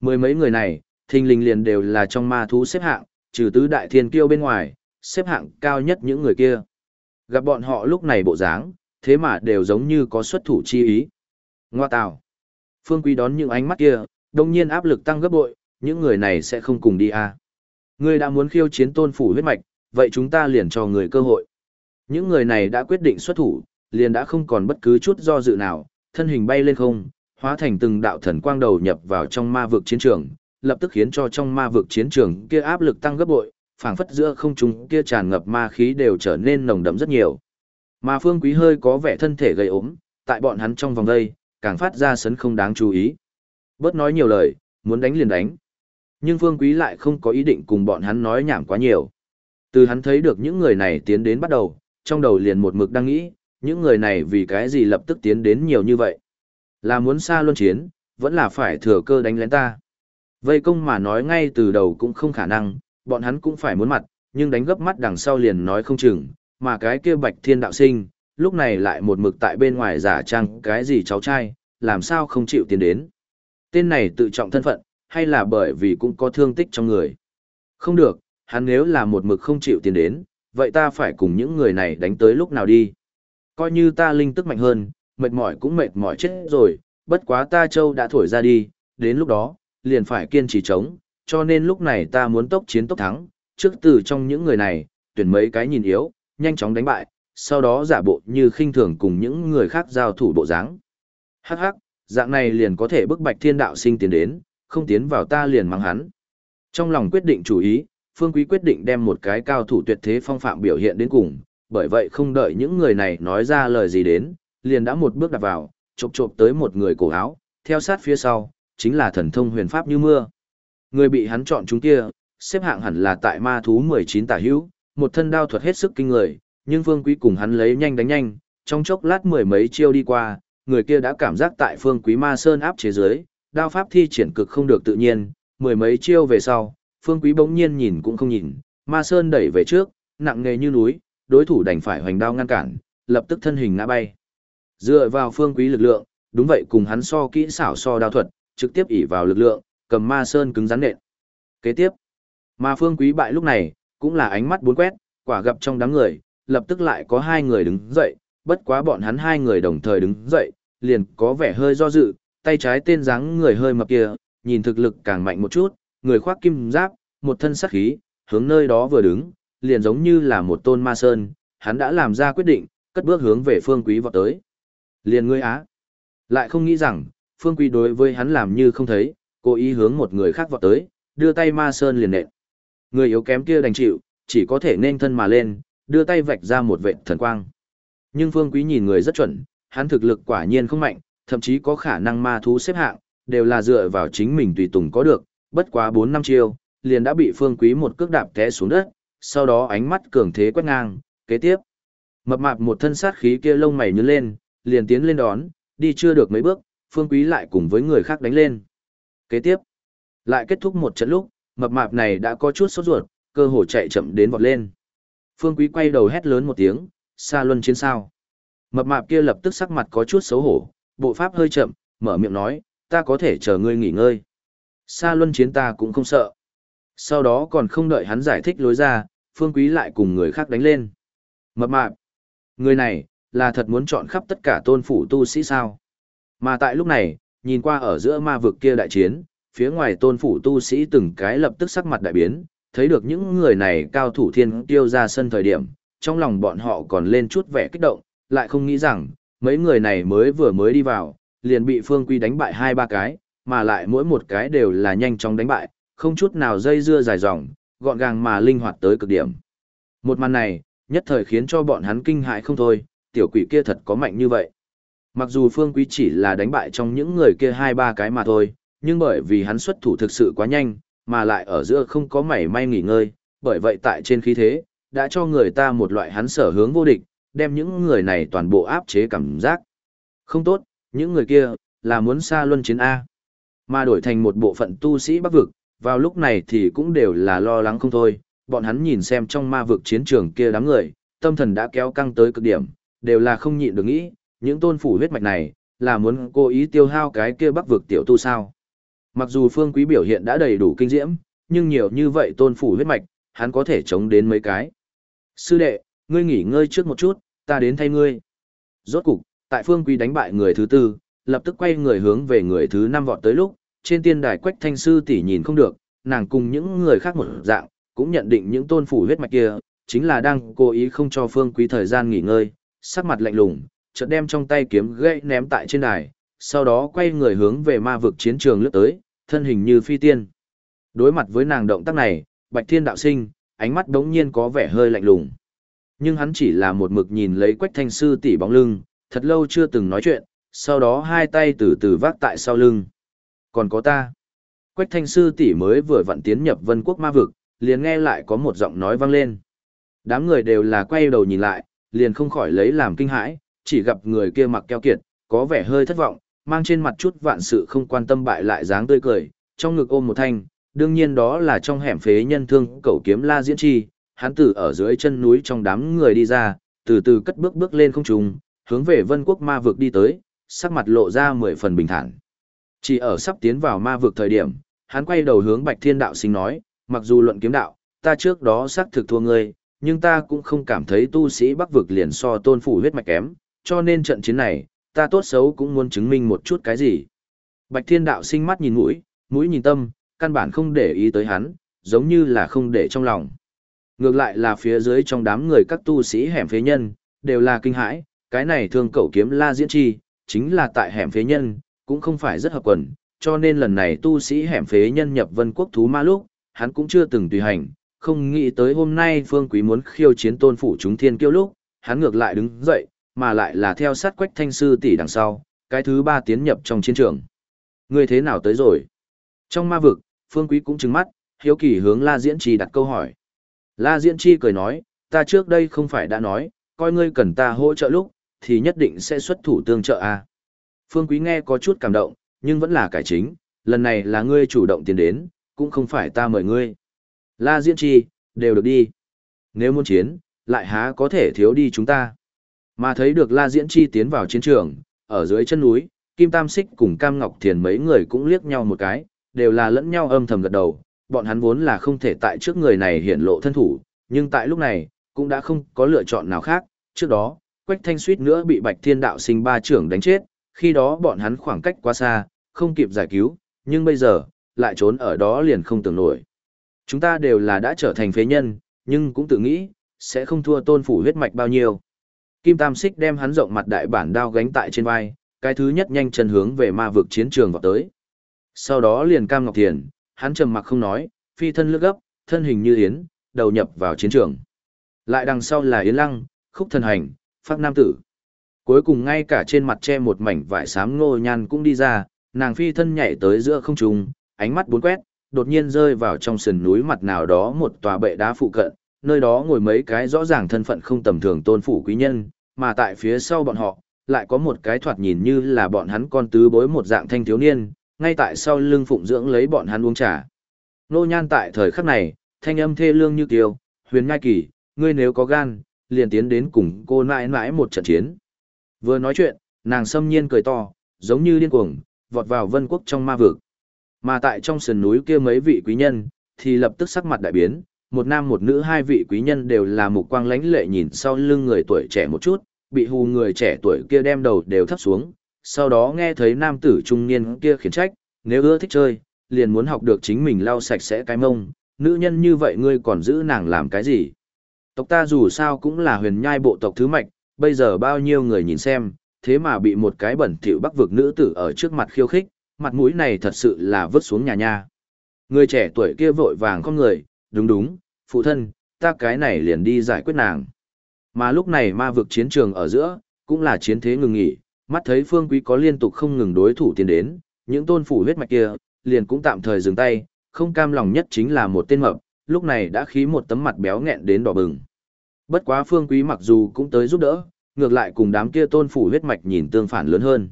Mười mấy người này, thình lình liền đều là trong ma thú xếp hạng, trừ tứ đại thiên kiêu bên ngoài, xếp hạng cao nhất những người kia. Gặp bọn họ lúc này bộ dáng, thế mà đều giống như có xuất thủ chi ý. Ngoa tào. Phương Quý đón những ánh mắt kia, đồng nhiên áp lực tăng gấp bội, những người này sẽ không cùng đi à. Ngươi đã muốn khiêu chiến tôn phủ huyết mạch, vậy chúng ta liền cho người cơ hội. Những người này đã quyết định xuất thủ, liền đã không còn bất cứ chút do dự nào, thân hình bay lên không, hóa thành từng đạo thần quang đầu nhập vào trong ma vực chiến trường, lập tức khiến cho trong ma vực chiến trường kia áp lực tăng gấp bội, phảng phất giữa không trung kia tràn ngập ma khí đều trở nên nồng đậm rất nhiều. Mà Phương Quý hơi có vẻ thân thể gầy ốm, tại bọn hắn trong vòng đây, càng phát ra sấn không đáng chú ý. Bớt nói nhiều lời, muốn đánh liền đánh. Nhưng Phương Quý lại không có ý định cùng bọn hắn nói nhảm quá nhiều. Từ hắn thấy được những người này tiến đến bắt đầu, trong đầu liền một mực đang nghĩ, những người này vì cái gì lập tức tiến đến nhiều như vậy. Là muốn xa luân chiến, vẫn là phải thừa cơ đánh lén ta. Vây công mà nói ngay từ đầu cũng không khả năng, bọn hắn cũng phải muốn mặt, nhưng đánh gấp mắt đằng sau liền nói không chừng, mà cái kia bạch thiên đạo sinh, lúc này lại một mực tại bên ngoài giả trang cái gì cháu trai, làm sao không chịu tiến đến. Tên này tự trọng thân phận, hay là bởi vì cũng có thương tích trong người. Không được, hắn nếu là một mực không chịu tiến đến, vậy ta phải cùng những người này đánh tới lúc nào đi. Coi như ta linh tức mạnh hơn, mệt mỏi cũng mệt mỏi chết rồi, bất quá ta châu đã thổi ra đi, đến lúc đó, liền phải kiên trì chống, cho nên lúc này ta muốn tốc chiến tốc thắng, trước từ trong những người này, tuyển mấy cái nhìn yếu, nhanh chóng đánh bại, sau đó giả bộ như khinh thường cùng những người khác giao thủ bộ dáng. Hắc hắc, dạng này liền có thể bức bạch thiên đạo sinh tiến đến, không tiến vào ta liền mang hắn. Trong lòng quyết định chủ ý, Phương Quý quyết định đem một cái cao thủ tuyệt thế phong phạm biểu hiện đến cùng, bởi vậy không đợi những người này nói ra lời gì đến, liền đã một bước đặt vào, chộp chộp tới một người cổ áo, theo sát phía sau, chính là thần thông huyền pháp như mưa. Người bị hắn chọn chúng kia, xếp hạng hẳn là tại ma thú 19 tả hữu, một thân đao thuật hết sức kinh người, nhưng Phương Quý cùng hắn lấy nhanh đánh nhanh, trong chốc lát mười mấy chiêu đi qua, người kia đã cảm giác tại Phương Quý ma sơn áp chế dưới, đao pháp thi triển cực không được tự nhiên, mười mấy chiêu về sau, Phương Quý bỗng nhiên nhìn cũng không nhìn, ma sơn đẩy về trước, nặng nghề như núi, đối thủ đành phải hoành đao ngăn cản, lập tức thân hình ngã bay. Dựa vào Phương Quý lực lượng, đúng vậy cùng hắn so kỹ xảo so đao thuật, trực tiếp ỷ vào lực lượng, cầm ma sơn cứng rắn nện. Kế tiếp, ma Phương Quý bại lúc này, cũng là ánh mắt bốn quét, quả gặp trong đám người, lập tức lại có hai người đứng dậy, bất quá bọn hắn hai người đồng thời đứng dậy, liền có vẻ hơi do dự, tay trái tên dáng người hơi mập kia, nhìn thực lực càng mạnh một chút, người khoác kim giáp, một thân sắc khí, hướng nơi đó vừa đứng, liền giống như là một tôn ma sơn, hắn đã làm ra quyết định, cất bước hướng về phương quý vọt tới. Liền ngươi á. Lại không nghĩ rằng, phương quý đối với hắn làm như không thấy, cố ý hướng một người khác vọt tới, đưa tay ma sơn liền nện. Người yếu kém kia đành chịu, chỉ có thể nên thân mà lên, đưa tay vạch ra một vệt thần quang. Nhưng phương quý nhìn người rất chuẩn, hắn thực lực quả nhiên không mạnh, thậm chí có khả năng ma thú xếp hạng, đều là dựa vào chính mình tùy tùng có được, bất quá 4 năm chiêu, liền đã bị phương quý một cước đạp té xuống đất, sau đó ánh mắt cường thế quét ngang, kế tiếp. Mập mạp một thân sát khí kia lông mày nhướng lên, liền tiến lên đón, đi chưa được mấy bước, phương quý lại cùng với người khác đánh lên. Kế tiếp, lại kết thúc một trận lúc, mập mạp này đã có chút sốt ruột, cơ hồ chạy chậm đến vọt lên. Phương quý quay đầu hét lớn một tiếng, xa luân chiến sao. Mập mạp kia lập tức sắc mặt có chút xấu hổ, bộ pháp hơi chậm, mở miệng nói, ta có thể chờ ngươi nghỉ ngơi. Sa luân chiến ta cũng không sợ. Sau đó còn không đợi hắn giải thích lối ra, phương quý lại cùng người khác đánh lên. Mập mạp. Người này, là thật muốn chọn khắp tất cả tôn phủ tu sĩ sao. Mà tại lúc này, nhìn qua ở giữa ma vực kia đại chiến, phía ngoài tôn phủ tu sĩ từng cái lập tức sắc mặt đại biến, thấy được những người này cao thủ thiên tiêu ra sân thời điểm, trong lòng bọn họ còn lên chút vẻ kích động, lại không nghĩ rằng, mấy người này mới vừa mới đi vào, liền bị Phương Quy đánh bại hai ba cái, mà lại mỗi một cái đều là nhanh chóng đánh bại, không chút nào dây dưa dài dòng, gọn gàng mà linh hoạt tới cực điểm. Một màn này, nhất thời khiến cho bọn hắn kinh hãi không thôi, tiểu quỷ kia thật có mạnh như vậy. Mặc dù Phương Quý chỉ là đánh bại trong những người kia hai ba cái mà thôi, nhưng bởi vì hắn xuất thủ thực sự quá nhanh, mà lại ở giữa không có mảy may nghỉ ngơi, bởi vậy tại trên khí thế, đã cho người ta một loại hắn sở hướng vô địch, đem những người này toàn bộ áp chế cảm giác. Không tốt, những người kia, là muốn xa luân chiến A. Mà đổi thành một bộ phận tu sĩ bắc vực, vào lúc này thì cũng đều là lo lắng không thôi, bọn hắn nhìn xem trong ma vực chiến trường kia đám người, tâm thần đã kéo căng tới cực điểm, đều là không nhịn được nghĩ, những tôn phủ huyết mạch này, là muốn cố ý tiêu hao cái kia bắc vực tiểu tu sao. Mặc dù Phương Quý biểu hiện đã đầy đủ kinh diễm, nhưng nhiều như vậy tôn phủ huyết mạch, hắn có thể chống đến mấy cái. Sư đệ, ngươi nghỉ ngơi trước một chút, ta đến thay ngươi. Rốt cục, tại Phương Quý đánh bại người thứ tư, lập tức quay người hướng về người thứ năm vọt tới lúc, trên tiên đài quách thanh sư tỷ nhìn không được, nàng cùng những người khác một dạng, cũng nhận định những tôn phủ huyết mạch kia, chính là đang cố ý không cho Phương Quý thời gian nghỉ ngơi, sắc mặt lạnh lùng, chợt đem trong tay kiếm gậy ném tại trên đài, sau đó quay người hướng về ma vực chiến trường lướt tới, thân hình như phi tiên. Đối mặt với nàng động tác này, Bạch Thiên đạo sinh, ánh mắt đống nhiên có vẻ hơi lạnh lùng. Nhưng hắn chỉ là một mực nhìn lấy Quách Thanh sư tỷ bóng lưng, thật lâu chưa từng nói chuyện, sau đó hai tay từ từ vác tại sau lưng. Còn có ta. Quách Thanh sư tỷ mới vừa vặn tiến nhập Vân Quốc ma vực, liền nghe lại có một giọng nói vang lên. Đám người đều là quay đầu nhìn lại, liền không khỏi lấy làm kinh hãi, chỉ gặp người kia mặc keo kiệt, có vẻ hơi thất vọng, mang trên mặt chút vạn sự không quan tâm bại lại dáng tươi cười, trong ngực ôm một thanh, đương nhiên đó là trong hẻm phế nhân thương cầu kiếm la diễn chi, hắn tử ở dưới chân núi trong đám người đi ra, từ từ cất bước bước lên không trung, hướng về vân quốc ma vực đi tới, sắc mặt lộ ra mười phần bình thản. Chỉ ở sắp tiến vào ma vực thời điểm, hắn quay đầu hướng Bạch Thiên Đạo sinh nói, mặc dù luận kiếm đạo, ta trước đó xác thực thua ngươi, nhưng ta cũng không cảm thấy tu sĩ bắc vực liền so tôn phủ huyết mạch kém, cho nên trận chiến này, ta tốt xấu cũng muốn chứng minh một chút cái gì. Bạch Thiên Đạo sinh mắt nhìn mũi, mũi nhìn tâm, căn bản không để ý tới hắn, giống như là không để trong lòng. Ngược lại là phía dưới trong đám người các tu sĩ hẻm phế nhân, đều là kinh hãi, cái này thường cẩu kiếm la diễn chi, chính là tại hẻm phế nhân, cũng không phải rất hợp quần, cho nên lần này tu sĩ hẻm phế nhân nhập vân quốc thú ma lúc, hắn cũng chưa từng tùy hành, không nghĩ tới hôm nay phương quý muốn khiêu chiến tôn phủ chúng thiên kiêu lúc, hắn ngược lại đứng dậy, mà lại là theo sát quách thanh sư tỷ đằng sau, cái thứ ba tiến nhập trong chiến trường. Người thế nào tới rồi? Trong ma vực, phương quý cũng trừng mắt, hiếu kỳ hướng La Diễn Chi đặt câu hỏi. La Diễn Chi cười nói, ta trước đây không phải đã nói, coi ngươi cần ta hỗ trợ lúc, thì nhất định sẽ xuất thủ tương trợ a. À? Phương Quý nghe có chút cảm động, nhưng vẫn là cải chính, lần này là ngươi chủ động tiến đến, cũng không phải ta mời ngươi. La Diễn Chi, đều được đi. Nếu muốn chiến, lại há có thể thiếu đi chúng ta. Mà thấy được La Diễn Chi tiến vào chiến trường, ở dưới chân núi, Kim Tam Xích cùng Cam Ngọc Thiền mấy người cũng liếc nhau một cái, đều là lẫn nhau âm thầm gật đầu. Bọn hắn vốn là không thể tại trước người này hiện lộ thân thủ, nhưng tại lúc này, cũng đã không có lựa chọn nào khác. Trước đó, Quách Thanh suýt nữa bị Bạch Thiên Đạo sinh ba trưởng đánh chết, khi đó bọn hắn khoảng cách quá xa, không kịp giải cứu, nhưng bây giờ, lại trốn ở đó liền không tưởng nổi. Chúng ta đều là đã trở thành phế nhân, nhưng cũng tự nghĩ, sẽ không thua tôn phủ huyết mạch bao nhiêu. Kim Tam Xích đem hắn rộng mặt đại bản đao gánh tại trên vai, cái thứ nhất nhanh chân hướng về ma vực chiến trường vào tới. Sau đó liền Cam Ngọc Thiền, hắn trầm mặc không nói, phi thân lướt gấp, thân hình như yến, đầu nhập vào chiến trường. Lại đằng sau là Yến Lăng, Khúc Thần Hành, Phát Nam Tử. Cuối cùng ngay cả trên mặt che một mảnh vải xám ngô nhan cũng đi ra, nàng phi thân nhảy tới giữa không trung, ánh mắt bốn quét, đột nhiên rơi vào trong sườn núi mặt nào đó một tòa bệ đá phụ cận, nơi đó ngồi mấy cái rõ ràng thân phận không tầm thường tôn phủ quý nhân, mà tại phía sau bọn họ, lại có một cái thoạt nhìn như là bọn hắn con tứ bối một dạng thanh thiếu niên, ngay tại sau lưng phụng dưỡng lấy bọn hắn uống trà. Nô nhan tại thời khắc này, thanh âm thê lương như kiều, huyền ngai kỳ, ngươi nếu có gan, liền tiến đến cùng cô nãi nãi một trận chiến. Vừa nói chuyện, nàng xâm nhiên cười to, giống như điên cuồng, vọt vào vân quốc trong ma vực. Mà tại trong sườn núi kia mấy vị quý nhân, thì lập tức sắc mặt đại biến, một nam một nữ hai vị quý nhân đều là mục quang lãnh lệ nhìn sau lưng người tuổi trẻ một chút, bị hù người trẻ tuổi kia đem đầu đều thấp xuống, sau đó nghe thấy nam tử trung niên kia khiển trách, nếu ưa thích chơi, liền muốn học được chính mình lau sạch sẽ cái mông, nữ nhân như vậy ngươi còn giữ nàng làm cái gì? Tộc ta dù sao cũng là huyền nhai bộ tộc thứ mạch, bây giờ bao nhiêu người nhìn xem, thế mà bị một cái bẩn thỉu bắc vực nữ tử ở trước mặt khiêu khích, mặt mũi này thật sự là vứt xuống nhà nha. Người trẻ tuổi kia vội vàng con người, đúng đúng, phụ thân, ta cái này liền đi giải quyết nàng. Mà lúc này ma vực chiến trường ở giữa, cũng là chiến thế ngừng nghỉ, mắt thấy phương quý có liên tục không ngừng đối thủ tiến đến, những tôn phủ huyết mạch kia, liền cũng tạm thời dừng tay, không cam lòng nhất chính là một tên mập, lúc này đã khí một tấm mặt béo nghẹn đến đỏ bừng. Bất quá phương quý mặc dù cũng tới giúp đỡ, ngược lại cùng đám kia tôn phủ huyết mạch nhìn tương phản lớn hơn.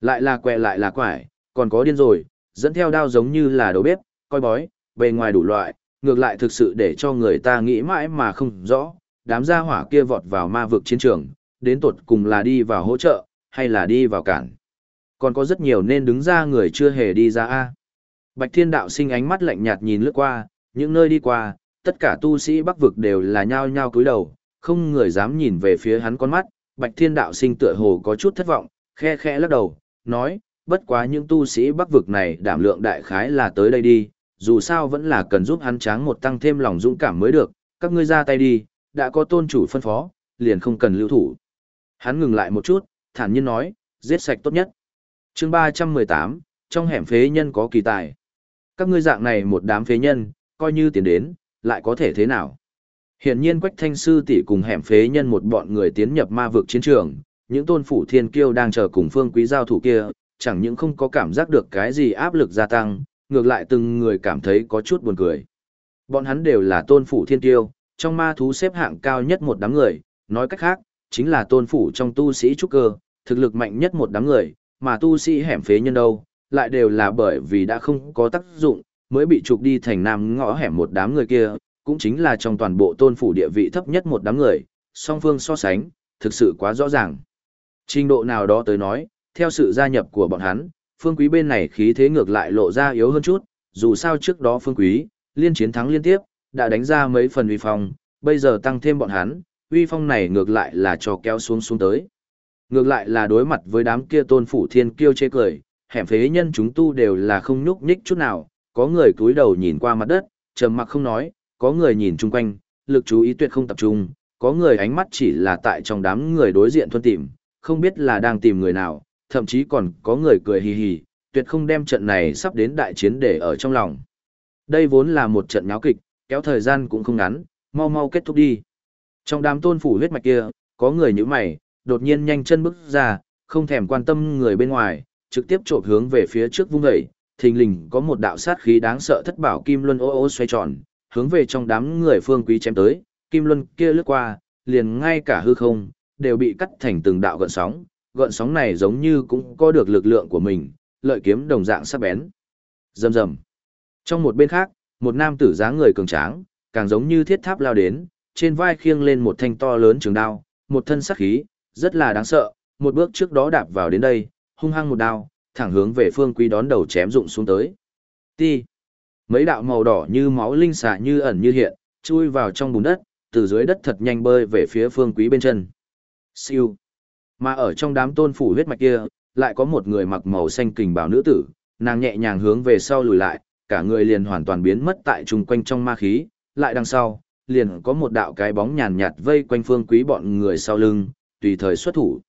Lại là quẹ lại là quải, còn có điên rồi, dẫn theo đao giống như là đầu bếp, coi bói, bề ngoài đủ loại, ngược lại thực sự để cho người ta nghĩ mãi mà không rõ, đám gia hỏa kia vọt vào ma vực chiến trường, đến tột cùng là đi vào hỗ trợ, hay là đi vào cản. Còn có rất nhiều nên đứng ra người chưa hề đi ra A. Bạch Thiên Đạo sinh ánh mắt lạnh nhạt nhìn lướt qua, những nơi đi qua, tất cả tu sĩ Bắc vực đều là nhao nhao cúi đầu, không người dám nhìn về phía hắn con mắt. Bạch Thiên Đạo sinh tựa hồ có chút thất vọng, khe khẽ lắc đầu, nói, bất quá những tu sĩ Bắc vực này đảm lượng đại khái là tới đây đi, dù sao vẫn là cần giúp hắn tráng một tăng thêm lòng dũng cảm mới được, các ngươi ra tay đi, đã có tôn chủ phân phó, liền không cần lưu thủ. Hắn ngừng lại một chút, thản nhiên nói, giết sạch tốt nhất. chương 318, trong hẻm phế nhân có kỳ tài. Các ngươi dạng này một đám phế nhân, coi như tiến đến, lại có thể thế nào? Hiển nhiên Quách Thanh Sư tỷ cùng hẻm phế nhân một bọn người tiến nhập ma vực chiến trường, những tôn phủ thiên kiêu đang chờ cùng phương quý giao thủ kia, chẳng những không có cảm giác được cái gì áp lực gia tăng, ngược lại từng người cảm thấy có chút buồn cười. Bọn hắn đều là tôn phủ thiên tiêu, trong ma thú xếp hạng cao nhất một đám người, nói cách khác, chính là tôn phủ trong tu sĩ trúc cơ, thực lực mạnh nhất một đám người, mà tu sĩ hẻm phế nhân đâu, lại đều là bởi vì đã không có tác dụng, mới bị trục đi thành nam ngõ hẻm một đám người kia, cũng chính là trong toàn bộ tôn phủ địa vị thấp nhất một đám người, song phương so sánh, thực sự quá rõ ràng. Trình độ nào đó tới nói, theo sự gia nhập của bọn hắn, phương quý bên này khí thế ngược lại lộ ra yếu hơn chút, dù sao trước đó phương quý, liên chiến thắng liên tiếp, đã đánh ra mấy phần uy phong, bây giờ tăng thêm bọn hắn, uy phong này ngược lại là cho kéo xuống xuống tới. Ngược lại là đối mặt với đám kia tôn phủ thiên kiêu chê cười, hẻm phế nhân chúng tu đều là không nhúc nhích chút nào, có người cúi đầu nhìn qua mặt đất, trầm mặc không nói, có người nhìn chung quanh, lực chú ý tuyệt không tập trung, có người ánh mắt chỉ là tại trong đám người đối diện thuân tìm, không biết là đang tìm người nào, thậm chí còn có người cười hì hì, tuyệt không đem trận này sắp đến đại chiến để ở trong lòng. Đây vốn là một trận nháo kịch, kéo thời gian cũng không ngắn, mau mau kết thúc đi. Trong đám tôn phủ huyết mạch kia, có người như mày, đột nhiên nhanh chân bước ra, không thèm quan tâm người bên ngoài, trực tiếp trộm hướng về phía trước vung dậy, thình lình có một đạo sát khí đáng sợ thất bảo kim luân ô ô xoay tròn, hướng về trong đám người phương quý chém tới, kim luân kia lướt qua, liền ngay cả hư không, đều bị cắt thành từng đạo gợn sóng, gợn sóng này giống như cũng có được lực lượng của mình, lợi kiếm đồng dạng sắc bén. Rầm rầm. Trong một bên khác, một nam tử dáng người cường tráng, càng giống như thiết tháp lao đến, trên vai khiêng lên một thanh to lớn trường đao, một thân sắc khí, rất là đáng sợ, một bước trước đó đạp vào đến đây, hung hăng một đao, thẳng hướng về phương quý đón đầu chém rụng xuống tới. Ti. Mấy đạo màu đỏ như máu linh xạ như ẩn như hiện, chui vào trong bùn đất, từ dưới đất thật nhanh bơi về phía phương quý bên chân. Siêu. Mà ở trong đám tôn phủ huyết mạch kia, lại có một người mặc màu xanh kình bảo nữ tử, nàng nhẹ nhàng hướng về sau lùi lại, cả người liền hoàn toàn biến mất tại trung quanh trong ma khí, lại đằng sau, liền có một đạo cái bóng nhàn nhạt vây quanh phương quý bọn người sau lưng, tùy thời xuất thủ.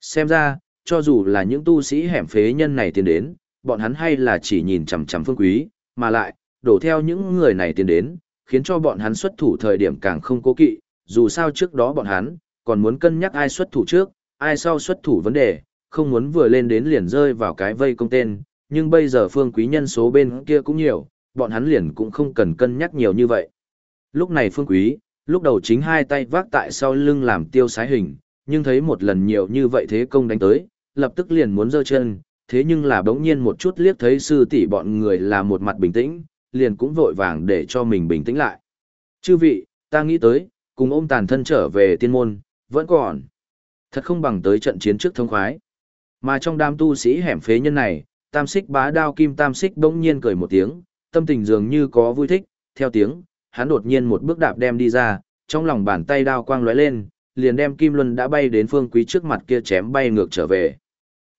Xem ra, cho dù là những tu sĩ hẻm phế nhân này tiến đến, bọn hắn hay là chỉ nhìn chằm chằm phương quý, mà lại, đổ theo những người này tiến đến, khiến cho bọn hắn xuất thủ thời điểm càng không cố kỵ, dù sao trước đó bọn hắn, còn muốn cân nhắc ai xuất thủ trước, ai sau xuất thủ vấn đề, không muốn vừa lên đến liền rơi vào cái vây công tên, nhưng bây giờ phương quý nhân số bên kia cũng nhiều, bọn hắn liền cũng không cần cân nhắc nhiều như vậy. Lúc này phương quý, lúc đầu chính hai tay vác tại sau lưng làm tiêu sái hình, nhưng thấy một lần nhiều như vậy thế công đánh tới, lập tức liền muốn giơ chân, thế nhưng là bỗng nhiên một chút liếc thấy sư tỷ bọn người là một mặt bình tĩnh, liền cũng vội vàng để cho mình bình tĩnh lại. Chư vị, ta nghĩ tới, cùng ôm tàn thân trở về tiên môn, vẫn còn. Thật không bằng tới trận chiến trước thông khoái. Mà trong đám tu sĩ hẻm phế nhân này, tam xích bá đao kim tam xích bỗng nhiên cười một tiếng, tâm tình dường như có vui thích, theo tiếng, hắn đột nhiên một bước đạp đem đi ra, trong lòng bàn tay đao quang lóe lên, liền đem kim luân đã bay đến phương quý trước mặt kia chém bay ngược trở về.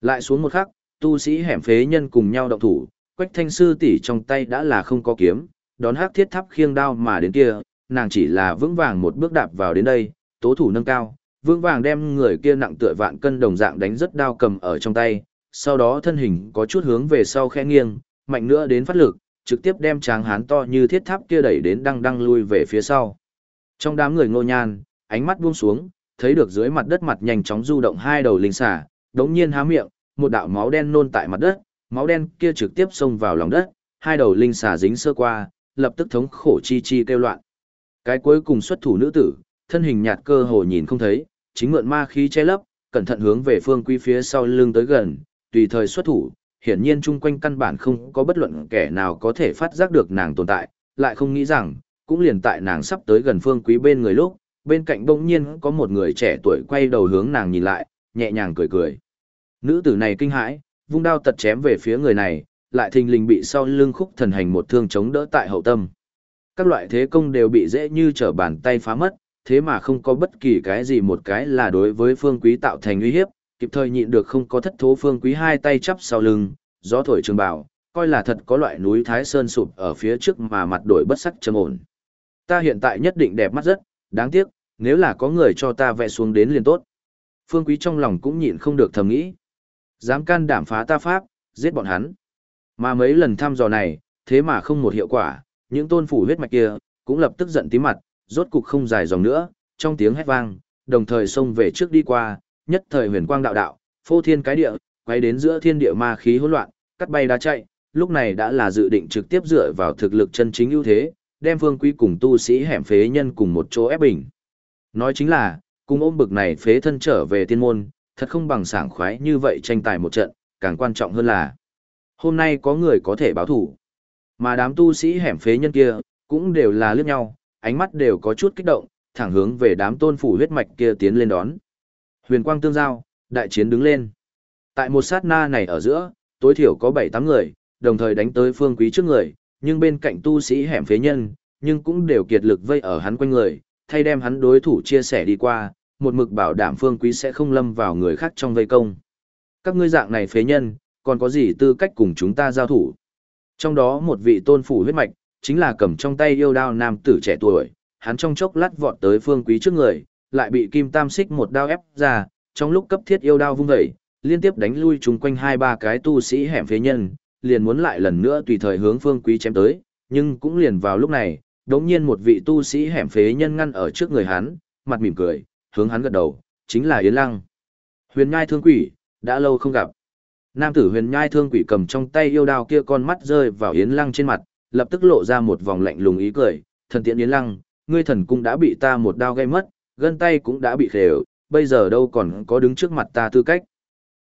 Lại xuống một khắc, tu sĩ hẻm phế nhân cùng nhau động thủ, quách thanh sư tỷ trong tay đã là không có kiếm, đón hắc thiết tháp khiêng đao mà đến kia, nàng chỉ là vững vàng một bước đạp vào đến đây, tố thủ nâng cao, vững vàng đem người kia nặng tựa vạn cân đồng dạng đánh rất đao cầm ở trong tay, sau đó thân hình có chút hướng về sau khẽ nghiêng, mạnh nữa đến phát lực, trực tiếp đem tráng hán to như thiết tháp kia đẩy đến đăng đăng lui về phía sau. Trong đám người ngô nhan, ánh mắt buông xuống, thấy được dưới mặt đất mặt nhanh chóng du động hai đầu linh xà, đống nhiên há miệng, một đạo máu đen nôn tại mặt đất, máu đen kia trực tiếp xông vào lòng đất, hai đầu linh xà dính sơ qua, lập tức thống khổ chi chi kêu loạn. Cái cuối cùng xuất thủ nữ tử, thân hình nhạt cơ hồ nhìn không thấy, chính mượn ma khí che lấp, cẩn thận hướng về phương quý phía sau lưng tới gần, tùy thời xuất thủ, hiển nhiên chung quanh căn bản không có bất luận kẻ nào có thể phát giác được nàng tồn tại, lại không nghĩ rằng, cũng liền tại nàng sắp tới gần phương quý bên người lúc, bên cạnh bỗng nhiên có một người trẻ tuổi quay đầu hướng nàng nhìn lại, nhẹ nhàng cười cười. Nữ tử này kinh hãi, vung đao tật chém về phía người này, lại thình lình bị sau lưng khúc thần hành một thương chống đỡ tại hậu tâm. Các loại thế công đều bị dễ như trở bàn tay phá mất, thế mà không có bất kỳ cái gì một cái là đối với phương quý tạo thành uy hiếp, kịp thời nhịn được không có thất thố phương quý hai tay chắp sau lưng, gió thổi trường bảo, coi là thật có loại núi Thái Sơn sụp ở phía trước mà mặt đổi bất sắc trầm ổn. Ta hiện tại nhất định đẹp mắt rất, đáng tiếc, nếu là có người cho ta vẽ xuống đến liền tốt. Phương Quý trong lòng cũng nhịn không được thầm nghĩ. Dám can đảm phá ta pháp, giết bọn hắn. Mà mấy lần thăm dò này, thế mà không một hiệu quả, những tôn phủ huyết mạch kia, cũng lập tức giận tí mặt, rốt cục không dài dòng nữa, trong tiếng hét vang, đồng thời xông về trước đi qua, nhất thời huyền quang đạo đạo, phô thiên cái địa, quay đến giữa thiên địa ma khí hỗn loạn, cắt bay đá chạy, lúc này đã là dự định trực tiếp dựa vào thực lực chân chính ưu thế, đem phương quý cùng tu sĩ hẻm phế nhân cùng một chỗ ép bình. Nói chính là, cùng ôm bực này phế thân trở về tiên môn, thật không bằng sảng khoái như vậy tranh tài một trận, càng quan trọng hơn là hôm nay có người có thể báo thủ. Mà đám tu sĩ hẻm phế nhân kia, cũng đều là liếc nhau, ánh mắt đều có chút kích động, thẳng hướng về đám tôn phủ huyết mạch kia tiến lên đón. Huyền quang tương giao, đại chiến đứng lên. Tại một sát na này ở giữa, tối thiểu có 7-8 người, đồng thời đánh tới phương quý trước người, nhưng bên cạnh tu sĩ hẻm phế nhân, nhưng cũng đều kiệt lực vây ở hắn quanh người, thay đem hắn đối thủ chia sẻ đi qua, một mực bảo đảm phương quý sẽ không lâm vào người khác trong vây công. Các ngươi dạng này phế nhân, còn có gì tư cách cùng chúng ta giao thủ? Trong đó một vị tôn phủ huyết mạch, chính là cầm trong tay yêu đao nam tử trẻ tuổi, hắn trong chốc lát vọt tới phương quý trước người, lại bị kim tam xích một đao ép ra, trong lúc cấp thiết yêu đao vung dậy, liên tiếp đánh lui chung quanh hai ba cái tu sĩ hẻm phế nhân, liền muốn lại lần nữa tùy thời hướng phương quý chém tới, nhưng cũng liền vào lúc này, đống nhiên một vị tu sĩ hẻm phế nhân ngăn ở trước người hắn, mặt mỉm cười, hướng hắn gật đầu, chính là Yến Lăng. Huyền nhai thương quỷ, đã lâu không gặp. Nam tử huyền nhai thương quỷ cầm trong tay yêu đao kia con mắt rơi vào Yến Lăng trên mặt, lập tức lộ ra một vòng lạnh lùng ý cười, thần tiện Yến Lăng, ngươi thần cung đã bị ta một đao gây mất, gân tay cũng đã bị khều, bây giờ đâu còn có đứng trước mặt ta tư cách.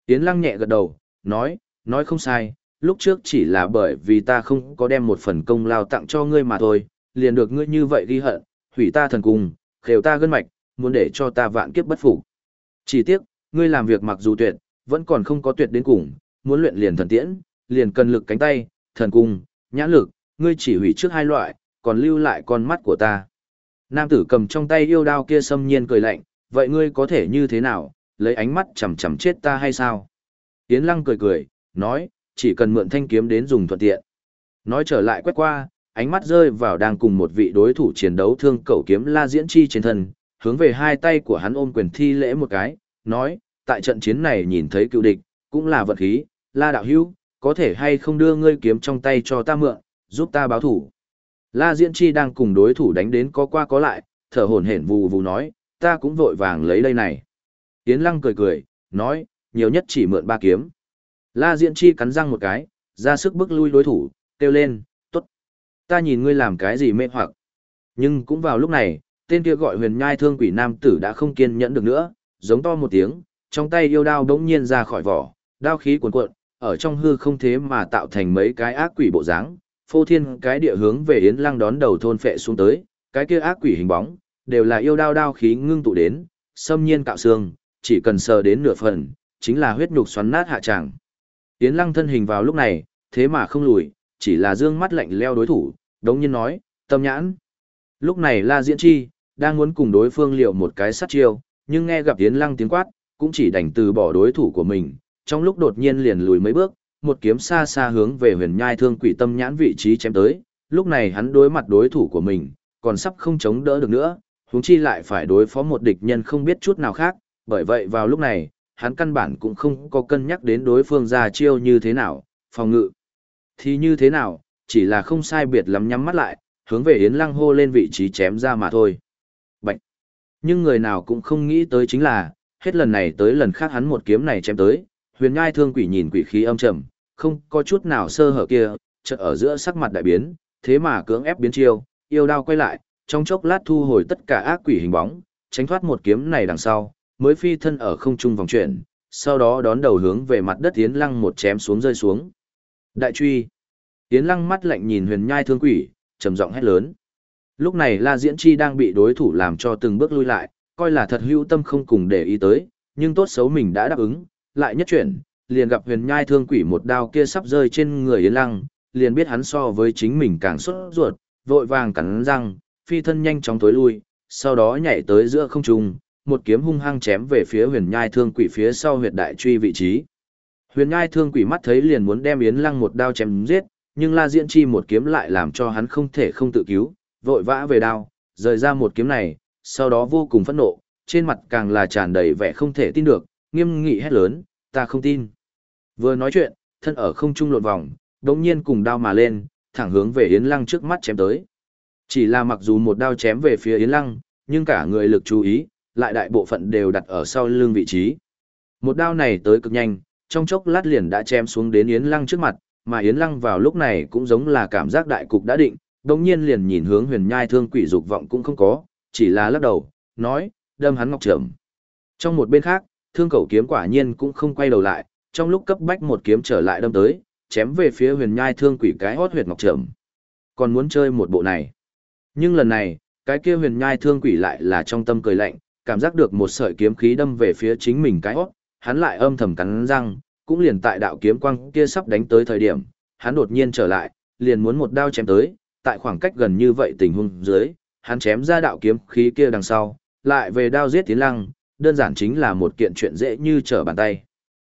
Yến Lăng nhẹ gật đầu, nói, nói không sai, lúc trước chỉ là bởi vì ta không có đem một phần công lao tặng cho ngươi mà thôi, liền được ngươi như vậy ghi hận, hủy ta thần cung, khều ta gân mạch, muốn để cho ta vạn kiếp bất phục. Chỉ tiếc, ngươi làm việc mặc dù tuyệt, vẫn còn không có tuyệt đến cùng, muốn luyện liền thần tiễn, liền cần lực cánh tay, thần cung, nhãn lực, ngươi chỉ hủy trước hai loại, còn lưu lại con mắt của ta. Nam tử cầm trong tay yêu đao kia xâm nhiên cười lạnh, vậy ngươi có thể như thế nào, lấy ánh mắt chầm chầm chết ta hay sao? Yến lăng cười cười, nói, chỉ cần mượn thanh kiếm đến dùng thuận tiện. Nói trở lại quét qua, ánh mắt rơi vào đang cùng một vị đối thủ chiến đấu thương cầu kiếm la diễn chi trên thân, hướng về hai tay của hắn ôm quyền thi lễ một cái, nói, tại trận chiến này nhìn thấy cựu địch, cũng là vật khí, la đạo hữu, có thể hay không đưa ngươi kiếm trong tay cho ta mượn, giúp ta báo thủ. La diễn chi đang cùng đối thủ đánh đến có qua có lại, thở hổn hển vù vù nói, ta cũng vội vàng lấy đây này. Yến lăng cười cười, nói, nhiều nhất chỉ mượn ba kiếm. La Diễn Chi cắn răng một cái, ra sức bức lui đối thủ, kêu lên, tốt. Ta nhìn ngươi làm cái gì mê hoặc. Nhưng cũng vào lúc này, tên kia gọi huyền nhai thương quỷ nam tử đã không kiên nhẫn được nữa, giống to một tiếng, trong tay yêu đao đống nhiên ra khỏi vỏ, đao khí cuồn cuộn, ở trong hư không thế mà tạo thành mấy cái ác quỷ bộ dáng, phô thiên cái địa hướng về Yến Lăng đón đầu thôn phệ xuống tới, cái kia ác quỷ hình bóng, đều là yêu đao đao khí ngưng tụ đến, xâm nhiên cạo xương, chỉ cần sờ đến nửa phần, chính là huyết nhục xoắn nát hạ tràng. Yến Lăng thân hình vào lúc này, thế mà không lùi, chỉ là dương mắt lạnh leo đối thủ, đống nhiên nói, tâm nhãn. Lúc này La Diễn Chi, đang muốn cùng đối phương liệu một cái sát chiêu, nhưng nghe gặp Yến Lăng tiếng quát, cũng chỉ đành từ bỏ đối thủ của mình, trong lúc đột nhiên liền lùi mấy bước, một kiếm xa xa hướng về huyền nhai thương quỷ tâm nhãn vị trí chém tới, lúc này hắn đối mặt đối thủ của mình, còn sắp không chống đỡ được nữa, huống chi lại phải đối phó một địch nhân không biết chút nào khác, bởi vậy vào lúc này, hắn căn bản cũng không có cân nhắc đến đối phương ra chiêu như thế nào, phòng ngự. Thì như thế nào, chỉ là không sai biệt lắm nhắm mắt lại, hướng về Yến Lăng hô lên vị trí chém ra mà thôi. Bạch! Nhưng người nào cũng không nghĩ tới chính là, hết lần này tới lần khác hắn một kiếm này chém tới, huyền Nhai thương quỷ nhìn quỷ khí âm trầm, không có chút nào sơ hở kia, chợt ở giữa sắc mặt đại biến, thế mà cưỡng ép biến chiêu, yêu đao quay lại, trong chốc lát thu hồi tất cả ác quỷ hình bóng, tránh thoát một kiếm này đằng sau, mới phi thân ở không trung vòng chuyển, sau đó đón đầu hướng về mặt đất Yến Lăng một chém xuống rơi xuống. Đại truy. Yến Lăng mắt lạnh nhìn huyền nhai thương quỷ, trầm giọng hét lớn. Lúc này La Diễn Chi đang bị đối thủ làm cho từng bước lui lại, coi là thật hữu tâm không cùng để ý tới, nhưng tốt xấu mình đã đáp ứng, lại nhất chuyển, liền gặp huyền nhai thương quỷ một đao kia sắp rơi trên người Yến Lăng, liền biết hắn so với chính mình càng sốt ruột, vội vàng cắn răng, phi thân nhanh chóng tối lui, sau đó nhảy tới giữa không trung, một kiếm hung hăng chém về phía huyền nhai thương quỷ phía sau huyệt đại truy vị trí. Huyền nhai thương quỷ mắt thấy liền muốn đem Yến Lăng một đao chém giết, nhưng La Diễn Chi một kiếm lại làm cho hắn không thể không tự cứu, vội vã về đao, rời ra một kiếm này, sau đó vô cùng phẫn nộ, trên mặt càng là tràn đầy vẻ không thể tin được, nghiêm nghị hét lớn, ta không tin. Vừa nói chuyện, thân ở không trung lộn vòng, đống nhiên cùng đao mà lên, thẳng hướng về Yến Lăng trước mắt chém tới. Chỉ là mặc dù một đao chém về phía Yến Lăng, nhưng cả người lực chú ý, lại đại bộ phận đều đặt ở sau lưng vị trí. Một đao này tới cực nhanh, trong chốc lát liền đã chém xuống đến Yến Lăng trước mặt, mà Yến Lăng vào lúc này cũng giống là cảm giác đại cục đã định, đồng nhiên liền nhìn hướng huyền nhai thương quỷ dục vọng cũng không có, chỉ là lắc đầu, nói, đâm hắn ngọc trưởng. Trong một bên khác, thương cầu kiếm quả nhiên cũng không quay đầu lại, trong lúc cấp bách một kiếm trở lại đâm tới, chém về phía huyền nhai thương quỷ cái hót huyệt ngọc trầm. Còn muốn chơi một bộ này. Nhưng lần này, cái kia huyền nhai thương quỷ lại là trong tâm cười lạnh, cảm giác được một sợi kiếm khí đâm về phía chính mình cái hót, hắn lại âm thầm cắn răng, cũng liền tại đạo kiếm quang kia sắp đánh tới thời điểm, hắn đột nhiên trở lại, liền muốn một đao chém tới, tại khoảng cách gần như vậy tình huống dưới, hắn chém ra đạo kiếm khí kia đằng sau, lại về đao giết tiến lăng, đơn giản chính là một kiện chuyện dễ như trở bàn tay.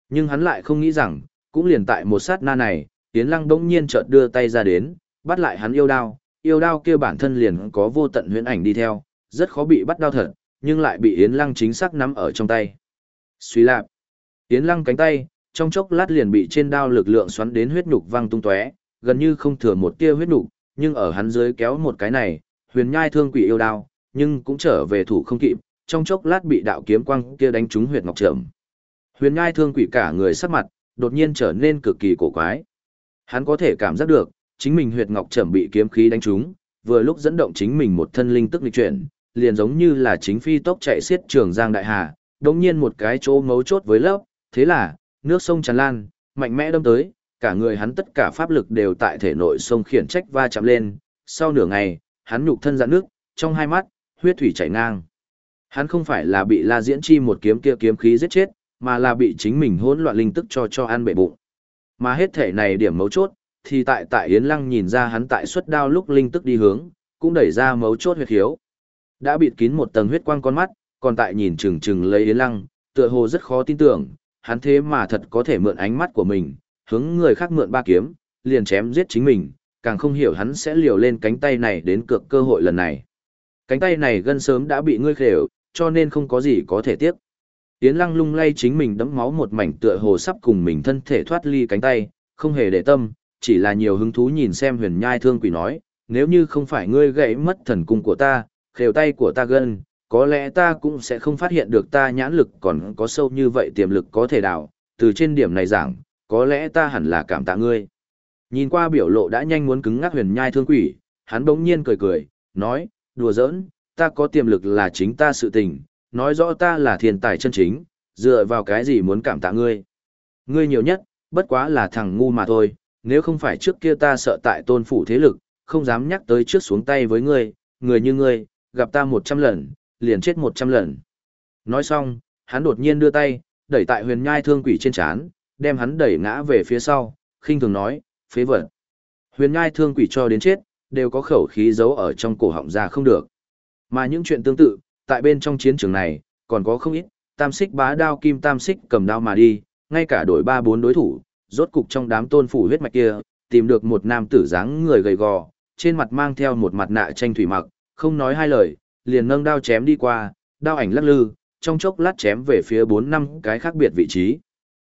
Nhưng hắn lại không nghĩ rằng, cũng liền tại một sát na này, tiến lăng đống nhiên chợt đưa tay ra đến, bắt lại hắn yêu đao, yêu đao kia bản thân liền có vô tận huyễn ảnh đi theo, rất khó bị bắt đao thật, nhưng lại bị Yến Lăng chính xác nắm ở trong tay. Suy lạp. Yến Lăng cánh tay, trong chốc lát liền bị trên đao lực lượng xoắn đến huyết nhục văng tung tóe, gần như không thừa một tia huyết nhục, nhưng ở hắn dưới kéo một cái này, huyền nhai thương quỷ yêu đao, nhưng cũng trở về thủ không kịp, trong chốc lát bị đạo kiếm quang kia đánh trúng huyệt ngọc trầm. Huyền nhai thương quỷ cả người sắc mặt, đột nhiên trở nên cực kỳ cổ quái. Hắn có thể cảm giác được, chính mình huyệt ngọc trầm bị kiếm khí đánh trúng, vừa lúc dẫn động chính mình một thân linh tức lịch chuyển, liền giống như là chính phi tốc chạy xiết trường giang đại hà, đống nhiên một cái chỗ mấu chốt với lớp, thế là, nước sông tràn lan, mạnh mẽ đâm tới, cả người hắn tất cả pháp lực đều tại thể nội sông khiển trách va chạm lên, sau nửa ngày, hắn nhục thân dạn nước, trong hai mắt, huyết thủy chảy ngang. Hắn không phải là bị La Diễn Chi một kiếm kia kiếm khí giết chết, mà là bị chính mình hỗn loạn linh tức cho cho ăn bể bụng. Mà hết thể này điểm mấu chốt, thì tại tại Yến Lăng nhìn ra hắn tại xuất đao lúc linh tức đi hướng, cũng đẩy ra mấu chốt huyết hiếu. Đã bịt kín một tầng huyết quang con mắt, còn tại nhìn chừng chừng lấy Yến Lăng, tựa hồ rất khó tin tưởng, hắn thế mà thật có thể mượn ánh mắt của mình, hướng người khác mượn ba kiếm, liền chém giết chính mình, càng không hiểu hắn sẽ liều lên cánh tay này đến cược cơ hội lần này. Cánh tay này gân sớm đã bị ngươi khều, cho nên không có gì có thể tiếc. Yến Lăng lung lay chính mình đẫm máu một mảnh tựa hồ sắp cùng mình thân thể thoát ly cánh tay, không hề để tâm, chỉ là nhiều hứng thú nhìn xem huyền nhai thương quỷ nói, nếu như không phải ngươi gãy mất thần cung của ta, khều tay của ta gân, có lẽ ta cũng sẽ không phát hiện được ta nhãn lực còn có sâu như vậy tiềm lực có thể đào, từ trên điểm này giảng, có lẽ ta hẳn là cảm tạ ngươi. Nhìn qua biểu lộ đã nhanh muốn cứng ngắc huyền nhai thương quỷ, hắn bỗng nhiên cười cười, nói, đùa giỡn, ta có tiềm lực là chính ta sự tình, nói rõ ta là thiên tài chân chính, dựa vào cái gì muốn cảm tạ ngươi. Ngươi nhiều nhất, bất quá là thằng ngu mà thôi, nếu không phải trước kia ta sợ tại tôn phủ thế lực, không dám nhắc tới trước xuống tay với ngươi, người như ngươi, gặp ta một trăm lần, liền chết một trăm lần. Nói xong, hắn đột nhiên đưa tay, đẩy tại huyền nhai thương quỷ trên chán, đem hắn đẩy ngã về phía sau, khinh thường nói, phế vật. Huyền nhai thương quỷ cho đến chết, đều có khẩu khí giấu ở trong cổ họng ra không được. Mà những chuyện tương tự, tại bên trong chiến trường này, còn có không ít, tam xích bá đao kim tam xích cầm đao mà đi, ngay cả đổi ba bốn đối thủ, rốt cục trong đám tôn phủ huyết mạch kia, tìm được một nam tử dáng người gầy gò, trên mặt mang theo một mặt nạ tranh thủy mặc, không nói hai lời, liền nâng đao chém đi qua, đao ảnh lắc lư, trong chốc lát chém về phía bốn năm cái khác biệt vị trí.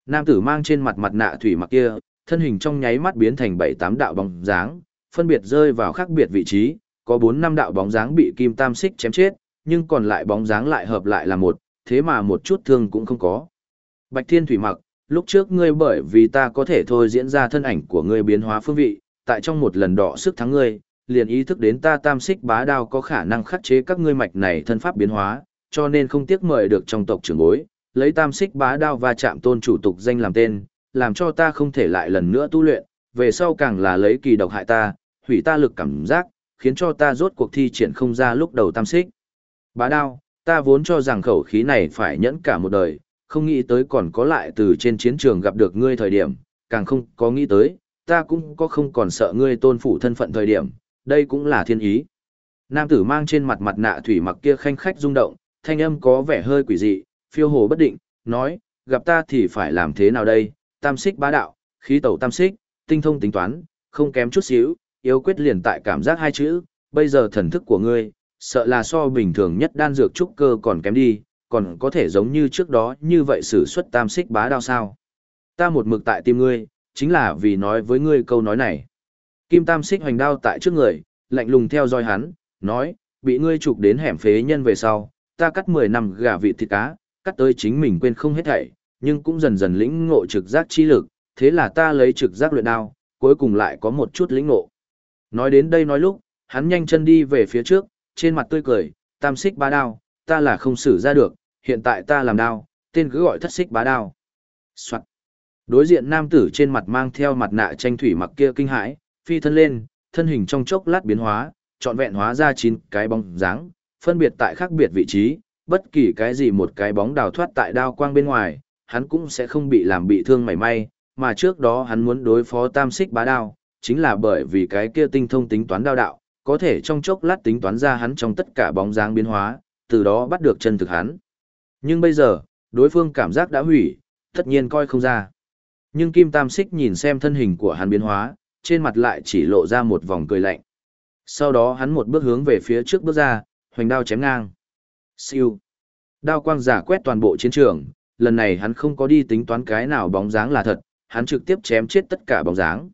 Nam tử mang trên mặt mặt nạ thủy mặc kia, thân hình trong nháy mắt biến thành bảy tám đạo bóng dáng, phân biệt rơi vào khác biệt vị trí, có bốn năm đạo bóng dáng bị kim tam xích chém chết, nhưng còn lại bóng dáng lại hợp lại là một, thế mà một chút thương cũng không có. Bạch Thiên Thủy mặc, lúc trước ngươi bởi vì ta có thể thôi diễn ra thân ảnh của ngươi biến hóa phương vị, tại trong một lần đọ sức thắng ngươi, liền ý thức đến ta tam xích bá đao có khả năng khắc chế các ngươi mạch này thân pháp biến hóa, cho nên không tiếc mời được trong tộc trưởng bối, lấy tam xích bá đao và chạm tôn chủ tục danh làm tên, làm cho ta không thể lại lần nữa tu luyện, về sau càng là lấy kỳ độc hại ta, hủy ta lực cảm giác, khiến cho ta rốt cuộc thi triển không ra lúc đầu tam xích. Bá đao, ta vốn cho rằng khẩu khí này phải nhẫn cả một đời, không nghĩ tới còn có lại từ trên chiến trường gặp được ngươi thời điểm, càng không có nghĩ tới, ta cũng có không còn sợ ngươi tôn phủ thân phận thời điểm, đây cũng là thiên ý. Nam tử mang trên mặt mặt nạ thủy mặc kia khanh khách rung động, thanh âm có vẻ hơi quỷ dị, phiêu hồ bất định, nói, gặp ta thì phải làm thế nào đây, tam xích bá đạo, khí tẩu tam xích, tinh thông tính toán, không kém chút xíu, yếu quyết liền tại cảm giác hai chữ, bây giờ thần thức của ngươi, sợ là so bình thường nhất đan dược trúc cơ còn kém đi, còn có thể giống như trước đó như vậy sử xuất tam xích bá đao sao. Ta một mực tại tim ngươi, chính là vì nói với ngươi câu nói này. Kim tam xích hoành đao tại trước người, lạnh lùng theo dõi hắn, nói, bị ngươi trục đến hẻm phế nhân về sau, ta cắt 10 năm gà vị thịt cá, cắt tới chính mình quên không hết thảy, nhưng cũng dần dần lĩnh ngộ trực giác chi lực, thế là ta lấy trực giác luyện đao, cuối cùng lại có một chút lĩnh ngộ. Nói đến đây nói lúc, hắn nhanh chân đi về phía trước, trên mặt tươi cười, tam xích bá đao, ta là không xử ra được, hiện tại ta làm đao, tên cứ gọi thất xích bá đao. Soạn. Đối diện nam tử trên mặt mang theo mặt nạ tranh thủy mặc kia kinh hãi, phi thân lên, thân hình trong chốc lát biến hóa, trọn vẹn hóa ra chín cái bóng dáng, phân biệt tại khác biệt vị trí, bất kỳ cái gì một cái bóng đào thoát tại đao quang bên ngoài, hắn cũng sẽ không bị làm bị thương mảy may, mà trước đó hắn muốn đối phó tam xích bá đao, chính là bởi vì cái kia tinh thông tính toán đao đạo, có thể trong chốc lát tính toán ra hắn trong tất cả bóng dáng biến hóa, từ đó bắt được chân thực hắn. Nhưng bây giờ, đối phương cảm giác đã hủy, tất nhiên coi không ra. Nhưng Kim Tam Xích nhìn xem thân hình của hắn biến hóa, trên mặt lại chỉ lộ ra một vòng cười lạnh. Sau đó hắn một bước hướng về phía trước bước ra, hoành đao chém ngang. Siêu. Đao quang giả quét toàn bộ chiến trường, lần này hắn không có đi tính toán cái nào bóng dáng là thật, hắn trực tiếp chém chết tất cả bóng dáng.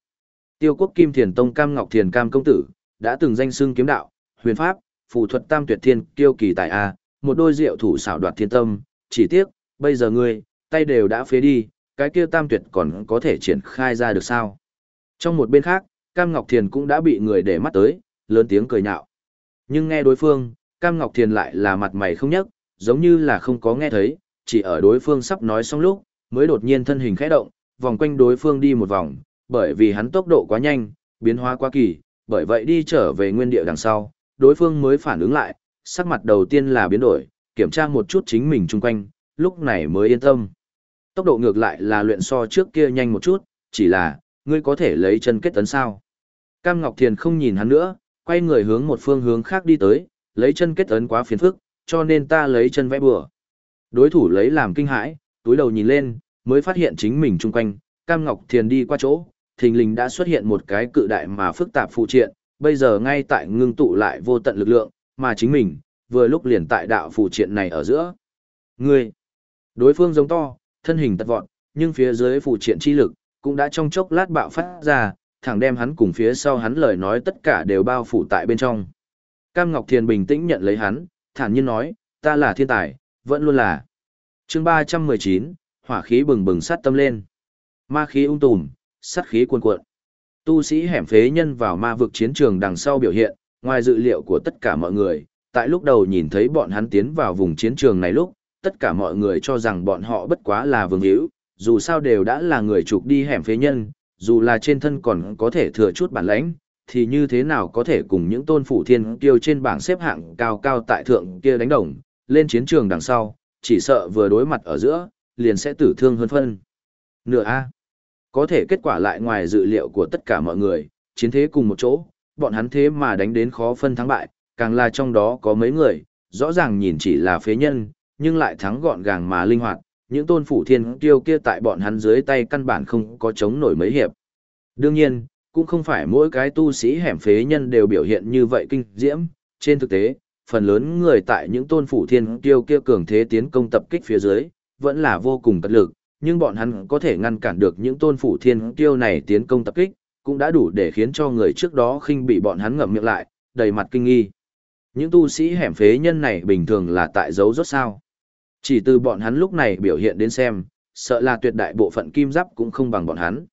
Tiêu quốc Kim Thiền Tông Cam Ngọc Thiền Cam Công Tử, đã từng danh xưng kiếm đạo, huyền pháp, phù thuật tam tuyệt thiên, kiêu kỳ tại A, một đôi rượu thủ xảo đoạt thiên tâm, chỉ tiếc, bây giờ ngươi, tay đều đã phế đi, cái kia tam tuyệt còn có thể triển khai ra được sao. Trong một bên khác, Cam Ngọc Thiền cũng đã bị người để mắt tới, lớn tiếng cười nhạo. Nhưng nghe đối phương, Cam Ngọc Thiền lại là mặt mày không nhấc, giống như là không có nghe thấy, chỉ ở đối phương sắp nói xong lúc, mới đột nhiên thân hình khẽ động, vòng quanh đối phương đi một vòng, bởi vì hắn tốc độ quá nhanh, biến hóa quá kỳ, bởi vậy đi trở về nguyên địa đằng sau, đối phương mới phản ứng lại, sắc mặt đầu tiên là biến đổi, kiểm tra một chút chính mình chung quanh, lúc này mới yên tâm. Tốc độ ngược lại là luyện so trước kia nhanh một chút, chỉ là, ngươi có thể lấy chân kết tấn sao. Cam Ngọc Thiền không nhìn hắn nữa, quay người hướng một phương hướng khác đi tới, lấy chân kết ấn quá phiền phức, cho nên ta lấy chân vẽ bừa. Đối thủ lấy làm kinh hãi, túi đầu nhìn lên, mới phát hiện chính mình chung quanh, Cam Ngọc Thiền đi qua chỗ, thình lình đã xuất hiện một cái cự đại mà phức tạp phụ triện, bây giờ ngay tại ngưng tụ lại vô tận lực lượng, mà chính mình, vừa lúc liền tại đạo phụ triện này ở giữa. Ngươi, đối phương giống to, thân hình tật vọt, nhưng phía dưới phụ triện chi lực, cũng đã trong chốc lát bạo phát ra, thẳng đem hắn cùng phía sau hắn lời nói tất cả đều bao phủ tại bên trong. Cam Ngọc Thiền bình tĩnh nhận lấy hắn, thản nhiên nói, ta là thiên tài, vẫn luôn là. chương 319, hỏa khí bừng bừng sát tâm lên. Ma khí ung tùm, sát khí cuồn cuộn. Tu sĩ hẻm phế nhân vào ma vực chiến trường đằng sau biểu hiện, ngoài dự liệu của tất cả mọi người, tại lúc đầu nhìn thấy bọn hắn tiến vào vùng chiến trường này lúc, tất cả mọi người cho rằng bọn họ bất quá là vương hữu, dù sao đều đã là người trục đi hẻm phế nhân, dù là trên thân còn có thể thừa chút bản lãnh, thì như thế nào có thể cùng những tôn phủ thiên kiêu trên bảng xếp hạng cao cao tại thượng kia đánh đồng, lên chiến trường đằng sau, chỉ sợ vừa đối mặt ở giữa, liền sẽ tử thương hơn phân. Nửa A. Có thể kết quả lại ngoài dự liệu của tất cả mọi người, chiến thế cùng một chỗ, bọn hắn thế mà đánh đến khó phân thắng bại, càng là trong đó có mấy người, rõ ràng nhìn chỉ là phế nhân, nhưng lại thắng gọn gàng mà linh hoạt, những tôn phủ thiên kiêu kia tại bọn hắn dưới tay căn bản không có chống nổi mấy hiệp. Đương nhiên, cũng không phải mỗi cái tu sĩ hẻm phế nhân đều biểu hiện như vậy kinh diễm, trên thực tế, phần lớn người tại những tôn phủ thiên kiêu kia cường thế tiến công tập kích phía dưới, vẫn là vô cùng cật lực, nhưng bọn hắn có thể ngăn cản được những tôn phủ thiên kiêu này tiến công tập kích, cũng đã đủ để khiến cho người trước đó khinh bị bọn hắn ngậm miệng lại, đầy mặt kinh nghi. Những tu sĩ hẻm phế nhân này bình thường là tại dấu rốt sao. Chỉ từ bọn hắn lúc này biểu hiện đến xem, sợ là tuyệt đại bộ phận kim giáp cũng không bằng bọn hắn.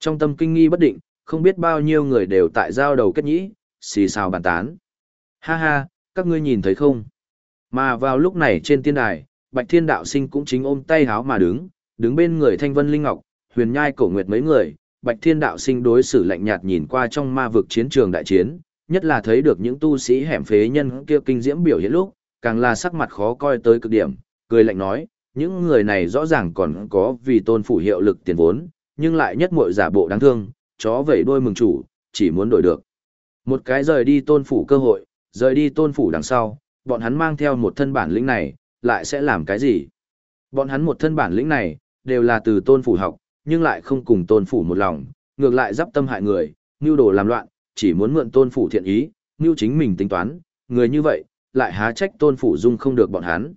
Trong tâm kinh nghi bất định, không biết bao nhiêu người đều tại giao đầu kết nhĩ, xì xào bàn tán. Ha ha, các ngươi nhìn thấy không? Mà vào lúc này trên tiên đài, Bạch Thiên Đạo Sinh cũng chính ôm tay háo mà đứng, đứng bên người Thanh Vân Linh Ngọc, Huyền Nhai Cổ Nguyệt mấy người, Bạch Thiên Đạo Sinh đối xử lạnh nhạt nhìn qua trong ma vực chiến trường đại chiến, nhất là thấy được những tu sĩ hẻm phế nhân kia kinh diễm biểu hiện lúc, càng là sắc mặt khó coi tới cực điểm, cười lạnh nói, những người này rõ ràng còn có vì tôn phủ hiệu lực tiền vốn, nhưng lại nhất muội giả bộ đáng thương, chó vẩy đôi mừng chủ, chỉ muốn đổi được. Một cái rời đi tôn phủ cơ hội, rời đi tôn phủ đằng sau, bọn hắn mang theo một thân bản lĩnh này, lại sẽ làm cái gì? Bọn hắn một thân bản lĩnh này, đều là từ tôn phủ học, nhưng lại không cùng tôn phủ một lòng, ngược lại giáp tâm hại người, mưu đồ làm loạn, chỉ muốn mượn tôn phủ thiện ý, mưu chính mình tính toán, người như vậy, lại há trách tôn phủ dung không được bọn hắn.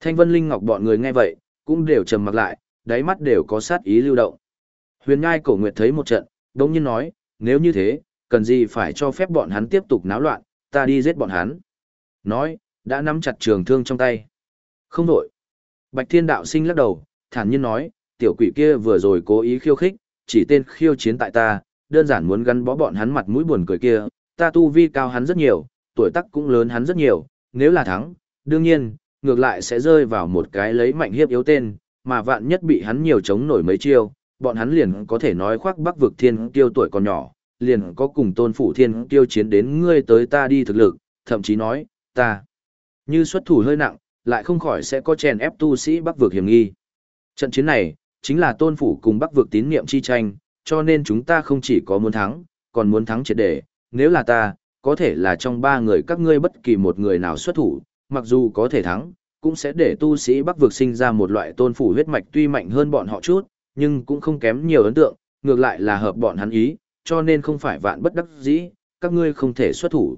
Thanh Vân Linh Ngọc bọn người nghe vậy, cũng đều trầm mặc lại, đáy mắt đều có sát ý lưu động. Huyền ngai Cổ Nguyệt thấy một trận, đống nhiên nói, nếu như thế, cần gì phải cho phép bọn hắn tiếp tục náo loạn, ta đi giết bọn hắn. Nói, đã nắm chặt trường thương trong tay. Không đổi. Bạch Thiên Đạo Sinh lắc đầu, thản nhiên nói, tiểu quỷ kia vừa rồi cố ý khiêu khích, chỉ tên khiêu chiến tại ta, đơn giản muốn gắn bó bọn hắn mặt mũi buồn cười kia, ta tu vi cao hắn rất nhiều, tuổi tác cũng lớn hắn rất nhiều, nếu là thắng, đương nhiên, ngược lại sẽ rơi vào một cái lấy mạnh hiếp yếu tên, mà vạn nhất bị hắn nhiều chống nổi mấy chiêu, bọn hắn liền có thể nói khoác bắc vực thiên kiêu tuổi còn nhỏ, liền có cùng tôn phủ thiên kiêu chiến đến ngươi tới ta đi thực lực, thậm chí nói, ta như xuất thủ hơi nặng, lại không khỏi sẽ có chèn ép tu sĩ bắc vực hiểm nghi. Trận chiến này, chính là tôn phủ cùng bắc vực tín niệm chi tranh, cho nên chúng ta không chỉ có muốn thắng, còn muốn thắng triệt để, nếu là ta, có thể là trong ba người các ngươi bất kỳ một người nào xuất thủ, mặc dù có thể thắng, cũng sẽ để tu sĩ bắc vực sinh ra một loại tôn phủ huyết mạch tuy mạnh hơn bọn họ chút, nhưng cũng không kém nhiều ấn tượng, ngược lại là hợp bọn hắn ý, cho nên không phải vạn bất đắc dĩ, các ngươi không thể xuất thủ.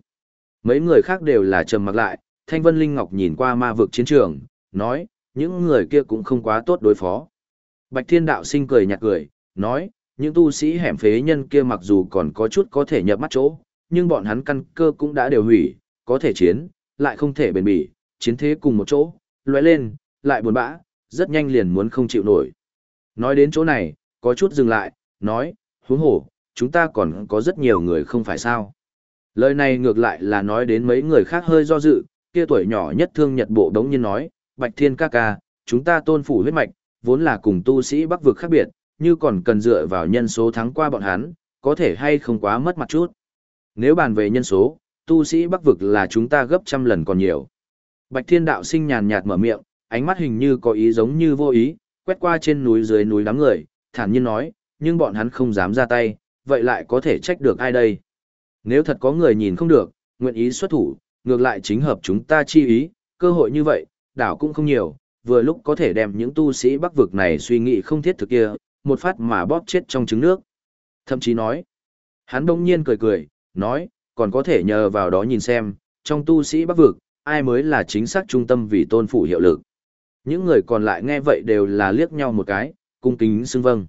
Mấy người khác đều là trầm mặc lại, Thanh Vân Linh Ngọc nhìn qua ma vực chiến trường, nói, những người kia cũng không quá tốt đối phó. Bạch Thiên Đạo sinh cười nhạt cười, nói, những tu sĩ hẻm phế nhân kia mặc dù còn có chút có thể nhập mắt chỗ, nhưng bọn hắn căn cơ cũng đã đều hủy, có thể chiến, lại không thể bền bỉ, chiến thế cùng một chỗ, lóe lên, lại buồn bã, rất nhanh liền muốn không chịu nổi. Nói đến chỗ này, có chút dừng lại, nói, huống hổ, chúng ta còn có rất nhiều người không phải sao. Lời này ngược lại là nói đến mấy người khác hơi do dự, kia tuổi nhỏ nhất thương nhật bộ đống nhiên nói, Bạch Thiên ca ca, chúng ta tôn phủ huyết mạch, vốn là cùng tu sĩ bắc vực khác biệt, như còn cần dựa vào nhân số thắng qua bọn hắn, có thể hay không quá mất mặt chút. Nếu bàn về nhân số, tu sĩ bắc vực là chúng ta gấp trăm lần còn nhiều. Bạch Thiên Đạo sinh nhàn nhạt mở miệng, ánh mắt hình như có ý giống như vô ý, quét qua trên núi dưới núi đám người, thản nhiên nói, nhưng bọn hắn không dám ra tay, vậy lại có thể trách được ai đây? Nếu thật có người nhìn không được, nguyện ý xuất thủ, ngược lại chính hợp chúng ta chi ý, cơ hội như vậy, đảo cũng không nhiều, vừa lúc có thể đem những tu sĩ bắc vực này suy nghĩ không thiết thực kia, một phát mà bóp chết trong trứng nước. Thậm chí nói, hắn đông nhiên cười cười, nói, còn có thể nhờ vào đó nhìn xem, trong tu sĩ bắc vực, ai mới là chính xác trung tâm vì tôn phủ hiệu lực. Những người còn lại nghe vậy đều là liếc nhau một cái, cung kính xưng vâng.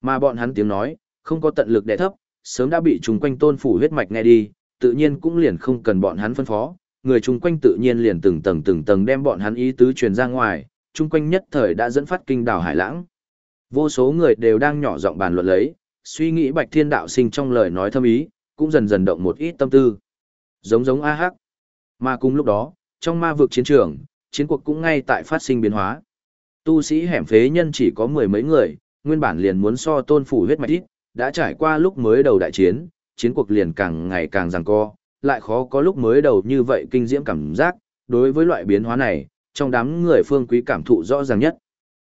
Mà bọn hắn tiếng nói, không có tận lực đè thấp, sớm đã bị chúng quanh tôn phủ huyết mạch nghe đi, tự nhiên cũng liền không cần bọn hắn phân phó, người chung quanh tự nhiên liền từng tầng từng tầng đem bọn hắn ý tứ truyền ra ngoài, chung quanh nhất thời đã dẫn phát kinh đảo hải lãng. Vô số người đều đang nhỏ giọng bàn luận lấy, suy nghĩ Bạch Thiên đạo sinh trong lời nói thâm ý, cũng dần dần động một ít tâm tư. Giống giống a hắc. Mà cùng lúc đó, trong ma vực chiến trường, chiến cuộc cũng ngay tại phát sinh biến hóa. Tu sĩ hẻm phế nhân chỉ có mười mấy người, nguyên bản liền muốn so tôn phủ huyết mạch ít, đã trải qua lúc mới đầu đại chiến, chiến cuộc liền càng ngày càng giằng co, lại khó có lúc mới đầu như vậy kinh diễm cảm giác, đối với loại biến hóa này, trong đám người phương quý cảm thụ rõ ràng nhất.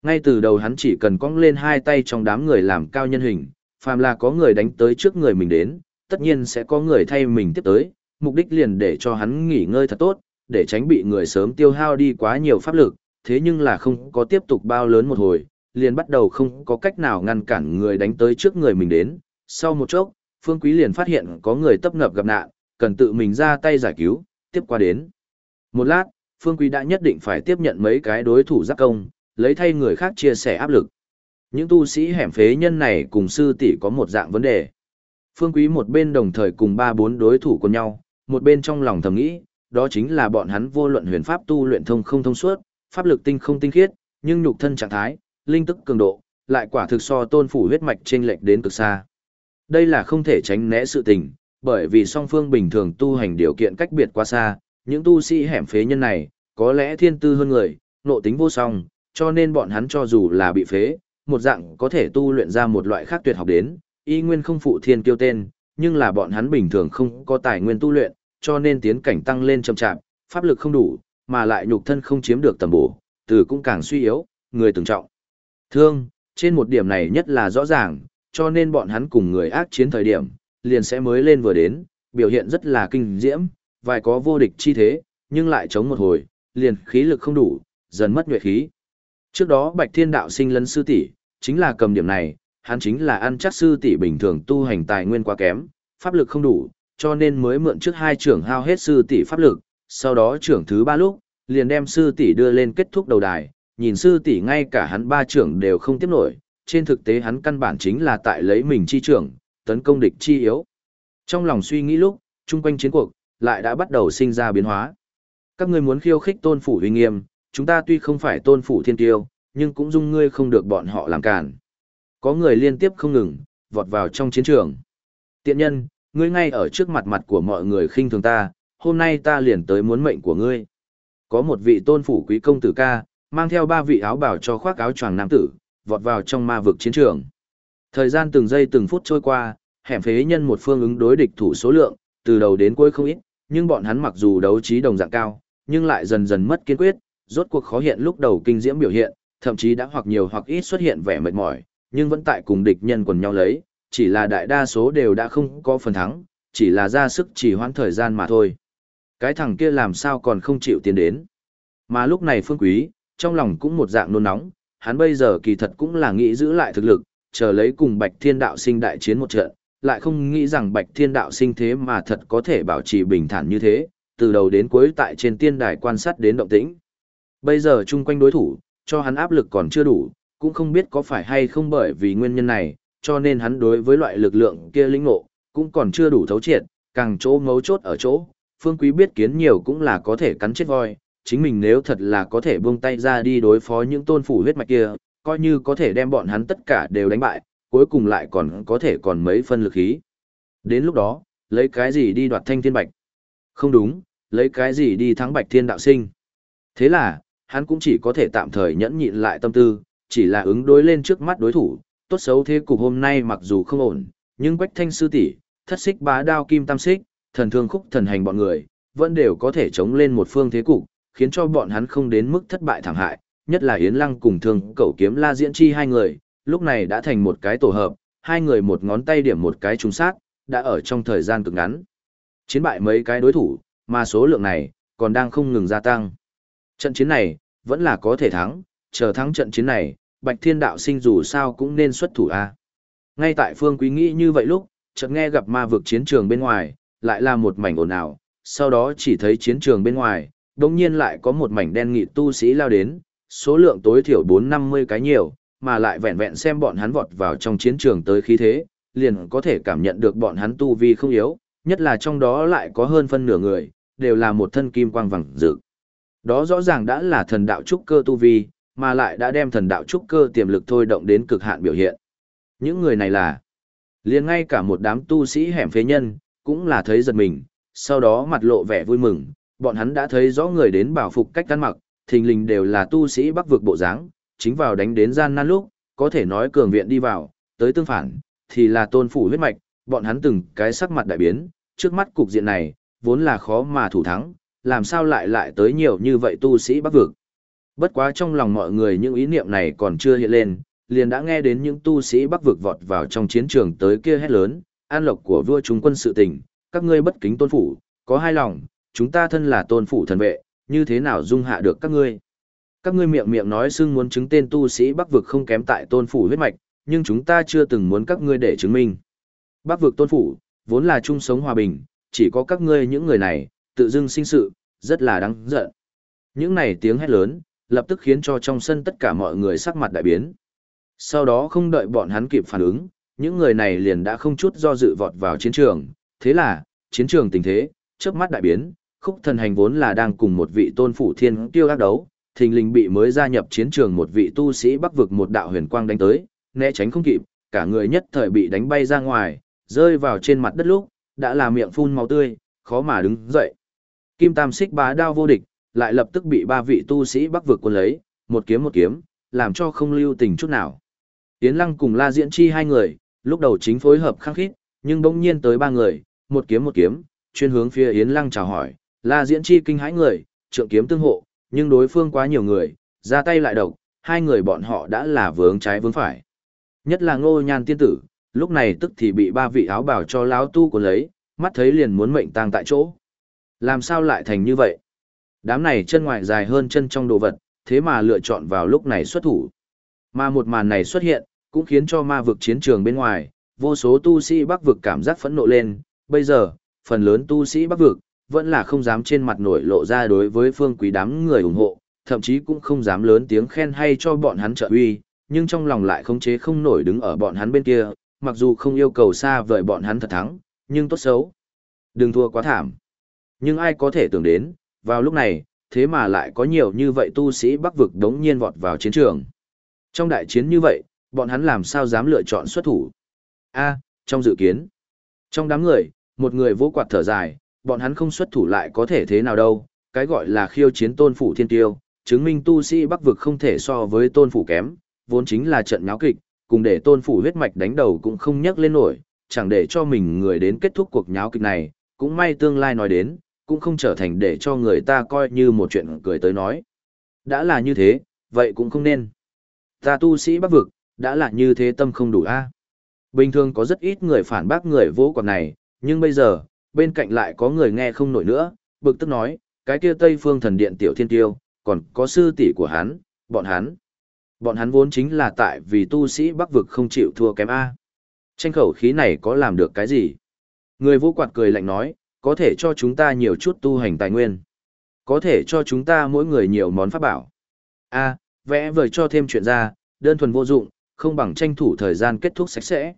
Ngay từ đầu hắn chỉ cần cong lên hai tay trong đám người làm cao nhân hình, phàm là có người đánh tới trước người mình đến, tất nhiên sẽ có người thay mình tiếp tới, mục đích liền để cho hắn nghỉ ngơi thật tốt, để tránh bị người sớm tiêu hao đi quá nhiều pháp lực, thế nhưng là không có tiếp tục bao lớn một hồi, liền bắt đầu không có cách nào ngăn cản người đánh tới trước người mình đến. Sau một chốc, Phương Quý liền phát hiện có người tấp ngập gặp nạn, cần tự mình ra tay giải cứu, tiếp qua đến. Một lát, Phương Quý đã nhất định phải tiếp nhận mấy cái đối thủ giác công, lấy thay người khác chia sẻ áp lực. Những tu sĩ hẻm phế nhân này cùng sư tỷ có một dạng vấn đề. Phương Quý một bên đồng thời cùng ba bốn đối thủ của nhau, một bên trong lòng thầm nghĩ, đó chính là bọn hắn vô luận huyền pháp tu luyện thông không thông suốt, pháp lực tinh không tinh khiết, nhưng nhục thân trạng thái, linh tức cường độ, lại quả thực so tôn phủ huyết mạch chênh lệch đến cực xa. Đây là không thể tránh né sự tình, bởi vì song phương bình thường tu hành điều kiện cách biệt quá xa, những tu sĩ hẻm phế nhân này, có lẽ thiên tư hơn người, nộ tính vô song, cho nên bọn hắn cho dù là bị phế, một dạng có thể tu luyện ra một loại khác tuyệt học đến, y nguyên không phụ thiên kiêu tên, nhưng là bọn hắn bình thường không có tài nguyên tu luyện, cho nên tiến cảnh tăng lên chậm chạp, pháp lực không đủ, mà lại nhục thân không chiếm được tầm bổ, từ cũng càng suy yếu, người từng trọng. Thương, trên một điểm này nhất là rõ ràng, cho nên bọn hắn cùng người ác chiến thời điểm, liền sẽ mới lên vừa đến, biểu hiện rất là kinh diễm, vài có vô địch chi thế, nhưng lại chống một hồi, liền khí lực không đủ, dần mất nhuệ khí. Trước đó Bạch Thiên Đạo sinh lấn sư tỷ, chính là cầm điểm này, hắn chính là ăn chắc sư tỷ bình thường tu hành tài nguyên quá kém, pháp lực không đủ, cho nên mới mượn trước hai trưởng hao hết sư tỷ pháp lực, sau đó trưởng thứ ba lúc, liền đem sư tỷ đưa lên kết thúc đầu đài, nhìn sư tỷ ngay cả hắn ba trưởng đều không tiếp nổi, trên thực tế hắn căn bản chính là tại lấy mình chi trưởng, tấn công địch chi yếu. Trong lòng suy nghĩ lúc, chung quanh chiến cuộc, lại đã bắt đầu sinh ra biến hóa. Các ngươi muốn khiêu khích tôn phủ uy nghiêm, chúng ta tuy không phải tôn phủ thiên tiêu, nhưng cũng dung ngươi không được bọn họ làm cản. Có người liên tiếp không ngừng, vọt vào trong chiến trường. Tiện nhân, ngươi ngay ở trước mặt mặt của mọi người khinh thường ta, hôm nay ta liền tới muốn mệnh của ngươi. Có một vị tôn phủ quý công tử ca, mang theo ba vị áo bảo cho khoác áo choàng nam tử, vọt vào trong ma vực chiến trường. Thời gian từng giây từng phút trôi qua, hẻm phế nhân một phương ứng đối địch thủ số lượng, từ đầu đến cuối không ít, nhưng bọn hắn mặc dù đấu trí đồng dạng cao, nhưng lại dần dần mất kiên quyết, rốt cuộc khó hiện lúc đầu kinh diễm biểu hiện, thậm chí đã hoặc nhiều hoặc ít xuất hiện vẻ mệt mỏi, nhưng vẫn tại cùng địch nhân quần nhau lấy, chỉ là đại đa số đều đã không có phần thắng, chỉ là ra sức chỉ hoãn thời gian mà thôi. Cái thằng kia làm sao còn không chịu tiến đến. Mà lúc này Phương Quý, trong lòng cũng một dạng nôn nóng, hắn bây giờ kỳ thật cũng là nghĩ giữ lại thực lực, chờ lấy cùng Bạch Thiên Đạo sinh đại chiến một trận, lại không nghĩ rằng Bạch Thiên Đạo sinh thế mà thật có thể bảo trì bình thản như thế, từ đầu đến cuối tại trên tiên đài quan sát đến động tĩnh. Bây giờ chung quanh đối thủ, cho hắn áp lực còn chưa đủ, cũng không biết có phải hay không bởi vì nguyên nhân này, cho nên hắn đối với loại lực lượng kia linh ngộ, cũng còn chưa đủ thấu triệt, càng chỗ ngấu chốt ở chỗ, Phương Quý biết kiến nhiều cũng là có thể cắn chết voi, chính mình nếu thật là có thể buông tay ra đi đối phó những tôn phủ huyết mạch kia, coi như có thể đem bọn hắn tất cả đều đánh bại, cuối cùng lại còn có thể còn mấy phân lực khí. Đến lúc đó, lấy cái gì đi đoạt thanh thiên bạch? Không đúng, lấy cái gì đi thắng bạch thiên đạo sinh? Thế là, hắn cũng chỉ có thể tạm thời nhẫn nhịn lại tâm tư, chỉ là ứng đối lên trước mắt đối thủ, tốt xấu thế cục hôm nay mặc dù không ổn, nhưng quách thanh sư tỷ, thất xích bá đao kim tam xích, thần thương khúc thần hành bọn người, vẫn đều có thể chống lên một phương thế cục, khiến cho bọn hắn không đến mức thất bại thảm hại, nhất là Yến Lăng cùng thương cậu kiếm la diễn chi hai người, lúc này đã thành một cái tổ hợp, hai người một ngón tay điểm một cái trúng sát, đã ở trong thời gian cực ngắn. Chiến bại mấy cái đối thủ, mà số lượng này, còn đang không ngừng gia tăng. Trận chiến này, vẫn là có thể thắng, chờ thắng trận chiến này, Bạch Thiên Đạo sinh dù sao cũng nên xuất thủ A. Ngay tại Phương Quý nghĩ như vậy lúc, chợt nghe gặp ma vực chiến trường bên ngoài, lại là một mảnh ồn ào, sau đó chỉ thấy chiến trường bên ngoài, đồng nhiên lại có một mảnh đen nghị tu sĩ lao đến, số lượng tối thiểu 450 cái nhiều, mà lại vẹn vẹn xem bọn hắn vọt vào trong chiến trường tới khí thế, liền có thể cảm nhận được bọn hắn tu vi không yếu, nhất là trong đó lại có hơn phân nửa người, đều là một thân kim quang vàng dự. Đó rõ ràng đã là thần đạo trúc cơ tu vi, mà lại đã đem thần đạo trúc cơ tiềm lực thôi động đến cực hạn biểu hiện. Những người này là, liền ngay cả một đám tu sĩ hẻm phế nhân, cũng là thấy giật mình, sau đó mặt lộ vẻ vui mừng, bọn hắn đã thấy rõ người đến bảo phục cách ăn mặc, thình lình đều là tu sĩ bắc vực bộ dáng, chính vào đánh đến gian nan lúc, có thể nói cường viện đi vào, tới tương phản, thì là tôn phủ huyết mạch, bọn hắn từng cái sắc mặt đại biến, trước mắt cục diện này, vốn là khó mà thủ thắng, làm sao lại lại tới nhiều như vậy tu sĩ bắc vực. Bất quá trong lòng mọi người những ý niệm này còn chưa hiện lên, liền đã nghe đến những tu sĩ bắc vực vọt vào trong chiến trường tới kia hét lớn, an lộc của vua chúng quân sự tình, các ngươi bất kính tôn phủ, có hai lòng, chúng ta thân là tôn phủ thần vệ, như thế nào dung hạ được các ngươi. Các ngươi miệng miệng nói xưng muốn chứng tên tu sĩ bắc vực không kém tại tôn phủ huyết mạch, nhưng chúng ta chưa từng muốn các ngươi để chứng minh. Bắc vực tôn phủ, vốn là chung sống hòa bình, chỉ có các ngươi những người này, tự dưng sinh sự, rất là đáng giận. Những này tiếng hét lớn, lập tức khiến cho trong sân tất cả mọi người sắc mặt đại biến. Sau đó không đợi bọn hắn kịp phản ứng, những người này liền đã không chút do dự vọt vào chiến trường. Thế là, chiến trường tình thế, chớp mắt đại biến, khúc thần hành vốn là đang cùng một vị tôn phủ thiên tiêu ác đấu, thình lình bị mới gia nhập chiến trường một vị tu sĩ bắc vực một đạo huyền quang đánh tới, né tránh không kịp, cả người nhất thời bị đánh bay ra ngoài, rơi vào trên mặt đất lúc, đã là miệng phun máu tươi, khó mà đứng dậy. Kim Tam Xích bá đao vô địch, lại lập tức bị ba vị tu sĩ bắc vực quân lấy, một kiếm một kiếm, làm cho không lưu tình chút nào. Yến Lăng cùng La Diễn Chi hai người, lúc đầu chính phối hợp khăng khít, nhưng bỗng nhiên tới ba người, một kiếm một kiếm, chuyên hướng phía Yến Lăng chào hỏi, La Diễn Chi kinh hãi người, trượng kiếm tương hộ, nhưng đối phương quá nhiều người, ra tay lại độc, hai người bọn họ đã là vướng trái vướng phải. Nhất là ngô nhan tiên tử, lúc này tức thì bị ba vị áo bảo cho lão tu của lấy, mắt thấy liền muốn mệnh tang tại chỗ. Làm sao lại thành như vậy? Đám này chân ngoài dài hơn chân trong đồ vật, thế mà lựa chọn vào lúc này xuất thủ. Mà một màn này xuất hiện, cũng khiến cho ma vực chiến trường bên ngoài, vô số tu sĩ bắc vực cảm giác phẫn nộ lên. Bây giờ, phần lớn tu sĩ bắc vực, vẫn là không dám trên mặt nổi lộ ra đối với phương quý đám người ủng hộ, thậm chí cũng không dám lớn tiếng khen hay cho bọn hắn trợ uy, nhưng trong lòng lại không chế không nổi đứng ở bọn hắn bên kia, mặc dù không yêu cầu xa vời bọn hắn thật thắng, nhưng tốt xấu. Đừng thua quá thảm. Nhưng ai có thể tưởng đến, vào lúc này, thế mà lại có nhiều như vậy tu sĩ bắc vực đống nhiên vọt vào chiến trường. Trong đại chiến như vậy, bọn hắn làm sao dám lựa chọn xuất thủ? A, trong dự kiến. Trong đám người, một người vỗ quạt thở dài, bọn hắn không xuất thủ lại có thể thế nào đâu, cái gọi là khiêu chiến tôn phủ thiên tiêu, chứng minh tu sĩ bắc vực không thể so với tôn phủ kém, vốn chính là trận náo kịch, cùng để tôn phủ huyết mạch đánh đầu cũng không nhắc lên nổi, chẳng để cho mình người đến kết thúc cuộc nháo kịch này, cũng may tương lai nói đến, cũng không trở thành để cho người ta coi như một chuyện cười tới nói. Đã là như thế, vậy cũng không nên. Ta tu sĩ bắc vực, đã là như thế tâm không đủ a. Bình thường có rất ít người phản bác người vô quạt này, nhưng bây giờ, bên cạnh lại có người nghe không nổi nữa, bực tức nói, cái kia Tây Phương Thần Điện tiểu thiên tiêu, còn có sư tỷ của hắn, bọn hắn. Bọn hắn vốn chính là tại vì tu sĩ Bắc vực không chịu thua kém a. Tranh khẩu khí này có làm được cái gì? Người vô quạt cười lạnh nói, có thể cho chúng ta nhiều chút tu hành tài nguyên. Có thể cho chúng ta mỗi người nhiều món pháp bảo. A, vẽ vời cho thêm chuyện ra, đơn thuần vô dụng, không bằng tranh thủ thời gian kết thúc sạch sẽ.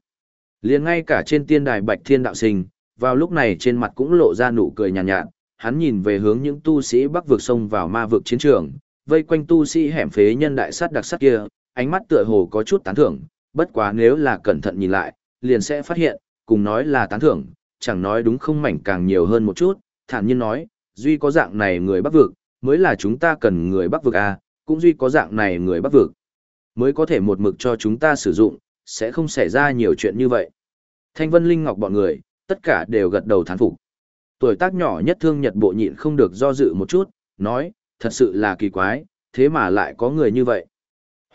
liền ngay cả trên tiên đài Bạch Thiên Đạo Sinh, vào lúc này trên mặt cũng lộ ra nụ cười nhàn nhạt, nhạt, hắn nhìn về hướng những tu sĩ bắc vực sông vào ma vực chiến trường, vây quanh tu sĩ hẻm phế nhân đại sát đặc sắc kia, ánh mắt tựa hồ có chút tán thưởng, bất quá nếu là cẩn thận nhìn lại, liền sẽ phát hiện, cùng nói là tán thưởng, chẳng nói đúng không mảnh càng nhiều hơn một chút, thản nhiên nói, duy có dạng này người bắc vực, mới là chúng ta cần người bắc vực à, cũng duy có dạng này người bắc vực, mới có thể một mực cho chúng ta sử dụng, sẽ không xảy ra nhiều chuyện như vậy. Thanh Vân Linh Ngọc bọn người, tất cả đều gật đầu thán phục. Tuổi tác nhỏ nhất thương nhật bộ nhịn không được do dự một chút, nói, thật sự là kỳ quái, thế mà lại có người như vậy.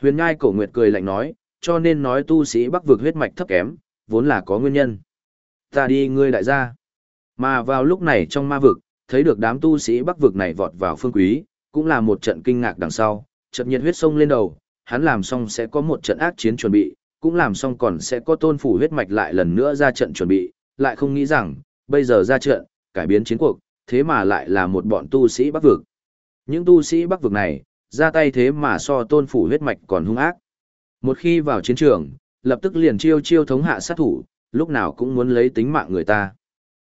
Huyền Nhai Cổ Nguyệt cười lạnh nói, cho nên nói tu sĩ Bắc vực huyết mạch thấp kém, vốn là có nguyên nhân. Ta đi ngươi đại gia. Mà vào lúc này trong ma vực, thấy được đám tu sĩ Bắc vực này vọt vào phương quý, cũng là một trận kinh ngạc đằng sau, chợt nhiệt huyết sông lên đầu, hắn làm xong sẽ có một trận ác chiến chuẩn bị, cũng làm xong còn sẽ có tôn phủ huyết mạch lại lần nữa ra trận chuẩn bị, lại không nghĩ rằng, bây giờ ra trận, cải biến chiến cuộc, thế mà lại là một bọn tu sĩ bắc vực. Những tu sĩ bắc vực này, ra tay thế mà so tôn phủ huyết mạch còn hung ác. Một khi vào chiến trường, lập tức liền chiêu chiêu thống hạ sát thủ, lúc nào cũng muốn lấy tính mạng người ta.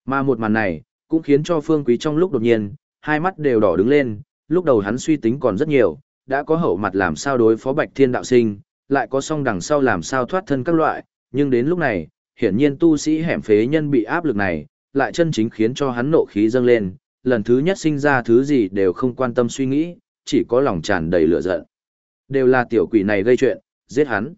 Mà một màn này, cũng khiến cho phương quý trong lúc đột nhiên, hai mắt đều đỏ đứng lên, lúc đầu hắn suy tính còn rất nhiều, đã có hậu mặt làm sao đối phó bạch thiên đạo sinh, lại có song đằng sau làm sao thoát thân các loại, nhưng đến lúc này, hiển nhiên tu sĩ hẻm phế nhân bị áp lực này, lại chân chính khiến cho hắn nộ khí dâng lên, lần thứ nhất sinh ra thứ gì đều không quan tâm suy nghĩ, chỉ có lòng tràn đầy lửa giận. Đều là tiểu quỷ này gây chuyện, giết hắn.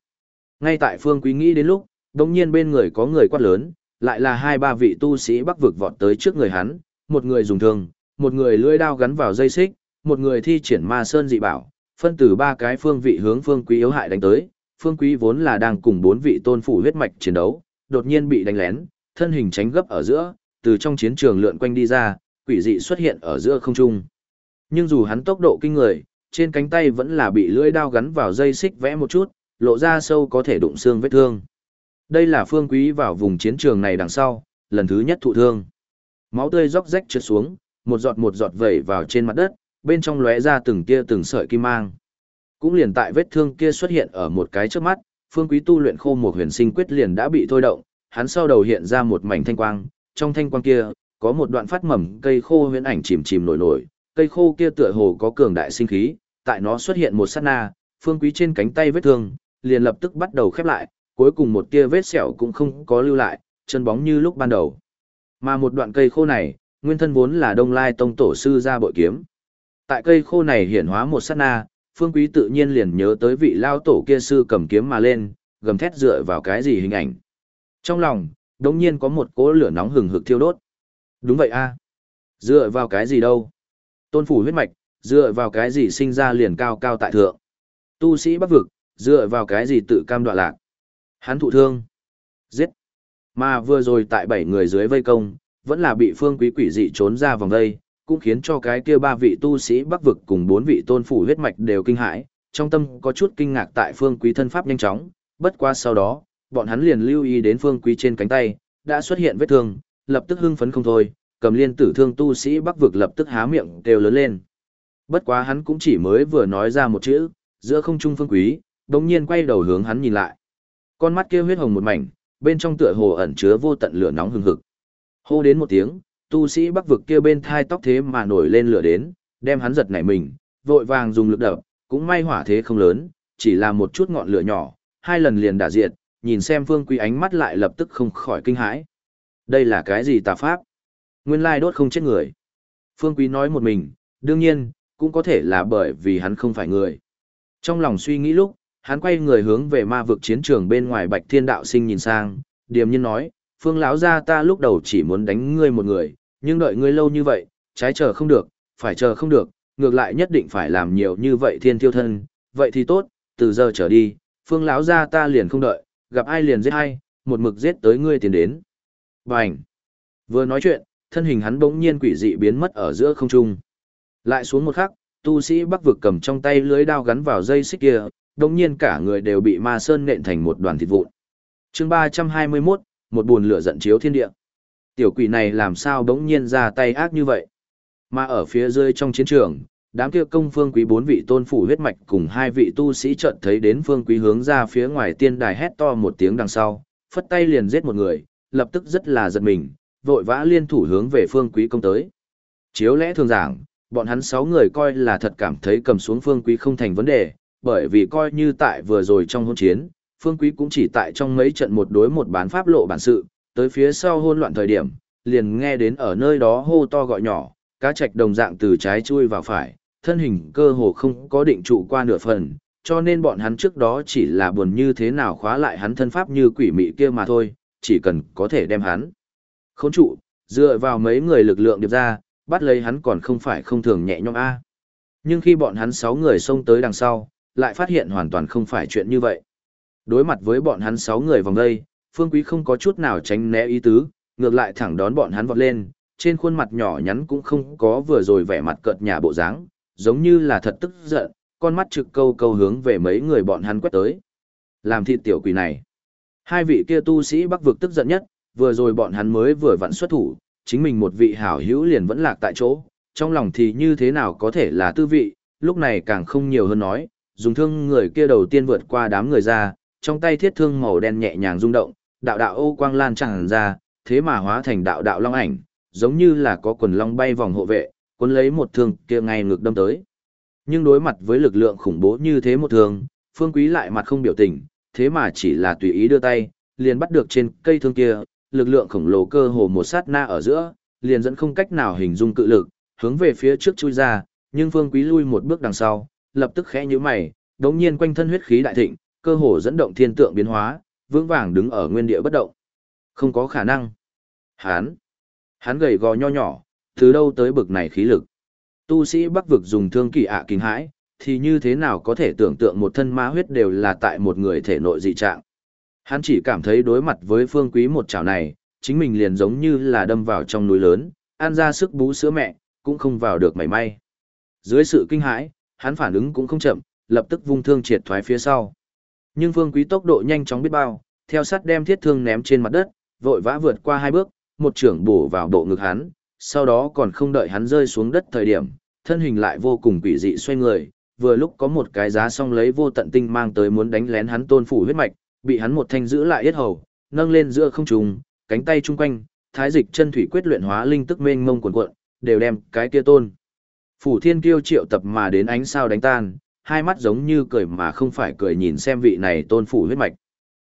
Ngay tại phương quý nghĩ đến lúc, đồng nhiên bên người có người quát lớn, lại là hai ba vị tu sĩ bắc vực vọt tới trước người hắn, một người dùng thương, một người lưỡi đao gắn vào dây xích, một người thi triển ma sơn dị bảo, phân từ ba cái phương vị hướng phương quý yếu hại đánh tới. Phương quý vốn là đang cùng bốn vị tôn phủ huyết mạch chiến đấu, đột nhiên bị đánh lén, thân hình tránh gấp ở giữa, từ trong chiến trường lượn quanh đi ra, quỷ dị xuất hiện ở giữa không trung. Nhưng dù hắn tốc độ kinh người, trên cánh tay vẫn là bị lưỡi đao gắn vào dây xích vẽ một chút, lộ ra sâu có thể đụng xương vết thương. Đây là phương quý vào vùng chiến trường này đằng sau, lần thứ nhất thụ thương. Máu tươi róc rách trượt xuống, một giọt một giọt vẩy vào trên mặt đất, bên trong lóe ra từng tia từng sợi kim mang. Cũng liền tại vết thương kia xuất hiện ở một cái trước mắt, phương quý tu luyện khô một huyền sinh quyết liền đã bị thôi động, hắn sau đầu hiện ra một mảnh thanh quang, trong thanh quang kia, có một đoạn phát mầm cây khô huyền ảnh chìm chìm nổi nổi, cây khô kia tựa hồ có cường đại sinh khí, tại nó xuất hiện một sát na, phương quý trên cánh tay vết thương, liền lập tức bắt đầu khép lại, cuối cùng một tia vết sẹo cũng không có lưu lại, chân bóng như lúc ban đầu. Mà một đoạn cây khô này, nguyên thân vốn là Đông Lai Tông tổ sư ra bội kiếm. Tại cây khô này hiển hóa một sát na, Phương Quý tự nhiên liền nhớ tới vị lao tổ kia sư cầm kiếm mà lên, gầm thét dựa vào cái gì hình ảnh. Trong lòng, đống nhiên có một cỗ lửa nóng hừng hực thiêu đốt. Đúng vậy a Dựa vào cái gì đâu? Tôn phủ huyết mạch, dựa vào cái gì sinh ra liền cao cao tại thượng? Tu sĩ bắc vực, dựa vào cái gì tự cam đoạ lạc. Hắn thụ thương. Giết. Mà vừa rồi tại bảy người dưới vây công, vẫn là bị phương quý quỷ dị trốn ra vòng đây cũng khiến cho cái kia ba vị tu sĩ bắc vực cùng bốn vị tôn phủ huyết mạch đều kinh hãi, trong tâm có chút kinh ngạc tại phương quý thân pháp nhanh chóng, bất qua sau đó, bọn hắn liền lưu ý đến phương quý trên cánh tay, đã xuất hiện vết thương, lập tức hưng phấn không thôi, cầm liên tử thương tu sĩ bắc vực lập tức há miệng kêu lớn lên. Bất quá hắn cũng chỉ mới vừa nói ra một chữ, giữa không trung phương quý, đồng nhiên quay đầu hướng hắn nhìn lại. Con mắt kia huyết hồng một mảnh, bên trong tựa hồ ẩn chứa vô tận lửa nóng hừng hực. Hô đến một tiếng, tu sĩ bắc vực kia bên thai tóc thế mà nổi lên lửa đến, đem hắn giật nảy mình, vội vàng dùng lực đập, cũng may hỏa thế không lớn, chỉ là một chút ngọn lửa nhỏ, hai lần liền đả diệt, nhìn xem Phương Quý ánh mắt lại lập tức không khỏi kinh hãi. Đây là cái gì tà pháp? Nguyên lai đốt không chết người. Phương Quý nói một mình, đương nhiên, cũng có thể là bởi vì hắn không phải người. Trong lòng suy nghĩ lúc, hắn quay người hướng về ma vực chiến trường bên ngoài Bạch Thiên Đạo Sinh nhìn sang, điềm nhiên nói, Phương lão gia ta lúc đầu chỉ muốn đánh ngươi một người, nhưng đợi ngươi lâu như vậy, trái chờ không được, phải chờ không được, ngược lại nhất định phải làm nhiều như vậy thiên tiêu thân, vậy thì tốt, từ giờ trở đi, Phương lão gia ta liền không đợi, gặp ai liền giết ai, một mực giết tới ngươi tiền đến. Bành! Vừa nói chuyện, thân hình hắn bỗng nhiên quỷ dị biến mất ở giữa không trung. Lại xuống một khắc, tu sĩ bắc vực cầm trong tay lưới đao gắn vào dây xích kia, đồng nhiên cả người đều bị ma sơn nện thành một đoàn thịt vụn. chương 321, một buồn lửa giận chiếu thiên địa. Tiểu quỷ này làm sao đống nhiên ra tay ác như vậy? Mà ở phía dưới trong chiến trường, đám kia công phương quý bốn vị tôn phủ huyết mạch cùng hai vị tu sĩ trận thấy đến phương quý hướng ra phía ngoài tiên đài hét to một tiếng đằng sau, phất tay liền giết một người, lập tức rất là giật mình, vội vã liên thủ hướng về phương quý công tới. Chiếu lẽ thường giảng, bọn hắn sáu người coi là thật cảm thấy cầm xuống phương quý không thành vấn đề, bởi vì coi như tại vừa rồi trong hôn chiến, phương quý cũng chỉ tại trong mấy trận một đối một bán pháp lộ bản sự, tới phía sau hôn loạn thời điểm, liền nghe đến ở nơi đó hô to gọi nhỏ, cá trạch đồng dạng từ trái chui vào phải, thân hình cơ hồ không có định trụ qua nửa phần, cho nên bọn hắn trước đó chỉ là buồn như thế nào khóa lại hắn thân pháp như quỷ mị kia mà thôi, chỉ cần có thể đem hắn khốn trụ, dựa vào mấy người lực lượng điệp ra, bắt lấy hắn còn không phải không thường nhẹ nhõm a. Nhưng khi bọn hắn sáu người xông tới đằng sau, lại phát hiện hoàn toàn không phải chuyện như vậy. Đối mặt với bọn hắn sáu người vòng đây, Phương Quý không có chút nào tránh né ý tứ, ngược lại thẳng đón bọn hắn vọt lên, trên khuôn mặt nhỏ nhắn cũng không có vừa rồi vẻ mặt cợt nhà bộ dáng, giống như là thật tức giận, con mắt trực câu câu hướng về mấy người bọn hắn quét tới. Làm thịt tiểu quỷ này. Hai vị kia tu sĩ bắc vực tức giận nhất, vừa rồi bọn hắn mới vừa vặn xuất thủ, chính mình một vị hảo hữu liền vẫn lạc tại chỗ, trong lòng thì như thế nào có thể là tư vị, lúc này càng không nhiều hơn nói, dùng thương người kia đầu tiên vượt qua đám người ra, trong tay thiết thương màu đen nhẹ nhàng rung động, đạo đạo ô quang lan tràn ra, thế mà hóa thành đạo đạo long ảnh, giống như là có quần long bay vòng hộ vệ, cuốn lấy một thương kia ngay ngược đâm tới. Nhưng đối mặt với lực lượng khủng bố như thế một thương, Phương Quý lại mặt không biểu tình, thế mà chỉ là tùy ý đưa tay, liền bắt được trên cây thương kia, lực lượng khổng lồ cơ hồ một sát na ở giữa, liền dẫn không cách nào hình dung cự lực, hướng về phía trước chui ra, nhưng Phương Quý lui một bước đằng sau, lập tức khẽ nhíu mày, đống nhiên quanh thân huyết khí đại thịnh, cơ hồ dẫn động thiên tượng biến hóa, vững vàng đứng ở nguyên địa bất động. Không có khả năng. Hán. Hắn gầy gò nho nhỏ, từ đâu tới bực này khí lực. Tu sĩ bắc vực dùng thương kỳ ạ à kinh hãi, thì như thế nào có thể tưởng tượng một thân ma huyết đều là tại một người thể nội dị trạng. Hắn chỉ cảm thấy đối mặt với phương quý một chảo này, chính mình liền giống như là đâm vào trong núi lớn, ăn ra sức bú sữa mẹ, cũng không vào được mảy may. Dưới sự kinh hãi, hắn phản ứng cũng không chậm, lập tức vung thương triệt thoái phía sau. Nhưng phương quý tốc độ nhanh chóng biết bao, theo sát đem thiết thương ném trên mặt đất, vội vã vượt qua hai bước, một trưởng bổ vào bộ ngực hắn, sau đó còn không đợi hắn rơi xuống đất thời điểm, thân hình lại vô cùng quỷ dị xoay người, vừa lúc có một cái giá song lấy vô tận tinh mang tới muốn đánh lén hắn tôn phủ huyết mạch, bị hắn một thanh giữ lại yết hầu, nâng lên giữa không trung, cánh tay chung quanh, thái dịch chân thủy quyết luyện hóa linh tức mênh mông cuồn cuộn, đều đem cái kia tôn. Phủ thiên kiêu triệu tập mà đến ánh sao đánh tan, hai mắt giống như cười mà không phải cười nhìn xem vị này tôn phủ huyết mạch.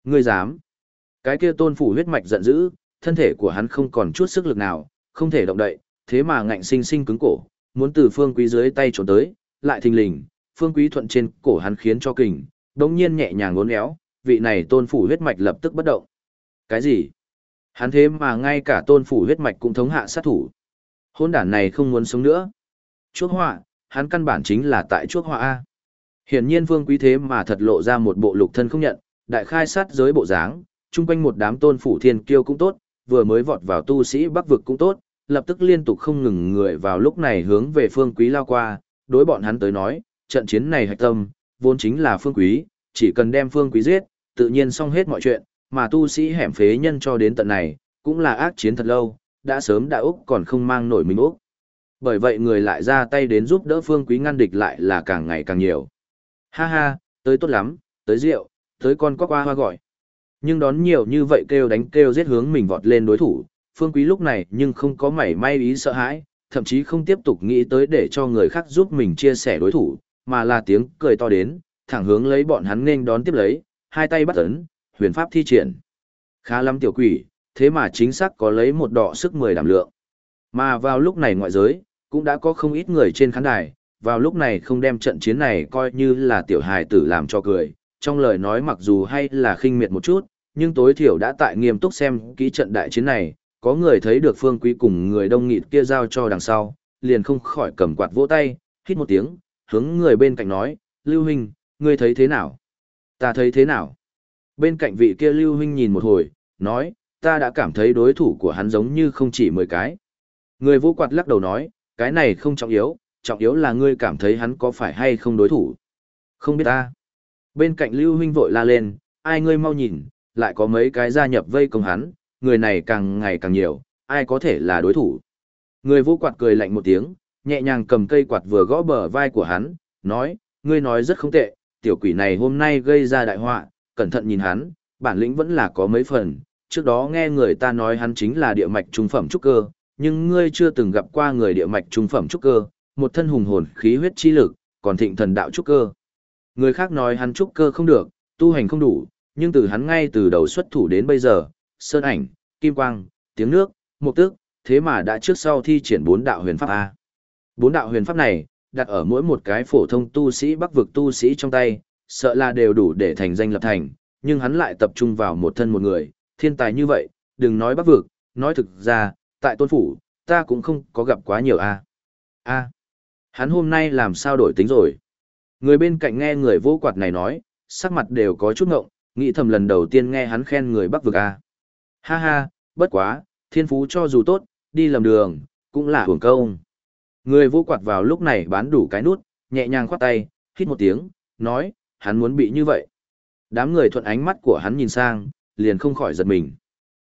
Ngươi dám? Cái kia tôn phủ huyết mạch giận dữ, thân thể của hắn không còn chút sức lực nào, không thể động đậy, thế mà ngạnh sinh sinh cứng cổ, muốn từ phương quý dưới tay trốn tới, lại thình lình, phương quý thuận trên cổ hắn khiến cho kình, đống nhiên nhẹ nhàng ngốn éo, vị này tôn phủ huyết mạch lập tức bất động. Cái gì? Hắn thế mà ngay cả tôn phủ huyết mạch cũng thống hạ sát thủ. Hôn đản này không muốn sống nữa. Chuốc họa, hắn căn bản chính là tại chuốc họa A. Hiển nhiên Vương Quý thế mà thật lộ ra một bộ lục thân không nhận, đại khai sát giới bộ dáng, chung quanh một đám tôn phủ thiên kiêu cũng tốt, vừa mới vọt vào tu sĩ bắc vực cũng tốt, lập tức liên tục không ngừng người vào lúc này hướng về Phương Quý lao qua, đối bọn hắn tới nói, trận chiến này hạch tâm, vốn chính là Phương Quý, chỉ cần đem Phương Quý giết, tự nhiên xong hết mọi chuyện, mà tu sĩ hẻm phế nhân cho đến tận này, cũng là ác chiến thật lâu, đã sớm đã Úc còn không mang nổi mình Úc. Bởi vậy người lại ra tay đến giúp đỡ Phương Quý ngăn địch lại là càng ngày càng nhiều. Ha ha, tới tốt lắm, tới rượu, tới con quắc hoa hoa gọi. Nhưng đón nhiều như vậy kêu đánh kêu giết hướng mình vọt lên đối thủ, Phương Quý lúc này nhưng không có mảy may ý sợ hãi, thậm chí không tiếp tục nghĩ tới để cho người khác giúp mình chia sẻ đối thủ, mà là tiếng cười to đến, thẳng hướng lấy bọn hắn nên đón tiếp lấy, hai tay bắt ấn, huyền pháp thi triển. Khá lắm tiểu quỷ, thế mà chính xác có lấy một đọ sức mười đảm lượng. Mà vào lúc này ngoại giới, cũng đã có không ít người trên khán đài, vào lúc này không đem trận chiến này coi như là tiểu hài tử làm cho cười, trong lời nói mặc dù hay là khinh miệt một chút, nhưng tối thiểu đã tại nghiêm túc xem kỹ trận đại chiến này, có người thấy được phương quý cùng người đông nghịt kia giao cho đằng sau, liền không khỏi cầm quạt vỗ tay, hít một tiếng, hướng người bên cạnh nói, Lưu Huynh, ngươi thấy thế nào? Ta thấy thế nào? Bên cạnh vị kia Lưu Huynh nhìn một hồi, nói, ta đã cảm thấy đối thủ của hắn giống như không chỉ 10 cái. Người vô quạt lắc đầu nói, cái này không trọng yếu, trọng yếu là ngươi cảm thấy hắn có phải hay không đối thủ. Không biết ta. Bên cạnh Lưu Huynh vội la lên, ai ngươi mau nhìn, lại có mấy cái gia nhập vây công hắn, người này càng ngày càng nhiều, ai có thể là đối thủ. Người vô quạt cười lạnh một tiếng, nhẹ nhàng cầm cây quạt vừa gõ bờ vai của hắn, nói, ngươi nói rất không tệ, tiểu quỷ này hôm nay gây ra đại họa, cẩn thận nhìn hắn, bản lĩnh vẫn là có mấy phần, trước đó nghe người ta nói hắn chính là địa mạch trung phẩm trúc cơ, nhưng ngươi chưa từng gặp qua người địa mạch trung phẩm trúc cơ, một thân hùng hồn khí huyết chi lực, còn thịnh thần đạo trúc cơ. Người khác nói hắn trúc cơ không được, tu hành không đủ, nhưng từ hắn ngay từ đầu xuất thủ đến bây giờ, sơn ảnh, kim quang, tiếng nước, mục tức, thế mà đã trước sau thi triển bốn đạo huyền pháp A. Bốn đạo huyền pháp này, đặt ở mỗi một cái phổ thông tu sĩ bắc vực tu sĩ trong tay, sợ là đều đủ để thành danh lập thành, nhưng hắn lại tập trung vào một thân một người, thiên tài như vậy, đừng nói bắc vực, nói thực ra, tại tôn phủ, ta cũng không có gặp quá nhiều A. A. Hắn hôm nay làm sao đổi tính rồi? Người bên cạnh nghe người vô quạt này nói, sắc mặt đều có chút ngộng, nghĩ thầm lần đầu tiên nghe hắn khen người bắc vực A. Ha ha, bất quá, thiên phú cho dù tốt, đi lầm đường, cũng là hưởng công. Người vô quạt vào lúc này bán đủ cái nút, nhẹ nhàng khoát tay, hít một tiếng, nói, hắn muốn bị như vậy. Đám người thuận ánh mắt của hắn nhìn sang, liền không khỏi giật mình.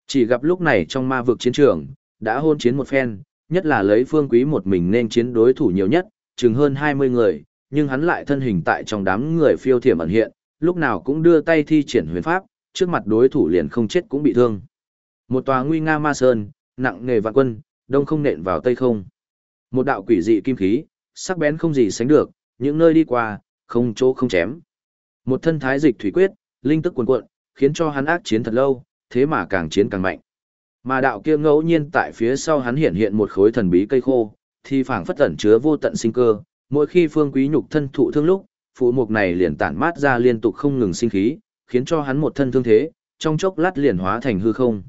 Chỉ gặp lúc này trong ma vực chiến trường, đã hôn chiến một phen, nhất là lấy phương quý một mình nên chiến đối thủ nhiều nhất, chừng hơn 20 người, nhưng hắn lại thân hình tại trong đám người phiêu thiểm ẩn hiện, lúc nào cũng đưa tay thi triển huyền pháp, trước mặt đối thủ liền không chết cũng bị thương. Một tòa nguy nga ma sơn, nặng nghề vạn quân, đông không nện vào tây không. Một đạo quỷ dị kim khí, sắc bén không gì sánh được, những nơi đi qua, không chỗ không chém. Một thân thái dịch thủy quyết, linh tức cuồn cuộn, khiến cho hắn ác chiến thật lâu, thế mà càng chiến càng mạnh. Mà đạo kia ngẫu nhiên tại phía sau hắn hiện hiện một khối thần bí cây khô, thì phảng phất tẩn chứa vô tận sinh cơ, mỗi khi phương quý nhục thân thụ thương lúc, phụ mục này liền tản mát ra liên tục không ngừng sinh khí, khiến cho hắn một thân thương thế, trong chốc lát liền hóa thành hư không.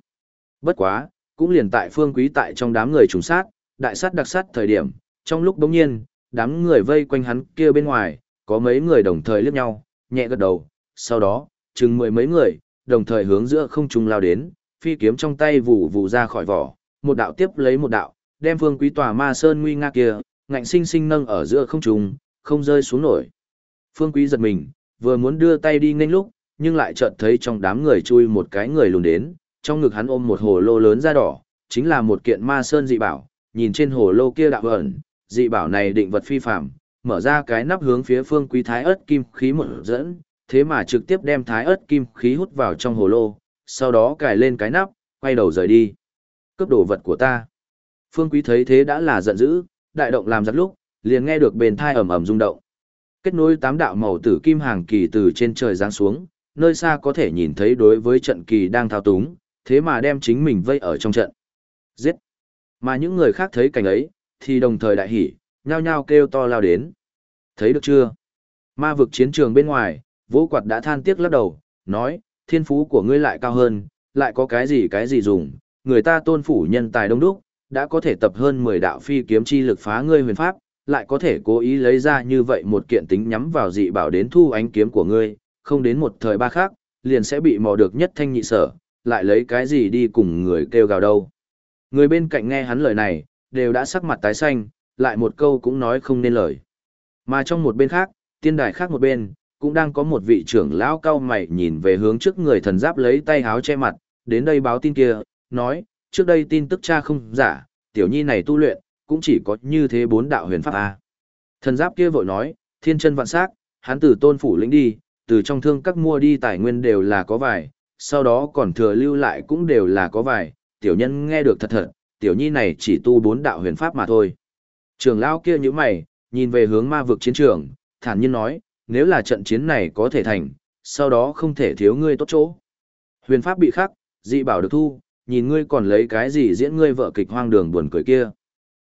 Bất quá, cũng liền tại phương quý tại trong đám người trùng sát, đại sát đặc sát thời điểm, trong lúc đống nhiên, đám người vây quanh hắn kia bên ngoài, có mấy người đồng thời liếc nhau, nhẹ gật đầu, sau đó, chừng mười mấy người, đồng thời hướng giữa không trung lao đến, phi kiếm trong tay vụ vụ ra khỏi vỏ, một đạo tiếp lấy một đạo, đem phương quý tòa ma sơn nguy nga kia, ngạnh sinh sinh nâng ở giữa không trung, không rơi xuống nổi. Phương quý giật mình, vừa muốn đưa tay đi nhanh lúc, nhưng lại chợt thấy trong đám người chui một cái người lùn đến, trong ngực hắn ôm một hồ lô lớn da đỏ, chính là một kiện ma sơn dị bảo, nhìn trên hồ lô kia đạo ẩn, dị bảo này định vật phi phạm, mở ra cái nắp hướng phía phương quý thái ớt kim khí một dẫn, thế mà trực tiếp đem thái ớt kim khí hút vào trong hồ lô, sau đó cài lên cái nắp, quay đầu rời đi. Cướp đồ vật của ta. Phương quý thấy thế đã là giận dữ, đại động làm giật lúc, liền nghe được bền thai ầm ầm rung động. Kết nối tám đạo màu tử kim hàng kỳ từ trên trời giáng xuống, nơi xa có thể nhìn thấy đối với trận kỳ đang thao túng, thế mà đem chính mình vây ở trong trận. Giết! Mà những người khác thấy cảnh ấy, thì đồng thời đại hỉ, nhao nhao kêu to lao đến. Thấy được chưa? Ma vực chiến trường bên ngoài, vũ quạt đã than tiếc lắc đầu, nói, thiên phú của ngươi lại cao hơn, lại có cái gì cái gì dùng, người ta tôn phủ nhân tài đông đúc, đã có thể tập hơn 10 đạo phi kiếm chi lực phá ngươi huyền pháp, lại có thể cố ý lấy ra như vậy một kiện tính nhắm vào dị bảo đến thu ánh kiếm của ngươi, không đến một thời ba khác, liền sẽ bị mò được nhất thanh nhị sở, lại lấy cái gì đi cùng người kêu gào đâu. Người bên cạnh nghe hắn lời này, đều đã sắc mặt tái xanh, lại một câu cũng nói không nên lời. Mà trong một bên khác, tiên đài khác một bên, cũng đang có một vị trưởng lão cao mày nhìn về hướng trước người thần giáp lấy tay háo che mặt, đến đây báo tin kia, nói, trước đây tin tức cha không giả, tiểu nhi này tu luyện, cũng chỉ có như thế bốn đạo huyền pháp A. Thần giáp kia vội nói, thiên chân vạn sắc, hắn từ tôn phủ lĩnh đi, từ trong thương các mua đi tài nguyên đều là có vài, sau đó còn thừa lưu lại cũng đều là có vài, tiểu nhân nghe được thật thật, tiểu nhi này chỉ tu bốn đạo huyền pháp mà thôi. trưởng lão kia như mày, nhìn về hướng ma vực chiến trường, thản nhiên nói, nếu là trận chiến này có thể thành, sau đó không thể thiếu ngươi tốt chỗ. Huyền pháp bị khắc, dị bảo được thu, nhìn ngươi còn lấy cái gì diễn ngươi vợ kịch hoang đường buồn cười kia.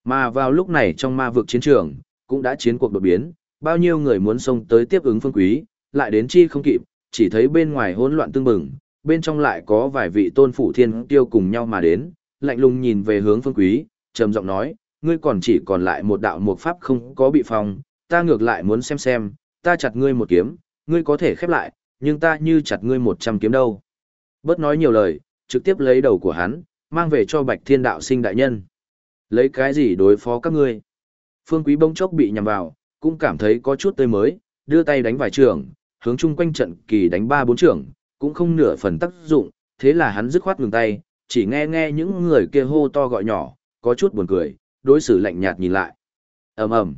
Mà vào lúc này trong ma vực chiến trường, cũng đã chiến cuộc đột biến, bao nhiêu người muốn xông tới tiếp ứng phương quý, lại đến chi không kịp, chỉ thấy bên ngoài hỗn loạn tương bừng, bên trong lại có vài vị tôn phủ thiên tiêu cùng nhau mà đến, lạnh lùng nhìn về hướng phương quý, trầm giọng nói, ngươi còn chỉ còn lại một đạo một pháp không có bị phòng, ta ngược lại muốn xem xem, ta chặt ngươi một kiếm, ngươi có thể khép lại, nhưng ta như chặt ngươi một trăm kiếm đâu. Bớt nói nhiều lời, trực tiếp lấy đầu của hắn, mang về cho bạch thiên đạo sinh đại nhân. Lấy cái gì đối phó các ngươi? Phương quý bông chốc bị nhầm vào, cũng cảm thấy có chút tươi mới, đưa tay đánh vài trường, hướng chung quanh trận kỳ đánh ba bốn trường, cũng không nửa phần tác dụng, thế là hắn dứt khoát ngừng tay, chỉ nghe nghe những người kia hô to gọi nhỏ, có chút buồn cười, đối xử lạnh nhạt nhìn lại. ầm ầm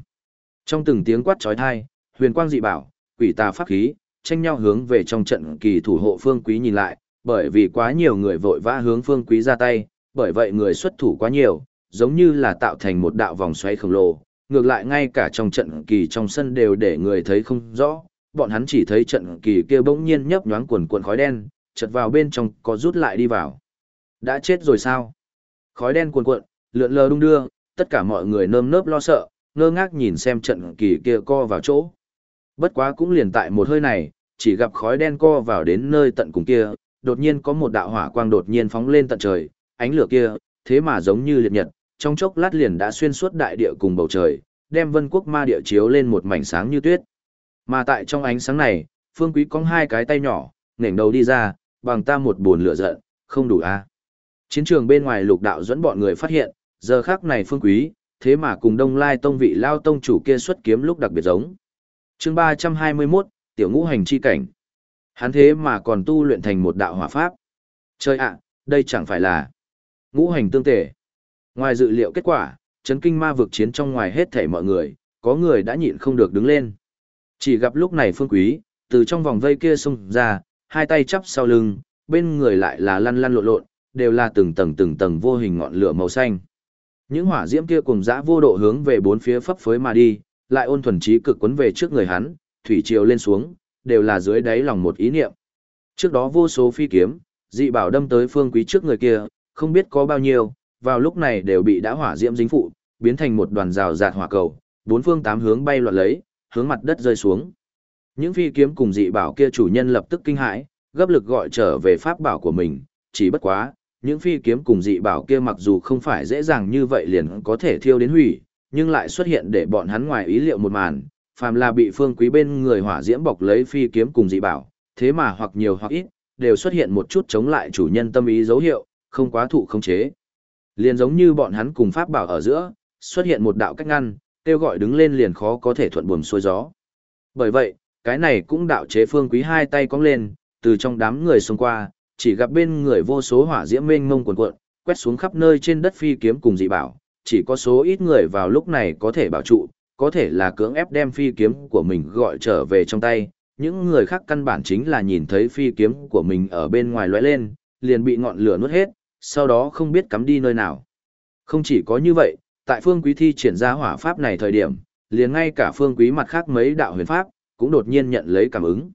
Trong từng tiếng quát trói thai, huyền quang dị bảo, quỷ tà pháp khí, tranh nhau hướng về trong trận kỳ thủ hộ phương quý nhìn lại, bởi vì quá nhiều người vội vã hướng phương quý ra tay, bởi vậy người xuất thủ quá nhiều, giống như là tạo thành một đạo vòng xoáy khổng lồ, ngược lại ngay cả trong trận kỳ trong sân đều để người thấy không rõ, bọn hắn chỉ thấy trận kỳ kia bỗng nhiên nhấp nhoáng quần cuộn khói đen, chợt vào bên trong có rút lại đi vào. Đã chết rồi sao? Khói đen cuồn cuộn, lượn lờ đung đưa, tất cả mọi người nơm nớp lo sợ, ngơ ngác nhìn xem trận kỳ kia co vào chỗ. Bất quá cũng liền tại một hơi này, chỉ gặp khói đen co vào đến nơi tận cùng kia, đột nhiên có một đạo hỏa quang đột nhiên phóng lên tận trời, ánh lửa kia, thế mà giống như liệt nhật, trong chốc lát liền đã xuyên suốt đại địa cùng bầu trời, đem vân quốc ma địa chiếu lên một mảnh sáng như tuyết. Mà tại trong ánh sáng này, Phương Quý có hai cái tay nhỏ, nghển đầu đi ra, bằng ta một buồn lửa giận, không đủ a. À? Chiến trường bên ngoài lục đạo dẫn bọn người phát hiện, giờ khắc này Phương Quý, thế mà cùng Đông Lai tông vị lao tông chủ kia xuất kiếm lúc đặc biệt giống. Chương 321, tiểu ngũ hành chi cảnh. Hắn thế mà còn tu luyện thành một đạo hỏa pháp. Chơi ạ, đây chẳng phải là ngũ hành tương tề. Ngoài dự liệu kết quả, chấn kinh ma vực chiến trong ngoài hết thảy mọi người, có người đã nhịn không được đứng lên. Chỉ gặp lúc này phương quý, từ trong vòng vây kia xông ra, hai tay chắp sau lưng, bên người lại là lăn lăn lộn lộn, đều là từng tầng từng tầng vô hình ngọn lửa màu xanh. Những hỏa diễm kia cùng dã vô độ hướng về bốn phía phấp phới mà đi, lại ôn thuần trí cực quấn về trước người hắn, thủy triều lên xuống, đều là dưới đáy lòng một ý niệm. Trước đó vô số phi kiếm, dị bảo đâm tới phương quý trước người kia, không biết có bao nhiêu, vào lúc này đều bị đã hỏa diễm dính phụ, biến thành một đoàn rào rạt hỏa cầu, bốn phương tám hướng bay loạn lấy, hướng mặt đất rơi xuống. Những phi kiếm cùng dị bảo kia chủ nhân lập tức kinh hãi, gấp lực gọi trở về pháp bảo của mình, chỉ bất quá, những phi kiếm cùng dị bảo kia mặc dù không phải dễ dàng như vậy liền có thể thiêu đến hủy, nhưng lại xuất hiện để bọn hắn ngoài ý liệu một màn, phàm là bị phương quý bên người hỏa diễm bọc lấy phi kiếm cùng dị bảo, thế mà hoặc nhiều hoặc ít, đều xuất hiện một chút chống lại chủ nhân tâm ý dấu hiệu, không quá thụ không chế. Liền giống như bọn hắn cùng pháp bảo ở giữa, xuất hiện một đạo cách ngăn, kêu gọi đứng lên liền khó có thể thuận buồm xuôi gió. Bởi vậy, cái này cũng đạo chế phương quý hai tay cong lên, từ trong đám người xung qua, chỉ gặp bên người vô số hỏa diễm mênh mông cuồn cuộn, quét xuống khắp nơi trên đất phi kiếm cùng dị bảo, chỉ có số ít người vào lúc này có thể bảo trụ, có thể là cưỡng ép đem phi kiếm của mình gọi trở về trong tay, những người khác căn bản chính là nhìn thấy phi kiếm của mình ở bên ngoài lóe lên, liền bị ngọn lửa nuốt hết, sau đó không biết cắm đi nơi nào. Không chỉ có như vậy, tại phương quý thi triển ra hỏa pháp này thời điểm, liền ngay cả phương quý mặt khác mấy đạo huyền pháp, cũng đột nhiên nhận lấy cảm ứng.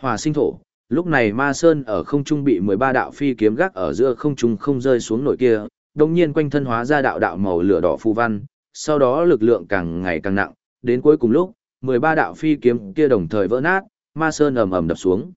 Hỏa sinh thổ, lúc này ma sơn ở không trung bị 13 đạo phi kiếm gác ở giữa không trung không rơi xuống nổi kia, đồng nhiên quanh thân hóa ra đạo đạo màu lửa đỏ phù văn, sau đó lực lượng càng ngày càng nặng, đến cuối cùng lúc, 13 đạo phi kiếm kia đồng thời vỡ nát, ma sơn ầm ầm đập xuống.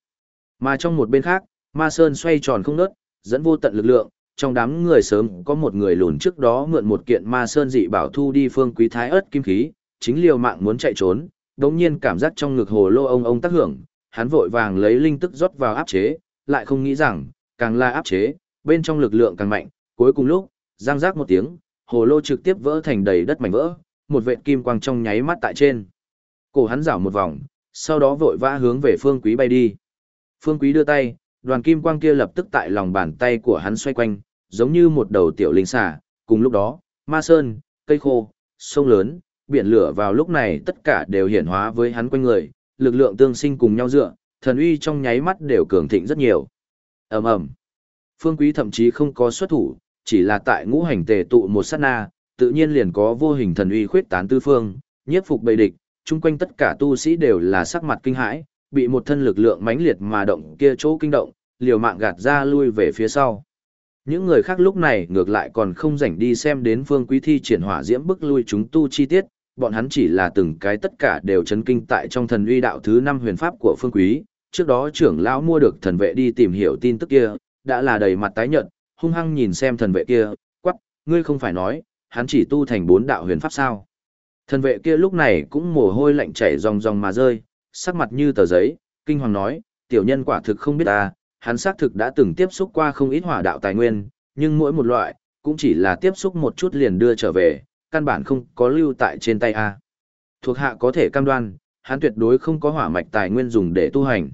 Mà trong một bên khác, ma sơn xoay tròn không ngớt, dẫn vô tận lực lượng, trong đám người sớm có một người lùn trước đó mượn một kiện ma sơn dị bảo thu đi phương quý thái ớt kim khí, chính liều mạng muốn chạy trốn, đống nhiên cảm giác trong ngực hồ lô ông ông tác hưởng, hắn vội vàng lấy linh tức rót vào áp chế, lại không nghĩ rằng, càng là áp chế, bên trong lực lượng càng mạnh, cuối cùng lúc, giang giác một tiếng, hồ lô trực tiếp vỡ thành đầy đất mảnh vỡ, một vệt kim quang trong nháy mắt tại trên. Cổ hắn rảo một vòng, sau đó vội vã hướng về Phương Quý bay đi. Phương Quý đưa tay, đoàn kim quang kia lập tức tại lòng bàn tay của hắn xoay quanh, giống như một đầu tiểu linh xà, cùng lúc đó, ma sơn, cây khô, sông lớn, biển lửa vào lúc này tất cả đều hiển hóa với hắn quanh người, lực lượng tương sinh cùng nhau dựa, thần uy trong nháy mắt đều cường thịnh rất nhiều. Ầm ầm. Phương Quý thậm chí không có xuất thủ, chỉ là tại ngũ hành tề tụ một sát na, tự nhiên liền có vô hình thần uy khuyết tán tư phương, nhiếp phục bầy địch, chung quanh tất cả tu sĩ đều là sắc mặt kinh hãi, bị một thân lực lượng mãnh liệt mà động kia chỗ kinh động, liều mạng gạt ra lui về phía sau. Những người khác lúc này ngược lại còn không rảnh đi xem đến phương quý thi triển hỏa diễm bức lui chúng tu chi tiết, bọn hắn chỉ là từng cái tất cả đều chấn kinh tại trong thần uy đạo thứ năm huyền pháp của phương quý. Trước đó trưởng lão mua được thần vệ đi tìm hiểu tin tức kia, đã là đầy mặt tái nhợt, hung hăng nhìn xem thần vệ kia, quắc, ngươi không phải nói, hắn chỉ tu thành bốn đạo huyền pháp sao. Thần vệ kia lúc này cũng mồ hôi lạnh chảy ròng ròng mà rơi, sắc mặt như tờ giấy, kinh hoàng nói, tiểu nhân quả thực không biết ta, hắn xác thực đã từng tiếp xúc qua không ít hỏa đạo tài nguyên, nhưng mỗi một loại, cũng chỉ là tiếp xúc một chút liền đưa trở về, căn bản không có lưu tại trên tay A. Thuộc hạ có thể cam đoan, hắn tuyệt đối không có hỏa mạch tài nguyên dùng để tu hành.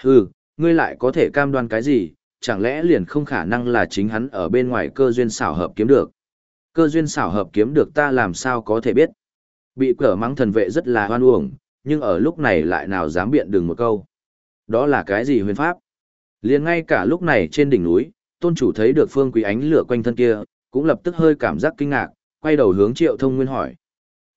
Hừ, ngươi lại có thể cam đoan cái gì, chẳng lẽ liền không khả năng là chính hắn ở bên ngoài cơ duyên xảo hợp kiếm được. Cơ duyên xảo hợp kiếm được ta làm sao có thể biết. Bị cỡ mắng thần vệ rất là hoan uổng, nhưng ở lúc này lại nào dám biện đừng một câu. Đó là cái gì huyền pháp? liền ngay cả lúc này trên đỉnh núi, tôn chủ thấy được phương quý ánh lửa quanh thân kia, cũng lập tức hơi cảm giác kinh ngạc, quay đầu hướng triệu thông nguyên hỏi.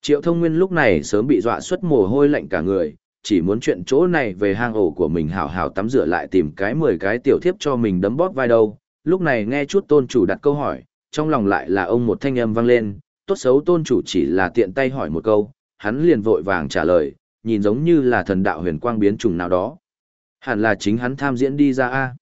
Triệu thông nguyên lúc này sớm bị dọa xuất mồ hôi lạnh cả người, chỉ muốn chuyện chỗ này về hang ổ của mình hào hào tắm rửa lại tìm cái mười cái tiểu thiếp cho mình đấm bóp vai đâu. Lúc này nghe chút tôn chủ đặt câu hỏi, trong lòng lại là ông một thanh âm vang lên, tốt xấu tôn chủ chỉ là tiện tay hỏi một câu, hắn liền vội vàng trả lời, nhìn giống như là thần đạo huyền quang biến trùng nào đó. Hẳn là chính hắn tham diễn đi ra a.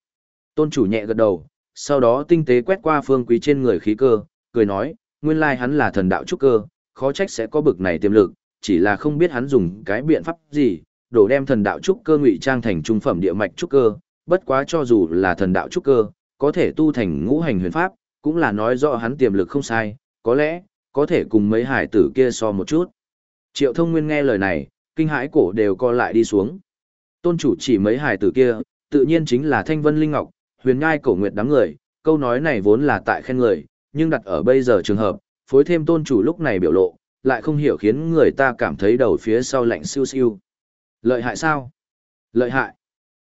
Tôn chủ nhẹ gật đầu, sau đó tinh tế quét qua phương quý trên người khí cơ, cười nói, nguyên lai hắn là thần đạo trúc cơ, khó trách sẽ có bực này tiềm lực, chỉ là không biết hắn dùng cái biện pháp gì, đổ đem thần đạo trúc cơ ngụy trang thành trung phẩm địa mạch trúc cơ, bất quá cho dù là thần đạo trúc cơ, có thể tu thành ngũ hành huyền pháp, cũng là nói rõ hắn tiềm lực không sai, có lẽ, có thể cùng mấy hải tử kia so một chút. Triệu thông nguyên nghe lời này, kinh hãi cổ đều co lại đi xuống. Tôn chủ chỉ mấy hải tử kia, tự nhiên chính là Thanh Vân Linh Ngọc, huyền Nhai cổ nguyệt đám người, câu nói này vốn là tại khen người, nhưng đặt ở bây giờ trường hợp, phối thêm tôn chủ lúc này biểu lộ, lại không hiểu khiến người ta cảm thấy đầu phía sau lạnh siêu siêu. Lợi hại sao? Lợi hại.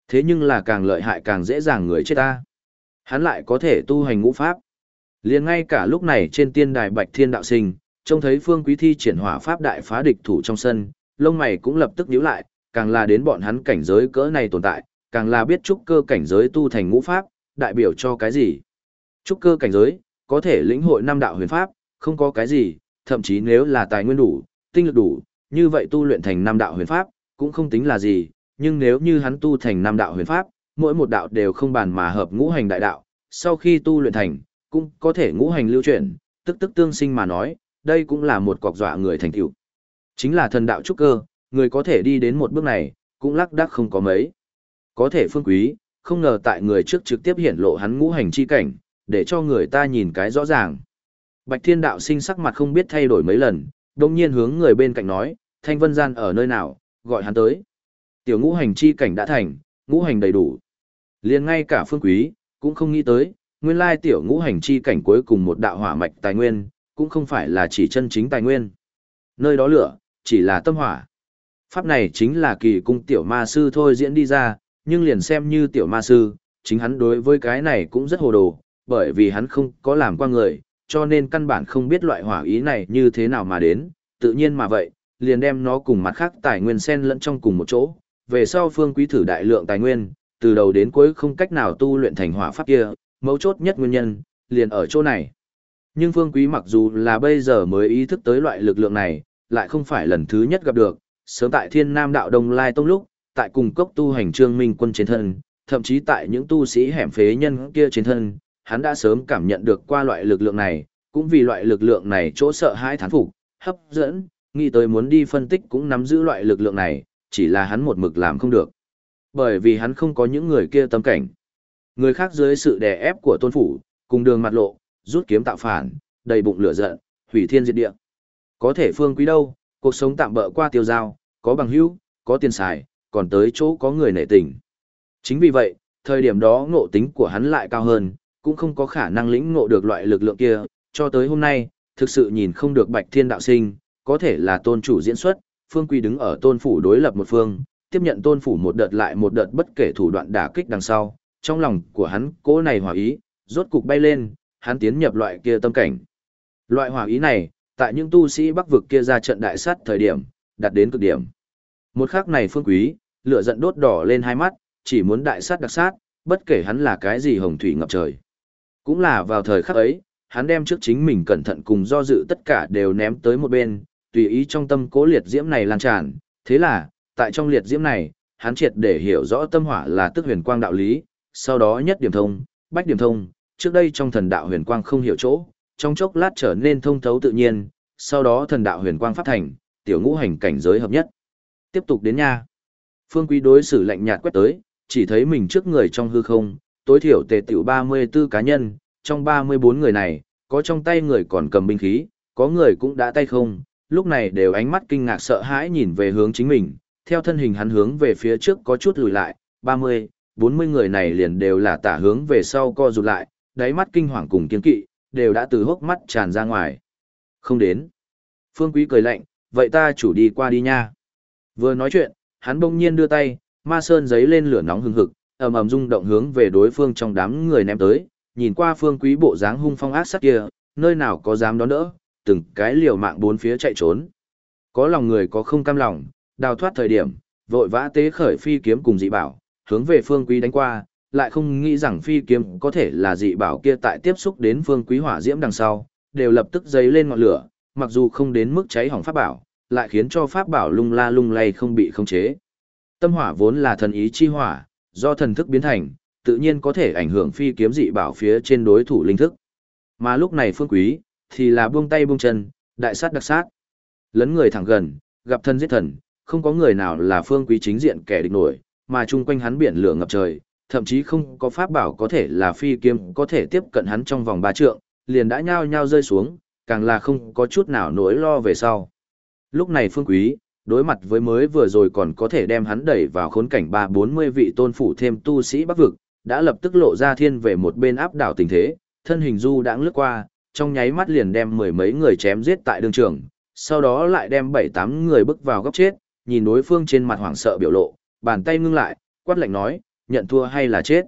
Thế nhưng là càng lợi hại càng dễ dàng người chết ta. Hắn lại có thể tu hành ngũ pháp. liền ngay cả lúc này trên tiên đài Bạch Thiên Đạo Sinh, trông thấy Phương Quý Thi triển hỏa pháp đại phá địch thủ trong sân, lông mày cũng lập tức nhíu lại, càng là đến bọn hắn cảnh giới cỡ này tồn tại, càng là biết trúc cơ cảnh giới tu thành ngũ pháp, đại biểu cho cái gì. Trúc cơ cảnh giới, có thể lĩnh hội năm đạo huyền pháp, không có cái gì, thậm chí nếu là tài nguyên đủ, tinh lực đủ, như vậy tu luyện thành năm đạo huyền pháp, cũng không tính là gì, nhưng nếu như hắn tu thành năm đạo huyền pháp, mỗi một đạo đều không bàn mà hợp ngũ hành đại đạo, sau khi tu luyện thành, cũng có thể ngũ hành lưu chuyển, tức tức tương sinh mà nói, đây cũng là một cọc dọa người thành tựu. Chính là thần đạo trúc cơ, người có thể đi đến một bước này, cũng lắc đắc không có mấy. Có thể phương quý, không ngờ tại người trước trực tiếp hiển lộ hắn ngũ hành chi cảnh, để cho người ta nhìn cái rõ ràng. Bạch Thiên Đạo sinh sắc mặt không biết thay đổi mấy lần, đồng nhiên hướng người bên cạnh nói, Thanh Vân Gian ở nơi nào, gọi hắn tới. Tiểu ngũ hành chi cảnh đã thành, ngũ hành đầy đủ. liền ngay cả phương quý, cũng không nghĩ tới, nguyên lai tiểu ngũ hành chi cảnh cuối cùng một đạo hỏa mạch tài nguyên, cũng không phải là chỉ chân chính tài nguyên. Nơi đó lửa, chỉ là tâm hỏa. Pháp này chính là kỳ cung tiểu ma sư thôi diễn đi ra, nhưng liền xem như tiểu ma sư, chính hắn đối với cái này cũng rất hồ đồ, bởi vì hắn không có làm qua người, cho nên căn bản không biết loại hỏa ý này như thế nào mà đến, tự nhiên mà vậy, liền đem nó cùng mặt khác tài nguyên xen lẫn trong cùng một chỗ, về sau phương quý thử đại lượng tài nguyên, từ đầu đến cuối không cách nào tu luyện thành hỏa pháp kia, mấu chốt nhất nguyên nhân, liền ở chỗ này. Nhưng phương quý mặc dù là bây giờ mới ý thức tới loại lực lượng này, lại không phải lần thứ nhất gặp được, sớm tại thiên nam đạo đông lai tông lúc, tại cùng cốc tu hành trương minh quân trên thân, thậm chí tại những tu sĩ hẻm phế nhân kia trên thân, hắn đã sớm cảm nhận được qua loại lực lượng này, cũng vì loại lực lượng này chỗ sợ hãi thán phục, hấp dẫn, nghĩ tới muốn đi phân tích cũng nắm giữ loại lực lượng này, chỉ là hắn một mực làm không được. Bởi vì hắn không có những người kia tâm cảnh. Người khác dưới sự đè ép của tôn phủ, cùng đường mặt lộ, rút kiếm tạo phản, đầy bụng lửa giận, hủy thiên diệt địa. Có thể phương quý đâu, cuộc sống tạm bỡ qua tiêu giao, có bằng hữu, có tiền xài, còn tới chỗ có người nể tình. Chính vì vậy, thời điểm đó ngộ tính của hắn lại cao hơn, cũng không có khả năng lĩnh ngộ được loại lực lượng kia, cho tới hôm nay, thực sự nhìn không được bạch thiên đạo sinh, có thể là tôn chủ diễn xuất, phương quý đứng ở tôn phủ đối lập một phương, tiếp nhận tôn phủ một đợt lại một đợt bất kể thủ đoạn đả kích đằng sau, trong lòng của hắn cố này hòa ý, rốt cục bay lên, hắn tiến nhập loại kia tâm cảnh. Loại hòa ý này, tại những tu sĩ bắc vực kia ra trận đại sát thời điểm, đạt đến cực điểm. Một khắc này phương quý, lửa giận đốt đỏ lên hai mắt, chỉ muốn đại sát đặc sát, bất kể hắn là cái gì hồng thủy ngập trời. Cũng là vào thời khắc ấy, hắn đem trước chính mình cẩn thận cùng do dự tất cả đều ném tới một bên, tùy ý trong tâm cố liệt diễm này lan tràn. Thế là, tại trong liệt diễm này, hắn triệt để hiểu rõ tâm hỏa là tức huyền quang đạo lý, sau đó nhất điểm thông, bách điểm thông, trước đây trong thần đạo huyền quang không hiểu chỗ, trong chốc lát trở nên thông thấu tự nhiên, sau đó thần đạo huyền quang pháp thành, tiểu ngũ hành cảnh giới hợp nhất. Tiếp tục đến nha. Phương Quý đối xử lạnh nhạt quét tới, chỉ thấy mình trước người trong hư không, tối thiểu tề tiểu 34 cá nhân, trong 34 người này, có trong tay người còn cầm binh khí, có người cũng đã tay không, lúc này đều ánh mắt kinh ngạc sợ hãi nhìn về hướng chính mình, theo thân hình hắn hướng về phía trước có chút lùi lại, 30, 40 người này liền đều là tả hướng về sau co rụt lại, đáy mắt kinh hoàng cùng kiên kỵ, đều đã từ hốc mắt tràn ra ngoài. Không đến. Phương Quý cười lạnh, vậy ta chủ đi qua đi nha. Vừa nói chuyện, hắn bỗng nhiên đưa tay, ma sơn giấy lên lửa nóng hừng hực, ầm ầm rung động hướng về đối phương trong đám người ném tới, nhìn qua Phương Quý bộ dáng hung phong ác sát kia, nơi nào có dám đón đỡ, từng cái liều mạng bốn phía chạy trốn. Có lòng người có không cam lòng, đào thoát thời điểm, vội vã tế khởi phi kiếm cùng dị bảo, hướng về Phương Quý đánh qua, lại không nghĩ rằng phi kiếm có thể là dị bảo kia tại tiếp xúc đến Phương Quý hỏa diễm đằng sau, đều lập tức dấy lên ngọn lửa, mặc dù không đến mức cháy hỏng pháp bảo, lại khiến cho pháp bảo lung la lung lay không bị khống chế. Tâm hỏa vốn là thần ý chi hỏa, do thần thức biến thành, tự nhiên có thể ảnh hưởng phi kiếm dị bảo phía trên đối thủ linh thức. Mà lúc này Phương Quý, thì là buông tay buông chân, đại sát đặc sát. Lấn người thẳng gần, gặp thân giết thần, không có người nào là Phương Quý chính diện kẻ địch nổi, mà chung quanh hắn biển lửa ngập trời, thậm chí không có pháp bảo có thể là phi kiếm có thể tiếp cận hắn trong vòng ba trượng, liền đã nhao nhao rơi xuống, càng là không có chút nào nỗi lo về sau. Lúc này Phương Quý, đối mặt với mới vừa rồi còn có thể đem hắn đẩy vào khốn cảnh ba bốn mươi vị tôn phủ thêm tu sĩ bắc vực, đã lập tức lộ ra thiên về một bên áp đảo tình thế, thân hình du đãng lướt qua, trong nháy mắt liền đem mười mấy người chém giết tại đường trường, sau đó lại đem bảy tám người bước vào góc chết, nhìn đối phương trên mặt hoảng sợ biểu lộ, bàn tay ngưng lại, quát lạnh nói, nhận thua hay là chết.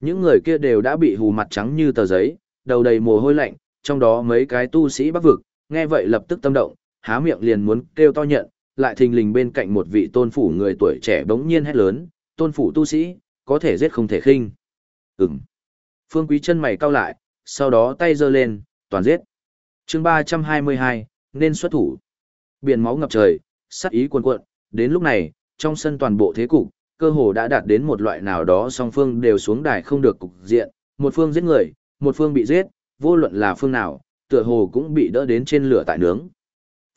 Những người kia đều đã bị hù mặt trắng như tờ giấy, đầu đầy mồ hôi lạnh, trong đó mấy cái tu sĩ bắc vực, nghe vậy lập tức tâm động, há miệng liền muốn kêu to nhận, lại thình lình bên cạnh một vị tôn phủ người tuổi trẻ bỗng nhiên hét lớn, tôn phủ tu sĩ, có thể giết không thể khinh. Ừm. Phương Quý chân mày cau lại, sau đó tay giơ lên, toàn giết. chương 322, nên xuất thủ. Biển máu ngập trời, sát ý cuồn cuộn, đến lúc này, trong sân toàn bộ thế cục, cơ hồ đã đạt đến một loại nào đó song phương đều xuống đài không được cục diện, một phương giết người, một phương bị giết, vô luận là phương nào, tựa hồ cũng bị đỡ đến trên lửa tại nướng.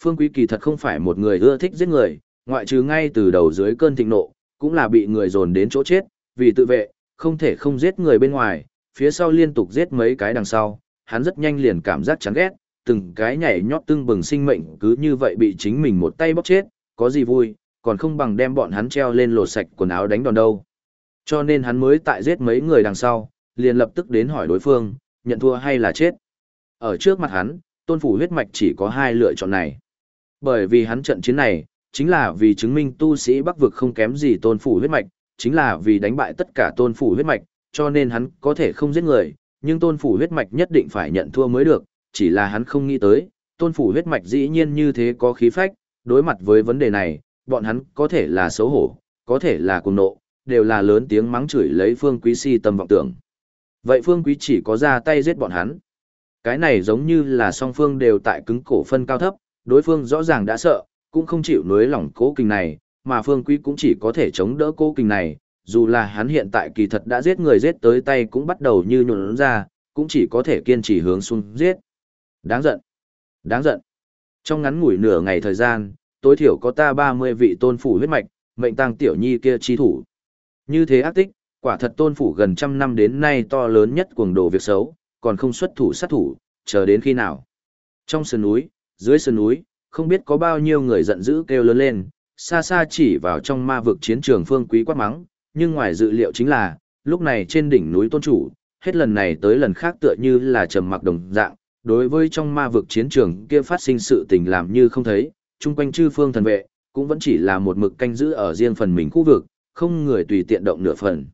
Phương Quý kỳ thật không phải một người ưa thích giết người, ngoại trừ ngay từ đầu dưới cơn thịnh nộ, cũng là bị người dồn đến chỗ chết, vì tự vệ, không thể không giết người bên ngoài, phía sau liên tục giết mấy cái đằng sau, hắn rất nhanh liền cảm giác chán ghét, từng cái nhảy nhót tưng bừng sinh mệnh cứ như vậy bị chính mình một tay bóp chết, có gì vui, còn không bằng đem bọn hắn treo lên lột sạch quần áo đánh đòn đâu. Cho nên hắn mới tại giết mấy người đằng sau, liền lập tức đến hỏi đối phương, nhận thua hay là chết. Ở trước mặt hắn, tôn phủ huyết mạch chỉ có hai lựa chọn này. Bởi vì hắn trận chiến này, chính là vì chứng minh tu sĩ bắc vực không kém gì tôn phủ huyết mạch, chính là vì đánh bại tất cả tôn phủ huyết mạch, cho nên hắn có thể không giết người, nhưng tôn phủ huyết mạch nhất định phải nhận thua mới được, chỉ là hắn không nghĩ tới, tôn phủ huyết mạch dĩ nhiên như thế có khí phách, đối mặt với vấn đề này, bọn hắn có thể là xấu hổ, có thể là cuồng nộ, đều là lớn tiếng mắng chửi lấy phương quý si tâm vọng tưởng. Vậy phương quý chỉ có ra tay giết bọn hắn. Cái này giống như là song phương đều tại cứng cổ phân cao thấp, đối phương rõ ràng đã sợ, cũng không chịu nuối lỏng cố kình này, mà phương quý cũng chỉ có thể chống đỡ cố kình này, dù là hắn hiện tại kỳ thật đã giết người giết tới tay cũng bắt đầu như nhuộn ra, cũng chỉ có thể kiên trì hướng xuống giết. Đáng giận. Đáng giận. Trong ngắn ngủi nửa ngày thời gian, tối thiểu có ta 30 vị tôn phủ huyết mạch, mệnh tăng tiểu nhi kia chi thủ. Như thế ác tích, quả thật tôn phủ gần trăm năm đến nay to lớn nhất cuồng đồ việc xấu, còn không xuất thủ sát thủ, chờ đến khi nào. Trong sườn núi, dưới sườn núi, không biết có bao nhiêu người giận dữ kêu lớn lên, xa xa chỉ vào trong ma vực chiến trường phương quý quát mắng, nhưng ngoài dự liệu chính là, lúc này trên đỉnh núi tôn chủ, hết lần này tới lần khác tựa như là trầm mặc đồng dạng, đối với trong ma vực chiến trường kia phát sinh sự tình làm như không thấy, chung quanh chư phương thần vệ, cũng vẫn chỉ là một mực canh giữ ở riêng phần mình khu vực, không người tùy tiện động nửa phần.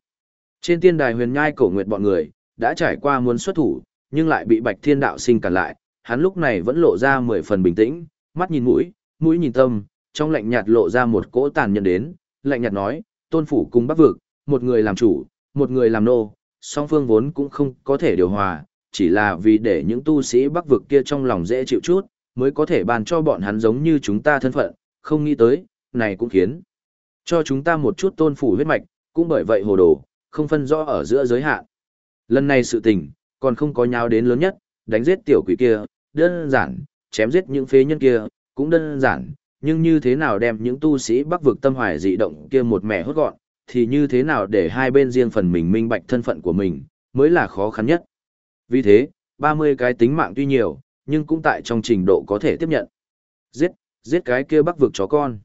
Trên tiên đài huyền nhai cổ nguyệt bọn người, đã trải qua muốn xuất thủ, nhưng lại bị bạch thiên đạo sinh cản lại, hắn lúc này vẫn lộ ra mười phần bình tĩnh, mắt nhìn mũi, mũi nhìn tâm, trong lạnh nhạt lộ ra một cỗ tàn nhẫn đến, lạnh nhạt nói, tôn phủ cùng bắc vực, một người làm chủ, một người làm nô, song phương vốn cũng không có thể điều hòa, chỉ là vì để những tu sĩ bắc vực kia trong lòng dễ chịu chút, mới có thể bàn cho bọn hắn giống như chúng ta thân phận, không nghĩ tới, này cũng khiến cho chúng ta một chút tôn phủ huyết mạch, cũng bởi vậy hồ đồ, không phân rõ ở giữa giới hạn. Lần này sự tình, còn không có nháo đến lớn nhất, đánh giết tiểu quỷ kia, đơn giản, chém giết những phế nhân kia, cũng đơn giản, nhưng như thế nào đem những tu sĩ bắc vực tâm hoài dị động kia một mẻ hốt gọn, thì như thế nào để hai bên riêng phần mình minh bạch thân phận của mình, mới là khó khăn nhất. Vì thế, 30 cái tính mạng tuy nhiều, nhưng cũng tại trong trình độ có thể tiếp nhận. Giết, giết cái kia bắc vực chó con.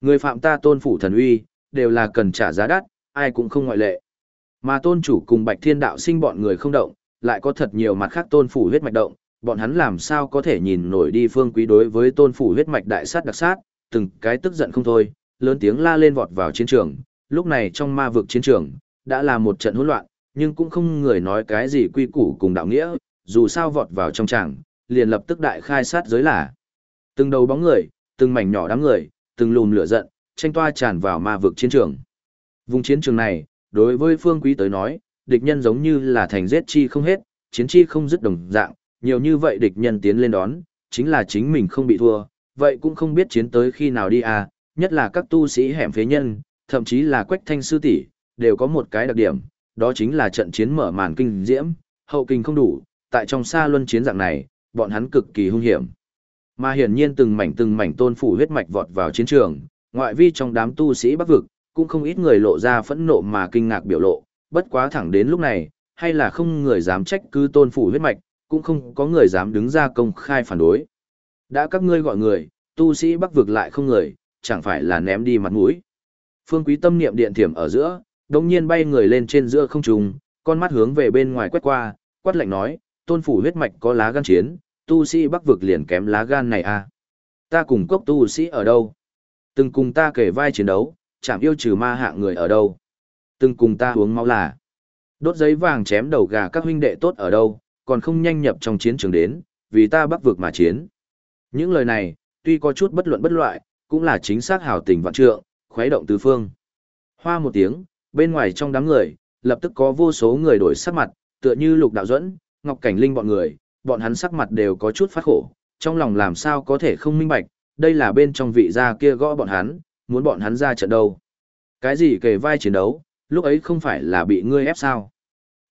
Người phạm ta tôn phủ thần uy, đều là cần trả giá đắt, ai cũng không ngoại lệ. Mà tôn chủ cùng bạch thiên đạo sinh bọn người không động, lại có thật nhiều mặt khác tôn phủ huyết mạch động, bọn hắn làm sao có thể nhìn nổi đi phương quý đối với tôn phủ huyết mạch đại sát đặc sát, từng cái tức giận không thôi, lớn tiếng la lên vọt vào chiến trường, lúc này trong ma vực chiến trường, đã là một trận hỗn loạn, nhưng cũng không người nói cái gì quy củ cùng đạo nghĩa, dù sao vọt vào trong tràng, liền lập tức đại khai sát giới là. Từng đầu bóng người, từng mảnh nhỏ đám người, từng lùm lửa giận, tranh toa tràn vào ma vực chiến trường. Vùng chiến trường này, đối với phương quý tới nói, địch nhân giống như là thành giết chi không hết, chiến chi không dứt đồng dạng, nhiều như vậy địch nhân tiến lên đón, chính là chính mình không bị thua, vậy cũng không biết chiến tới khi nào đi à, nhất là các tu sĩ hẻm phế nhân, thậm chí là quách thanh sư tỷ đều có một cái đặc điểm, đó chính là trận chiến mở màn kinh diễm, hậu kinh không đủ, tại trong xa luân chiến dạng này, bọn hắn cực kỳ hung hiểm. Mà hiển nhiên từng mảnh từng mảnh tôn phủ huyết mạch vọt vào chiến trường, ngoại vi trong đám tu sĩ bắc vực, cũng không ít người lộ ra phẫn nộ mà kinh ngạc biểu lộ, bất quá thẳng đến lúc này, hay là không người dám trách cứ tôn phủ huyết mạch, cũng không có người dám đứng ra công khai phản đối. Đã các ngươi gọi người, tu sĩ bắc vực lại không người, chẳng phải là ném đi mặt mũi. Phương Quý tâm niệm điện thiểm ở giữa, đồng nhiên bay người lên trên giữa không trung, con mắt hướng về bên ngoài quét qua, quát lạnh nói, tôn phủ huyết mạch có lá gan chiến, tu sĩ bắc vực liền kém lá gan này à. Ta cùng cốc tu sĩ ở đâu? Từng cùng ta kể vai chiến đấu, chạm yêu trừ ma hạ người ở đâu? Từng cùng ta uống máu là. Đốt giấy vàng chém đầu gà các huynh đệ tốt ở đâu, còn không nhanh nhập trong chiến trường đến, vì ta bắc vực mà chiến. Những lời này, tuy có chút bất luận bất loại, cũng là chính xác hào tình vạn trượng, khuấy động tứ phương. Hoa một tiếng, bên ngoài trong đám người, lập tức có vô số người đổi sắc mặt, tựa như lục đạo dẫn, ngọc cảnh linh bọn người, bọn hắn sắc mặt đều có chút phát khổ, trong lòng làm sao có thể không minh bạch, đây là bên trong vị gia kia gõ bọn hắn, muốn bọn hắn ra trận đâu. Cái gì kề vai chiến đấu, lúc ấy không phải là bị ngươi ép sao?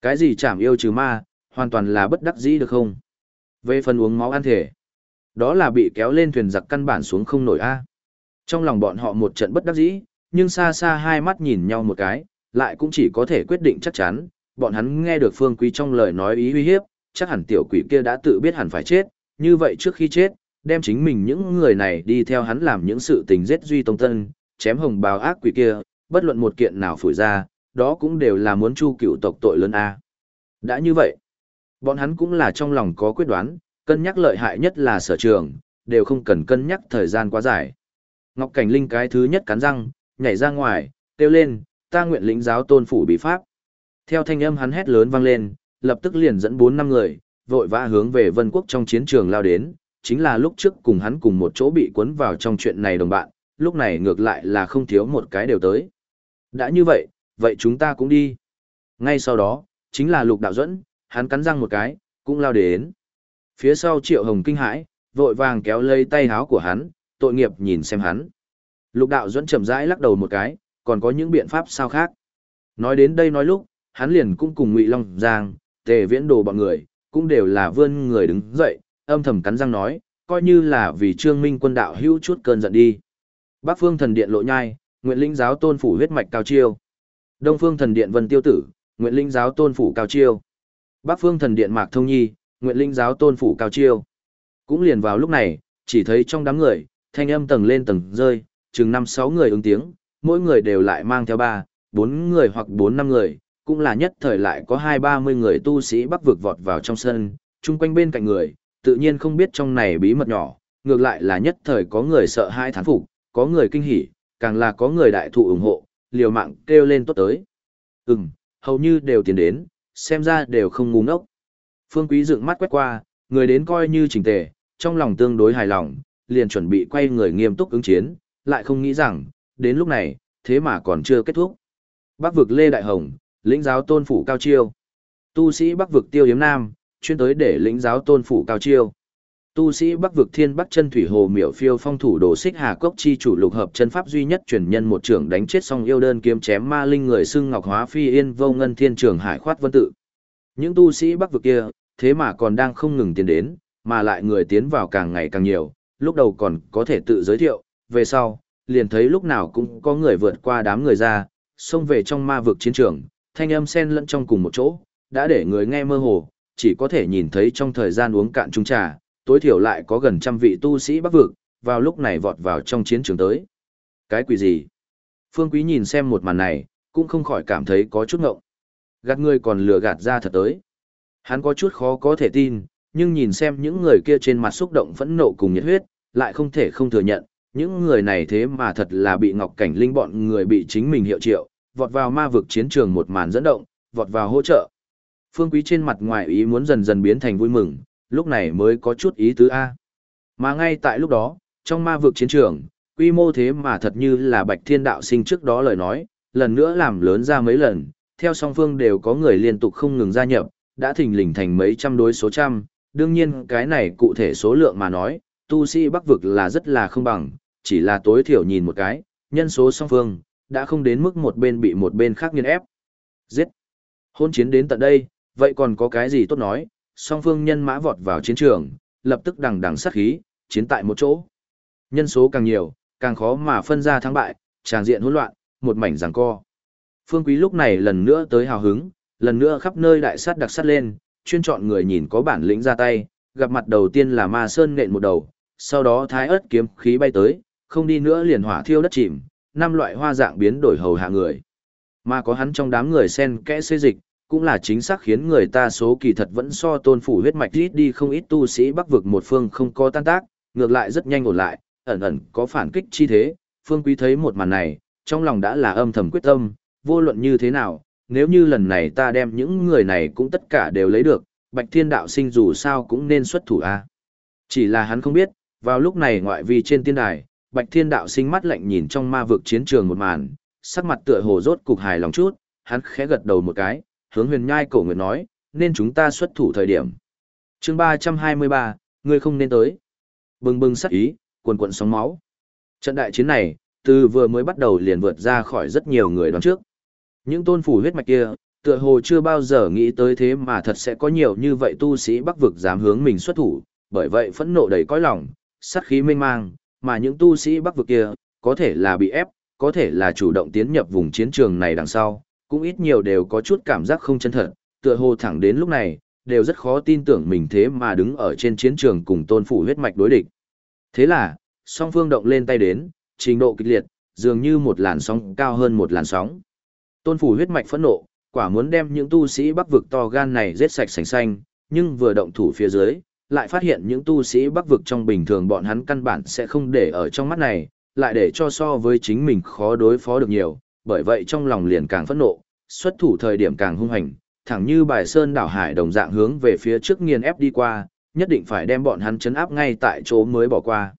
Cái gì chảm yêu trừ ma, hoàn toàn là bất đắc dĩ được không? Về phần uống máu ăn thể, đó là bị kéo lên thuyền giặc căn bản xuống không nổi a. Trong lòng bọn họ một trận bất đắc dĩ, nhưng xa xa hai mắt nhìn nhau một cái, lại cũng chỉ có thể quyết định chắc chắn, bọn hắn nghe được Phương Quý trong lời nói ý uy hiếp, chắc hẳn tiểu quỷ kia đã tự biết hẳn phải chết, như vậy trước khi chết, đem chính mình những người này đi theo hắn làm những sự tình giết duy tông tân, chém hồng bào ác quỷ kia, bất luận một kiện nào phủi ra, đó cũng đều là muốn chu cựu tộc tội lớn a. Đã như vậy, bọn hắn cũng là trong lòng có quyết đoán, cân nhắc lợi hại nhất là sở trường, đều không cần cân nhắc thời gian quá dài. Ngọc Cảnh Linh cái thứ nhất cắn răng, nhảy ra ngoài, kêu lên, ta nguyện lĩnh giáo tôn phủ bí pháp. Theo thanh âm hắn hét lớn vang lên, lập tức liền dẫn bốn năm người, vội vã hướng về vân quốc trong chiến trường lao đến, chính là lúc trước cùng hắn cùng một chỗ bị cuốn vào trong chuyện này đồng bạn, lúc này ngược lại là không thiếu một cái đều tới. Đã như vậy, vậy chúng ta cũng đi. Ngay sau đó, chính là lục đạo dẫn, hắn cắn răng một cái, cũng lao đến. Phía sau triệu hồng kinh hãi, vội vàng kéo lấy tay háo của hắn, tội nghiệp nhìn xem hắn. Lục đạo dẫn chậm rãi lắc đầu một cái, còn có những biện pháp sao khác. Nói đến đây nói lúc, hắn liền cũng cùng Ngụy Long Giang, tề viễn đồ bọn người, cũng đều là vươn người đứng dậy, âm thầm cắn răng nói, coi như là vì Trương Minh quân đạo hữu chút cơn giận đi. Bắc Phương Thần Điện Lộ Nhai, Nguyện Linh giáo tôn phủ huyết mạch cao chiêu. Đông Phương Thần Điện Vân Tiêu Tử, Nguyện Linh giáo tôn phủ cao chiêu. Bắc Phương Thần Điện Mạc Thông Nhi, Nguyện Linh giáo tôn phủ cao chiêu. Cũng liền vào lúc này, chỉ thấy trong đám người, thanh âm tầng lên tầng rơi, chừng năm sáu người ứng tiếng, mỗi người đều lại mang theo ba, bốn người hoặc bốn năm người, cũng là nhất thời lại có hai ba mươi người tu sĩ bắc vực vọt vào trong sân, chung quanh bên cạnh người, tự nhiên không biết trong này bí mật nhỏ, ngược lại là nhất thời có người sợ hai thán phục, có người kinh hỉ, càng là có người đại thụ ủng hộ, liều mạng kêu lên tốt tới. Ừm, hầu như đều tiến đến, xem ra đều không ngu ngốc. Phương Quý dựng mắt quét qua, người đến coi như chỉnh tề, trong lòng tương đối hài lòng, liền chuẩn bị quay người nghiêm túc ứng chiến, lại không nghĩ rằng, đến lúc này, thế mà còn chưa kết thúc. Bắc vực Lê Đại Hồng, lĩnh giáo tôn phủ cao chiêu. Tu sĩ Bắc vực Tiêu Yếm Nam, chuyên tới để lĩnh giáo tôn phủ cao chiêu. Tu sĩ Bắc vực Thiên Bắc chân thủy hồ miểu phiêu phong thủ đồ xích hà cốc chi chủ lục hợp chân pháp duy nhất truyền nhân một trưởng đánh chết song yêu đơn kiếm chém ma linh người xưng ngọc hóa phi yên vô ngân thiên trường hải khoát vân tự. Những tu sĩ Bắc vực kia, thế mà còn đang không ngừng tiến đến, mà lại người tiến vào càng ngày càng nhiều, lúc đầu còn có thể tự giới thiệu, về sau, liền thấy lúc nào cũng có người vượt qua đám người ra, xông về trong ma vực chiến trường, thanh âm xen lẫn trong cùng một chỗ, đã để người nghe mơ hồ, chỉ có thể nhìn thấy trong thời gian uống cạn chung trà, tối thiểu lại có gần trăm vị tu sĩ bắc vực, vào lúc này vọt vào trong chiến trường tới. Cái quỷ gì? Phương Quý nhìn xem một màn này, cũng không khỏi cảm thấy có chút ngộng. Gạt người còn lừa gạt ra thật tới. Hắn có chút khó có thể tin, nhưng nhìn xem những người kia trên mặt xúc động phẫn nộ cùng nhiệt huyết, lại không thể không thừa nhận, những người này thế mà thật là bị Ngọc Cảnh Linh bọn người bị chính mình hiệu triệu, vọt vào ma vực chiến trường một màn dẫn động, vọt vào hỗ trợ. Phương Quý trên mặt ngoài ý muốn dần dần biến thành vui mừng, lúc này mới có chút ý tứ A. Mà ngay tại lúc đó, trong ma vực chiến trường, quy mô thế mà thật như là Bạch Thiên Đạo sinh trước đó lời nói, lần nữa làm lớn ra mấy lần, theo song phương đều có người liên tục không ngừng gia nhập, đã thình lình thành mấy trăm đối số trăm, đương nhiên cái này cụ thể số lượng mà nói, tu sĩ bắc vực là rất là không bằng, chỉ là tối thiểu nhìn một cái, nhân số song phương, đã không đến mức một bên bị một bên khác nghiên ép. Giết! Hôn chiến đến tận đây, vậy còn có cái gì tốt nói, song phương nhân mã vọt vào chiến trường, lập tức đằng đằng sát khí, chiến tại một chỗ. Nhân số càng nhiều, càng khó mà phân ra thắng bại, tràng diện hỗn loạn, một mảnh giằng co. Phương Quý lúc này lần nữa tới hào hứng, lần nữa khắp nơi đại sát đặc sát lên, chuyên chọn người nhìn có bản lĩnh ra tay, gặp mặt đầu tiên là Ma Sơn nện một đầu, sau đó thái ớt kiếm khí bay tới, không đi nữa liền hỏa thiêu đất chìm, năm loại hoa dạng biến đổi hầu hạ người. Mà có hắn trong đám người sen kẽ xê dịch, cũng là chính xác khiến người ta số kỳ thật vẫn so tôn phủ huyết mạch ít đi không ít tu sĩ bắc vực một phương không có tan tác, ngược lại rất nhanh ổn lại, ẩn ẩn có phản kích chi thế, phương quý thấy một màn này, trong lòng đã là âm thầm quyết tâm, vô luận như thế nào, nếu như lần này ta đem những người này cũng tất cả đều lấy được, bạch thiên đạo sinh dù sao cũng nên xuất thủ a. Chỉ là hắn không biết, vào lúc này ngoại vi trên tiên đài, bạch thiên đạo sinh mắt lạnh nhìn trong ma vực chiến trường một màn, sắc mặt tựa hồ rốt cục hài lòng chút, hắn khẽ gật đầu một cái, hướng huyền nhai cổ nguyệt nói, nên chúng ta xuất thủ thời điểm. chương ba trăm hai mươi ba ngươi không nên tới. Bừng bừng sắc ý, cuồn cuộn sóng máu. Trận đại chiến này, từ vừa mới bắt đầu liền vượt ra khỏi rất nhiều người đoán trước. Những tôn phủ huyết mạch kia, tựa hồ chưa bao giờ nghĩ tới thế mà thật sẽ có nhiều như vậy tu sĩ bắc vực dám hướng mình xuất thủ, bởi vậy phẫn nộ đầy cõi lòng, sát khí mênh mang, mà những tu sĩ bắc vực kia, có thể là bị ép, có thể là chủ động tiến nhập vùng chiến trường này đằng sau, cũng ít nhiều đều có chút cảm giác không chân thật, tựa hồ thẳng đến lúc này, đều rất khó tin tưởng mình thế mà đứng ở trên chiến trường cùng tôn phủ huyết mạch đối địch. Thế là, song phương động lên tay đến, trình độ kịch liệt, dường như một làn sóng cao hơn một làn sóng. Tôn phủ huyết mạch phẫn nộ, quả muốn đem những tu sĩ bắc vực to gan này giết sạch sành xanh, nhưng vừa động thủ phía dưới, lại phát hiện những tu sĩ bắc vực trong bình thường bọn hắn căn bản sẽ không để ở trong mắt này, lại để cho so với chính mình khó đối phó được nhiều, bởi vậy trong lòng liền càng phẫn nộ, xuất thủ thời điểm càng hung hành, thẳng như bài sơn đảo hải đồng dạng hướng về phía trước nghiền ép đi qua, nhất định phải đem bọn hắn chấn áp ngay tại chỗ mới bỏ qua.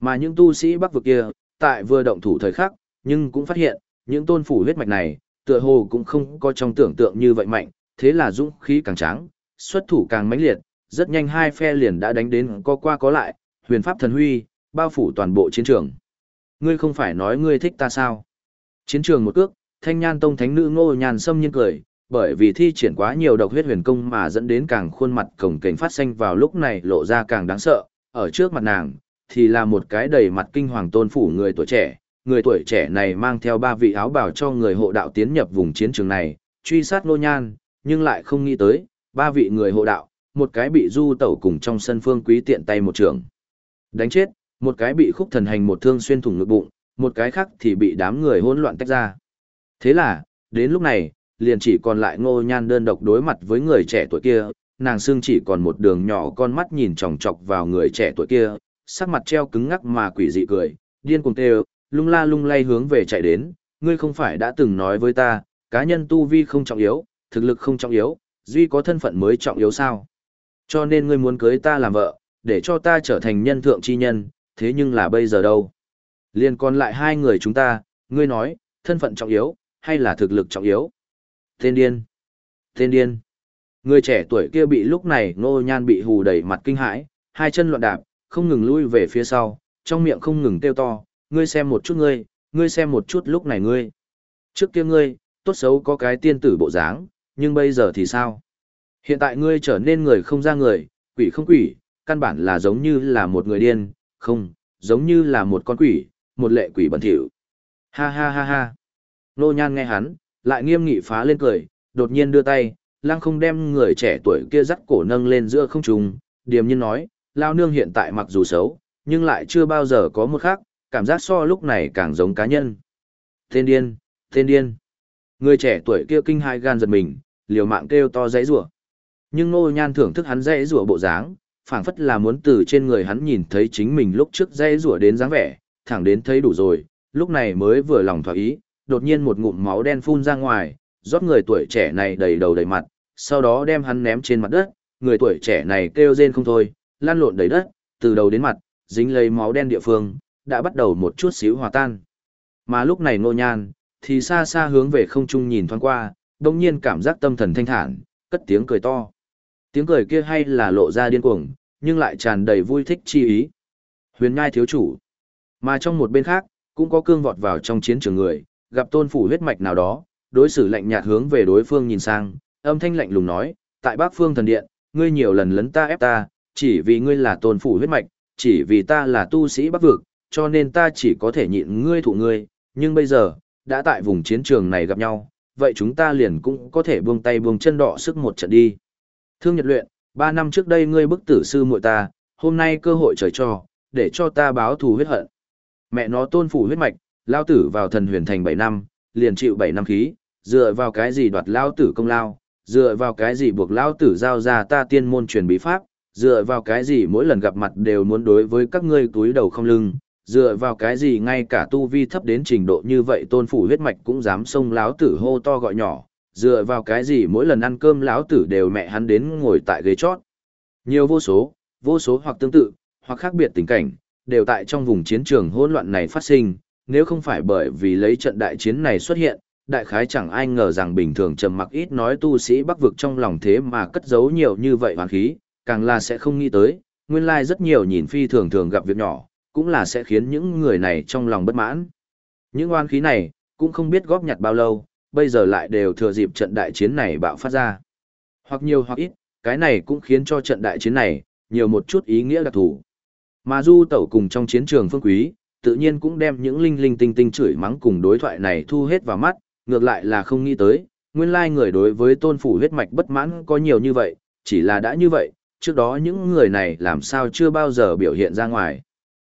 Mà những tu sĩ bắc vực kia, tại vừa động thủ thời khắc, nhưng cũng phát hiện, những tôn phủ huyết mạch này, tựa hồ cũng không có trong tưởng tượng như vậy mạnh, thế là dũng khí càng tráng, xuất thủ càng mãnh liệt, rất nhanh hai phe liền đã đánh đến có qua có lại, huyền pháp thần huy, bao phủ toàn bộ chiến trường. Ngươi không phải nói ngươi thích ta sao? Chiến trường một cước, thanh nhan tông thánh nữ ngô nhàn sâm nhiên cười, bởi vì thi triển quá nhiều độc huyết huyền công mà dẫn đến càng khuôn mặt cổng kềnh phát xanh vào lúc này lộ ra càng đáng sợ, ở trước mặt nàng, thì là một cái đầy mặt kinh hoàng tôn phủ người tuổi trẻ. Người tuổi trẻ này mang theo ba vị áo bào cho người hộ đạo tiến nhập vùng chiến trường này, truy sát nô nhan, nhưng lại không nghĩ tới, ba vị người hộ đạo, một cái bị du tẩu cùng trong sân phương quý tiện tay một trường. Đánh chết, một cái bị khúc thần hành một thương xuyên thủng ngực bụng, một cái khác thì bị đám người hỗn loạn tách ra. Thế là, đến lúc này, liền chỉ còn lại ngô nhan đơn độc đối mặt với người trẻ tuổi kia, nàng xương chỉ còn một đường nhỏ con mắt nhìn chòng chọc vào người trẻ tuổi kia, sắc mặt treo cứng ngắc mà quỷ dị cười, điên cuồng kêu, lung la lung lay hướng về chạy đến, ngươi không phải đã từng nói với ta, cá nhân tu vi không trọng yếu, thực lực không trọng yếu, duy có thân phận mới trọng yếu sao? Cho nên ngươi muốn cưới ta làm vợ, để cho ta trở thành nhân thượng chi nhân, thế nhưng là bây giờ đâu? Liên còn lại hai người chúng ta, ngươi nói, thân phận trọng yếu, hay là thực lực trọng yếu? Tên điên! Tên điên! Người trẻ tuổi kia bị lúc này ngô nhan bị hù đầy mặt kinh hãi, hai chân loạn đạp, không ngừng lui về phía sau, trong miệng không ngừng kêu to, ngươi xem một chút ngươi, ngươi xem một chút lúc này ngươi. Trước kia ngươi, tốt xấu có cái tiên tử bộ dáng, nhưng bây giờ thì sao? Hiện tại ngươi trở nên người không ra người, quỷ không quỷ, căn bản là giống như là một người điên, không, giống như là một con quỷ, một lệ quỷ bẩn thỉu. Ha ha ha ha. Nô nhan nghe hắn, lại nghiêm nghị phá lên cười, đột nhiên đưa tay, lăng không đem người trẻ tuổi kia dắt cổ nâng lên giữa không trung, điềm nhiên nói, lao nương hiện tại mặc dù xấu, nhưng lại chưa bao giờ có một khác, cảm giác so lúc này càng giống cá nhân. Tên điên, tên điên. Người trẻ tuổi kia kinh hai gan giật mình, liều mạng kêu to dãy rủa. Nhưng Ngô Nhan thưởng thức hắn dãy rủa bộ dáng, phảng phất là muốn từ trên người hắn nhìn thấy chính mình lúc trước dãy rủa đến dáng vẻ, thẳng đến thấy đủ rồi, lúc này mới vừa lòng thỏa ý, đột nhiên một ngụm máu đen phun ra ngoài, rót người tuổi trẻ này đầy đầu đầy mặt, sau đó đem hắn ném trên mặt đất, người tuổi trẻ này kêu rên không thôi, lan lộn đầy đất, từ đầu đến mặt, dính lấy máu đen địa phương, đã bắt đầu một chút xíu hòa tan. Mà lúc này Ngô Nhan, thì xa xa hướng về không trung nhìn thoáng qua, đồng nhiên cảm giác tâm thần thanh thản, cất tiếng cười to. Tiếng cười kia hay là lộ ra điên cuồng, nhưng lại tràn đầy vui thích chi ý. Huyền Nhai thiếu chủ. Mà trong một bên khác, cũng có cương vọt vào trong chiến trường người, gặp tôn phủ huyết mạch nào đó, đối xử lạnh nhạt hướng về đối phương nhìn sang, âm thanh lạnh lùng nói, tại Bắc Phương thần điện, ngươi nhiều lần lấn ta ép ta, chỉ vì ngươi là tôn phủ huyết mạch, chỉ vì ta là tu sĩ Bắc vực, cho nên ta chỉ có thể nhịn ngươi thụ ngươi, nhưng bây giờ, đã tại vùng chiến trường này gặp nhau, vậy chúng ta liền cũng có thể buông tay buông chân đọ sức một trận đi. Thương Nhật luyện, ba năm trước đây ngươi bức tử sư muội ta, hôm nay cơ hội trời cho, để cho ta báo thù huyết hận. Mẹ nó tôn phủ huyết mạch, lao tử vào thần huyền thành 7 năm, liền chịu 7 năm khí, dựa vào cái gì đoạt lao tử công lao, dựa vào cái gì buộc lao tử giao ra ta tiên môn truyền bí pháp, dựa vào cái gì mỗi lần gặp mặt đều muốn đối với các ngươi túi đầu không lưng, dựa vào cái gì ngay cả tu vi thấp đến trình độ như vậy tôn phủ huyết mạch cũng dám xông láo tử hô to gọi nhỏ, dựa vào cái gì mỗi lần ăn cơm láo tử đều mẹ hắn đến ngồi tại ghế chót. Nhiều vô số, vô số hoặc tương tự, hoặc khác biệt tình cảnh, đều tại trong vùng chiến trường hỗn loạn này phát sinh, nếu không phải bởi vì lấy trận đại chiến này xuất hiện, đại khái chẳng ai ngờ rằng bình thường trầm mặc ít nói tu sĩ bắc vực trong lòng thế mà cất giấu nhiều như vậy hoàn khí, càng là sẽ không nghĩ tới, nguyên lai rất nhiều nhìn phi thường thường gặp việc nhỏ, cũng là sẽ khiến những người này trong lòng bất mãn. Những oan khí này, cũng không biết góp nhặt bao lâu, bây giờ lại đều thừa dịp trận đại chiến này bạo phát ra. Hoặc nhiều hoặc ít, cái này cũng khiến cho trận đại chiến này, nhiều một chút ý nghĩa đặc thù. Mà du tẩu cùng trong chiến trường phương quý, tự nhiên cũng đem những linh linh tinh tinh chửi mắng cùng đối thoại này thu hết vào mắt, ngược lại là không nghĩ tới, nguyên lai người đối với tôn phủ huyết mạch bất mãn có nhiều như vậy, chỉ là đã như vậy, trước đó những người này làm sao chưa bao giờ biểu hiện ra ngoài.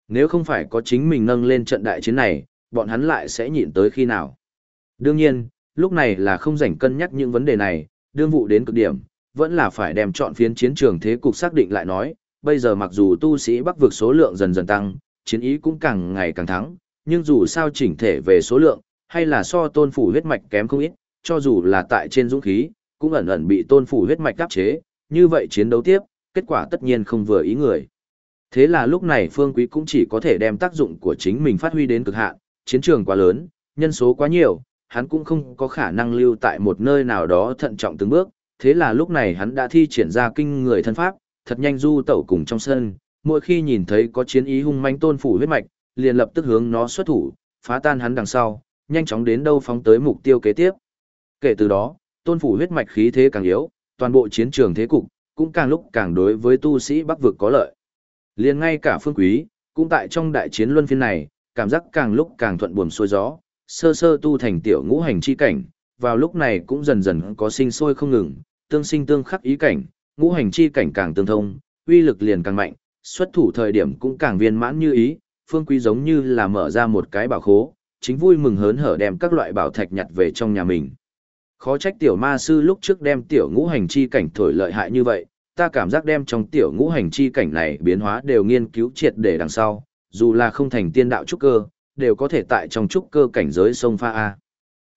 Nếu không phải có chính mình nâng lên trận đại chiến này, bọn hắn lại sẽ nhịn tới khi nào. Đương nhiên, lúc này là không rảnh cân nhắc những vấn đề này, đương vụ đến cực điểm, vẫn là phải đem chọn phiến chiến trường thế cục xác định lại nói, bây giờ mặc dù tu sĩ bắc vực số lượng dần dần tăng, chiến ý cũng càng ngày càng thắng, nhưng dù sao chỉnh thể về số lượng, hay là so tôn phủ huyết mạch kém không ít, cho dù là tại trên dũng khí, cũng ẩn ẩn bị tôn phủ huyết mạch áp chế, như vậy chiến đấu tiếp, kết quả tất nhiên không vừa ý người. Thế là lúc này Phương Quý cũng chỉ có thể đem tác dụng của chính mình phát huy đến cực hạn, chiến trường quá lớn, nhân số quá nhiều, hắn cũng không có khả năng lưu tại một nơi nào đó thận trọng từng bước, thế là lúc này hắn đã thi triển ra kinh người thân pháp, thật nhanh du tẩu cùng trong sân, mỗi khi nhìn thấy có chiến ý hung manh tôn phủ huyết mạch, liền lập tức hướng nó xuất thủ, phá tan hắn đằng sau, nhanh chóng đến đâu phóng tới mục tiêu kế tiếp. Kể từ đó, tôn phủ huyết mạch khí thế càng yếu, toàn bộ chiến trường thế cục cũng càng lúc càng đối với tu sĩ Bắc vực có lợi. liền ngay cả phương quý, cũng tại trong đại chiến luân phiên này, cảm giác càng lúc càng thuận buồm xuôi gió, sơ sơ tu thành tiểu ngũ hành chi cảnh, vào lúc này cũng dần dần có sinh sôi không ngừng, tương sinh tương khắc ý cảnh, ngũ hành chi cảnh càng tương thông, uy lực liền càng mạnh, xuất thủ thời điểm cũng càng viên mãn như ý, phương quý giống như là mở ra một cái bảo khố, chính vui mừng hớn hở đem các loại bảo thạch nhặt về trong nhà mình. Khó trách tiểu ma sư lúc trước đem tiểu ngũ hành chi cảnh thổi lợi hại như vậy, ta cảm giác đem trong tiểu ngũ hành chi cảnh này biến hóa đều nghiên cứu triệt để đằng sau, dù là không thành tiên đạo trúc cơ, đều có thể tại trong trúc cơ cảnh giới sông pha A.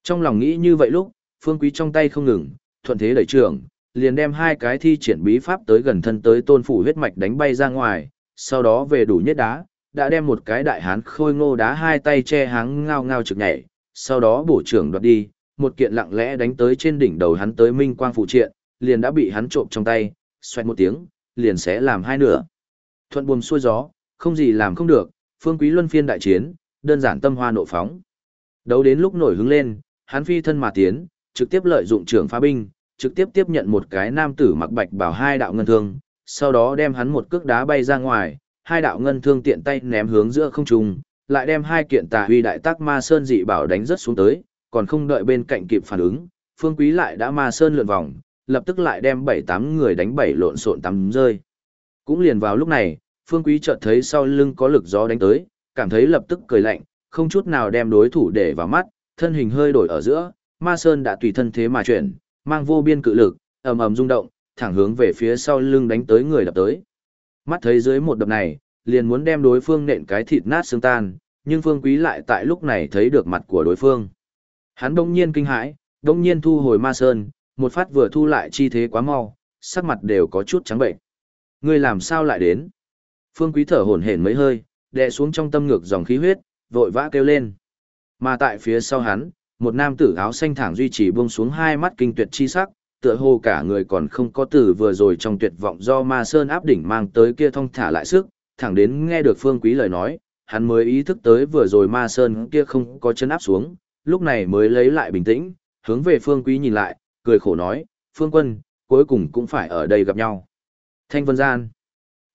Trong lòng nghĩ như vậy lúc, phương quý trong tay không ngừng, thuận thế đẩy trường, liền đem hai cái thi triển bí pháp tới gần thân tới tôn phủ huyết mạch đánh bay ra ngoài, sau đó về đủ nhất đá, đã đem một cái đại hán khôi ngô đá hai tay che háng ngao ngao trực nhảy, sau đó bổ trưởng đoạt đi, một kiện lặng lẽ đánh tới trên đỉnh đầu hắn tới minh quang phụ triện, liền đã bị hắn trộm trong tay, xoẹt một tiếng, liền sẽ làm hai nửa. Thuận buồm xuôi gió, không gì làm không được, phương quý luân phiên đại chiến, đơn giản tâm hoa nộ phóng. Đấu đến lúc nổi hứng lên, hắn phi thân mà tiến, trực tiếp lợi dụng trưởng phá binh, trực tiếp tiếp nhận một cái nam tử mặc bạch bảo hai đạo ngân thương, sau đó đem hắn một cước đá bay ra ngoài, hai đạo ngân thương tiện tay ném hướng giữa không trung, lại đem hai kiện tà huy đại tác ma sơn dị bảo đánh rất xuống tới, còn không đợi bên cạnh kịp phản ứng, phương quý lại đã ma sơn lượn vòng, lập tức lại đem bảy tám người đánh bảy lộn xộn tắm rơi. Cũng liền vào lúc này, phương quý chợt thấy sau lưng có lực gió đánh tới, cảm thấy lập tức cười lạnh, không chút nào đem đối thủ để vào mắt, thân hình hơi đổi ở giữa, ma sơn đã tùy thân thế mà chuyển, mang vô biên cự lực, ầm ầm rung động, thẳng hướng về phía sau lưng đánh tới người đập tới. Mắt thấy dưới một đập này, liền muốn đem đối phương nện cái thịt nát xương tan, nhưng Phương Quý lại tại lúc này thấy được mặt của đối phương. Hắn đông nhiên kinh hãi, đông nhiên thu hồi ma sơn, một phát vừa thu lại chi thế quá mau, sắc mặt đều có chút trắng bệnh. Ngươi làm sao lại đến? Phương Quý thở hổn hển mấy hơi, đè xuống trong tâm ngực dòng khí huyết, vội vã kêu lên. Mà tại phía sau hắn, một nam tử áo xanh thẳng duy trì buông xuống hai mắt kinh tuyệt chi sắc, tựa hồ cả người còn không có từ vừa rồi trong tuyệt vọng do ma sơn áp đỉnh mang tới kia thông thả lại sức, thẳng đến nghe được phương quý lời nói, hắn mới ý thức tới vừa rồi ma sơn kia không có chân áp xuống, lúc này mới lấy lại bình tĩnh, hướng về phương quý nhìn lại, cười khổ nói, phương quân, cuối cùng cũng phải ở đây gặp nhau. Thanh Vân Gian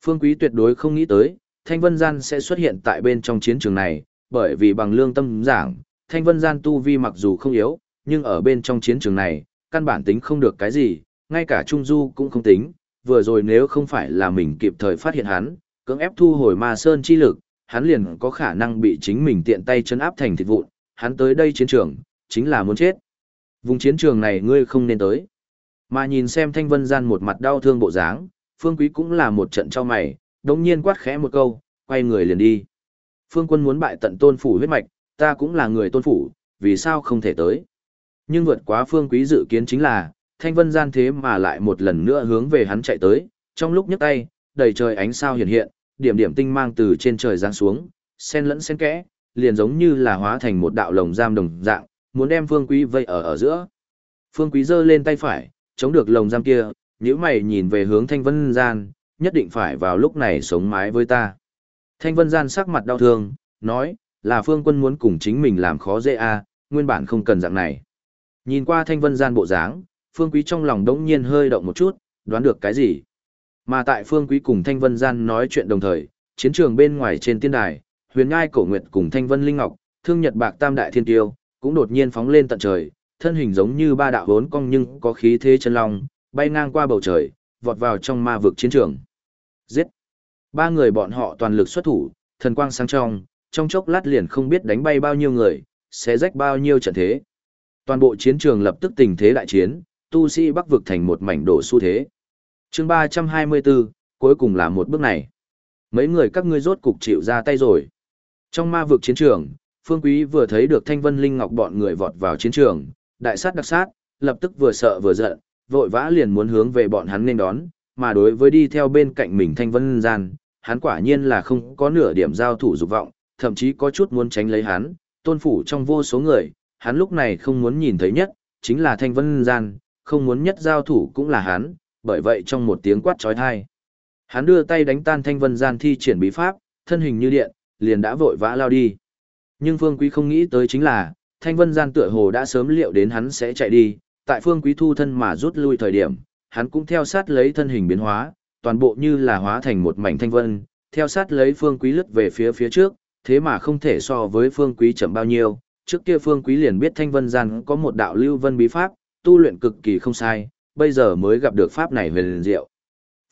Phương quý tuyệt đối không nghĩ tới, Thanh Vân Gian sẽ xuất hiện tại bên trong chiến trường này, bởi vì bằng lương tâm giảng, Thanh Vân Gian tu vi mặc dù không yếu, nhưng ở bên trong chiến trường này, căn bản tính không được cái gì, ngay cả Trung Du cũng không tính, vừa rồi nếu không phải là mình kịp thời phát hiện hắn, cưỡng ép thu hồi ma sơn chi lực, hắn liền có khả năng bị chính mình tiện tay chân áp thành thịt vụn, hắn tới đây chiến trường, chính là muốn chết. Vùng chiến trường này ngươi không nên tới. Mà nhìn xem Thanh Vân Gian một mặt đau thương bộ dáng, Phương Quý cũng là một trận cho mày, đồng nhiên quát khẽ một câu, quay người liền đi. Phương quân muốn bại tận tôn phủ huyết mạch, ta cũng là người tôn phủ, vì sao không thể tới. Nhưng vượt quá phương quý dự kiến chính là, thanh vân gian thế mà lại một lần nữa hướng về hắn chạy tới, trong lúc nhấc tay, đầy trời ánh sao hiện hiện, điểm điểm tinh mang từ trên trời giáng xuống, sen lẫn sen kẽ, liền giống như là hóa thành một đạo lồng giam đồng dạng, muốn đem phương quý vây ở ở giữa. Phương quý giơ lên tay phải, chống được lồng giam kia, nếu mày nhìn về hướng thanh vân gian, nhất định phải vào lúc này sống mái với ta. Thanh vân gian sắc mặt đau thương, nói, là phương quân muốn cùng chính mình làm khó dễ a à, nguyên bản không cần dạng này. Nhìn qua thanh vân gian bộ dáng, phương quý trong lòng đống nhiên hơi động một chút, đoán được cái gì. Mà tại phương quý cùng thanh vân gian nói chuyện đồng thời, chiến trường bên ngoài trên tiên đài, huyền ngai cổ nguyệt cùng thanh vân linh ngọc, thương nhật bạc tam đại thiên tiêu, cũng đột nhiên phóng lên tận trời, thân hình giống như ba đạo hốn cong nhưng có khí thế chân long, bay ngang qua bầu trời, vọt vào trong ma vực chiến trường. Giết! Ba người bọn họ toàn lực xuất thủ, thần quang sáng trong, trong chốc lát liền không biết đánh bay bao nhiêu người, sẽ rách bao nhiêu trận thế. Toàn bộ chiến trường lập tức tình thế đại chiến, tu sĩ bắc vực thành một mảnh đổ xu thế. chương 324, cuối cùng là một bước này. Mấy người các ngươi rốt cục chịu ra tay rồi. Trong ma vực chiến trường, Phương Quý vừa thấy được Thanh Vân Linh Ngọc bọn người vọt vào chiến trường, đại sát đặc sát, lập tức vừa sợ vừa giận, vội vã liền muốn hướng về bọn hắn nên đón, mà đối với đi theo bên cạnh mình Thanh Vân Gian, hắn quả nhiên là không có nửa điểm giao thủ dục vọng, thậm chí có chút muốn tránh lấy hắn, tôn phủ trong vô số người, hắn lúc này không muốn nhìn thấy nhất, chính là thanh vân gian, không muốn nhất giao thủ cũng là hắn, bởi vậy trong một tiếng quát trói thai. Hắn đưa tay đánh tan thanh vân gian thi triển bí pháp, thân hình như điện, liền đã vội vã lao đi. Nhưng Phương Quý không nghĩ tới chính là, thanh vân gian tựa hồ đã sớm liệu đến hắn sẽ chạy đi, tại Phương Quý thu thân mà rút lui thời điểm, hắn cũng theo sát lấy thân hình biến hóa, toàn bộ như là hóa thành một mảnh thanh vân, theo sát lấy phương quý lướt về phía phía trước, thế mà không thể so với phương quý chậm bao nhiêu. Trước kia phương quý liền biết thanh vân gian có một đạo lưu vân bí pháp, tu luyện cực kỳ không sai, bây giờ mới gặp được pháp này về liền diệu.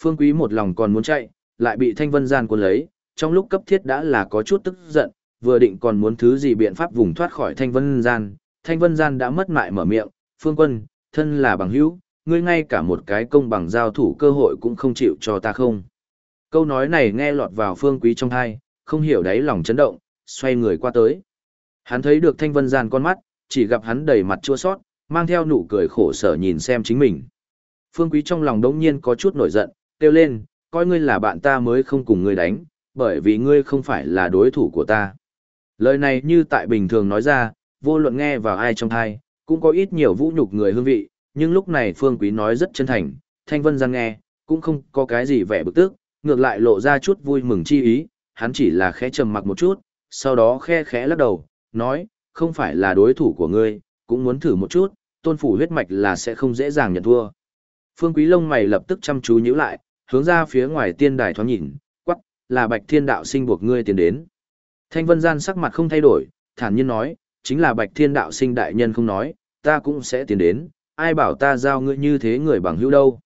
Phương quý một lòng còn muốn chạy, lại bị thanh vân gian cuốn lấy, trong lúc cấp thiết đã là có chút tức giận, vừa định còn muốn thứ gì biện pháp vùng thoát khỏi thanh vân gian, thanh vân gian đã mất mại mở miệng, phương quân, thân là bằng hữu, ngươi ngay cả một cái công bằng giao thủ cơ hội cũng không chịu cho ta không. Câu nói này nghe lọt vào phương quý trong thai, không hiểu đáy lòng chấn động, xoay người qua tới. Hắn thấy được thanh vân gian con mắt, chỉ gặp hắn đầy mặt chua sót, mang theo nụ cười khổ sở nhìn xem chính mình. Phương quý trong lòng đống nhiên có chút nổi giận, kêu lên, coi ngươi là bạn ta mới không cùng ngươi đánh, bởi vì ngươi không phải là đối thủ của ta. Lời này như tại bình thường nói ra, vô luận nghe vào ai trong thai, cũng có ít nhiều vũ nhục người hương vị, nhưng lúc này Phương Quý nói rất chân thành, Thanh Vân Gian nghe, cũng không có cái gì vẻ bực tức, ngược lại lộ ra chút vui mừng chi ý, hắn chỉ là khẽ trầm mặc một chút, sau đó khe khẽ lắc đầu, nói, không phải là đối thủ của ngươi, cũng muốn thử một chút, tôn phủ huyết mạch là sẽ không dễ dàng nhận thua. Phương Quý lông mày lập tức chăm chú nhíu lại, hướng ra phía ngoài tiên đài thoáng nhìn, quắc, là Bạch Thiên Đạo sinh buộc ngươi tiến đến. Thanh Vân Gian sắc mặt không thay đổi, thản nhiên nói, chính là Bạch Thiên Đạo sinh đại nhân không nói, ta cũng sẽ tiến đến, ai bảo ta giao ngươi như thế người bằng hữu đâu.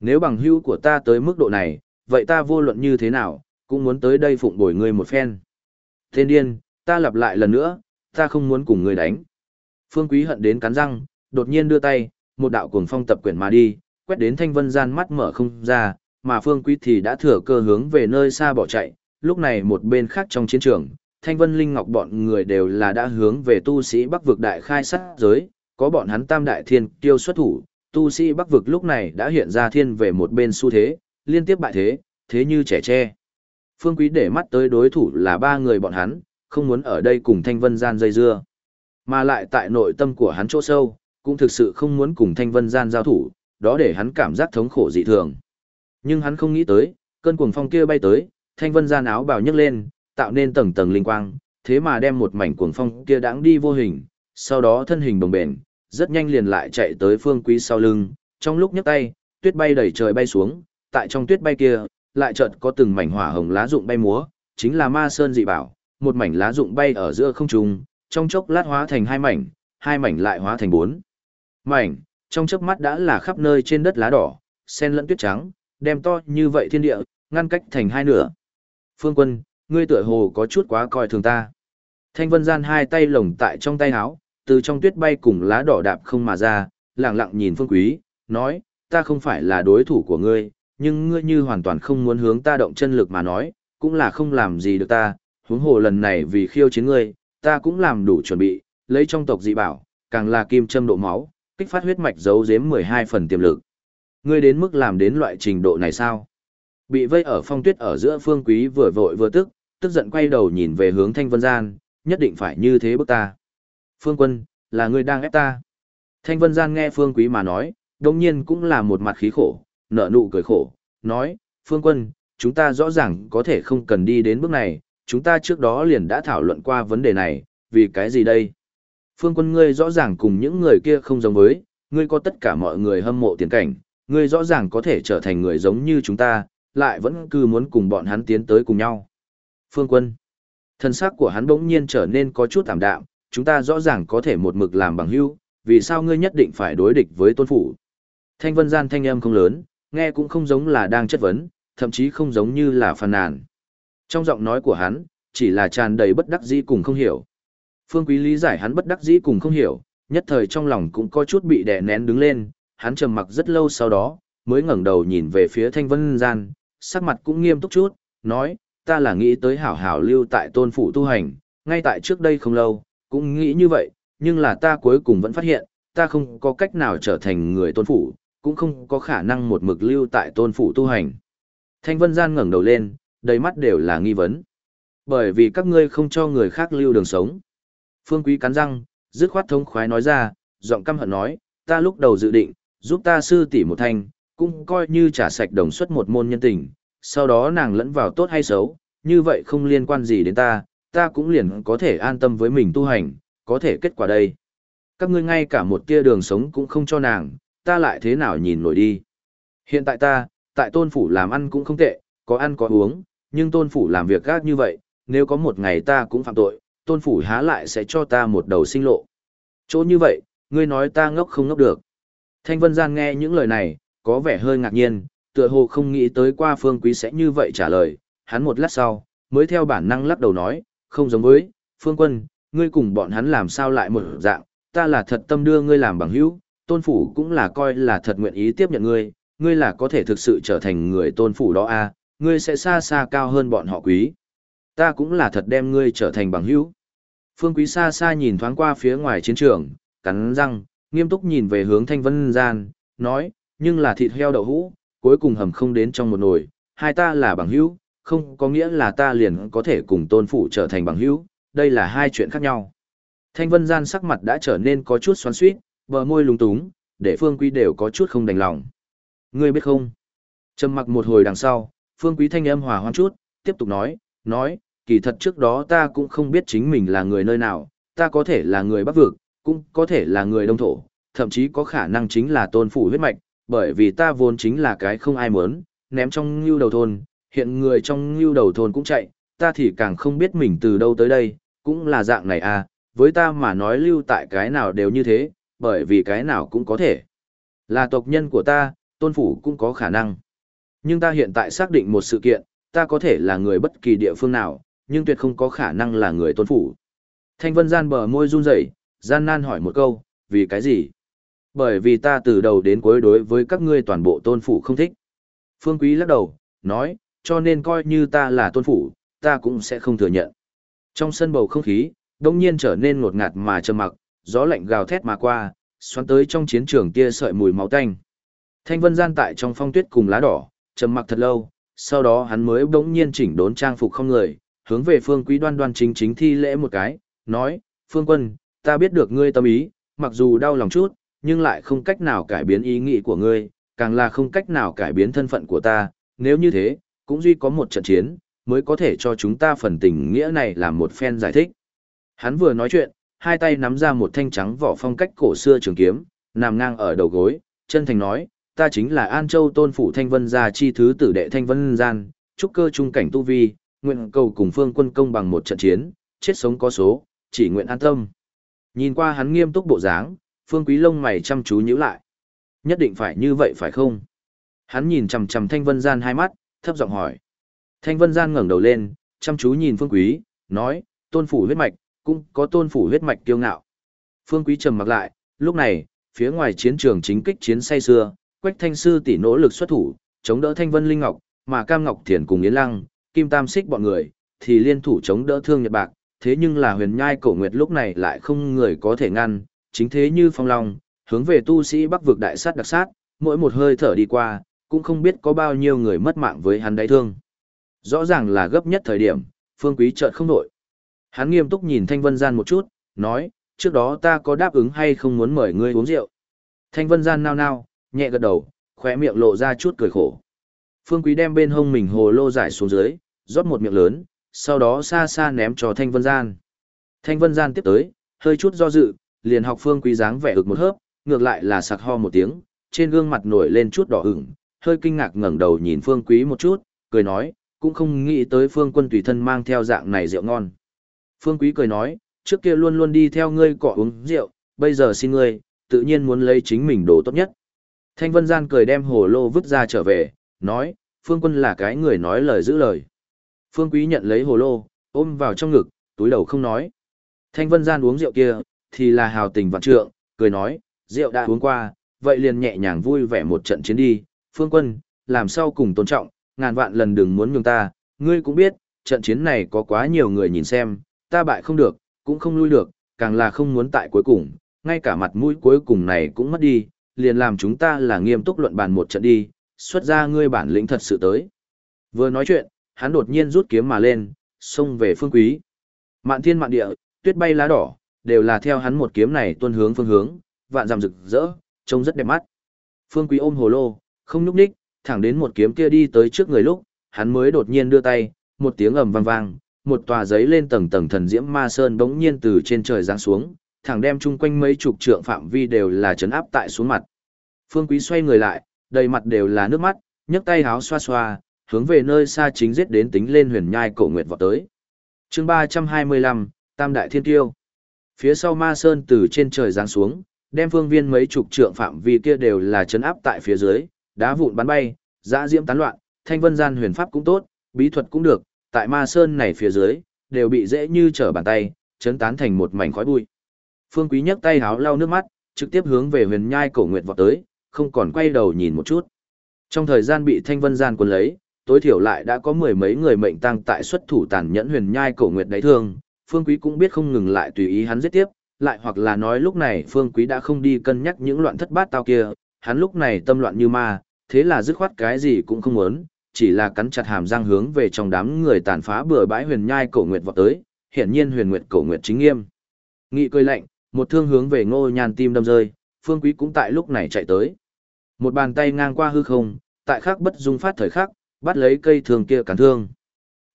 Nếu bằng hữu của ta tới mức độ này, vậy ta vô luận như thế nào, cũng muốn tới đây phụng bồi ngươi một phen. Thiên điên, ta lặp lại lần nữa, ta không muốn cùng ngươi đánh. Phương Quý hận đến cắn răng, đột nhiên đưa tay, một đạo cuồng phong tập quyển mà đi, quét đến thanh vân gian mắt mở không ra, mà Phương Quý thì đã thừa cơ hướng về nơi xa bỏ chạy, lúc này một bên khác trong chiến trường, Thanh Vân Linh Ngọc bọn người đều là đã hướng về tu sĩ Bắc vực đại khai sát giới, có bọn hắn tam đại thiên tiêu xuất thủ, tu sĩ Bắc vực lúc này đã hiện ra thiên về một bên xu thế, liên tiếp bại thế, thế như trẻ tre. Phương Quý để mắt tới đối thủ là ba người bọn hắn, không muốn ở đây cùng Thanh Vân gian dây dưa. Mà lại tại nội tâm của hắn chỗ sâu, cũng thực sự không muốn cùng Thanh Vân gian giao thủ, đó để hắn cảm giác thống khổ dị thường. Nhưng hắn không nghĩ tới, cơn cuồng phong kia bay tới, Thanh Vân gian áo bào nhấc lên, tạo nên tầng tầng linh quang, thế mà đem một mảnh cuồng phong kia đãng đi vô hình, sau đó thân hình bồng bềnh, rất nhanh liền lại chạy tới Phương Quý sau lưng, trong lúc nhấc tay, tuyết bay đầy trời bay xuống, tại trong tuyết bay kia, lại chợt có từng mảnh hỏa hồng lá rụng bay múa, chính là Ma Sơn dị bảo, một mảnh lá rụng bay ở giữa không trung, trong chốc lát hóa thành hai mảnh, hai mảnh lại hóa thành bốn mảnh, trong chớp mắt đã là khắp nơi trên đất lá đỏ, sen lẫn tuyết trắng, đem to như vậy thiên địa, ngăn cách thành hai nửa. Phương Quân, ngươi tựa hồ có chút quá coi thường ta. Thanh Vân Gian hai tay lồng tại trong tay áo, từ trong tuyết bay cùng lá đỏ đạp không mà ra, lặng lặng nhìn Phương Quý, nói, ta không phải là đối thủ của ngươi, nhưng ngươi như hoàn toàn không muốn hướng ta động chân lực mà nói, cũng là không làm gì được ta, huống hồ lần này vì khiêu chiến ngươi, ta cũng làm đủ chuẩn bị, lấy trong tộc dị bảo, càng là kim châm độ máu, kích phát huyết mạch giấu giếm 12 phần tiềm lực. Ngươi đến mức làm đến loại trình độ này sao? Bị vây ở phong tuyết ở giữa Phương Quý vừa vội vừa tức, tức giận quay đầu nhìn về hướng Thanh Vân Gian, nhất định phải như thế bức ta. Phương Quân, là ngươi đang ép ta. Thanh Vân Gian nghe Phương Quý mà nói, đồng nhiên cũng là một mặt khí khổ, nở nụ cười khổ, nói, Phương Quân, chúng ta rõ ràng có thể không cần đi đến bước này, chúng ta trước đó liền đã thảo luận qua vấn đề này, vì cái gì đây? Phương Quân ngươi rõ ràng cùng những người kia không giống với, ngươi có tất cả mọi người hâm mộ tiền cảnh, ngươi rõ ràng có thể trở thành người giống như chúng ta, lại vẫn cứ muốn cùng bọn hắn tiến tới cùng nhau. Phương Quân Thân xác của hắn bỗng nhiên trở nên có chút tạm đạm, chúng ta rõ ràng có thể một mực làm bằng hữu, vì sao ngươi nhất định phải đối địch với tôn phủ? Thanh vân gian thanh âm không lớn, nghe cũng không giống là đang chất vấn, thậm chí không giống như là phàn nàn. Trong giọng nói của hắn, chỉ là tràn đầy bất đắc dĩ cùng không hiểu. Phương Quý lý giải hắn bất đắc dĩ cùng không hiểu, nhất thời trong lòng cũng có chút bị đè nén đứng lên, hắn trầm mặc rất lâu sau đó, mới ngẩng đầu nhìn về phía thanh vân gian, sắc mặt cũng nghiêm túc chút, nói, ta là nghĩ tới hảo hảo lưu tại tôn phủ tu hành, ngay tại trước đây không lâu, cũng nghĩ như vậy, nhưng là ta cuối cùng vẫn phát hiện, ta không có cách nào trở thành người tôn phủ, cũng không có khả năng một mực lưu tại tôn phủ tu hành. Thanh Vân Gian ngẩng đầu lên, đầy mắt đều là nghi vấn. Bởi vì các ngươi không cho người khác lưu đường sống. Phương Quý cắn răng, dứt khoát thông khoái nói ra, giọng căm hận nói, ta lúc đầu dự định, giúp ta sư tỷ một thanh, cũng coi như trả sạch đồng suất một môn nhân tình, sau đó nàng lẫn vào tốt hay xấu, như vậy không liên quan gì đến ta, ta cũng liền có thể an tâm với mình tu hành, có thể kết quả đây. Các ngươi ngay cả một tia đường sống cũng không cho nàng, ta lại thế nào nhìn nổi đi. Hiện tại ta, tại tôn phủ làm ăn cũng không tệ, có ăn có uống, nhưng tôn phủ làm việc gác như vậy, nếu có một ngày ta cũng phạm tội, tôn phủ há lại sẽ cho ta một đầu sinh lộ. Chỗ như vậy, ngươi nói ta ngốc không ngốc được. Thanh Vân Gian nghe những lời này, có vẻ hơi ngạc nhiên, tựa hồ không nghĩ tới qua phương quý sẽ như vậy trả lời, hắn một lát sau, mới theo bản năng lắc đầu nói, không giống với, phương quân, ngươi cùng bọn hắn làm sao lại một dạng, ta là thật tâm đưa ngươi làm bằng hữu, tôn phủ cũng là coi là thật nguyện ý tiếp nhận ngươi, ngươi là có thể thực sự trở thành người tôn phủ đó a, à, ngươi sẽ xa xa cao hơn bọn họ quý. Ta cũng là thật đem ngươi trở thành bằng hữu. Phương Quý xa xa nhìn thoáng qua phía ngoài chiến trường, cắn răng, nghiêm túc nhìn về hướng Thanh Vân Gian, nói, nhưng là thịt heo đậu hũ, cuối cùng hầm không đến trong một nồi, hai ta là bằng hữu, không có nghĩa là ta liền có thể cùng tôn phủ trở thành bằng hữu, đây là hai chuyện khác nhau. Thanh Vân Gian sắc mặt đã trở nên có chút xoắn xuýt, bờ môi lúng túng, để Phương Quý đều có chút không đành lòng. Ngươi biết không? Trầm mặc một hồi đằng sau, Phương Quý thanh âm hòa hoan chút, tiếp tục nói, nói, kỳ thật trước đó ta cũng không biết chính mình là người nơi nào, ta có thể là người Bắc Vực, cũng có thể là người Đông Thổ, thậm chí có khả năng chính là tôn phủ huyết mạch, bởi vì ta vốn chính là cái không ai muốn, ném trong ngưu đầu thôn, hiện người trong ngưu đầu thôn cũng chạy, ta thì càng không biết mình từ đâu tới đây, cũng là dạng này à, với ta mà nói lưu tại cái nào đều như thế, bởi vì cái nào cũng có thể. Là tộc nhân của ta, tôn phủ cũng có khả năng. Nhưng ta hiện tại xác định một sự kiện, ta có thể là người bất kỳ địa phương nào, nhưng tuyệt không có khả năng là người tôn phủ. Thanh vân gian bờ môi run rẩy, gian nan hỏi một câu, vì cái gì? Bởi vì ta từ đầu đến cuối đối với các ngươi toàn bộ tôn phủ không thích. Phương Quý lắc đầu, nói, cho nên coi như ta là tôn phủ, ta cũng sẽ không thừa nhận. Trong sân bầu không khí, đông nhiên trở nên ngột ngạt mà trầm mặc, gió lạnh gào thét mà qua, xoắn tới trong chiến trường tia sợi mùi máu tanh. Thanh vân gian tại trong phong tuyết cùng lá đỏ, trầm mặc thật lâu, sau đó hắn mới bỗng nhiên chỉnh đốn trang phục không người, hướng về phương quý đoan đoan chính chính thi lễ một cái, nói, phương quân, ta biết được ngươi tâm ý, mặc dù đau lòng chút, nhưng lại không cách nào cải biến ý nghĩ của ngươi, càng là không cách nào cải biến thân phận của ta, nếu như thế, cũng duy có một trận chiến, mới có thể cho chúng ta phần tình nghĩa này làm một phen giải thích. Hắn vừa nói chuyện, hai tay nắm ra một thanh trắng vỏ phong cách cổ xưa trường kiếm, nằm ngang ở đầu gối, chân thành nói, ta chính là An Châu tôn phủ Thanh Vân gia chi thứ tử đệ Thanh Vân gian, trúc cơ trung cảnh tu vi, nguyện cầu cùng phương quân công bằng một trận chiến, chết sống có số, chỉ nguyện an tâm. Nhìn qua hắn nghiêm túc bộ dáng, phương quý lông mày chăm chú nhíu lại. Nhất định phải như vậy phải không? Hắn nhìn chầm chầm Thanh Vân gian hai mắt, thấp giọng hỏi. Thanh Vân gian ngẩng đầu lên, chăm chú nhìn phương quý, nói, tôn phủ huyết mạch, cũng có tôn phủ huyết mạch kiêu ngạo. Phương quý trầm mặc lại, lúc này, phía ngoài chiến trường chính kích chiến say xưa, Quách Thanh Sư tỷ nỗ lực xuất thủ, chống đỡ Thanh Vân Linh Ngọc, mà Cam Ngọc Thiền cùng Yến Lăng, Kim Tam Xích bọn người, thì liên thủ chống đỡ Thương Nhật Bạc, thế nhưng là huyền nhai cổ nguyệt lúc này lại không người có thể ngăn, chính thế như phong long, hướng về tu sĩ bắc vực đại sát đặc sát, mỗi một hơi thở đi qua, cũng không biết có bao nhiêu người mất mạng với hắn đáy thương. Rõ ràng là gấp nhất thời điểm, phương quý chợt không nổi. Hắn nghiêm túc nhìn Thanh Vân Gian một chút, nói, trước đó ta có đáp ứng hay không muốn mời ngươi uống rượu. Thanh Vân Gian nao nao, nhẹ gật đầu, khỏe miệng lộ ra chút cười khổ. Phương Quý đem bên hông mình hồ lô giải xuống dưới, rót một miệng lớn, sau đó xa xa ném cho Thanh Vân Gian. Thanh Vân Gian tiếp tới, hơi chút do dự, liền học Phương Quý dáng vẻ ực một hớp, ngược lại là sặc ho một tiếng, trên gương mặt nổi lên chút đỏ ửng, hơi kinh ngạc ngẩng đầu nhìn Phương Quý một chút, cười nói, cũng không nghĩ tới Phương Quân tùy thân mang theo dạng này rượu ngon. Phương Quý cười nói, trước kia luôn luôn đi theo ngươi cọ uống rượu, bây giờ xin ngươi, tự nhiên muốn lấy chính mình đồ tốt nhất. Thanh Vân Gian cười đem hồ lô vứt ra trở về, nói, Phương Quân là cái người nói lời giữ lời. Phương Quý nhận lấy hồ lô, ôm vào trong ngực, túi đầu không nói. Thanh Vân Gian uống rượu kia, thì là hào tình vạn trượng, cười nói, rượu đã uống qua, vậy liền nhẹ nhàng vui vẻ một trận chiến đi. Phương Quân, làm sao cùng tôn trọng, ngàn vạn lần đừng muốn nhường ta, ngươi cũng biết, trận chiến này có quá nhiều người nhìn xem, ta bại không được, cũng không lui được, càng là không muốn tại cuối cùng, ngay cả mặt mũi cuối cùng này cũng mất đi, liền làm chúng ta là nghiêm túc luận bàn một trận đi, xuất ra ngươi bản lĩnh thật sự tới. Vừa nói chuyện, hắn đột nhiên rút kiếm mà lên, xông về phương quý. Mạn thiên mạn địa, tuyết bay lá đỏ, đều là theo hắn một kiếm này tuân hướng phương hướng, vạn dằm rực rỡ, trông rất đẹp mắt. Phương quý ôm hồ lô, không núp đích, thẳng đến một kiếm kia đi tới trước người lúc, hắn mới đột nhiên đưa tay, một tiếng ầm vang vang, một tòa giấy lên tầng tầng thần diễm ma sơn bỗng nhiên từ trên trời giáng xuống, thẳng đem chung quanh mấy chục trượng phạm vi đều là chấn áp tại xuống mặt. Phương Quý xoay người lại, đầy mặt đều là nước mắt, nhấc tay háo xoa xoa, hướng về nơi xa chính giết đến tính lên huyền nhai cổ nguyệt vọt tới. chương 325, Tam Đại Thiên Tiêu. Phía sau ma sơn từ trên trời giáng xuống, đem phương viên mấy chục trượng phạm vi kia đều là chấn áp tại phía dưới, đá vụn bắn bay, dã diễm tán loạn, thanh vân gian huyền pháp cũng tốt, bí thuật cũng được, tại ma sơn này phía dưới, đều bị dễ như trở bàn tay, chấn tán thành một mảnh khói bụi. Phương Quý nhấc tay háo lau nước mắt, trực tiếp hướng về huyền nhai cổ nguyệt vọt tới, không còn quay đầu nhìn một chút. Trong thời gian bị thanh vân gian quân lấy, tối thiểu lại đã có mười mấy người mệnh tăng tại xuất thủ tàn nhẫn huyền nhai cổ nguyệt đáy thương, Phương Quý cũng biết không ngừng lại tùy ý hắn giết tiếp, lại hoặc là nói lúc này Phương Quý đã không đi cân nhắc những loạn thất bát tao kia, hắn lúc này tâm loạn như ma, thế là dứt khoát cái gì cũng không muốn, chỉ là cắn chặt hàm răng hướng về trong đám người tàn phá bừa bãi huyền nhai cổ nguyệt vọt tới, hiển nhiên huyền nguyệt cổ nguyệt chính nghiêm. Nghị cười lạnh, một thương hướng về Ngô Nhan tim đâm rơi, Phương Quý cũng tại lúc này chạy tới. Một bàn tay ngang qua hư không, tại khắc bất dung phát thời khắc, bắt lấy cây thương kia cản thương.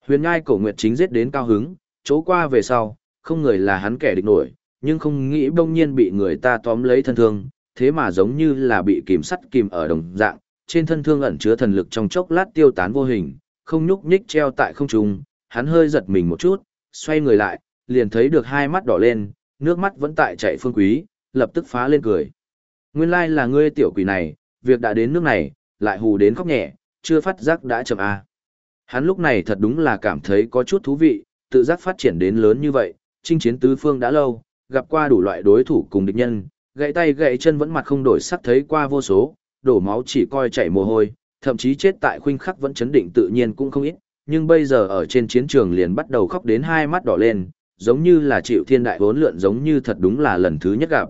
Huyền nhai cổ nguyệt chính giết đến cao hứng, chỗ qua về sau, không người là hắn kẻ địch nổi, nhưng không nghĩ bỗng nhiên bị người ta tóm lấy thân thương, thế mà giống như là bị kìm sắt kìm ở đồng dạng, trên thân thương ẩn chứa thần lực trong chốc lát tiêu tán vô hình, không nhúc nhích treo tại không trung, hắn hơi giật mình một chút, xoay người lại, liền thấy được hai mắt đỏ lên, nước mắt vẫn tại chảy phương quý, lập tức phá lên cười. Nguyên lai là ngươi tiểu quỷ này, việc đã đến nước này, lại hù đến khóc nhẹ, chưa phát giác đã chậm a. Hắn lúc này thật đúng là cảm thấy có chút thú vị, tự giác phát triển đến lớn như vậy, chinh chiến tứ phương đã lâu, gặp qua đủ loại đối thủ cùng địch nhân, gãy tay gãy chân vẫn mặt không đổi sắc thấy qua vô số, đổ máu chỉ coi chảy mồ hôi, thậm chí chết tại khuynh khắc vẫn chấn định tự nhiên cũng không ít, nhưng bây giờ ở trên chiến trường liền bắt đầu khóc đến hai mắt đỏ lên, giống như là chịu thiên đại vốn lượn giống như thật đúng là lần thứ nhất gặp.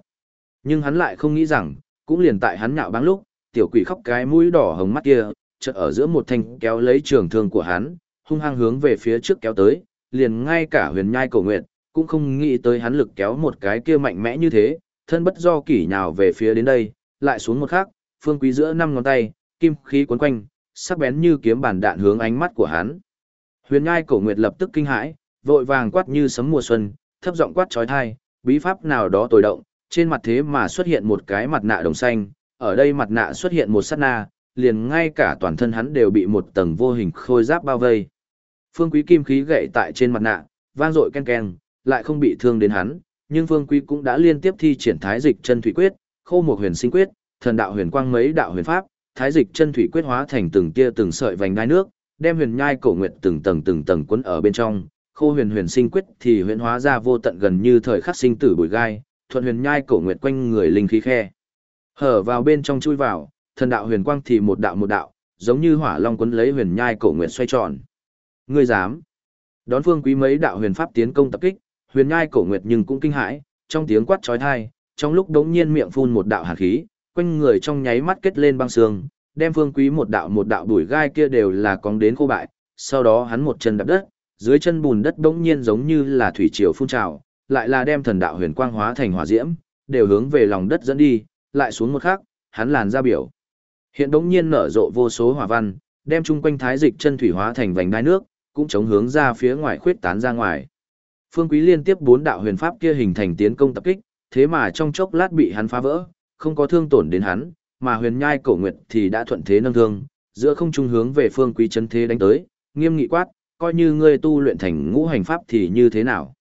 Nhưng hắn lại không nghĩ rằng, cũng liền tại hắn nhạo báng lúc, tiểu quỷ khóc cái mũi đỏ hồng mắt kia, chợt ở giữa một thanh kéo lấy trường thương của hắn, hung hăng hướng về phía trước kéo tới, liền ngay cả huyền nhai cổ nguyện, cũng không nghĩ tới hắn lực kéo một cái kia mạnh mẽ như thế, thân bất do kỷ nhào về phía đến đây, lại xuống một khắc, phương quý giữa năm ngón tay, kim khí cuốn quanh, sắc bén như kiếm bản đạn hướng ánh mắt của hắn. Huyền nhai cổ nguyệt lập tức kinh hãi, vội vàng quát như sấm mùa xuân, thấp giọng quát chói tai bí pháp nào đó tồi động, trên mặt thế mà xuất hiện một cái mặt nạ đồng xanh, ở đây mặt nạ xuất hiện một sát na, liền ngay cả toàn thân hắn đều bị một tầng vô hình khôi giáp bao vây. Phương Quý kim khí gậy tại trên mặt nạ, vang dội ken ken, lại không bị thương đến hắn, nhưng Phương Quý cũng đã liên tiếp thi triển thái dịch chân thủy quyết, khô một huyền sinh quyết, thần đạo huyền quang mấy đạo huyền pháp, thái dịch chân thủy quyết hóa thành từng tia từng sợi vành đai nước, đem huyền nhai cổ nguyệt từng tầng từng tầng cuốn ở bên trong, khô huyền huyền sinh quyết thì huyền hóa ra vô tận gần như thời khắc sinh tử bụi gai, thuận huyền nhai cổ nguyệt quanh người linh khí khe. Hở vào bên trong chui vào, thần đạo huyền quang thì một đạo một đạo, giống như hỏa long cuốn lấy huyền nhai cổ nguyệt xoay tròn. Ngươi dám? Đón phương quý mấy đạo huyền pháp tiến công tập kích, huyền nhai cổ nguyệt nhưng cũng kinh hãi, trong tiếng quát chói tai, trong lúc đống nhiên miệng phun một đạo hàn khí, quanh người trong nháy mắt kết lên băng sương, đem phương quý một đạo một đạo đuổi gai kia đều là cóng đến khô bại, sau đó hắn một chân đạp đất, dưới chân bùn đất đống nhiên giống như là thủy triều phun trào, lại là đem thần đạo huyền quang hóa thành hỏa diễm, đều hướng về lòng đất dẫn đi, lại xuống một khắc, hắn làn ra biểu. Hiện đống nhiên nở rộ vô số hỏa văn, đem chung quanh thái dịch chân thủy hóa thành vành đai nước, cũng chống hướng ra phía ngoài khuyết tán ra ngoài. Phương Quý liên tiếp bốn đạo huyền pháp kia hình thành tiến công tập kích, thế mà trong chốc lát bị hắn phá vỡ, không có thương tổn đến hắn, mà huyền nhai cổ nguyệt thì đã thuận thế nâng thương, giữa không trung hướng về Phương Quý chấn thế đánh tới, nghiêm nghị quát, coi như ngươi tu luyện thành ngũ hành pháp thì như thế nào?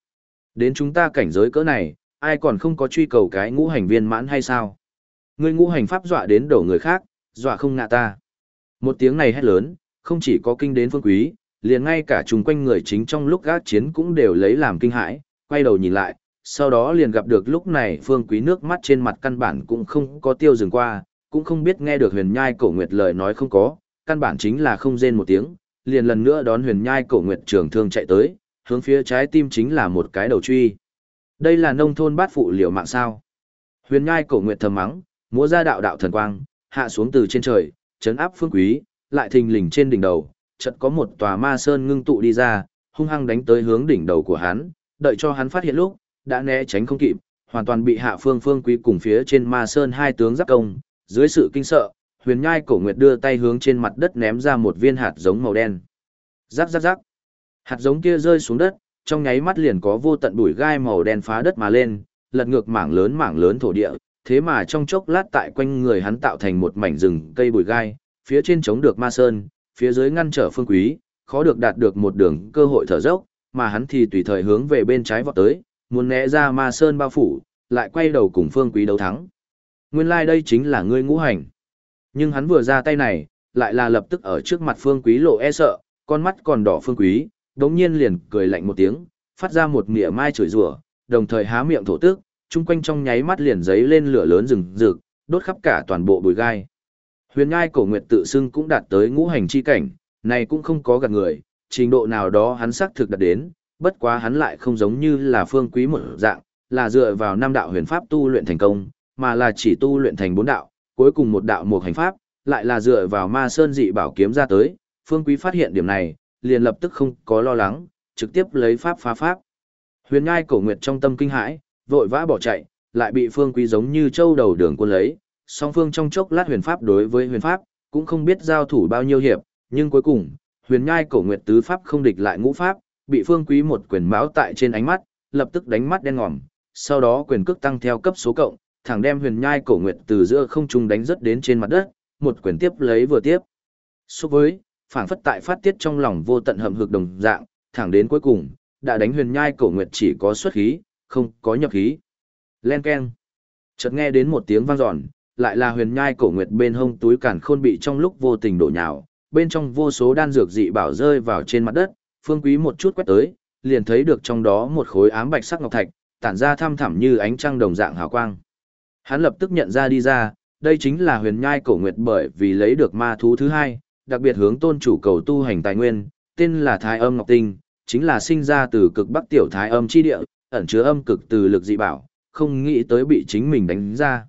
Đến chúng ta cảnh giới cỡ này, ai còn không có truy cầu cái ngũ hành viên mãn hay sao? Ngươi ngũ hành pháp dọa đến đổ người khác, dọa không ngạ ta. Một tiếng này hét lớn, không chỉ có kinh đến Phương Quý, liền ngay cả chung quanh người chính trong lúc gác chiến cũng đều lấy làm kinh hãi, quay đầu nhìn lại, sau đó liền gặp được lúc này phương quý nước mắt trên mặt căn bản cũng không có tiêu dừng qua, cũng không biết nghe được huyền nhai cổ nguyệt lời nói không có, căn bản chính là không rên một tiếng, liền lần nữa đón huyền nhai cổ nguyệt trường thương chạy tới, hướng phía trái tim chính là một cái đầu truy. Đây là nông thôn bát phụ liệu mạng sao. Huyền nhai cổ nguyệt thầm mắng, múa ra đạo đạo thần quang, hạ xuống từ trên trời, chấn áp phương quý, lại thình lình trên đỉnh đầu, chợt có một tòa ma sơn ngưng tụ đi ra, hung hăng đánh tới hướng đỉnh đầu của hắn, đợi cho hắn phát hiện lúc, đã né tránh không kịp, hoàn toàn bị hạ phương phương quý cùng phía trên ma sơn hai tướng giáp công, dưới sự kinh sợ, huyền nhai cổ nguyệt đưa tay hướng trên mặt đất ném ra một viên hạt giống màu đen. Rắc rắc rắc. Hạt giống kia rơi xuống đất, trong nháy mắt liền có vô tận bụi gai màu đen phá đất mà lên, lật ngược mảng lớn mảng lớn thổ địa, thế mà trong chốc lát tại quanh người hắn tạo thành một mảnh rừng cây bụi gai, phía trên chống được ma sơn, phía dưới ngăn trở phương quý, khó được đạt được một đường cơ hội thở dốc, mà hắn thì tùy thời hướng về bên trái vọt tới, muốn né ra ma sơn bao phủ, lại quay đầu cùng phương quý đấu thắng. Nguyên lai like đây chính là ngươi ngũ hành. Nhưng hắn vừa ra tay này, lại là lập tức ở trước mặt phương quý lộ e sợ, con mắt còn đỏ phương quý, đống nhiên liền cười lạnh một tiếng, phát ra một mỉa mai chửi rủa, đồng thời há miệng thổ tức, chung quanh trong nháy mắt liền giấy lên lửa lớn rừng rực, đốt khắp cả toàn bộ bụi gai. Huyền ngai cổ nguyệt tự xưng cũng đạt tới ngũ hành chi cảnh, này cũng không có gạt người, trình độ nào đó hắn xác thực đạt đến, bất quá hắn lại không giống như là phương quý một dạng, là dựa vào năm đạo huyền pháp tu luyện thành công, mà là chỉ tu luyện thành bốn đạo, cuối cùng một đạo một hành pháp, lại là dựa vào ma sơn dị bảo kiếm ra tới, phương quý phát hiện điểm này, liền lập tức không có lo lắng, trực tiếp lấy pháp phá pháp. Huyền ngai cổ nguyệt trong tâm kinh hãi, vội vã bỏ chạy, lại bị phương quý giống như châu đầu đường quân lấy, song phương trong chốc lát huyền pháp đối với huyền pháp, cũng không biết giao thủ bao nhiêu hiệp, nhưng cuối cùng, huyền ngai cổ nguyệt tứ pháp không địch lại ngũ pháp, bị phương quý một quyền máu tại trên ánh mắt, lập tức đánh mắt đen ngòm, sau đó quyền cước tăng theo cấp số cộng, thẳng đem huyền nhai cổ nguyệt từ giữa không trung đánh rất đến trên mặt đất, một quyền tiếp lấy vừa tiếp. so với, phản phất tại phát tiết trong lòng vô tận hầm hực đồng dạng, thẳng đến cuối cùng, đã đánh huyền nhai cổ nguyệt chỉ có xuất khí, không có nhập khí. Len keng. Chợt nghe đến một tiếng vang dọn, lại là huyền nhai cổ nguyệt bên hông túi cản khôn bị trong lúc vô tình đổ nhào, bên trong vô số đan dược dị bảo rơi vào trên mặt đất, phương quý một chút quét tới, liền thấy được trong đó một khối ám bạch sắc ngọc thạch, tản ra thăm thẳm như ánh trăng đồng dạng hào quang. Hắn lập tức nhận ra đi ra, đây chính là huyền nhai cổ nguyệt bởi vì lấy được ma thú thứ hai, đặc biệt hướng tôn chủ cầu tu hành tài nguyên, tên là Thái Âm Ngọc Tinh, chính là sinh ra từ cực bắc tiểu Thái Âm chi địa, ẩn chứa âm cực từ lực dị bảo, không nghĩ tới bị chính mình đánh ra.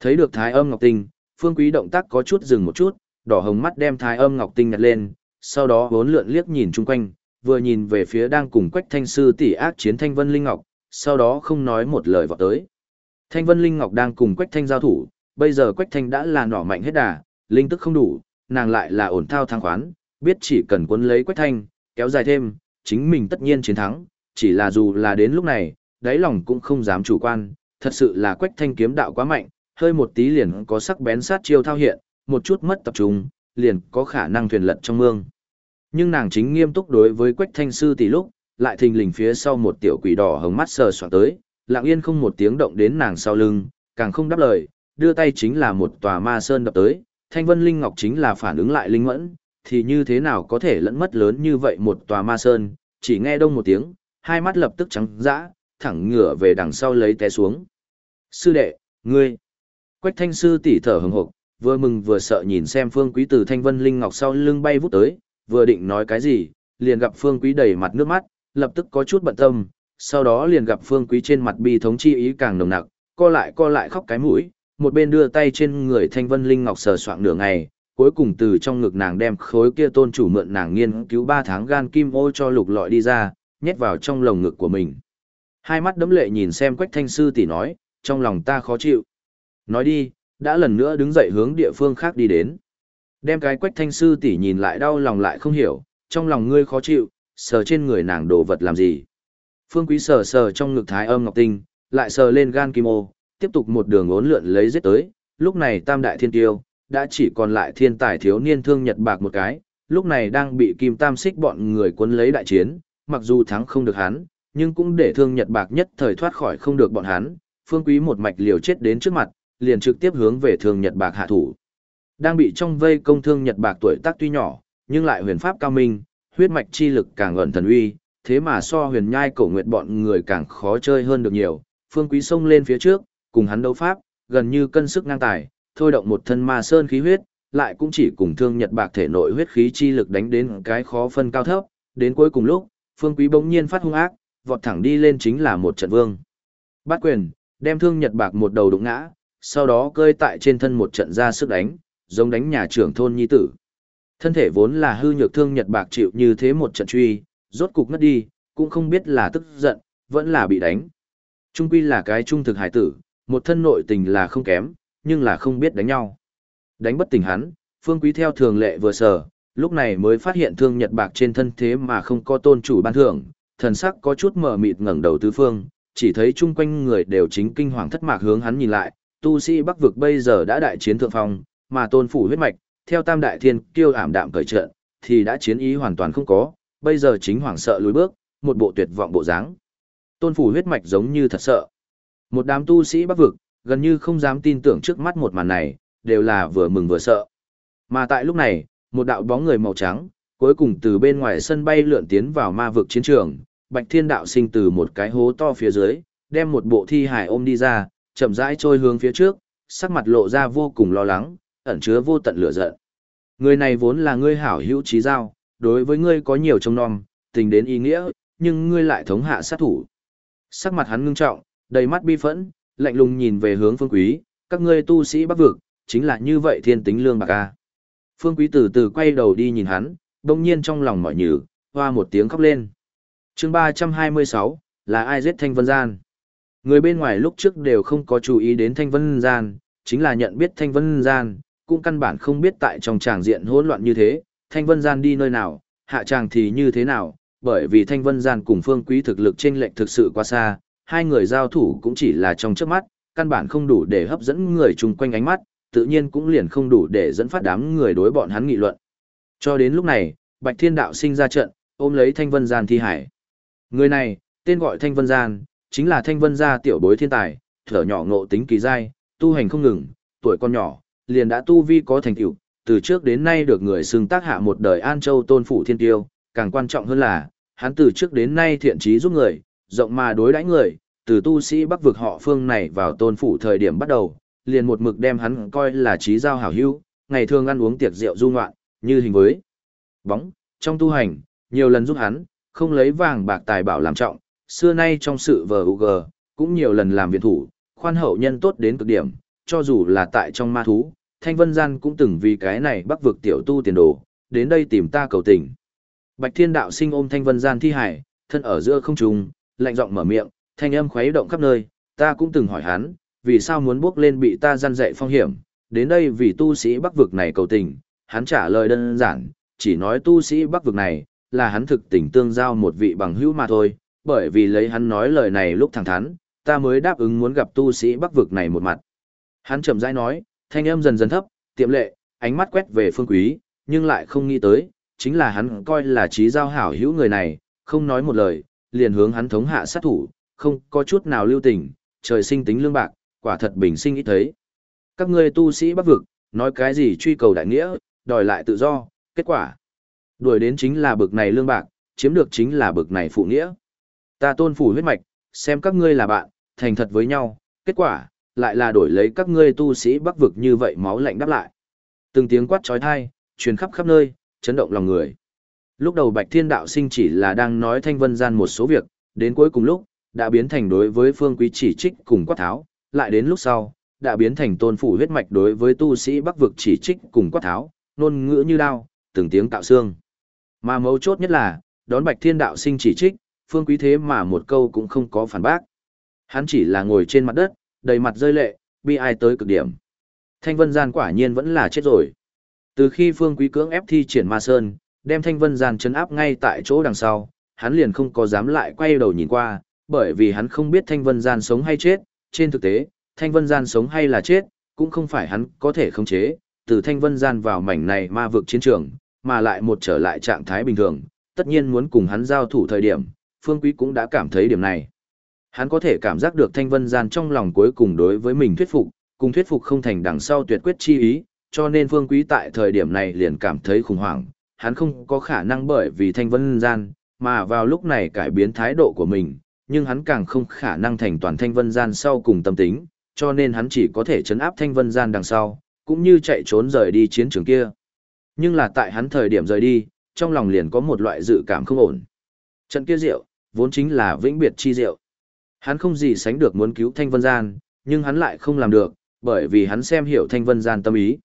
Thấy được Thái Âm Ngọc Tinh, Phương Quý động tác có chút dừng một chút, đỏ hồng mắt đem Thái Âm Ngọc Tinh nhặt lên, sau đó vốn lượn liếc nhìn chung quanh, vừa nhìn về phía đang cùng Quách Thanh sư tỷ ác chiến Thanh Vân Linh Ngọc, sau đó không nói một lời vọt tới. Thanh Vân Linh Ngọc đang cùng Quách Thanh giao thủ, bây giờ Quách Thanh đã là nỏ mạnh hết đà, linh tức không đủ, nàng lại là ổn thao thang khoán, biết chỉ cần quấn lấy Quách Thanh, kéo dài thêm, chính mình tất nhiên chiến thắng, chỉ là dù là đến lúc này, đáy lòng cũng không dám chủ quan, thật sự là Quách Thanh kiếm đạo quá mạnh, hơi một tí liền có sắc bén sát chiêu thao hiện, một chút mất tập trung, liền có khả năng thuyền lật trong mương. Nhưng nàng chính nghiêm túc đối với Quách Thanh sư tỷ lúc, lại thình lình phía sau một tiểu quỷ đỏ hồng mắt sờ soạn tới, lặng yên không một tiếng động đến nàng sau lưng, càng không đáp lời, đưa tay chính là một tòa ma sơn đập tới, Thanh Vân Linh Ngọc chính là phản ứng lại linh mẫn, thì như thế nào có thể lẫn mất lớn như vậy một tòa ma sơn, chỉ nghe đông một tiếng, hai mắt lập tức trắng dã, thẳng ngửa về đằng sau lấy té xuống. Sư đệ, ngươi, Quách thanh sư tỉ thở hừng hộp, vừa mừng vừa sợ nhìn xem phương quý từ thanh vân linh ngọc sau lưng bay vút tới, vừa định nói cái gì, liền gặp phương quý đầy mặt nước mắt, lập tức có chút bận tâm, sau đó liền gặp phương quý trên mặt bi thống chi ý càng nồng nặc, co lại co lại khóc cái mũi, một bên đưa tay trên người thanh vân linh ngọc sờ soạng nửa ngày, cuối cùng từ trong ngực nàng đem khối kia tôn chủ mượn nàng nghiên cứu ba tháng gan kim ô cho lục lọi đi ra, nhét vào trong lồng ngực của mình. Hai mắt đấm lệ nhìn xem quách thanh sư tỷ nói, trong lòng ta khó chịu. Nói đi, đã lần nữa đứng dậy hướng địa phương khác đi đến. Đem cái quách thanh sư tỷ nhìn lại đau lòng lại không hiểu, trong lòng ngươi khó chịu, sờ trên người nàng đồ vật làm gì. Phương quý sờ sờ trong ngực thái âm ngọc tinh, lại sờ lên gan kim ô, tiếp tục một đường ốn lượn lấy giết tới, lúc này tam đại thiên tiêu, đã chỉ còn lại thiên tài thiếu niên thương nhật bạc một cái, lúc này đang bị kim tam xích bọn người cuốn lấy đại chiến, mặc dù thắng không được hắn, nhưng cũng để thương nhật bạc nhất thời thoát khỏi không được bọn hắn, phương quý một mạch liều chết đến trước mặt, liền trực tiếp hướng về thương Nhật Bạc hạ thủ. Đang bị trong vây công thương Nhật Bạc tuổi tác tuy nhỏ, nhưng lại huyền pháp cao minh, huyết mạch chi lực càng ẩn thần uy, thế mà so huyền nhai cổ nguyệt bọn người càng khó chơi hơn được nhiều. Phương Quý xông lên phía trước, cùng hắn đấu pháp, gần như cân sức ngang tài, thôi động một thân ma sơn khí huyết, lại cũng chỉ cùng thương Nhật Bạc thể nội huyết khí chi lực đánh đến cái khó phân cao thấp, đến cuối cùng lúc, Phương Quý bỗng nhiên phát hung ác, vọt thẳng đi lên chính là một trận vương. Bát quyền, đem thương Nhật Bạc một đầu đụng ngã, sau đó cơi tại trên thân một trận ra sức đánh, giống đánh nhà trưởng thôn nhi tử. Thân thể vốn là hư nhược thương Nhật Bạc chịu như thế một trận truy, rốt cục ngất đi, cũng không biết là tức giận, vẫn là bị đánh. Trung quy là cái trung thực hải tử, một thân nội tình là không kém, nhưng là không biết đánh nhau. Đánh bất tỉnh hắn, Phương Quý theo thường lệ vừa sở, lúc này mới phát hiện thương Nhật Bạc trên thân thế mà không có tôn chủ ban thưởng, thần sắc có chút mở mịt ngẩng đầu tứ phương, chỉ thấy chung quanh người đều chính kinh hoàng thất mạc hướng hắn nhìn lại, tu sĩ Bắc vực bây giờ đã đại chiến thượng phong, mà tôn phủ huyết mạch, theo tam đại thiên kiêu ảm đạm cởi trận, thì đã chiến ý hoàn toàn không có, bây giờ chính hoảng sợ lùi bước, một bộ tuyệt vọng bộ dáng. Tôn phủ huyết mạch giống như thật sợ. Một đám tu sĩ bắc vực, gần như không dám tin tưởng trước mắt một màn này, đều là vừa mừng vừa sợ. Mà tại lúc này, một đạo bóng người màu trắng, cuối cùng từ bên ngoài sân bay lượn tiến vào ma vực chiến trường, Bạch Thiên đạo sinh từ một cái hố to phía dưới, đem một bộ thi hải ôm đi ra, chậm rãi trôi hướng phía trước, sắc mặt lộ ra vô cùng lo lắng, ẩn chứa vô tận lửa giận. Người này vốn là ngươi hảo hữu trí giao, đối với ngươi có nhiều trông nom, tình đến ý nghĩa, nhưng ngươi lại thống hạ sát thủ. Sắc mặt hắn ngưng trọng, đầy mắt bi phẫn, lạnh lùng nhìn về hướng phương quý, các ngươi tu sĩ bắc vực, chính là như vậy thiên tính lương bạc a. Phương quý từ từ quay đầu đi nhìn hắn, bỗng nhiên trong lòng mỏi nhừ, hoa một tiếng khóc lên. chương 326, là ai giết Thanh Vân Gian? Người bên ngoài lúc trước đều không có chú ý đến Thanh Vân Gian, chính là nhận biết Thanh Vân Gian, cũng căn bản không biết tại trong tràng diện hỗn loạn như thế, Thanh Vân Gian đi nơi nào, hạ tràng thì như thế nào, bởi vì Thanh Vân Gian cùng Phương Quý thực lực trên lệch thực sự quá xa, hai người giao thủ cũng chỉ là trong trước mắt, căn bản không đủ để hấp dẫn người chung quanh ánh mắt, tự nhiên cũng liền không đủ để dẫn phát đám người đối bọn hắn nghị luận. Cho đến lúc này, Bạch Thiên Đạo sinh ra trận, ôm lấy Thanh Vân Gian thi hải. Người này, tên gọi Thanh Vân Gian, chính là Thanh Vân gia tiểu bối thiên tài, thở nhỏ ngộ tính kỳ dai, tu hành không ngừng, tuổi còn nhỏ, liền đã tu vi có thành tựu, từ trước đến nay được người xưng tác hạ một đời An Châu tôn phủ thiên tiêu, càng quan trọng hơn là, hắn từ trước đến nay thiện trí giúp người, rộng mà đối đãi người, từ tu sĩ bắc vực họ phương này vào tôn phủ thời điểm bắt đầu, liền một mực đem hắn coi là trí giao hảo hữu, ngày thường ăn uống tiệc rượu du ngoạn, như hình với. Bóng, trong tu hành, nhiều lần giúp hắn, không lấy vàng bạc tài bảo làm trọng, xưa nay trong sự vờ UG, cũng nhiều lần làm viện thủ, khoan hậu nhân tốt đến cực điểm, cho dù là tại trong ma thú, Thanh Vân Gian cũng từng vì cái này bắc vực tiểu tu tiền đồ, đến đây tìm ta cầu tình. Bạch Thiên Đạo sinh ôm Thanh Vân Gian thi hải, thân ở giữa không trung, lạnh giọng mở miệng, thanh âm khuấy động khắp nơi, ta cũng từng hỏi hắn, vì sao muốn bước lên bị ta gian dạy phong hiểm, đến đây vì tu sĩ bắc vực này cầu tình, hắn trả lời đơn giản, chỉ nói tu sĩ bắc vực này, là hắn thực tình tương giao một vị bằng hữu mà thôi, bởi vì lấy hắn nói lời này lúc thẳng thắn, ta mới đáp ứng muốn gặp tu sĩ bắc vực này một mặt. Hắn chậm rãi nói, thanh âm dần dần thấp, tiệm lệ, ánh mắt quét về phương quý, nhưng lại không nghĩ tới, chính là hắn coi là trí giao hảo hữu người này, không nói một lời, liền hướng hắn thống hạ sát thủ, không có chút nào lưu tình, trời sinh tính lương bạc, quả thật bình sinh ít thấy. Các ngươi tu sĩ bắc vực, nói cái gì truy cầu đại nghĩa, đòi lại tự do, kết quả. Đuổi đến chính là bực này lương bạc, chiếm được chính là bực này phụ nghĩa. Ta tôn phủ huyết mạch, xem các ngươi là bạn, thành thật với nhau, kết quả, lại là đổi lấy các ngươi tu sĩ bắc vực như vậy máu lạnh đáp lại. Từng tiếng quát trói thai, truyền khắp khắp nơi, chấn động lòng người. Lúc đầu Bạch Thiên Đạo Sinh chỉ là đang nói thanh vân gian một số việc, đến cuối cùng lúc, đã biến thành đối với phương quý chỉ trích cùng quát tháo, lại đến lúc sau, đã biến thành tôn phủ huyết mạch đối với tu sĩ bắc vực chỉ trích cùng quát tháo, nôn ngữ như đao, từng tiếng tạo xương. Mà mấu chốt nhất là, đón Bạch Thiên Đạo Sinh chỉ trích, phương quý thế mà một câu cũng không có phản bác. Hắn chỉ là ngồi trên mặt đất, đầy mặt rơi lệ, bi ai tới cực điểm. Thanh Vân Gian quả nhiên vẫn là chết rồi. Từ khi phương quý cưỡng ép thi triển ma sơn, đem Thanh Vân Gian chấn áp ngay tại chỗ đằng sau, hắn liền không có dám lại quay đầu nhìn qua, bởi vì hắn không biết Thanh Vân Gian sống hay chết, trên thực tế, Thanh Vân Gian sống hay là chết, cũng không phải hắn có thể khống chế, từ Thanh Vân Gian vào mảnh này ma vực chiến trường, mà lại một trở lại trạng thái bình thường, tất nhiên muốn cùng hắn giao thủ thời điểm, Phương Quý cũng đã cảm thấy điểm này. Hắn có thể cảm giác được Thanh Vân Gian trong lòng cuối cùng đối với mình thuyết phục, cùng thuyết phục không thành đằng sau tuyệt quyết chi ý, cho nên Phương Quý tại thời điểm này liền cảm thấy khủng hoảng, hắn không có khả năng bởi vì Thanh Vân Gian, mà vào lúc này cải biến thái độ của mình, nhưng hắn càng không khả năng thành toàn Thanh Vân Gian sau cùng tâm tính, cho nên hắn chỉ có thể chấn áp Thanh Vân Gian đằng sau, cũng như chạy trốn rời đi chiến trường kia. Nhưng là tại hắn thời điểm rời đi, trong lòng liền có một loại dự cảm không ổn. Trận kia rượu, vốn chính là vĩnh biệt chi rượu. Hắn không gì sánh được muốn cứu Thanh Vân Gian, nhưng hắn lại không làm được, bởi vì hắn xem hiểu Thanh Vân Gian tâm ý.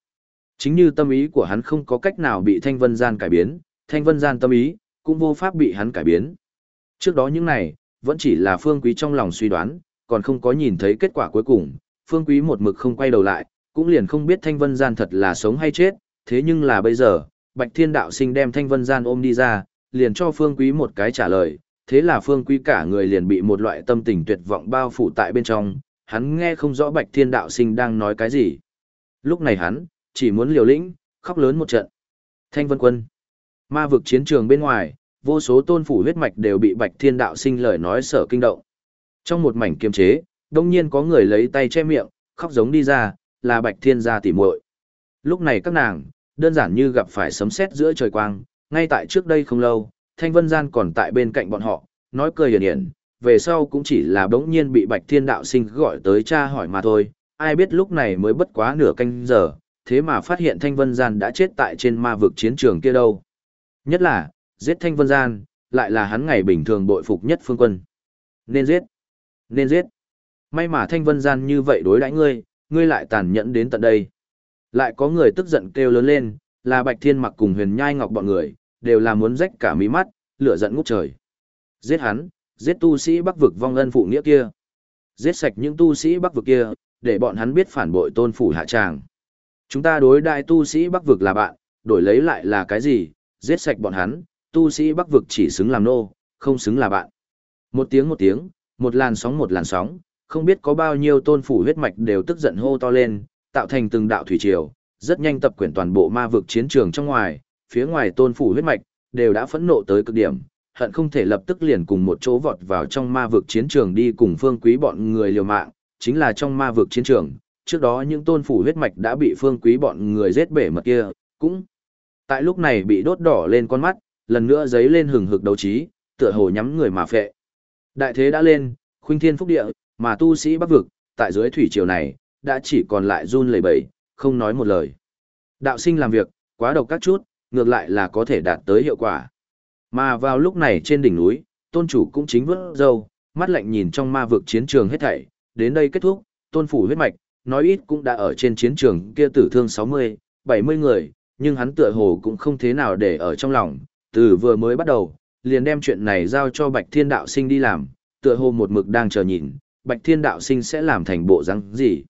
Chính như tâm ý của hắn không có cách nào bị Thanh Vân Gian cải biến, Thanh Vân Gian tâm ý cũng vô pháp bị hắn cải biến. Trước đó những này, vẫn chỉ là Phương Quý trong lòng suy đoán, còn không có nhìn thấy kết quả cuối cùng, Phương Quý một mực không quay đầu lại, cũng liền không biết Thanh Vân Gian thật là sống hay chết, thế nhưng là bây giờ, Bạch Thiên Đạo Sinh đem Thanh Vân Gian ôm đi ra, liền cho Phương Quý một cái trả lời, thế là Phương Quý cả người liền bị một loại tâm tình tuyệt vọng bao phủ tại bên trong, hắn nghe không rõ Bạch Thiên Đạo Sinh đang nói cái gì. Lúc này hắn, chỉ muốn liều lĩnh, khóc lớn một trận. Thanh Vân Quân. Ma vực chiến trường bên ngoài, vô số tôn phủ huyết mạch đều bị Bạch Thiên Đạo sinh lời nói sở kinh động. Trong một mảnh kiềm chế, đông nhiên có người lấy tay che miệng, khóc giống đi ra, là Bạch Thiên gia tỉ muội. Lúc này các nàng, đơn giản như gặp phải sấm sét giữa trời quang, ngay tại trước đây không lâu, Thanh Vân Gian còn tại bên cạnh bọn họ, nói cười hiền hiền, về sau cũng chỉ là đống nhiên bị Bạch Thiên Đạo sinh gọi tới cha hỏi mà thôi, ai biết lúc này mới bất quá nửa canh giờ, thế mà phát hiện Thanh Vân Gian đã chết tại trên ma vực chiến trường kia đâu. Nhất là, giết Thanh Vân Gian, lại là hắn ngày bình thường bội phục nhất phương quân. Nên giết, nên giết. May mà Thanh Vân Gian như vậy đối đãi ngươi, ngươi lại tàn nhẫn đến tận đây. Lại có người tức giận kêu lớn lên, là Bạch Thiên mặc cùng huyền nhai ngọc bọn người, đều là muốn rách cả mí mắt, lửa giận ngút trời. Giết hắn, giết tu sĩ bắc vực vong ân phụ nghĩa kia. Giết sạch những tu sĩ bắc vực kia, để bọn hắn biết phản bội tôn phủ hạ tràng. Chúng ta đối đại tu sĩ bắc vực là bạn, đổi lấy lại là cái gì, giết sạch bọn hắn, tu sĩ bắc vực chỉ xứng làm nô, không xứng là bạn. Một tiếng một tiếng, một làn sóng một làn sóng, không biết có bao nhiêu tôn phủ huyết mạch đều tức giận hô to lên, tạo thành từng đạo thủy triều, rất nhanh tập quyển toàn bộ ma vực chiến trường trong ngoài, phía ngoài tôn phủ huyết mạch, đều đã phẫn nộ tới cực điểm, hận không thể lập tức liền cùng một chỗ vọt vào trong ma vực chiến trường đi cùng phương quý bọn người liều mạng, chính là trong ma vực chiến trường, trước đó những tôn phủ huyết mạch đã bị phương quý bọn người giết bể mật kia, cũng tại lúc này bị đốt đỏ lên con mắt, lần nữa giấy lên hừng hực đấu trí, tựa hồ nhắm người mà phệ. Đại thế đã lên, khuynh thiên phúc địa, mà tu sĩ bắc vực, tại dưới thủy triều này, đã chỉ còn lại run lẩy bẩy, không nói một lời. Đạo sinh làm việc, quá độc các chút, ngược lại là có thể đạt tới hiệu quả. Mà vào lúc này trên đỉnh núi, tôn chủ cũng chính vớt dâu, mắt lạnh nhìn trong ma vực chiến trường hết thảy, đến đây kết thúc, tôn phủ huyết mạch, nói ít cũng đã ở trên chiến trường kia tử thương 60, 70 người, nhưng hắn tựa hồ cũng không thế nào để ở trong lòng, từ vừa mới bắt đầu, liền đem chuyện này giao cho Bạch Thiên Đạo Sinh đi làm, tựa hồ một mực đang chờ nhìn, Bạch Thiên Đạo Sinh sẽ làm thành bộ răng gì.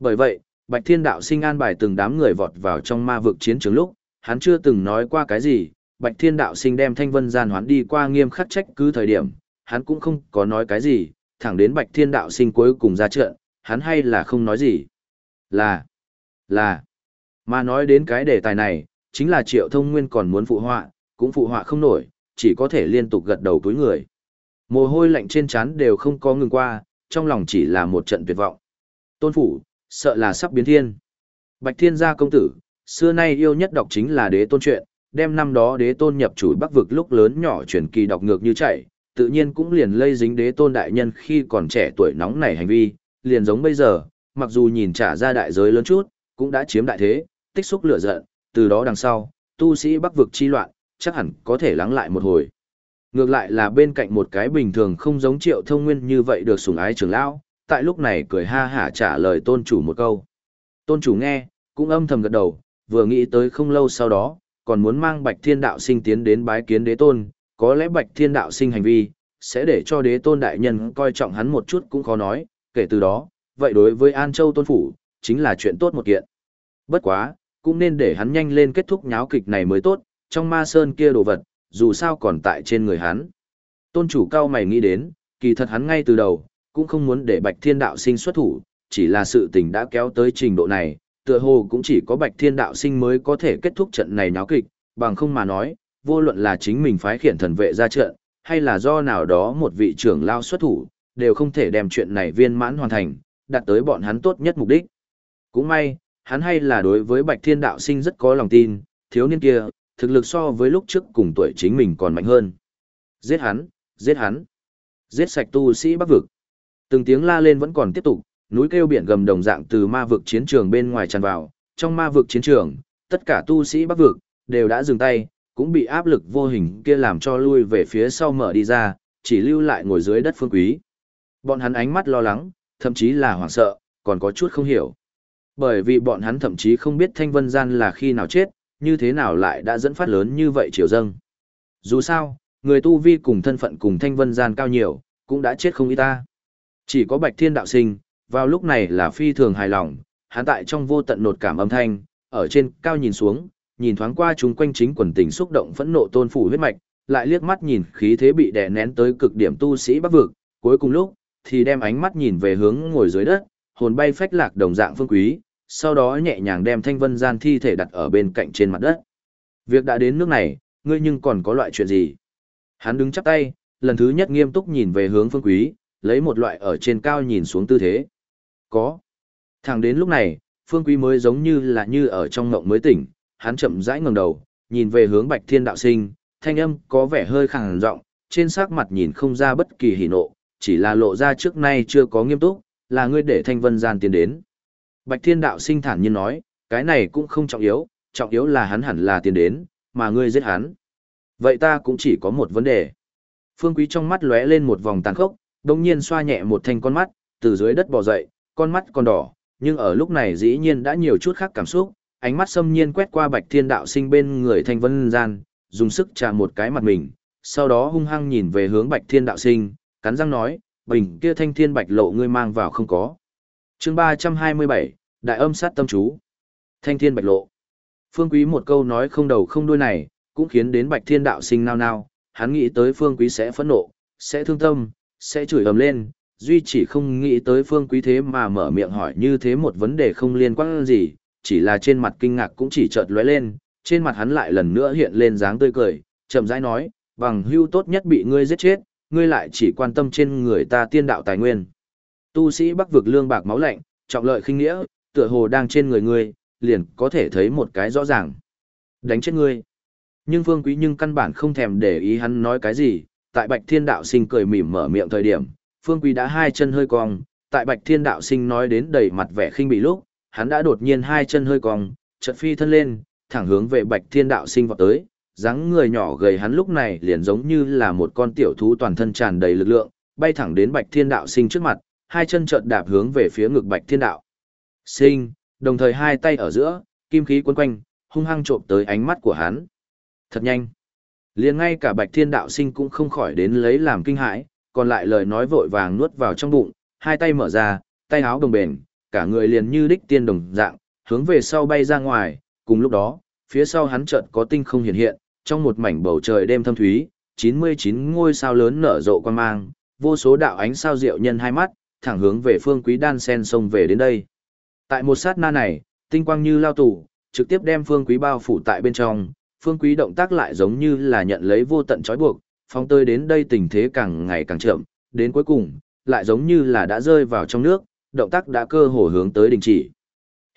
Bởi vậy, Bạch Thiên Đạo Sinh an bài từng đám người vọt vào trong ma vực chiến trường lúc, hắn chưa từng nói qua cái gì, Bạch Thiên Đạo Sinh đem Thanh Vân gian hoán đi qua nghiêm khắc trách cứ thời điểm, hắn cũng không có nói cái gì, thẳng đến Bạch Thiên Đạo Sinh cuối cùng ra trận, hắn hay là không nói gì. Là, là, mà nói đến cái đề tài này, chính là Triệu Thông Nguyên còn muốn phụ họa, cũng phụ họa không nổi, chỉ có thể liên tục gật đầu túi người. Mồ hôi lạnh trên trán đều không có ngừng qua, trong lòng chỉ là một trận tuyệt vọng. Tôn phủ, sợ là sắp biến thiên. Bạch Thiên gia công tử, xưa nay yêu nhất đọc chính là đế tôn truyện. đem năm đó đế tôn nhập chủ bắc vực lúc lớn nhỏ truyền kỳ đọc ngược như chạy, tự nhiên cũng liền lây dính đế tôn đại nhân khi còn trẻ tuổi nóng nảy hành vi, liền giống bây giờ, mặc dù nhìn trả ra đại giới lớn chút, cũng đã chiếm đại thế, tích xúc lửa giận, từ đó đằng sau, tu sĩ bắc vực chi loạn, chắc hẳn có thể lắng lại một hồi. Ngược lại là bên cạnh một cái bình thường không giống triệu thông nguyên như vậy được sủng ái trưởng lão, tại lúc này cười ha hả trả lời tôn chủ một câu. Tôn chủ nghe, cũng âm thầm gật đầu, vừa nghĩ tới không lâu sau đó, còn muốn mang bạch thiên đạo sinh tiến đến bái kiến đế tôn, có lẽ bạch thiên đạo sinh hành vi, sẽ để cho đế tôn đại nhân coi trọng hắn một chút cũng khó nói, kể từ đó, vậy đối với An Châu tôn phủ, chính là chuyện tốt một kiện. Bất quá, cũng nên để hắn nhanh lên kết thúc nháo kịch này mới tốt, trong ma sơn kia đồ vật, dù sao còn tại trên người hắn. Tôn chủ cao mày nghĩ đến, kỳ thật hắn ngay từ đầu, cũng không muốn để Bạch Thiên Đạo sinh xuất thủ, chỉ là sự tình đã kéo tới trình độ này, tựa hồ cũng chỉ có Bạch Thiên Đạo sinh mới có thể kết thúc trận này náo kịch, bằng không mà nói, vô luận là chính mình phái khiển thần vệ ra trận, hay là do nào đó một vị trưởng lao xuất thủ, đều không thể đem chuyện này viên mãn hoàn thành, đạt tới bọn hắn tốt nhất mục đích. Cũng may, hắn hay là đối với Bạch Thiên Đạo sinh rất có lòng tin, thiếu niên kia, thực lực so với lúc trước cùng tuổi chính mình còn mạnh hơn. Giết hắn, giết hắn, giết sạch tu sĩ bắc vực. Từng tiếng la lên vẫn còn tiếp tục, núi kêu biển gầm đồng dạng từ ma vực chiến trường bên ngoài tràn vào, trong ma vực chiến trường, tất cả tu sĩ bắc vực, đều đã dừng tay, cũng bị áp lực vô hình kia làm cho lui về phía sau mở đi ra, chỉ lưu lại ngồi dưới đất phương quý. Bọn hắn ánh mắt lo lắng, thậm chí là hoảng sợ, còn có chút không hiểu. Bởi vì bọn hắn thậm chí không biết Thanh Vân Gian là khi nào chết, như thế nào lại đã dẫn phát lớn như vậy chiều dâng. Dù sao, người tu vi cùng thân phận cùng Thanh Vân Gian cao nhiều, cũng đã chết không ít ta. Chỉ có Bạch Thiên Đạo Sinh, vào lúc này là phi thường hài lòng, hắn tại trong vô tận nột cảm âm thanh, ở trên cao nhìn xuống, nhìn thoáng qua chúng quanh chính quần tình xúc động phẫn nộ tôn phủ huyết mạch, lại liếc mắt nhìn khí thế bị đè nén tới cực điểm tu sĩ bắc vực, cuối cùng lúc thì đem ánh mắt nhìn về hướng ngồi dưới đất, hồn bay phách lạc đồng dạng phương quý, sau đó nhẹ nhàng đem thanh vân gian thi thể đặt ở bên cạnh trên mặt đất. Việc đã đến nước này, ngươi nhưng còn có loại chuyện gì? Hắn đứng chắp tay, lần thứ nhất nghiêm túc nhìn về hướng phương quý, lấy một loại ở trên cao nhìn xuống tư thế. Có. Thẳng đến lúc này, phương quý mới giống như là như ở trong ngộng mới tỉnh, hắn chậm rãi ngẩng đầu, nhìn về hướng bạch thiên đạo sinh, thanh âm có vẻ hơi khàn giọng, trên sắc mặt nhìn không ra bất kỳ hỉ nộ, chỉ là lộ ra trước nay chưa có nghiêm túc, là ngươi để thanh vân gian tiến đến. Bạch thiên đạo sinh thản nhiên nói, cái này cũng không trọng yếu, trọng yếu là hắn hẳn là tiến đến, mà ngươi giết hắn. Vậy ta cũng chỉ có một vấn đề. Phương Quý trong mắt lóe lên một vòng tàn khốc, đồng nhiên xoa nhẹ một thanh con mắt, từ dưới đất bò dậy, con mắt còn đỏ, nhưng ở lúc này dĩ nhiên đã nhiều chút khác cảm xúc, ánh mắt xâm nhiên quét qua bạch thiên đạo sinh bên người thanh vân gian, dùng sức chạm một cái mặt mình, sau đó hung hăng nhìn về hướng bạch thiên đạo sinh, cắn răng nói, bình kia thanh thiên bạch lộ ngươi mang vào không có. chương 327, Đại âm sát tâm chú. Thanh thiên bạch lộ. Phương Quý một câu nói không đầu không đuôi này, cũng khiến đến bạch thiên đạo sinh nao nao, hắn nghĩ tới Phương Quý sẽ phẫn nộ, sẽ thương tâm, sẽ chửi ầm lên, duy chỉ không nghĩ tới Phương Quý thế mà mở miệng hỏi như thế một vấn đề không liên quan gì, chỉ là trên mặt kinh ngạc cũng chỉ chợt lóe lên, trên mặt hắn lại lần nữa hiện lên dáng tươi cười, chậm rãi nói, bằng hưu tốt nhất bị ngươi giết chết, ngươi lại chỉ quan tâm trên người ta tiên đạo tài nguyên. Tu sĩ bắc vực lương bạc máu lạnh, trọng lợi khinh nghĩa, tựa hồ đang trên người ngươi, liền có thể thấy một cái rõ ràng. Đánh chết ngươi. Nhưng Phương Quý nhưng căn bản không thèm để ý hắn nói cái gì, tại Bạch Thiên Đạo Sinh cười mỉm mở miệng thời điểm, Phương Quý đã hai chân hơi cong, tại Bạch Thiên Đạo Sinh nói đến đầy mặt vẻ khinh bị lúc, hắn đã đột nhiên hai chân hơi cong, chợt phi thân lên, thẳng hướng về Bạch Thiên Đạo Sinh vọt tới, dáng người nhỏ gầy hắn lúc này liền giống như là một con tiểu thú toàn thân tràn đầy lực lượng, bay thẳng đến Bạch Thiên Đạo Sinh trước mặt, hai chân chợt đạp hướng về phía ngực Bạch Thiên Đạo. Sinh, đồng thời hai tay ở giữa, kim khí quấn quanh, hung hăng trộm tới ánh mắt của hắn. Thật nhanh. liền ngay cả Bạch Thiên Đạo Sinh cũng không khỏi đến lấy làm kinh hãi, còn lại lời nói vội vàng nuốt vào trong bụng, hai tay mở ra, tay áo đồng bền, cả người liền như đích tiên đồng dạng, hướng về sau bay ra ngoài, cùng lúc đó, phía sau hắn chợt có tinh không hiện hiện, trong một mảnh bầu trời đêm thâm thúy, 99 ngôi sao lớn nở rộ quan mang, vô số đạo ánh sao diệu nhân hai mắt, thẳng hướng về phương quý đan sen sông về đến đây. Tại một sát na này, tinh quang như lao tủ, trực tiếp đem phương quý bao phủ tại bên trong, phương quý động tác lại giống như là nhận lấy vô tận trói buộc, phong tơi đến đây tình thế càng ngày càng chậm, đến cuối cùng, lại giống như là đã rơi vào trong nước, động tác đã cơ hồ hướng tới đình chỉ.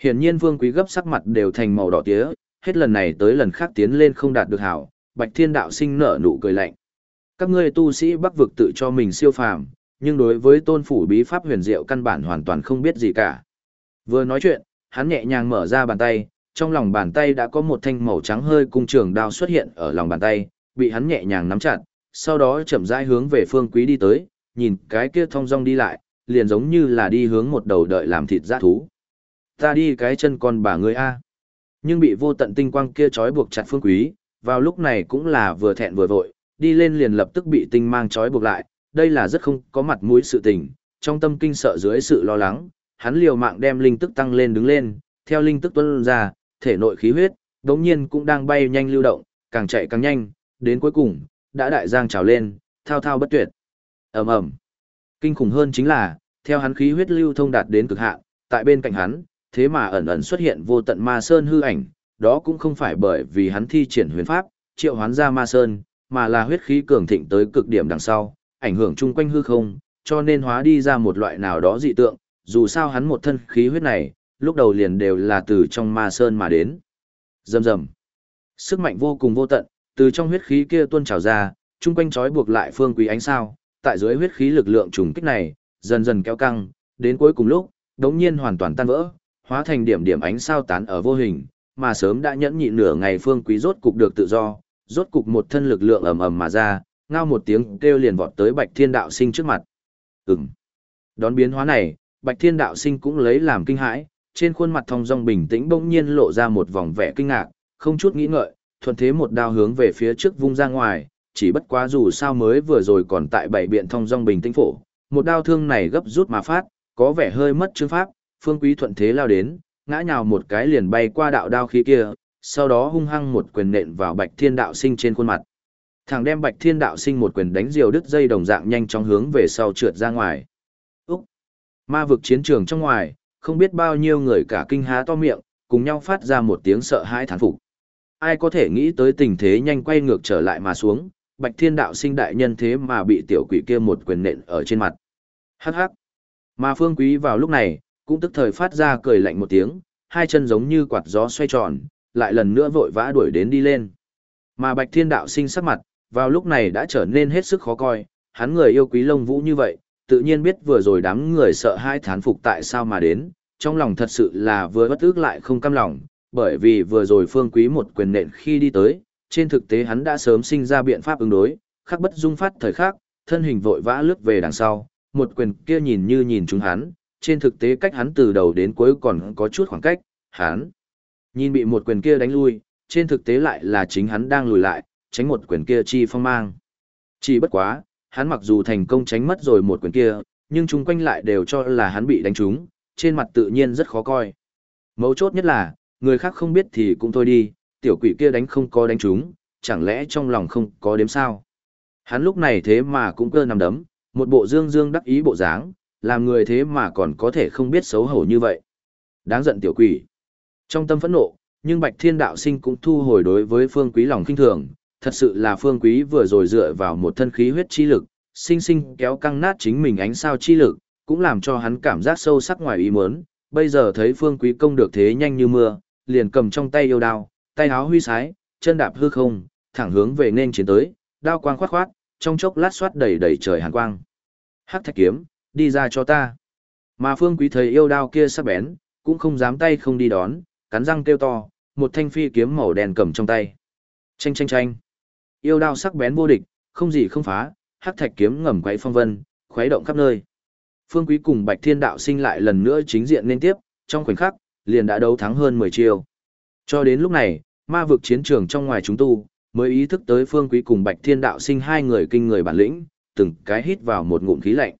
Hiển nhiên Vương quý gấp sắc mặt đều thành màu đỏ tía, hết lần này tới lần khác tiến lên không đạt được hảo, bạch thiên đạo sinh nở nụ cười lạnh. Các ngươi tu sĩ bắc vực tự cho mình siêu phàm, nhưng đối với tôn phủ bí pháp huyền diệu căn bản hoàn toàn không biết gì cả. Vừa nói chuyện, hắn nhẹ nhàng mở ra bàn tay, trong lòng bàn tay đã có một thanh màu trắng hơi cung trường đao xuất hiện ở lòng bàn tay, bị hắn nhẹ nhàng nắm chặt, sau đó chậm rãi hướng về phương quý đi tới, nhìn cái kia thong dong đi lại, liền giống như là đi hướng một đầu đợi làm thịt giã thú. Ta đi cái chân con bà ngươi a. Nhưng bị vô tận tinh quang kia trói buộc chặt phương quý, vào lúc này cũng là vừa thẹn vừa vội, đi lên liền lập tức bị tinh mang trói buộc lại, đây là rất không có mặt mũi sự tình, trong tâm kinh sợ dưới sự lo lắng, hắn liều mạng đem linh tức tăng lên đứng lên, theo linh tức tuôn ra, thể nội khí huyết, đống nhiên cũng đang bay nhanh lưu động, càng chạy càng nhanh, đến cuối cùng, đã đại giang trào lên, thao thao bất tuyệt. ầm ầm Kinh khủng hơn chính là, theo hắn khí huyết lưu thông đạt đến cực hạn, tại bên cạnh hắn, thế mà ẩn ẩn xuất hiện vô tận ma sơn hư ảnh, đó cũng không phải bởi vì hắn thi triển huyền pháp, triệu hoán ra ma sơn, mà là huyết khí cường thịnh tới cực điểm đằng sau, ảnh hưởng chung quanh hư không, cho nên hóa đi ra một loại nào đó dị tượng, dù sao hắn một thân khí huyết này, lúc đầu liền đều là từ trong ma sơn mà đến. Dầm dầm. Sức mạnh vô cùng vô tận, từ trong huyết khí kia tuôn trào ra, chung quanh trói buộc lại phương quý ánh sao, tại dưới huyết khí lực lượng trùng kích này, dần dần kéo căng, đến cuối cùng lúc, đống nhiên hoàn toàn tan vỡ, hóa thành điểm điểm ánh sao tán ở vô hình, mà sớm đã nhẫn nhịn nửa ngày phương quý rốt cục được tự do, rốt cục một thân lực lượng ầm ầm mà ra, ngao một tiếng kêu liền vọt tới Bạch Thiên Đạo Sinh trước mặt. Ừm. Đón biến hóa này, Bạch Thiên Đạo Sinh cũng lấy làm kinh hãi, trên khuôn mặt thong dong bình tĩnh bỗng nhiên lộ ra một vòng vẻ kinh ngạc, không chút nghĩ ngợi, thuận thế một đao hướng về phía trước vung ra ngoài, chỉ bất quá dù sao mới vừa rồi còn tại bảy biện thông dong bình tĩnh phổ, một đao thương này gấp rút mà phát, có vẻ hơi mất chương pháp, phương quý thuận thế lao đến, ngã nhào một cái liền bay qua đạo đao khí kia, sau đó hung hăng một quyền nện vào bạch thiên đạo sinh trên khuôn mặt. Thằng đem bạch thiên đạo sinh một quyền đánh diều đứt dây đồng dạng nhanh chóng hướng về sau trượt ra ngoài. Úc! Ma vực chiến trường trong ngoài, không biết bao nhiêu người cả kinh há to miệng, cùng nhau phát ra một tiếng sợ hãi thán phục. Ai có thể nghĩ tới tình thế nhanh quay ngược trở lại mà xuống, Bạch Thiên Đạo sinh đại nhân thế mà bị tiểu quỷ kia một quyền nện ở trên mặt. Hắc hắc. Mà Phương Quý vào lúc này, cũng tức thời phát ra cười lạnh một tiếng, hai chân giống như quạt gió xoay tròn, lại lần nữa vội vã đuổi đến đi lên. Mà Bạch Thiên Đạo sinh sắc mặt, vào lúc này đã trở nên hết sức khó coi, hắn người yêu quý lông vũ như vậy, tự nhiên biết vừa rồi đám người sợ hai thán phục tại sao mà đến, trong lòng thật sự là vừa bất ước lại không cam lòng, bởi vì vừa rồi Phương Quý một quyền nện khi đi tới, trên thực tế hắn đã sớm sinh ra biện pháp ứng đối, khắc bất dung phát thời khắc, thân hình vội vã lướt về đằng sau, một quyền kia nhìn như nhìn chúng hắn, trên thực tế cách hắn từ đầu đến cuối còn có chút khoảng cách, hắn nhìn bị một quyền kia đánh lui, trên thực tế lại là chính hắn đang lùi lại, tránh một quyền kia chi phong mang. Chỉ bất quá, hắn mặc dù thành công tránh mất rồi một quyền kia, nhưng chung quanh lại đều cho là hắn bị đánh trúng, trên mặt tự nhiên rất khó coi. Mấu chốt nhất là, người khác không biết thì cũng thôi đi, tiểu quỷ kia đánh không có đánh trúng, chẳng lẽ trong lòng không có đếm sao. Hắn lúc này thế mà cũng cơ nằm đấm, một bộ dương dương đắc ý bộ dáng, làm người thế mà còn có thể không biết xấu hổ như vậy. Đáng giận tiểu quỷ. Trong tâm phẫn nộ, nhưng Bạch Thiên Đạo Sinh cũng thu hồi đối với Phương Quý lòng kinh thường, thật sự là Phương Quý vừa rồi dựa vào một thân khí huyết chi lực, sinh sinh kéo căng nát chính mình ánh sao chi lực, cũng làm cho hắn cảm giác sâu sắc ngoài ý muốn, bây giờ thấy Phương Quý công được thế nhanh như mưa, liền cầm trong tay yêu đao, tay áo huy sái, chân đạp hư không, thẳng hướng về nên chiến tới, đao quang khoát khoát, trong chốc lát xoát đầy đầy trời hàn quang. Hắc thạch kiếm, đi ra cho ta. Mà Phương Quý thấy yêu đao kia sắc bén, cũng không dám tay không đi đón, cắn răng kêu to, một thanh phi kiếm màu đen cầm trong tay. Chanh chanh chanh. Yêu đao sắc bén vô địch, không gì không phá, hắc thạch kiếm ngầm quấy phong vân, khuấy động khắp nơi. Phương Quý cùng Bạch Thiên Đạo sinh lại lần nữa chính diện liên tiếp, trong khoảnh khắc, liền đã đấu thắng hơn 10 chiêu. Cho đến lúc này, ma vực chiến trường trong ngoài chúng tu, mới ý thức tới Phương Quý cùng Bạch Thiên Đạo sinh hai người kinh người bản lĩnh, từng cái hít vào một ngụm khí lạnh.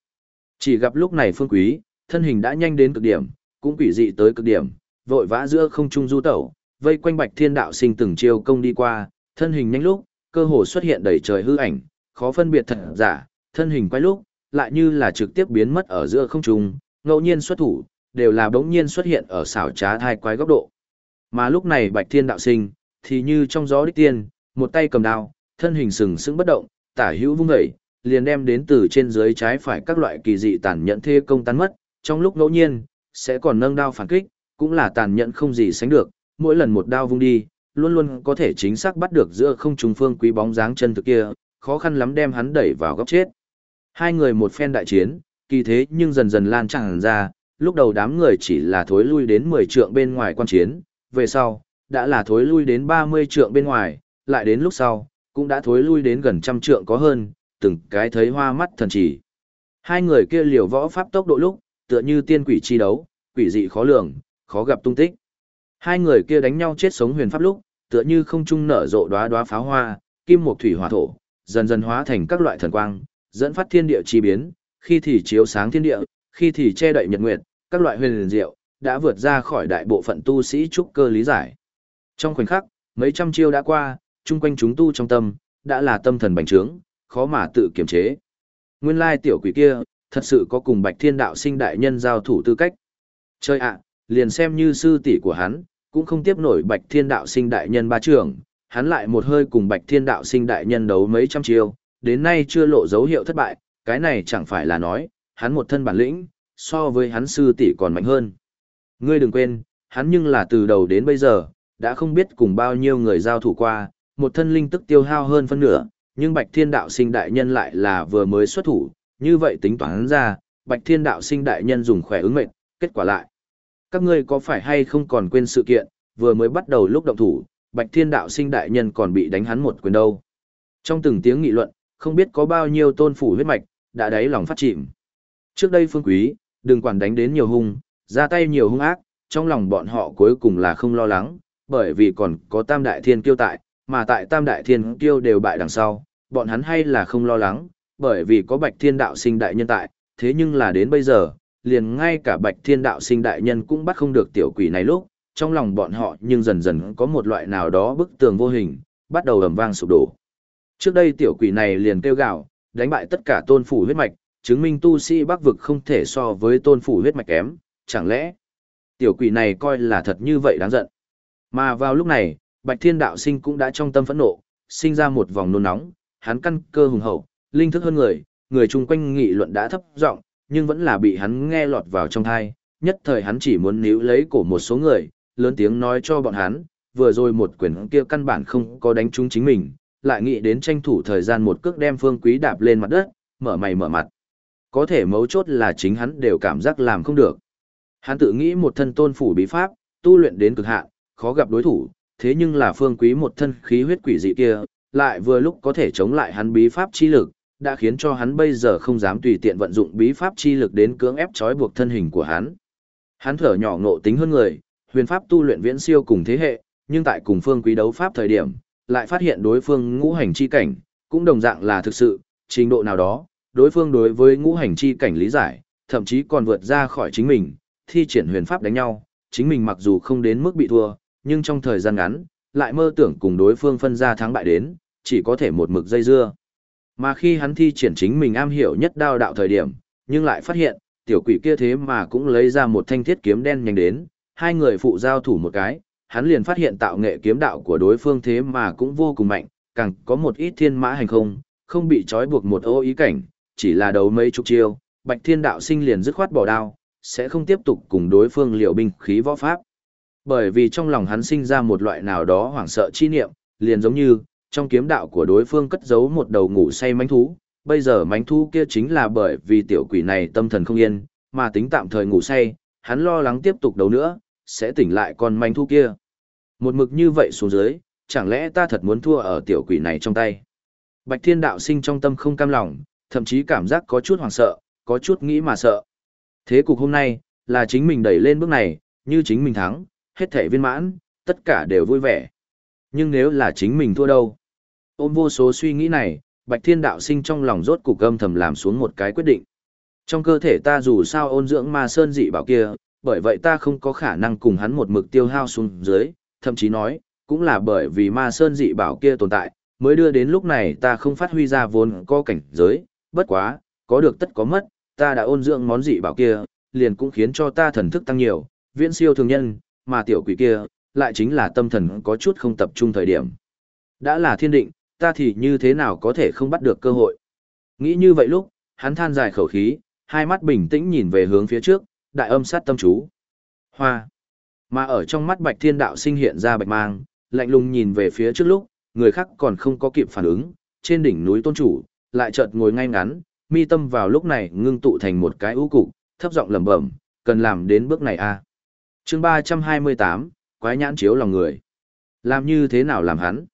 Chỉ gặp lúc này Phương Quý, thân hình đã nhanh đến cực điểm, cũng quỷ dị tới cực điểm, vội vã giữa không trung du tẩu, vây quanh Bạch Thiên đạo sinh từng chiêu công đi qua, thân hình nhanh lúc, cơ hồ xuất hiện đầy trời hư ảnh, khó phân biệt thật giả, thân hình quay lúc, lại như là trực tiếp biến mất ở giữa không trung, ngẫu nhiên xuất thủ, đều là bỗng nhiên xuất hiện ở xảo trá thai quái góc độ. Mà lúc này Bạch Thiên đạo sinh, thì như trong gió đích tiên, một tay cầm đao, thân hình sừng sững bất động, tả hữu vung dậy, liền đem đến từ trên dưới trái phải các loại kỳ dị tàn nhẫn thê công tán mất, trong lúc ngẫu nhiên, sẽ còn nâng đao phản kích, cũng là tàn nhẫn không gì sánh được, mỗi lần một đao vung đi, luôn luôn có thể chính xác bắt được giữa không trùng phương quý bóng dáng chân thực kia, khó khăn lắm đem hắn đẩy vào góc chết. Hai người một phen đại chiến, kỳ thế nhưng dần dần lan tràn ra, lúc đầu đám người chỉ là thối lui đến 10 trượng bên ngoài quan chiến, về sau, đã là thối lui đến 30 trượng bên ngoài, lại đến lúc sau, cũng đã thối lui đến gần trăm trượng có hơn, từng cái thấy hoa mắt thần chỉ. Hai người kia liều võ pháp tốc độ lúc, tựa như tiên quỷ chi đấu, quỷ dị khó lường, khó gặp tung tích. Hai người kia đánh nhau chết sống huyền pháp lúc, tựa như không trung nở rộ đóa đóa pháo hoa, kim mộc thủy hỏa thổ, dần dần hóa thành các loại thần quang, dẫn phát thiên địa chi biến, khi thì chiếu sáng thiên địa, khi thì che đậy nhật nguyệt, các loại huyền diệu đã vượt ra khỏi đại bộ phận tu sĩ trúc cơ lý giải. Trong khoảnh khắc, mấy trăm chiêu đã qua, chung quanh chúng tu trong tâm, đã là tâm thần bành trướng, khó mà tự kiềm chế. Nguyên lai tiểu quỷ kia, thật sự có cùng Bạch Thiên Đạo sinh đại nhân giao thủ tư cách. Chơi ạ, liền xem như sư tỷ của hắn, cũng không tiếp nổi Bạch Thiên Đạo sinh đại nhân ba trưởng, hắn lại một hơi cùng Bạch Thiên Đạo sinh đại nhân đấu mấy trăm chiêu, đến nay chưa lộ dấu hiệu thất bại, cái này chẳng phải là nói, hắn một thân bản lĩnh, so với hắn sư tỷ còn mạnh hơn. Ngươi đừng quên, hắn nhưng là từ đầu đến bây giờ, đã không biết cùng bao nhiêu người giao thủ qua, một thân linh tức tiêu hao hơn phân nửa, nhưng Bạch Thiên Đạo sinh đại nhân lại là vừa mới xuất thủ, như vậy tính toán ra, Bạch Thiên Đạo sinh đại nhân dùng khỏe ứng mệnh, kết quả lại. Các ngươi có phải hay không còn quên sự kiện, vừa mới bắt đầu lúc động thủ, Bạch Thiên Đạo sinh đại nhân còn bị đánh hắn một quyền đâu. Trong từng tiếng nghị luận, không biết có bao nhiêu tôn phủ huyết mạch, đã đáy lòng phát chìm. Trước đây phương quý, đừng quản đánh đến nhiều hung, ra tay nhiều hung ác, trong lòng bọn họ cuối cùng là không lo lắng, bởi vì còn có tam đại thiên kiêu tại, mà tại tam đại thiên kiêu đều bại đằng sau, bọn hắn hay là không lo lắng, bởi vì có bạch thiên đạo sinh đại nhân tại, thế nhưng là đến bây giờ, liền ngay cả bạch thiên đạo sinh đại nhân cũng bắt không được tiểu quỷ này lúc, trong lòng bọn họ nhưng dần dần có một loại nào đó bức tường vô hình, bắt đầu ầm vang sụp đổ. Trước đây tiểu quỷ này liền kêu gạo, đánh bại tất cả tôn phủ huyết mạch, chứng minh tu sĩ bắc vực không thể so với tôn phủ huyết mạch kém, chẳng lẽ Tiểu quỷ này coi là thật như vậy đáng giận. Mà vào lúc này, Bạch Thiên Đạo Sinh cũng đã trong tâm phẫn nộ, sinh ra một vòng nôn nóng, hắn căn cơ hùng hậu, linh thức hơn người, người chung quanh nghị luận đã thấp giọng, nhưng vẫn là bị hắn nghe lọt vào trong thai, nhất thời hắn chỉ muốn níu lấy cổ một số người, lớn tiếng nói cho bọn hắn, vừa rồi một quyền kia căn bản không có đánh trúng chính mình, lại nghĩ đến tranh thủ thời gian một cước đem Phương Quý đạp lên mặt đất, mở mày mở mặt. Có thể mấu chốt là chính hắn đều cảm giác làm không được. Hắn tự nghĩ một thân tôn phủ bí pháp, tu luyện đến cực hạn, khó gặp đối thủ, thế nhưng là Phương Quý một thân khí huyết quỷ dị kia, lại vừa lúc có thể chống lại hắn bí pháp chi lực, đã khiến cho hắn bây giờ không dám tùy tiện vận dụng bí pháp chi lực đến cưỡng ép trói buộc thân hình của hắn. Hắn thở nhỏ ngộ tính hơn người, huyền pháp tu luyện viễn siêu cùng thế hệ, nhưng tại cùng phương quý đấu pháp thời điểm, lại phát hiện đối phương ngũ hành chi cảnh, cũng đồng dạng là thực sự, trình độ nào đó, đối phương đối với ngũ hành chi cảnh lý giải, thậm chí còn vượt ra khỏi chính mình, thi triển huyền pháp đánh nhau, chính mình mặc dù không đến mức bị thua, nhưng trong thời gian ngắn, lại mơ tưởng cùng đối phương phân ra thắng bại đến, chỉ có thể một mực dây dưa. Mà khi hắn thi triển chính mình am hiểu nhất đao đạo thời điểm, nhưng lại phát hiện, tiểu quỷ kia thế mà cũng lấy ra một thanh thiết kiếm đen nhanh đến, hai người phụ giao thủ một cái, hắn liền phát hiện tạo nghệ kiếm đạo của đối phương thế mà cũng vô cùng mạnh, càng có một ít thiên mã hành không, không bị trói buộc một ô ý cảnh, chỉ là đấu mấy chục chiêu, Bạch Thiên đạo sinh liền dứt khoát bỏ đao, sẽ không tiếp tục cùng đối phương liều binh khí võ pháp. Bởi vì trong lòng hắn sinh ra một loại nào đó hoảng sợ chi niệm, liền giống như, trong kiếm đạo của đối phương cất giấu một đầu ngủ say mánh thú, bây giờ mánh thú kia chính là bởi vì tiểu quỷ này tâm thần không yên, mà tính tạm thời ngủ say, hắn lo lắng tiếp tục đấu nữa, sẽ tỉnh lại con mánh thú kia. Một mực như vậy xuống dưới, chẳng lẽ ta thật muốn thua ở tiểu quỷ này trong tay? Bạch Thiên Đạo sinh trong tâm không cam lòng, thậm chí cảm giác có chút hoảng sợ, có chút nghĩ mà sợ. Thế cục hôm nay, là chính mình đẩy lên bước này, như chính mình thắng, hết thể viên mãn, tất cả đều vui vẻ. Nhưng nếu là chính mình thua đâu? Ôm vô số suy nghĩ này, Bạch Thiên Đạo sinh trong lòng rốt cục âm thầm làm xuống một cái quyết định. Trong cơ thể ta dù sao ôn dưỡng ma sơn dị bảo kia, bởi vậy ta không có khả năng cùng hắn một mực tiêu hao xuống dưới, thậm chí nói, cũng là bởi vì ma sơn dị bảo kia tồn tại, mới đưa đến lúc này ta không phát huy ra vốn có cảnh giới, bất quá, có được tất có mất, ta đã ôn dưỡng món dị bảo kia, liền cũng khiến cho ta thần thức tăng nhiều, viễn siêu thường nhân, mà tiểu quỷ kia, lại chính là tâm thần có chút không tập trung thời điểm. Đã là thiên định, ta thì như thế nào có thể không bắt được cơ hội. Nghĩ như vậy lúc, hắn than dài khẩu khí, hai mắt bình tĩnh nhìn về hướng phía trước, đại âm sát tâm chú. Hoa. Mà ở trong mắt bạch thiên đạo sinh hiện ra bạch mang, lạnh lùng nhìn về phía trước lúc, người khác còn không có kịp phản ứng, trên đỉnh núi tôn chủ, lại chợt ngồi ngay ngắn, mi tâm vào lúc này ngưng tụ thành một cái ưu cục, thấp giọng lẩm bẩm, cần làm đến bước này a. À? Chương 328, quái nhãn chiếu lòng người. Làm như thế nào làm hắn?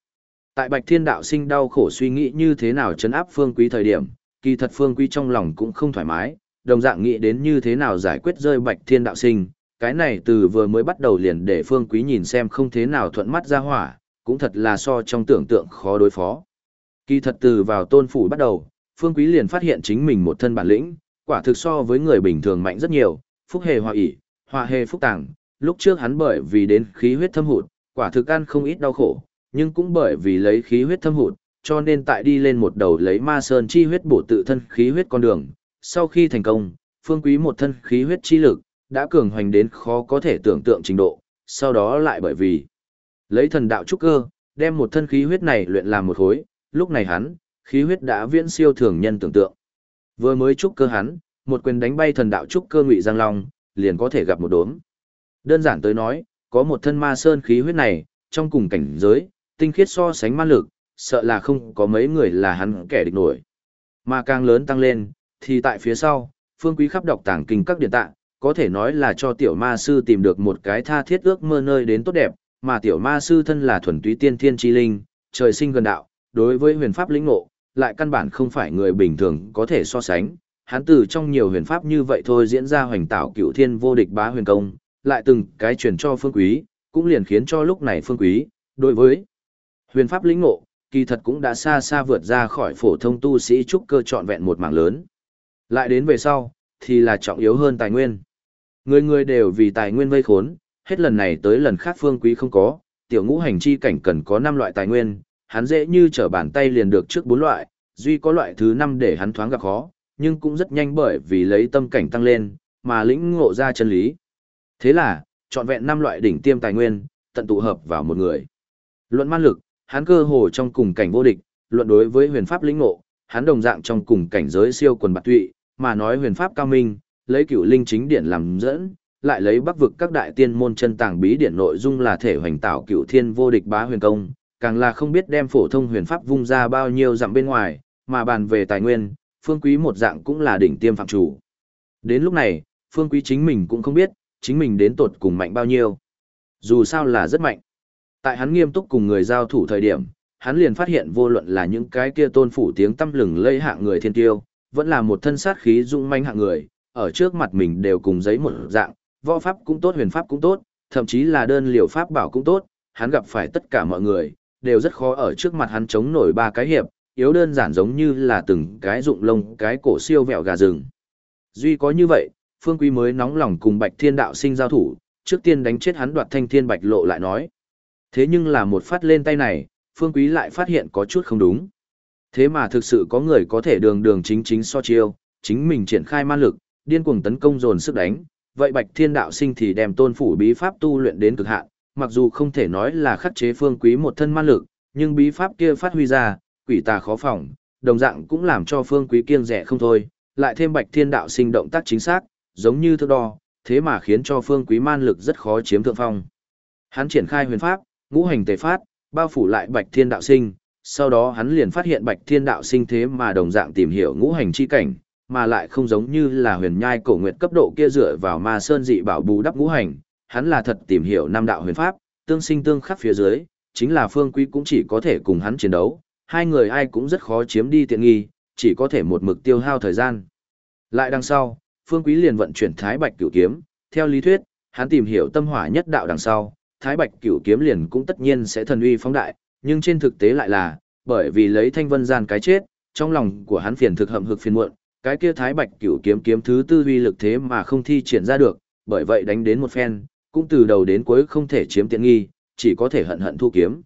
Tại Bạch Thiên đạo sinh đau khổ suy nghĩ như thế nào chấn áp Phương Quý thời điểm, kỳ thật Phương Quý trong lòng cũng không thoải mái, đồng dạng nghĩ đến như thế nào giải quyết rơi Bạch Thiên đạo sinh, cái này từ vừa mới bắt đầu liền để Phương Quý nhìn xem không thế nào thuận mắt ra hỏa, cũng thật là so trong tưởng tượng khó đối phó. Kỳ thật từ vào tôn phủ bắt đầu, Phương Quý liền phát hiện chính mình một thân bản lĩnh, quả thực so với người bình thường mạnh rất nhiều, phúc hề hòa ỷ, hòa hề phúc tàng, lúc trước hắn bởi vì đến khí huyết thâm hụt, quả thực ăn không ít đau khổ, nhưng cũng bởi vì lấy khí huyết thâm hụt, cho nên tại đi lên một đầu lấy ma sơn chi huyết bổ tự thân khí huyết con đường. Sau khi thành công, phương quý một thân khí huyết chi lực, đã cường hoành đến khó có thể tưởng tượng trình độ, sau đó lại bởi vì lấy thần đạo trúc cơ, đem một thân khí huyết này luyện làm một khối, lúc này hắn, khí huyết đã viễn siêu thường nhân tưởng tượng. Vừa mới trúc cơ hắn, một quyền đánh bay thần đạo trúc cơ ngụy giang long, liền có thể gặp một đốm. Đơn giản tới nói, có một thân ma sơn khí huyết này, trong cùng cảnh giới, tinh khiết so sánh ma lực, sợ là không có mấy người là hắn kẻ địch nổi. Mà càng lớn tăng lên, thì tại phía sau, phương quý khắp đọc tàng kinh các điện tạng, có thể nói là cho tiểu ma sư tìm được một cái tha thiết ước mơ nơi đến tốt đẹp, mà tiểu ma sư thân là thuần túy tiên thiên chi linh, trời sinh gần đạo, đối với huyền pháp lĩnh ngộ, lại căn bản không phải người bình thường có thể so sánh. Hắn từ trong nhiều huyền pháp như vậy thôi diễn ra hoành tạo cựu thiên vô địch bá huyền công, lại từng cái truyền cho phương quý, cũng liền khiến cho lúc này phương quý, đối với Huyền pháp lĩnh ngộ, kỳ thật cũng đã xa xa vượt ra khỏi phổ thông tu sĩ trúc cơ trọn vẹn một mảng lớn. Lại đến về sau, thì là trọng yếu hơn tài nguyên. Người người đều vì tài nguyên vây khốn, hết lần này tới lần khác phương quý không có, tiểu ngũ hành chi cảnh cần có 5 loại tài nguyên, hắn dễ như trở bàn tay liền được trước bốn loại, duy có loại thứ năm để hắn thoáng gặp khó, nhưng cũng rất nhanh bởi vì lấy tâm cảnh tăng lên, mà lĩnh ngộ ra chân lý. Thế là, chọn vẹn năm loại đỉnh tiêm tài nguyên, tận tụ hợp vào một người. Luận man lực, hắn cơ hồ trong cùng cảnh vô địch, luận đối với huyền pháp lĩnh ngộ, hắn đồng dạng trong cùng cảnh giới siêu quần bạc tụy, mà nói huyền pháp cao minh, lấy cửu linh chính điển làm dẫn, lại lấy bắc vực các đại tiên môn chân tàng bí điển nội dung là thể hoành tạo cửu thiên vô địch bá huyền công, càng là không biết đem phổ thông huyền pháp vung ra bao nhiêu dặm bên ngoài, mà bàn về tài nguyên, phương quý một dạng cũng là đỉnh tiêm phạm chủ. Đến lúc này, phương quý chính mình cũng không biết, chính mình đến tột cùng mạnh bao nhiêu. Dù sao là rất mạnh. Tại hắn nghiêm túc cùng người giao thủ thời điểm, hắn liền phát hiện vô luận là những cái kia tôn phủ tiếng tâm lừng lây hạng người thiên tiêu, vẫn là một thân sát khí dũng manh hạng người, ở trước mặt mình đều cùng giấy một dạng, võ pháp cũng tốt huyền pháp cũng tốt, thậm chí là đơn liều pháp bảo cũng tốt, hắn gặp phải tất cả mọi người, đều rất khó ở trước mặt hắn chống nổi ba cái hiệp, yếu đơn giản giống như là từng cái dụng lông cái cổ siêu vẹo gà rừng. Duy có như vậy, Phương Quý mới nóng lòng cùng Bạch Thiên Đạo sinh giao thủ, trước tiên đánh chết hắn đoạt thanh thiên bạch lộ lại nói. Thế nhưng là một phát lên tay này, Phương Quý lại phát hiện có chút không đúng. Thế mà thực sự có người có thể đường đường chính chính so chiêu, chính mình triển khai ma lực, điên cuồng tấn công dồn sức đánh, vậy Bạch Thiên Đạo sinh thì đem tôn phủ bí pháp tu luyện đến cực hạn, mặc dù không thể nói là khắc chế Phương Quý một thân man lực, nhưng bí pháp kia phát huy ra, quỷ tà khó phòng, đồng dạng cũng làm cho Phương Quý kiêng rẻ không thôi, lại thêm Bạch Thiên Đạo sinh động tác chính xác, giống như thước đo, thế mà khiến cho Phương Quý man lực rất khó chiếm thượng phong. Hắn triển khai huyền pháp, ngũ hành tề phát, bao phủ lại Bạch Thiên Đạo sinh, sau đó hắn liền phát hiện Bạch Thiên Đạo sinh thế mà đồng dạng tìm hiểu ngũ hành chi cảnh, mà lại không giống như là huyền nhai cổ nguyệt cấp độ kia dựa vào ma sơn dị bảo bù đắp ngũ hành, hắn là thật tìm hiểu năm đạo huyền pháp, tương sinh tương khắc phía dưới, chính là Phương Quý cũng chỉ có thể cùng hắn chiến đấu, hai người ai cũng rất khó chiếm đi tiện nghi, chỉ có thể một mực tiêu hao thời gian. Lại đằng sau, Phương Quý liền vận chuyển Thái Bạch Cửu Kiếm, theo lý thuyết, hắn tìm hiểu tâm hỏa nhất đạo đằng sau, Thái Bạch Cửu Kiếm liền cũng tất nhiên sẽ thần uy phóng đại, nhưng trên thực tế lại là, bởi vì lấy Thanh Vân gian cái chết, trong lòng của hắn phiền thực hậm hực phiền muộn, cái kia Thái Bạch Cửu Kiếm kiếm thứ tư uy lực thế mà không thi triển ra được, bởi vậy đánh đến một phen, cũng từ đầu đến cuối không thể chiếm tiện nghi, chỉ có thể hận hận thu kiếm.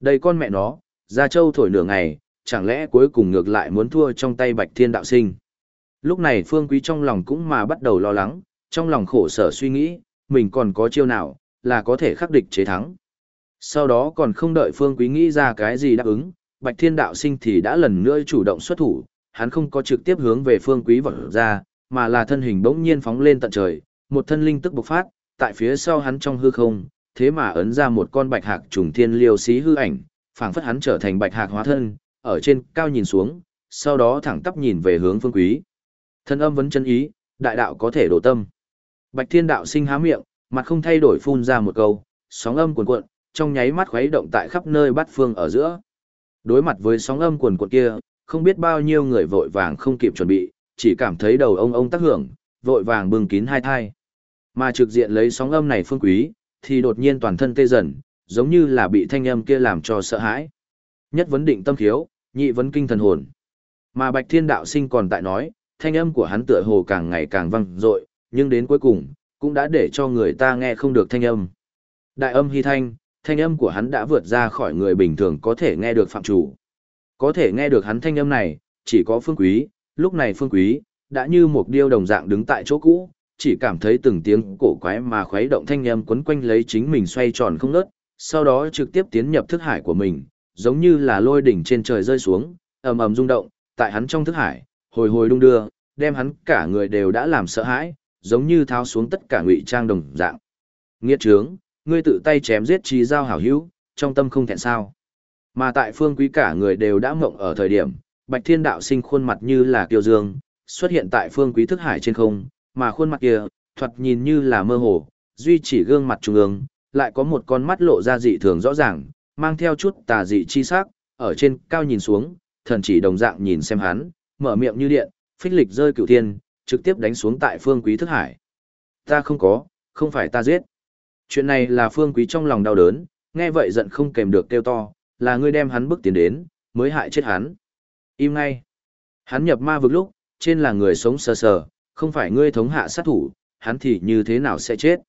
Đây con mẹ nó, Gia Châu thổi nửa ngày, chẳng lẽ cuối cùng ngược lại muốn thua trong tay Bạch Thiên Đạo Sinh. Lúc này Phương Quý trong lòng cũng mà bắt đầu lo lắng, trong lòng khổ sở suy nghĩ, mình còn có chiêu nào, là có thể khắc địch chế thắng. Sau đó còn không đợi Phương Quý nghĩ ra cái gì đáp ứng, Bạch Thiên Đạo Sinh thì đã lần nữa chủ động xuất thủ, hắn không có trực tiếp hướng về Phương Quý vọt ra, mà là thân hình bỗng nhiên phóng lên tận trời, một thân linh tức bộc phát, tại phía sau hắn trong hư không, thế mà ấn ra một con bạch hạc trùng thiên liêu xí hư ảnh, phảng phất hắn trở thành bạch hạc hóa thân, ở trên cao nhìn xuống, sau đó thẳng tắp nhìn về hướng Phương Quý. Thân âm vấn chân ý, đại đạo có thể đổ tâm. Bạch Thiên đạo sinh há miệng, mặt không thay đổi phun ra một câu, sóng âm cuồn cuộn, trong nháy mắt khuấy động tại khắp nơi bát phương ở giữa. Đối mặt với sóng âm cuồn cuộn kia, không biết bao nhiêu người vội vàng không kịp chuẩn bị, chỉ cảm thấy đầu ông ông tác hưởng, vội vàng bưng kín hai thai. Mà trực diện lấy sóng âm này phương quý, thì đột nhiên toàn thân tê dần, giống như là bị thanh âm kia làm cho sợ hãi. Nhất vấn định tâm thiếu, nhị vấn kinh thần hồn. Mà Bạch Thiên đạo sinh còn tại nói, thanh âm của hắn tựa hồ càng ngày càng vang dội, nhưng đến cuối cùng, cũng đã để cho người ta nghe không được thanh âm. Đại âm hy thanh, thanh âm của hắn đã vượt ra khỏi người bình thường có thể nghe được phạm chủ. Có thể nghe được hắn thanh âm này, chỉ có phương quý, lúc này phương quý, đã như một điêu đồng dạng đứng tại chỗ cũ, chỉ cảm thấy từng tiếng cổ quái mà khuấy động thanh âm quấn quanh lấy chính mình xoay tròn không ngớt, sau đó trực tiếp tiến nhập thức hải của mình, giống như là lôi đỉnh trên trời rơi xuống, ầm ầm rung động, tại hắn trong thức hải, hồi hồi đung đưa, đem hắn cả người đều đã làm sợ hãi, giống như tháo xuống tất cả ngụy trang đồng dạng. Nghiệt trướng, ngươi tự tay chém giết trí giao hảo hữu, trong tâm không thẹn sao. Mà tại phương quý cả người đều đã mộng ở thời điểm, Bạch Thiên Đạo sinh khuôn mặt như là kiều dương, xuất hiện tại phương quý thức hải trên không, mà khuôn mặt kia, thoạt nhìn như là mơ hồ, duy chỉ gương mặt trung ương, lại có một con mắt lộ ra dị thường rõ ràng, mang theo chút tà dị chi sắc, ở trên cao nhìn xuống, thần chỉ đồng dạng nhìn xem hắn, mở miệng như điện, phích lịch rơi cửu thiên, trực tiếp đánh xuống tại phương quý thức hải. Ta không có, không phải ta giết. Chuyện này là phương quý trong lòng đau đớn, nghe vậy giận không kèm được kêu to, là ngươi đem hắn bước tiến đến, mới hại chết hắn. Im ngay. Hắn nhập ma vực lúc, trên là người sống sờ sờ, không phải ngươi thống hạ sát thủ, hắn thì như thế nào sẽ chết.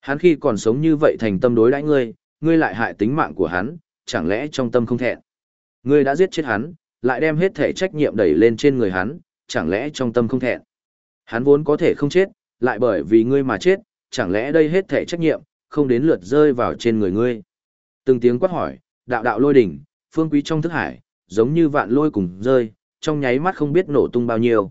Hắn khi còn sống như vậy thành tâm đối đãi ngươi, ngươi lại hại tính mạng của hắn, chẳng lẽ trong tâm không thẹn. Ngươi đã giết chết hắn, lại đem hết thể trách nhiệm đẩy lên trên người hắn, chẳng lẽ trong tâm không thẹn. Hắn vốn có thể không chết, lại bởi vì ngươi mà chết, chẳng lẽ đây hết thể trách nhiệm, không đến lượt rơi vào trên người ngươi. Từng tiếng quát hỏi, đạo đạo lôi đỉnh, phương quý trong thức hải, giống như vạn lôi cùng rơi, trong nháy mắt không biết nổ tung bao nhiêu.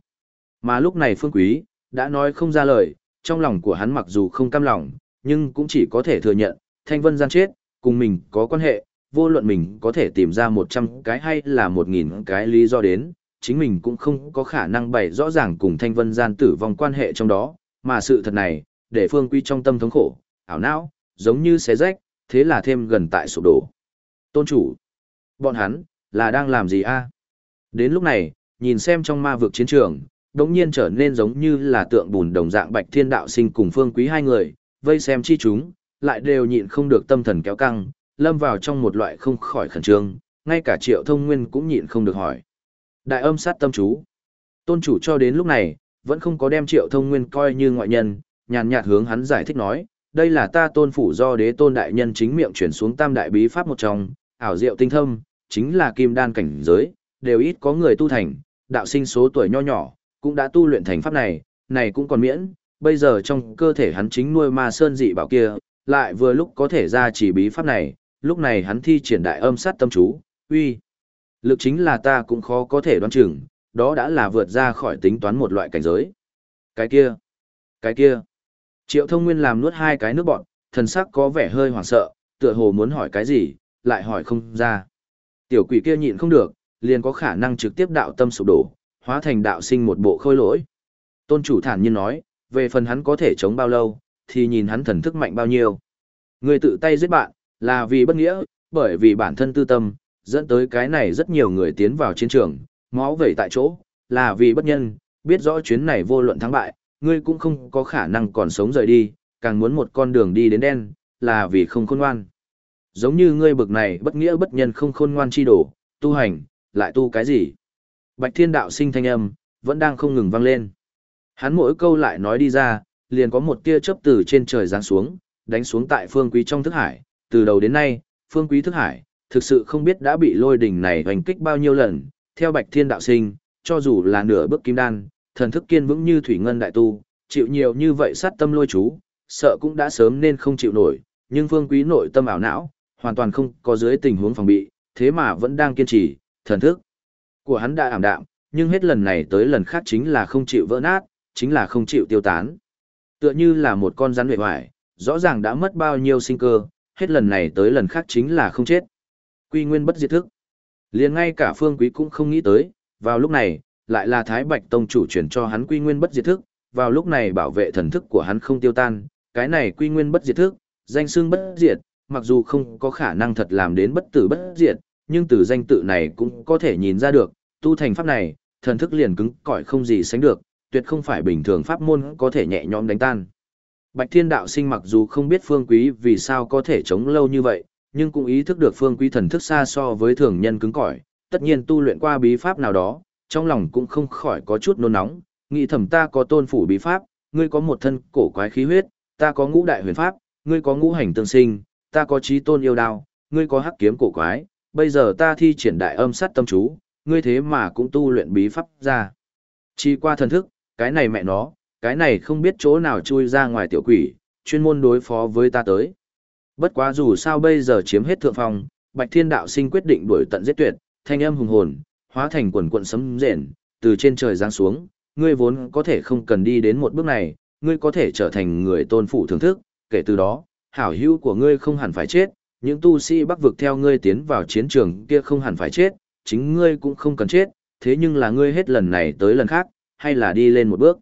Mà lúc này phương quý, đã nói không ra lời, trong lòng của hắn mặc dù không cam lòng, nhưng cũng chỉ có thể thừa nhận, thanh vân gian chết, cùng mình có quan hệ, vô luận mình có thể tìm ra 100 cái hay là 1.000 cái lý do đến, chính mình cũng không có khả năng bày rõ ràng cùng thanh vân gian tử vong quan hệ trong đó, mà sự thật này, để phương Quý trong tâm thống khổ, ảo não, giống như xé rách, thế là thêm gần tại sụp đổ. Tôn chủ, bọn hắn, là đang làm gì a? Đến lúc này, nhìn xem trong ma vực chiến trường, đống nhiên trở nên giống như là tượng bùn đồng dạng bạch thiên đạo sinh cùng phương quý hai người, vây xem chi chúng, lại đều nhịn không được tâm thần kéo căng, lâm vào trong một loại không khỏi khẩn trương, ngay cả triệu thông nguyên cũng nhịn không được hỏi. Đại âm sát tâm chú. Tôn chủ cho đến lúc này, vẫn không có đem triệu thông nguyên coi như ngoại nhân, nhàn nhạt hướng hắn giải thích nói, đây là ta tôn phủ do đế tôn đại nhân chính miệng chuyển xuống tam đại bí pháp một trong, ảo diệu tinh thâm, chính là kim đan cảnh giới, đều ít có người tu thành, đạo sinh số tuổi nho nhỏ, cũng đã tu luyện thành pháp này, này cũng còn miễn, bây giờ trong cơ thể hắn chính nuôi ma sơn dị bảo kia, lại vừa lúc có thể ra chỉ bí pháp này, lúc này hắn thi triển đại âm sát tâm chú, uy. Lực chính là ta cũng khó có thể đoán chừng, đó đã là vượt ra khỏi tính toán một loại cảnh giới. Cái kia, cái kia. Triệu thông nguyên làm nuốt hai cái nước bọn, thần sắc có vẻ hơi hoảng sợ, tựa hồ muốn hỏi cái gì, lại hỏi không ra. Tiểu quỷ kia nhịn không được, liền có khả năng trực tiếp đạo tâm sụp đổ, hóa thành đạo sinh một bộ khôi lỗi. Tôn chủ thản nhiên nói, về phần hắn có thể chống bao lâu, thì nhìn hắn thần thức mạnh bao nhiêu. Người tự tay giết bạn, là vì bất nghĩa, bởi vì bản thân tư tâm, dẫn tới cái này rất nhiều người tiến vào chiến trường, máu vẩy tại chỗ, là vì bất nhân, biết rõ chuyến này vô luận thắng bại, ngươi cũng không có khả năng còn sống rời đi, càng muốn một con đường đi đến đen, là vì không khôn ngoan. Giống như ngươi bực này bất nghĩa bất nhân không khôn ngoan chi đổ, tu hành, lại tu cái gì? Bạch thiên đạo sinh thanh âm, vẫn đang không ngừng vang lên. Hắn mỗi câu lại nói đi ra, liền có một tia chớp từ trên trời giáng xuống, đánh xuống tại phương quý trong thức hải, từ đầu đến nay, phương quý thức hải, thực sự không biết đã bị lôi đỉnh này hoành kích bao nhiêu lần, theo bạch thiên đạo sinh, cho dù là nửa bước kim đan, thần thức kiên vững như thủy ngân đại tu, chịu nhiều như vậy sát tâm lôi chú, sợ cũng đã sớm nên không chịu nổi, nhưng phương quý nội tâm ảo não, hoàn toàn không có dưới tình huống phòng bị, thế mà vẫn đang kiên trì, thần thức của hắn đã ảm đạm, nhưng hết lần này tới lần khác chính là không chịu vỡ nát, chính là không chịu tiêu tán. Tựa như là một con rắn huệ hoài, rõ ràng đã mất bao nhiêu sinh cơ, hết lần này tới lần khác chính là không chết. Quy nguyên bất diệt thức. liền ngay cả phương quý cũng không nghĩ tới, vào lúc này, lại là Thái Bạch Tông chủ chuyển cho hắn quy nguyên bất diệt thức, vào lúc này bảo vệ thần thức của hắn không tiêu tan, cái này quy nguyên bất diệt thức, danh xương bất diệt, mặc dù không có khả năng thật làm đến bất tử bất diệt, nhưng từ danh tự này cũng có thể nhìn ra được, tu thành pháp này, thần thức liền cứng cỏi không gì sánh được, tuyệt không phải bình thường pháp môn có thể nhẹ nhõm đánh tan. Bạch Thiên Đạo Sinh mặc dù không biết Phương Quý vì sao có thể chống lâu như vậy, nhưng cũng ý thức được Phương Quý thần thức xa so với thường nhân cứng cỏi, tất nhiên tu luyện qua bí pháp nào đó, trong lòng cũng không khỏi có chút nôn nóng, nghĩ thầm ta có tôn phủ bí pháp, ngươi có một thân cổ quái khí huyết, ta có ngũ đại huyền pháp, ngươi có ngũ hành tương sinh, ta có trí tôn yêu đao, ngươi có hắc kiếm cổ quái, bây giờ ta thi triển đại âm sát tâm chú, ngươi thế mà cũng tu luyện bí pháp ra. Chỉ qua thần thức, cái này mẹ nó, cái này không biết chỗ nào chui ra ngoài tiểu quỷ, chuyên môn đối phó với ta tới. Bất quá dù sao bây giờ chiếm hết thượng phong, Bạch Thiên Đạo Sinh quyết định đuổi tận giết tuyệt, thanh âm hùng hồn, hóa thành quần quận sấm rền, từ trên trời giáng xuống, ngươi vốn có thể không cần đi đến một bước này, ngươi có thể trở thành người tôn phụ thưởng thức, kể từ đó, hảo hữu của ngươi không hẳn phải chết, những tu sĩ bắc vực theo ngươi tiến vào chiến trường kia không hẳn phải chết, chính ngươi cũng không cần chết, thế nhưng là ngươi hết lần này tới lần khác, hay là đi lên một bước.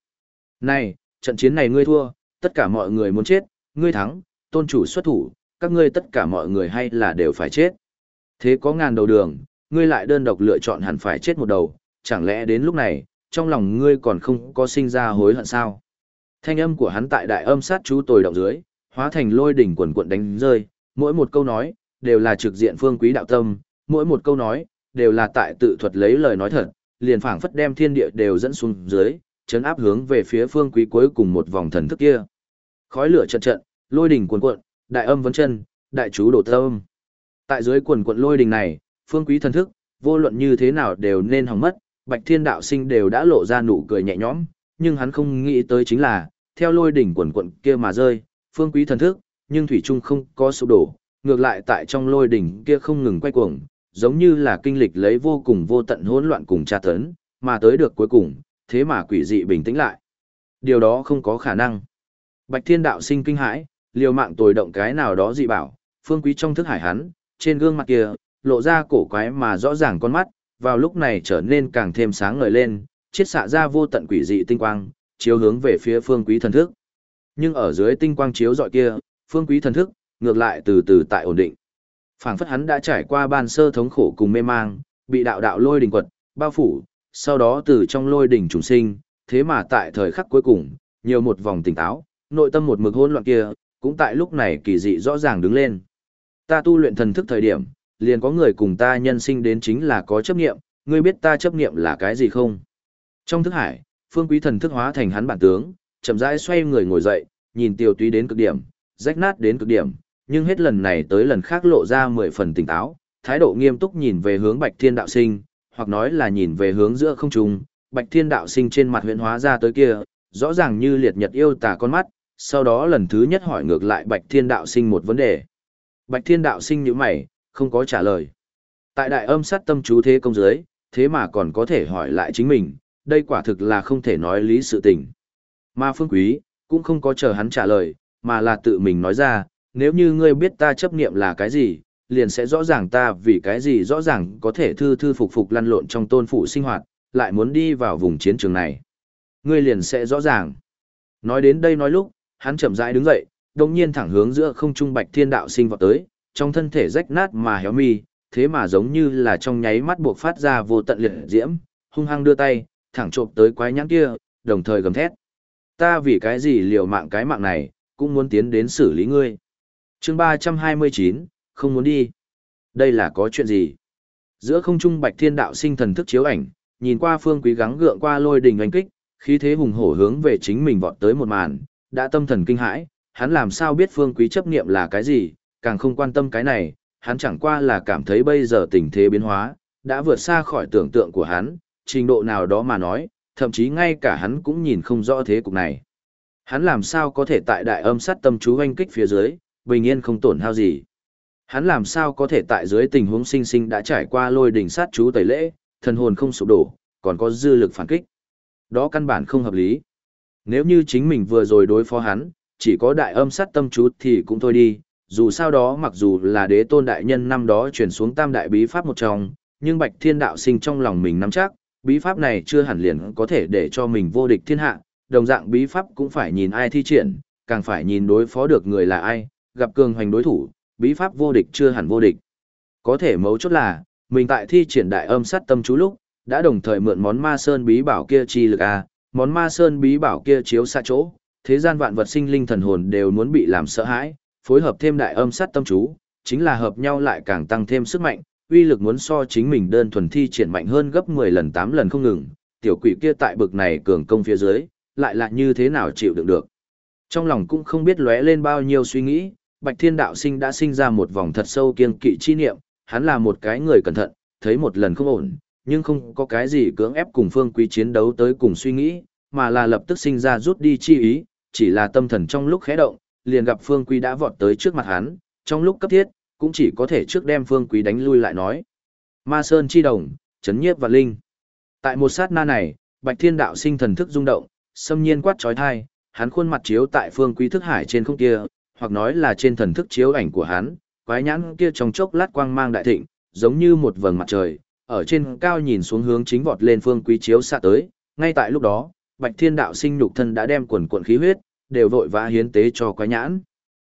Này, trận chiến này ngươi thua, tất cả mọi người muốn chết, ngươi thắng, tôn chủ xuất thủ, các ngươi tất cả mọi người hay là đều phải chết. Thế có ngàn đầu đường, ngươi lại đơn độc lựa chọn hẳn phải chết một đầu, chẳng lẽ đến lúc này, trong lòng ngươi còn không có sinh ra hối hận sao? Thanh âm của hắn tại đại âm sát chú tồi động dưới, hóa thành lôi đỉnh quần cuộn đánh rơi, mỗi một câu nói, đều là trực diện phương quý đạo tâm, mỗi một câu nói, đều là tại tự thuật lấy lời nói thật, liền phảng phất đem thiên địa đều dẫn xuống dưới, chấn áp hướng về phía phương quý cuối cùng một vòng thần thức kia. Khói lửa trận trận, lôi đỉnh cuồn cuộn, đại âm vấn chân, đại chú đổ tâm. Tại dưới quần cuộn lôi đỉnh này, phương quý thần thức, vô luận như thế nào đều nên hỏng mất, Bạch Thiên đạo sinh đều đã lộ ra nụ cười nhẹ nhõm, nhưng hắn không nghĩ tới chính là, theo lôi đỉnh quần cuộn kia mà rơi, phương quý thần thức, nhưng thủy trung không có sụp đổ, ngược lại tại trong lôi đỉnh kia không ngừng quay cuồng, giống như là kinh lịch lấy vô cùng vô tận hỗn loạn cùng tra tấn, mà tới được cuối cùng, thế mà quỷ dị bình tĩnh lại. Điều đó không có khả năng. Bạch Thiên Đạo sinh kinh hãi, liều mạng tồi động cái nào đó dị bảo, phương quý trong thức hải hắn, trên gương mặt kia, lộ ra cổ quái mà rõ ràng con mắt, vào lúc này trở nên càng thêm sáng ngời lên, chiết xạ ra vô tận quỷ dị tinh quang, chiếu hướng về phía phương quý thần thức. Nhưng ở dưới tinh quang chiếu dọi kia, phương quý thần thức, ngược lại từ từ tại ổn định. Phảng phất hắn đã trải qua ban sơ thống khổ cùng mê mang, bị đạo đạo lôi đình quật, bao phủ, sau đó từ trong lôi đỉnh trùng sinh, thế mà tại thời khắc cuối cùng, nhiều một vòng tỉnh táo, nội tâm một mực hỗn loạn kia, cũng tại lúc này kỳ dị rõ ràng đứng lên. Ta tu luyện thần thức thời điểm, liền có người cùng ta nhân sinh đến chính là có chấp nghiệm, ngươi biết ta chấp nghiệm là cái gì không? Trong thức hải, phương quý thần thức hóa thành hắn bản tướng, chậm rãi xoay người ngồi dậy, nhìn tiểu túy đến cực điểm, rách nát đến cực điểm, nhưng hết lần này tới lần khác lộ ra mười phần tỉnh táo, thái độ nghiêm túc nhìn về hướng bạch thiên đạo sinh, hoặc nói là nhìn về hướng giữa không trung, bạch thiên đạo sinh trên mặt huyện hóa ra tới kia, rõ ràng như liệt nhật yêu tà con mắt, sau đó lần thứ nhất hỏi ngược lại bạch thiên đạo sinh một vấn đề. Bạch thiên đạo sinh nhíu mày, không có trả lời. Tại đại âm sát tâm chú thế công giới, thế mà còn có thể hỏi lại chính mình, đây quả thực là không thể nói lý sự tình. Mà phương quý, cũng không có chờ hắn trả lời, mà là tự mình nói ra, nếu như ngươi biết ta chấp niệm là cái gì, liền sẽ rõ ràng ta vì cái gì rõ ràng có thể thư thư phục phục lăn lộn trong tôn phụ sinh hoạt, lại muốn đi vào vùng chiến trường này. Ngươi liền sẽ rõ ràng. Nói đến đây nói lúc, hắn chậm rãi đứng dậy, đồng nhiên thẳng hướng giữa không trung bạch thiên đạo sinh vọt tới, trong thân thể rách nát mà héo mi, thế mà giống như là trong nháy mắt buộc phát ra vô tận liệt diễm, hung hăng đưa tay, thẳng trộm tới quái nhãn kia, đồng thời gầm thét. Ta vì cái gì liều mạng cái mạng này, cũng muốn tiến đến xử lý ngươi. chương 329, không muốn đi. Đây là có chuyện gì? Giữa không trung bạch thiên đạo sinh thần thức chiếu ảnh, nhìn qua phương quý gắng gượng qua lôi đình oanh kích, khí thế hùng hổ hướng về chính mình vọt tới một màn, đã tâm thần kinh hãi, hắn làm sao biết phương quý chấp niệm là cái gì, càng không quan tâm cái này, hắn chẳng qua là cảm thấy bây giờ tình thế biến hóa, đã vượt xa khỏi tưởng tượng của hắn, trình độ nào đó mà nói, thậm chí ngay cả hắn cũng nhìn không rõ thế cục này. Hắn làm sao có thể tại đại âm sát tâm chú oanh kích phía dưới, bình yên không tổn hao gì. Hắn làm sao có thể tại dưới tình huống sinh sinh đã trải qua lôi đỉnh sát chú tẩy lễ, thần hồn không sụp đổ, còn có dư lực phản kích. Đó căn bản không hợp lý. Nếu như chính mình vừa rồi đối phó hắn, chỉ có đại âm sát tâm chú thì cũng thôi đi, dù sao đó mặc dù là đế tôn đại nhân năm đó chuyển xuống tam đại bí pháp một trong, nhưng bạch thiên đạo sinh trong lòng mình nắm chắc, bí pháp này chưa hẳn liền có thể để cho mình vô địch thiên hạ, đồng dạng bí pháp cũng phải nhìn ai thi triển, càng phải nhìn đối phó được người là ai, gặp cường hoành đối thủ, bí pháp vô địch chưa hẳn vô địch. Có thể mấu chốt là, mình tại thi triển đại âm sát tâm chú lúc, đã đồng thời mượn món ma sơn bí bảo kia chi lực a, món ma sơn bí bảo kia chiếu xa chỗ, thế gian vạn vật sinh linh thần hồn đều muốn bị làm sợ hãi, phối hợp thêm đại âm sát tâm chú, chính là hợp nhau lại càng tăng thêm sức mạnh, uy lực muốn so chính mình đơn thuần thi triển mạnh hơn gấp 10 lần 8 lần không ngừng, tiểu quỷ kia tại bực này cường công phía dưới, lại là như thế nào chịu đựng được. Trong lòng cũng không biết lóe lên bao nhiêu suy nghĩ, Bạch Thiên Đạo Sinh đã sinh ra một vòng thật sâu kiên kỵ chi niệm, hắn là một cái người cẩn thận, thấy một lần không ổn, nhưng không có cái gì cưỡng ép cùng Phương Quý chiến đấu tới cùng suy nghĩ, mà là lập tức sinh ra rút đi chi ý, chỉ là tâm thần trong lúc khẽ động, liền gặp Phương Quý đã vọt tới trước mặt hắn, trong lúc cấp thiết, cũng chỉ có thể trước đem Phương Quý đánh lui lại nói. Ma Sơn chi đồng, chấn nhiếp và linh. Tại một sát na này, Bạch Thiên Đạo Sinh thần thức rung động, xâm nhiên quát chói tai, hắn khuôn mặt chiếu tại Phương Quý thức hải trên không kia, hoặc nói là trên thần thức chiếu ảnh của hắn, quái nhãn kia trong chốc lát quang mang đại thịnh, giống như một vầng mặt trời, ở trên cao nhìn xuống hướng chính vọt lên phương quý chiếu xạ tới, ngay tại lúc đó, Bạch Thiên đạo sinh nhục thân đã đem quần quần khí huyết, đều vội vã hiến tế cho quái nhãn.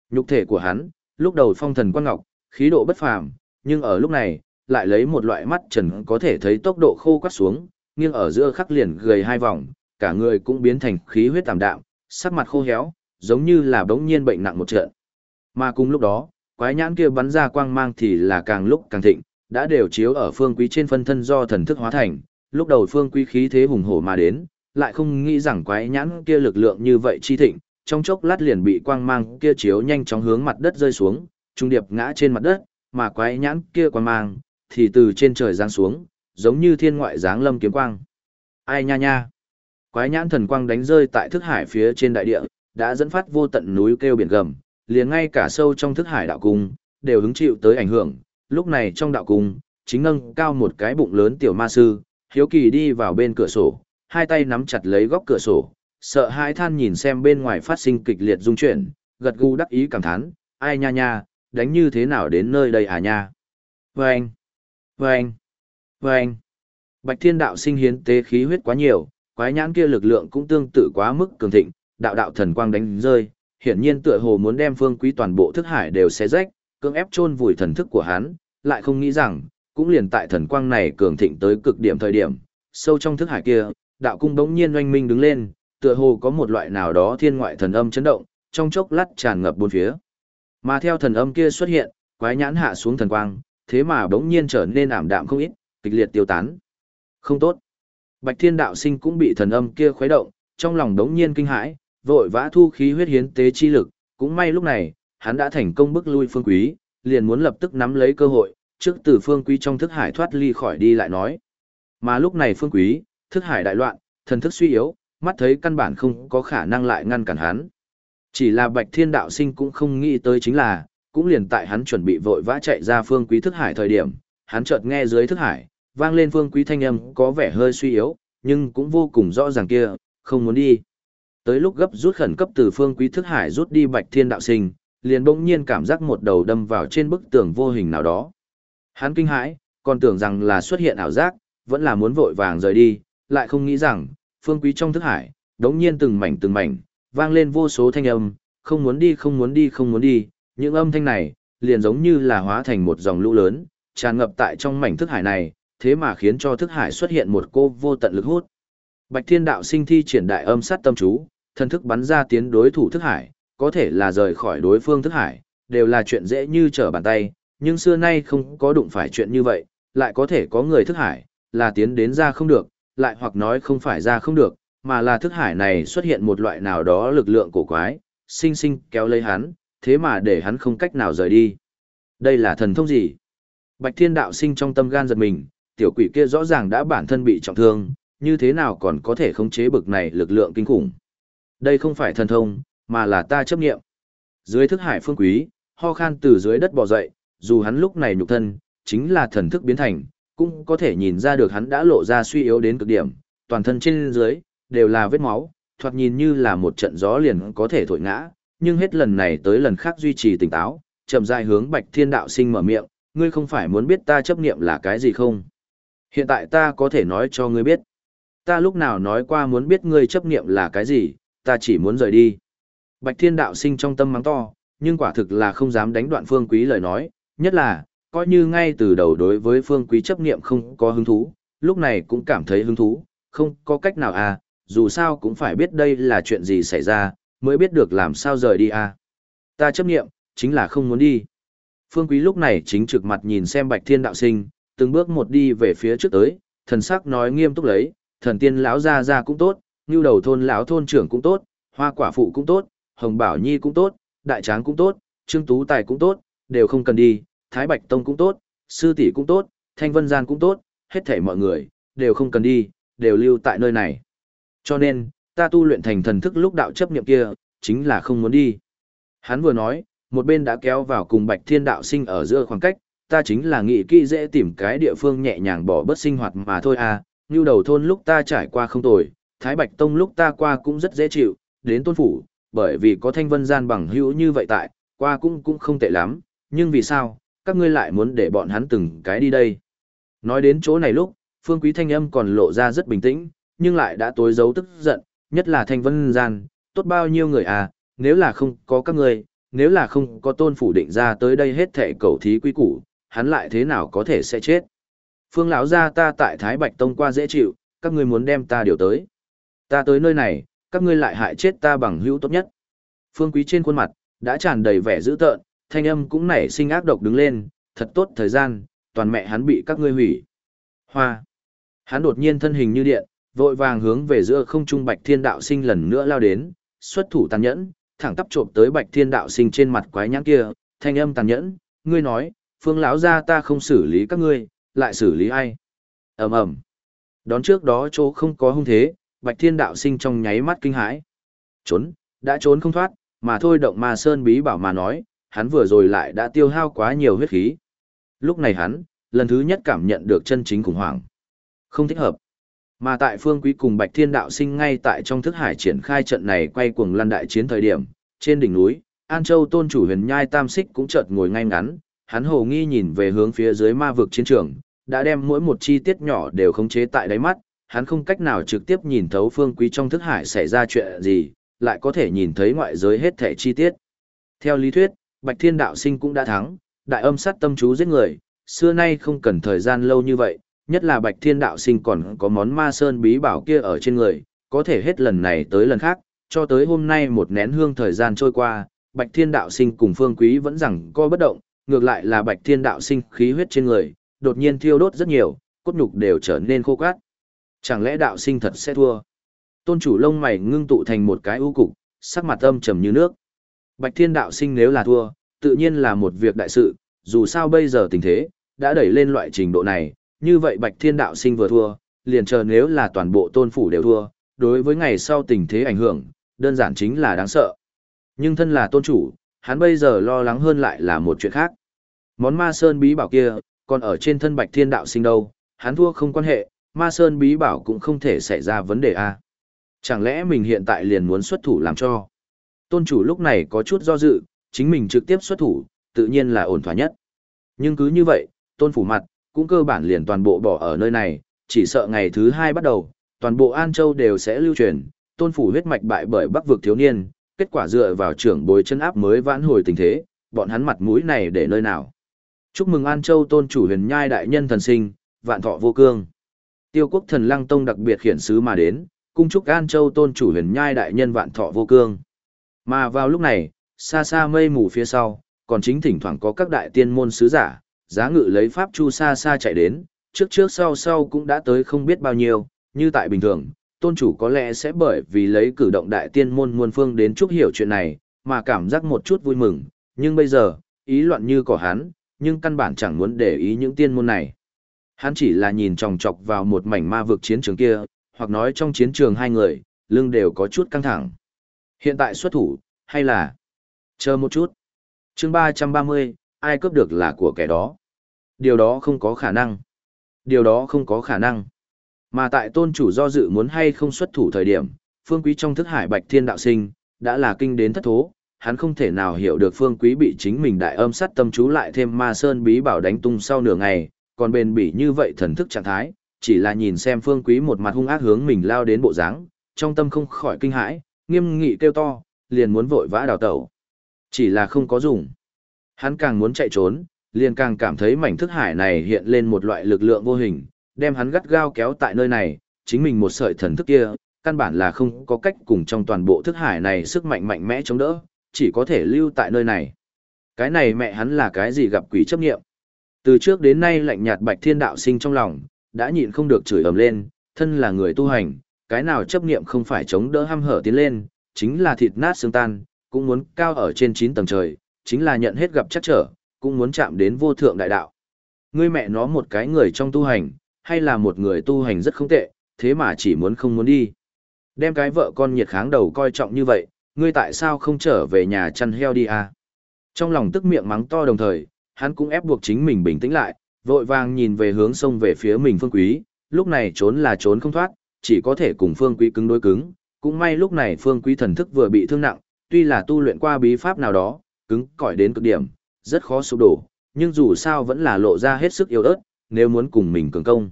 Nhục thể của hắn, lúc đầu phong thần quan ngọc, khí độ bất phàm, nhưng ở lúc này, lại lấy một loại mắt trần có thể thấy tốc độ khô quắt xuống, nghiêng ở giữa khắc liền gầy hai vòng, cả người cũng biến thành khí huyết tạm đạm, sắc mặt khô héo, giống như là bỗng nhiên bệnh nặng một trận. Mà cùng lúc đó, quái nhãn kia bắn ra quang mang thì là càng lúc càng thịnh, đã đều chiếu ở phương quý trên phân thân do thần thức hóa thành, lúc đầu phương quý khí thế hùng hổ mà đến, lại không nghĩ rằng quái nhãn kia lực lượng như vậy chi thịnh, trong chốc lát liền bị quang mang kia chiếu nhanh chóng hướng mặt đất rơi xuống, trung điệp ngã trên mặt đất, mà quái nhãn kia quang mang thì từ trên trời giáng xuống, giống như thiên ngoại giáng lâm kiếm quang. Ai nha nha. Quái nhãn thần quang đánh rơi tại thức hải phía trên đại địa, đã dẫn phát vô tận núi kêu biển gầm, liền ngay cả sâu trong thức hải đạo cung, đều hứng chịu tới ảnh hưởng. Lúc này trong đạo cung, chính nâng cao một cái bụng lớn tiểu ma sư, hiếu kỳ đi vào bên cửa sổ, hai tay nắm chặt lấy góc cửa sổ, sợ hãi than nhìn xem bên ngoài phát sinh kịch liệt dung chuyển, gật gù đắc ý cảm thán, ai nha nha, đánh như thế nào đến nơi đây à nha. Vâng, vâng, vâng. Bạch thiên đạo sinh hiến tế khí huyết quá nhiều, quái nhãn kia lực lượng cũng tương tự quá mức cường thịnh, đạo đạo thần quang đánh rơi, hiển nhiên tựa hồ muốn đem phương quý toàn bộ thức hải đều xé rách, cưỡng ép chôn vùi thần thức của hắn, lại không nghĩ rằng, cũng liền tại thần quang này cường thịnh tới cực điểm thời điểm, sâu trong thức hải kia, đạo cung bỗng nhiên oanh minh đứng lên, tựa hồ có một loại nào đó thiên ngoại thần âm chấn động, trong chốc lát tràn ngập bốn phía. Mà theo thần âm kia xuất hiện, quái nhãn hạ xuống thần quang, thế mà bỗng nhiên trở nên ảm đạm không ít, kịch liệt tiêu tán. Không tốt. Bạch Thiên đạo sinh cũng bị thần âm kia khuấy động, trong lòng đống nhiên kinh hãi, vội vã thu khí huyết hiến tế chi lực, cũng may lúc này, hắn đã thành công bức lui Phương Quý, liền muốn lập tức nắm lấy cơ hội, trước từ Phương Quý trong thức hải thoát ly khỏi đi lại nói. Mà lúc này Phương Quý, thức hải đại loạn, thần thức suy yếu, mắt thấy căn bản không có khả năng lại ngăn cản hắn. Chỉ là Bạch Thiên đạo sinh cũng không nghĩ tới chính là, cũng liền tại hắn chuẩn bị vội vã chạy ra Phương Quý thức hải thời điểm, hắn chợt nghe dưới thức hải, vang lên Phương Quý thanh âm có vẻ hơi suy yếu, nhưng cũng vô cùng rõ ràng kia, không muốn đi. Tới lúc gấp rút khẩn cấp từ phương quý thức hải rút đi bạch thiên đạo sinh, liền bỗng nhiên cảm giác một đầu đâm vào trên bức tường vô hình nào đó. Hắn kinh hãi, còn tưởng rằng là xuất hiện ảo giác, vẫn là muốn vội vàng rời đi, lại không nghĩ rằng, phương quý trong thức hải, đống nhiên từng mảnh từng mảnh, vang lên vô số thanh âm, không muốn đi không muốn đi không muốn đi, những âm thanh này, liền giống như là hóa thành một dòng lũ lớn, tràn ngập tại trong mảnh thức hải này, thế mà khiến cho thức hải xuất hiện một cô vô tận lực hút. Bạch Thiên Đạo sinh thi triển đại âm sát tâm chú, thân thức bắn ra tiến đối thủ thức hải, có thể là rời khỏi đối phương thức hải, đều là chuyện dễ như trở bàn tay, nhưng xưa nay không có đụng phải chuyện như vậy, lại có thể có người thức hải, là tiến đến ra không được, lại hoặc nói không phải ra không được, mà là thức hải này xuất hiện một loại nào đó lực lượng cổ quái, sinh sinh kéo lấy hắn, thế mà để hắn không cách nào rời đi. Đây là thần thông gì? Bạch Thiên Đạo sinh trong tâm gan giật mình, tiểu quỷ kia rõ ràng đã bản thân bị trọng thương, như thế nào còn có thể khống chế bực này lực lượng kinh khủng. Đây không phải thần thông, mà là ta chấp nghiệm. Dưới thức hải phương quý, ho khan từ dưới đất bò dậy, dù hắn lúc này nhục thân, chính là thần thức biến thành, cũng có thể nhìn ra được hắn đã lộ ra suy yếu đến cực điểm, toàn thân trên dưới, đều là vết máu, thoạt nhìn như là một trận gió liền có thể thổi ngã, nhưng hết lần này tới lần khác duy trì tỉnh táo, chậm rãi hướng Bạch Thiên Đạo Sinh mở miệng, ngươi không phải muốn biết ta chấp niệm là cái gì không? Hiện tại ta có thể nói cho ngươi biết. Ta lúc nào nói qua muốn biết ngươi chấp niệm là cái gì, ta chỉ muốn rời đi. Bạch thiên đạo sinh trong tâm mắng to, nhưng quả thực là không dám đánh đoạn phương quý lời nói, nhất là, coi như ngay từ đầu đối với phương quý chấp niệm không có hứng thú, lúc này cũng cảm thấy hứng thú, không có cách nào à, dù sao cũng phải biết đây là chuyện gì xảy ra, mới biết được làm sao rời đi à. Ta chấp niệm, chính là không muốn đi. Phương quý lúc này chính trực mặt nhìn xem bạch thiên đạo sinh, từng bước một đi về phía trước tới, thần sắc nói nghiêm túc lấy, thần tiên lão gia gia cũng tốt, như đầu thôn lão thôn trưởng cũng tốt, hoa quả phụ cũng tốt, hồng bảo nhi cũng tốt, đại tráng cũng tốt, trương tú tài cũng tốt, đều không cần đi, thái bạch tông cũng tốt, sư tỷ cũng tốt, thanh vân gian cũng tốt, hết thảy mọi người, đều không cần đi, đều lưu tại nơi này. Cho nên, ta tu luyện thành thần thức lúc đạo chấp niệm kia, chính là không muốn đi. Hắn vừa nói, một bên đã kéo vào cùng bạch thiên đạo sinh ở giữa khoảng cách, ta chính là nghĩ kỹ dễ tìm cái địa phương nhẹ nhàng bỏ bớt sinh hoạt mà thôi à, như đầu thôn lúc ta trải qua không tồi, Thái Bạch Tông lúc ta qua cũng rất dễ chịu, đến tôn phủ, bởi vì có thanh vân gian bằng hữu như vậy tại, qua cũng cũng không tệ lắm, nhưng vì sao, các ngươi lại muốn để bọn hắn từng cái đi đây. Nói đến chỗ này lúc, phương quý thanh âm còn lộ ra rất bình tĩnh, nhưng lại đã tối giấu tức giận, nhất là thanh vân gian, tốt bao nhiêu người à, nếu là không có các ngươi, nếu là không có tôn phủ định ra tới đây hết thệ cầu thí quý củ, hắn lại thế nào có thể sẽ chết. Phương lão gia ta tại Thái Bạch Tông qua dễ chịu, các ngươi muốn đem ta điều tới. Ta tới nơi này, các ngươi lại hại chết ta bằng hữu tốt nhất. Phương Quý trên khuôn mặt, đã tràn đầy vẻ dữ tợn, thanh âm cũng nảy sinh ác độc đứng lên, thật tốt thời gian, toàn mẹ hắn bị các ngươi hủy. Hoa. Hắn đột nhiên thân hình như điện, vội vàng hướng về giữa không trung Bạch Thiên Đạo Sinh lần nữa lao đến, xuất thủ tàn nhẫn, thẳng tắp trộm tới Bạch Thiên Đạo Sinh trên mặt quái nhãn kia, thanh âm tàn nhẫn, ngươi nói, phương lão gia ta không xử lý các ngươi, lại xử lý ai? Ầm ầm. Đón trước đó chỗ không có hung thế, Bạch Thiên đạo sinh trong nháy mắt kinh hãi. Trốn, đã trốn không thoát, mà thôi động ma sơn bí bảo mà nói, hắn vừa rồi lại đã tiêu hao quá nhiều huyết khí. Lúc này hắn, lần thứ nhất cảm nhận được chân chính khủng hoảng. Không thích hợp. Mà tại phương quý cùng Bạch Thiên Đạo sinh ngay tại trong thức hải triển khai trận này quay cuồng lăn đại chiến thời điểm, trên đỉnh núi, An Châu tôn chủ huyền nhai tam xích cũng chợt ngồi ngay ngắn, hắn hồ nghi nhìn về hướng phía dưới ma vực chiến trường, đã đem mỗi một chi tiết nhỏ đều khống chế tại đáy mắt, hắn không cách nào trực tiếp nhìn thấu phương quý trong thức hải xảy ra chuyện gì, lại có thể nhìn thấy ngoại giới hết thể chi tiết. Theo lý thuyết, Bạch Thiên Đạo Sinh cũng đã thắng, đại âm sát tâm chú giết người, xưa nay không cần thời gian lâu như vậy, nhất là Bạch Thiên Đạo Sinh còn có món ma sơn bí bảo kia ở trên người, có thể hết lần này tới lần khác, cho tới hôm nay một nén hương thời gian trôi qua, Bạch Thiên Đạo Sinh cùng Phương Quý vẫn rằng co bất động, ngược lại là Bạch Thiên Đạo Sinh khí huyết trên người, đột nhiên thiêu đốt rất nhiều, cốt nhục đều trở nên khô cát. Chẳng lẽ đạo sinh thật sẽ thua? Tôn chủ lông mày ngưng tụ thành một cái u cục, sắc mặt âm trầm như nước. Bạch Thiên đạo sinh nếu là thua, tự nhiên là một việc đại sự, dù sao bây giờ tình thế, đã đẩy lên loại trình độ này, như vậy Bạch Thiên đạo sinh vừa thua, liền chờ nếu là toàn bộ tôn phủ đều thua, đối với ngày sau tình thế ảnh hưởng, đơn giản chính là đáng sợ. Nhưng thân là tôn chủ, hắn bây giờ lo lắng hơn lại là một chuyện khác. Món ma sơn bí bảo kia, còn ở trên thân Bạch Thiên đạo sinh đâu, hắn thua không quan hệ, ma sơn bí bảo cũng không thể xảy ra vấn đề a. Chẳng lẽ mình hiện tại liền muốn xuất thủ làm cho? Tôn chủ lúc này có chút do dự, chính mình trực tiếp xuất thủ, tự nhiên là ổn thỏa nhất. Nhưng cứ như vậy, tôn phủ mặt, cũng cơ bản liền toàn bộ bỏ ở nơi này, chỉ sợ ngày thứ hai bắt đầu, toàn bộ An Châu đều sẽ lưu truyền, tôn phủ huyết mạch bại bởi bắc vực thiếu niên, kết quả dựa vào trưởng bối chân áp mới vãn hồi tình thế, bọn hắn mặt mũi này để nơi nào. Chúc mừng An Châu tôn chủ huyền nhai đại nhân thần sinh, vạn thọ vô cương. Tiêu quốc thần lăng tông đặc biệt khiển sứ mà đến, cung chúc An Châu tôn chủ huyền nhai đại nhân vạn thọ vô cương. Mà vào lúc này, xa xa mây mù phía sau, còn chính thỉnh thoảng có các đại tiên môn sứ giả, giá ngự lấy pháp chu xa xa chạy đến, trước trước sau sau cũng đã tới không biết bao nhiêu, như tại bình thường, tôn chủ có lẽ sẽ bởi vì lấy cử động đại tiên môn muôn phương đến chúc hiểu chuyện này, mà cảm giác một chút vui mừng, nhưng bây giờ, ý loạn như cỏ hắn, nhưng căn bản chẳng muốn để ý những tiên môn này. Hắn chỉ là nhìn chòng chọc vào một mảnh ma vực chiến trường kia, hoặc nói trong chiến trường hai người, lưng đều có chút căng thẳng. Hiện tại xuất thủ, hay là... Chờ một chút. chương 330, ai cướp được là của kẻ đó. Điều đó không có khả năng. Điều đó không có khả năng. Mà tại tôn chủ do dự muốn hay không xuất thủ thời điểm, phương quý trong thức hải bạch thiên đạo sinh, đã là kinh đến thất thố, hắn không thể nào hiểu được phương quý bị chính mình đại âm sát tâm chú lại thêm ma sơn bí bảo đánh tung sau nửa ngày, còn bền bỉ như vậy thần thức trạng thái, chỉ là nhìn xem phương quý một mặt hung ác hướng mình lao đến bộ dáng, trong tâm không khỏi kinh hãi, nghiêm nghị kêu to, liền muốn vội vã đào tẩu. Chỉ là không có dùng. Hắn càng muốn chạy trốn, liền càng cảm thấy mảnh thức hải này hiện lên một loại lực lượng vô hình, đem hắn gắt gao kéo tại nơi này, chính mình một sợi thần thức kia, căn bản là không có cách cùng trong toàn bộ thức hải này sức mạnh mạnh mẽ chống đỡ, chỉ có thể lưu tại nơi này. Cái này mẹ hắn là cái gì gặp quỷ chấp nghiệm. Từ trước đến nay lạnh nhạt bạch thiên đạo sinh trong lòng, đã nhịn không được chửi ầm lên, thân là người tu hành, cái nào chấp nghiệm không phải chống đỡ ham hở tiến lên, chính là thịt nát xương tan, cũng muốn cao ở trên 9 tầng trời, chính là nhận hết gặp chắc trở, cũng muốn chạm đến vô thượng đại đạo. Ngươi mẹ nó một cái người trong tu hành, hay là một người tu hành rất không tệ, thế mà chỉ muốn không muốn đi. Đem cái vợ con nhiệt kháng đầu coi trọng như vậy, ngươi tại sao không trở về nhà chăn heo đi à? Trong lòng tức miệng mắng to đồng thời, hắn cũng ép buộc chính mình bình tĩnh lại, vội vàng nhìn về hướng sông về phía mình phương quý, lúc này trốn là trốn không thoát, chỉ có thể cùng phương quý cứng đối cứng, cũng may lúc này phương quý thần thức vừa bị thương nặng, tuy là tu luyện qua bí pháp nào đó, cứng cỏi đến cực điểm, rất khó sụp đổ, nhưng dù sao vẫn là lộ ra hết sức yếu ớt, nếu muốn cùng mình cường công.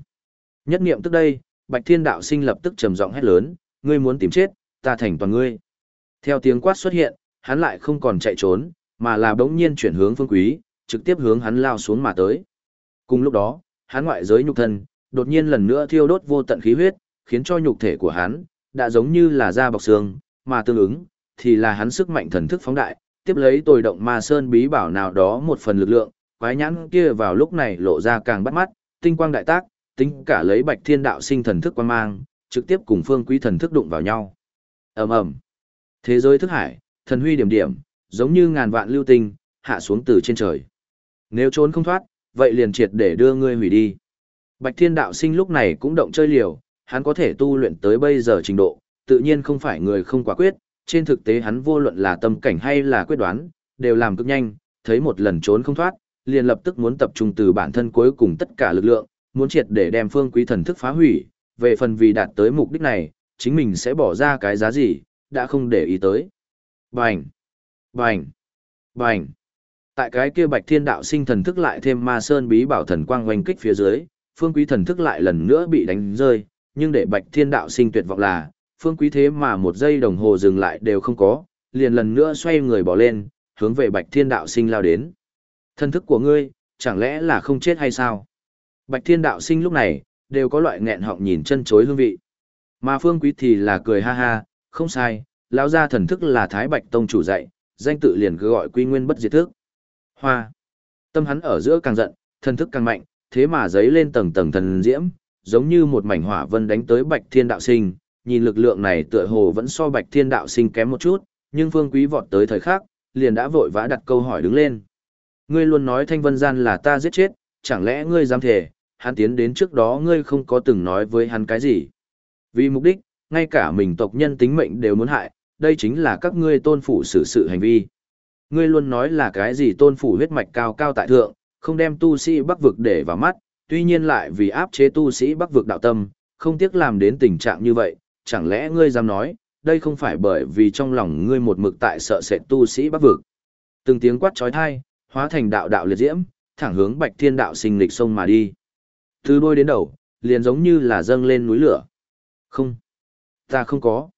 Nhất niệm tức đây, Bạch Thiên Đạo Sinh lập tức trầm giọng hét lớn, ngươi muốn tìm chết, ta thành toàn ngươi. Theo tiếng quát xuất hiện, hắn lại không còn chạy trốn, mà là bỗng nhiên chuyển hướng phương quý, trực tiếp hướng hắn lao xuống mà tới. Cùng lúc đó, hắn ngoại giới nhục thân, đột nhiên lần nữa thiêu đốt vô tận khí huyết, khiến cho nhục thể của hắn, đã giống như là da bọc xương, mà tương ứng, thì là hắn sức mạnh thần thức phóng đại, tiếp lấy tồi động ma sơn bí bảo nào đó một phần lực lượng, quái nhãn kia vào lúc này lộ ra càng bắt mắt, tinh quang đại tác, tính cả lấy bạch thiên đạo sinh thần thức quan mang, trực tiếp cùng phương quý thần thức đụng vào nhau. ầm ầm Thế giới thức hải, thần huy điểm điểm, giống như ngàn vạn lưu tinh, hạ xuống từ trên trời. Nếu trốn không thoát, vậy liền triệt để đưa ngươi hủy đi. Bạch thiên đạo sinh lúc này cũng động chơi liều, hắn có thể tu luyện tới bây giờ trình độ, tự nhiên không phải người không quả quyết, trên thực tế hắn vô luận là tâm cảnh hay là quyết đoán, đều làm cực nhanh, thấy một lần trốn không thoát, liền lập tức muốn tập trung từ bản thân cuối cùng tất cả lực lượng, muốn triệt để đem phương quý thần thức phá hủy, về phần vì đạt tới mục đích này, chính mình sẽ bỏ ra cái giá gì, đã không để ý tới. Bành! Bành! Bành! Tại cái kia bạch thiên đạo sinh thần thức lại thêm ma sơn bí bảo thần quang oanh kích phía dưới, phương quý thần thức lại lần nữa bị đánh rơi, nhưng để bạch thiên đạo sinh tuyệt vọng là, phương quý thế mà một giây đồng hồ dừng lại đều không có, liền lần nữa xoay người bỏ lên, hướng về bạch thiên đạo sinh lao đến. Thân thức của ngươi, chẳng lẽ là không chết hay sao? Bạch thiên đạo sinh lúc này, đều có loại nghẹn họng nhìn chân chối hương vị. Mà phương quý thì là cười ha ha, không sai, lão gia thần thức là Thái Bạch Tông chủ dạy, danh tự liền cứ gọi quy nguyên bất diệt thức. Hoa. Tâm hắn ở giữa càng giận, thần thức càng mạnh, thế mà giấy lên tầng tầng thần diễm, giống như một mảnh hỏa vân đánh tới Bạch Thiên đạo sinh, nhìn lực lượng này tựa hồ vẫn so Bạch Thiên đạo sinh kém một chút, nhưng Phương Quý vọt tới thời khắc, liền đã vội vã đặt câu hỏi đứng lên. Ngươi luôn nói Thanh Vân Gian là ta giết chết, chẳng lẽ ngươi dám thể, hắn tiến đến trước đó ngươi không có từng nói với hắn cái gì? Vì mục đích, ngay cả mình tộc nhân tính mệnh đều muốn hại, đây chính là các ngươi tôn phủ xử sự hành vi. Ngươi luôn nói là cái gì tôn phủ huyết mạch cao cao tại thượng, không đem tu sĩ bắc vực để vào mắt, tuy nhiên lại vì áp chế tu sĩ bắc vực đạo tâm, không tiếc làm đến tình trạng như vậy, chẳng lẽ ngươi dám nói, đây không phải bởi vì trong lòng ngươi một mực tại sợ sệt tu sĩ bắc vực. Từng tiếng quát trói thai, hóa thành đạo đạo liệt diễm, thẳng hướng bạch thiên đạo sinh lịch sông mà đi. Từ đôi đến đầu, liền giống như là dâng lên núi lửa. Không, ta không có.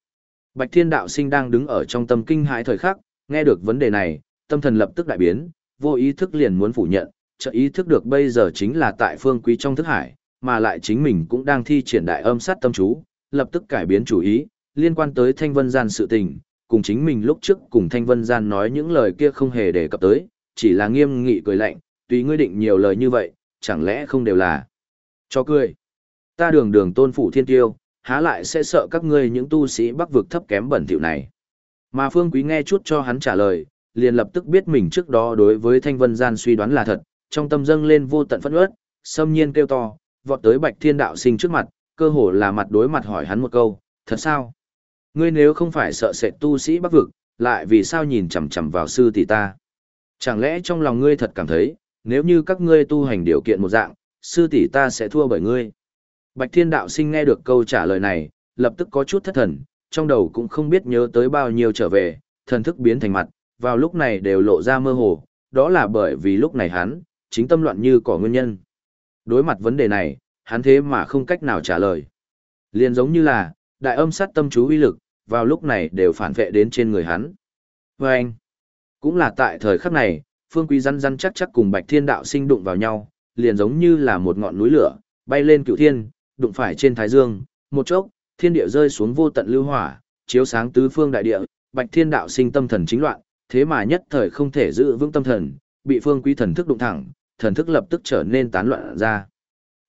Bạch thiên đạo sinh đang đứng ở trong tâm kinh hãi thời khắc, nghe được vấn đề này, tâm thần lập tức đại biến, vô ý thức liền muốn phủ nhận, chợt ý thức được bây giờ chính là tại phương quý trong thức hải, mà lại chính mình cũng đang thi triển đại âm sát tâm chú, lập tức cải biến chủ ý, liên quan tới Thanh Vân Gian sự tình, cùng chính mình lúc trước cùng Thanh Vân Gian nói những lời kia không hề đề cập tới, chỉ là nghiêm nghị cười lạnh, tùy ngươi định nhiều lời như vậy, chẳng lẽ không đều là cho cười. Ta đường đường tôn phủ thiên tiêu, há lại sẽ sợ các ngươi những tu sĩ bắc vực thấp kém bẩn thỉu này. Mà Phương Quý nghe chút cho hắn trả lời, liền lập tức biết mình trước đó đối với Thanh Vân Gian suy đoán là thật, trong tâm dâng lên vô tận phẫn uất, xâm nhiên kêu to, vọt tới Bạch Thiên Đạo Sinh trước mặt, cơ hồ là mặt đối mặt hỏi hắn một câu, thật sao? Ngươi nếu không phải sợ sệt tu sĩ bắc vực, lại vì sao nhìn chằm chằm vào sư tỷ ta? Chẳng lẽ trong lòng ngươi thật cảm thấy, nếu như các ngươi tu hành điều kiện một dạng, sư tỷ ta sẽ thua bởi ngươi? Bạch Thiên Đạo Sinh nghe được câu trả lời này, lập tức có chút thất thần, trong đầu cũng không biết nhớ tới bao nhiêu trở về, thần thức biến thành mặt, vào lúc này đều lộ ra mơ hồ, đó là bởi vì lúc này hắn, chính tâm loạn như cỏ nguyên nhân. Đối mặt vấn đề này, hắn thế mà không cách nào trả lời. Liền giống như là, đại âm sát tâm chú uy lực, vào lúc này đều phản vệ đến trên người hắn. Vâng! anh, cũng là tại thời khắc này, phương quý răn răn chắc chắc cùng bạch thiên đạo sinh đụng vào nhau, liền giống như là một ngọn núi lửa, bay lên cựu thiên, đụng phải trên thái dương, một chốc, thiên địa rơi xuống vô tận lưu hỏa, chiếu sáng tứ phương đại địa, bạch thiên đạo sinh tâm thần chính loạn, thế mà nhất thời không thể giữ vững tâm thần, bị phương quý thần thức đụng thẳng, thần thức lập tức trở nên tán loạn ra.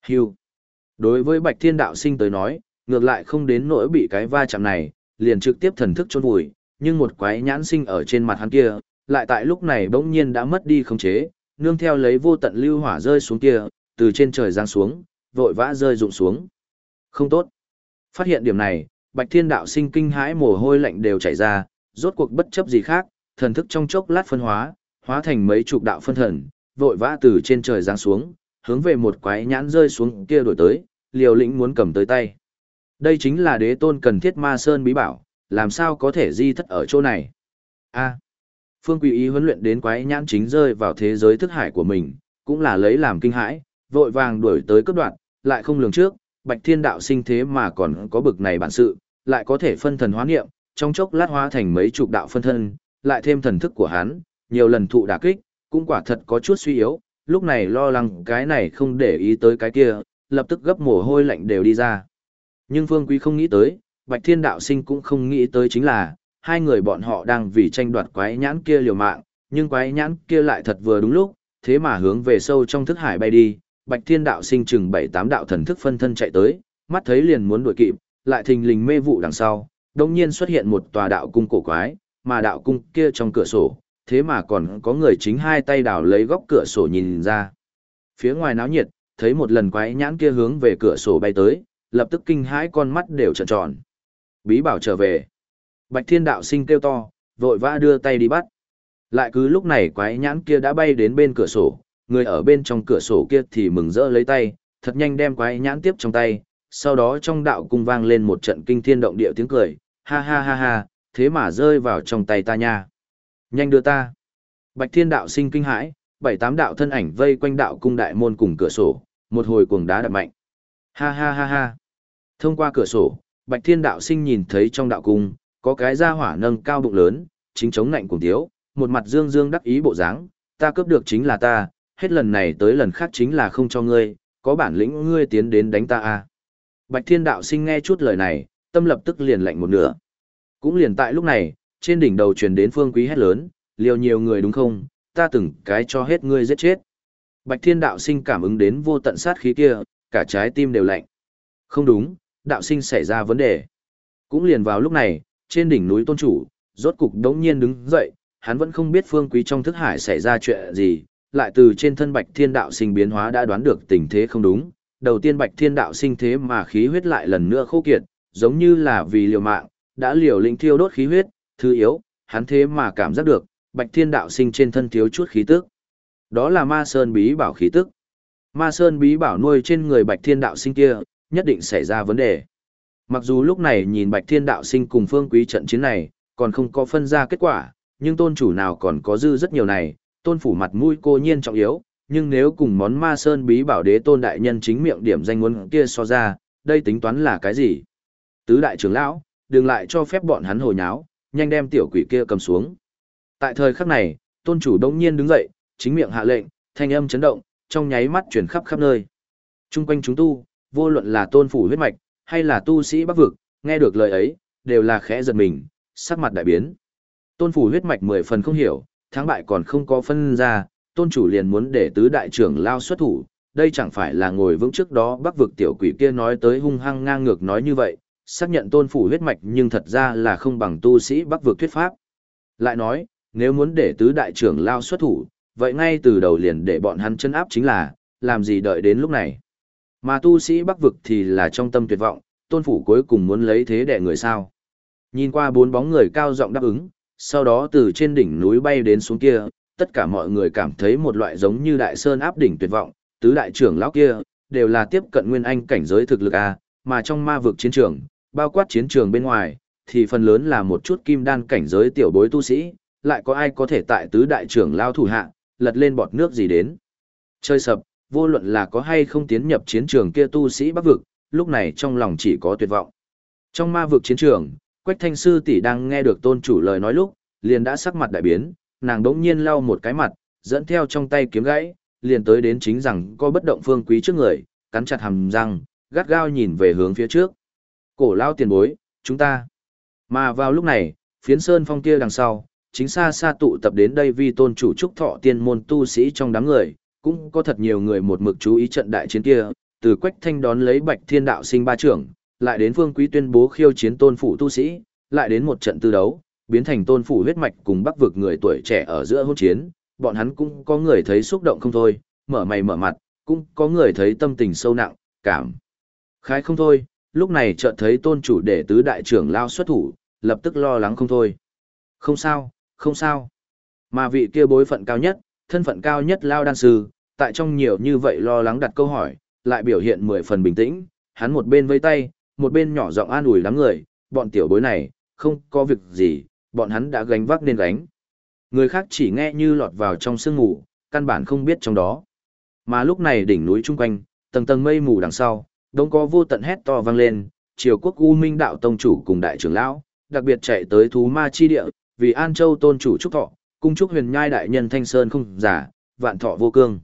Hưu. Đối với bạch thiên đạo sinh tới nói, ngược lại không đến nỗi bị cái va chạm này, liền trực tiếp thần thức chôn vùi, nhưng một quái nhãn sinh ở trên mặt hắn kia, lại tại lúc này bỗng nhiên đã mất đi khống chế, nương theo lấy vô tận lưu hỏa rơi xuống kia, từ trên trời giáng xuống, vội vã rơi rụng xuống. Không tốt. Phát hiện điểm này, Bạch Thiên đạo sinh kinh hãi mồ hôi lạnh đều chảy ra, rốt cuộc bất chấp gì khác, thần thức trong chốc lát phân hóa, hóa thành mấy chục đạo phân thần, vội vã từ trên trời giáng xuống, hướng về một quái nhãn rơi xuống kia đổi tới, liều lĩnh muốn cầm tới tay. Đây chính là đế tôn cần thiết ma sơn bí bảo, làm sao có thể di thất ở chỗ này. A phương Quý Ý huấn luyện đến quái nhãn chính rơi vào thế giới thức hải của mình, cũng là lấy làm kinh hãi, vội vàng đuổi tới cấp đoạn, lại không lường trước, Bạch Thiên đạo sinh thế mà còn có bực này bản sự, lại có thể phân thần hóa niệm, trong chốc lát hóa thành mấy chục đạo phân thân, lại thêm thần thức của hắn, nhiều lần thụ đả kích, cũng quả thật có chút suy yếu, lúc này lo lắng cái này không để ý tới cái kia, lập tức gấp mồ hôi lạnh đều đi ra. Nhưng Phương Quý không nghĩ tới, Bạch Thiên đạo sinh cũng không nghĩ tới chính là, hai người bọn họ đang vì tranh đoạt quái nhãn kia liều mạng, nhưng quái nhãn kia lại thật vừa đúng lúc, thế mà hướng về sâu trong thức hải bay đi, Bạch Thiên đạo sinh chừng bảy tám đạo thần thức phân thân chạy tới, mắt thấy liền muốn đuổi kịp, lại thình lình mê vụ đằng sau, đột nhiên xuất hiện một tòa đạo cung cổ quái, mà đạo cung kia trong cửa sổ, thế mà còn có người chính hai tay đào lấy góc cửa sổ nhìn ra. Phía ngoài náo nhiệt, thấy một lần quái nhãn kia hướng về cửa sổ bay tới, lập tức kinh hãi con mắt đều trợn tròn. Bí bảo trở về. Bạch Thiên Đạo Sinh kêu to, vội vã đưa tay đi bắt. Lại cứ lúc này quái nhãn kia đã bay đến bên cửa sổ, người ở bên trong cửa sổ kia thì mừng rỡ lấy tay, thật nhanh đem quái nhãn tiếp trong tay, sau đó trong đạo cung vang lên một trận kinh thiên động địa tiếng cười, ha ha ha ha, thế mà rơi vào trong tay ta nha. Nhanh đưa ta. Bạch Thiên Đạo Sinh kinh hãi, bảy tám đạo thân ảnh vây quanh đạo cung đại môn cùng cửa sổ, một hồi cuồng đá đập mạnh. Ha ha ha ha. Thông qua cửa sổ, Bạch Thiên Đạo Sinh nhìn thấy trong đạo cung, có cái ra hỏa nâng cao bụng lớn, chính chống nạnh cùng tiếu, một mặt dương dương đắc ý bộ dáng, ta cướp được chính là ta, hết lần này tới lần khác chính là không cho ngươi, có bản lĩnh ngươi tiến đến đánh ta à. Bạch Thiên Đạo Sinh nghe chút lời này, tâm lập tức liền lạnh một nửa. Cũng liền tại lúc này, trên đỉnh đầu truyền đến phương quý hét lớn, liều nhiều người đúng không, ta từng cái cho hết ngươi giết chết. Bạch Thiên Đạo Sinh cảm ứng đến vô tận sát khí kia, cả trái tim đều lạnh. Không đúng, đạo sinh xảy ra vấn đề. Cũng liền vào lúc này, trên đỉnh núi tôn chủ, rốt cục đống nhiên đứng dậy, hắn vẫn không biết phương quý trong thức hải xảy ra chuyện gì, lại từ trên thân bạch thiên đạo sinh biến hóa đã đoán được tình thế không đúng. Đầu tiên bạch thiên đạo sinh thế mà khí huyết lại lần nữa khô kiệt, giống như là vì liều mạng, đã liều lĩnh thiêu đốt khí huyết, thứ yếu, hắn thế mà cảm giác được, bạch thiên đạo sinh trên thân thiếu chút khí tức. Đó là ma sơn bí bảo khí tức. Ma sơn bí bảo nuôi trên người bạch thiên đạo sinh kia, nhất định xảy ra vấn đề. Mặc dù lúc này nhìn bạch thiên đạo sinh cùng phương quý trận chiến này, còn không có phân ra kết quả, nhưng tôn chủ nào còn có dư rất nhiều này, tôn phủ mặt mũi cô nhiên trọng yếu, nhưng nếu cùng món ma sơn bí bảo đế tôn đại nhân chính miệng điểm danh muốn kia so ra, đây tính toán là cái gì? Tứ đại trưởng lão, đừng lại cho phép bọn hắn hồi nháo, nhanh đem tiểu quỷ kia cầm xuống. Tại thời khắc này, tôn chủ đông nhiên đứng dậy, chính miệng hạ lệnh, thanh âm chấn động, trong nháy mắt chuyển khắp khắp nơi. Trung quanh chúng tu, vô luận là tôn phủ huyết mạch, hay là tu sĩ bắc vực, nghe được lời ấy, đều là khẽ giật mình, sắc mặt đại biến. Tôn phủ huyết mạch mười phần không hiểu, thắng bại còn không có phân ra, tôn chủ liền muốn để tứ đại trưởng lao xuất thủ, đây chẳng phải là ngồi vững trước đó bắc vực tiểu quỷ kia nói tới hung hăng ngang ngược nói như vậy, xác nhận tôn phủ huyết mạch nhưng thật ra là không bằng tu sĩ bắc vực thuyết pháp. Lại nói, nếu muốn để tứ đại trưởng lao xuất thủ, vậy ngay từ đầu liền để bọn hắn chân áp chính là, làm gì đợi đến lúc này. Mà tu sĩ bắc vực thì là trong tâm tuyệt vọng, tôn phủ cuối cùng muốn lấy thế đẻ người sao. Nhìn qua bốn bóng người cao giọng đáp ứng, sau đó từ trên đỉnh núi bay đến xuống kia, tất cả mọi người cảm thấy một loại giống như đại sơn áp đỉnh tuyệt vọng, tứ đại trưởng lão kia, đều là tiếp cận nguyên anh cảnh giới thực lực A, mà trong ma vực chiến trường, bao quát chiến trường bên ngoài, thì phần lớn là một chút kim đan cảnh giới tiểu bối tu sĩ, lại có ai có thể tại tứ đại trưởng lão thủ hạ, lật lên bọt nước gì đến. Chơi sập, vô luận là có hay không tiến nhập chiến trường kia tu sĩ bắc vực, lúc này trong lòng chỉ có tuyệt vọng. Trong ma vực chiến trường, Quách Thanh Sư tỷ đang nghe được tôn chủ lời nói lúc, liền đã sắc mặt đại biến, nàng đống nhiên lau một cái mặt, dẫn theo trong tay kiếm gãy, liền tới đến chính rằng có bất động phương quý trước người, cắn chặt hàm răng, gắt gao nhìn về hướng phía trước. Cổ lao tiền bối, chúng ta. Mà vào lúc này, phiến sơn phong kia đằng sau, chính xa xa tụ tập đến đây vì tôn chủ trúc thọ tiên môn tu sĩ trong đám người, cũng có thật nhiều người một mực chú ý trận đại chiến kia, từ Quách Thanh đón lấy Bạch Thiên Đạo sinh ba trưởng, lại đến vương Quý tuyên bố khiêu chiến tôn phủ tu sĩ, lại đến một trận tư đấu, biến thành tôn phủ huyết mạch cùng bắc vực người tuổi trẻ ở giữa hỗn chiến, bọn hắn cũng có người thấy xúc động không thôi, mở mày mở mặt, cũng có người thấy tâm tình sâu nặng, cảm. Khái không thôi, lúc này chợt thấy tôn chủ để tứ đại trưởng lao xuất thủ, lập tức lo lắng không thôi. Không sao, không sao. Mà vị kia bối phận cao nhất, thân phận cao nhất lao đan sư, tại trong nhiều như vậy lo lắng đặt câu hỏi, lại biểu hiện mười phần bình tĩnh, hắn một bên vây tay, một bên nhỏ giọng an ủi đám người, bọn tiểu bối này, không có việc gì, bọn hắn đã gánh vác nên gánh. Người khác chỉ nghe như lọt vào trong sương ngủ, căn bản không biết trong đó. Mà lúc này đỉnh núi chung quanh, tầng tầng mây mù đằng sau, đông có vô tận hét to vang lên, triều quốc U Minh đạo tông chủ cùng đại trưởng lão, đặc biệt chạy tới thú ma chi địa, vì An Châu tôn chủ trúc thọ, cung chúc huyền nhai đại nhân thanh sơn không giả, vạn thọ vô cương.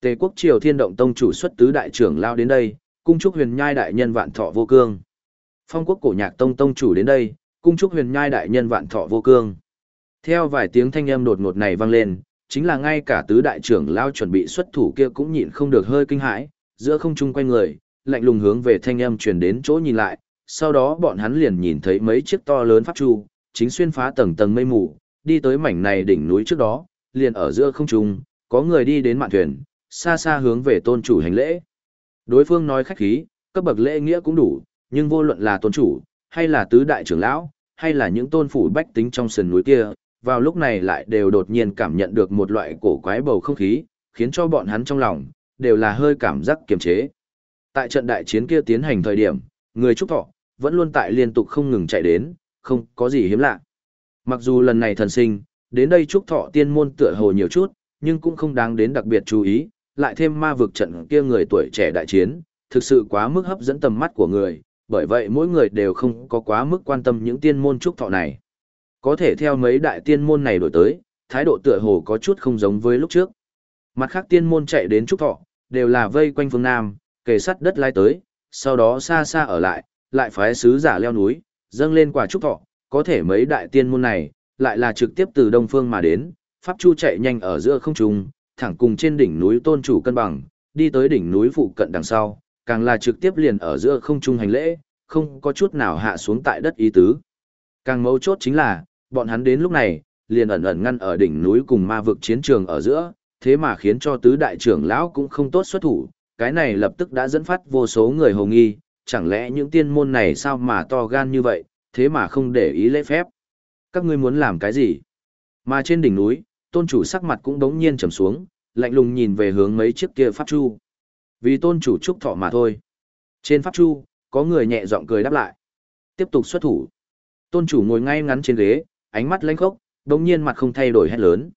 Tề quốc triều thiên động tông chủ xuất tứ đại trưởng lao đến đây, cung chúc huyền nhai đại nhân vạn thọ vô cương. Phong quốc cổ nhạc tông tông chủ đến đây, cung chúc huyền nhai đại nhân vạn thọ vô cương. Theo vài tiếng thanh âm đột ngột này vang lên, chính là ngay cả tứ đại trưởng lao chuẩn bị xuất thủ kia cũng nhịn không được hơi kinh hãi, giữa không trung quanh người, lạnh lùng hướng về thanh âm truyền đến chỗ nhìn lại, sau đó bọn hắn liền nhìn thấy mấy chiếc to lớn pháp chu, chính xuyên phá tầng tầng mây mù, đi tới mảnh này đỉnh núi trước đó, liền ở giữa không trung, có người đi đến mạn thuyền, xa xa hướng về tôn chủ hành lễ. Đối phương nói khách khí, cấp bậc lễ nghĩa cũng đủ, nhưng vô luận là tôn chủ, hay là tứ đại trưởng lão, hay là những tôn phủ bách tính trong sườn núi kia, vào lúc này lại đều đột nhiên cảm nhận được một loại cổ quái bầu không khí, khiến cho bọn hắn trong lòng, đều là hơi cảm giác kiềm chế. Tại trận đại chiến kia tiến hành thời điểm, người trúc thọ, vẫn luôn tại liên tục không ngừng chạy đến, không có gì hiếm lạ. Mặc dù lần này thần sinh, đến đây trúc thọ tiên môn tựa hồ nhiều chút, nhưng cũng không đáng đến đặc biệt chú ý, lại thêm ma vực trận kia người tuổi trẻ đại chiến, thực sự quá mức hấp dẫn tầm mắt của người, bởi vậy mỗi người đều không có quá mức quan tâm những tiên môn trúc thọ này. Có thể theo mấy đại tiên môn này đổi tới, thái độ tựa hồ có chút không giống với lúc trước. Mặt khác tiên môn chạy đến trúc thọ, đều là vây quanh phương Nam, kề sắt đất lai tới, sau đó xa xa ở lại, lại phái sứ giả leo núi, dâng lên quả trúc thọ, có thể mấy đại tiên môn này, lại là trực tiếp từ đông phương mà đến, pháp chu chạy nhanh ở giữa không trung, thẳng cùng trên đỉnh núi tôn chủ cân bằng, đi tới đỉnh núi phụ cận đằng sau, càng là trực tiếp liền ở giữa không trung hành lễ, không có chút nào hạ xuống tại đất ý tứ. Càng mấu chốt chính là, bọn hắn đến lúc này, liền ẩn ẩn ngăn ở đỉnh núi cùng ma vực chiến trường ở giữa, thế mà khiến cho tứ đại trưởng lão cũng không tốt xuất thủ, cái này lập tức đã dẫn phát vô số người hồ nghi, chẳng lẽ những tiên môn này sao mà to gan như vậy, thế mà không để ý lễ phép. Các ngươi muốn làm cái gì? Mà trên đỉnh núi, tôn chủ sắc mặt cũng đống nhiên trầm xuống, lạnh lùng nhìn về hướng mấy chiếc kia pháp chu. Vì tôn chủ trúc thọ mà thôi. Trên pháp chu, có người nhẹ giọng cười đáp lại. Tiếp tục xuất thủ. Tôn chủ ngồi ngay ngắn trên ghế, ánh mắt lãnh khốc, đống nhiên mặt không thay đổi hết lớn.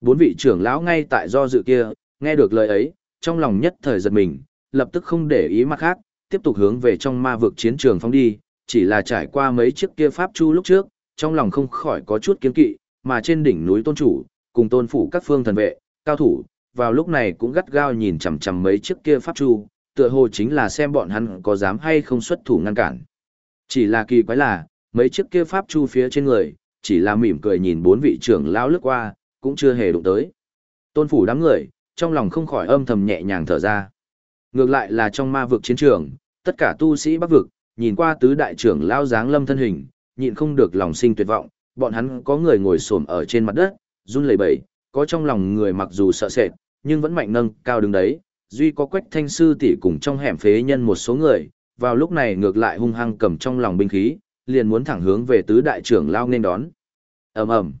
Bốn vị trưởng lão ngay tại do dự kia, nghe được lời ấy, trong lòng nhất thời giật mình, lập tức không để ý mặt khác, tiếp tục hướng về trong ma vực chiến trường phóng đi, chỉ là trải qua mấy chiếc kia pháp chu lúc trước, trong lòng không khỏi có chút kiên kỵ, mà trên đỉnh núi tôn chủ, cùng tôn phủ các phương thần vệ, cao thủ, vào lúc này cũng gắt gao nhìn chằm chằm mấy chiếc kia pháp chu, tựa hồ chính là xem bọn hắn có dám hay không xuất thủ ngăn cản. Chỉ là kỳ quái là, mấy chiếc kia pháp chu phía trên người, chỉ là mỉm cười nhìn bốn vị trưởng lão lướt qua, cũng chưa hề đụng tới. Tôn phủ đám người, trong lòng không khỏi âm thầm nhẹ nhàng thở ra. Ngược lại là trong ma vực chiến trường, tất cả tu sĩ bắc vực, nhìn qua tứ đại trưởng lao dáng lâm thân hình, nhịn không được lòng sinh tuyệt vọng, bọn hắn có người ngồi xổm ở trên mặt đất, run lẩy bẩy, có trong lòng người mặc dù sợ sệt, nhưng vẫn mạnh nâng cao đứng đấy, duy có quách thanh sư tỷ cùng trong hẻm phế nhân một số người, vào lúc này ngược lại hung hăng cầm trong lòng binh khí, liền muốn thẳng hướng về tứ đại trưởng lao nên đón. ầm ầm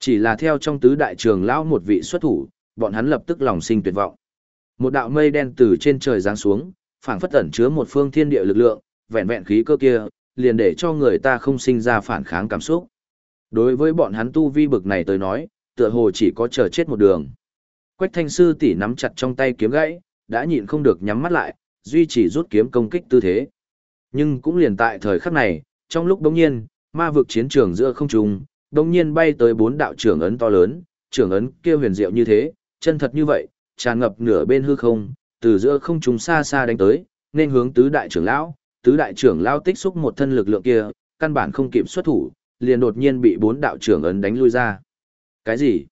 Chỉ là theo trong tứ đại trưởng lao một vị xuất thủ, bọn hắn lập tức lòng sinh tuyệt vọng. Một đạo mây đen từ trên trời giáng xuống, phảng phất ẩn chứa một phương thiên địa lực lượng, vẹn vẹn khí cơ kia, liền để cho người ta không sinh ra phản kháng cảm xúc. Đối với bọn hắn tu vi bực này tới nói, tựa hồ chỉ có chờ chết một đường. Quách thanh sư tỷ nắm chặt trong tay kiếm gãy, đã nhịn không được nhắm mắt lại, duy trì rút kiếm công kích tư thế. Nhưng cũng liền tại thời khắc này, trong lúc đống nhiên, ma vực chiến trường giữa không trung, đống nhiên bay tới bốn đạo trưởng ấn to lớn, trưởng ấn kia huyền diệu như thế, chân thật như vậy, tràn ngập nửa bên hư không, từ giữa không trung xa xa đánh tới, nên hướng tứ đại trưởng lão, tứ đại trưởng lao tích xúc một thân lực lượng kia, căn bản không kịp xuất thủ, liền đột nhiên bị bốn đạo trưởng ấn đánh lui ra. Cái gì?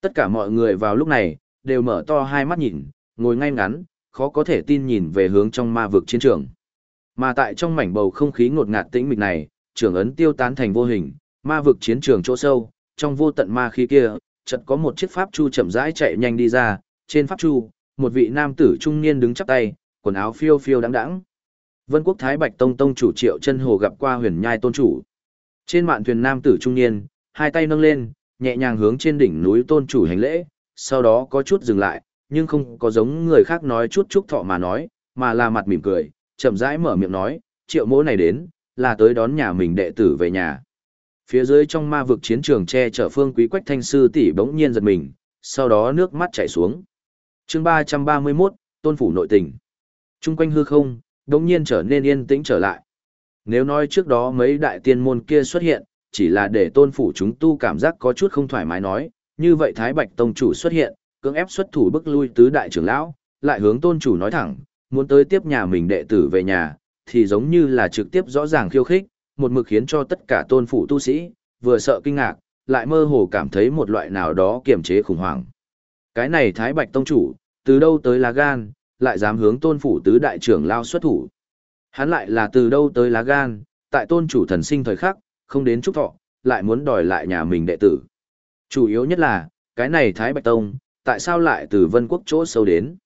Tất cả mọi người vào lúc này, đều mở to hai mắt nhìn, ngồi ngay ngắn, khó có thể tin nhìn về hướng trong ma vực chiến trường. Mà tại trong mảnh bầu không khí ngột ngạt tĩnh mịch này, trưởng ấn tiêu tán thành vô hình, ma vực chiến trường chỗ sâu, trong vô tận ma khí kia, chợt có một chiếc pháp chu chậm rãi chạy nhanh đi ra, trên pháp chu, một vị nam tử trung niên đứng chắp tay, quần áo phiêu phiêu đáng đáng. Vân Quốc Thái Bạch Tông tông chủ Triệu Chân Hồ gặp qua Huyền Nhai tôn chủ. Trên mạn thuyền nam tử trung niên, hai tay nâng lên, nhẹ nhàng hướng trên đỉnh núi tôn chủ hành lễ, sau đó có chút dừng lại, nhưng không có giống người khác nói chút chúc thọ mà nói, mà là mặt mỉm cười, chậm rãi mở miệng nói, triệu mỗ này đến, là tới đón nhà mình đệ tử về nhà. Phía dưới trong ma vực chiến trường che chở phương quý quách thanh sư tỷ bỗng nhiên giật mình, sau đó nước mắt chảy xuống. chương 331, tôn phủ nội tình. Trung quanh hư không, bỗng nhiên trở nên yên tĩnh trở lại. Nếu nói trước đó mấy đại tiên môn kia xuất hiện, chỉ là để tôn phủ chúng tu cảm giác có chút không thoải mái nói, như vậy Thái Bạch Tông chủ xuất hiện, cưỡng ép xuất thủ bức lui tứ đại trưởng lão, lại hướng tôn chủ nói thẳng, muốn tới tiếp nhà mình đệ tử về nhà, thì giống như là trực tiếp rõ ràng khiêu khích, một mực khiến cho tất cả tôn phủ tu sĩ, vừa sợ kinh ngạc, lại mơ hồ cảm thấy một loại nào đó kiềm chế khủng hoảng. Cái này Thái Bạch Tông chủ, từ đâu tới lá gan, lại dám hướng tôn phủ tứ đại trưởng lao xuất thủ. Hắn lại là từ đâu tới lá gan, tại tôn chủ thần sinh thời khắc, không đến chúc thọ, lại muốn đòi lại nhà mình đệ tử. Chủ yếu nhất là, cái này Thái Bạch Tông, tại sao lại từ vân quốc chỗ sâu đến?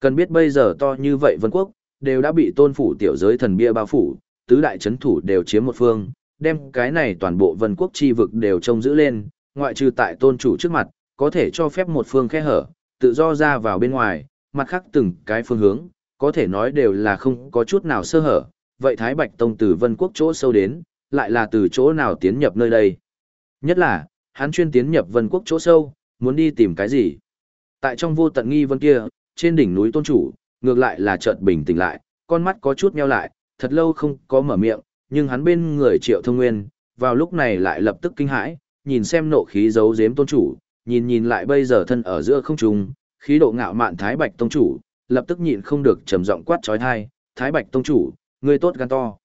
Cần biết bây giờ to như vậy vân quốc, đều đã bị tôn phủ tiểu giới thần bia bao phủ, tứ đại chấn thủ đều chiếm một phương, đem cái này toàn bộ vân quốc chi vực đều trông giữ lên, ngoại trừ tại tôn chủ trước mặt, có thể cho phép một phương khe hở, tự do ra vào bên ngoài, mặt khác từng cái phương hướng, có thể nói đều là không có chút nào sơ hở. Vậy Thái Bạch Tông từ vân quốc chỗ sâu đến, lại là từ chỗ nào tiến nhập nơi đây? Nhất là, hắn chuyên tiến nhập vân quốc chỗ sâu, muốn đi tìm cái gì? Tại trong vô tận nghi vân kia, trên đỉnh núi tôn chủ, ngược lại là chợt bình tĩnh lại, con mắt có chút nheo lại, thật lâu không có mở miệng, nhưng hắn bên người triệu thông nguyên, vào lúc này lại lập tức kinh hãi, nhìn xem nộ khí giấu giếm tôn chủ, nhìn nhìn lại bây giờ thân ở giữa không trung, khí độ ngạo mạn Thái Bạch Tông chủ, lập tức nhịn không được trầm giọng quát trói thai, Thái Bạch Tông chủ, ngươi tốt gan to.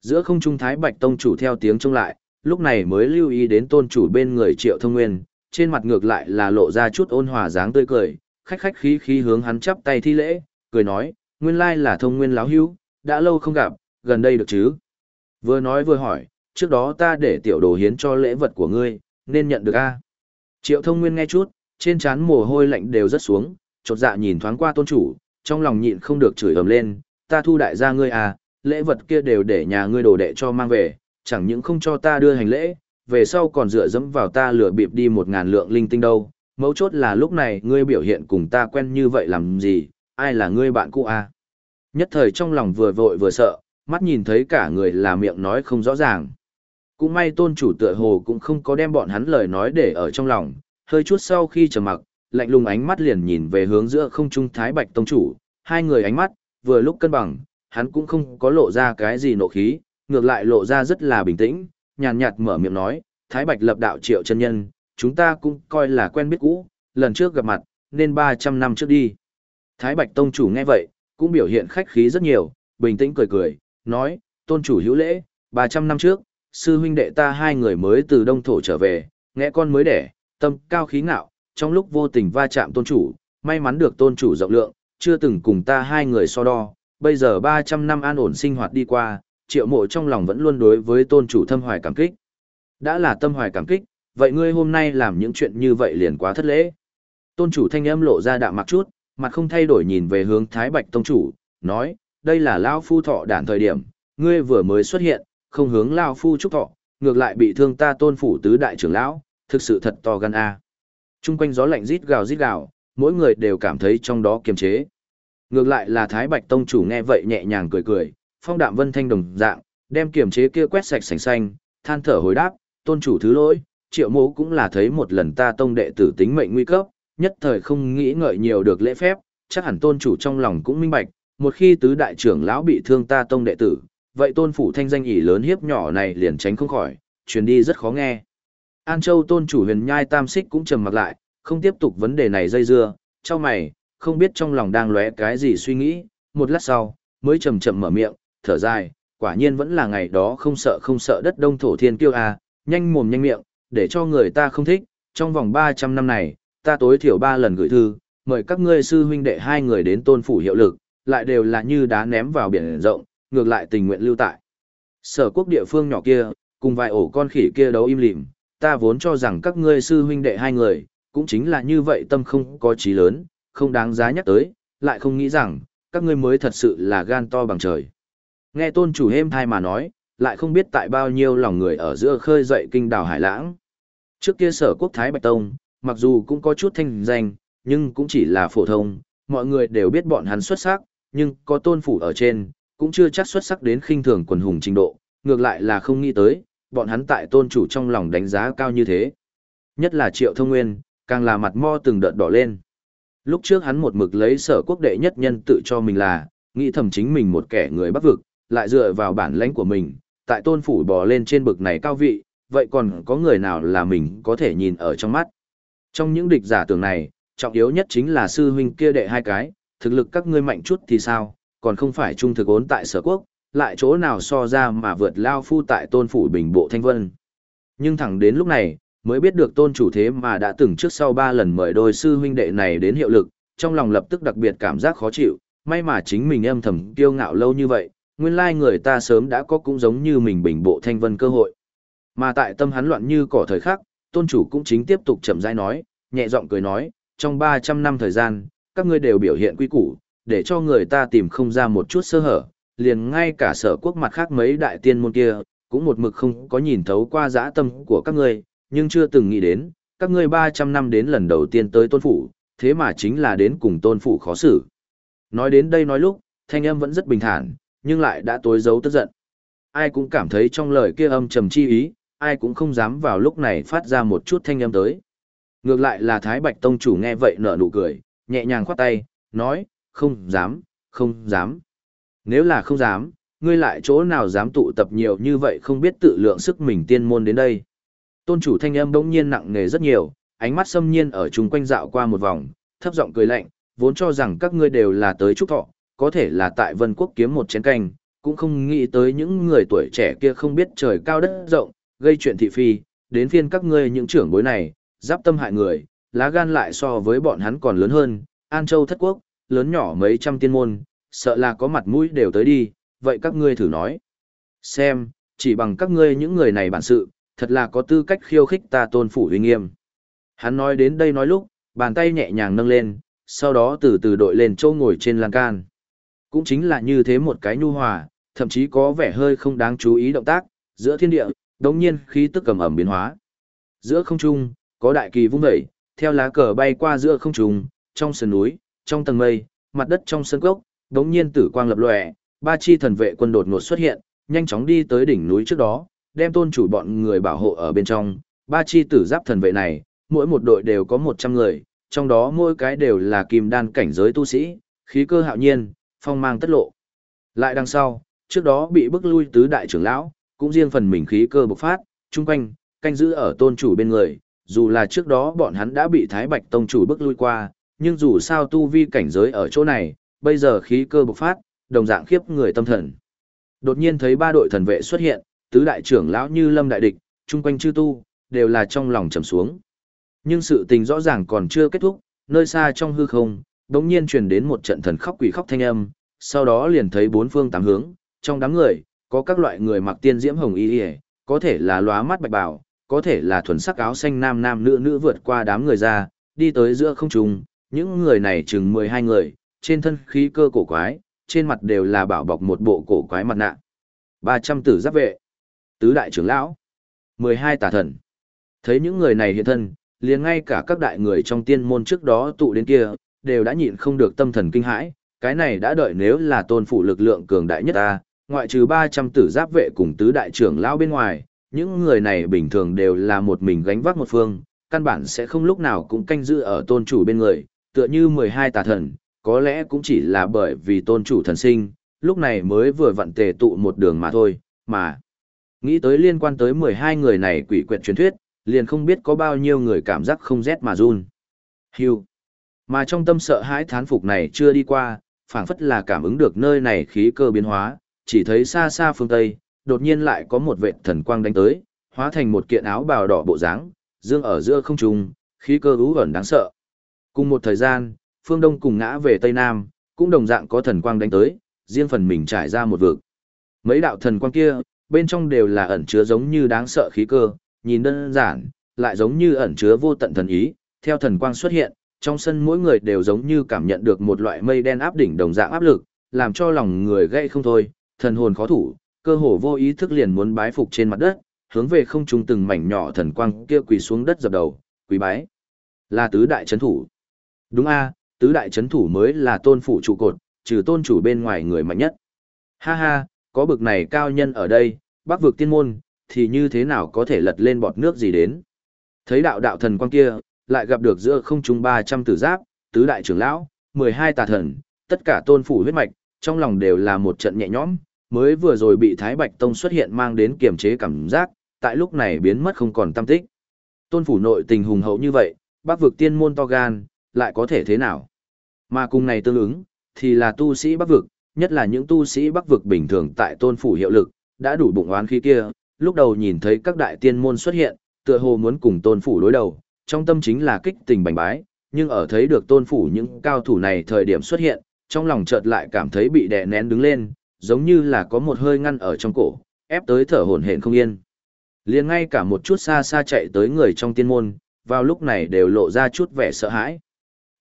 Giữa không trung Thái Bạch Tông chủ theo tiếng trông lại, lúc này mới lưu ý đến tôn chủ bên người triệu thông nguyên, trên mặt ngược lại là lộ ra chút ôn hòa dáng tươi cười, khách khách khí khí hướng hắn chắp tay thi lễ, cười nói, nguyên lai là thông nguyên láo hữu, đã lâu không gặp, gần đây được chứ. Vừa nói vừa hỏi, trước đó ta để tiểu đồ hiến cho lễ vật của ngươi, nên nhận được a Triệu thông nguyên nghe chút, trên trán mồ hôi lạnh đều rất xuống, chột dạ nhìn thoáng qua tôn chủ, trong lòng nhịn không được chửi ầm lên, ta thu đại gia ngươi à, lễ vật kia đều để nhà ngươi đồ đệ cho mang về, chẳng những không cho ta đưa hành lễ, về sau còn dựa dẫm vào ta lừa bịp đi một ngàn lượng linh tinh đâu, mấu chốt là lúc này ngươi biểu hiện cùng ta quen như vậy làm gì, ai là ngươi bạn cũ à. Nhất thời trong lòng vừa vội vừa sợ, mắt nhìn thấy cả người là miệng nói không rõ ràng. Cũng may tôn chủ tựa hồ cũng không có đem bọn hắn lời nói để ở trong lòng, hơi chút sau khi trầm mặc, lạnh lùng ánh mắt liền nhìn về hướng giữa không trung thái bạch tông chủ, hai người ánh mắt, vừa lúc cân bằng, hắn cũng không có lộ ra cái gì nộ khí, ngược lại lộ ra rất là bình tĩnh, nhàn nhạt mở miệng nói, thái bạch lập đạo triệu chân nhân, chúng ta cũng coi là quen biết cũ, lần trước gặp mặt, nên 300 năm trước đi. Thái bạch tông chủ nghe vậy, cũng biểu hiện khách khí rất nhiều, bình tĩnh cười cười, nói, tôn chủ hữu lễ, 300 năm trước, sư huynh đệ ta hai người mới từ đông thổ trở về, nghe con mới đẻ, tâm cao khí ngạo, trong lúc vô tình va chạm tôn chủ, may mắn được tôn chủ rộng lượng, chưa từng cùng ta hai người so đo, bây giờ 300 năm an ổn sinh hoạt đi qua, triệu mộ trong lòng vẫn luôn đối với tôn chủ thâm hoài cảm kích. Đã là tâm hoài cảm kích, vậy ngươi hôm nay làm những chuyện như vậy liền quá thất lễ. Tôn chủ thanh âm lộ ra đạm mặc chút, mặt không thay đổi nhìn về hướng Thái Bạch Tông chủ, nói, đây là Lao Phu thọ đản thời điểm, ngươi vừa mới xuất hiện, không hướng Lao Phu chúc thọ, ngược lại bị thương ta tôn phủ tứ đại trưởng lão, thực sự thật to gan a. Trung quanh gió lạnh rít gào rít gào, mỗi người đều cảm thấy trong đó kiềm chế. Ngược lại là Thái Bạch Tông chủ nghe vậy nhẹ nhàng cười cười, phong đạm vân thanh đồng dạng, đem kiềm chế kia quét sạch sành xanh, than thở hồi đáp, tôn chủ thứ lỗi, triệu mộ cũng là thấy một lần ta tông đệ tử tính mệnh nguy cấp, nhất thời không nghĩ ngợi nhiều được lễ phép, chắc hẳn tôn chủ trong lòng cũng minh bạch, một khi tứ đại trưởng lão bị thương ta tông đệ tử, vậy tôn phủ thanh danh ỷ lớn hiếp nhỏ này liền tránh không khỏi, truyền đi rất khó nghe. An Châu tôn chủ huyền nhai tam xích cũng trầm mặc lại, không tiếp tục vấn đề này dây dưa, cho mày, không biết trong lòng đang lóe cái gì suy nghĩ, một lát sau, mới chậm chậm mở miệng, thở dài, quả nhiên vẫn là ngày đó không sợ không sợ đất đông thổ thiên kiêu à, nhanh mồm nhanh miệng, để cho người ta không thích, trong vòng 300 năm này, ta tối thiểu 3 lần gửi thư, mời các ngươi sư huynh đệ hai người đến tôn phủ hiệu lực, lại đều là như đá ném vào biển rộng, ngược lại tình nguyện lưu tại. Sở quốc địa phương nhỏ kia, cùng vài ổ con khỉ kia đấu im lìm, ta vốn cho rằng các ngươi sư huynh đệ hai người, cũng chính là như vậy tâm không có trí lớn, không đáng giá nhắc tới, lại không nghĩ rằng, các ngươi mới thật sự là gan to bằng trời. Nghe tôn chủ hêm thai mà nói, lại không biết tại bao nhiêu lòng người ở giữa khơi dậy kinh đảo Hải Lãng. Trước kia sở quốc Thái Bạch Tông, mặc dù cũng có chút thanh danh, nhưng cũng chỉ là phổ thông, mọi người đều biết bọn hắn xuất sắc, nhưng có tôn phủ ở trên, cũng chưa chắc xuất sắc đến khinh thường quần hùng trình độ, ngược lại là không nghĩ tới, bọn hắn tại tôn chủ trong lòng đánh giá cao như thế. Nhất là triệu thông nguyên, càng là mặt mo từng đợt đỏ lên. Lúc trước hắn một mực lấy sở quốc đệ nhất nhân tự cho mình là, nghĩ thầm chính mình một kẻ người bắc vực, lại dựa vào bản lãnh của mình, tại tôn phủ bò lên trên bực này cao vị, vậy còn có người nào là mình có thể nhìn ở trong mắt. Trong những địch giả tưởng này, trọng yếu nhất chính là sư huynh kia đệ hai cái, thực lực các ngươi mạnh chút thì sao, còn không phải trung thực ốn tại sở quốc, lại chỗ nào so ra mà vượt lao phu tại tôn phủ bình bộ thanh vân. Nhưng thẳng đến lúc này, mới biết được tôn chủ thế mà đã từng trước sau ba lần mời đôi sư huynh đệ này đến hiệu lực, trong lòng lập tức đặc biệt cảm giác khó chịu, may mà chính mình âm thầm kiêu ngạo lâu như vậy, nguyên lai người ta sớm đã có cũng giống như mình bình bộ thanh vân cơ hội. Mà tại tâm hắn loạn như cỏ thời khắc, tôn chủ cũng chính tiếp tục chậm rãi nói, nhẹ giọng cười nói, trong 300 năm thời gian, các ngươi đều biểu hiện quy củ, để cho người ta tìm không ra một chút sơ hở, liền ngay cả sở quốc mặt khác mấy đại tiên môn kia, cũng một mực không có nhìn thấu qua dã tâm của các ngươi, nhưng chưa từng nghĩ đến, các ngươi 300 năm đến lần đầu tiên tới tôn phủ, thế mà chính là đến cùng tôn phủ khó xử. Nói đến đây nói lúc, thanh âm vẫn rất bình thản, nhưng lại đã tối giấu tức giận. Ai cũng cảm thấy trong lời kia âm trầm chi ý, ai cũng không dám vào lúc này phát ra một chút thanh âm tới. Ngược lại là Thái Bạch Tông chủ nghe vậy nở nụ cười, nhẹ nhàng khoát tay, nói, không dám, không dám. Nếu là không dám, ngươi lại chỗ nào dám tụ tập nhiều như vậy không biết tự lượng sức mình tiên môn đến đây. Tôn chủ thanh âm bỗng nhiên nặng nề rất nhiều, ánh mắt xâm nhiên ở chung quanh dạo qua một vòng, thấp giọng cười lạnh, vốn cho rằng các ngươi đều là tới chúc thọ, có thể là tại Vân Quốc kiếm một chén canh, cũng không nghĩ tới những người tuổi trẻ kia không biết trời cao đất rộng, gây chuyện thị phi, đến phiên các ngươi những trưởng bối này, giáp tâm hại người, lá gan lại so với bọn hắn còn lớn hơn, An Châu thất quốc, lớn nhỏ mấy trăm tiên môn, sợ là có mặt mũi đều tới đi, vậy các ngươi thử nói. Xem, chỉ bằng các ngươi những người này bản sự, thật là có tư cách khiêu khích ta tôn phủ uy nghiêm. Hắn nói đến đây nói lúc, bàn tay nhẹ nhàng nâng lên, sau đó từ từ đội lên châu ngồi trên lan can. Cũng chính là như thế một cái nhu hòa, thậm chí có vẻ hơi không đáng chú ý động tác, giữa thiên địa, đống nhiên khí tức cầm ẩm biến hóa. Giữa không trung, có đại kỳ vung dậy, theo lá cờ bay qua giữa không trung, trong sườn núi, trong tầng mây, mặt đất trong sân cốc, đống nhiên tử quang lập lòe, ba chi thần vệ quân đột ngột xuất hiện, nhanh chóng đi tới đỉnh núi trước đó, đem tôn chủ bọn người bảo hộ ở bên trong. Ba chi tử giáp thần vệ này, mỗi một đội đều có 100 người, trong đó mỗi cái đều là kim đan cảnh giới tu sĩ, khí cơ hạo nhiên, phong mang tất lộ. Lại đằng sau, trước đó bị bức lui tứ đại trưởng lão, cũng riêng phần mình khí cơ bộc phát, trung quanh, canh giữ ở tôn chủ bên người, dù là trước đó bọn hắn đã bị Thái Bạch Tông chủ bức lui qua, nhưng dù sao tu vi cảnh giới ở chỗ này, bây giờ khí cơ bộc phát, đồng dạng khiếp người tâm thần. Đột nhiên thấy ba đội thần vệ xuất hiện, tứ đại trưởng lão như lâm đại địch, chung quanh chư tu, đều là trong lòng trầm xuống. Nhưng sự tình rõ ràng còn chưa kết thúc, nơi xa trong hư không, đột nhiên truyền đến một trận thần khóc quỷ khóc thanh âm, sau đó liền thấy bốn phương tám hướng, trong đám người, có các loại người mặc tiên diễm hồng y y, có thể là lóa mắt bạch bào, có thể là thuần sắc áo xanh nam nam nữ nữ vượt qua đám người ra, đi tới giữa không trung, những người này chừng 12 người, trên thân khí cơ cổ quái, trên mặt đều là bảo bọc một bộ cổ quái mặt nạ. 300 tử giáp vệ, tứ đại trưởng lão, 12 tà thần. Thấy những người này hiện thân, liền ngay cả các đại người trong tiên môn trước đó tụ đến kia, đều đã nhịn không được tâm thần kinh hãi, cái này đã đợi nếu là tôn phụ lực lượng cường đại nhất ta, ngoại trừ 300 tử giáp vệ cùng tứ đại trưởng lão bên ngoài, những người này bình thường đều là một mình gánh vác một phương, căn bản sẽ không lúc nào cũng canh giữ ở tôn chủ bên người, tựa như 12 tà thần, có lẽ cũng chỉ là bởi vì tôn chủ thần sinh, lúc này mới vừa vặn tề tụ một đường mà thôi, mà. Nghĩ tới liên quan tới 12 người này quỷ quyệt truyền thuyết, liền không biết có bao nhiêu người cảm giác không rét mà run. Hưu. Mà trong tâm sợ hãi thán phục này chưa đi qua, phảng phất là cảm ứng được nơi này khí cơ biến hóa, chỉ thấy xa xa phương Tây, đột nhiên lại có một vệ thần quang đánh tới, hóa thành một kiện áo bào đỏ bộ dáng, dương ở giữa không trung, khí cơ ú ẩn đáng sợ. Cùng một thời gian, phương Đông cùng ngã về Tây Nam, cũng đồng dạng có thần quang đánh tới, riêng phần mình trải ra một vực. Mấy đạo thần quang kia, bên trong đều là ẩn chứa giống như đáng sợ khí cơ, nhìn đơn giản, lại giống như ẩn chứa vô tận thần ý, theo thần quang xuất hiện, trong sân mỗi người đều giống như cảm nhận được một loại mây đen áp đỉnh đồng dạng áp lực, làm cho lòng người gây không thôi, thần hồn khó thủ, cơ hồ vô ý thức liền muốn bái phục trên mặt đất, hướng về không trung từng mảnh nhỏ thần quang kia quỳ xuống đất dập đầu, quỳ bái. Là tứ đại chấn thủ. Đúng a, tứ đại chấn thủ mới là tôn phủ trụ cột, trừ tôn chủ bên ngoài người mạnh nhất. Ha ha, có bực này cao nhân ở đây, bắc vực tiên môn, thì như thế nào có thể lật lên bọt nước gì đến. Thấy đạo đạo thần quang kia, lại gặp được giữa không trung 300 tử giáp, tứ đại trưởng lão, 12 tà thần, tất cả tôn phủ huyết mạch, trong lòng đều là một trận nhẹ nhõm, mới vừa rồi bị Thái Bạch Tông xuất hiện mang đến kiềm chế cảm giác, tại lúc này biến mất không còn tâm tích. Tôn phủ nội tình hùng hậu như vậy, bác vực tiên môn to gan, lại có thể thế nào? Mà cùng này tương ứng, thì là tu sĩ bắc vực, nhất là những tu sĩ bắc vực bình thường tại tôn phủ hiệu lực, đã đủ bụng oán khí kia, lúc đầu nhìn thấy các đại tiên môn xuất hiện, tựa hồ muốn cùng tôn phủ đối đầu, trong tâm chính là kích tình bành bái, nhưng ở thấy được tôn phủ những cao thủ này thời điểm xuất hiện, trong lòng chợt lại cảm thấy bị đè nén đứng lên, giống như là có một hơi ngăn ở trong cổ, ép tới thở hổn hển không yên. Liền ngay cả một chút xa xa chạy tới người trong tiên môn, vào lúc này đều lộ ra chút vẻ sợ hãi.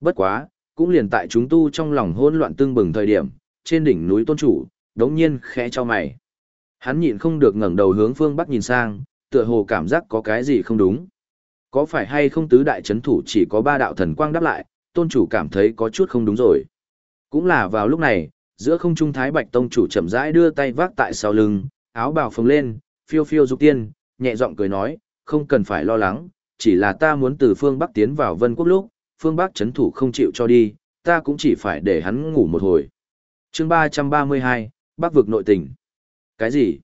Bất quá, cũng liền tại chúng tu trong lòng hỗn loạn tương bừng thời điểm, trên đỉnh núi tôn chủ, đống nhiên khẽ cho mày. Hắn nhịn không được ngẩng đầu hướng phương Bắc nhìn sang, tựa hồ cảm giác có cái gì không đúng. Có phải hay không tứ đại chấn thủ chỉ có ba đạo thần quang đáp lại, tôn chủ cảm thấy có chút không đúng rồi. Cũng là vào lúc này, giữa không trung thái bạch tông chủ chậm rãi đưa tay vác tại sau lưng, áo bào phồng lên, phiêu phiêu dục tiên, nhẹ giọng cười nói, không cần phải lo lắng, chỉ là ta muốn từ phương Bắc tiến vào vân quốc lúc, phương Bắc chấn thủ không chịu cho đi, ta cũng chỉ phải để hắn ngủ một hồi. chương 332, Bắc vực nội tình. Cái gì?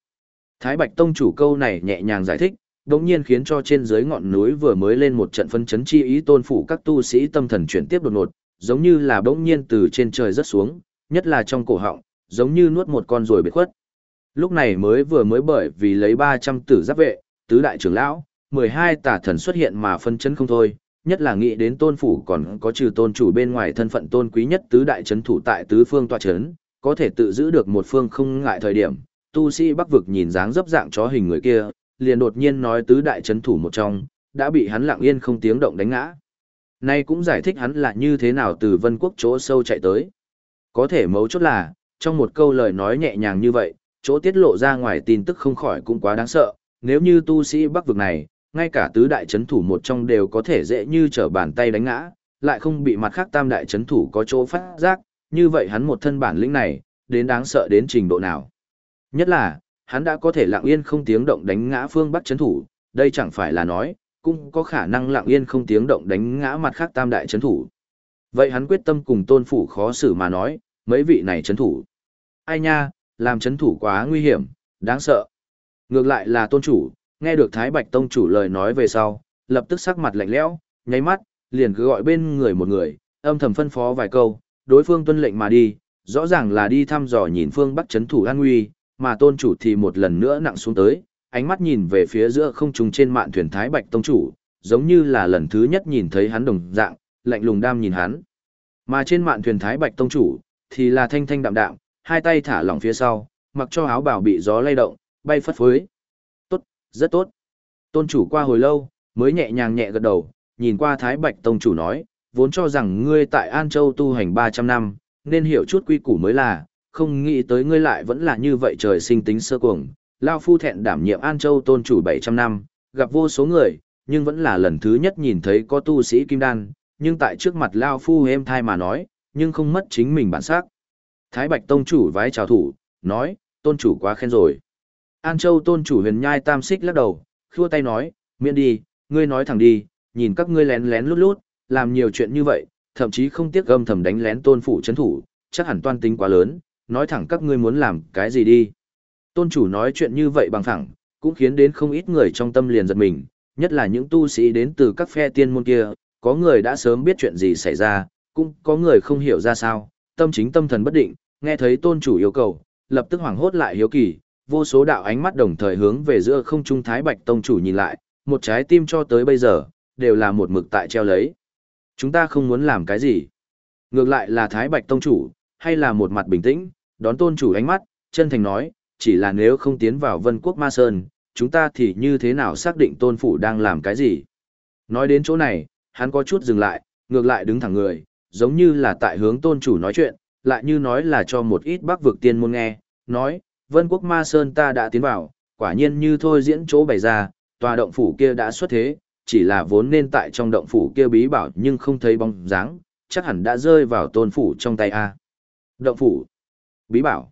Thái Bạch Tông chủ câu này nhẹ nhàng giải thích, đống nhiên khiến cho trên dưới ngọn núi vừa mới lên một trận phân chấn chi ý tôn phủ các tu sĩ tâm thần chuyển tiếp đột ngột, giống như là bỗng nhiên từ trên trời rớt xuống, nhất là trong cổ họng, giống như nuốt một con rồi bị khuất. Lúc này mới vừa mới bởi vì lấy 300 tử giáp vệ, tứ đại trưởng lão, 12 tả thần xuất hiện mà phân chấn không thôi, nhất là nghĩ đến tôn phủ còn có trừ tôn chủ bên ngoài thân phận tôn quý nhất tứ đại chấn thủ tại tứ phương tọa chấn, có thể tự giữ được một phương không ngại thời điểm, tu sĩ bắc vực nhìn dáng dấp dạng chó hình người kia, liền đột nhiên nói tứ đại chấn thủ một trong, đã bị hắn lặng yên không tiếng động đánh ngã. Nay cũng giải thích hắn là như thế nào từ vân quốc chỗ sâu chạy tới. Có thể mấu chốt là, trong một câu lời nói nhẹ nhàng như vậy, chỗ tiết lộ ra ngoài tin tức không khỏi cũng quá đáng sợ, nếu như tu sĩ bắc vực này, ngay cả tứ đại chấn thủ một trong đều có thể dễ như trở bàn tay đánh ngã, lại không bị mặt khác tam đại chấn thủ có chỗ phát giác, như vậy hắn một thân bản lĩnh này, đến đáng sợ đến trình độ nào. Nhất là, hắn đã có thể lặng yên không tiếng động đánh ngã phương Bắc chấn thủ, đây chẳng phải là nói, cũng có khả năng lặng yên không tiếng động đánh ngã mặt khác tam đại chấn thủ. Vậy hắn quyết tâm cùng tôn phủ khó xử mà nói, mấy vị này chấn thủ. Ai nha, làm chấn thủ quá nguy hiểm, đáng sợ. Ngược lại là tôn chủ, nghe được Thái Bạch Tông chủ lời nói về sau, lập tức sắc mặt lạnh lẽo, nháy mắt, liền cứ gọi bên người một người, âm thầm phân phó vài câu, đối phương tuân lệnh mà đi, rõ ràng là đi thăm dò nhìn phương Bắc chấn thủ an nguy, mà tôn chủ thì một lần nữa nặng xuống tới, ánh mắt nhìn về phía giữa không trung trên mạn thuyền Thái Bạch Tông chủ, giống như là lần thứ nhất nhìn thấy hắn đồng dạng, lạnh lùng đam nhìn hắn. Mà trên mạn thuyền Thái Bạch Tông chủ, thì là thanh thanh đạm đạm, hai tay thả lỏng phía sau, mặc cho áo bào bị gió lay động, bay phất phới. Rất tốt. Tôn chủ qua hồi lâu, mới nhẹ nhàng nhẹ gật đầu, nhìn qua Thái Bạch Tông chủ nói, vốn cho rằng ngươi tại An Châu tu hành 300 năm, nên hiểu chút quy củ mới là, không nghĩ tới ngươi lại vẫn là như vậy trời sinh tính sơ cuồng. Lao phu thẹn đảm nhiệm An Châu tôn chủ 700 năm, gặp vô số người, nhưng vẫn là lần thứ nhất nhìn thấy có tu sĩ kim đan, nhưng tại trước mặt Lao phu êm thai mà nói, nhưng không mất chính mình bản sắc. Thái Bạch tông chủ vái chào thủ, nói, tôn chủ quá khen rồi. An Châu tôn chủ huyền nhai tam xích lắc đầu, khua tay nói, miễn đi, ngươi nói thẳng đi, nhìn các ngươi lén lén lút lút, làm nhiều chuyện như vậy, thậm chí không tiếc gâm thầm đánh lén tôn phủ chấn thủ, chắc hẳn toan tính quá lớn, nói thẳng các ngươi muốn làm cái gì đi. Tôn chủ nói chuyện như vậy bằng thẳng, cũng khiến đến không ít người trong tâm liền giật mình, nhất là những tu sĩ đến từ các phe tiên môn kia, có người đã sớm biết chuyện gì xảy ra, cũng có người không hiểu ra sao, tâm chính tâm thần bất định, nghe thấy tôn chủ yêu cầu, lập tức hoảng hốt lại hiếu kỳ, vô số đạo ánh mắt đồng thời hướng về giữa không trung thái bạch tông chủ nhìn lại, một trái tim cho tới bây giờ, đều là một mực tại treo lấy. Chúng ta không muốn làm cái gì. Ngược lại là thái bạch tông chủ, hay là một mặt bình tĩnh, đón tôn chủ ánh mắt, chân thành nói, chỉ là nếu không tiến vào vân quốc ma sơn, chúng ta thì như thế nào xác định tôn phủ đang làm cái gì. Nói đến chỗ này, hắn có chút dừng lại, ngược lại đứng thẳng người, giống như là tại hướng tôn chủ nói chuyện, lại như nói là cho một ít bác vực tiên môn nghe, nói, vân quốc ma sơn ta đã tiến vào, quả nhiên như thôi diễn chỗ bày ra, tòa động phủ kia đã xuất thế, chỉ là vốn nên tại trong động phủ kia bí bảo nhưng không thấy bóng dáng, chắc hẳn đã rơi vào tôn phủ trong tay A. Động phủ, bí bảo.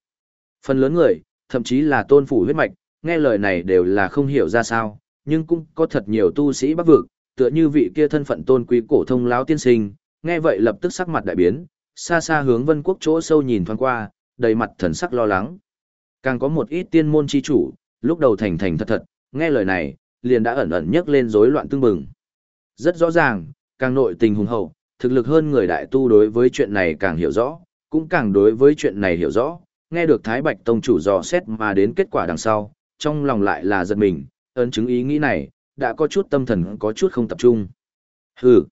Phần lớn người, thậm chí là tôn phủ huyết mạch, nghe lời này đều là không hiểu ra sao, nhưng cũng có thật nhiều tu sĩ bắc vực, tựa như vị kia thân phận tôn quý cổ thông lão tiên sinh, nghe vậy lập tức sắc mặt đại biến, xa xa hướng vân quốc chỗ sâu nhìn thoáng qua, đầy mặt thần sắc lo lắng. Càng có một ít tiên môn chi chủ, lúc đầu thành thành thật thật, nghe lời này, liền đã ẩn ẩn nhấc lên rối loạn tương bừng. Rất rõ ràng, càng nội tình hùng hậu, thực lực hơn người đại tu đối với chuyện này càng hiểu rõ, cũng càng đối với chuyện này hiểu rõ, nghe được Thái Bạch Tông chủ dò xét mà đến kết quả đằng sau, trong lòng lại là giật mình, ấn chứng ý nghĩ này, đã có chút tâm thần có chút không tập trung. Hừ,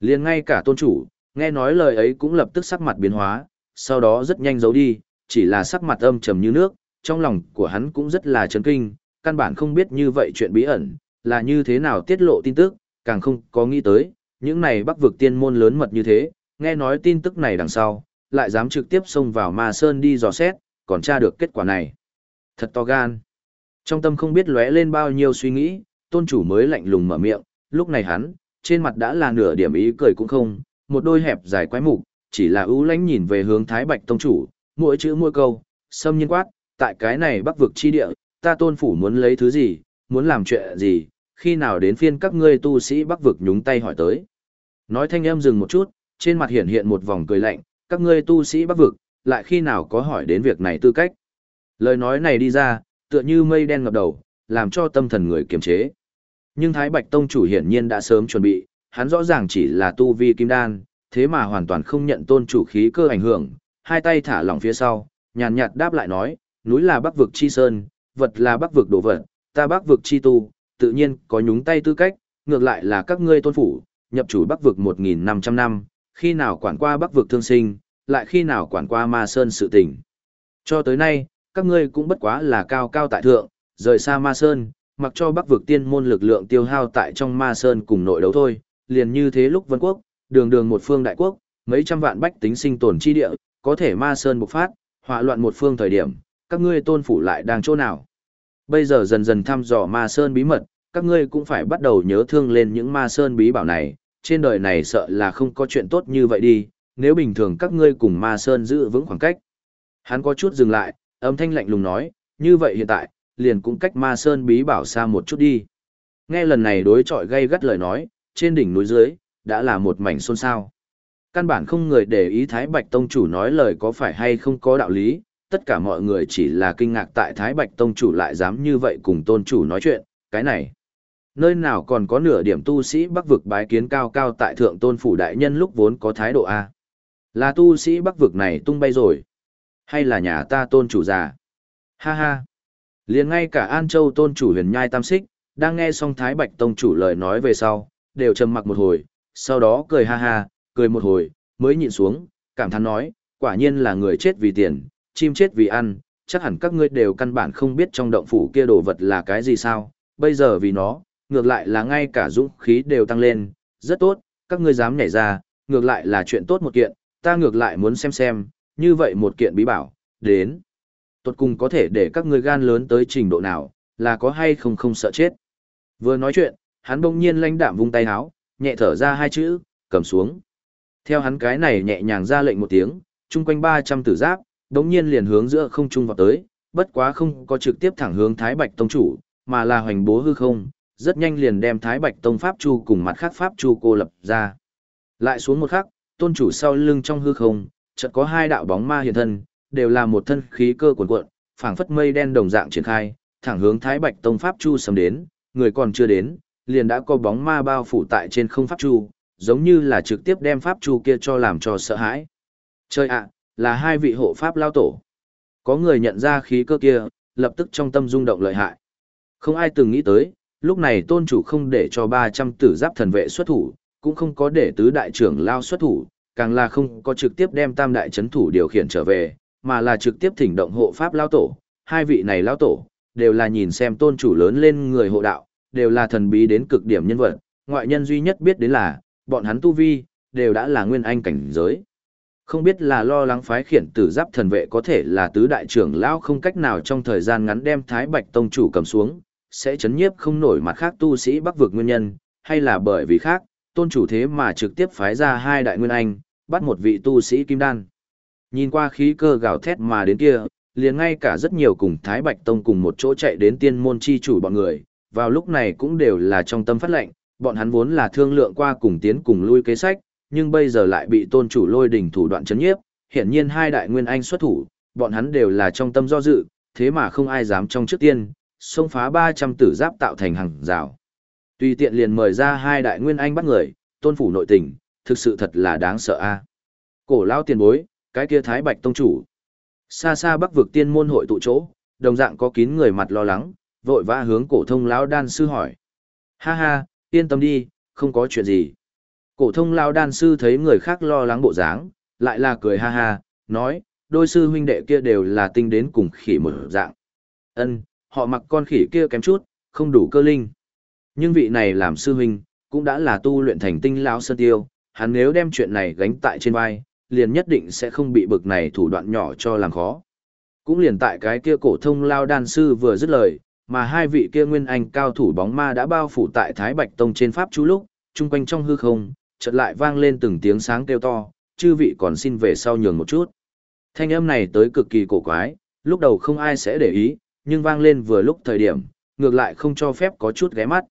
liền ngay cả tôn chủ, nghe nói lời ấy cũng lập tức sắc mặt biến hóa, sau đó rất nhanh giấu đi, chỉ là sắc mặt âm trầm như nước, trong lòng của hắn cũng rất là chấn kinh, căn bản không biết như vậy chuyện bí ẩn, là như thế nào tiết lộ tin tức, càng không có nghĩ tới, những này bắc vực tiên môn lớn mật như thế, nghe nói tin tức này đằng sau, lại dám trực tiếp xông vào ma sơn đi dò xét, còn tra được kết quả này. Thật to gan. Trong tâm không biết lóe lên bao nhiêu suy nghĩ, tôn chủ mới lạnh lùng mở miệng, lúc này hắn, trên mặt đã là nửa điểm ý cười cũng không, một đôi hẹp dài quái mục, chỉ là ưu lánh nhìn về hướng Thái Bạch Tông chủ, mỗi chữ mỗi câu, xâm nhiên quát, tại cái này bắc vực chi địa, ta tôn phủ muốn lấy thứ gì, muốn làm chuyện gì, khi nào đến phiên các ngươi tu sĩ bắc vực nhúng tay hỏi tới. Nói thanh âm dừng một chút, trên mặt hiện hiện một vòng cười lạnh, các ngươi tu sĩ bắc vực, lại khi nào có hỏi đến việc này tư cách. Lời nói này đi ra, tựa như mây đen ngập đầu, làm cho tâm thần người kiềm chế. Nhưng Thái Bạch Tông chủ hiển nhiên đã sớm chuẩn bị, hắn rõ ràng chỉ là tu vi kim đan, thế mà hoàn toàn không nhận tôn chủ khí cơ ảnh hưởng, hai tay thả lỏng phía sau, nhàn nhạt đáp lại nói, núi là bắc vực chi sơn, vật là bắc vực đồ vật, ta bắc vực chi tu, tự nhiên có nhúng tay tư cách, ngược lại là các ngươi tôn phủ, nhập chủ bắc vực 1.500 năm, khi nào quản qua bắc vực thương sinh, lại khi nào quản qua ma sơn sự tình. Cho tới nay, các ngươi cũng bất quá là cao cao tại thượng, rời xa ma sơn, mặc cho bắc vực tiên môn lực lượng tiêu hao tại trong ma sơn cùng nội đấu thôi, liền như thế lúc vân quốc, đường đường một phương đại quốc, mấy trăm vạn bách tính sinh tồn chi địa, có thể ma sơn bộc phát, hỏa loạn một phương thời điểm, các ngươi tôn phủ lại đang chỗ nào. Bây giờ dần dần thăm dò ma sơn bí mật, các ngươi cũng phải bắt đầu nhớ thương lên những ma sơn bí bảo này, trên đời này sợ là không có chuyện tốt như vậy đi, nếu bình thường các ngươi cùng ma sơn giữ vững khoảng cách. Hắn có chút dừng lại, âm thanh lạnh lùng nói, như vậy hiện tại, liền cũng cách ma sơn bí bảo xa một chút đi. Nghe lần này đối chọi gây gắt lời nói, trên đỉnh núi dưới, đã là một mảnh xôn xao. Căn bản không người để ý Thái Bạch Tông chủ nói lời có phải hay không có đạo lý, tất cả mọi người chỉ là kinh ngạc tại Thái Bạch Tông chủ lại dám như vậy cùng tôn chủ nói chuyện, cái này. Nơi nào còn có nửa điểm tu sĩ bắc vực bái kiến cao cao tại thượng tôn phủ đại nhân lúc vốn có thái độ A. Là tu sĩ bắc vực này tung bay rồi. Hay là nhà ta tôn chủ già? Ha ha. liền ngay cả An Châu tôn chủ huyền nhai tam xích, đang nghe xong Thái Bạch Tông chủ lời nói về sau, đều trầm mặc một hồi, sau đó cười ha ha, cười một hồi, mới nhịn xuống, cảm thán nói, quả nhiên là người chết vì tiền, chim chết vì ăn, chắc hẳn các ngươi đều căn bản không biết trong động phủ kia đồ vật là cái gì sao, bây giờ vì nó, ngược lại là ngay cả dũng khí đều tăng lên, rất tốt, các ngươi dám nhảy ra, ngược lại là chuyện tốt một kiện, ta ngược lại muốn xem xem, như vậy một kiện bí bảo, đến. Tốt cùng có thể để các ngươi gan lớn tới trình độ nào, là có hay không không sợ chết. Vừa nói chuyện, hắn bỗng nhiên lãnh đạm vung tay háo, nhẹ thở ra hai chữ, cầm xuống. Theo hắn cái này nhẹ nhàng ra lệnh một tiếng, chung quanh 300 tử giáp, đống nhiên liền hướng giữa không trung vào tới, bất quá không có trực tiếp thẳng hướng Thái Bạch Tông chủ, mà là hoành bố hư không, rất nhanh liền đem Thái Bạch Tông Pháp Chu cùng mặt khác Pháp Chu cô lập ra. Lại xuống một khắc, tôn chủ sau lưng trong hư không, chợt có hai đạo bóng ma hiện thân, đều là một thân khí cơ cuồn cuộn, phảng phất mây đen đồng dạng triển khai, thẳng hướng Thái Bạch Tông Pháp Chu sầm đến, người còn chưa đến, liền đã có bóng ma bao phủ tại trên không Pháp Chu, giống như là trực tiếp đem Pháp Chu kia cho làm cho sợ hãi. Trời ạ, là hai vị hộ Pháp lao tổ. Có người nhận ra khí cơ kia, lập tức trong tâm rung động lợi hại. Không ai từng nghĩ tới, lúc này tôn chủ không để cho 300 tử giáp thần vệ xuất thủ, cũng không có để tứ đại trưởng lao xuất thủ, càng là không có trực tiếp đem tam đại chấn thủ điều khiển trở về, mà là trực tiếp thỉnh động hộ pháp lao tổ. Hai vị này lao tổ, đều là nhìn xem tôn chủ lớn lên người hộ đạo, đều là thần bí đến cực điểm nhân vật, ngoại nhân duy nhất biết đến là, bọn hắn tu vi, đều đã là nguyên anh cảnh giới. Không biết là lo lắng phái khiển tử giáp thần vệ có thể là tứ đại trưởng lão không cách nào trong thời gian ngắn đem Thái Bạch Tông chủ cầm xuống, sẽ chấn nhiếp không nổi mặt khác tu sĩ bắc vực nguyên nhân, hay là bởi vì khác, tôn chủ thế mà trực tiếp phái ra hai đại nguyên anh, bắt một vị tu sĩ kim đan. Nhìn qua khí cơ gào thét mà đến kia, liền ngay cả rất nhiều cùng Thái Bạch Tông cùng một chỗ chạy đến tiên môn chi chủ bọn người, vào lúc này cũng đều là trong tâm phát lệnh, bọn hắn vốn là thương lượng qua cùng tiến cùng lui kế sách, nhưng bây giờ lại bị tôn chủ lôi đỉnh thủ đoạn chấn nhiếp, hiển nhiên hai đại nguyên anh xuất thủ, bọn hắn đều là trong tâm do dự, thế mà không ai dám trong trước tiên, xông phá 300 tử giáp tạo thành hàng rào. Tùy tiện liền mời ra hai đại nguyên anh bắt người, tôn phủ nội tình, thực sự thật là đáng sợ a. Cổ lao tiền bối, cái kia thái bạch tông chủ. Xa xa bắc vực tiên môn hội tụ chỗ, đồng dạng có kín người mặt lo lắng, vội vã hướng cổ thông lão đan sư hỏi. Ha ha, yên tâm đi, không có chuyện gì. Cổ thông lão đan sư thấy người khác lo lắng bộ dáng, lại là cười ha ha, nói, đôi sư huynh đệ kia đều là tinh đến cùng khỉ mở dạng. Ân, họ mặc con khỉ kia kém chút, không đủ cơ linh. Nhưng vị này làm sư huynh, cũng đã là tu luyện thành tinh lão sơn tiêu, hắn nếu đem chuyện này gánh tại trên vai, liền nhất định sẽ không bị bực này thủ đoạn nhỏ cho làm khó. Cũng liền tại cái kia cổ thông lao đan sư vừa dứt lời, mà hai vị kia nguyên anh cao thủ bóng ma đã bao phủ tại Thái Bạch Tông trên pháp chú lúc, chung quanh trong hư không, chợt lại vang lên từng tiếng sáng kêu to, chư vị còn xin về sau nhường một chút. Thanh âm này tới cực kỳ cổ quái, lúc đầu không ai sẽ để ý, nhưng vang lên vừa lúc thời điểm, ngược lại không cho phép có chút ghé mắt.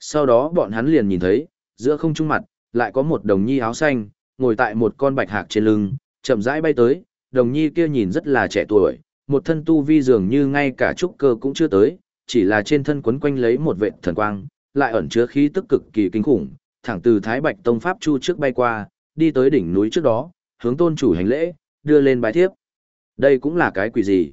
Sau đó bọn hắn liền nhìn thấy, giữa không trung mặt, lại có một đồng nhi áo xanh, ngồi tại một con bạch hạc trên lưng, chậm rãi bay tới, đồng nhi kia nhìn rất là trẻ tuổi, một thân tu vi dường như ngay cả trúc cơ cũng chưa tới, chỉ là trên thân quấn quanh lấy một vệt thần quang, lại ẩn chứa khí tức cực kỳ kinh khủng, thẳng từ Thái Bạch Tông Pháp Chu trước bay qua, đi tới đỉnh núi trước đó, hướng tôn chủ hành lễ, đưa lên bái thiếp. Đây cũng là cái quỷ gì?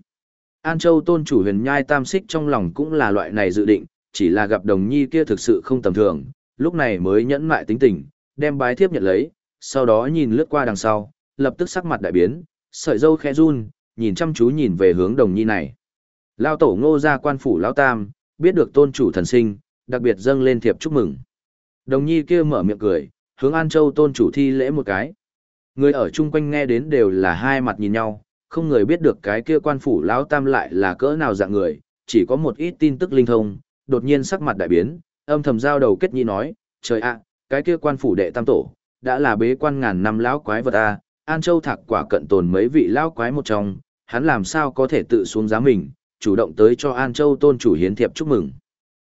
An Châu tôn chủ huyền nhai tam xích trong lòng cũng là loại này dự định, chỉ là gặp đồng nhi kia thực sự không tầm thường, lúc này mới nhẫn mại tính tình, đem bái thiếp nhận lấy, sau đó nhìn lướt qua đằng sau, lập tức sắc mặt đại biến, sợi dâu khẽ run, nhìn chăm chú nhìn về hướng đồng nhi này. Lao tổ ngô ra quan phủ Lao Tam, biết được tôn chủ thần sinh, đặc biệt dâng lên thiệp chúc mừng. Đồng nhi kia mở miệng cười, hướng An Châu tôn chủ thi lễ một cái. Người ở chung quanh nghe đến đều là hai mặt nhìn nhau, không người biết được cái kia quan phủ lão tam lại là cỡ nào dạng người, chỉ có một ít tin tức linh thông, đột nhiên sắc mặt đại biến, âm thầm giao đầu kết nhi nói, trời ạ, cái kia quan phủ đệ tam tổ, đã là bế quan ngàn năm lão quái vật a, An Châu thạc quả cận tồn mấy vị lão quái một trong, hắn làm sao có thể tự xuống giá mình, chủ động tới cho An Châu tôn chủ hiến thiệp chúc mừng.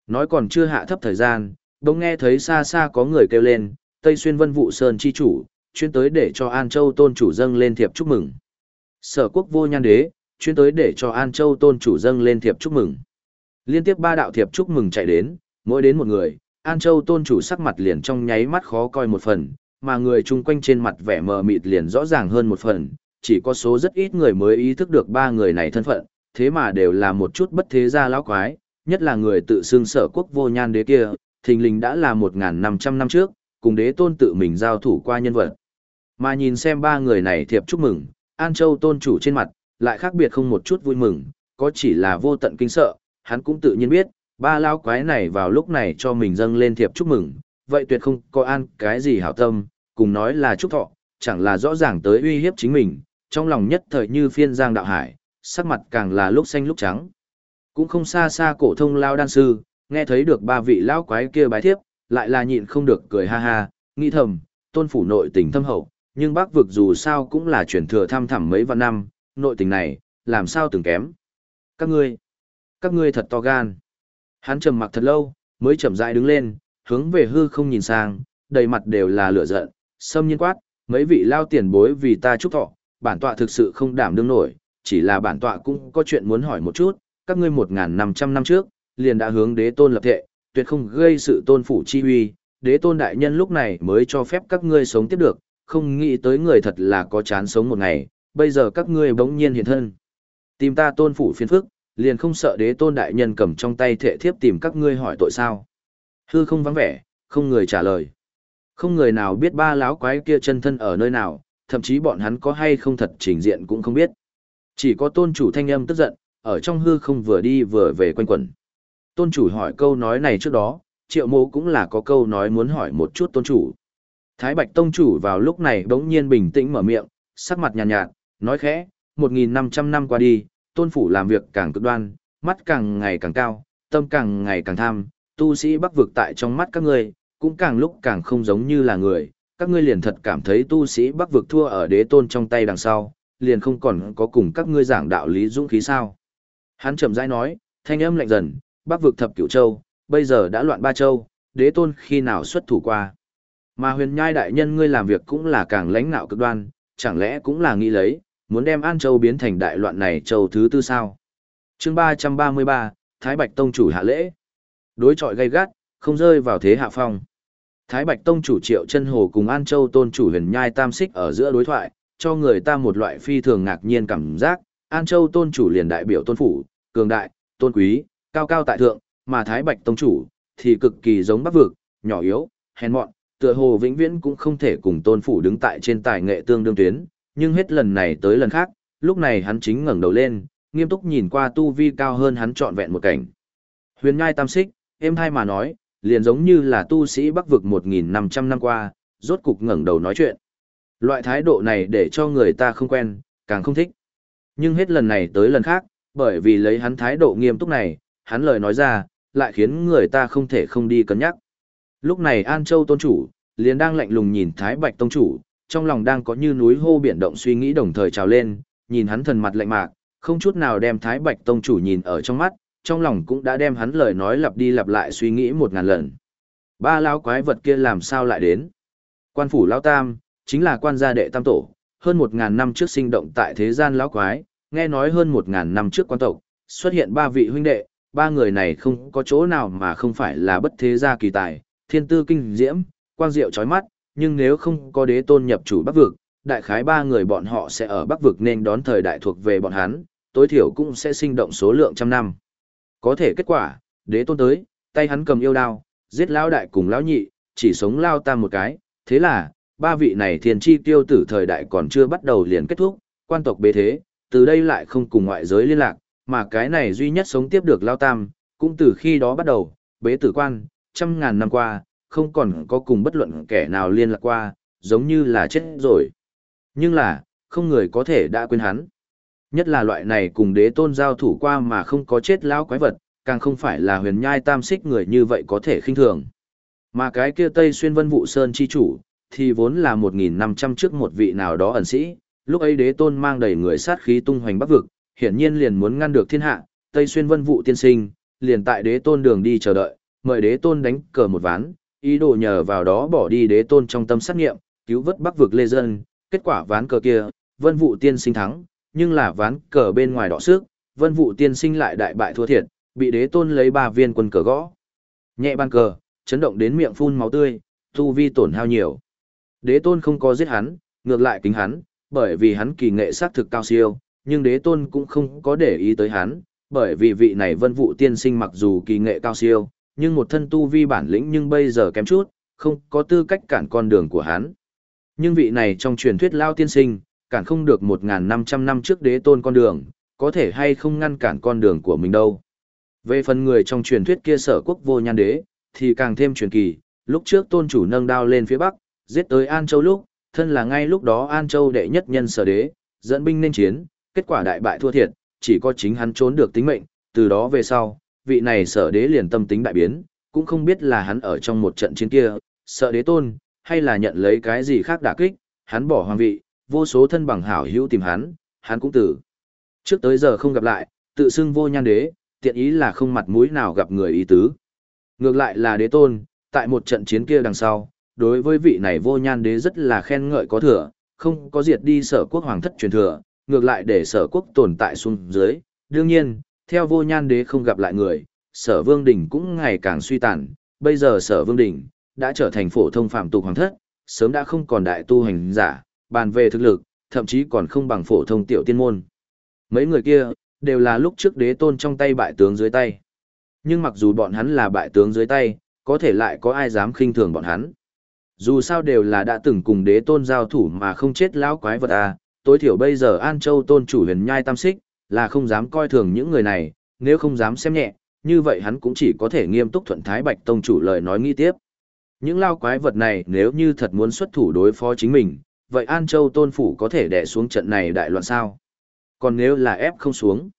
Nói còn chưa hạ thấp thời gian, bỗng nghe thấy xa xa có người kêu lên, Tây Xuyên Vân Vụ Sơn chi chủ, chuyên tới để cho An Châu tôn chủ dâng lên thiệp chúc mừng. Sở quốc vô nhan đế, chuyên tới để cho An Châu tôn chủ dâng lên thiệp chúc mừng. Liên tiếp ba đạo thiệp chúc mừng chạy đến, mỗi đến một người, An Châu tôn chủ sắc mặt liền trong nháy mắt khó coi một phần, mà người chung quanh trên mặt vẻ mờ mịt liền rõ ràng hơn một phần, chỉ có số rất ít người mới ý thức được ba người này thân phận, thế mà đều là một chút bất thế gia lão quái, nhất là người tự xưng sở quốc vô nhan đế kia, thình lình đã là 1.500 năm trước, cùng đế tôn tự mình giao thủ qua nhân vật. Mà nhìn xem ba người này thiệp chúc mừng, An Châu tôn chủ trên mặt, lại khác biệt không một chút vui mừng, có chỉ là vô tận kinh sợ, hắn cũng tự nhiên biết, ba lão quái này vào lúc này cho mình dâng lên thiệp chúc mừng, vậy tuyệt không có an cái gì hảo tâm, cùng nói là chúc thọ, chẳng là rõ ràng tới uy hiếp chính mình, trong lòng nhất thời như phiên giang đạo hải, sắc mặt càng là lúc xanh lúc trắng. Cũng không xa xa cổ thông lao đan sư, nghe thấy được ba vị lão quái kia bái thiếp, lại là nhịn không được cười ha ha, nghĩ thầm, tôn phủ nội tình thâm hậu, nhưng bác vực dù sao cũng là truyền thừa tham thẳm mấy vạn năm, nội tình này, làm sao từng kém. Các ngươi, các ngươi thật to gan. Hắn trầm mặc thật lâu, mới chậm rãi đứng lên, hướng về hư không nhìn sang, đầy mặt đều là lửa giận, sâm nhiên quát, mấy vị lao tiền bối vì ta chúc thọ, bản tọa thực sự không đảm đương nổi, chỉ là bản tọa cũng có chuyện muốn hỏi một chút, các ngươi một năm trăm năm trước, liền đã hướng đế tôn lập thệ, tuyệt không gây sự tôn phủ chi uy, đế tôn đại nhân lúc này mới cho phép các ngươi sống tiếp được, không nghĩ tới người thật là có chán sống một ngày, bây giờ các ngươi bỗng nhiên hiện thân. Tìm ta tôn phủ phiền phức, liền không sợ đế tôn đại nhân cầm trong tay thệ thiếp tìm các ngươi hỏi tội sao. Hư không vắng vẻ, không người trả lời. Không người nào biết ba láo quái kia chân thân ở nơi nào, thậm chí bọn hắn có hay không thật trình diện cũng không biết. Chỉ có tôn chủ thanh âm tức giận, ở trong hư không vừa đi vừa về quanh quẩn. Tôn chủ hỏi câu nói này trước đó, triệu mô cũng là có câu nói muốn hỏi một chút tôn chủ. Thái Bạch Tông chủ vào lúc này đống nhiên bình tĩnh mở miệng, sắc mặt nhàn nhạt, nhạt, nói khẽ, 1.500 năm qua đi, tôn phủ làm việc càng cực đoan, mắt càng ngày càng cao, tâm càng ngày càng tham, tu sĩ bắc vực tại trong mắt các ngươi, cũng càng lúc càng không giống như là người, các ngươi liền thật cảm thấy tu sĩ bắc vực thua ở đế tôn trong tay đằng sau, liền không còn có cùng các ngươi giảng đạo lý dũng khí sao. Hắn chậm rãi nói, thanh âm lạnh dần, bắc vực thập cửu châu, bây giờ đã loạn ba châu, đế tôn khi nào xuất thủ qua. Mà huyền nhai đại nhân ngươi làm việc cũng là càng lãnh nạo cực đoan, chẳng lẽ cũng là nghĩ lấy, muốn đem An Châu biến thành đại loạn này châu thứ tư sao? chương ba trăm ba mươi ba Thái Bạch Tông chủ hạ lễ. Đối trọi gay gắt, không rơi vào thế hạ phong. Thái Bạch Tông chủ Triệu Chân Hồ cùng An Châu Tôn chủ Huyền Nhai Tam Xích ở giữa đối thoại, cho người ta một loại phi thường ngạc nhiên cảm giác, An Châu Tôn chủ liền đại biểu tôn phủ, cường đại, tôn quý, cao cao tại thượng, mà Thái Bạch Tông chủ thì cực kỳ giống Bắc vực, nhỏ yếu, hèn mọn, tựa hồ vĩnh viễn cũng không thể cùng tôn phủ đứng tại trên tài nghệ tương đương tuyến, nhưng hết lần này tới lần khác, lúc này hắn chính ngẩng đầu lên, nghiêm túc nhìn qua tu vi cao hơn hắn trọn vẹn một cảnh. Huyền Nhai Tam Xích, êm hai mà nói, liền giống như là tu sĩ Bắc vực 1.500 năm qua, rốt cục ngẩng đầu nói chuyện. Loại thái độ này để cho người ta không quen, càng không thích. Nhưng hết lần này tới lần khác, bởi vì lấy hắn thái độ nghiêm túc này, hắn lời nói ra, lại khiến người ta không thể không đi cân nhắc. Lúc này An Châu tôn chủ, liền đang lạnh lùng nhìn Thái Bạch tông chủ, trong lòng đang có như núi hô biển động suy nghĩ đồng thời trào lên, nhìn hắn thần mặt lạnh mạc, không chút nào đem Thái Bạch tông chủ nhìn ở trong mắt, trong lòng cũng đã đem hắn lời nói lặp đi lặp lại suy nghĩ một ngàn lần. Ba lão quái vật kia làm sao lại đến? Quan phủ lão tam, chính là quan gia đệ tam tổ, hơn một ngàn năm trước sinh động tại thế gian lão quái, nghe nói hơn một ngàn năm trước quan tộc, xuất hiện ba vị huynh đệ, ba người này không có chỗ nào mà không phải là bất thế gia kỳ tài, thiên tư kinh diễm, quang diệu chói mắt, nhưng nếu không có đế tôn nhập chủ bắc vực, đại khái ba người bọn họ sẽ ở bắc vực nên đón thời đại thuộc về bọn hắn, tối thiểu cũng sẽ sinh động số lượng trăm năm. Có thể kết quả, đế tôn tới, tay hắn cầm yêu đao, giết lão đại cùng lão nhị, chỉ sống lao tam một cái, thế là, ba vị này thiên chi tiêu tử thời đại còn chưa bắt đầu liền kết thúc, quan tộc bế thế, từ đây lại không cùng ngoại giới liên lạc, mà cái này duy nhất sống tiếp được lao tam, cũng từ khi đó bắt đầu, bế tử quan, trăm ngàn năm qua, không còn có cùng bất luận kẻ nào liên lạc qua, giống như là chết rồi. Nhưng là, không người có thể đã quên hắn. Nhất là loại này cùng đế tôn giao thủ qua mà không có chết lão quái vật, càng không phải là huyền nhai tam xích người như vậy có thể khinh thường. Mà cái kia Tây Xuyên Vân Vũ Sơn chi chủ, thì vốn là 1.500 trước một vị nào đó ẩn sĩ, lúc ấy đế tôn mang đầy người sát khí tung hoành bắc vực, hiển nhiên liền muốn ngăn được thiên hạ, Tây Xuyên Vân Vũ tiên sinh, liền tại đế tôn đường đi chờ đợi, mời đế tôn đánh cờ một ván, ý đồ nhờ vào đó bỏ đi đế tôn trong tâm sát nghiệm, cứu vớt bắc vực lê dân, kết quả ván cờ kia, Vân Vũ tiên sinh thắng, nhưng là ván cờ bên ngoài đỏ sức, Vân Vũ tiên sinh lại đại bại thua thiệt, bị đế tôn lấy ba viên quân cờ gõ. Nhẹ ban cờ, chấn động đến miệng phun máu tươi, tu vi tổn hao nhiều. Đế tôn không có giết hắn, ngược lại kính hắn, bởi vì hắn kỳ nghệ sát thực cao siêu, nhưng đế tôn cũng không có để ý tới hắn, bởi vì vị này vân vụ tiên sinh mặc dù kỳ nghệ cao siêu, nhưng một thân tu vi bản lĩnh nhưng bây giờ kém chút, không có tư cách cản con đường của hắn. Nhưng vị này trong truyền thuyết lao tiên sinh, cản không được 1.500 năm trước đế tôn con đường, có thể hay không ngăn cản con đường của mình đâu. Về phần người trong truyền thuyết kia sở quốc vô nhan đế, thì càng thêm truyền kỳ, lúc trước tôn chủ nâng đao lên phía bắc, giết tới An Châu lúc, thân là ngay lúc đó An Châu đệ nhất nhân sở đế, dẫn binh nên chiến, kết quả đại bại thua thiệt, chỉ có chính hắn trốn được tính mệnh, từ đó về sau, vị này sở đế liền tâm tính đại biến, cũng không biết là hắn ở trong một trận chiến kia, sợ đế tôn, hay là nhận lấy cái gì khác đả kích, hắn bỏ hoàng vị, vô số thân bằng hảo hữu tìm hắn, hắn cũng tử. Trước tới giờ không gặp lại, tự xưng vô nhan đế, tiện ý là không mặt mũi nào gặp người ý tứ. Ngược lại là đế tôn, tại một trận chiến kia đằng sau, đối với vị này vô nhan đế rất là khen ngợi có thừa, không có diệt đi sở quốc hoàng thất truyền thừa, ngược lại để sở quốc tồn tại xuống dưới. Đương nhiên, theo vô nhan đế không gặp lại người, sở vương đỉnh cũng ngày càng suy tàn, bây giờ sở vương đỉnh đã trở thành phổ thông phạm tục hoàng thất, sớm đã không còn đại tu hành giả, bàn về thực lực, thậm chí còn không bằng phổ thông tiểu tiên môn. Mấy người kia, đều là lúc trước đế tôn trong tay bại tướng dưới tay. Nhưng mặc dù bọn hắn là bại tướng dưới tay, có thể lại có ai dám khinh thường bọn hắn. Dù sao đều là đã từng cùng đế tôn giao thủ mà không chết lão quái vật à, tối thiểu bây giờ An Châu tôn chủ huyền nhai tam xích, là không dám coi thường những người này, nếu không dám xem nhẹ, như vậy hắn cũng chỉ có thể nghiêm túc thuận thái bạch tông chủ lời nói nghi tiếp. Những lao quái vật này nếu như thật muốn xuất thủ đối phó chính mình, vậy An Châu tôn phủ có thể đè xuống trận này đại loạn sao? Còn nếu là ép không xuống,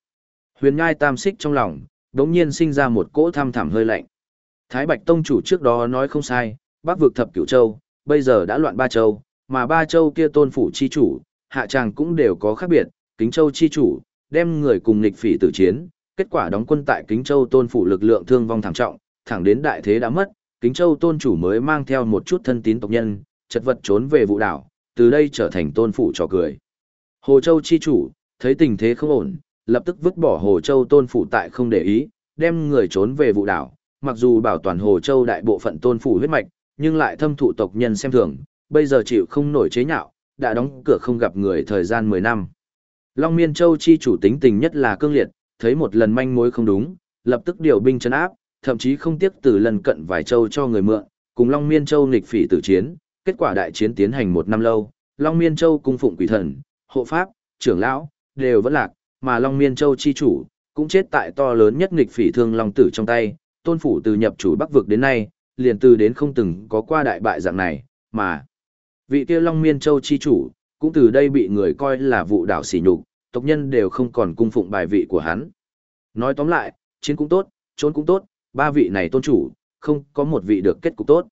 huyền nhai tam xích trong lòng, đống nhiên sinh ra một cỗ thăm thẳm hơi lạnh. Thái Bạch Tông chủ trước đó nói không sai, bắc vực thập cửu châu, bây giờ đã loạn ba châu, mà ba châu kia tôn phủ chi chủ, hạ tràng cũng đều có khác biệt, kính châu chi chủ, đem người cùng nghịch phỉ tử chiến, kết quả đóng quân tại kính châu tôn phủ lực lượng thương vong thảm trọng, thẳng đến đại thế đã mất, kính châu tôn chủ mới mang theo một chút thân tín tộc nhân, chật vật trốn về vụ đảo, từ đây trở thành tôn phủ trò cười. Hồ Châu chi chủ, thấy tình thế không ổn, lập tức vứt bỏ Hồ Châu tôn phủ tại không để ý, đem người trốn về vụ đảo, mặc dù bảo toàn Hồ Châu đại bộ phận tôn phủ huyết mạch, nhưng lại thâm thụ tộc nhân xem thường, bây giờ chịu không nổi chế nhạo, đã đóng cửa không gặp người thời gian 10 năm. Long Miên Châu chi chủ tính tình nhất là cương liệt, thấy một lần manh mối không đúng, lập tức điều binh chấn áp, thậm chí không tiếc từ lần cận vài châu cho người mượn, cùng Long Miên Châu nghịch phỉ tử chiến, kết quả đại chiến tiến hành một năm lâu, Long Miên Châu cung phụng quỷ thần, hộ pháp, trưởng lão, đều vẫn lạc, mà Long Miên Châu chi chủ, cũng chết tại to lớn nhất nghịch phỉ thương Long Tử trong tay, tôn phủ từ nhập chủ Bắc vực đến nay, liền từ đến không từng có qua đại bại dạng này, mà vị kia Long Miên Châu chi chủ, cũng từ đây bị người coi là vụ đảo sỉ nhục, tộc nhân đều không còn cung phụng bài vị của hắn. Nói tóm lại, chiến cũng tốt, trốn cũng tốt, ba vị này tôn chủ, không có một vị được kết cục tốt.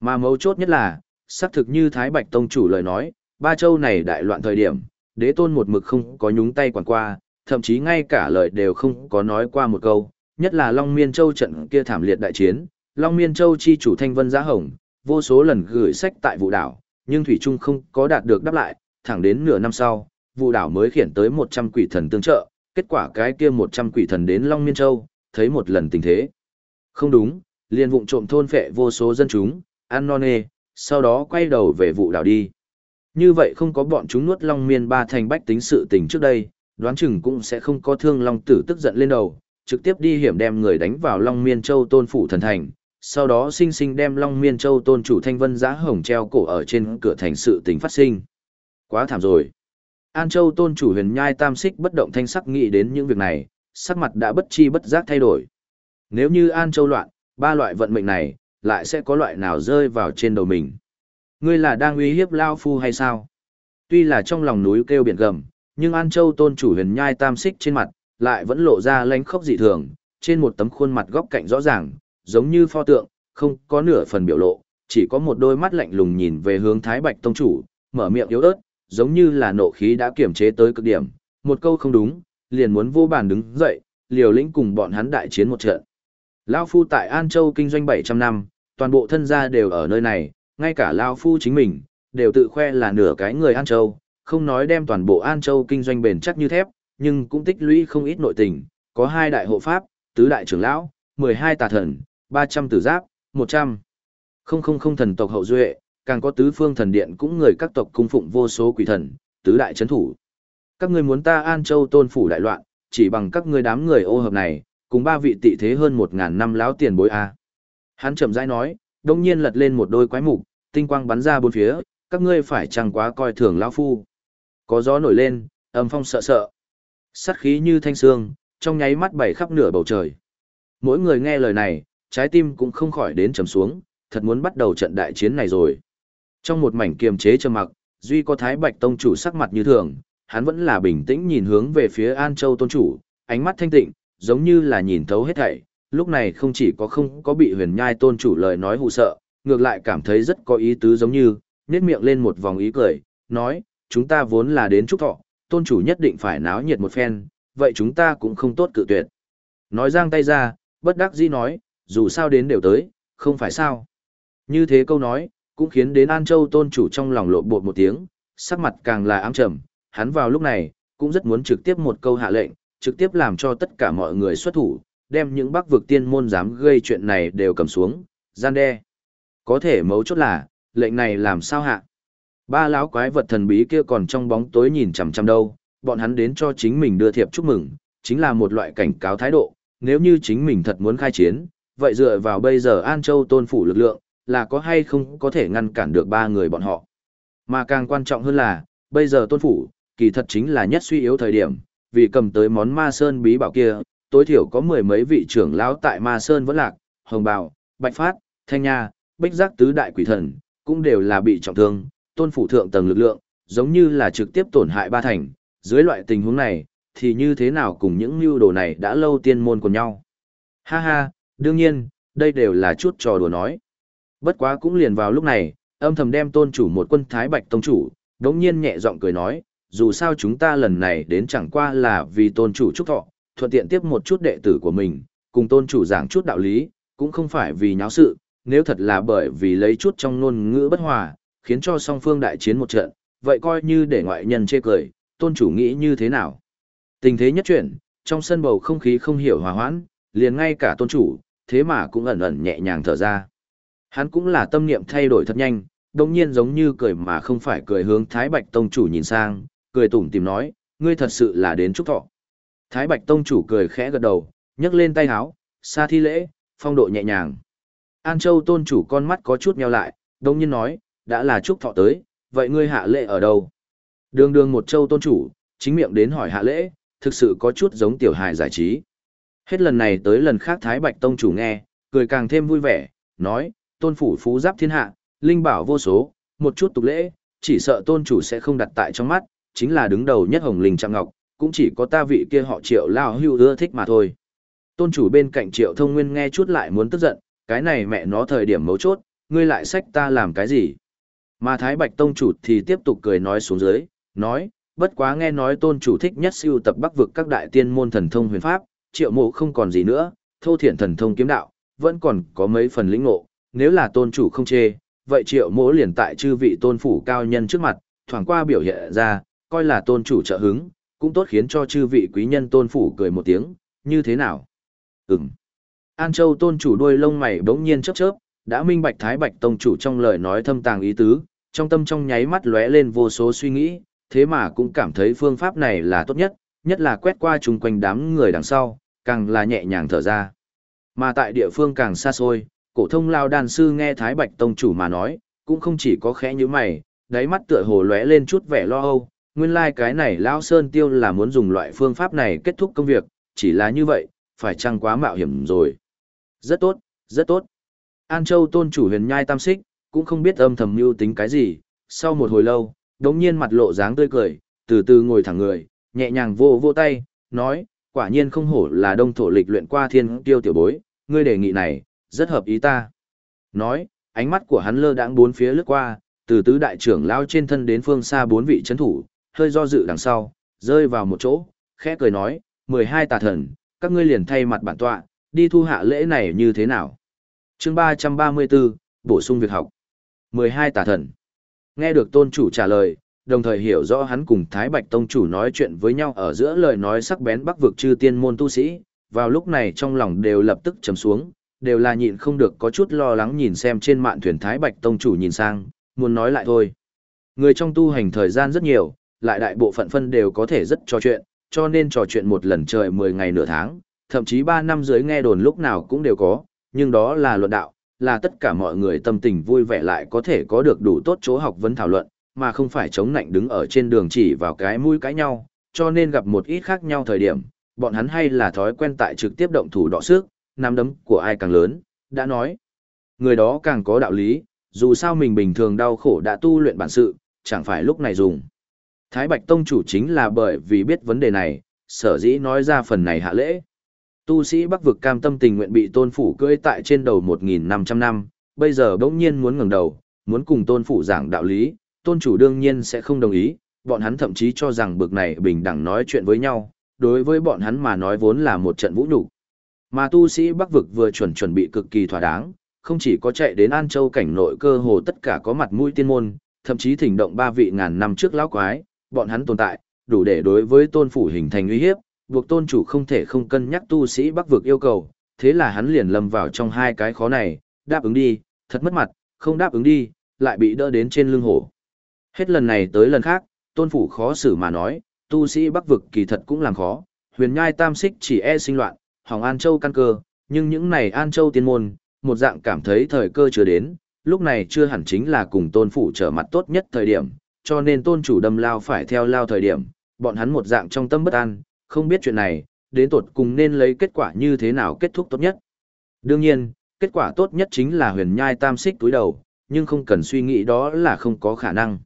Mà mấu chốt nhất là, xác thực như Thái Bạch Tông chủ lời nói, ba châu này đại loạn thời điểm, đế tôn một mực không có nhúng tay quản qua, thậm chí ngay cả lời đều không có nói qua một câu, nhất là Long Miên Châu trận kia thảm liệt đại chiến, Long Miên Châu chi chủ Thanh Vân Giá Hồng, vô số lần gửi sách tại vụ đảo, nhưng Thủy Trung không có đạt được đáp lại, thẳng đến nửa năm sau, vụ đảo mới khiển tới 100 quỷ thần tương trợ, kết quả cái kia 100 quỷ thần đến Long Miên Châu, thấy một lần tình thế. Không đúng, liền vụng trộm thôn phệ vô số dân chúng, ăn non nê, sau đó quay đầu về vụ đảo đi. Như vậy không có bọn chúng nuốt Long Miên ba thành bách tính sự tình trước đây, đoán chừng cũng sẽ không có thương Long tử tức giận lên đầu, trực tiếp đi hiểm đem người đánh vào Long Miên Châu tôn phủ thần thành, sau đó sinh sinh đem Long Miên Châu tôn chủ Thanh Vân Giá Hồng treo cổ ở trên cửa thành sự tình phát sinh. Quá thảm rồi. An Châu tôn chủ huyền nhai tam xích bất động thanh sắc nghĩ đến những việc này, sắc mặt đã bất chi bất giác thay đổi. Nếu như An Châu loạn, ba loại vận mệnh này, lại sẽ có loại nào rơi vào trên đầu mình. Ngươi là đang uy hiếp Lao Phu hay sao? Tuy là trong lòng núi kêu biển gầm, nhưng An Châu tôn chủ huyền nhai tam xích trên mặt, lại vẫn lộ ra lánh khốc dị thường, trên một tấm khuôn mặt góc cạnh rõ ràng, giống như pho tượng, không có nửa phần biểu lộ, chỉ có một đôi mắt lạnh lùng nhìn về hướng Thái Bạch Tông Chủ, mở miệng yếu ớt, giống như là nộ khí đã kiểm chế tới cực điểm, một câu không đúng, liền muốn vô bàn đứng dậy, liều lĩnh cùng bọn hắn đại chiến một trận. Lao Phu tại An Châu kinh doanh 700 năm, toàn bộ thân gia đều ở nơi này, ngay cả Lao Phu chính mình, đều tự khoe là nửa cái người An Châu, không nói đem toàn bộ An Châu kinh doanh bền chắc như thép, nhưng cũng tích lũy không ít nội tình, có hai đại hộ pháp, tứ đại trưởng lão, 12 tà thần, 300 tử giáp, 100. Không không không thần tộc hậu duệ, càng có tứ phương thần điện cũng người các tộc cung phụng vô số quỷ thần, tứ đại chấn thủ. Các ngươi muốn ta An Châu tôn phủ đại loạn, chỉ bằng các ngươi đám người ô hợp này, cùng ba vị tị thế hơn 1000 năm láo tiền bối a. Hắn chậm rãi nói, đông nhiên lật lên một đôi quái mục, tinh quang bắn ra bốn phía, các ngươi phải chẳng quá coi thường lão phu. Có gió nổi lên, âm phong sợ sợ. Sát khí như thanh xương, trong nháy mắt bảy khắp nửa bầu trời. Mỗi người nghe lời này, trái tim cũng không khỏi đến trầm xuống, thật muốn bắt đầu trận đại chiến này rồi. Trong một mảnh kiềm chế trầm mặc, duy có Thái Bạch tông chủ sắc mặt như thường, hắn vẫn là bình tĩnh nhìn hướng về phía An Châu tôn chủ, ánh mắt thanh tịnh, giống như là nhìn thấu hết thảy. Lúc này không chỉ có không có bị huyền nhai tôn chủ lời nói hù sợ, ngược lại cảm thấy rất có ý tứ giống như, nét miệng lên một vòng ý cười, nói, chúng ta vốn là đến chúc thọ, tôn chủ nhất định phải náo nhiệt một phen, vậy chúng ta cũng không tốt cự tuyệt. Nói giang tay ra, bất đắc dĩ nói, dù sao đến đều tới, không phải sao. Như thế câu nói, cũng khiến đến An Châu tôn chủ trong lòng lộ bột một tiếng, sắc mặt càng là ám trầm, hắn vào lúc này, cũng rất muốn trực tiếp một câu hạ lệnh, trực tiếp làm cho tất cả mọi người xuất thủ, đem những bắc vực tiên môn dám gây chuyện này đều cầm xuống, gian đe. Có thể mấu chốt là, lệnh này làm sao hạ? Ba lão quái vật thần bí kia còn trong bóng tối nhìn chằm chằm đâu, bọn hắn đến cho chính mình đưa thiệp chúc mừng, chính là một loại cảnh cáo thái độ, nếu như chính mình thật muốn khai chiến, vậy dựa vào bây giờ An Châu tôn phủ lực lượng, là có hay không có thể ngăn cản được ba người bọn họ. Mà càng quan trọng hơn là, bây giờ tôn phủ, kỳ thật chính là nhất suy yếu thời điểm, vì cầm tới món ma sơn bí bảo kia, tối thiểu có mười mấy vị trưởng lão tại ma sơn vẫn lạc, hồng bào, bạch phát, thanh nha, bích giác tứ đại quỷ thần, cũng đều là bị trọng thương, tôn phủ thượng tầng lực lượng, giống như là trực tiếp tổn hại ba thành, dưới loại tình huống này, thì như thế nào cùng những mưu đồ này đã lâu tiên môn của nhau. Ha ha, đương nhiên, đây đều là chút trò đùa nói. Bất quá cũng liền vào lúc này, âm thầm đem tôn chủ một quân Thái Bạch Tông chủ, đống nhiên nhẹ giọng cười nói, dù sao chúng ta lần này đến chẳng qua là vì tôn chủ chúc thọ, thuận tiện tiếp một chút đệ tử của mình, cùng tôn chủ giảng chút đạo lý, cũng không phải vì nháo sự, nếu thật là bởi vì lấy chút trong ngôn ngữ bất hòa, khiến cho song phương đại chiến một trận, vậy coi như để ngoại nhân chê cười, tôn chủ nghĩ như thế nào. Tình thế nhất chuyển, trong sân bầu không khí không hiểu hòa hoãn, liền ngay cả tôn chủ, thế mà cũng ẩn ẩn nhẹ nhàng thở ra. Hắn cũng là tâm niệm thay đổi thật nhanh, đồng nhiên giống như cười mà không phải cười hướng Thái Bạch Tông chủ nhìn sang, cười tủm tìm nói, ngươi thật sự là đến chúc thọ. Thái Bạch Tông chủ cười khẽ gật đầu, nhấc lên tay háo, xa thi lễ, phong độ nhẹ nhàng. An Châu tôn chủ con mắt có chút nheo lại, đồng nhiên nói, đã là chúc thọ tới, vậy ngươi hạ lễ ở đâu? Đường đường một châu tôn chủ, chính miệng đến hỏi hạ lễ, thực sự có chút giống tiểu hài giải trí. Hết lần này tới lần khác Thái Bạch Tông chủ nghe, cười càng thêm vui vẻ, nói, tôn phủ phú giáp thiên hạ, linh bảo vô số, một chút tục lễ, chỉ sợ tôn chủ sẽ không đặt tại trong mắt, chính là đứng đầu nhất hồng linh trạng ngọc, cũng chỉ có ta vị kia họ triệu lao hưu ưa thích mà thôi. Tôn chủ bên cạnh triệu thông nguyên nghe chút lại muốn tức giận, cái này mẹ nó thời điểm mấu chốt, ngươi lại sách ta làm cái gì? Mà Thái Bạch Tông chủ thì tiếp tục cười nói xuống dưới, nói, bất quá nghe nói tôn chủ thích nhất siêu tập bắc vực các đại tiên môn thần thông huyền pháp, triệu mộ không còn gì nữa, thô thiện thần thông kiếm đạo, vẫn còn có mấy phần lĩnh ngộ, nếu là tôn chủ không chê, vậy triệu mộ liền tại chư vị tôn phủ cao nhân trước mặt, thoảng qua biểu hiện ra, coi là tôn chủ trợ hứng, cũng tốt khiến cho chư vị quý nhân tôn phủ cười một tiếng, như thế nào? Ừm. An Châu tôn chủ đuôi lông mày bỗng nhiên chớp chớp, đã minh bạch Thái Bạch tông chủ trong lời nói thâm tàng ý tứ, trong tâm trong nháy mắt lóe lên vô số suy nghĩ, thế mà cũng cảm thấy phương pháp này là tốt nhất, nhất là quét qua chung quanh đám người đằng sau, càng là nhẹ nhàng thở ra. Mà tại địa phương càng xa xôi, cổ thông lao đàn sư nghe Thái Bạch tông chủ mà nói, cũng không chỉ có khẽ như mày, đáy mắt tựa hồ lóe lên chút vẻ lo âu, nguyên lai like cái này lao sơn tiêu là muốn dùng loại phương pháp này kết thúc công việc, chỉ là như vậy, phải chăng quá mạo hiểm rồi. Rất tốt, rất tốt. An Châu tôn chủ huyền nhai tam xích, cũng không biết âm thầm mưu tính cái gì, sau một hồi lâu, đống nhiên mặt lộ dáng tươi cười, từ từ ngồi thẳng người, nhẹ nhàng vô vô tay, nói, quả nhiên không hổ là đông thổ lịch luyện qua thiên tiêu tiểu bối, ngươi đề nghị này, rất hợp ý ta. Nói, ánh mắt của hắn lơ đãng bốn phía lướt qua, từ tứ đại trưởng lao trên thân đến phương xa bốn vị chấn thủ, hơi do dự đằng sau, rơi vào một chỗ, khẽ cười nói, 12 tà thần, các ngươi liền thay mặt bản tọa, đi thu hạ lễ này như thế nào? chương 334, bổ sung việc học. 12 tà thần. Nghe được tôn chủ trả lời, đồng thời hiểu rõ hắn cùng Thái Bạch Tông chủ nói chuyện với nhau ở giữa lời nói sắc bén bắc vực chư tiên môn tu sĩ, vào lúc này trong lòng đều lập tức trầm xuống, đều là nhịn không được có chút lo lắng nhìn xem trên mạn thuyền Thái Bạch Tông chủ nhìn sang, muốn nói lại thôi. Người trong tu hành thời gian rất nhiều, lại đại bộ phận phân đều có thể rất trò chuyện, cho nên trò chuyện một lần trời 10 ngày nửa tháng, thậm chí 3 năm dưới nghe đồn lúc nào cũng đều có, nhưng đó là luận đạo, là tất cả mọi người tâm tình vui vẻ lại có thể có được đủ tốt chỗ học vấn thảo luận, mà không phải chống nạnh đứng ở trên đường chỉ vào cái mũi cãi nhau, cho nên gặp một ít khác nhau thời điểm, bọn hắn hay là thói quen tại trực tiếp động thủ đọ sức, nắm đấm của ai càng lớn, đã nói. Người đó càng có đạo lý, dù sao mình bình thường đau khổ đã tu luyện bản sự, chẳng phải lúc này dùng. Thái Bạch Tông chủ chính là bởi vì biết vấn đề này, sở dĩ nói ra phần này hạ lễ. Tu sĩ Bắc vực cam tâm tình nguyện bị tôn phủ cưỡi tại trên đầu 1.500 năm, bây giờ bỗng nhiên muốn ngẩng đầu, muốn cùng tôn phủ giảng đạo lý, tôn chủ đương nhiên sẽ không đồng ý, bọn hắn thậm chí cho rằng bực này bình đẳng nói chuyện với nhau, đối với bọn hắn mà nói vốn là một trận vũ nhục. Mà tu sĩ Bắc vực vừa chuẩn chuẩn bị cực kỳ thỏa đáng, không chỉ có chạy đến An Châu cảnh nội cơ hồ tất cả có mặt mũi tiên môn, thậm chí thỉnh động ba vị ngàn năm trước lão quái, bọn hắn tồn tại, đủ để đối với tôn phủ hình thành uy hiếp, buộc tôn chủ không thể không cân nhắc tu sĩ bắc vực yêu cầu, thế là hắn liền lâm vào trong hai cái khó này, đáp ứng đi, thật mất mặt, không đáp ứng đi, lại bị đỡ đến trên lưng hổ. Hết lần này tới lần khác, tôn phủ khó xử mà nói, tu sĩ bắc vực kỳ thật cũng làm khó, huyền nhai tam xích chỉ e sinh loạn, hỏng An Châu căn cơ, nhưng những này An Châu tiên môn, một dạng cảm thấy thời cơ chưa đến, lúc này chưa hẳn chính là cùng tôn phủ trở mặt tốt nhất thời điểm, cho nên tôn chủ đâm lao phải theo lao thời điểm, bọn hắn một dạng trong tâm bất an, không biết chuyện này, đến tột cùng nên lấy kết quả như thế nào kết thúc tốt nhất. Đương nhiên, kết quả tốt nhất chính là huyền nhai tam xích túi đầu, nhưng không cần suy nghĩ đó là không có khả năng.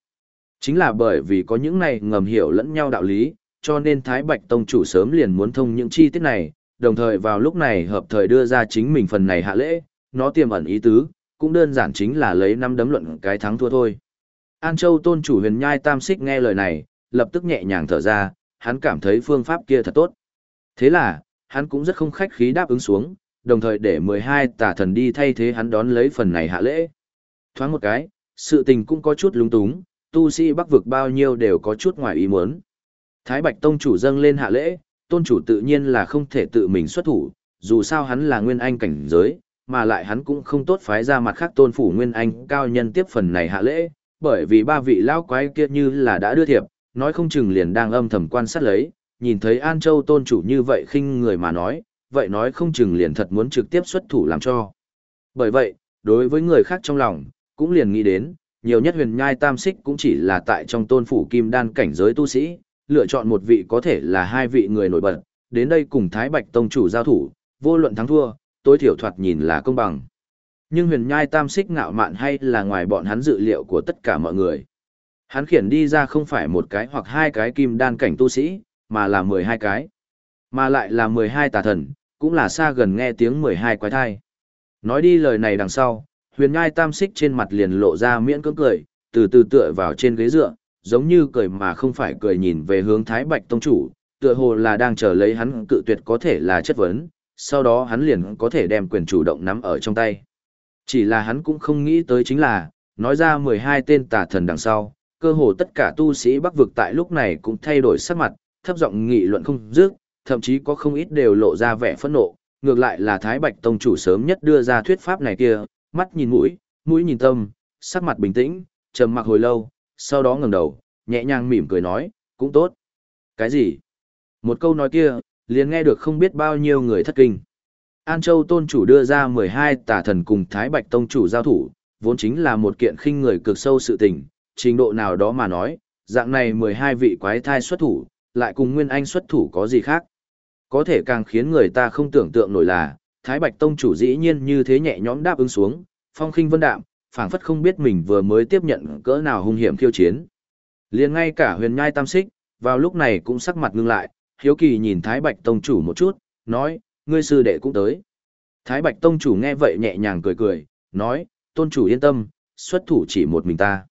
Chính là bởi vì có những này ngầm hiểu lẫn nhau đạo lý, cho nên Thái Bạch Tông chủ sớm liền muốn thông những chi tiết này, đồng thời vào lúc này hợp thời đưa ra chính mình phần này hạ lễ, nó tiềm ẩn ý tứ, cũng đơn giản chính là lấy năm đấm luận cái thắng thua thôi. An Châu tôn chủ huyền nhai tam xích nghe lời này, lập tức nhẹ nhàng thở ra, hắn cảm thấy phương pháp kia thật tốt. Thế là, hắn cũng rất không khách khí đáp ứng xuống, đồng thời để 12 tà thần đi thay thế hắn đón lấy phần này hạ lễ. Thoáng một cái, sự tình cũng có chút lung túng, tu sĩ bắc vực bao nhiêu đều có chút ngoài ý muốn. Thái Bạch Tông chủ dâng lên hạ lễ, tôn chủ tự nhiên là không thể tự mình xuất thủ, dù sao hắn là nguyên anh cảnh giới, mà lại hắn cũng không tốt phái ra mặt khác tôn phủ nguyên anh cao nhân tiếp phần này hạ lễ, bởi vì ba vị lão quái kia như là đã đưa thiệp, nói không chừng liền đang âm thầm quan sát lấy, nhìn thấy An Châu tôn chủ như vậy khinh người mà nói, vậy nói không chừng liền thật muốn trực tiếp xuất thủ làm cho. Bởi vậy, đối với người khác trong lòng, cũng liền nghĩ đến, nhiều nhất huyền nhai tam xích cũng chỉ là tại trong tôn phủ kim đan cảnh giới tu sĩ, lựa chọn một vị có thể là hai vị người nổi bật, đến đây cùng Thái Bạch Tông chủ giao thủ, vô luận thắng thua, tối thiểu thoạt nhìn là công bằng. Nhưng huyền nhai tam xích ngạo mạn hay là ngoài bọn hắn dự liệu của tất cả mọi người. Hắn khiển đi ra không phải một cái hoặc hai cái kim đan cảnh tu sĩ, mà là 12 cái. Mà lại là 12 tà thần, cũng là xa gần nghe tiếng 12 quái thai. Nói đi lời này đằng sau, huyền nhai tam xích trên mặt liền lộ ra miễn cưỡng cười, từ từ tựa vào trên ghế dựa, giống như cười mà không phải cười nhìn về hướng Thái Bạch Tông Chủ, tựa hồ là đang chờ lấy hắn cự tuyệt có thể là chất vấn, sau đó hắn liền có thể đem quyền chủ động nắm ở trong tay. Chỉ là hắn cũng không nghĩ tới chính là, nói ra 12 tên tà thần đằng sau, cơ hồ tất cả tu sĩ bắc vực tại lúc này cũng thay đổi sắc mặt, thấp giọng nghị luận không dứt, thậm chí có không ít đều lộ ra vẻ phẫn nộ, ngược lại là Thái Bạch Tông chủ sớm nhất đưa ra thuyết pháp này kia, mắt nhìn mũi, mũi nhìn tâm, sắc mặt bình tĩnh, trầm mặc hồi lâu, sau đó ngẩng đầu, nhẹ nhàng mỉm cười nói, cũng tốt. Cái gì? Một câu nói kia, liền nghe được không biết bao nhiêu người thất kinh. An Châu tôn chủ đưa ra 12 tà thần cùng Thái Bạch Tông chủ giao thủ, vốn chính là một kiện khinh người cực sâu sự tình, trình độ nào đó mà nói, dạng này 12 vị quái thai xuất thủ, lại cùng Nguyên Anh xuất thủ có gì khác. Có thể càng khiến người ta không tưởng tượng nổi là, Thái Bạch Tông chủ dĩ nhiên như thế nhẹ nhõm đáp ứng xuống, phong khinh vân đạm, phảng phất không biết mình vừa mới tiếp nhận cỡ nào hung hiểm khiêu chiến. liền ngay cả huyền nhai tam xích, vào lúc này cũng sắc mặt ngưng lại, hiếu kỳ nhìn Thái Bạch Tông chủ một chút, nói, ngươi sư đệ cũng tới. Thái Bạch Tông chủ nghe vậy nhẹ nhàng cười cười, nói, tôn chủ yên tâm, xuất thủ chỉ một mình ta.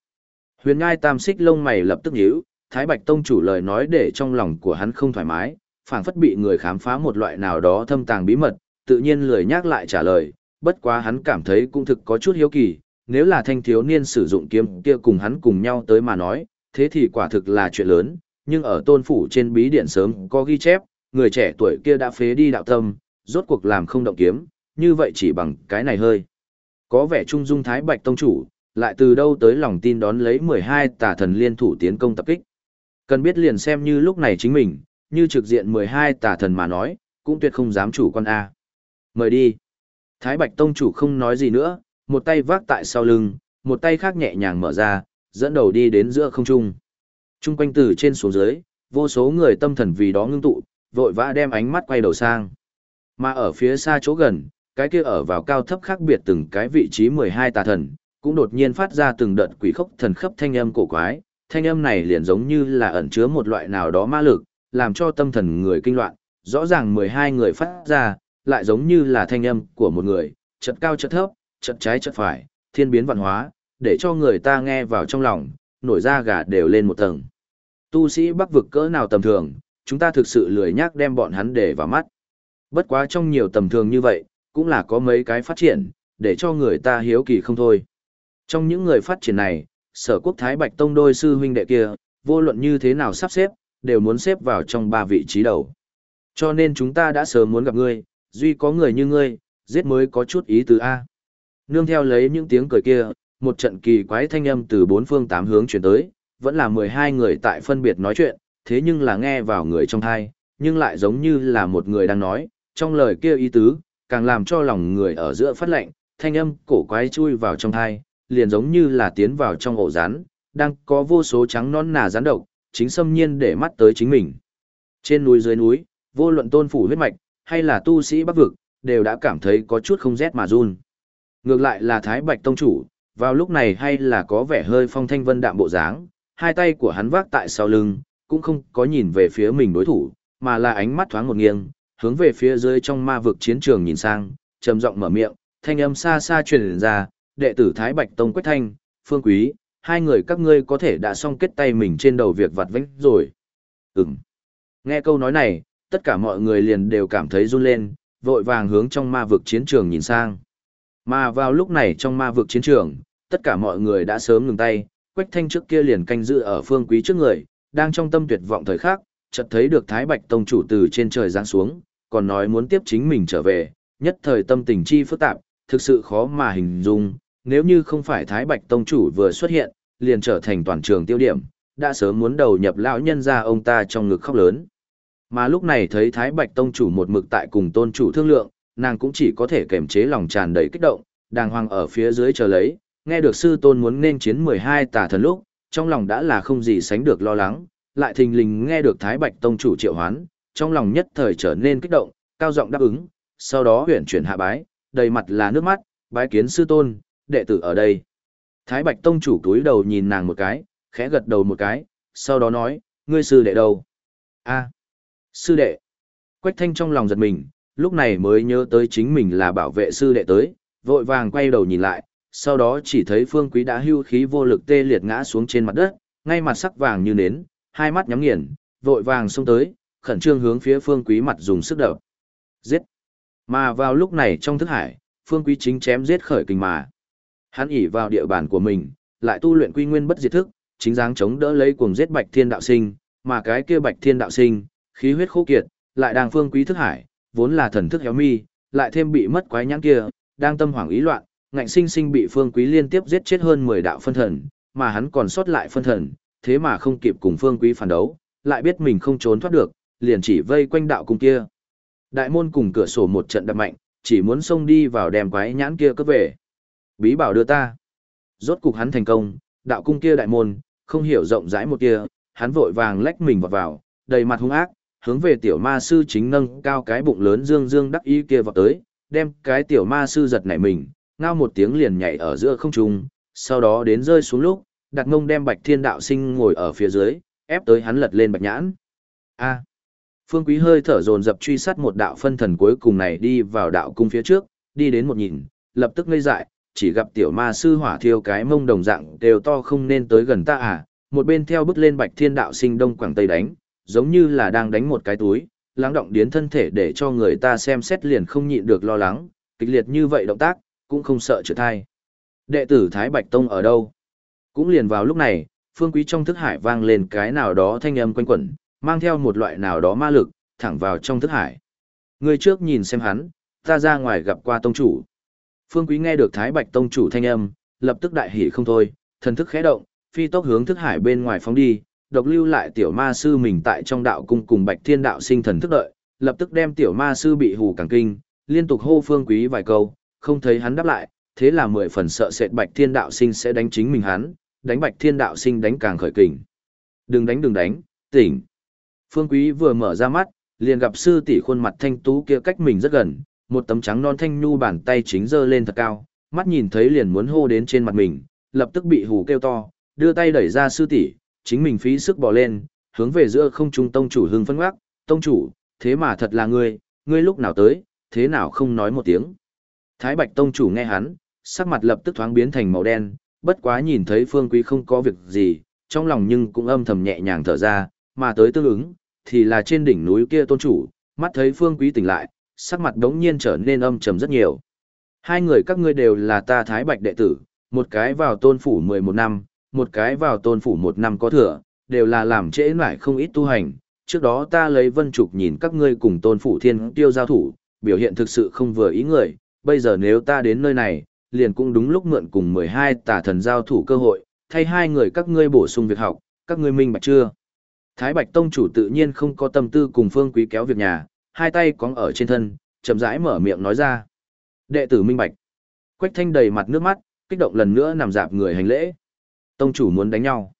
Huyền Nhai Tam Xích lông mày lập tức nhíu, Thái Bạch Tông chủ lời nói để trong lòng của hắn không thoải mái, phảng phất bị người khám phá một loại nào đó thâm tàng bí mật, tự nhiên lười nhắc lại trả lời, bất quá hắn cảm thấy cũng thực có chút hiếu kỳ, nếu là thanh thiếu niên sử dụng kiếm kia cùng hắn cùng nhau tới mà nói, thế thì quả thực là chuyện lớn, nhưng ở tôn phủ trên bí điện sớm có ghi chép, người trẻ tuổi kia đã phế đi đạo tâm, rốt cuộc làm không động kiếm, như vậy chỉ bằng cái này hơi. Có vẻ trung dung thái bạch tông chủ, lại từ đâu tới lòng tin đón lấy 12 tà thần liên thủ tiến công tập kích. Cần biết liền xem như lúc này chính mình, như trực diện 12 tà thần mà nói, cũng tuyệt không dám chủ con A. Mời đi. Thái Bạch Tông chủ không nói gì nữa, một tay vác tại sau lưng, một tay khác nhẹ nhàng mở ra, dẫn đầu đi đến giữa không trung. Trung quanh từ trên xuống dưới, vô số người tâm thần vì đó ngưng tụ, vội vã đem ánh mắt quay đầu sang. Mà ở phía xa chỗ gần, cái kia ở vào cao thấp khác biệt từng cái vị trí 12 tà thần, cũng đột nhiên phát ra từng đợt quỷ khốc thần khắp thanh âm cổ quái, thanh âm này liền giống như là ẩn chứa một loại nào đó ma lực, làm cho tâm thần người kinh loạn, rõ ràng 12 người phát ra, lại giống như là thanh âm của một người, chật cao chật thấp, chật trái chật phải, thiên biến văn hóa, để cho người ta nghe vào trong lòng, nổi da gà đều lên một tầng. Tu sĩ bắc vực cỡ nào tầm thường, chúng ta thực sự lười nhác đem bọn hắn để vào mắt. Bất quá trong nhiều tầm thường như vậy, cũng là có mấy cái phát triển, để cho người ta hiếu kỳ không thôi. Trong những người phát triển này, sở quốc Thái Bạch Tông đôi sư huynh đệ kia, vô luận như thế nào sắp xếp, đều muốn xếp vào trong ba vị trí đầu. Cho nên chúng ta đã sớm muốn gặp ngươi, duy có người như ngươi, giết mới có chút ý tứ A. Nương theo lấy những tiếng cười kia, một trận kỳ quái thanh âm từ bốn phương tám hướng chuyển tới, vẫn là 12 người tại phân biệt nói chuyện, thế nhưng là nghe vào người trong thai, nhưng lại giống như là một người đang nói, trong lời kia ý tứ, càng làm cho lòng người ở giữa phát lệnh, thanh âm cổ quái chui vào trong thai, liền giống như là tiến vào trong ổ rắn, đang có vô số trắng non nà rắn độc, chính xâm nhiên để mắt tới chính mình. Trên núi dưới núi, vô luận tôn phủ huyết mạch, hay là tu sĩ bắc vực, đều đã cảm thấy có chút không rét mà run. Ngược lại là Thái Bạch Tông Chủ, vào lúc này hay là có vẻ hơi phong thanh vân đạm bộ dáng, hai tay của hắn vác tại sau lưng, cũng không có nhìn về phía mình đối thủ, mà là ánh mắt thoáng một nghiêng, hướng về phía dưới trong ma vực chiến trường nhìn sang, trầm giọng mở miệng, thanh âm xa xa truyền ra, đệ tử Thái Bạch Tông Quách Thanh, Phương Quý, hai người các ngươi có thể đã xong kết tay mình trên đầu việc vặt vãnh rồi. Ừm. Nghe câu nói này, tất cả mọi người liền đều cảm thấy run lên, vội vàng hướng trong ma vực chiến trường nhìn sang. Mà vào lúc này trong ma vực chiến trường, tất cả mọi người đã sớm ngừng tay, Quách Thanh trước kia liền canh giữ ở Phương Quý trước người, đang trong tâm tuyệt vọng thời khắc, chợt thấy được Thái Bạch Tông chủ từ trên trời giáng xuống, còn nói muốn tiếp chính mình trở về, nhất thời tâm tình chi phức tạp, thực sự khó mà hình dung, nếu như không phải Thái Bạch Tông chủ vừa xuất hiện, liền trở thành toàn trường tiêu điểm, đã sớm muốn đầu nhập lão nhân ra ông ta trong ngực khóc lớn. Mà lúc này thấy Thái Bạch Tông chủ một mực tại cùng tôn chủ thương lượng, nàng cũng chỉ có thể kềm chế lòng tràn đầy kích động, đàng hoàng ở phía dưới chờ lấy, nghe được sư tôn muốn nên chiến 12 tà thần lúc, trong lòng đã là không gì sánh được lo lắng, lại thình lình nghe được Thái Bạch Tông chủ triệu hoán, trong lòng nhất thời trở nên kích động, cao giọng đáp ứng, sau đó huyện chuyển hạ bái, đầy mặt là nước mắt, bái kiến sư tôn, đệ tử ở đây. Thái Bạch Tông chủ túi đầu nhìn nàng một cái, khẽ gật đầu một cái, sau đó nói, ngươi sư đệ đâu? a Sư đệ. Quách thanh trong lòng giật mình, lúc này mới nhớ tới chính mình là bảo vệ sư đệ tới, vội vàng quay đầu nhìn lại, sau đó chỉ thấy phương quý đã hưu khí vô lực tê liệt ngã xuống trên mặt đất, ngay mặt sắc vàng như nến, hai mắt nhắm nghiền, vội vàng xông tới, khẩn trương hướng phía phương quý mặt dùng sức đập. Giết! Mà vào lúc này trong thức hải, phương quý chính chém giết khởi kình mà. Hắn ỉ vào địa bàn của mình, lại tu luyện quy nguyên bất diệt thức, chính dáng chống đỡ lấy cuồng giết bạch thiên đạo sinh, mà cái kia bạch thiên đạo sinh, khí huyết khô kiệt, lại đang phương quý thức hải, vốn là thần thức héo mi, lại thêm bị mất quái nhãn kia, đang tâm hoảng ý loạn, ngạnh sinh sinh bị phương quý liên tiếp giết chết hơn 10 đạo phân thần, mà hắn còn sót lại phân thần, thế mà không kịp cùng phương quý phản đấu, lại biết mình không trốn thoát được, liền chỉ vây quanh đạo cung kia. Đại môn cùng cửa sổ một trận đập mạnh, chỉ muốn xông đi vào đem quái nhãn kia cướp về. Bí bảo đưa ta. Rốt cục hắn thành công, đạo cung kia đại môn, không hiểu rộng rãi một kia, hắn vội vàng lách mình vào vào, đầy mặt hung ác, hướng về tiểu ma sư chính nâng cao cái bụng lớn dương dương đắc ý kia vào tới, đem cái tiểu ma sư giật nảy mình, ngao một tiếng liền nhảy ở giữa không trung, sau đó đến rơi xuống lúc, đặt ngông đem bạch thiên đạo sinh ngồi ở phía dưới, ép tới hắn lật lên bạch nhãn. A. Phương Quý hơi thở dồn dập truy sát một đạo phân thần cuối cùng này đi vào đạo cung phía trước, đi đến một nhìn, lập tức ngây dại, chỉ gặp tiểu ma sư hỏa thiêu cái mông đồng dạng đều to không nên tới gần ta à, một bên theo bước lên bạch thiên đạo sinh đông quảng tây đánh, giống như là đang đánh một cái túi, lắng động điến thân thể để cho người ta xem xét liền không nhịn được lo lắng, kịch liệt như vậy động tác, cũng không sợ trượt thai. Đệ tử Thái Bạch Tông ở đâu? Cũng liền vào lúc này, phương quý trong thức hải vang lên cái nào đó thanh âm quanh quẩn, mang theo một loại nào đó ma lực, thẳng vào trong thức hải. Người trước nhìn xem hắn, ta ra ngoài gặp qua tông chủ. Phương quý nghe được Thái Bạch Tông chủ thanh âm, lập tức đại hỉ không thôi, thần thức khẽ động, phi tốc hướng thức hải bên ngoài phóng đi, độc lưu lại tiểu ma sư mình tại trong đạo cung cùng Bạch Thiên đạo sinh thần thức đợi, lập tức đem tiểu ma sư bị hù càng kinh, liên tục hô Phương Quý vài câu, không thấy hắn đáp lại, thế là mười phần sợ sệt Bạch Thiên đạo sinh sẽ đánh chính mình hắn, đánh Bạch Thiên đạo sinh đánh càng khởi kình. Đừng đánh đừng đánh, tỉnh. Phương Quý vừa mở ra mắt, liền gặp sư tỷ khuôn mặt thanh tú kia cách mình rất gần, một tấm trắng non thanh nhu bàn tay chính giơ lên thật cao, mắt nhìn thấy liền muốn hô đến trên mặt mình, lập tức bị hù kêu to, đưa tay đẩy ra sư tỷ, chính mình phí sức bò lên, hướng về giữa không trung tông chủ hưng phân ngoác, tông chủ, thế mà thật là ngươi, ngươi lúc nào tới, thế nào không nói một tiếng. Thái Bạch tông chủ nghe hắn, sắc mặt lập tức thoáng biến thành màu đen, bất quá nhìn thấy phương quý không có việc gì, trong lòng nhưng cũng âm thầm nhẹ nhàng thở ra, mà tới tương ứng, thì là trên đỉnh núi kia tôn chủ, mắt thấy phương quý tỉnh lại, sắc mặt đống nhiên trở nên âm trầm rất nhiều. Hai người các ngươi đều là ta Thái Bạch đệ tử, một cái vào tôn phủ 11 năm, một cái vào tôn phủ một năm có thừa, đều là làm trễ nải không ít tu hành. Trước đó ta lấy vân trục nhìn các ngươi cùng tôn phủ thiên tiêu giao thủ, biểu hiện thực sự không vừa ý người, bây giờ nếu ta đến nơi này, liền cũng đúng lúc mượn cùng 12 tà thần giao thủ cơ hội, thay hai người các ngươi bổ sung việc học, các ngươi minh bạch chưa? Thái Bạch Tông chủ tự nhiên không có tâm tư cùng Phương Quý kéo việc nhà, hai tay cóng ở trên thân, chậm rãi mở miệng nói ra. Đệ tử minh bạch. Quách thanh đầy mặt nước mắt, kích động lần nữa nằm dạp người hành lễ. Tông chủ muốn đánh nhau.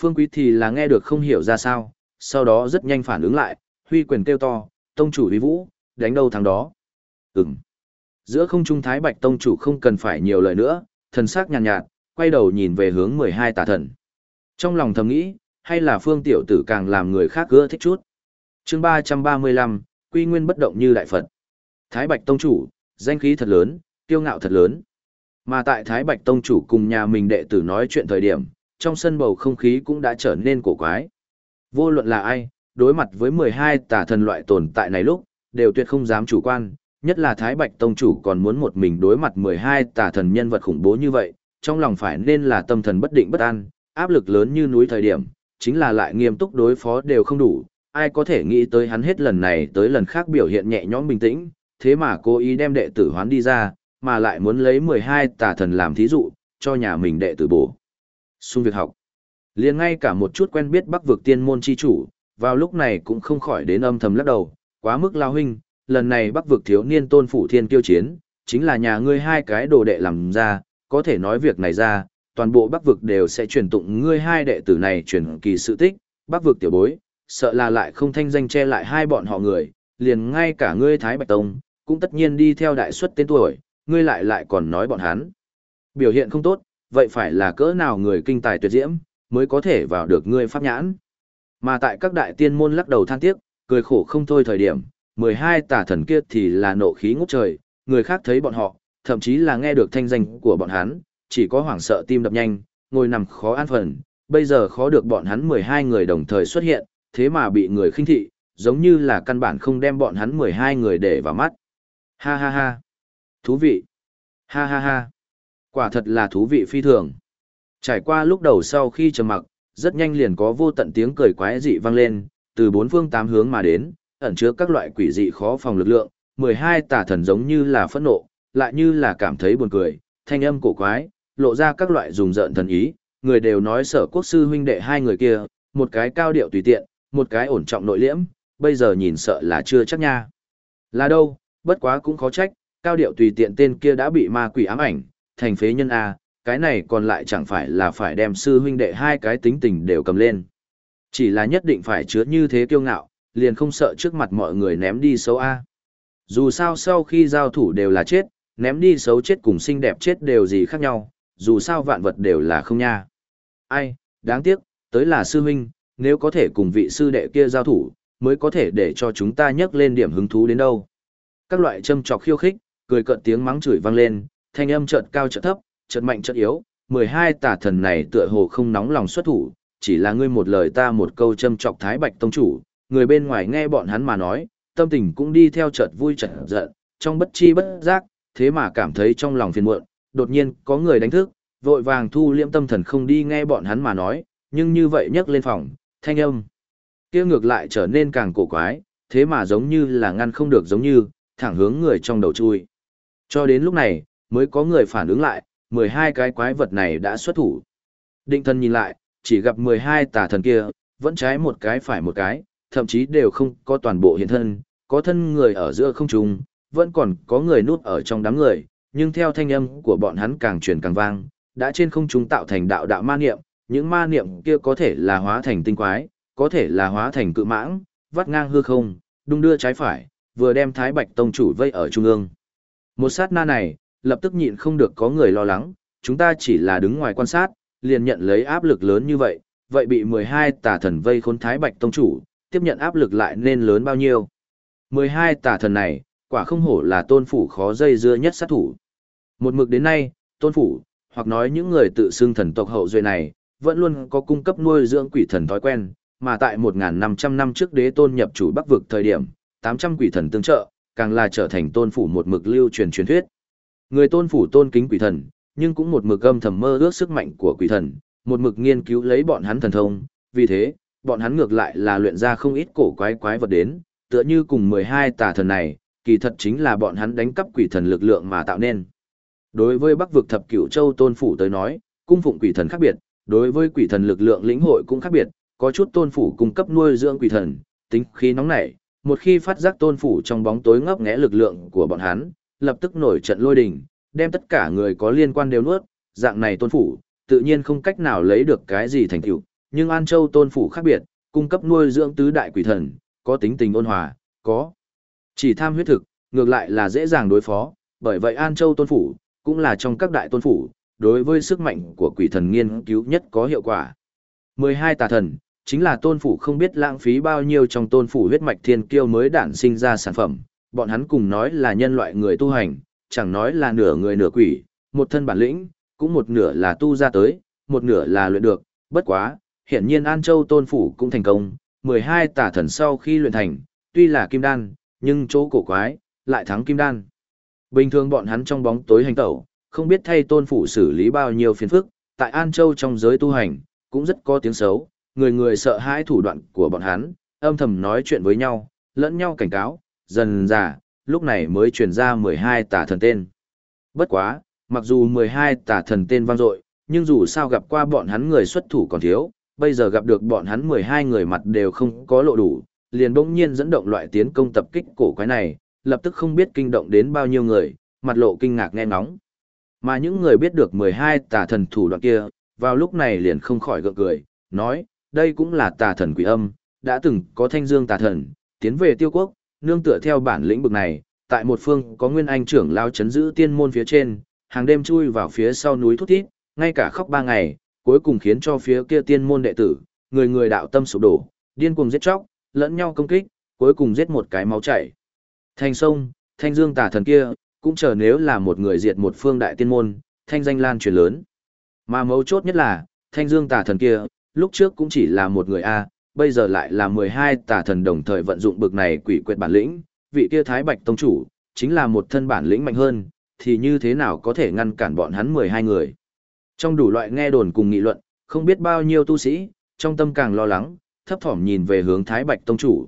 Phương Quý thì là nghe được không hiểu ra sao, sau đó rất nhanh phản ứng lại, huy quyền kêu to, tông chủ uy vũ, đánh đâu thắng đó. Ừm. Giữa không trung thái bạch tông chủ không cần phải nhiều lời nữa, thần sắc nhàn nhạt, nhạt, quay đầu nhìn về hướng 12 tà thần. Trong lòng thầm nghĩ, hay là phương tiểu tử càng làm người khác gỡ thích chút. chương 335, quy nguyên bất động như đại Phật. Thái bạch tông chủ, danh khí thật lớn, tiêu ngạo thật lớn. Mà tại Thái Bạch Tông chủ cùng nhà mình đệ tử nói chuyện thời điểm, trong sân bầu không khí cũng đã trở nên cổ quái. Vô luận là ai, đối mặt với 12 tà thần loại tồn tại này lúc, đều tuyệt không dám chủ quan, nhất là Thái Bạch Tông chủ còn muốn một mình đối mặt 12 tà thần nhân vật khủng bố như vậy, trong lòng phải nên là tâm thần bất định bất an, áp lực lớn như núi thời điểm, chính là lại nghiêm túc đối phó đều không đủ, ai có thể nghĩ tới hắn hết lần này tới lần khác biểu hiện nhẹ nhõm bình tĩnh, thế mà cố ý đem đệ tử hoán đi ra, mà lại muốn lấy 12 tà thần làm thí dụ, cho nhà mình đệ tử bổ. Xung việc học. liền ngay cả một chút quen biết bắc vực tiên môn chi chủ, vào lúc này cũng không khỏi đến âm thầm lắc đầu, quá mức lao huynh, lần này bắc vực thiếu niên tôn phủ thiên kiêu chiến, chính là nhà ngươi hai cái đồ đệ làm ra, có thể nói việc này ra, toàn bộ bắc vực đều sẽ truyền tụng ngươi hai đệ tử này truyền kỳ sự tích, bắc vực tiểu bối, sợ là lại không thanh danh che lại hai bọn họ người, liền ngay cả ngươi Thái Bạch Tông, cũng tất nhiên đi theo đại suất tên tuổi, ngươi lại lại còn nói bọn hắn. Biểu hiện không tốt, vậy phải là cỡ nào người kinh tài tuyệt diễm, mới có thể vào được ngươi pháp nhãn. Mà tại các đại tiên môn lắc đầu than tiếc, cười khổ không thôi thời điểm, 12 tà thần kia thì là nộ khí ngút trời, người khác thấy bọn họ, thậm chí là nghe được thanh danh của bọn hắn, chỉ có hoảng sợ tim đập nhanh, ngồi nằm khó an phần, bây giờ khó được bọn hắn 12 người đồng thời xuất hiện, thế mà bị người khinh thị, giống như là căn bản không đem bọn hắn 12 người để vào mắt. Ha ha ha. Thú vị. Ha ha ha. Quả thật là thú vị phi thường. Trải qua lúc đầu sau khi trầm mặc, rất nhanh liền có vô tận tiếng cười quái dị vang lên, từ bốn phương tám hướng mà đến, ẩn chứa các loại quỷ dị khó phòng lực lượng, 12 tà thần giống như là phẫn nộ, lại như là cảm thấy buồn cười, thanh âm cổ quái, lộ ra các loại dùng giận thần ý, người đều nói sở quốc sư huynh đệ hai người kia, một cái cao điệu tùy tiện, một cái ổn trọng nội liễm, bây giờ nhìn sợ là chưa chắc nha. Là đâu, bất quá cũng khó trách, cao điệu tùy tiện tên kia đã bị ma quỷ ám ảnh, thành phế nhân A, cái này còn lại chẳng phải là phải đem sư huynh đệ hai cái tính tình đều cầm lên. Chỉ là nhất định phải chứa như thế kiêu ngạo, liền không sợ trước mặt mọi người ném đi xấu A. Dù sao sau khi giao thủ đều là chết, ném đi xấu chết cùng xinh đẹp chết đều gì khác nhau, dù sao vạn vật đều là không nha. Ai, đáng tiếc, tới là sư huynh, nếu có thể cùng vị sư đệ kia giao thủ, mới có thể để cho chúng ta nhắc lên điểm hứng thú đến đâu. Các loại châm trọc khiêu khích, cười cợt tiếng mắng chửi vang lên, thanh âm chợt cao chợt thấp, chợt mạnh chợt yếu, 12 tà thần này tựa hồ không nóng lòng xuất thủ, chỉ là ngươi một lời ta một câu châm chọc Thái Bạch tông chủ, người bên ngoài nghe bọn hắn mà nói, tâm tình cũng đi theo chợt vui chợt giận, trong bất chi bất giác, thế mà cảm thấy trong lòng phiền muộn, đột nhiên có người đánh thức, vội vàng thu liễm tâm thần không đi nghe bọn hắn mà nói, nhưng như vậy nhấc lên phòng, thanh âm kia ngược lại trở nên càng cổ quái, thế mà giống như là ngăn không được giống như, thẳng hướng người trong đầu chui. Cho đến lúc này, mới có người phản ứng lại, 12 cái quái vật này đã xuất thủ. Định thần nhìn lại, chỉ gặp 12 tà thần kia, vẫn trái một cái phải một cái, thậm chí đều không có toàn bộ hiện thân, có thân người ở giữa không trung, vẫn còn có người núp ở trong đám người, nhưng theo thanh âm của bọn hắn càng truyền càng vang, đã trên không trung tạo thành đạo đạo ma niệm, những ma niệm kia có thể là hóa thành tinh quái, có thể là hóa thành cự mãng, vắt ngang hư không, đung đưa trái phải, vừa đem Thái Bạch Tông chủ vây ở trung ương. Một sát na này, lập tức nhịn không được có người lo lắng, chúng ta chỉ là đứng ngoài quan sát, liền nhận lấy áp lực lớn như vậy, vậy bị 12 tà thần vây khốn Thái Bạch Tông chủ, tiếp nhận áp lực lại nên lớn bao nhiêu. 12 tà thần này, quả không hổ là tôn phủ khó dây dưa nhất sát thủ. Một mực đến nay, tôn phủ, hoặc nói những người tự xưng thần tộc hậu duệ này, vẫn luôn có cung cấp nuôi dưỡng quỷ thần thói quen, mà tại 1.500 năm trước đế tôn nhập chủ bắc vực thời điểm, 800 quỷ thần tương trợ, càng là trở thành tôn phủ một mực lưu truyền truyền thuyết. Người tôn phủ tôn kính quỷ thần, nhưng cũng một mực âm thầm mơ ước sức mạnh của quỷ thần, một mực nghiên cứu lấy bọn hắn thần thông, vì thế, bọn hắn ngược lại là luyện ra không ít cổ quái quái vật đến, tựa như cùng 12 tà thần này, kỳ thật chính là bọn hắn đánh cắp quỷ thần lực lượng mà tạo nên. Đối với Bắc vực thập cửu châu tôn phủ tới nói, cung phụng quỷ thần khác biệt, đối với quỷ thần lực lượng lĩnh hội cũng khác biệt, có chút tôn phủ cung cấp nuôi dưỡng quỷ thần, tính khí nóng nảy, một khi phát giác tôn phủ trong bóng tối ngấp nghẽ lực lượng của bọn hắn, lập tức nổi trận lôi đình, đem tất cả người có liên quan đều nuốt, dạng này tôn phủ, tự nhiên không cách nào lấy được cái gì thành tựu, nhưng An Châu tôn phủ khác biệt, cung cấp nuôi dưỡng tứ đại quỷ thần, có tính tình ôn hòa, có chỉ tham huyết thực, ngược lại là dễ dàng đối phó, bởi vậy An Châu tôn phủ cũng là trong các đại tôn phủ, đối với sức mạnh của quỷ thần nghiên cứu nhất có hiệu quả. 12 tà thần, chính là tôn phủ không biết lãng phí bao nhiêu trong tôn phủ huyết mạch thiên kiêu mới đản sinh ra sản phẩm, bọn hắn cùng nói là nhân loại người tu hành, chẳng nói là nửa người nửa quỷ, một thân bản lĩnh, cũng một nửa là tu ra tới, một nửa là luyện được, bất quá, hiển nhiên An Châu tôn phủ cũng thành công, 12 tả thần sau khi luyện thành, tuy là kim đan, nhưng chỗ cổ quái, lại thắng kim đan. Bình thường bọn hắn trong bóng tối hành tẩu, không biết thay tôn phủ xử lý bao nhiêu phiền phức, tại An Châu trong giới tu hành, cũng rất có tiếng xấu, người người sợ hãi thủ đoạn của bọn hắn, âm thầm nói chuyện với nhau, lẫn nhau cảnh cáo, dần dà, lúc này mới truyền ra 12 tà thần tên. Bất quá, mặc dù 12 tà thần tên vang dội, nhưng dù sao gặp qua bọn hắn người xuất thủ còn thiếu, bây giờ gặp được bọn hắn 12 người mặt đều không có lộ đủ, liền bỗng nhiên dẫn động loại tiến công tập kích cổ quái này, lập tức không biết kinh động đến bao nhiêu người, mặt lộ kinh ngạc nghe ngóng. Mà những người biết được 12 tà thần thủ đoạn kia, vào lúc này liền không khỏi gượng cười, nói, đây cũng là tà thần quỷ âm, đã từng có thanh dương tà thần, tiến về tiêu quốc, nương tựa theo bản lĩnh bực này, tại một phương có nguyên anh trưởng lao chấn giữ tiên môn phía trên, hàng đêm chui vào phía sau núi thút thít, ngay cả khóc ba ngày, cuối cùng khiến cho phía kia tiên môn đệ tử, người người đạo tâm sụp đổ, điên cuồng giết chóc, lẫn nhau công kích, cuối cùng giết một cái máu chảy. Thanh sông, thanh dương tà thần kia, cũng chờ nếu là một người diệt một phương đại tiên môn, thanh danh lan truyền lớn. Mà mấu chốt nhất là, thanh dương tà thần kia, lúc trước cũng chỉ là một người A, bây giờ lại là 12 tà thần đồng thời vận dụng bực này quỷ quyệt bản lĩnh, vị kia Thái Bạch Tông Chủ, chính là một thân bản lĩnh mạnh hơn, thì như thế nào có thể ngăn cản bọn hắn 12 người. Trong đủ loại nghe đồn cùng nghị luận, không biết bao nhiêu tu sĩ, trong tâm càng lo lắng, thấp thỏm nhìn về hướng Thái Bạch Tông Chủ.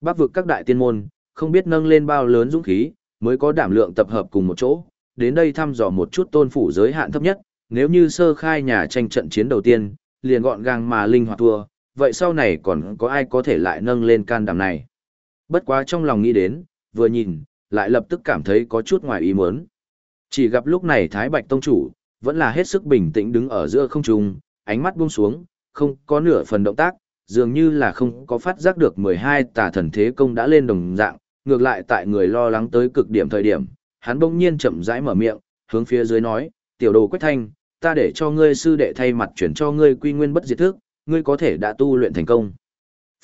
Bắc vực các đại tiên môn, không biết nâng lên bao lớn dũng khí, mới có đảm lượng tập hợp cùng một chỗ, đến đây thăm dò một chút tôn phủ giới hạn thấp nhất, nếu như sơ khai nhà tranh trận chiến đầu tiên, liền gọn gàng mà linh hoạt thua, vậy sau này còn có ai có thể lại nâng lên can đảm này. Bất quá trong lòng nghĩ đến, vừa nhìn, lại lập tức cảm thấy có chút ngoài ý muốn. Chỉ gặp lúc này Thái Bạch Tông Chủ, vẫn là hết sức bình tĩnh đứng ở giữa không trung, ánh mắt buông xuống, không có nửa phần động tác, dường như là không có phát giác được 12 tà thần thế công đã lên đồng dạng, ngược lại tại người lo lắng tới cực điểm thời điểm, hắn bỗng nhiên chậm rãi mở miệng, hướng phía dưới nói, tiểu đồ quách thanh, ta để cho ngươi sư đệ thay mặt chuyển cho ngươi quy nguyên bất diệt thức, ngươi có thể đã tu luyện thành công.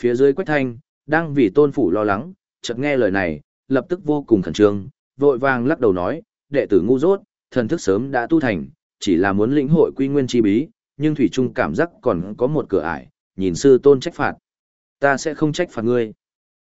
Phía dưới quách thanh, đang vì tôn phủ lo lắng, chợt nghe lời này, lập tức vô cùng khẩn trương, vội vàng lắc đầu nói, đệ tử ngu dốt, thần thức sớm đã tu thành, chỉ là muốn lĩnh hội quy nguyên chi bí, nhưng thủy trung cảm giác còn có một cửa ải, nhìn sư tôn trách phạt. Ta sẽ không trách phạt ngươi.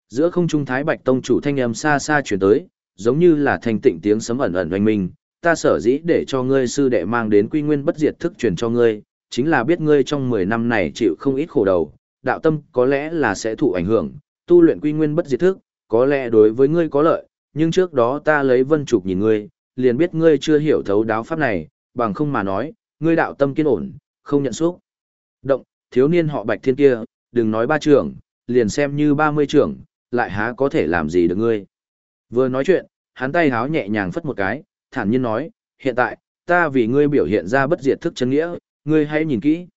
Giữa không trung thái bạch tông chủ thanh âm xa xa chuyển tới, giống như là thanh tịnh tiếng sấm ẩn ẩn oanh minh, ta sở dĩ để cho ngươi sư đệ mang đến quy nguyên bất diệt thức truyền cho ngươi, chính là biết ngươi trong 10 năm này chịu không ít khổ đầu, đạo tâm có lẽ là sẽ thụ ảnh hưởng, tu luyện quy nguyên bất diệt thức, có lẽ đối với ngươi có lợi, nhưng trước đó ta lấy vân trục nhìn ngươi, liền biết ngươi chưa hiểu thấu đáo pháp này, bằng không mà nói, ngươi đạo tâm kiên ổn, không nhận xúc. Động, thiếu niên họ bạch thiên kia, đừng nói ba trưởng, liền xem như 30 trưởng, lại há có thể làm gì được ngươi. Vừa nói chuyện, hắn tay háo nhẹ nhàng phất một cái, thản nhiên nói, hiện tại, ta vì ngươi biểu hiện ra bất diệt thức chân nghĩa, ngươi hãy nhìn kỹ.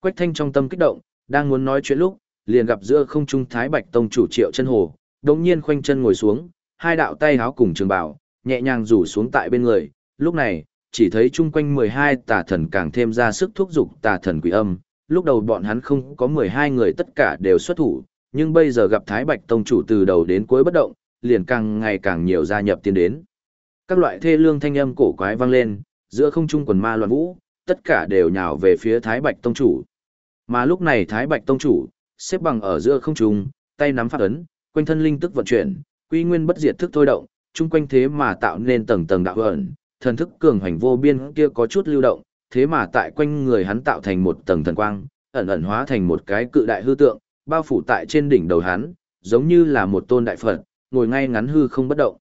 Quách thanh trong tâm kích động, đang muốn nói chuyện lúc, liền gặp giữa không trung thái bạch tông chủ triệu chân hồ, đống nhiên khoanh chân ngồi xuống, hai đạo tay háo cùng trường bảo, nhẹ nhàng rủ xuống tại bên người, lúc này, chỉ thấy chung quanh 12 tà thần càng thêm ra sức thúc giục tà thần quỷ âm, lúc đầu bọn hắn không có 12 người tất cả đều xuất thủ, nhưng bây giờ gặp Thái Bạch Tông chủ từ đầu đến cuối bất động, liền càng ngày càng nhiều gia nhập tiến đến. Các loại thê lương thanh âm cổ quái vang lên, giữa không trung quần ma loạn vũ, tất cả đều nhào về phía Thái Bạch Tông chủ. Mà lúc này Thái Bạch Tông chủ, xếp bằng ở giữa không trung, tay nắm phát ấn, quanh thân linh tức vận chuyển, quy nguyên bất diệt thức thôi động, chung quanh thế mà tạo nên tầng tầng đạo ẩn, thần thức cường hành vô biên kia có chút lưu động, thế mà tại quanh người hắn tạo thành một tầng thần quang, ẩn ẩn hóa thành một cái cự đại hư tượng, bao phủ tại trên đỉnh đầu hắn, giống như là một tôn đại Phật, ngồi ngay ngắn hư không bất động.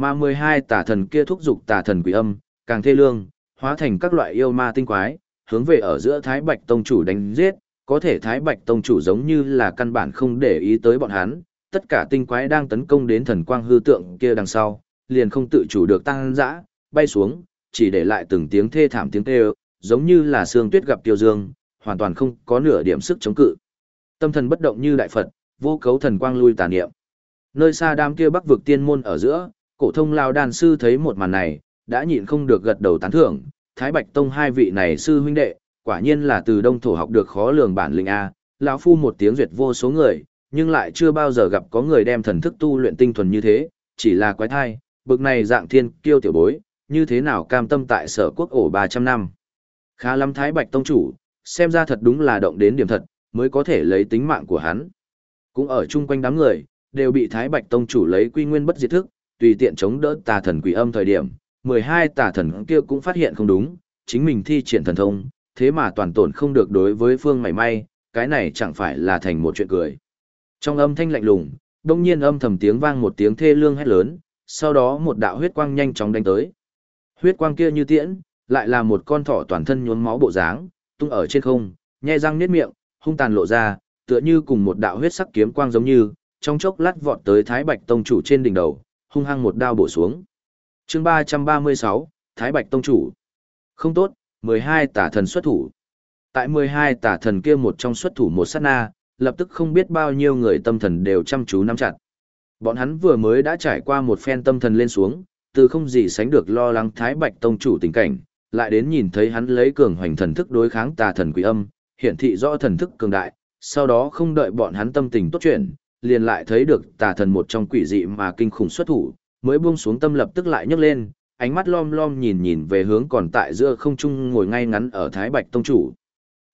Mà 12 tà thần kia thúc dục tà thần quỷ âm, càng thê lương, hóa thành các loại yêu ma tinh quái, hướng về ở giữa Thái Bạch Tông chủ đánh giết, có thể Thái Bạch Tông chủ giống như là căn bản không để ý tới bọn hắn, tất cả tinh quái đang tấn công đến thần quang hư tượng kia đằng sau, liền không tự chủ được tăng dã, bay xuống, chỉ để lại từng tiếng thê thảm tiếng kêu, giống như là sương tuyết gặp tiêu dương, hoàn toàn không có nửa điểm sức chống cự. Tâm thần bất động như đại Phật, vô cấu thần quang lui tà niệm. Nơi xa đám kia bắc vực tiên môn ở giữa, cổ thông lao đàn sư thấy một màn này, đã nhịn không được gật đầu tán thưởng, Thái Bạch Tông hai vị này sư huynh đệ, quả nhiên là từ đông thổ học được khó lường bản lĩnh a. Lão phu một tiếng duyệt vô số người, nhưng lại chưa bao giờ gặp có người đem thần thức tu luyện tinh thuần như thế, chỉ là quái thai, bực này dạng thiên kiêu tiểu bối, như thế nào cam tâm tại sở quốc ổ 300 năm. Khá lắm Thái Bạch Tông chủ, xem ra thật đúng là động đến điểm thật, mới có thể lấy tính mạng của hắn. Cũng ở chung quanh đám người, đều bị Thái Bạch Tông chủ lấy quy nguyên bất diệt thức, tùy tiện chống đỡ tà thần quỷ âm thời điểm, 12 tà thần kia cũng phát hiện không đúng, chính mình thi triển thần thông, thế mà toàn tổn không được đối với phương mảy may, cái này chẳng phải là thành một chuyện cười. Trong âm thanh lạnh lùng, đông nhiên âm thầm tiếng vang một tiếng thê lương hét lớn, sau đó một đạo huyết quang nhanh chóng đánh tới. Huyết quang kia như tiễn, lại là một con thỏ toàn thân nhuốm máu bộ dáng, tung ở trên không, nhe răng niết miệng, hung tàn lộ ra, tựa như cùng một đạo huyết sắc kiếm quang giống như, trong chốc lát vọt tới Thái Bạch Tông chủ trên đỉnh đầu, hung hăng một đao bổ xuống. Chương 336, Thái Bạch Tông chủ. Không tốt, 12 tả thần xuất thủ. Tại 12 tả thần kia một trong xuất thủ một sát na, lập tức không biết bao nhiêu người tâm thần đều chăm chú nắm chặt. Bọn hắn vừa mới đã trải qua một phen tâm thần lên xuống, từ không gì sánh được lo lắng Thái Bạch Tông chủ tình cảnh, lại đến nhìn thấy hắn lấy cường hoành thần thức đối kháng tà thần quỷ âm, hiển thị rõ thần thức cường đại, sau đó không đợi bọn hắn tâm tình tốt chuyện, liền lại thấy được tà thần một trong quỷ dị mà kinh khủng xuất thủ, mới buông xuống tâm lập tức lại nhấc lên, ánh mắt lom lom nhìn nhìn về hướng còn tại giữa không trung ngồi ngay ngắn ở Thái Bạch Tông Chủ.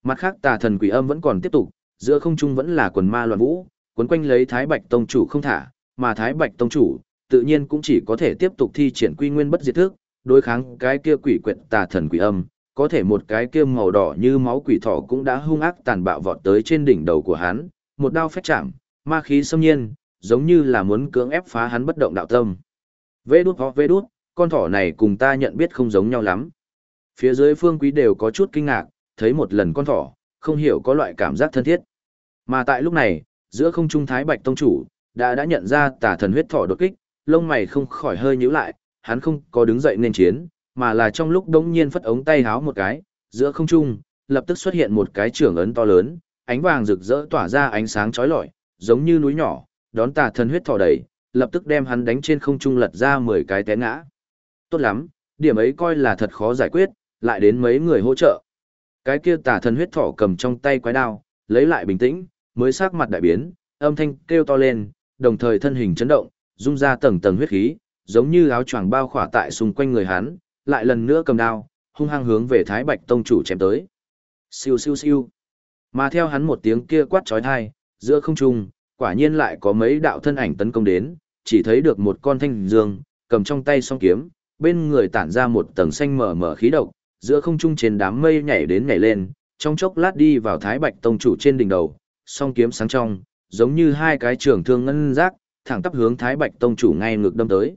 Mặt khác tà thần quỷ âm vẫn còn tiếp tục, giữa không trung vẫn là quần ma loạn vũ, quấn quanh lấy Thái Bạch Tông Chủ không thả, mà Thái Bạch Tông Chủ, tự nhiên cũng chỉ có thể tiếp tục thi triển quy nguyên bất diệt thức, đối kháng cái kia quỷ quyệt tà thần quỷ âm, có thể một cái kia màu đỏ như máu quỷ thỏ cũng đã hung ác tàn bạo vọt tới trên đỉnh đầu của hắn, một đao phách chạm, ma khí xâm nhiên, giống như là muốn cưỡng ép phá hắn bất động đạo tâm. Vê đút ho vê đút, con thỏ này cùng ta nhận biết không giống nhau lắm. Phía dưới phương quý đều có chút kinh ngạc, thấy một lần con thỏ, không hiểu có loại cảm giác thân thiết. Mà tại lúc này, giữa không trung thái bạch tông chủ, đã đã nhận ra tà thần huyết thỏ đột kích, lông mày không khỏi hơi nhíu lại, hắn không có đứng dậy nên chiến, mà là trong lúc đống nhiên phất ống tay háo một cái, giữa không trung, lập tức xuất hiện một cái trưởng ấn to lớn, ánh vàng rực rỡ tỏa ra ánh sáng chói lọi, giống như núi nhỏ, đón tà thần huyết thỏ đầy, lập tức đem hắn đánh trên không trung lật ra 10 cái té ngã. Tốt lắm, điểm ấy coi là thật khó giải quyết, lại đến mấy người hỗ trợ. Cái kia tà thần huyết thỏ cầm trong tay quái đao, lấy lại bình tĩnh, mới sắc mặt đại biến, âm thanh kêu to lên, đồng thời thân hình chấn động, rung ra tầng tầng huyết khí, giống như áo choàng bao khỏa tại xung quanh người hắn, lại lần nữa cầm đao, hung hăng hướng về Thái Bạch tông chủ chém tới. Siêu siêu siêu. Mà theo hắn một tiếng kia quát chói tai, giữa không trung, quả nhiên lại có mấy đạo thân ảnh tấn công đến, chỉ thấy được một con thanh dương, cầm trong tay song kiếm, bên người tản ra một tầng xanh mờ mờ khí độc, giữa không trung trên đám mây nhảy đến nhảy lên, trong chốc lát đi vào Thái Bạch tông chủ trên đỉnh đầu, song kiếm sáng trong, giống như hai cái trường thương ngân giác, thẳng tắp hướng Thái Bạch tông chủ ngay ngược đâm tới.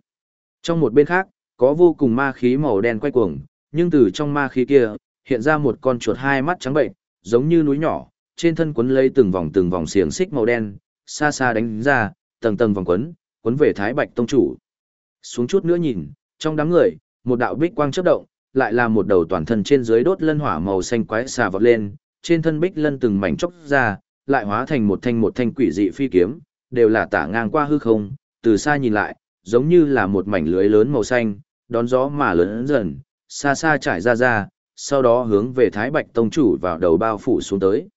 Trong một bên khác, có vô cùng ma khí màu đen quay cuồng, nhưng từ trong ma khí kia, hiện ra một con chuột hai mắt trắng bệnh, giống như núi nhỏ, trên thân quấn lấy từng vòng từng vòng xiềng xích màu đen, xa xa đánh ra, tầng tầng vòng quấn, quấn về Thái Bạch tông chủ. Xuống chút nữa nhìn, trong đám người, một đạo bích quang chớp động, lại là một đầu toàn thân trên dưới đốt lân hỏa màu xanh quái xà vọt lên, trên thân bích lân từng mảnh chốc ra, lại hóa thành một thanh một thanh quỷ dị phi kiếm, đều là tả ngang qua hư không, từ xa nhìn lại, giống như là một mảnh lưới lớn màu xanh, đón gió mà lớn dần, xa xa trải ra ra, sau đó hướng về Thái Bạch Tông chủ vào đầu bao phủ xuống tới.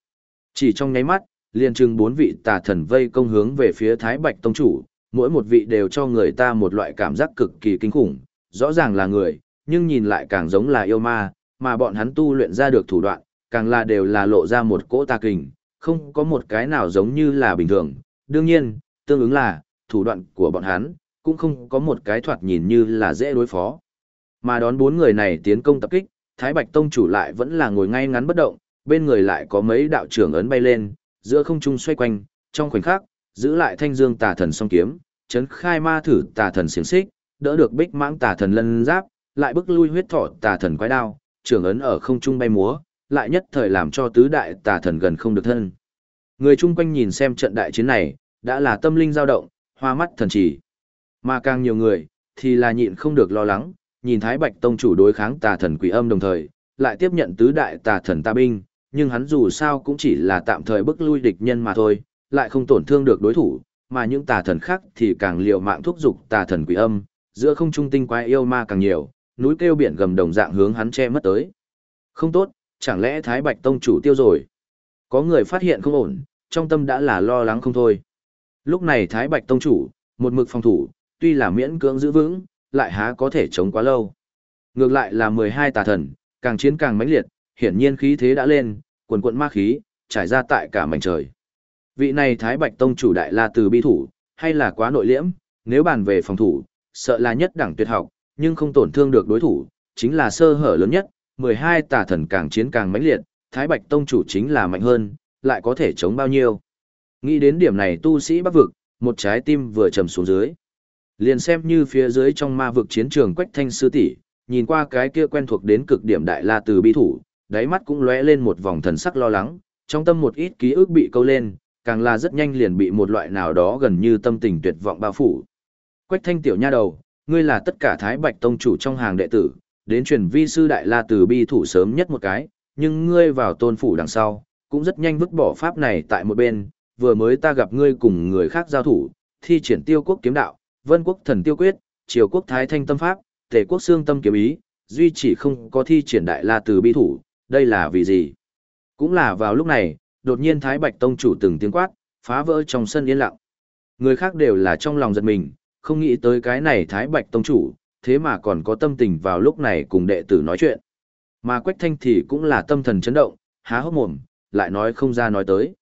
Chỉ trong nháy mắt, liền chừng bốn vị tà thần vây công hướng về phía Thái Bạch Tông chủ, mỗi một vị đều cho người ta một loại cảm giác cực kỳ kinh khủng, rõ ràng là người, nhưng nhìn lại càng giống là yêu ma, mà bọn hắn tu luyện ra được thủ đoạn, càng là đều là lộ ra một cỗ tà kình, không có một cái nào giống như là bình thường. Đương nhiên, tương ứng là, thủ đoạn của bọn hắn, cũng không có một cái thoạt nhìn như là dễ đối phó. Mà đón bốn người này tiến công tập kích, Thái Bạch Tông chủ lại vẫn là ngồi ngay ngắn bất động, bên người lại có mấy đạo trưởng ấn bay lên, giữa không trung xoay quanh, trong khoảnh khắc, giữ lại thanh dương tà thần song kiếm, chấn khai ma thử tà thần xiềng xích, đỡ được bích mãng tà thần lân giáp, lại bức lui huyết thọ tà thần quái đao, trưởng ấn ở không trung bay múa, lại nhất thời làm cho tứ đại tà thần gần không được thân. Người chung quanh nhìn xem trận đại chiến này, đã là tâm linh dao động, hoa mắt thần chỉ. Mà càng nhiều người, thì là nhịn không được lo lắng, nhìn Thái Bạch Tông chủ đối kháng tà thần quỷ âm đồng thời, lại tiếp nhận tứ đại tà thần ta binh, nhưng hắn dù sao cũng chỉ là tạm thời bức lui địch nhân mà thôi, lại không tổn thương được đối thủ, mà những tà thần khác thì càng liều mạng thúc giục tà thần quỷ âm, giữa không trung tinh quái yêu ma càng nhiều, núi kêu biển gầm đồng dạng hướng hắn che mất tới. Không tốt, chẳng lẽ Thái Bạch Tông chủ tiêu rồi? Có người phát hiện không ổn, trong tâm đã là lo lắng không thôi. Lúc này Thái Bạch Tông chủ, một mực phòng thủ, tuy là miễn cưỡng giữ vững, lại há có thể chống quá lâu. Ngược lại là 12 tà thần, càng chiến càng mãnh liệt, hiển nhiên khí thế đã lên, quần quận ma khí, trải ra tại cả mảnh trời. Vị này Thái Bạch Tông chủ đại la từ bi thủ, hay là quá nội liễm, nếu bàn về phòng thủ, sợ là nhất đẳng tuyệt học, nhưng không tổn thương được đối thủ, chính là sơ hở lớn nhất, 12 tà thần càng chiến càng mãnh liệt, Thái Bạch Tông chủ chính là mạnh hơn, lại có thể chống bao nhiêu. Nghĩ đến điểm này tu sĩ bắc vực, một trái tim vừa trầm xuống dưới. Liền xem như phía dưới trong ma vực chiến trường quách thanh sư tỷ, nhìn qua cái kia quen thuộc đến cực điểm đại la từ bi thủ, đáy mắt cũng lóe lên một vòng thần sắc lo lắng, trong tâm một ít ký ức bị câu lên, càng là rất nhanh liền bị một loại nào đó gần như tâm tình tuyệt vọng bao phủ. Quách thanh tiểu nha đầu, ngươi là tất cả thái bạch tông chủ trong hàng đệ tử, đến truyền vi sư đại la từ bi thủ sớm nhất một cái, nhưng ngươi vào tôn phủ đằng sau, cũng rất nhanh vứt bỏ pháp này tại một bên, vừa mới ta gặp ngươi cùng người khác giao thủ, thi triển tiêu quốc kiếm đạo, vân quốc thần tiêu quyết, triều quốc thái thanh tâm pháp, tề quốc xương tâm kiếm ý, duy chỉ không có thi triển đại la từ bi thủ, đây là vì gì? Cũng là vào lúc này, đột nhiên Thái Bạch Tông chủ từng tiếng quát, phá vỡ trong sân yên lặng. Người khác đều là trong lòng giật mình, không nghĩ tới cái này Thái Bạch Tông Chủ, thế mà còn có tâm tình vào lúc này cùng đệ tử nói chuyện. Mà Quách Thanh thì cũng là tâm thần chấn động, há hốc mồm, lại nói không ra nói tới.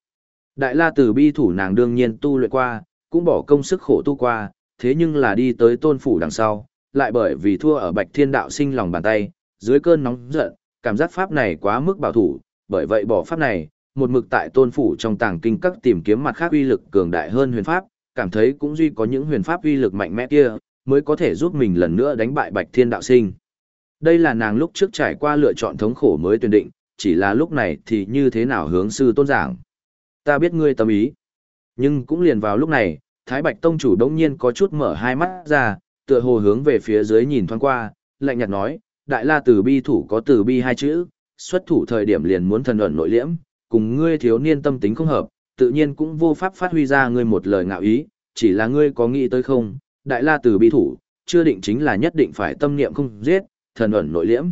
Đại La Tử bi thủ nàng đương nhiên tu luyện qua, cũng bỏ công sức khổ tu qua, thế nhưng là đi tới tôn phủ đằng sau, lại bởi vì thua ở Bạch Thiên Đạo sinh lòng bàn tay, dưới cơn nóng giận, cảm giác pháp này quá mức bảo thủ, bởi vậy bỏ pháp này, một mực tại tôn phủ trong tàng kinh các tìm kiếm mặt khác uy lực cường đại hơn huyền pháp, cảm thấy cũng duy có những huyền pháp uy lực mạnh mẽ kia, mới có thể giúp mình lần nữa đánh bại Bạch Thiên Đạo Sinh. Đây là nàng lúc trước trải qua lựa chọn thống khổ mới tuyển định, chỉ là lúc này thì như thế nào hướng sư tôn giảng. Ta biết ngươi tâm ý. Nhưng cũng liền vào lúc này, Thái Bạch Tông chủ đống nhiên có chút mở hai mắt ra, tựa hồ hướng về phía dưới nhìn thoáng qua, lạnh nhạt nói, đại la từ bi thủ có từ bi hai chữ, xuất thủ thời điểm liền muốn thần ẩn nội liễm, cùng ngươi thiếu niên tâm tính không hợp, tự nhiên cũng vô pháp phát huy ra ngươi một lời ngạo ý, chỉ là ngươi có nghĩ tới không, đại la từ bi thủ, chưa định chính là nhất định phải tâm niệm không giết, thần ẩn nội liễm.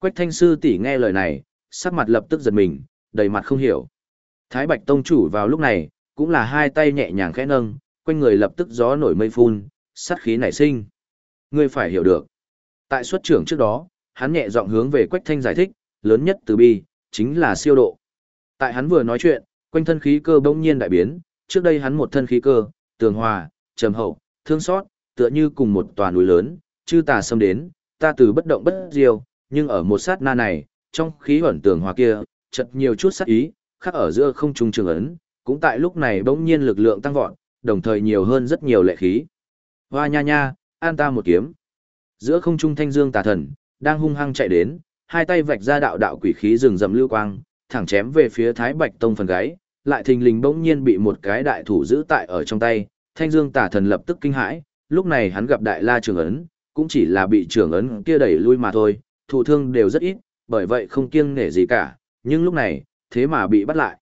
Quách thanh sư tỷ nghe lời này, sắc mặt lập tức giật mình, đầy mặt không hiểu. Thái Bạch Tông chủ vào lúc này, cũng là hai tay nhẹ nhàng khẽ nâng, quanh người lập tức gió nổi mây phun, sát khí nảy sinh. Ngươi phải hiểu được. Tại xuất trưởng trước đó, hắn nhẹ giọng hướng về Quách Thanh giải thích, lớn nhất từ bi, chính là siêu độ. Tại hắn vừa nói chuyện, quanh thân khí cơ bỗng nhiên đại biến, trước đây hắn một thân khí cơ, tường hòa, trầm hậu, thương xót, tựa như cùng một tòa núi lớn, chư tà xâm đến, ta từ bất động bất diêu, nhưng ở một sát na này, trong khí ẩn tường hòa kia, chợt nhiều chút sát ý, khắc ở giữa không trung trường ấn, cũng tại lúc này bỗng nhiên lực lượng tăng vọt, đồng thời nhiều hơn rất nhiều lệ khí. Hoa nha nha, an ta một kiếm. Giữa không trung thanh dương tà thần, đang hung hăng chạy đến, hai tay vạch ra đạo đạo quỷ khí rừng rậm lưu quang, thẳng chém về phía Thái Bạch Tông phần gáy, lại thình lình bỗng nhiên bị một cái đại thủ giữ tại ở trong tay, thanh dương tà thần lập tức kinh hãi, lúc này hắn gặp đại la trường ấn, cũng chỉ là bị trường ấn kia đẩy lui mà thôi, thụ thương đều rất ít, bởi vậy không kiêng nể gì cả, nhưng lúc này, thế mà bị bắt lại.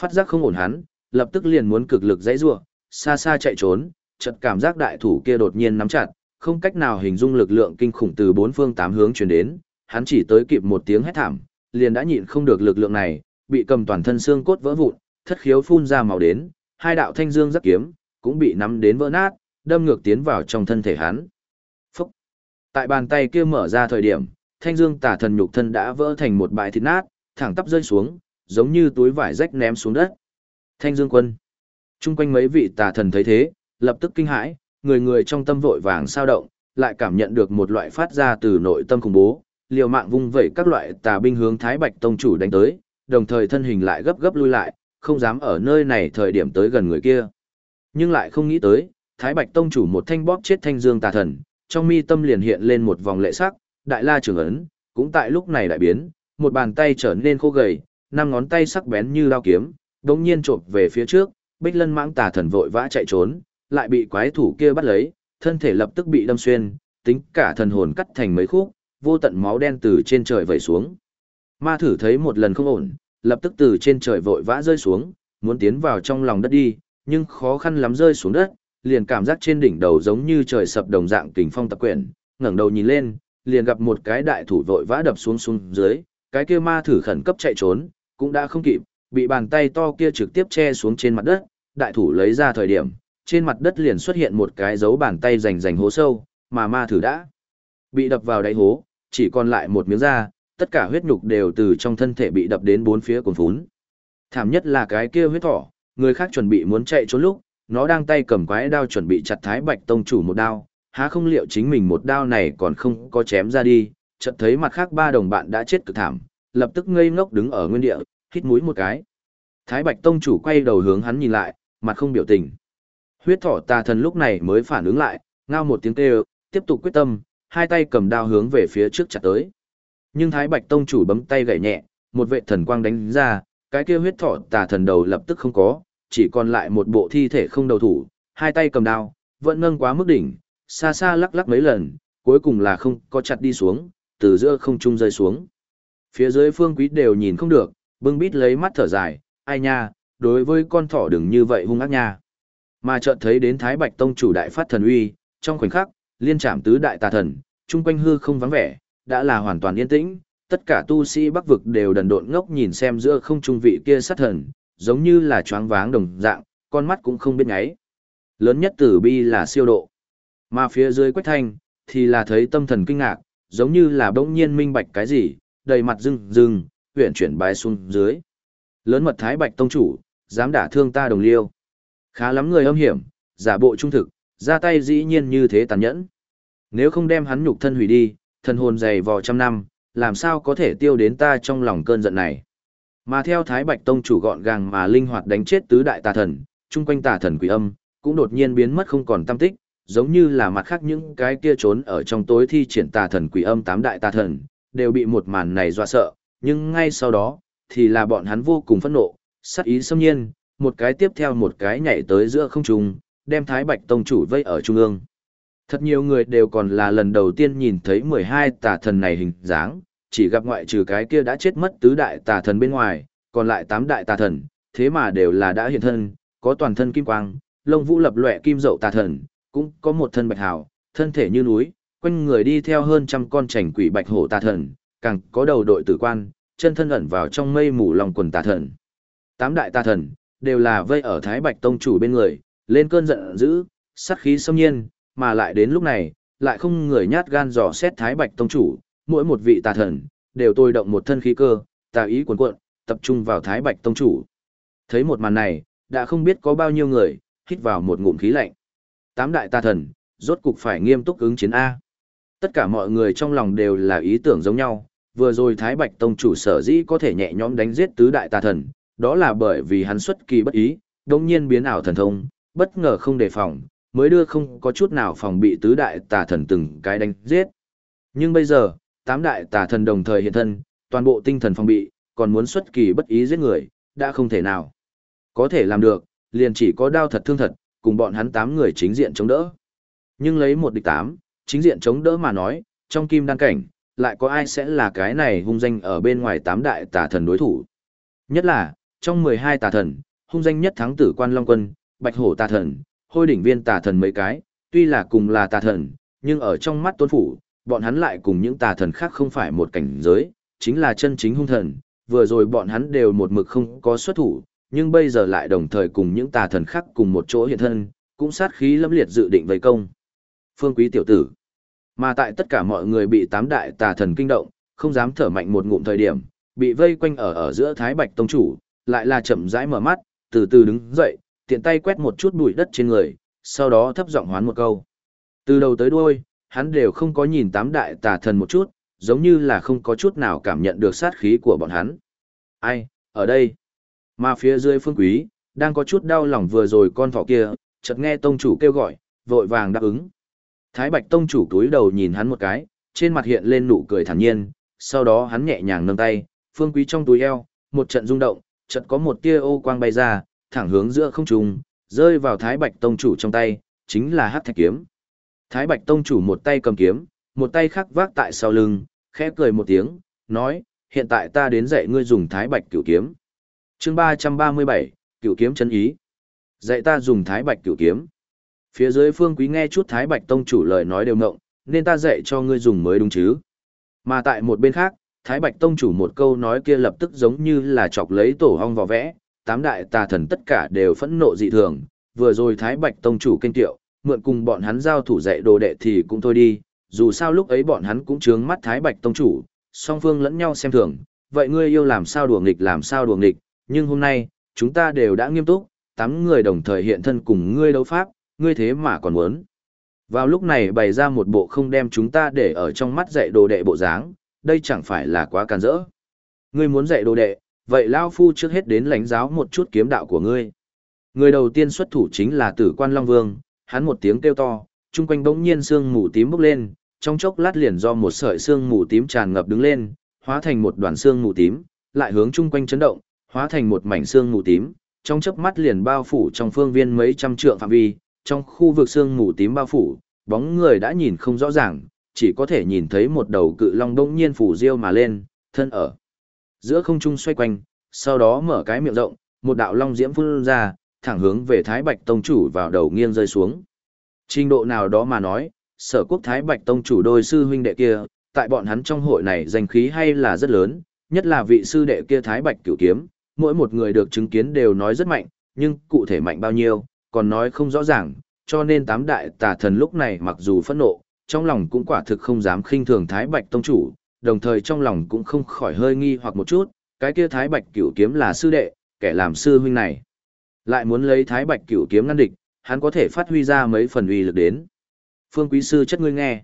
Phát giác không ổn hắn, lập tức liền muốn cực lực dãy rủa, xa xa chạy trốn, chợt cảm giác đại thủ kia đột nhiên nắm chặt, không cách nào hình dung lực lượng kinh khủng từ bốn phương tám hướng truyền đến, hắn chỉ tới kịp một tiếng hét thảm, liền đã nhịn không được lực lượng này, bị cầm toàn thân xương cốt vỡ vụn, thất khiếu phun ra màu đến, hai đạo thanh dương giáp kiếm cũng bị nắm đến vỡ nát, đâm ngược tiến vào trong thân thể hắn. Phúc! Tại bàn tay kia mở ra thời điểm, thanh dương tả thần nhục thân đã vỡ thành một bãi thịt nát, thẳng tắp rơi xuống, giống như túi vải rách ném xuống đất. Thanh dương quân! Trung quanh mấy vị tà thần thấy thế, lập tức kinh hãi, người người trong tâm vội vàng sao động, lại cảm nhận được một loại phát ra từ nội tâm khủng bố, liều mạng vung vẩy các loại tà binh hướng Thái Bạch Tông chủ đánh tới, đồng thời thân hình lại gấp gấp lui lại, không dám ở nơi này thời điểm tới gần người kia. Nhưng lại không nghĩ tới, Thái Bạch Tông chủ một thanh bóp chết thanh dương tà thần, trong mi tâm liền hiện lên một vòng lệ sắc, đại la trường ấn, cũng tại lúc này đại biến, một bàn tay trở nên khô gầy, năm ngón tay sắc bén như lao kiếm, đống nhiên chộp về phía trước, Bích Lân Mãng tà thần vội vã chạy trốn, lại bị quái thủ kia bắt lấy, thân thể lập tức bị đâm xuyên, tính cả thần hồn cắt thành mấy khúc, vô tận máu đen từ trên trời vẩy xuống. Ma thử thấy một lần không ổn, lập tức từ trên trời vội vã rơi xuống, muốn tiến vào trong lòng đất đi, nhưng khó khăn lắm rơi xuống đất, liền cảm giác trên đỉnh đầu giống như trời sập đồng dạng kình phong tập quyển, ngẩng đầu nhìn lên, liền gặp một cái đại thủ vội vã đập xuống xuống dưới, cái kia ma thử khẩn cấp chạy trốn, cũng đã không kịp, bị bàn tay to kia trực tiếp che xuống trên mặt đất, đại thủ lấy ra thời điểm, trên mặt đất liền xuất hiện một cái dấu bàn tay rành rành hố sâu, mà ma thử đã bị đập vào đáy hố, chỉ còn lại một miếng da, tất cả huyết nhục đều từ trong thân thể bị đập đến bốn phía cuồn phún. Thảm nhất là cái kia huyết thỏ, người khác chuẩn bị muốn chạy trốn lúc, nó đang tay cầm quái đao chuẩn bị chặt Thái Bạch Tông chủ một đao, há không liệu chính mình một đao này còn không có chém ra đi, chợt thấy mặt khác ba đồng bạn đã chết cực thảm, lập tức ngây ngốc đứng ở nguyên địa, hít mũi một cái. Thái Bạch Tông chủ quay đầu hướng hắn nhìn lại, mặt không biểu tình. Huyết thỏ tà thần lúc này mới phản ứng lại, ngao một tiếng kêu, tiếp tục quyết tâm, hai tay cầm đao hướng về phía trước chặt tới. Nhưng Thái Bạch Tông chủ bấm tay gảy nhẹ, một vệ thần quang đánh ra, cái kia huyết thỏ tà thần đầu lập tức không có, chỉ còn lại một bộ thi thể không đầu thủ, hai tay cầm đao, vẫn nâng quá mức đỉnh, xa xa lắc lắc mấy lần, cuối cùng là không có chặt đi xuống, từ giữa không trung rơi xuống. Phía dưới phương quý đều nhìn không được, bưng bít lấy mắt thở dài, ai nha, đối với con thỏ đừng như vậy hung ác nha. Mà chợt thấy đến Thái Bạch Tông chủ đại phát thần uy, trong khoảnh khắc, liên trảm tứ đại tà thần, chung quanh hư không vắng vẻ, đã là hoàn toàn yên tĩnh, tất cả tu sĩ Bắc vực đều đần độn ngốc nhìn xem giữa không trung vị kia sát thần, giống như là choáng váng đồng dạng, con mắt cũng không biết nháy. Lớn nhất tử bi là siêu độ. Mà phía dưới Quách Thanh, thì là thấy tâm thần kinh ngạc, giống như là bỗng nhiên minh bạch cái gì, đầy mặt rưng rưng, huyện chuyển bái xuống dưới. Lớn mật Thái Bạch Tông Chủ, dám đả thương ta đồng liêu. Khá lắm người âm hiểm, giả bộ trung thực, ra tay dĩ nhiên như thế tàn nhẫn. Nếu không đem hắn nhục thân hủy đi, thần hồn dày vò trăm năm, làm sao có thể tiêu đến ta trong lòng cơn giận này. Mà theo Thái Bạch Tông chủ gọn gàng mà linh hoạt đánh chết tứ đại tà thần, chung quanh tà thần quỷ âm, cũng đột nhiên biến mất không còn tâm tích, giống như là mặt khác những cái kia trốn ở trong tối thi triển tà thần quỷ âm tám đại tà thần, đều bị một màn này dọa sợ, nhưng ngay sau đó, thì là bọn hắn vô cùng phẫn nộ, sát ý xâm nhiên, một cái tiếp theo một cái nhảy tới giữa không trung, đem Thái Bạch Tông chủ vây ở trung ương. Thật nhiều người đều còn là lần đầu tiên nhìn thấy 12 tà thần này hình dáng, chỉ gặp ngoại trừ cái kia đã chết mất tứ đại tà thần bên ngoài, còn lại 8 đại tà thần, thế mà đều là đã hiện thân, có toàn thân kim quang, lông vũ lập lệ kim dậu tà thần, cũng có một thân bạch hào, thân thể như núi, quanh người đi theo hơn trăm con chảnh quỷ bạch hổ tà thần, càng có đầu đội tử quan, chân thân ẩn vào trong mây mù lòng quần tà thần. Tám đại tà thần, đều là vây ở Thái Bạch Tông chủ bên người, lên cơn giận dữ, sát khí xâm nhiên, mà lại đến lúc này, lại không người nhát gan dò xét Thái Bạch Tông chủ, mỗi một vị tà thần, đều tôi động một thân khí cơ, tà ý cuồn cuộn, tập trung vào Thái Bạch Tông chủ. Thấy một màn này, đã không biết có bao nhiêu người, hít vào một ngụm khí lạnh. Tám đại tà thần, rốt cục phải nghiêm túc ứng chiến A. Tất cả mọi người trong lòng đều là ý tưởng giống nhau, vừa rồi Thái Bạch Tông chủ sở dĩ có thể nhẹ nhõm đánh giết tứ đại tà thần, đó là bởi vì hắn xuất kỳ bất ý, đồng nhiên biến ảo thần thông, bất ngờ không đề phòng, mới đưa không có chút nào phòng bị tứ đại tà thần từng cái đánh giết. Nhưng bây giờ, tám đại tà thần đồng thời hiện thân, toàn bộ tinh thần phòng bị, còn muốn xuất kỳ bất ý giết người, đã không thể nào. Có thể làm được, liền chỉ có đao thật thương thật, cùng bọn hắn tám người chính diện chống đỡ. Nhưng lấy một địch tám, chính diện chống đỡ mà nói, trong kim đăng cảnh, lại có ai sẽ là cái này hung danh ở bên ngoài tám đại tà thần đối thủ. Nhất là, trong 12 tà thần, hung danh nhất thắng tử quan Long Quân, Bạch Hổ tà thần, hôi đỉnh viên tà thần mấy cái, tuy là cùng là tà thần, nhưng ở trong mắt tôn phủ, bọn hắn lại cùng những tà thần khác không phải một cảnh giới, chính là chân chính hung thần, vừa rồi bọn hắn đều một mực không có xuất thủ, nhưng bây giờ lại đồng thời cùng những tà thần khác cùng một chỗ hiện thân, cũng sát khí lâm liệt dự định vây công. Phương quý tiểu tử. Mà tại tất cả mọi người bị tám đại tà thần kinh động, không dám thở mạnh một ngụm thời điểm, bị vây quanh ở ở giữa Thái Bạch Tông Chủ, lại là chậm rãi mở mắt, từ từ đứng dậy, tiện tay quét một chút bụi đất trên người, sau đó thấp giọng hoán một câu. Từ đầu tới đuôi, hắn đều không có nhìn tám đại tà thần một chút, giống như là không có chút nào cảm nhận được sát khí của bọn hắn. Ai, ở đây? Mà phía dưới phương quý, đang có chút đau lòng vừa rồi con thỏ kia, chợt nghe tông chủ kêu gọi, vội vàng đáp ứng. Thái Bạch tông chủ túi đầu nhìn hắn một cái, trên mặt hiện lên nụ cười thản nhiên, sau đó hắn nhẹ nhàng nâng tay, phương quý trong túi eo, một trận rung động, chợt có một tia ô quang bay ra, thẳng hướng giữa không trung, rơi vào Thái Bạch tông chủ trong tay, chính là hắc thạch kiếm. Thái Bạch tông chủ một tay cầm kiếm, một tay khác vác tại sau lưng, khẽ cười một tiếng, nói, hiện tại ta đến dạy ngươi dùng Thái Bạch cửu kiếm. Chương 337, cửu kiếm chân ý. Dạy ta dùng Thái Bạch cửu kiếm. Phía dưới Phương Quý nghe chút Thái Bạch tông chủ lời nói đều ngộng, nên ta dạy cho ngươi dùng mới đúng chứ. Mà tại một bên khác, Thái Bạch Tông chủ một câu nói kia lập tức giống như là chọc lấy tổ hong vào vẽ, tám đại tà thần tất cả đều phẫn nộ dị thường, vừa rồi Thái Bạch Tông chủ kinh tiệu, mượn cùng bọn hắn giao thủ dạy đồ đệ thì cũng thôi đi, dù sao lúc ấy bọn hắn cũng chướng mắt Thái Bạch Tông chủ, song phương lẫn nhau xem thường, vậy ngươi yêu làm sao đùa nghịch làm sao đùa nghịch, nhưng hôm nay, chúng ta đều đã nghiêm túc, tám người đồng thời hiện thân cùng ngươi đấu pháp, ngươi thế mà còn muốn. Vào lúc này bày ra một bộ không đem chúng ta để ở trong mắt dạy đồ đệ bộ dáng, đây chẳng phải là quá càn rỡ. Ngươi muốn dạy đồ đệ, vậy Lao Phu trước hết đến lãnh giáo một chút kiếm đạo của ngươi. Người đầu tiên xuất thủ chính là tử quan Long Vương, hắn một tiếng kêu to, chung quanh bỗng nhiên sương mù tím bốc lên, trong chốc lát liền do một sợi sương mù tím tràn ngập đứng lên, hóa thành một đoàn sương mù tím, lại hướng chung quanh chấn động, hóa thành một mảnh sương mù tím, trong chớp mắt liền bao phủ trong phương viên mấy trăm trượng phạm vi, trong khu vực sương mù tím bao phủ, bóng người đã nhìn không rõ ràng, chỉ có thể nhìn thấy một đầu cự long đông nhiên phủ riêu mà lên, thân ở giữa không trung xoay quanh, sau đó mở cái miệng rộng, một đạo long diễm phun ra, thẳng hướng về Thái Bạch Tông chủ vào đầu nghiêng rơi xuống. Trình độ nào đó mà nói, sở quốc Thái Bạch Tông chủ đôi sư huynh đệ kia, tại bọn hắn trong hội này danh khí hay là rất lớn, nhất là vị sư đệ kia Thái Bạch cửu kiếm, mỗi một người được chứng kiến đều nói rất mạnh, nhưng cụ thể mạnh bao nhiêu, còn nói không rõ ràng, cho nên tám đại tà thần lúc này mặc dù phẫn nộ, trong lòng cũng quả thực không dám khinh thường Thái Bạch Tông Chủ, đồng thời trong lòng cũng không khỏi hơi nghi hoặc một chút, cái kia Thái Bạch cửu kiếm là sư đệ, kẻ làm sư huynh này. Lại muốn lấy Thái Bạch cửu kiếm ngăn địch, hắn có thể phát huy ra mấy phần uy lực đến. Phương Quý Sư chất ngươi nghe.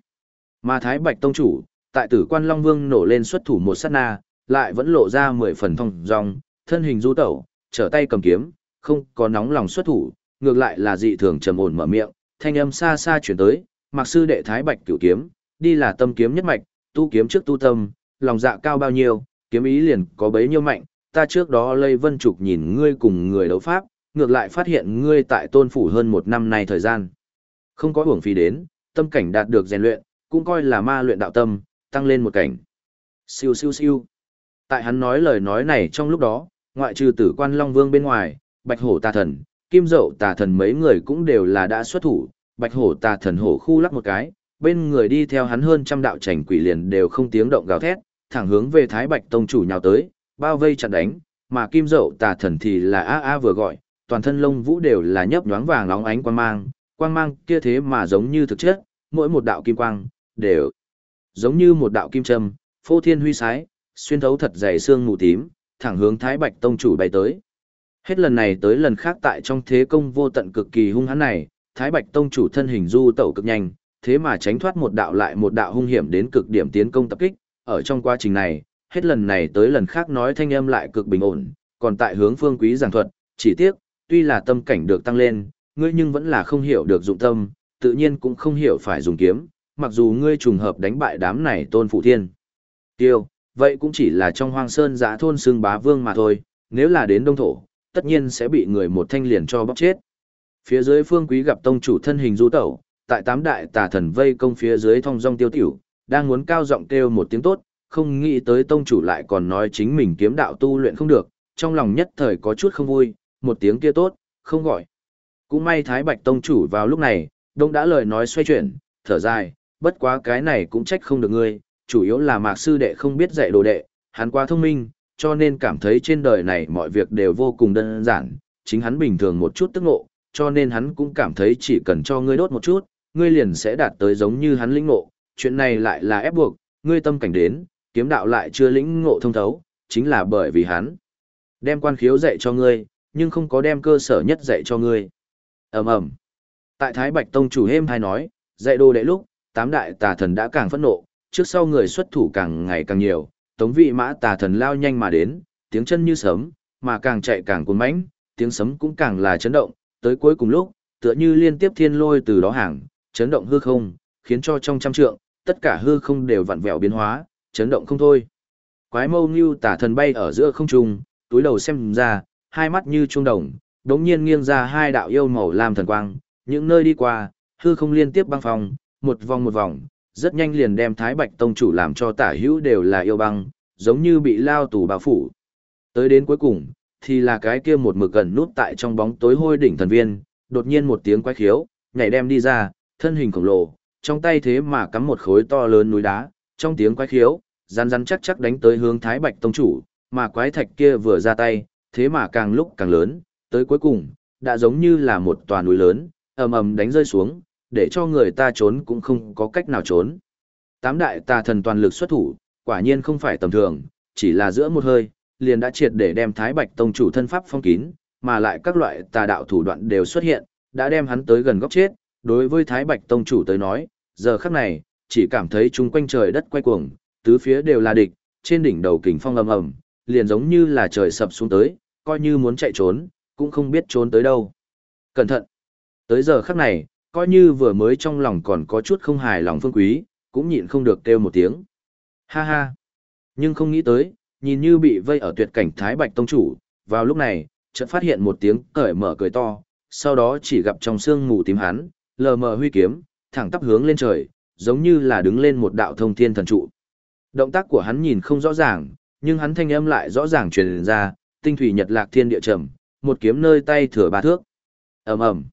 Mà Thái Bạch Tông Chủ, tại tử quan Long Vương nổ lên xuất thủ một sát na, lại vẫn lộ ra mười phần thông dong, thân hình du tẩu, trở tay cầm kiếm, không có nóng lòng xuất thủ, ngược lại là dị thường trầm ổn mở miệng, thanh âm xa xa chuyển tới, mặc sư đệ Thái Bạch cửu kiếm, đi là tâm kiếm nhất mạch, tu kiếm trước tu tâm, lòng dạ cao bao nhiêu, kiếm ý liền có bấy nhiêu mạnh, ta trước đó lây vân trục nhìn ngươi cùng người đấu pháp, ngược lại phát hiện ngươi tại tôn phủ hơn một năm nay thời gian. Không có hưởng phí đến, tâm cảnh đạt được rèn luyện, cũng coi là ma luyện đạo tâm, tăng lên một cảnh. Siêu siêu siêu. Tại hắn nói lời nói này trong lúc đó, ngoại trừ tử quan Long Vương bên ngoài, Bạch Hổ tà thần, Kim Dậu tà thần mấy người cũng đều là đã xuất thủ, Bạch Hổ tà thần hổ khu lắc một cái, bên người đi theo hắn hơn trăm đạo chảnh quỷ liền đều không tiếng động gào thét, thẳng hướng về Thái Bạch Tông chủ nhào tới, bao vây chặn đánh, mà Kim Dậu tà thần thì là a a vừa gọi, toàn thân lông vũ đều là nhấp nhoáng vàng óng ánh quang mang, quang mang kia thế mà giống như thực chất, mỗi một đạo kim quang đều giống như một đạo kim châm, phô thiên huy sái, xuyên thấu thật dày xương mù tím, thẳng hướng Thái Bạch Tông chủ bay tới. Hết lần này tới lần khác tại trong thế công vô tận cực kỳ hung hãn này, Thái Bạch Tông chủ thân hình du tẩu cực nhanh, thế mà tránh thoát một đạo lại một đạo hung hiểm đến cực điểm tiến công tập kích, ở trong quá trình này, hết lần này tới lần khác nói thanh âm lại cực bình ổn, còn tại hướng phương quý giảng thuật, chỉ tiếc, tuy là tâm cảnh được tăng lên, ngươi nhưng vẫn là không hiểu được dụng tâm, tự nhiên cũng không hiểu phải dùng kiếm, mặc dù ngươi trùng hợp đánh bại đám này tôn phụ thiên. Tiêu, vậy cũng chỉ là trong hoang sơn giã thôn xương bá vương mà thôi, nếu là đến đông thổ, tất nhiên sẽ bị người một thanh liền cho bóc chết. Phía dưới phương quý gặp tông chủ thân hình du tẩu, tại tám đại tà thần vây công phía dưới thong dong tiêu tiểu, đang muốn cao giọng kêu một tiếng tốt, không nghĩ tới tông chủ lại còn nói chính mình kiếm đạo tu luyện không được, trong lòng nhất thời có chút không vui, một tiếng kia tốt, không gọi. Cũng may Thái Bạch tông chủ vào lúc này, đông đã lời nói xoay chuyển, thở dài, bất quá cái này cũng trách không được ngươi, chủ yếu là mạc sư đệ không biết dạy đồ đệ, hắn quá thông minh, cho nên cảm thấy trên đời này mọi việc đều vô cùng đơn giản, chính hắn bình thường một chút tức ngộ, cho nên hắn cũng cảm thấy chỉ cần cho ngươi đốt một chút, ngươi liền sẽ đạt tới giống như hắn lĩnh ngộ, chuyện này lại là ép buộc, ngươi tâm cảnh đến, kiếm đạo lại chưa lĩnh ngộ thông thấu, chính là bởi vì hắn đem quan khiếu dạy cho ngươi, nhưng không có đem cơ sở nhất dạy cho ngươi. Ầm ầm. Tại Thái Bạch Tông chủ hêm hay nói, dạy đồ đệ lúc, tám đại tà thần đã càng phẫn nộ, trước sau người xuất thủ càng ngày càng nhiều, tống vị mã tà thần lao nhanh mà đến, tiếng chân như sấm, mà càng chạy càng cuốn mãnh, tiếng sấm cũng càng là chấn động, tới cuối cùng lúc, tựa như liên tiếp thiên lôi từ đó hàng, chấn động hư không, khiến cho trong trăm trượng, tất cả hư không đều vặn vẹo biến hóa, chấn động không thôi. Quái mâu như tả thần bay ở giữa không trung, túi đầu xem ra, hai mắt như trung đồng, đống nhiên nghiêng ra hai đạo yêu màu làm thần quang, những nơi đi qua, hư không liên tiếp băng phòng, một vòng một vòng, rất nhanh liền đem Thái Bạch Tông chủ làm cho tả hữu đều là yêu băng, giống như bị lao tù bao phủ. Tới đến cuối cùng, thì là cái kia một mực gần nút tại trong bóng tối hôi đỉnh thần viên, đột nhiên một tiếng quái khiếu, nhảy đem đi ra, thân hình khổng lồ, trong tay thế mà cắm một khối to lớn núi đá, trong tiếng quái khiếu, rắn rắn chắc chắc đánh tới hướng Thái Bạch Tông chủ, mà quái thạch kia vừa ra tay, thế mà càng lúc càng lớn, tới cuối cùng, đã giống như là một tòa núi lớn, ầm ầm đánh rơi xuống, để cho người ta trốn cũng không có cách nào trốn. Tám đại tà thần toàn lực xuất thủ, quả nhiên không phải tầm thường, chỉ là giữa một hơi, liền đã triệt để đem Thái Bạch Tông chủ thân pháp phong kín, mà lại các loại tà đạo thủ đoạn đều xuất hiện, đã đem hắn tới gần góc chết. Đối với Thái Bạch Tông chủ tới nói, giờ khắc này, chỉ cảm thấy chung quanh trời đất quay cuồng, tứ phía đều là địch, trên đỉnh đầu kình phong ầm ầm, liền giống như là trời sập xuống tới, coi như muốn chạy trốn, cũng không biết trốn tới đâu. Cẩn thận! Tới giờ khắc này, coi như vừa mới trong lòng còn có chút không hài lòng phương quý, cũng nhịn không được kêu một tiếng. Ha ha! Nhưng không nghĩ tới, nhìn như bị vây ở tuyệt cảnh Thái Bạch Tông Chủ, vào lúc này, chợt phát hiện một tiếng cởi mở cười to, sau đó chỉ gặp trong sương mù tím hắn, lờ mờ huy kiếm, thẳng tắp hướng lên trời, giống như là đứng lên một đạo thông thiên thần trụ. Động tác của hắn nhìn không rõ ràng, nhưng hắn thanh âm lại rõ ràng truyền ra, tinh thủy nhật lạc thiên địa trầm, một kiếm nơi tay thừa ba thước. Ầm ầm.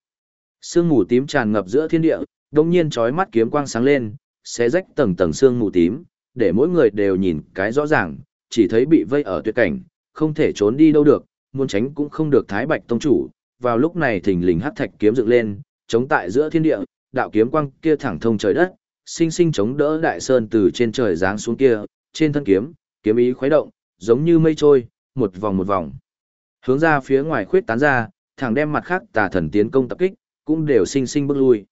Sương mù tím tràn ngập giữa thiên địa, đột nhiên chói mắt kiếm quang sáng lên, xé rách tầng tầng sương mù tím, để mỗi người đều nhìn cái rõ ràng, chỉ thấy bị vây ở tuyệt cảnh, không thể trốn đi đâu được, muốn tránh cũng không được Thái Bạch Tông Chủ, vào lúc này thình lình hắc thạch kiếm dựng lên, chống tại giữa thiên địa, đạo kiếm quang kia thẳng thông trời đất, sinh sinh chống đỡ đại sơn từ trên trời giáng xuống kia, trên thân kiếm, kiếm ý khuấy động, giống như mây trôi, một vòng một vòng. Hướng ra phía ngoài khuyết tán ra, thẳng đem mặt khác tà thần tiến công tập kích, cũng đều sinh sinh bước lui.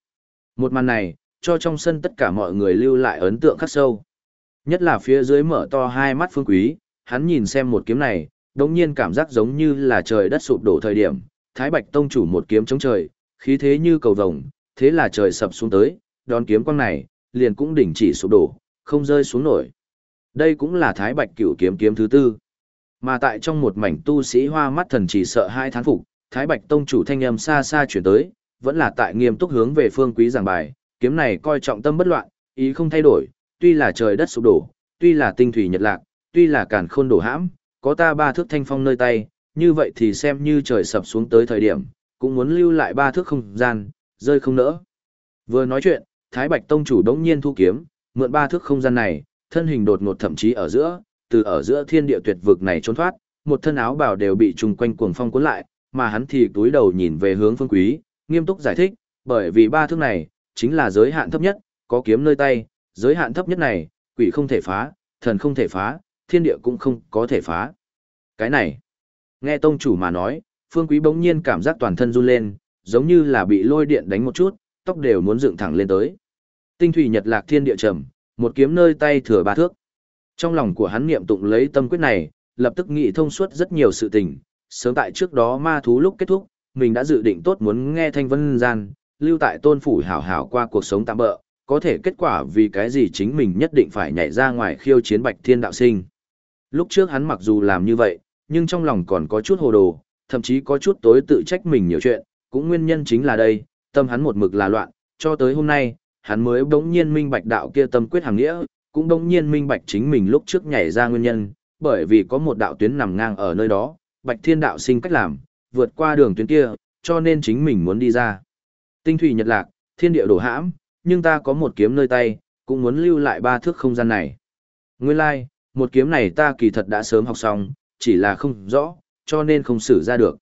Một màn này, cho trong sân tất cả mọi người lưu lại ấn tượng khắc sâu. Nhất là phía dưới mở to hai mắt phương quý, hắn nhìn xem một kiếm này, đồng nhiên cảm giác giống như là trời đất sụp đổ thời điểm, Thái Bạch Tông chủ một kiếm chống trời, khí thế như cầu vồng, thế là trời sập xuống tới, đón kiếm quang này, liền cũng đỉnh chỉ sụp đổ, không rơi xuống nổi. Đây cũng là Thái Bạch cửu kiếm kiếm thứ tư. Mà tại trong một mảnh tu sĩ hoa mắt thần chỉ sợ hai thán phục, Thái Bạch Tông chủ thanh âm xa xa chuyển tới, vẫn là tại nghiêm túc hướng về phương quý giảng bài, kiếm này coi trọng tâm bất loạn, ý không thay đổi, tuy là trời đất sụp đổ, tuy là tinh thủy nhật lạc, tuy là càn khôn đổ hãm, có ta ba thước thanh phong nơi tay, như vậy thì xem như trời sập xuống tới thời điểm, cũng muốn lưu lại ba thước không gian, rơi không nỡ. Vừa nói chuyện, Thái Bạch Tông chủ đống nhiên thu kiếm, mượn ba thước không gian này, thân hình đột ngột thậm chí ở giữa, từ ở giữa thiên địa tuyệt vực này trốn thoát, một thân áo bào đều bị trùng quanh cuồng phong cuốn lại, mà hắn thì túi đầu nhìn về hướng Phương Quý, nghiêm túc giải thích, bởi vì ba thước này chính là giới hạn thấp nhất, có kiếm nơi tay, giới hạn thấp nhất này, quỷ không thể phá, thần không thể phá, thiên địa cũng không có thể phá. Cái này, nghe tông chủ mà nói, Phương Quý bỗng nhiên cảm giác toàn thân run lên, giống như là bị lôi điện đánh một chút, tóc đều muốn dựng thẳng lên tới. Tinh thủy nhật lạc thiên địa trầm, một kiếm nơi tay thừa ba thước. Trong lòng của hắn niệm tụng lấy tâm quyết này, lập tức nghĩ thông suốt rất nhiều sự tình, sớm tại trước đó ma thú lúc kết thúc, mình đã dự định tốt muốn nghe thanh vân gian, lưu tại tôn phủ hảo hảo qua cuộc sống tạm bỡ, có thể kết quả vì cái gì chính mình nhất định phải nhảy ra ngoài khiêu chiến bạch thiên đạo sinh. Lúc trước hắn mặc dù làm như vậy, nhưng trong lòng còn có chút hồ đồ, thậm chí có chút tối tự trách mình nhiều chuyện, cũng nguyên nhân chính là đây, tâm hắn một mực là loạn, cho tới hôm nay, hắn mới đống nhiên minh bạch đạo kia tâm quyết hàng nghĩa, cũng đống nhiên minh bạch chính mình lúc trước nhảy ra nguyên nhân, bởi vì có một đạo tuyến nằm ngang ở nơi đó, bạch thiên đạo sinh cách làm, vượt qua đường tuyến kia, cho nên chính mình muốn đi ra. Tinh thủy nhật lạc, thiên địa đổ hãm, nhưng ta có một kiếm nơi tay, cũng muốn lưu lại ba thước không gian này. Nguyên lai, like, một kiếm này ta kỳ thật đã sớm học xong, chỉ là không rõ, cho nên không xử ra được.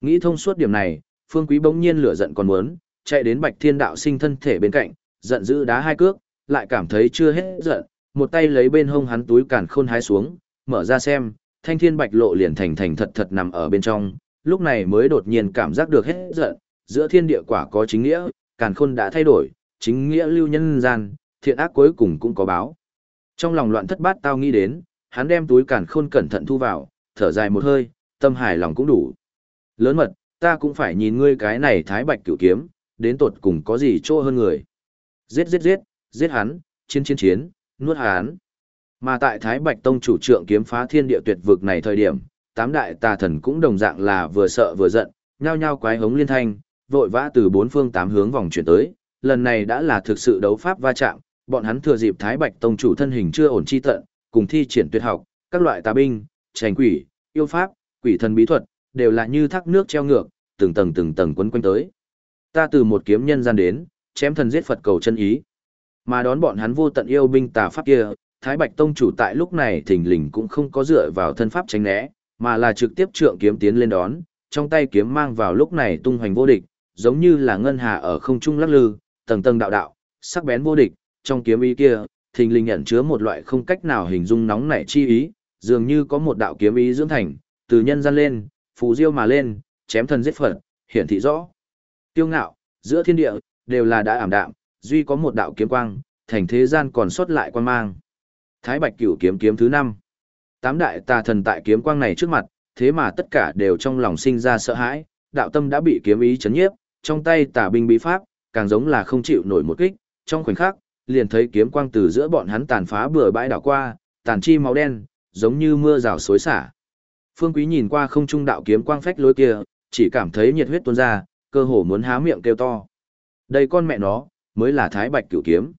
Nghĩ thông suốt điểm này, Phương Quý bỗng nhiên lửa giận còn muốn, chạy đến Bạch Thiên Đạo sinh thân thể bên cạnh, giận dữ đá hai cước, lại cảm thấy chưa hết giận, một tay lấy bên hông hắn túi cản khôn hái xuống, mở ra xem, thanh thiên bạch lộ liền thành thành thật thật nằm ở bên trong, lúc này mới đột nhiên cảm giác được hết giận, giữa thiên địa quả có chính nghĩa, cản khôn đã thay đổi, chính nghĩa lưu nhân gian, thiện ác cuối cùng cũng có báo. Trong lòng loạn thất bát tao nghĩ đến, hắn đem túi càn khôn cẩn thận thu vào, thở dài một hơi, tâm hài lòng cũng đủ. Lớn mật, ta cũng phải nhìn ngươi cái này thái bạch cửu kiếm, đến tột cùng có gì chỗ hơn người. Giết giết giết, giết hắn, chiến chiến chiến, nuốt hắn. Mà tại Thái Bạch Tông chủ trượng kiếm phá thiên địa tuyệt vực này thời điểm, tám đại tà thần cũng đồng dạng là vừa sợ vừa giận, nhao nhao quái hống liên thanh, vội vã từ bốn phương tám hướng vòng chuyển tới, lần này đã là thực sự đấu pháp va chạm, bọn hắn thừa dịp Thái Bạch Tông chủ thân hình chưa ổn chi tận, cùng thi triển tuyệt học, các loại tà binh, trành quỷ, yêu pháp, quỷ thần bí thuật, đều là như thác nước treo ngược, từng tầng từng tầng quấn quanh tới. Ta từ một kiếm nhân gian đến, chém thần giết Phật cầu chân ý. Mà đón bọn hắn vô tận yêu binh tà pháp kia, Thái Bạch Tông chủ tại lúc này thình lình cũng không có dựa vào thân pháp tránh né, mà là trực tiếp trượng kiếm tiến lên đón, trong tay kiếm mang vào lúc này tung hoành vô địch, giống như là ngân hà ở không trung lắc lư, tầng tầng đạo đạo, sắc bén vô địch, trong kiếm ý kia, thình lình nhận chứa một loại không cách nào hình dung nóng nảy chi ý, dường như có một đạo kiếm ý dưỡng thành, từ nhân gian lên, phù diêu mà lên, chém thần giết Phật, hiển thị rõ. Tiêu ngạo, giữa thiên địa, đều là đã ảm đạm, duy có một đạo kiếm quang, thành thế gian còn sót lại quan mang. Thái Bạch Cửu kiếm kiếm thứ năm Tám đại tà thần tại kiếm quang này trước mặt, thế mà tất cả đều trong lòng sinh ra sợ hãi, đạo tâm đã bị kiếm ý chấn nhiếp, trong tay tà binh bí pháp, càng giống là không chịu nổi một kích, trong khoảnh khắc, liền thấy kiếm quang từ giữa bọn hắn tàn phá bừa bãi đảo qua, tàn chi máu đen, giống như mưa rào xối xả. Phương Quý nhìn qua không trung đạo kiếm quang phách lối kia, chỉ cảm thấy nhiệt huyết tuôn ra, cơ hồ muốn há miệng kêu to. Đây con mẹ nó, mới là Thái Bạch Cửu kiếm.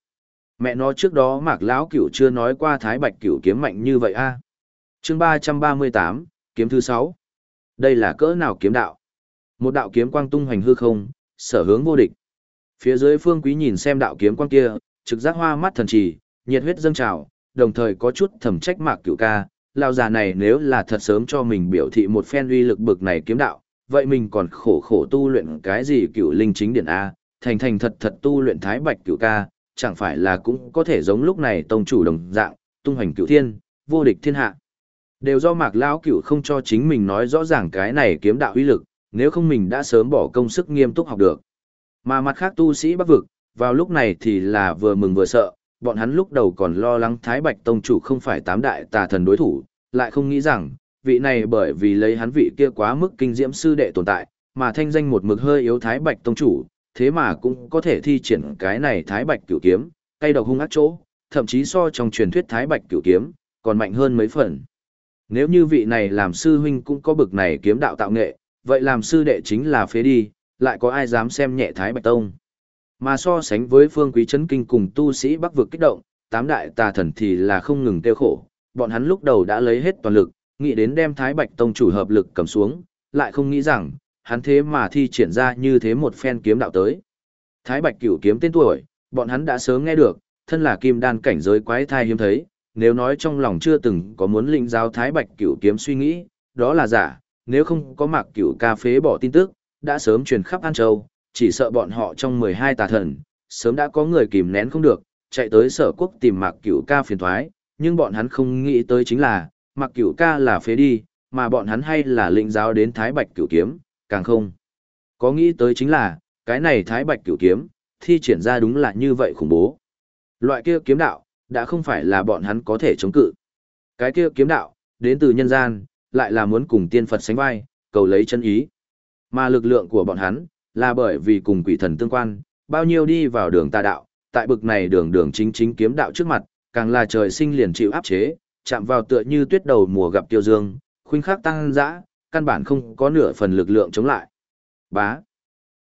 Mẹ nó trước đó Mạc lão Cửu chưa nói qua Thái Bạch Cửu kiếm mạnh như vậy a. Chương 338, kiếm thứ 6. Đây là cỡ nào kiếm đạo? Một đạo kiếm quang tung hoành hư không, sở hướng vô địch. Phía dưới Phương Quý nhìn xem đạo kiếm quang kia, trực giác hoa mắt thần trì, nhiệt huyết dâng trào, đồng thời có chút thầm trách Mạc Cửu ca, lão già này nếu là thật sớm cho mình biểu thị một phen uy lực bực này kiếm đạo, vậy mình còn khổ khổ tu luyện cái gì cửu linh chính điển A, thành thành thật thật tu luyện thái bạch cửu ca, chẳng phải là cũng có thể giống lúc này tông chủ đồng dạng, tung hoành cửu thiên, vô địch thiên hạ. Đều do mạc lão cửu không cho chính mình nói rõ ràng cái này kiếm đạo uy lực, nếu không mình đã sớm bỏ công sức nghiêm túc học được. Mà mặt khác tu sĩ bắc vực, vào lúc này thì là vừa mừng vừa sợ, bọn hắn lúc đầu còn lo lắng Thái Bạch Tông chủ không phải tám đại tà thần đối thủ, lại không nghĩ rằng, vị này bởi vì lấy hắn vị kia quá mức kinh diễm sư đệ tồn tại, mà thanh danh một mực hơi yếu Thái Bạch Tông chủ, thế mà cũng có thể thi triển cái này Thái Bạch cửu kiếm, cay độc hung ác chỗ, thậm chí so trong truyền thuyết Thái Bạch cửu kiếm, còn mạnh hơn mấy phần. Nếu như vị này làm sư huynh cũng có bực này kiếm đạo tạo nghệ, vậy làm sư đệ chính là phế đi, lại có ai dám xem nhẹ Thái Bạch Tông. Mà so sánh với phương quý chấn kinh cùng tu sĩ bắc vực kích động, tám đại tà thần thì là không ngừng tiêu khổ, bọn hắn lúc đầu đã lấy hết toàn lực, nghĩ đến đem Thái Bạch Tông chủ hợp lực cầm xuống, lại không nghĩ rằng, hắn thế mà thi triển ra như thế một phen kiếm đạo tới. Thái Bạch cửu kiếm tên tuổi, bọn hắn đã sớm nghe được, thân là kim đan cảnh giới quái thai hiếm thấy, nếu nói trong lòng chưa từng có muốn lĩnh giáo Thái Bạch cửu kiếm suy nghĩ, đó là giả, nếu không có mạc cửu ca phế bỏ tin tức, đã sớm truyền khắp An Châu, chỉ sợ bọn họ trong 12 tà thần, sớm đã có người kìm nén không được, chạy tới sở quốc tìm mạc cửu ca phiền thoái, nhưng bọn hắn không nghĩ tới chính là, mạc cửu ca là phế đi, mà bọn hắn hay là lĩnh giáo đến Thái Bạch cửu kiếm, càng không. Có nghĩ tới chính là, cái này Thái Bạch cửu kiếm, thi triển ra đúng là như vậy khủng bố. Loại kia kiếm đạo, đã không phải là bọn hắn có thể chống cự. Cái kia kiếm đạo, đến từ nhân gian, lại là muốn cùng tiên Phật sánh vai, cầu lấy chân ý. Mà lực lượng của bọn hắn, là bởi vì cùng quỷ thần tương quan, bao nhiêu đi vào đường tà đạo, tại bực này đường đường chính chính kiếm đạo trước mặt, càng là trời sinh liền chịu áp chế, chạm vào tựa như tuyết đầu mùa gặp tiêu dương, khuynh khắc tăng dã, căn bản không có nửa phần lực lượng chống lại. Bá.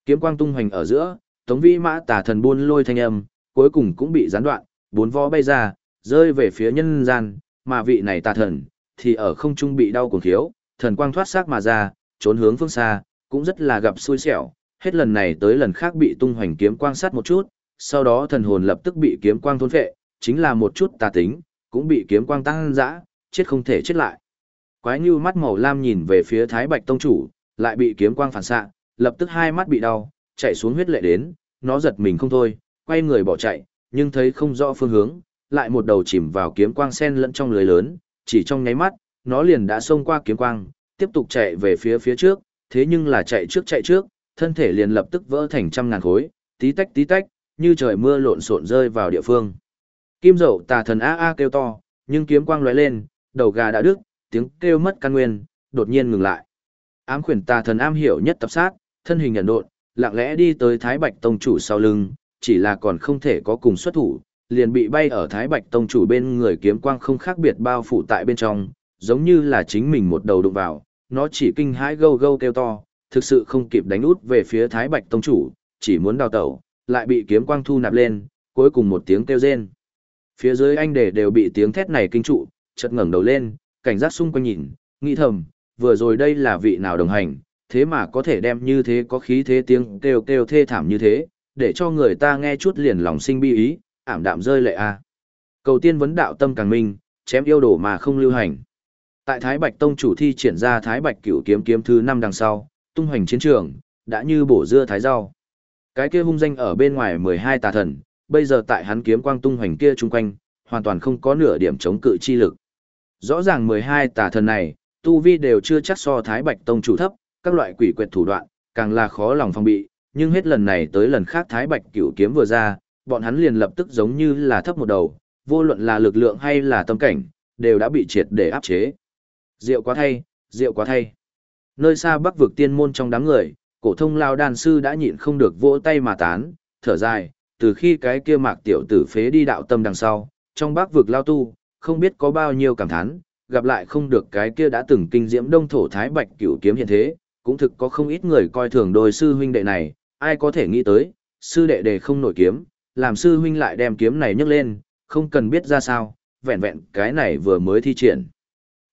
Kiếm quang tung hoành ở giữa, Tống Vĩ Mã tà thần buôn lôi thanh âm, cuối cùng cũng bị gián đoạn, bốn vó bay ra, rơi về phía nhân gian, mà vị này tà thần thì ở không trung bị đau cuồng thiếu, thần quang thoát xác mà ra, trốn hướng phương xa, cũng rất là gặp xui xẻo, hết lần này tới lần khác bị tung hoành kiếm quang sát một chút, sau đó thần hồn lập tức bị kiếm quang thôn phệ, chính là một chút tà tính, cũng bị kiếm quang tăng dã, chết không thể chết lại. Quái như mắt màu lam nhìn về phía Thái Bạch tông chủ, lại bị kiếm quang phản xạ, lập tức hai mắt bị đau, chạy xuống huyết lệ đến, nó giật mình không thôi, quay người bỏ chạy, nhưng thấy không rõ phương hướng, lại một đầu chìm vào kiếm quang sen lẫn trong lưới lớn, chỉ trong nháy mắt, nó liền đã xông qua kiếm quang, tiếp tục chạy về phía phía trước, thế nhưng là chạy trước chạy trước, thân thể liền lập tức vỡ thành trăm ngàn khối, tí tách tí tách, như trời mưa lộn xộn rơi vào địa phương. Kim dậu tà thần a a kêu to, nhưng kiếm quang lóe lên, đầu gà đã đứt, tiếng kêu mất căn nguyên, đột nhiên ngừng lại. Ám khuyển tà thần am hiểu nhất tập sát, thân hình ẩn độn, lặng lẽ đi tới Thái Bạch tông chủ sau lưng, chỉ là còn không thể có cùng xuất thủ, liền bị bay ở Thái Bạch tông chủ bên người kiếm quang không khác biệt bao phủ tại bên trong, giống như là chính mình một đầu đụng vào, nó chỉ kinh hãi gâu gâu kêu to, thực sự không kịp đánh út về phía Thái Bạch Tông Chủ, chỉ muốn đào tẩu, lại bị kiếm quang thu nạp lên, cuối cùng một tiếng kêu rên. Phía dưới anh để đều bị tiếng thét này kinh trụ, chợt ngẩng đầu lên, cảnh giác xung quanh nhìn, nghĩ thầm, vừa rồi đây là vị nào đồng hành, thế mà có thể đem như thế có khí thế tiếng kêu kêu thê thảm như thế, để cho người ta nghe chút liền lòng sinh bi ý, ảm đạm rơi lệ a. Cầu tiên vấn đạo tâm càng minh, chém yêu đồ mà không lưu hành. Tại Thái Bạch Tông chủ thi triển ra Thái Bạch Cửu kiếm kiếm thứ năm đằng sau, tung hoành chiến trường, đã như bổ dưa thái rau. Cái kia hung danh ở bên ngoài 12 tà thần, bây giờ tại hắn kiếm quang tung hoành kia chung quanh, hoàn toàn không có nửa điểm chống cự chi lực. Rõ ràng 12 tà thần này, tu vi đều chưa chắc so Thái Bạch Tông chủ thấp, các loại quỷ quyệt thủ đoạn, càng là khó lòng phòng bị, nhưng hết lần này tới lần khác Thái Bạch cửu kiếm vừa ra, bọn hắn liền lập tức giống như là thấp một đầu, vô luận là lực lượng hay là tâm cảnh, đều đã bị triệt để áp chế. Diệu quá thay, diệu quá thay. Nơi xa bắc vực tiên môn trong đám người, cổ thông lao đàn sư đã nhịn không được vỗ tay mà tán, thở dài, từ khi cái kia mạc tiểu tử phế đi đạo tâm đằng sau, trong bắc vực lao tu, không biết có bao nhiêu cảm thán, gặp lại không được cái kia đã từng kinh diễm đông thổ thái bạch cửu kiếm hiện thế, cũng thực có không ít người coi thường đôi sư huynh đệ này, ai có thể nghĩ tới, sư đệ đề không nổi kiếm, làm sư huynh lại đem kiếm này nhấc lên, không cần biết ra sao, vẹn vẹn cái này vừa mới thi triển.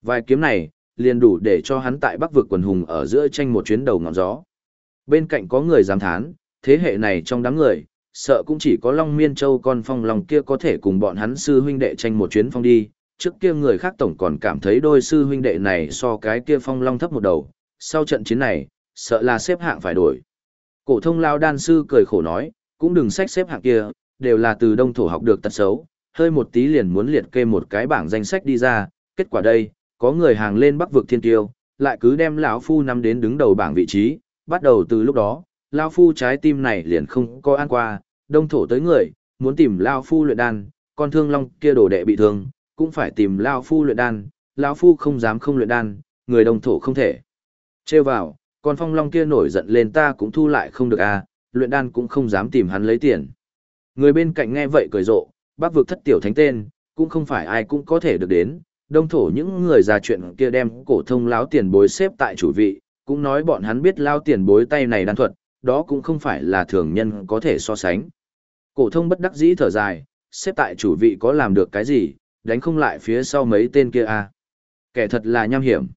Vài kiếm này, liền đủ để cho hắn tại bắc vực quần hùng ở giữa tranh một chuyến đầu ngọn gió. Bên cạnh có người dám thán, thế hệ này trong đám người, sợ cũng chỉ có Long Miên Châu con phong lòng kia có thể cùng bọn hắn sư huynh đệ tranh một chuyến phong đi, trước kia người khác tổng còn cảm thấy đôi sư huynh đệ này so cái kia phong long thấp một đầu, sau trận chiến này, sợ là xếp hạng phải đổi. Cổ thông lao đan sư cười khổ nói, cũng đừng sách xếp hạng kia, đều là từ đông thổ học được tật xấu, hơi một tí liền muốn liệt kê một cái bảng danh sách đi ra, kết quả đây, có người hàng lên bắc vực thiên tiêu, lại cứ đem lão phu nắm đến đứng đầu bảng vị trí, bắt đầu từ lúc đó, lão phu trái tim này liền không có an qua, đông thổ tới người, muốn tìm lão phu luyện đan, con thương long kia đồ đệ bị thương, cũng phải tìm lão phu luyện đan, lão phu không dám không luyện đan, người đông thổ không thể. Trêu vào, con phong long kia nổi giận lên ta cũng thu lại không được à, luyện đan cũng không dám tìm hắn lấy tiền. Người bên cạnh nghe vậy cười rộ, bác vực thất tiểu thánh tên, cũng không phải ai cũng có thể được đến, đông thổ những người già chuyện kia đem cổ thông láo tiền bối xếp tại chủ vị, cũng nói bọn hắn biết lao tiền bối tay này đan thuật, đó cũng không phải là thường nhân có thể so sánh. Cổ thông bất đắc dĩ thở dài, xếp tại chủ vị có làm được cái gì, đánh không lại phía sau mấy tên kia à. Kẻ thật là nham hiểm.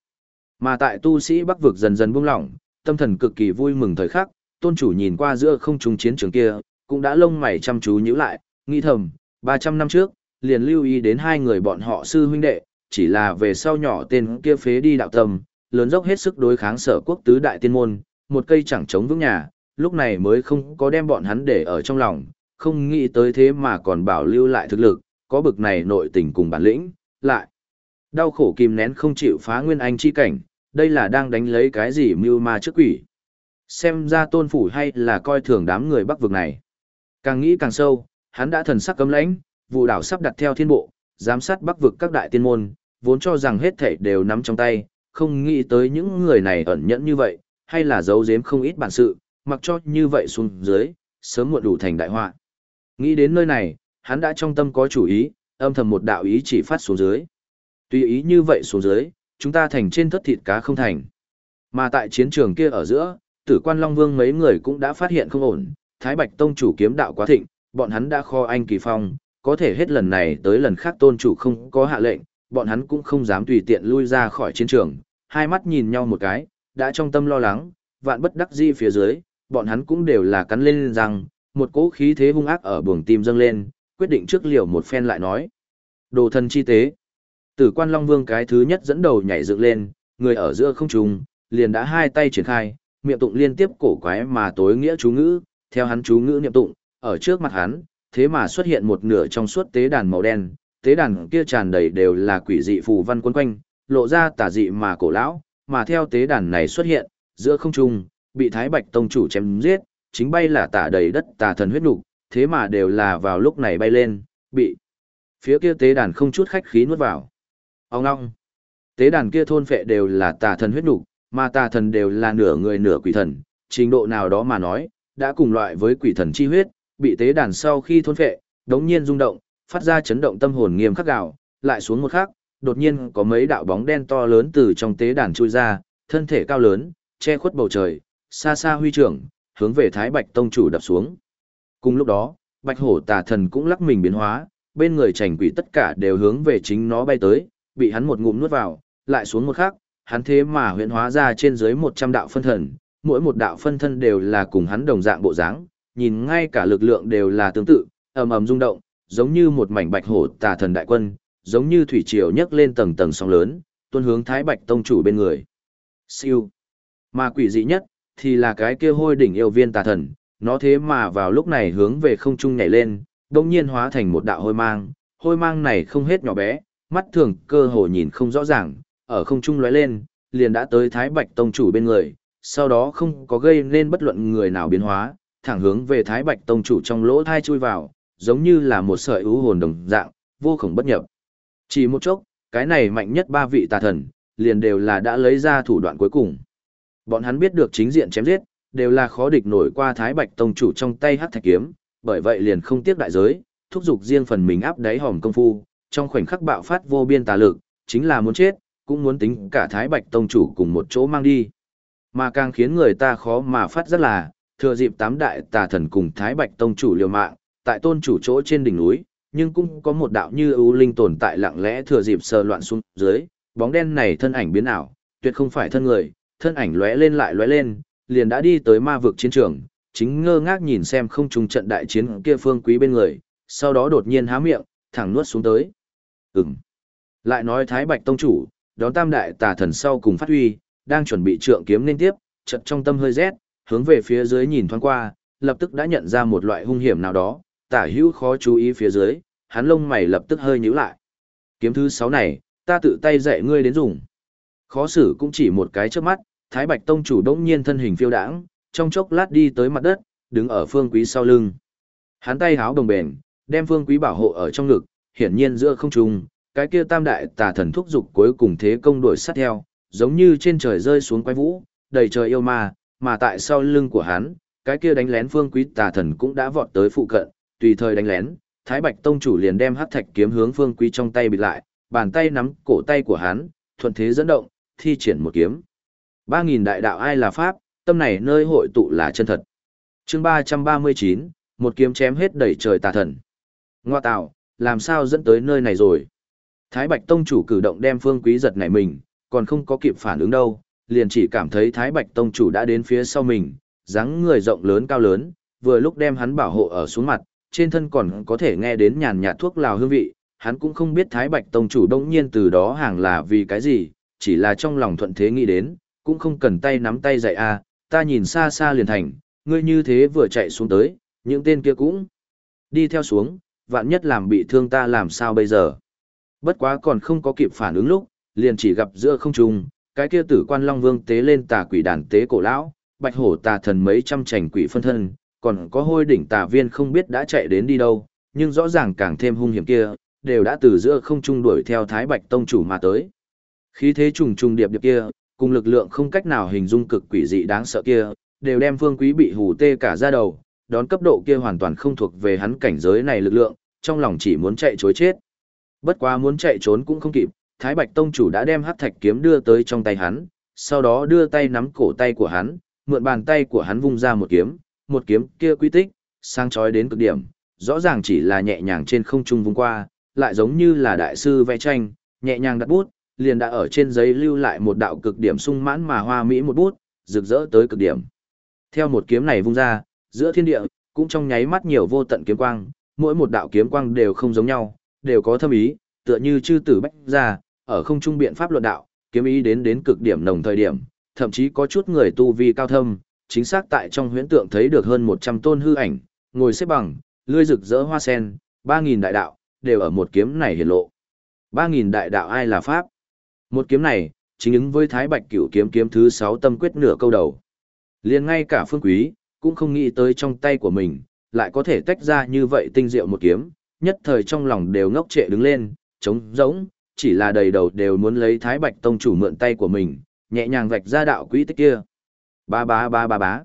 Mà tại tu sĩ Bắc vực dần dần buông lỏng, tâm thần cực kỳ vui mừng thời khắc, tôn chủ nhìn qua giữa không trung chiến trường kia, cũng đã lông mày chăm chú nhíu lại, nghi thầm, 300 năm trước, liền lưu ý đến hai người bọn họ sư huynh đệ, chỉ là về sau nhỏ tên kia phế đi đạo tâm, lớn dốc hết sức đối kháng sở quốc tứ đại tiên môn, một cây chẳng chống vững nhà, lúc này mới không có đem bọn hắn để ở trong lòng, không nghĩ tới thế mà còn bảo lưu lại thực lực, có bực này nội tình cùng bản lĩnh, lại. Đau khổ kìm nén không chịu phá nguyên anh chi cảnh, đây là đang đánh lấy cái gì mưu ma trước quỷ. Xem ra tôn phủ hay là coi thường đám người bắc vực này. Càng nghĩ càng sâu, hắn đã thần sắc cấm lãnh, vụ đảo sắp đặt theo thiên bộ, giám sát bắc vực các đại tiên môn, vốn cho rằng hết thảy đều nắm trong tay, không nghĩ tới những người này ẩn nhẫn như vậy, hay là giấu giếm không ít bản sự, mặc cho như vậy xuống dưới, sớm muộn đủ thành đại họa. Nghĩ đến nơi này, hắn đã trong tâm có chủ ý, âm thầm một đạo ý chỉ phát xuống dưới. Tùy ý như vậy xuống dưới, chúng ta thành trên thất thịt cá không thành. Mà tại chiến trường kia ở giữa, tử quan Long Vương mấy người cũng đã phát hiện không ổn, Thái Bạch Tông chủ kiếm đạo quá thịnh, bọn hắn đã kho anh kỳ phong, có thể hết lần này tới lần khác tôn chủ không có hạ lệnh, bọn hắn cũng không dám tùy tiện lui ra khỏi chiến trường, hai mắt nhìn nhau một cái, đã trong tâm lo lắng, vạn bất đắc di phía dưới, bọn hắn cũng đều là cắn lên rằng, một cỗ khí thế hung ác ở buồng tim dâng lên, quyết định trước liều một phen lại nói. Đồ thần chi tế. Tử quan Long Vương cái thứ nhất dẫn đầu nhảy dựng lên, người ở giữa không trùng liền đã hai tay triển khai, miệng tụng liên tiếp cổ quái mà tối nghĩa chú ngữ, theo hắn chú ngữ niệm tụng, ở trước mặt hắn, thế mà xuất hiện một nửa trong suốt tế đàn màu đen, tế đàn kia tràn đầy đều là quỷ dị phù văn quấn quanh, lộ ra tà dị mà cổ lão, mà theo tế đàn này xuất hiện, giữa không trung, bị Thái Bạch tông chủ chém giết, chính bay là tả đầy đất tà thần huyết nục, thế mà đều là vào lúc này bay lên, bị phía kia tế đàn không chút khách khí nuốt vào. Ông ngong. Tế đàn kia thôn phệ đều là tà thần huyết nục, mà tà thần đều là nửa người nửa quỷ thần, trình độ nào đó mà nói, đã cùng loại với quỷ thần chi huyết, bị tế đàn sau khi thôn phệ, đống nhiên rung động, phát ra chấn động tâm hồn nghiêm khắc gạo, lại xuống một khắc, đột nhiên có mấy đạo bóng đen to lớn từ trong tế đàn chui ra, thân thể cao lớn, che khuất bầu trời, xa xa huy trưởng, hướng về Thái Bạch Tông chủ đập xuống. Cùng lúc đó, Bạch Hổ Tà Thần cũng lắc mình biến hóa, bên người chảnh quỷ tất cả đều hướng về chính nó bay tới, bị hắn một ngụm nuốt vào, lại xuống một khắc, hắn thế mà huyễn hóa ra trên dưới 100 đạo phân thần, mỗi một đạo phân thân đều là cùng hắn đồng dạng bộ dáng, nhìn ngay cả lực lượng đều là tương tự, ầm ầm rung động, giống như một mảnh bạch hổ tà thần đại quân, giống như thủy triều nhấc lên tầng tầng sóng lớn, tuôn hướng Thái Bạch tông chủ bên người. Siêu. Mà quỷ dị nhất thì là cái kia hôi đỉnh yêu viên tà thần, nó thế mà vào lúc này hướng về không trung nhảy lên, đột nhiên hóa thành một đạo hôi mang, hôi mang này không hết nhỏ bé, mắt thường cơ hồ nhìn không rõ ràng, ở không trung lóe lên, liền đã tới Thái Bạch tông chủ bên người, sau đó không có gây nên bất luận người nào biến hóa, thẳng hướng về Thái Bạch tông chủ trong lỗ thai chui vào, giống như là một sợi ưu hồn đồng dạng, vô khổng bất nhập. Chỉ một chốc, cái này mạnh nhất ba vị tà thần, liền đều là đã lấy ra thủ đoạn cuối cùng. Bọn hắn biết được chính diện chém giết, đều là khó địch nổi qua Thái Bạch tông chủ trong tay hắc thạch kiếm, bởi vậy liền không tiếc đại giới, thúc giục riêng phần mình áp đáy hòm công phu, trong khoảnh khắc bạo phát vô biên tà lực, chính là muốn chết, cũng muốn tính cả Thái Bạch tông chủ cùng một chỗ mang đi. Mà càng khiến người ta khó mà phát rất là, thừa dịp tám đại tà thần cùng Thái Bạch tông chủ liều mạng, tại tôn chủ chỗ trên đỉnh núi, nhưng cũng có một đạo như ưu linh tồn tại lặng lẽ thừa dịp sờ loạn xuống dưới, bóng đen này thân ảnh biến ảo, tuyệt không phải thân người, thân ảnh lóe lên lại lóe lên, liền đã đi tới ma vực chiến trường, chính ngơ ngác nhìn xem không trùng trận đại chiến kia phương quý bên người, sau đó đột nhiên há miệng, thẳng nuốt xuống tới. Ừm. Lại nói Thái Bạch Tông Chủ, đón tam đại tà thần sau cùng phát huy, đang chuẩn bị trượng kiếm liên tiếp, chợt trong tâm hơi rét, hướng về phía dưới nhìn thoáng qua, lập tức đã nhận ra một loại hung hiểm nào đó, tả hữu khó chú ý phía dưới, hắn lông mày lập tức hơi nhíu lại. Kiếm thứ sáu này, ta tự tay dạy ngươi đến dùng. Khó xử cũng chỉ một cái trước mắt, Thái Bạch Tông chủ đống nhiên thân hình phiêu đãng, trong chốc lát đi tới mặt đất, đứng ở phương quý sau lưng. Hắn tay háo đồng bền, đem phương quý bảo hộ ở trong ngực, hiển nhiên giữa không trung, cái kia tam đại tà thần thúc dục cuối cùng thế công đuổi sát theo, giống như trên trời rơi xuống quái vũ, đầy trời yêu ma, mà tại sau lưng của hắn, cái kia đánh lén phương quý tà thần cũng đã vọt tới phụ cận, tùy thời đánh lén, Thái Bạch Tông chủ liền đem hắc thạch kiếm hướng phương quý trong tay bịt lại, bàn tay nắm cổ tay của hắn, thuận thế dẫn động, thi triển một kiếm. Ba nghìn đại đạo ai là pháp, tâm này nơi hội tụ là chân thật. Chương ba ba mươi chín, một kiếm chém hết đẩy trời tà thần. Ngoa tạo, làm sao dẫn tới nơi này rồi? Thái Bạch Tông chủ cử động đem Phương Quý giật nảy mình, còn không có kịp phản ứng đâu, liền chỉ cảm thấy Thái Bạch Tông chủ đã đến phía sau mình, dáng người rộng lớn cao lớn, vừa lúc đem hắn bảo hộ ở xuống mặt, trên thân còn có thể nghe đến nhàn nhạt thuốc lào hương vị, hắn cũng không biết Thái Bạch Tông chủ đông nhiên từ đó hàng là vì cái gì, chỉ là trong lòng thuận thế nghĩ đến, cũng không cần tay nắm tay dạy a, ta nhìn xa xa liền thành, ngươi như thế vừa chạy xuống tới, những tên kia cũng đi theo xuống, vạn nhất làm bị thương ta làm sao bây giờ. Bất quá còn không có kịp phản ứng lúc, liền chỉ gặp giữa không trung, cái kia tử quan long vương tế lên tà quỷ đàn tế cổ lão, bạch hổ tà thần mấy trăm trành quỷ phân thân, còn có hôi đỉnh tà viên không biết đã chạy đến đi đâu, nhưng rõ ràng càng thêm hung hiểm kia, đều đã từ giữa không trung đuổi theo thái bạch tông chủ mà tới. Khí thế trùng trùng điệp điệp kia, cùng lực lượng không cách nào hình dung cực quỷ dị đáng sợ kia, đều đem phương quý bị hù tê cả ra đầu, đón cấp độ kia hoàn toàn không thuộc về hắn cảnh giới này lực lượng, trong lòng chỉ muốn chạy chối chết. Bất quá muốn chạy trốn cũng không kịp, Thái Bạch Tông chủ đã đem hắc thạch kiếm đưa tới trong tay hắn, sau đó đưa tay nắm cổ tay của hắn, mượn bàn tay của hắn vung ra một kiếm, một kiếm kia quy tích, sang chói đến cực điểm, rõ ràng chỉ là nhẹ nhàng trên không trung vung qua, lại giống như là đại sư vẽ tranh, nhẹ nhàng đặt bút, liền đã ở trên giấy lưu lại một đạo cực điểm sung mãn mà hoa mỹ một bút, rực rỡ tới cực điểm. Theo một kiếm này vung ra, giữa thiên địa, cũng trong nháy mắt nhiều vô tận kiếm quang, mỗi một đạo kiếm quang đều không giống nhau, đều có thâm ý, tựa như chư tử bách ra, ở không trung biện pháp luận đạo, kiếm ý đến đến cực điểm nồng thời điểm, thậm chí có chút người tu vi cao thâm, chính xác tại trong huyễn tượng thấy được hơn 100 tôn hư ảnh, ngồi xếp bằng, lươi rực rỡ hoa sen, 3000 đại đạo đều ở một kiếm này hiển lộ. 3000 đại đạo ai là pháp? Một kiếm này, chính ứng với Thái Bạch Cửu kiếm kiếm thứ 6 tâm quyết nửa câu đầu. Liền ngay cả Phương Quý cũng không nghĩ tới trong tay của mình lại có thể tách ra như vậy tinh diệu một kiếm, nhất thời trong lòng đều ngốc trệ đứng lên, trống rỗng, chỉ là đầy đầu đều muốn lấy Thái Bạch Tông chủ mượn tay của mình, nhẹ nhàng vạch ra đạo quỹ tích kia. Ba ba ba ba bá.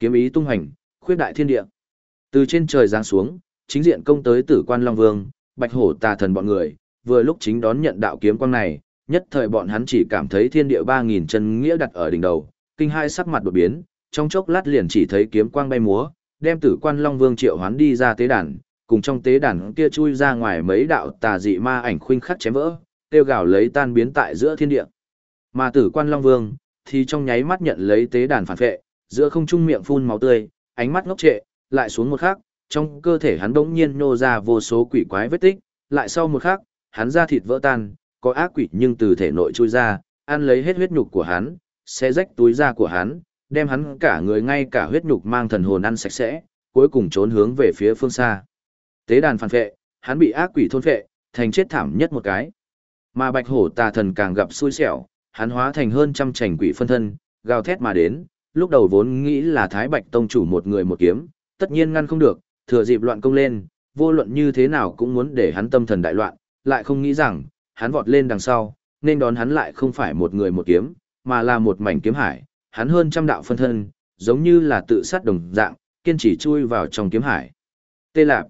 Kiếm ý tung hành, khuyết đại thiên địa. Từ trên trời giáng xuống, chính diện công tới Tử Quan Long Vương, Bạch Hổ Tà Thần bọn người, vừa lúc chính đón nhận đạo kiếm quang này, nhất thời bọn hắn chỉ cảm thấy thiên địa ba nghìn chân nghĩa đặt ở đỉnh đầu, kinh hai sắc mặt đột biến, trong chốc lát liền chỉ thấy kiếm quang bay múa, đem Tử Quan Long Vương triệu hoán đi ra tế đàn, cùng trong tế đàn kia chui ra ngoài mấy đạo tà dị ma ảnh khuynh khắc chém vỡ, tiêu gào lấy tan biến tại giữa thiên địa. Mà tử quan Long Vương, thì trong nháy mắt nhận lấy tế đàn phản vệ, giữa không trung miệng phun máu tươi, ánh mắt ngốc trệ, lại xuống một khắc, trong cơ thể hắn đống nhiên nô ra vô số quỷ quái vết tích, lại sau một khắc, hắn da thịt vỡ tan, có ác quỷ nhưng từ thể nội chui ra, ăn lấy hết huyết nhục của hắn, xé rách túi da của hắn, đem hắn cả người ngay cả huyết nhục mang thần hồn ăn sạch sẽ, cuối cùng trốn hướng về phía phương xa. Tế đàn phản vệ, hắn bị ác quỷ thôn vệ, thành chết thảm nhất một cái. Mà bạch hổ tà thần càng gặp xui xẻo, hắn hóa thành hơn trăm chảnh quỷ phân thân, gào thét mà đến, lúc đầu vốn nghĩ là Thái Bạch Tông chủ một người một kiếm, tất nhiên ngăn không được, thừa dịp loạn công lên, vô luận như thế nào cũng muốn để hắn tâm thần đại loạn, lại không nghĩ rằng, hắn vọt lên đằng sau, nên đón hắn lại không phải một người một kiếm, mà là một mảnh kiếm hải, hắn hơn trăm đạo phân thân, giống như là tự sát đồng dạng, kiên trì chui vào trong kiếm hải. Tê lạp,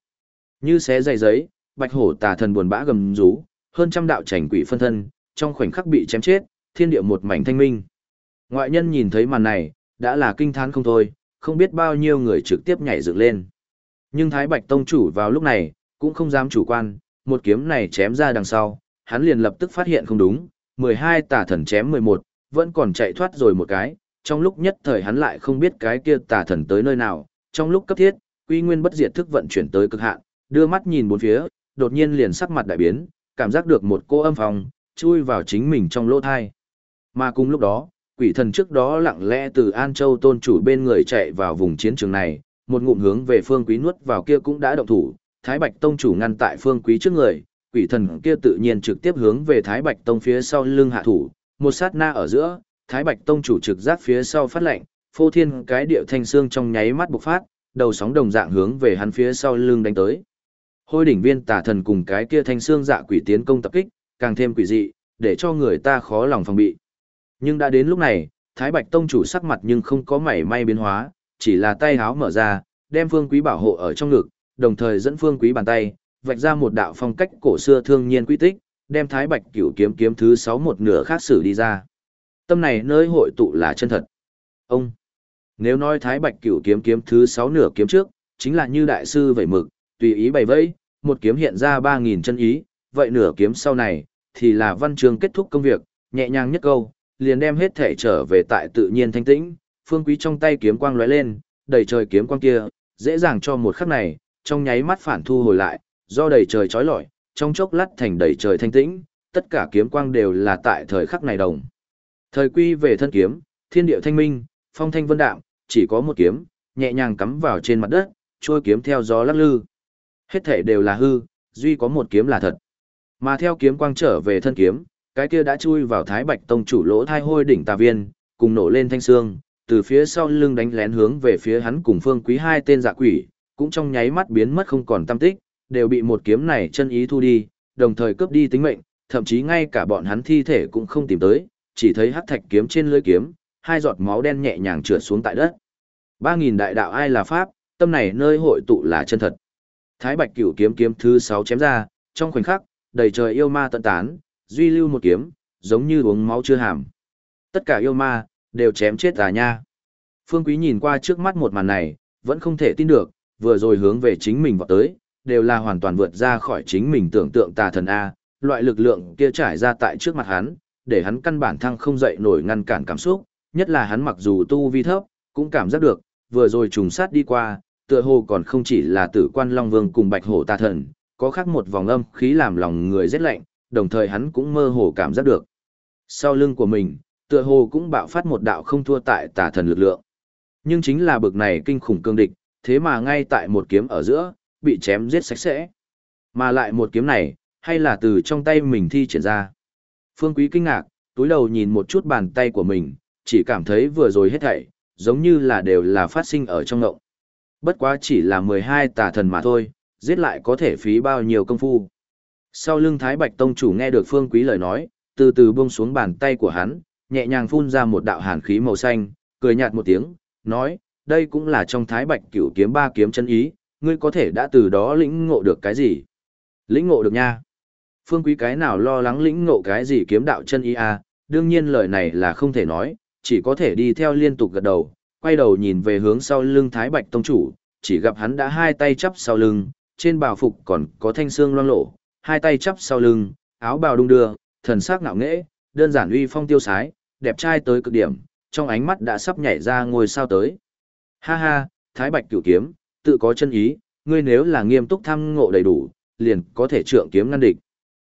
như xé dày giấy, bạch hổ tà thần buồn bã gầm rú, hơn trăm đạo chảnh quỷ phân thân, trong khoảnh khắc bị chém chết, thiên địa một mảnh thanh minh. Ngoại nhân nhìn thấy màn này, đã là kinh thán không thôi, không biết bao nhiêu người trực tiếp nhảy dựng lên. Nhưng Thái Bạch Tông chủ vào lúc này, cũng không dám chủ quan, một kiếm này chém ra đằng sau, hắn liền lập tức phát hiện không đúng, 12 tà thần chém 11, vẫn còn chạy thoát rồi một cái, trong lúc nhất thời hắn lại không biết cái kia tà thần tới nơi nào, trong lúc cấp thiết, quy nguyên bất diệt thức vận chuyển tới cực hạn, đưa mắt nhìn bốn phía, đột nhiên liền sắc mặt đại biến, cảm giác được một cô âm phòng, chui vào chính mình trong lỗ thai. Mà cùng lúc đó, quỷ thần trước đó lặng lẽ từ An Châu tôn chủ bên người chạy vào vùng chiến trường này, một ngụm hướng về phương quý nuốt vào kia cũng đã động thủ, Thái Bạch Tông chủ ngăn tại phương quý trước người, quỷ thần kia tự nhiên trực tiếp hướng về Thái Bạch Tông phía sau lưng hạ thủ, một sát na ở giữa, Thái Bạch Tông chủ trực giác phía sau phát lệnh, phô thiên cái điệu thanh xương trong nháy mắt bộc phát, đầu sóng đồng dạng hướng về hắn phía sau lưng đánh tới. Hôi đỉnh viên tà thần cùng cái kia thanh xương dạ quỷ tiến công tập kích, càng thêm quỷ dị, để cho người ta khó lòng phòng bị. Nhưng đã đến lúc này, Thái Bạch Tông chủ sắc mặt nhưng không có mảy may biến hóa, chỉ là tay háo mở ra, đem Phương Quý bảo hộ ở trong ngực, đồng thời dẫn Phương Quý bàn tay, vạch ra một đạo phong cách cổ xưa thương nhiên quy tích, đem Thái Bạch Cửu kiếm kiếm thứ 6 một nửa khác xử đi ra. Tâm này nơi hội tụ là chân thật. Ông nếu nói Thái Bạch Cửu kiếm kiếm thứ 6 nửa kiếm trước, chính là như đại sư vậy mực, tùy ý bày vẫy, một kiếm hiện ra 3000 chân ý, vậy nửa kiếm sau này thì là văn chương kết thúc công việc, nhẹ nhàng nhất câu, liền đem hết thể trở về tại tự nhiên thanh tĩnh, phương quý trong tay kiếm quang lóe lên, đầy trời kiếm quang kia, dễ dàng cho một khắc này, trong nháy mắt phản thu hồi lại, do đầy trời chói lọi, trong chốc lát thành đầy trời thanh tĩnh, tất cả kiếm quang đều là tại thời khắc này đồng. Thời quy về thân kiếm, thiên địa thanh minh, phong thanh vân đạm, chỉ có một kiếm, nhẹ nhàng cắm vào trên mặt đất, trôi kiếm theo gió lắc lư. Hết thể đều là hư, duy có một kiếm là thật. Mà theo kiếm quang trở về thân kiếm, cái kia đã chui vào Thái Bạch Tông chủ lỗ thai hôi đỉnh tà viên, cùng nổ lên thanh xương, từ phía sau lưng đánh lén hướng về phía hắn cùng Phương Quý hai tên dạ quỷ, cũng trong nháy mắt biến mất không còn tâm tích, đều bị một kiếm này chân ý thu đi, đồng thời cướp đi tính mệnh, thậm chí ngay cả bọn hắn thi thể cũng không tìm tới, chỉ thấy hắc thạch kiếm trên lưỡi kiếm, hai giọt máu đen nhẹ nhàng trượt xuống tại đất. Ba nghìn đại đạo ai là pháp, tâm này nơi hội tụ là chân thật. Thái Bạch Cửu kiếm kiếm thứ sáu chém ra, trong khoảnh khắc, đầy trời yêu ma tận tán, duy lưu một kiếm, giống như uống máu chưa hàm. Tất cả yêu ma, đều chém chết à nha. Phương Quý nhìn qua trước mắt một màn này, vẫn không thể tin được, vừa rồi hướng về chính mình vọt tới, đều là hoàn toàn vượt ra khỏi chính mình tưởng tượng tà thần A, loại lực lượng kia trải ra tại trước mặt hắn, để hắn căn bản thăng không dậy nổi ngăn cản cảm xúc, nhất là hắn mặc dù tu vi thấp, cũng cảm giác được, vừa rồi trùng sát đi qua, tựa hồ còn không chỉ là tử quan Long Vương cùng Bạch Hổ tà thần, có khác một vòng âm khí làm lòng người rét lạnh, đồng thời hắn cũng mơ hồ cảm giác được. Sau lưng của mình, tựa hồ cũng bạo phát một đạo không thua tại tà thần lực lượng. Nhưng chính là bực này kinh khủng cương địch, thế mà ngay tại một kiếm ở giữa, bị chém giết sạch sẽ. Mà lại một kiếm này, hay là từ trong tay mình thi triển ra. Phương Quý kinh ngạc, túi đầu nhìn một chút bàn tay của mình, chỉ cảm thấy vừa rồi hết thảy, giống như là đều là phát sinh ở trong ngộng. Bất quá chỉ là 12 tà thần mà thôi, giết lại có thể phí bao nhiêu công phu. Sau lưng Thái Bạch Tông chủ nghe được Phương Quý lời nói, từ từ buông xuống bàn tay của hắn, nhẹ nhàng phun ra một đạo hàn khí màu xanh, cười nhạt một tiếng, nói, đây cũng là trong Thái Bạch cửu kiếm ba kiếm chân ý, ngươi có thể đã từ đó lĩnh ngộ được cái gì? Lĩnh ngộ được nha. Phương Quý cái nào lo lắng lĩnh ngộ cái gì kiếm đạo chân ý à, đương nhiên lời này là không thể nói, chỉ có thể đi theo liên tục gật đầu, quay đầu nhìn về hướng sau lưng Thái Bạch Tông Chủ, chỉ gặp hắn đã hai tay chắp sau lưng, trên bào phục còn có thanh xương loang lộ, hai tay chắp sau lưng, áo bào đung đưa, thần sắc ngạo nghễ, đơn giản uy phong tiêu sái, đẹp trai tới cực điểm, trong ánh mắt đã sắp nhảy ra ngôi sao tới. Ha ha, Thái Bạch Cửu kiếm, tự có chân ý, ngươi nếu là nghiêm túc tham ngộ đầy đủ, liền có thể trượng kiếm ngăn địch.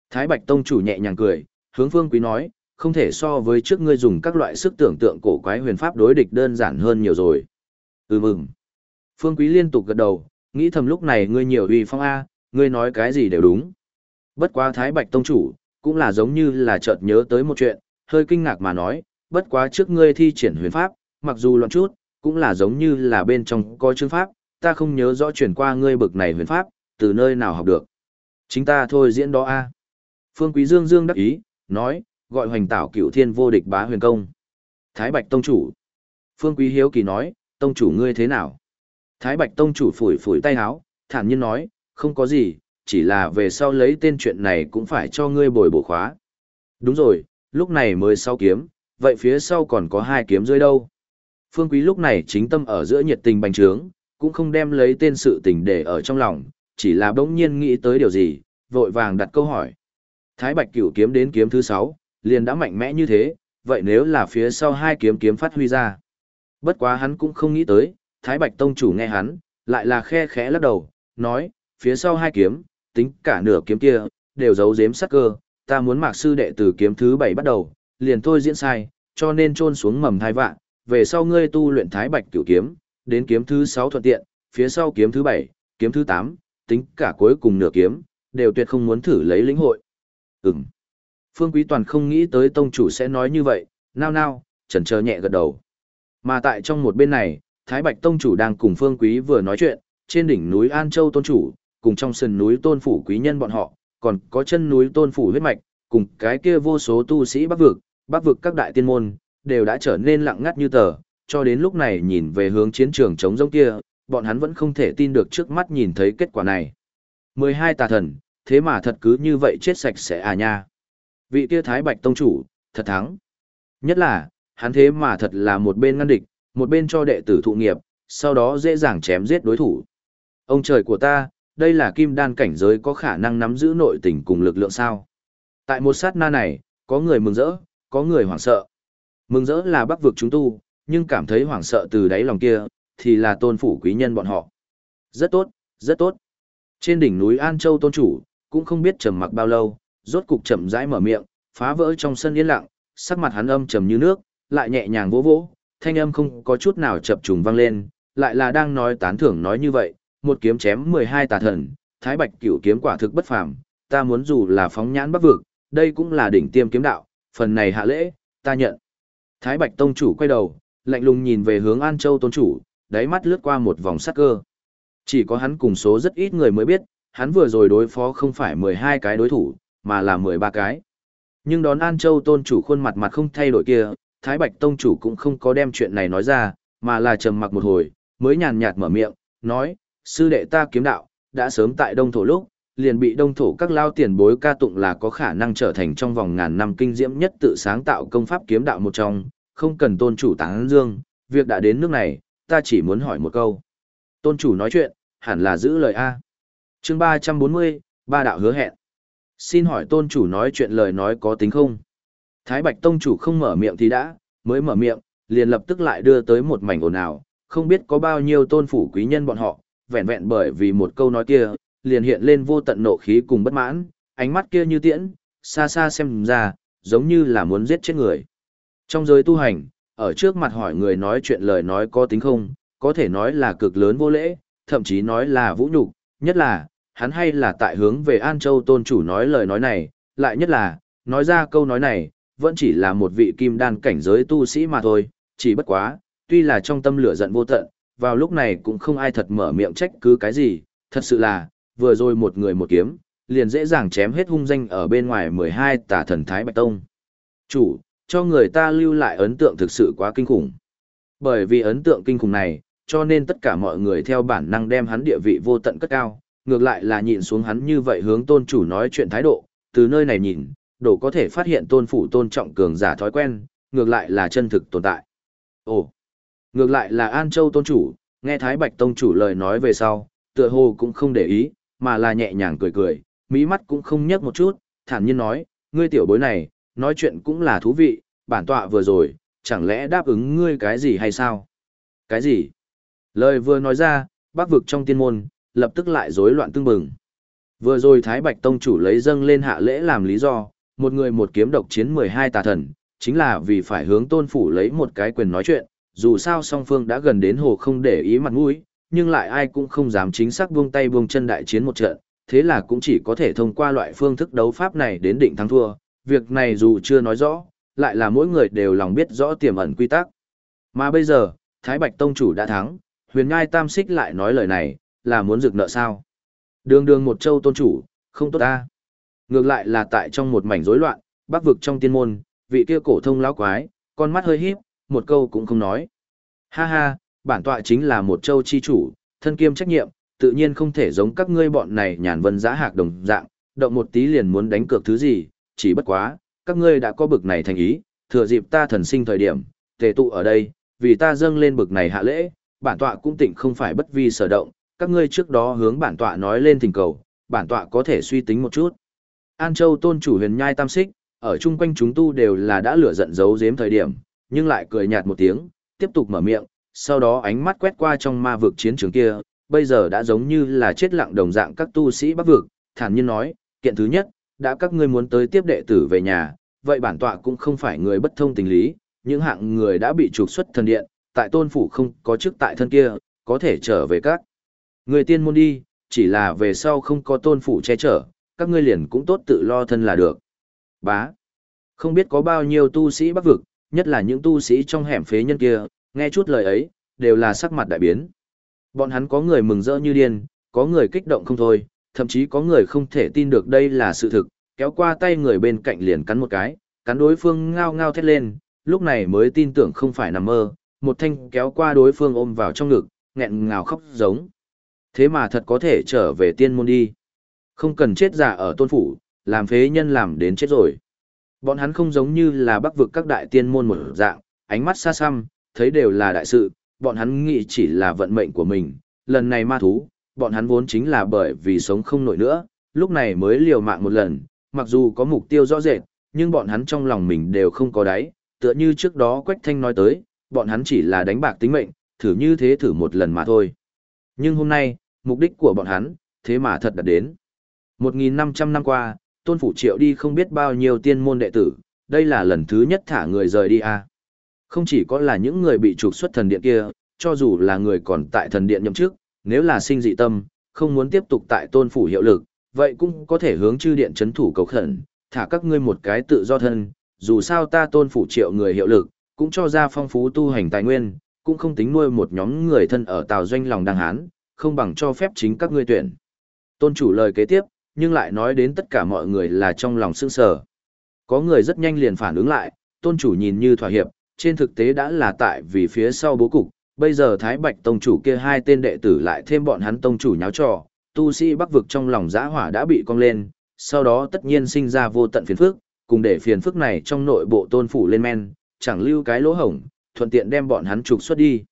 Thái Bạch Tông chủ nhẹ nhàng cười, hướng Phương Quý nói, không thể so với trước ngươi dùng các loại sức tưởng tượng cổ quái huyền pháp đối địch đơn giản hơn nhiều rồi. Ừ mừng. Phương Quý liên tục gật đầu, nghĩ thầm lúc này ngươi nhiều uy phong A, ngươi nói cái gì đều đúng. Bất quá Thái Bạch Tông Chủ, cũng là giống như là chợt nhớ tới một chuyện, hơi kinh ngạc mà nói, bất quá trước ngươi thi triển huyền pháp, mặc dù loạn chút, cũng là giống như là bên trong có chương pháp, ta không nhớ rõ chuyển qua ngươi bực này huyền pháp, từ nơi nào học được. Chính ta thôi diễn đó a. Phương Quý Dương Dương đắc ý, nói, gọi hoành tảo cựu thiên vô địch bá huyền công. Thái Bạch Tông Chủ. Phương Quý Hiếu Kỳ nói, Tông Chủ ngươi thế nào? Thái Bạch Tông Chủ phủi phủi tay áo, thản nhiên nói, không có gì, chỉ là về sau lấy tên chuyện này cũng phải cho ngươi bồi bổ khóa. Đúng rồi, lúc này mới sau kiếm, vậy phía sau còn có hai kiếm rơi đâu. Phương Quý lúc này chính tâm ở giữa nhiệt tình bành trướng, cũng không đem lấy tên sự tình để ở trong lòng, chỉ là bỗng nhiên nghĩ tới điều gì, vội vàng đặt câu hỏi. Thái Bạch Cửu kiếm đến kiếm thứ 6, liền đã mạnh mẽ như thế, vậy nếu là phía sau hai kiếm kiếm phát huy ra. Bất quá hắn cũng không nghĩ tới, Thái Bạch Tông chủ nghe hắn, lại là khe khẽ lắc đầu, nói, phía sau hai kiếm, tính cả nửa kiếm kia, đều giấu giếm sắc cơ, ta muốn mạc sư đệ từ kiếm thứ bảy bắt đầu, liền thôi diễn sai, cho nên trôn xuống mầm thai vạn, về sau ngươi tu luyện thái bạch cửu kiếm, đến kiếm thứ sáu thuận tiện, phía sau kiếm thứ bảy, kiếm thứ tám, tính cả cuối cùng nửa kiếm, đều tuyệt không muốn thử lấy lĩnh hội. Ừm. Phương Quý Toàn không nghĩ tới tông chủ sẽ nói như vậy, nao nao, chần chờ nhẹ gật đầu. Mà tại trong một bên này, Thái Bạch Tông chủ đang cùng Phương Quý vừa nói chuyện, trên đỉnh núi An Châu Tôn chủ, cùng trong sườn núi Tôn Phủ Quý Nhân bọn họ, còn có chân núi Tôn Phủ huyết mạch, cùng cái kia vô số tu sĩ bắc vực, bắc vực các đại tiên môn, đều đã trở nên lặng ngắt như tờ, cho đến lúc này nhìn về hướng chiến trường chống rông kia, bọn hắn vẫn không thể tin được trước mắt nhìn thấy kết quả này. 12 tà thần, thế mà thật cứ như vậy chết sạch sẽ à nha. Vị kia Thái Bạch Tông chủ, thật thắng. Nhất là, hắn thế mà thật là một bên ngăn địch, một bên cho đệ tử thụ nghiệp, sau đó dễ dàng chém giết đối thủ. Ông trời của ta, đây là kim đan cảnh giới có khả năng nắm giữ nội tình cùng lực lượng sao. Tại một sát na này, có người mừng rỡ, có người hoảng sợ. Mừng rỡ là bắc vực chúng tu, nhưng cảm thấy hoảng sợ từ đáy lòng kia, thì là tôn phủ quý nhân bọn họ. Rất tốt, rất tốt. Trên đỉnh núi An Châu tôn chủ, cũng không biết trầm mặc bao lâu, rốt cục chậm rãi mở miệng, phá vỡ trong sân yên lặng, sắc mặt hắn âm trầm như nước, lại nhẹ nhàng vỗ vỗ, thanh âm không có chút nào chập trùng vang lên, lại là đang nói tán thưởng nói như vậy, một kiếm chém 12 tà thần, thái bạch cửu kiếm quả thực bất phàm, ta muốn dù là phóng nhãn bắc vực, đây cũng là đỉnh tiêm kiếm đạo, phần này hạ lễ, ta nhận. Thái bạch tông chủ quay đầu, lạnh lùng nhìn về hướng An Châu tôn chủ, đáy mắt lướt qua một vòng sắc cơ. Chỉ có hắn cùng số rất ít người mới biết, hắn vừa rồi đối phó không phải 12 cái đối thủ, mà là 13 cái. Nhưng đón An Châu tôn chủ khuôn mặt mặt không thay đổi kia, Thái Bạch Tông chủ cũng không có đem chuyện này nói ra, mà là trầm mặc một hồi, mới nhàn nhạt mở miệng, nói, sư đệ ta kiếm đạo, đã sớm tại đông thổ lúc, liền bị đông thổ các lao tiền bối ca tụng là có khả năng trở thành trong vòng ngàn năm kinh diễm nhất tự sáng tạo công pháp kiếm đạo một trong, không cần tôn chủ tán dương, việc đã đến nước này, ta chỉ muốn hỏi một câu. Tôn chủ nói chuyện, hẳn là giữ lời A. chương 340, ba đạo hứa hẹn. Xin hỏi tôn chủ nói chuyện lời nói có tính không? Thái Bạch Tông chủ không mở miệng thì đã, mới mở miệng, liền lập tức lại đưa tới một mảnh ồn ào, không biết có bao nhiêu tôn phủ quý nhân bọn họ, vẹn vẹn bởi vì một câu nói kia, liền hiện lên vô tận nộ khí cùng bất mãn, ánh mắt kia như tiễn, xa xa xem ra, giống như là muốn giết chết người. Trong giới tu hành, ở trước mặt hỏi người nói chuyện lời nói có tính không, có thể nói là cực lớn vô lễ, thậm chí nói là vũ nhục, nhất là, hắn hay là tại hướng về An Châu tôn chủ nói lời nói này, lại nhất là, nói ra câu nói này, vẫn chỉ là một vị kim đan cảnh giới tu sĩ mà thôi, chỉ bất quá, tuy là trong tâm lửa giận vô tận, vào lúc này cũng không ai thật mở miệng trách cứ cái gì, thật sự là, vừa rồi một người một kiếm, liền dễ dàng chém hết hung danh ở bên ngoài 12 tà thần Thái Bạch Tông. Chủ, cho người ta lưu lại ấn tượng thực sự quá kinh khủng. Bởi vì ấn tượng kinh khủng này, cho nên tất cả mọi người theo bản năng đem hắn địa vị vô tận cất cao, ngược lại là nhìn xuống hắn như vậy hướng tôn chủ nói chuyện thái độ, từ nơi này nhìn, đổ có thể phát hiện tôn phủ tôn trọng cường giả thói quen, ngược lại là chân thực tồn tại. Ồ, ngược lại là An Châu tôn chủ, nghe Thái Bạch tông chủ lời nói về sau, tựa hồ cũng không để ý, mà là nhẹ nhàng cười cười, mỹ mắt cũng không nhấc một chút, thản nhiên nói, ngươi tiểu bối này, nói chuyện cũng là thú vị, bản tọa vừa rồi, chẳng lẽ đáp ứng ngươi cái gì hay sao? Cái gì? Lời vừa nói ra, bác vực trong tiên môn, lập tức lại rối loạn tương bừng. Vừa rồi Thái Bạch Tông chủ lấy dâng lên hạ lễ làm lý do, một người một kiếm độc chiến 12 tà thần, chính là vì phải hướng tôn phủ lấy một cái quyền nói chuyện, dù sao song phương đã gần đến hồ không để ý mặt mũi, nhưng lại ai cũng không dám chính xác buông tay buông chân đại chiến một trận, thế là cũng chỉ có thể thông qua loại phương thức đấu pháp này đến định thắng thua, việc này dù chưa nói rõ, lại là mỗi người đều lòng biết rõ tiềm ẩn quy tắc. Mà bây giờ, Thái Bạch Tông chủ đã thắng, huyền ngai tam xích lại nói lời này, là muốn rực nợ sao? Đường đường một châu tôn chủ, không tốt ta. Ngược lại là tại trong một mảnh rối loạn, bắc vực trong tiên môn, vị kia cổ thông lão quái, con mắt hơi híp, một câu cũng không nói. Ha ha, bản tọa chính là một châu chi chủ, thân kiêm trách nhiệm, tự nhiên không thể giống các ngươi bọn này nhàn vân giá hạc đồng dạng, động một tí liền muốn đánh cược thứ gì, chỉ bất quá, các ngươi đã có bực này thành ý, thừa dịp ta thần sinh thời điểm, tề tụ ở đây, vì ta dâng lên bực này hạ lễ, bản tọa cũng tỉnh không phải bất vi sở động, các ngươi trước đó hướng bản tọa nói lên thỉnh cầu, bản tọa có thể suy tính một chút. An Châu tôn chủ huyền nhai tam xích, ở chung quanh chúng tu đều là đã lửa giận giấu giếm thời điểm, nhưng lại cười nhạt một tiếng, tiếp tục mở miệng, sau đó ánh mắt quét qua trong ma vực chiến trường kia, bây giờ đã giống như là chết lặng đồng dạng các tu sĩ bắc vực, thản nhiên nói, kiện thứ nhất, đã các ngươi muốn tới tiếp đệ tử về nhà, vậy bản tọa cũng không phải người bất thông tình lý, những hạng người đã bị trục xuất thần điện, tại tôn phủ không có chức tại thân kia, có thể trở về các. Người tiên môn đi, chỉ là về sau không có tôn phủ che chở, các ngươi liền cũng tốt tự lo thân là được. Bá. Không biết có bao nhiêu tu sĩ bắc vực, nhất là những tu sĩ trong hẻm phế nhân kia, nghe chút lời ấy, đều là sắc mặt đại biến. Bọn hắn có người mừng rỡ như điên, có người kích động không thôi, thậm chí có người không thể tin được đây là sự thực, kéo qua tay người bên cạnh liền cắn một cái, cắn đối phương ngao ngao thét lên, lúc này mới tin tưởng không phải nằm mơ, một thanh kéo qua đối phương ôm vào trong ngực, nghẹn ngào khóc giống. Thế mà thật có thể trở về tiên môn đi. Không cần chết giả ở tôn phủ, làm phế nhân làm đến chết rồi. Bọn hắn không giống như là bắc vực các đại tiên môn một dạng, ánh mắt xa xăm, thấy đều là đại sự, bọn hắn nghĩ chỉ là vận mệnh của mình. Lần này ma thú, bọn hắn vốn chính là bởi vì sống không nổi nữa, lúc này mới liều mạng một lần, mặc dù có mục tiêu rõ rệt, nhưng bọn hắn trong lòng mình đều không có đáy, tựa như trước đó Quách Thanh nói tới, bọn hắn chỉ là đánh bạc tính mệnh, thử như thế thử một lần mà thôi. Nhưng hôm nay, mục đích của bọn hắn, thế mà thật đã đến. 1.500 năm qua, tôn phủ triệu đi không biết bao nhiêu tiên môn đệ tử, đây là lần thứ nhất thả người rời đi à. Không chỉ có là những người bị trục xuất thần điện kia, cho dù là người còn tại thần điện nhậm chức, nếu là sinh dị tâm, không muốn tiếp tục tại tôn phủ hiệu lực, vậy cũng có thể hướng chư điện chấn thủ cầu khẩn, thả các ngươi một cái tự do thân, dù sao ta tôn phủ triệu người hiệu lực, cũng cho ra phong phú tu hành tài nguyên, cũng không tính nuôi một nhóm người thân ở tào doanh lòng đăng hán, không bằng cho phép chính các ngươi tuyển. Tôn chủ lời kế tiếp, nhưng lại nói đến tất cả mọi người là trong lòng sương sờ Có người rất nhanh liền phản ứng lại, tôn chủ nhìn như thỏa hiệp, trên thực tế đã là tại vì phía sau bố cục, bây giờ Thái Bạch Tông chủ kia hai tên đệ tử lại thêm bọn hắn tông chủ nháo trò, tu sĩ bắc vực trong lòng giã hỏa đã bị cong lên, sau đó tất nhiên sinh ra vô tận phiền phức, cùng để phiền phức này trong nội bộ tôn phủ lên men, chẳng lưu cái lỗ hổng, thuận tiện đem bọn hắn trục xuất đi.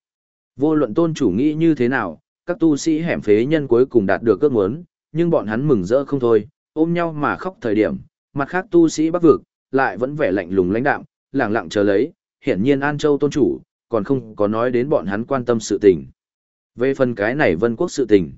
Vô luận tôn chủ nghĩ như thế nào, các tu sĩ hẻm phế nhân cuối cùng đạt được ước muốn, nhưng bọn hắn mừng rỡ không thôi, ôm nhau mà khóc thời điểm, mặt khác tu sĩ bắc vực, lại vẫn vẻ lạnh lùng lãnh đạm, lẳng lặng chờ lấy, hiển nhiên An Châu tôn chủ, còn không có nói đến bọn hắn quan tâm sự tình. Về phần cái này vân quốc sự tình,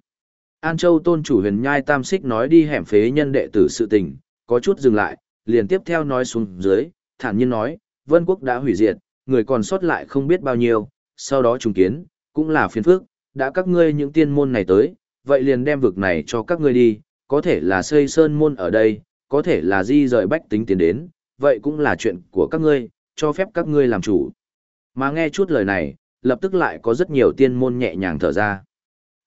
An Châu tôn chủ huyền nhai tam xích nói đi hẻm phế nhân đệ tử sự tình, có chút dừng lại, liền tiếp theo nói xuống dưới, thản nhiên nói, vân quốc đã hủy diệt, người còn sót lại không biết bao nhiêu, sau đó trùng kiến, cũng là phiền phức, đã các ngươi những tiên môn này tới, vậy liền đem vực này cho các ngươi đi, có thể là xây sơn môn ở đây, có thể là di rời bách tính tiến đến, vậy cũng là chuyện của các ngươi, cho phép các ngươi làm chủ. Mà nghe chút lời này, lập tức lại có rất nhiều tiên môn nhẹ nhàng thở ra.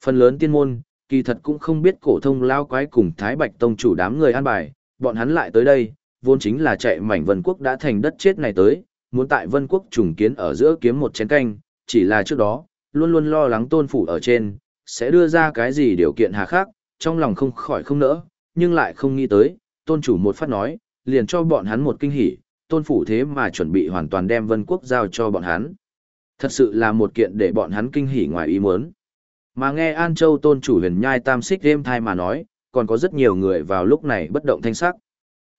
Phần lớn tiên môn, kỳ thật cũng không biết cổ thông lao quái cùng Thái Bạch Tông chủ đám người an bài, bọn hắn lại tới đây, vốn chính là chạy mảnh Vân Quốc đã thành đất chết này tới, muốn tại Vân Quốc trùng kiến ở giữa kiếm một chén canh, chỉ là trước đó, luôn luôn lo lắng tôn phủ ở trên, sẽ đưa ra cái gì điều kiện hà khắc, trong lòng không khỏi không nỡ, nhưng lại không nghĩ tới, tôn chủ một phát nói, liền cho bọn hắn một kinh hỉ, tôn phủ thế mà chuẩn bị hoàn toàn đem vân quốc giao cho bọn hắn. Thật sự là một kiện để bọn hắn kinh hỉ ngoài ý muốn. Mà nghe An Châu tôn chủ huyền nhai tam xích đêm thai mà nói, còn có rất nhiều người vào lúc này bất động thanh sắc.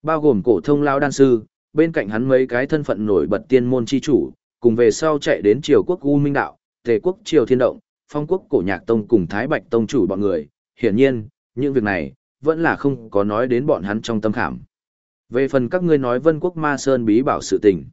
Bao gồm cổ thông lao đan sư, bên cạnh hắn mấy cái thân phận nổi bật tiên môn chi chủ, cùng về sau chạy đến triều quốc U Minh Đạo, Tề quốc Triều Thiên Động, Phong quốc Cổ Nhạc Tông cùng Thái Bạch Tông chủ bọn người, hiển nhiên, những việc này, vẫn là không có nói đến bọn hắn trong tâm khảm. Về phần các ngươi nói vân quốc ma sơn bí bảo sự tình.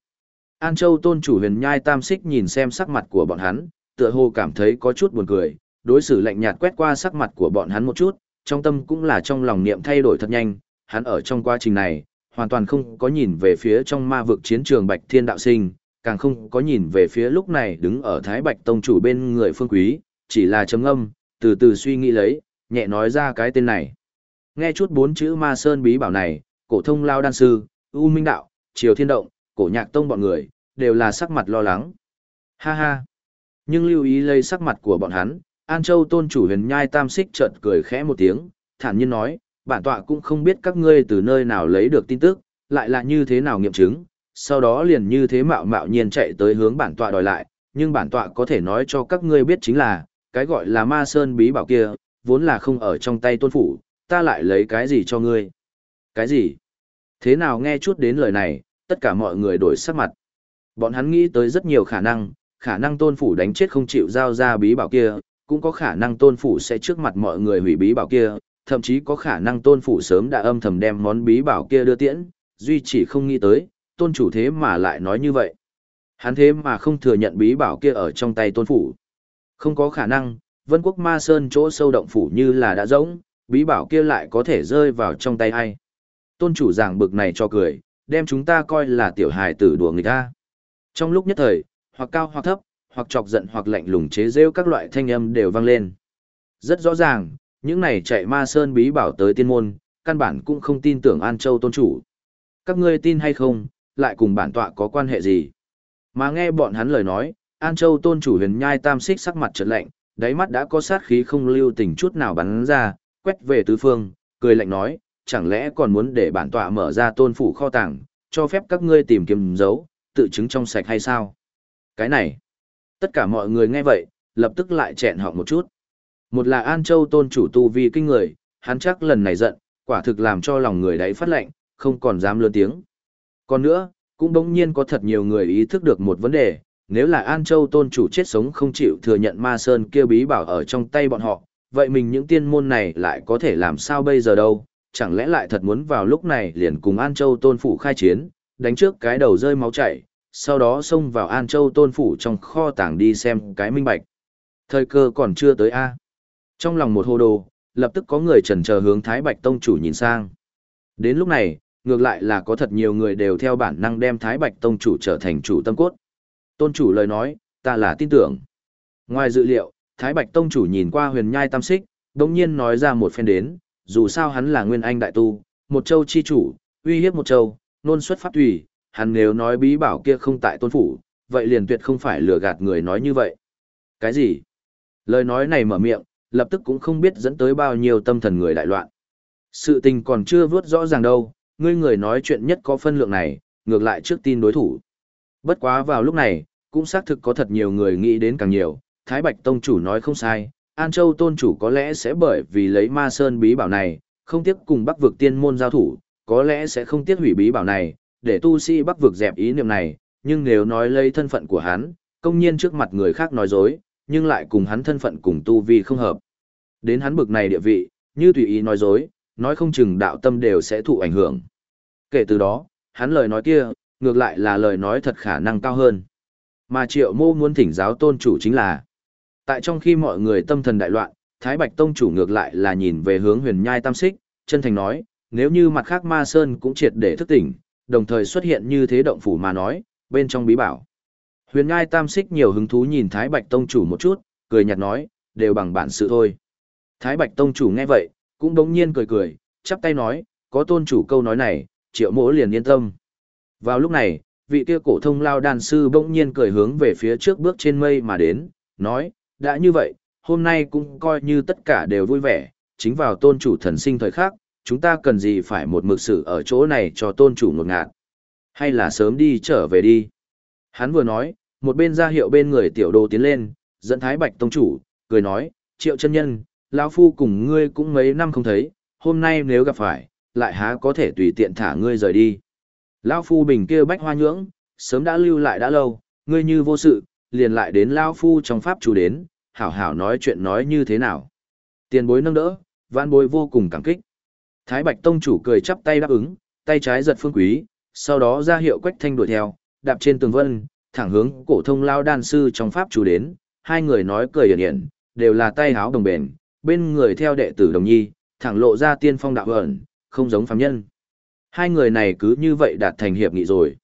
An Châu tôn chủ huyền nhai tam xích nhìn xem sắc mặt của bọn hắn, tựa hồ cảm thấy có chút buồn cười, đối xử lạnh nhạt quét qua sắc mặt của bọn hắn một chút, trong tâm cũng là trong lòng niệm thay đổi thật nhanh, hắn ở trong quá trình này, hoàn toàn không có nhìn về phía trong ma vực chiến trường Bạch Thiên Đạo Sinh, càng không có nhìn về phía lúc này đứng ở Thái Bạch Tông chủ bên người phương quý, chỉ là chấm âm, từ từ suy nghĩ lấy, nhẹ nói ra cái tên này. Nghe chút bốn chữ ma sơn bí bảo này, cổ thông lao đan sư, U Minh Đạo, Triều Thiên Động, cổ nhạc tông bọn người, đều là sắc mặt lo lắng. Ha ha! Nhưng lưu ý lấy sắc mặt của bọn hắn, An Châu tôn chủ huyền nhai tam xích chợt cười khẽ một tiếng, thản nhiên nói, bản tọa cũng không biết các ngươi từ nơi nào lấy được tin tức, lại là như thế nào nghiệm chứng, sau đó liền như thế mạo mạo nhiên chạy tới hướng bản tọa đòi lại, nhưng bản tọa có thể nói cho các ngươi biết chính là, cái gọi là ma sơn bí bảo kia, vốn là không ở trong tay tôn phủ, ta lại lấy cái gì cho ngươi? Cái gì? Thế nào nghe chút đến lời này, tất cả mọi người đổi sắc mặt. Bọn hắn nghĩ tới rất nhiều khả năng, khả năng tôn phủ đánh chết không chịu giao ra bí bảo kia, cũng có khả năng tôn phủ sẽ trước mặt mọi người hủy bí bảo kia, thậm chí có khả năng tôn phủ sớm đã âm thầm đem món bí bảo kia đưa tiễn, duy chỉ không nghĩ tới, tôn chủ thế mà lại nói như vậy. Hắn thế mà không thừa nhận bí bảo kia ở trong tay tôn phủ. Không có khả năng, vân quốc ma sơn chỗ sâu động phủ như là đã rỗng, bí bảo kia lại có thể rơi vào trong tay ai. Tôn chủ giảng bực này cho cười, đem chúng ta coi là tiểu hài tử đùa người ta. Trong lúc nhất thời, hoặc cao hoặc thấp, hoặc chọc giận hoặc lạnh lùng chế rêu các loại thanh âm đều vang lên. Rất rõ ràng, những này chạy ma sơn bí bảo tới tiên môn, căn bản cũng không tin tưởng An Châu tôn chủ. Các ngươi tin hay không, lại cùng bản tọa có quan hệ gì? Mà nghe bọn hắn lời nói, An Châu tôn chủ huyền nhai tam xích sắc mặt trật lạnh, đáy mắt đã có sát khí không lưu tình chút nào bắn ra, quét về tứ phương, cười lạnh nói, chẳng lẽ còn muốn để bản tọa mở ra tôn phủ kho tàng, cho phép các ngươi tìm kiếm dấu, tự chứng trong sạch hay sao? Cái này, tất cả mọi người nghe vậy, lập tức lại chẹn họ một chút. Một là An Châu tôn chủ tu vi kinh người, hắn chắc lần này giận, quả thực làm cho lòng người đấy phát lạnh, không còn dám lớn tiếng. Còn nữa, cũng bỗng nhiên có thật nhiều người ý thức được một vấn đề, nếu là An Châu tôn chủ chết sống không chịu thừa nhận ma sơn kia bí bảo ở trong tay bọn họ, vậy mình những tiên môn này lại có thể làm sao bây giờ đâu, chẳng lẽ lại thật muốn vào lúc này liền cùng An Châu tôn phủ khai chiến, đánh trước cái đầu rơi máu chảy, sau đó xông vào An Châu tôn phủ trong kho tàng đi xem cái minh bạch. Thời cơ còn chưa tới A. Trong lòng một hồ đồ, lập tức có người trần chờ hướng Thái Bạch Tông chủ nhìn sang. Đến lúc này, ngược lại là có thật nhiều người đều theo bản năng đem Thái Bạch Tông chủ trở thành chủ tâm cốt. Tôn chủ lời nói, ta là tin tưởng. Ngoài dự liệu, Thái Bạch Tông chủ nhìn qua huyền nhai tam xích, đồng nhiên nói ra một phen đến, dù sao hắn là nguyên anh đại tu, một châu chi chủ, uy hiếp một châu, nôn xuất pháp tùy, hắn nếu nói bí bảo kia không tại tôn phủ, vậy liền tuyệt không phải lừa gạt người nói như vậy. Cái gì? Lời nói này mở miệng, lập tức cũng không biết dẫn tới bao nhiêu tâm thần người đại loạn. Sự tình còn chưa vớt rõ ràng đâu, ngươi người nói chuyện nhất có phân lượng này, ngược lại trước tin đối thủ. Bất quá vào lúc này, cũng xác thực có thật nhiều người nghĩ đến càng nhiều, Thái Bạch Tông chủ nói không sai, An Châu Tôn chủ có lẽ sẽ bởi vì lấy ma sơn bí bảo này, không tiếc cùng bắc vực tiên môn giao thủ, có lẽ sẽ không tiếc hủy bí bảo này, để tu sĩ bắc vực dẹp ý niệm này, nhưng nếu nói lấy thân phận của hắn, công nhiên trước mặt người khác nói dối, nhưng lại cùng hắn thân phận cùng tu vi không hợp. Đến hắn bực này địa vị, như tùy ý nói dối, nói không chừng đạo tâm đều sẽ thụ ảnh hưởng. Kể từ đó, hắn lời nói kia, ngược lại là lời nói thật khả năng cao hơn. Mà triệu mô muốn thỉnh giáo tôn chủ chính là, tại trong khi mọi người tâm thần đại loạn, Thái Bạch Tông chủ ngược lại là nhìn về hướng huyền nhai tam xích, chân thành nói, nếu như mặt khác ma sơn cũng triệt để thức tỉnh, đồng thời xuất hiện như thế động phủ mà nói, bên trong bí bảo. Huyền nhai tam xích nhiều hứng thú nhìn Thái Bạch Tông chủ một chút, cười nhạt nói, đều bằng bản sự thôi. Thái Bạch Tông chủ nghe vậy, cũng đống nhiên cười cười, chắp tay nói, có tôn chủ câu nói này, triệu mỗ liền yên tâm. Vào lúc này, vị kia cổ thông lao đàn sư bỗng nhiên cười hướng về phía trước bước trên mây mà đến, nói, đã như vậy, hôm nay cũng coi như tất cả đều vui vẻ, chính vào tôn chủ thần sinh thời khắc, chúng ta cần gì phải một mực sự ở chỗ này cho tôn chủ ngột ngạt. Hay là sớm đi trở về đi. Hắn vừa nói, một bên ra hiệu bên người tiểu đồ tiến lên, dẫn thái bạch tông chủ, cười nói, triệu chân nhân, lão phu cùng ngươi cũng mấy năm không thấy, hôm nay nếu gặp phải, lại há có thể tùy tiện thả ngươi rời đi. Lão phu bình kia bách hoa nhưỡng, sớm đã lưu lại đã lâu, ngươi như vô sự, liền lại đến lão phu trong pháp chủ đến, hảo hảo nói chuyện nói như thế nào. Tiền bối nâng đỡ, vãn bối vô cùng cảm kích. Thái Bạch Tông chủ cười chắp tay đáp ứng, tay trái giật phương quý, sau đó ra hiệu quách thanh đuổi theo, đạp trên tường vân, thẳng hướng cổ thông lao đan sư trong pháp chủ đến, hai người nói cười hiển hiển, đều là tay háo đồng bền, bên người theo đệ tử đồng nhi, thẳng lộ ra tiên phong đạo ẩn, không giống phàm nhân. Hai người này cứ như vậy đạt thành hiệp nghị rồi.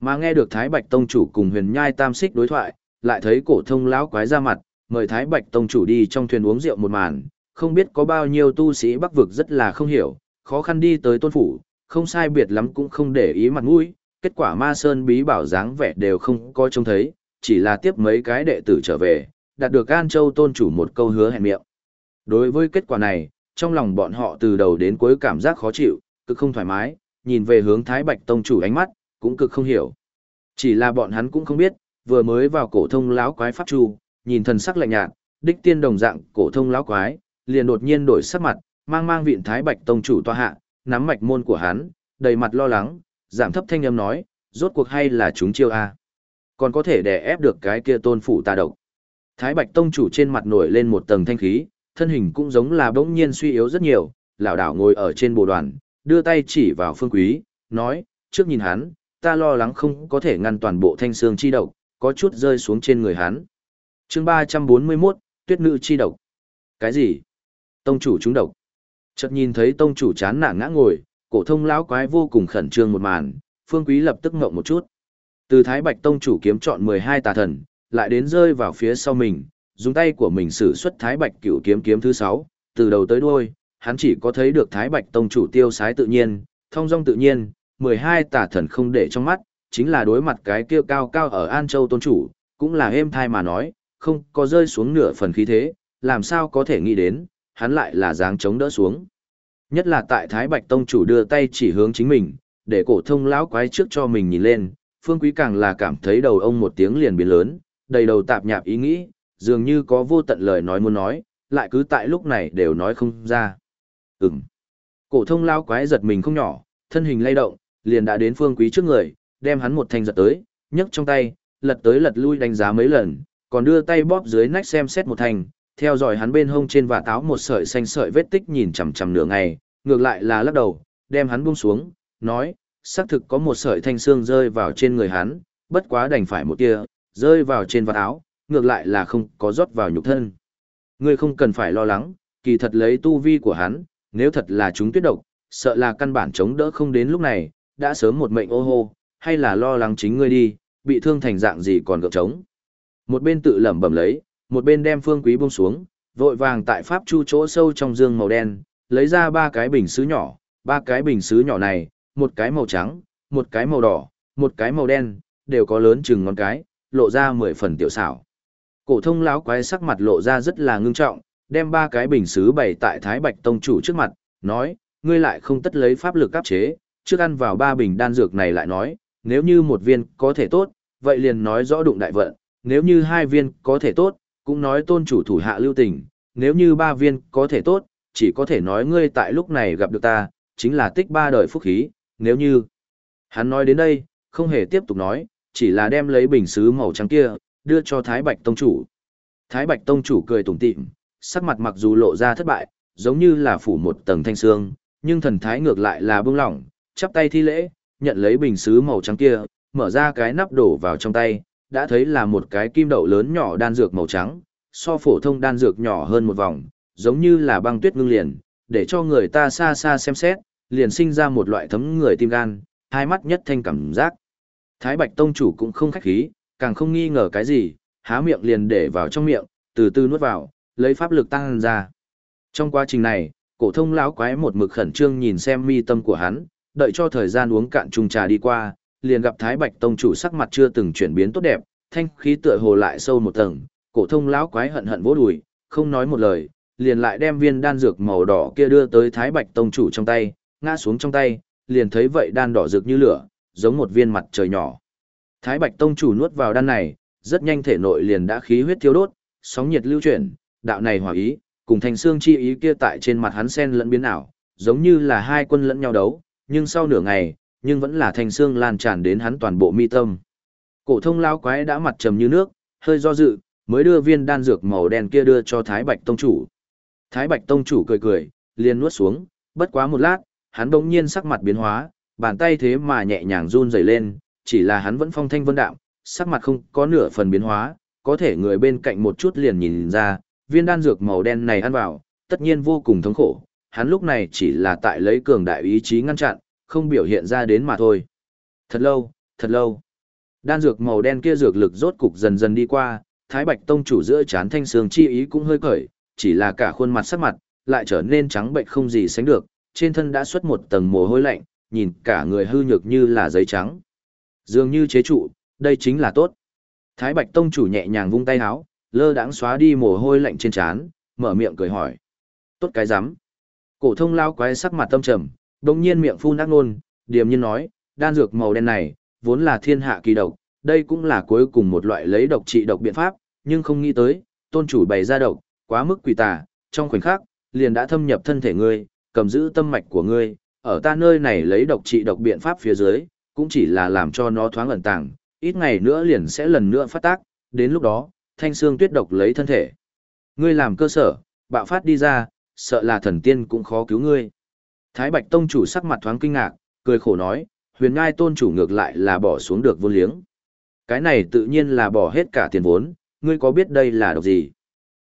Mà nghe được Thái Bạch Tông chủ cùng huyền nhai tam xích đối thoại, lại thấy cổ thông lão quái ra mặt, mời Thái Bạch Tông chủ đi trong thuyền uống rượu một màn, không biết có bao nhiêu tu sĩ bắc vực rất là không hiểu, khó khăn đi tới tôn phủ, không sai biệt lắm cũng không để ý mặt mũi, kết quả ma sơn bí bảo dáng vẻ đều không có trông thấy, chỉ là tiếp mấy cái đệ tử trở về, đạt được An Châu tôn chủ một câu hứa hẹn miệng. Đối với kết quả này, trong lòng bọn họ từ đầu đến cuối cảm giác khó chịu, cực không thoải mái, nhìn về hướng Thái Bạch tông chủ ánh mắt, cũng cực không hiểu. Chỉ là bọn hắn cũng không biết, vừa mới vào cổ thông lão quái pháp chu, nhìn thần sắc lạnh nhạt, đích tiên đồng dạng cổ thông lão quái, liền đột nhiên đổi sắc mặt, mang mang vịn Thái Bạch tông chủ toa hạ, nắm mạch môn của hắn, đầy mặt lo lắng, giảm thấp thanh âm nói, rốt cuộc hay là chúng chiêu a? Còn có thể đè ép được cái kia tôn phủ tà độc. Thái Bạch tông chủ trên mặt nổi lên một tầng thanh khí, thân hình cũng giống là bỗng nhiên suy yếu rất nhiều, lão đảo ngồi ở trên bồ đoàn, đưa tay chỉ vào Phương Quý, nói, trước nhìn hắn, ta lo lắng không có thể ngăn toàn bộ thanh xương chi độc, có chút rơi xuống trên người hắn. chương 341, tuyết nữ chi độc. Cái gì? Tông chủ trúng độc. Chợt nhìn thấy tông chủ chán nản ngã ngồi, cổ thông lão quái vô cùng khẩn trương một màn, Phương Quý lập tức ngậm một chút. Từ Thái Bạch tông chủ kiếm chọn 12 tà thần, lại đến rơi vào phía sau mình, dùng tay của mình sử xuất Thái Bạch Cửu kiếm kiếm thứ sáu, từ đầu tới đuôi, hắn chỉ có thấy được Thái Bạch tông chủ tiêu sái tự nhiên, thông dong tự nhiên, 12 tà thần không để trong mắt, chính là đối mặt cái kia cao cao ở An Châu tôn chủ, cũng là êm thai mà nói, không có rơi xuống nửa phần khí thế, làm sao có thể nghĩ đến, hắn lại là dáng chống đỡ xuống. Nhất là tại Thái Bạch Tông chủ đưa tay chỉ hướng chính mình, để cổ thông lão quái trước cho mình nhìn lên, Phương Quý càng là cảm thấy đầu ông một tiếng liền biến lớn, đầy đầu tạp nhạp ý nghĩ, dường như có vô tận lời nói muốn nói, lại cứ tại lúc này đều nói không ra. Ừm. Cổ thông lao quái giật mình không nhỏ, thân hình lay động, liền đã đến Phương Quý trước người, đem hắn một thanh giật tới, nhấc trong tay, lật tới lật lui đánh giá mấy lần, còn đưa tay bóp dưới nách xem xét một thanh, theo dõi hắn bên hông trên và táo một sợi xanh sợi vết tích nhìn chằm chằm nửa ngày, ngược lại là lắc đầu, đem hắn buông xuống, nói, xác thực có một sợi thanh xương rơi vào trên người hắn, bất quá đành phải một tia, rơi vào trên vạt áo, ngược lại là không có rót vào nhục thân. Ngươi không cần phải lo lắng, kỳ thật lấy tu vi của hắn, nếu thật là chúng tuyết độc, sợ là căn bản chống đỡ không đến lúc này, đã sớm một mệnh ô hô, hay là lo lắng chính ngươi đi, bị thương thành dạng gì còn gượng chống. Một bên tự lẩm bẩm lấy, một bên đem phương quý buông xuống, vội vàng tại pháp chu chỗ sâu trong dương màu đen, lấy ra ba cái bình sứ nhỏ, ba cái bình sứ nhỏ này, một cái màu trắng, một cái màu đỏ, một cái màu đen, đều có lớn chừng ngón cái, lộ ra mười phần tiểu xảo. Cổ thông lão quái sắc mặt lộ ra rất là ngưng trọng, đem ba cái bình sứ bày tại Thái Bạch tông chủ trước mặt, nói: "Ngươi lại không tất lấy pháp lực áp chế, trước ăn vào ba bình đan dược này lại nói, nếu như một viên có thể tốt, vậy liền nói rõ đụng đại vận, nếu như hai viên có thể tốt, cũng nói tôn chủ thủ hạ lưu tình, nếu như ba viên có thể tốt, chỉ có thể nói ngươi tại lúc này gặp được ta, chính là tích ba đời phúc khí, nếu như... Hắn nói đến đây, không hề tiếp tục nói, chỉ là đem lấy bình sứ màu trắng kia, đưa cho Thái Bạch Tông Chủ. Thái Bạch Tông Chủ cười tủm tỉm, sắc mặt mặc dù lộ ra thất bại, giống như là phủ một tầng thanh xương, nhưng thần thái ngược lại là bưng lỏng, chắp tay thi lễ, nhận lấy bình sứ màu trắng kia, mở ra cái nắp đổ vào trong tay, đã thấy là một cái kim đậu lớn nhỏ đan dược màu trắng, so phổ thông đan dược nhỏ hơn một vòng, giống như là băng tuyết ngưng liền, để cho người ta xa xa xem xét, liền sinh ra một loại thấm người tim gan, hai mắt nhất thanh cảm giác. Thái Bạch Tông chủ cũng không khách khí, càng không nghi ngờ cái gì, há miệng liền để vào trong miệng, từ từ nuốt vào, lấy pháp lực tăng ra. Trong quá trình này, cổ thông lão quái một mực khẩn trương nhìn xem mi tâm của hắn, đợi cho thời gian uống cạn chung trà đi qua, liền gặp Thái Bạch Tông chủ sắc mặt chưa từng chuyển biến tốt đẹp, thanh khí tựa hồ lại sâu một tầng, cổ thông lão quái hận hận vỗ đùi, không nói một lời, liền lại đem viên đan dược màu đỏ kia đưa tới Thái Bạch Tông chủ trong tay, ngã xuống trong tay, liền thấy vậy đan đỏ rực như lửa, giống một viên mặt trời nhỏ. Thái Bạch Tông chủ nuốt vào đan này, rất nhanh thể nội liền đã khí huyết thiêu đốt, sóng nhiệt lưu chuyển, đạo này hòa ý, cùng thành xương chi ý kia tại trên mặt hắn sen lẫn biến ảo, giống như là hai quân lẫn nhau đấu, nhưng sau nửa ngày, nhưng vẫn là thành xương lan tràn đến hắn toàn bộ mi tâm. Cổ thông Lão quái đã mặt trầm như nước, hơi do dự, mới đưa viên đan dược màu đen kia đưa cho Thái Bạch Tông Chủ. Thái Bạch Tông Chủ cười cười, liền nuốt xuống, bất quá một lát, hắn bỗng nhiên sắc mặt biến hóa, bàn tay thế mà nhẹ nhàng run rẩy lên, chỉ là hắn vẫn phong thanh vân đạm, sắc mặt không có nửa phần biến hóa, có thể người bên cạnh một chút liền nhìn ra, viên đan dược màu đen này ăn vào, tất nhiên vô cùng thống khổ, hắn lúc này chỉ là tại lấy cường đại ý chí ngăn chặn, không biểu hiện ra đến mà thôi. Thật lâu, thật lâu. Đan dược màu đen kia dược lực rốt cục dần dần đi qua, Thái Bạch Tông chủ giữa chán thanh sương chi ý cũng hơi cởi, chỉ là cả khuôn mặt sắc mặt, lại trở nên trắng bệnh không gì sánh được, trên thân đã xuất một tầng mồ hôi lạnh, nhìn cả người hư nhược như là giấy trắng. Dường như chế trụ, đây chính là tốt. Thái Bạch Tông chủ nhẹ nhàng vung tay háo, lơ đãng xóa đi mồ hôi lạnh trên trán, mở miệng cười hỏi. Tốt cái rắm Cổ thông lao quái sắc mặt tâm trầm, đồng nhiên miệng phun ác nôn, điềm nhiên nói, đan dược màu đen này, vốn là thiên hạ kỳ độc, đây cũng là cuối cùng một loại lấy độc trị độc biện pháp, nhưng không nghĩ tới, tôn chủ bày ra độc, quá mức quỷ tà, trong khoảnh khắc, liền đã thâm nhập thân thể ngươi, cầm giữ tâm mạch của ngươi, ở ta nơi này lấy độc trị độc biện pháp phía dưới, cũng chỉ là làm cho nó thoáng ẩn tàng, ít ngày nữa liền sẽ lần nữa phát tác, đến lúc đó, thanh xương tuyết độc lấy thân thể. Ngươi làm cơ sở, bạo phát đi ra, sợ là thần tiên cũng khó cứu ngươi. Thái Bạch Tông chủ sắc mặt thoáng kinh ngạc, cười khổ nói, huyền ngai tôn chủ ngược lại là bỏ xuống được vô liếng. Cái này tự nhiên là bỏ hết cả tiền vốn, ngươi có biết đây là độc gì?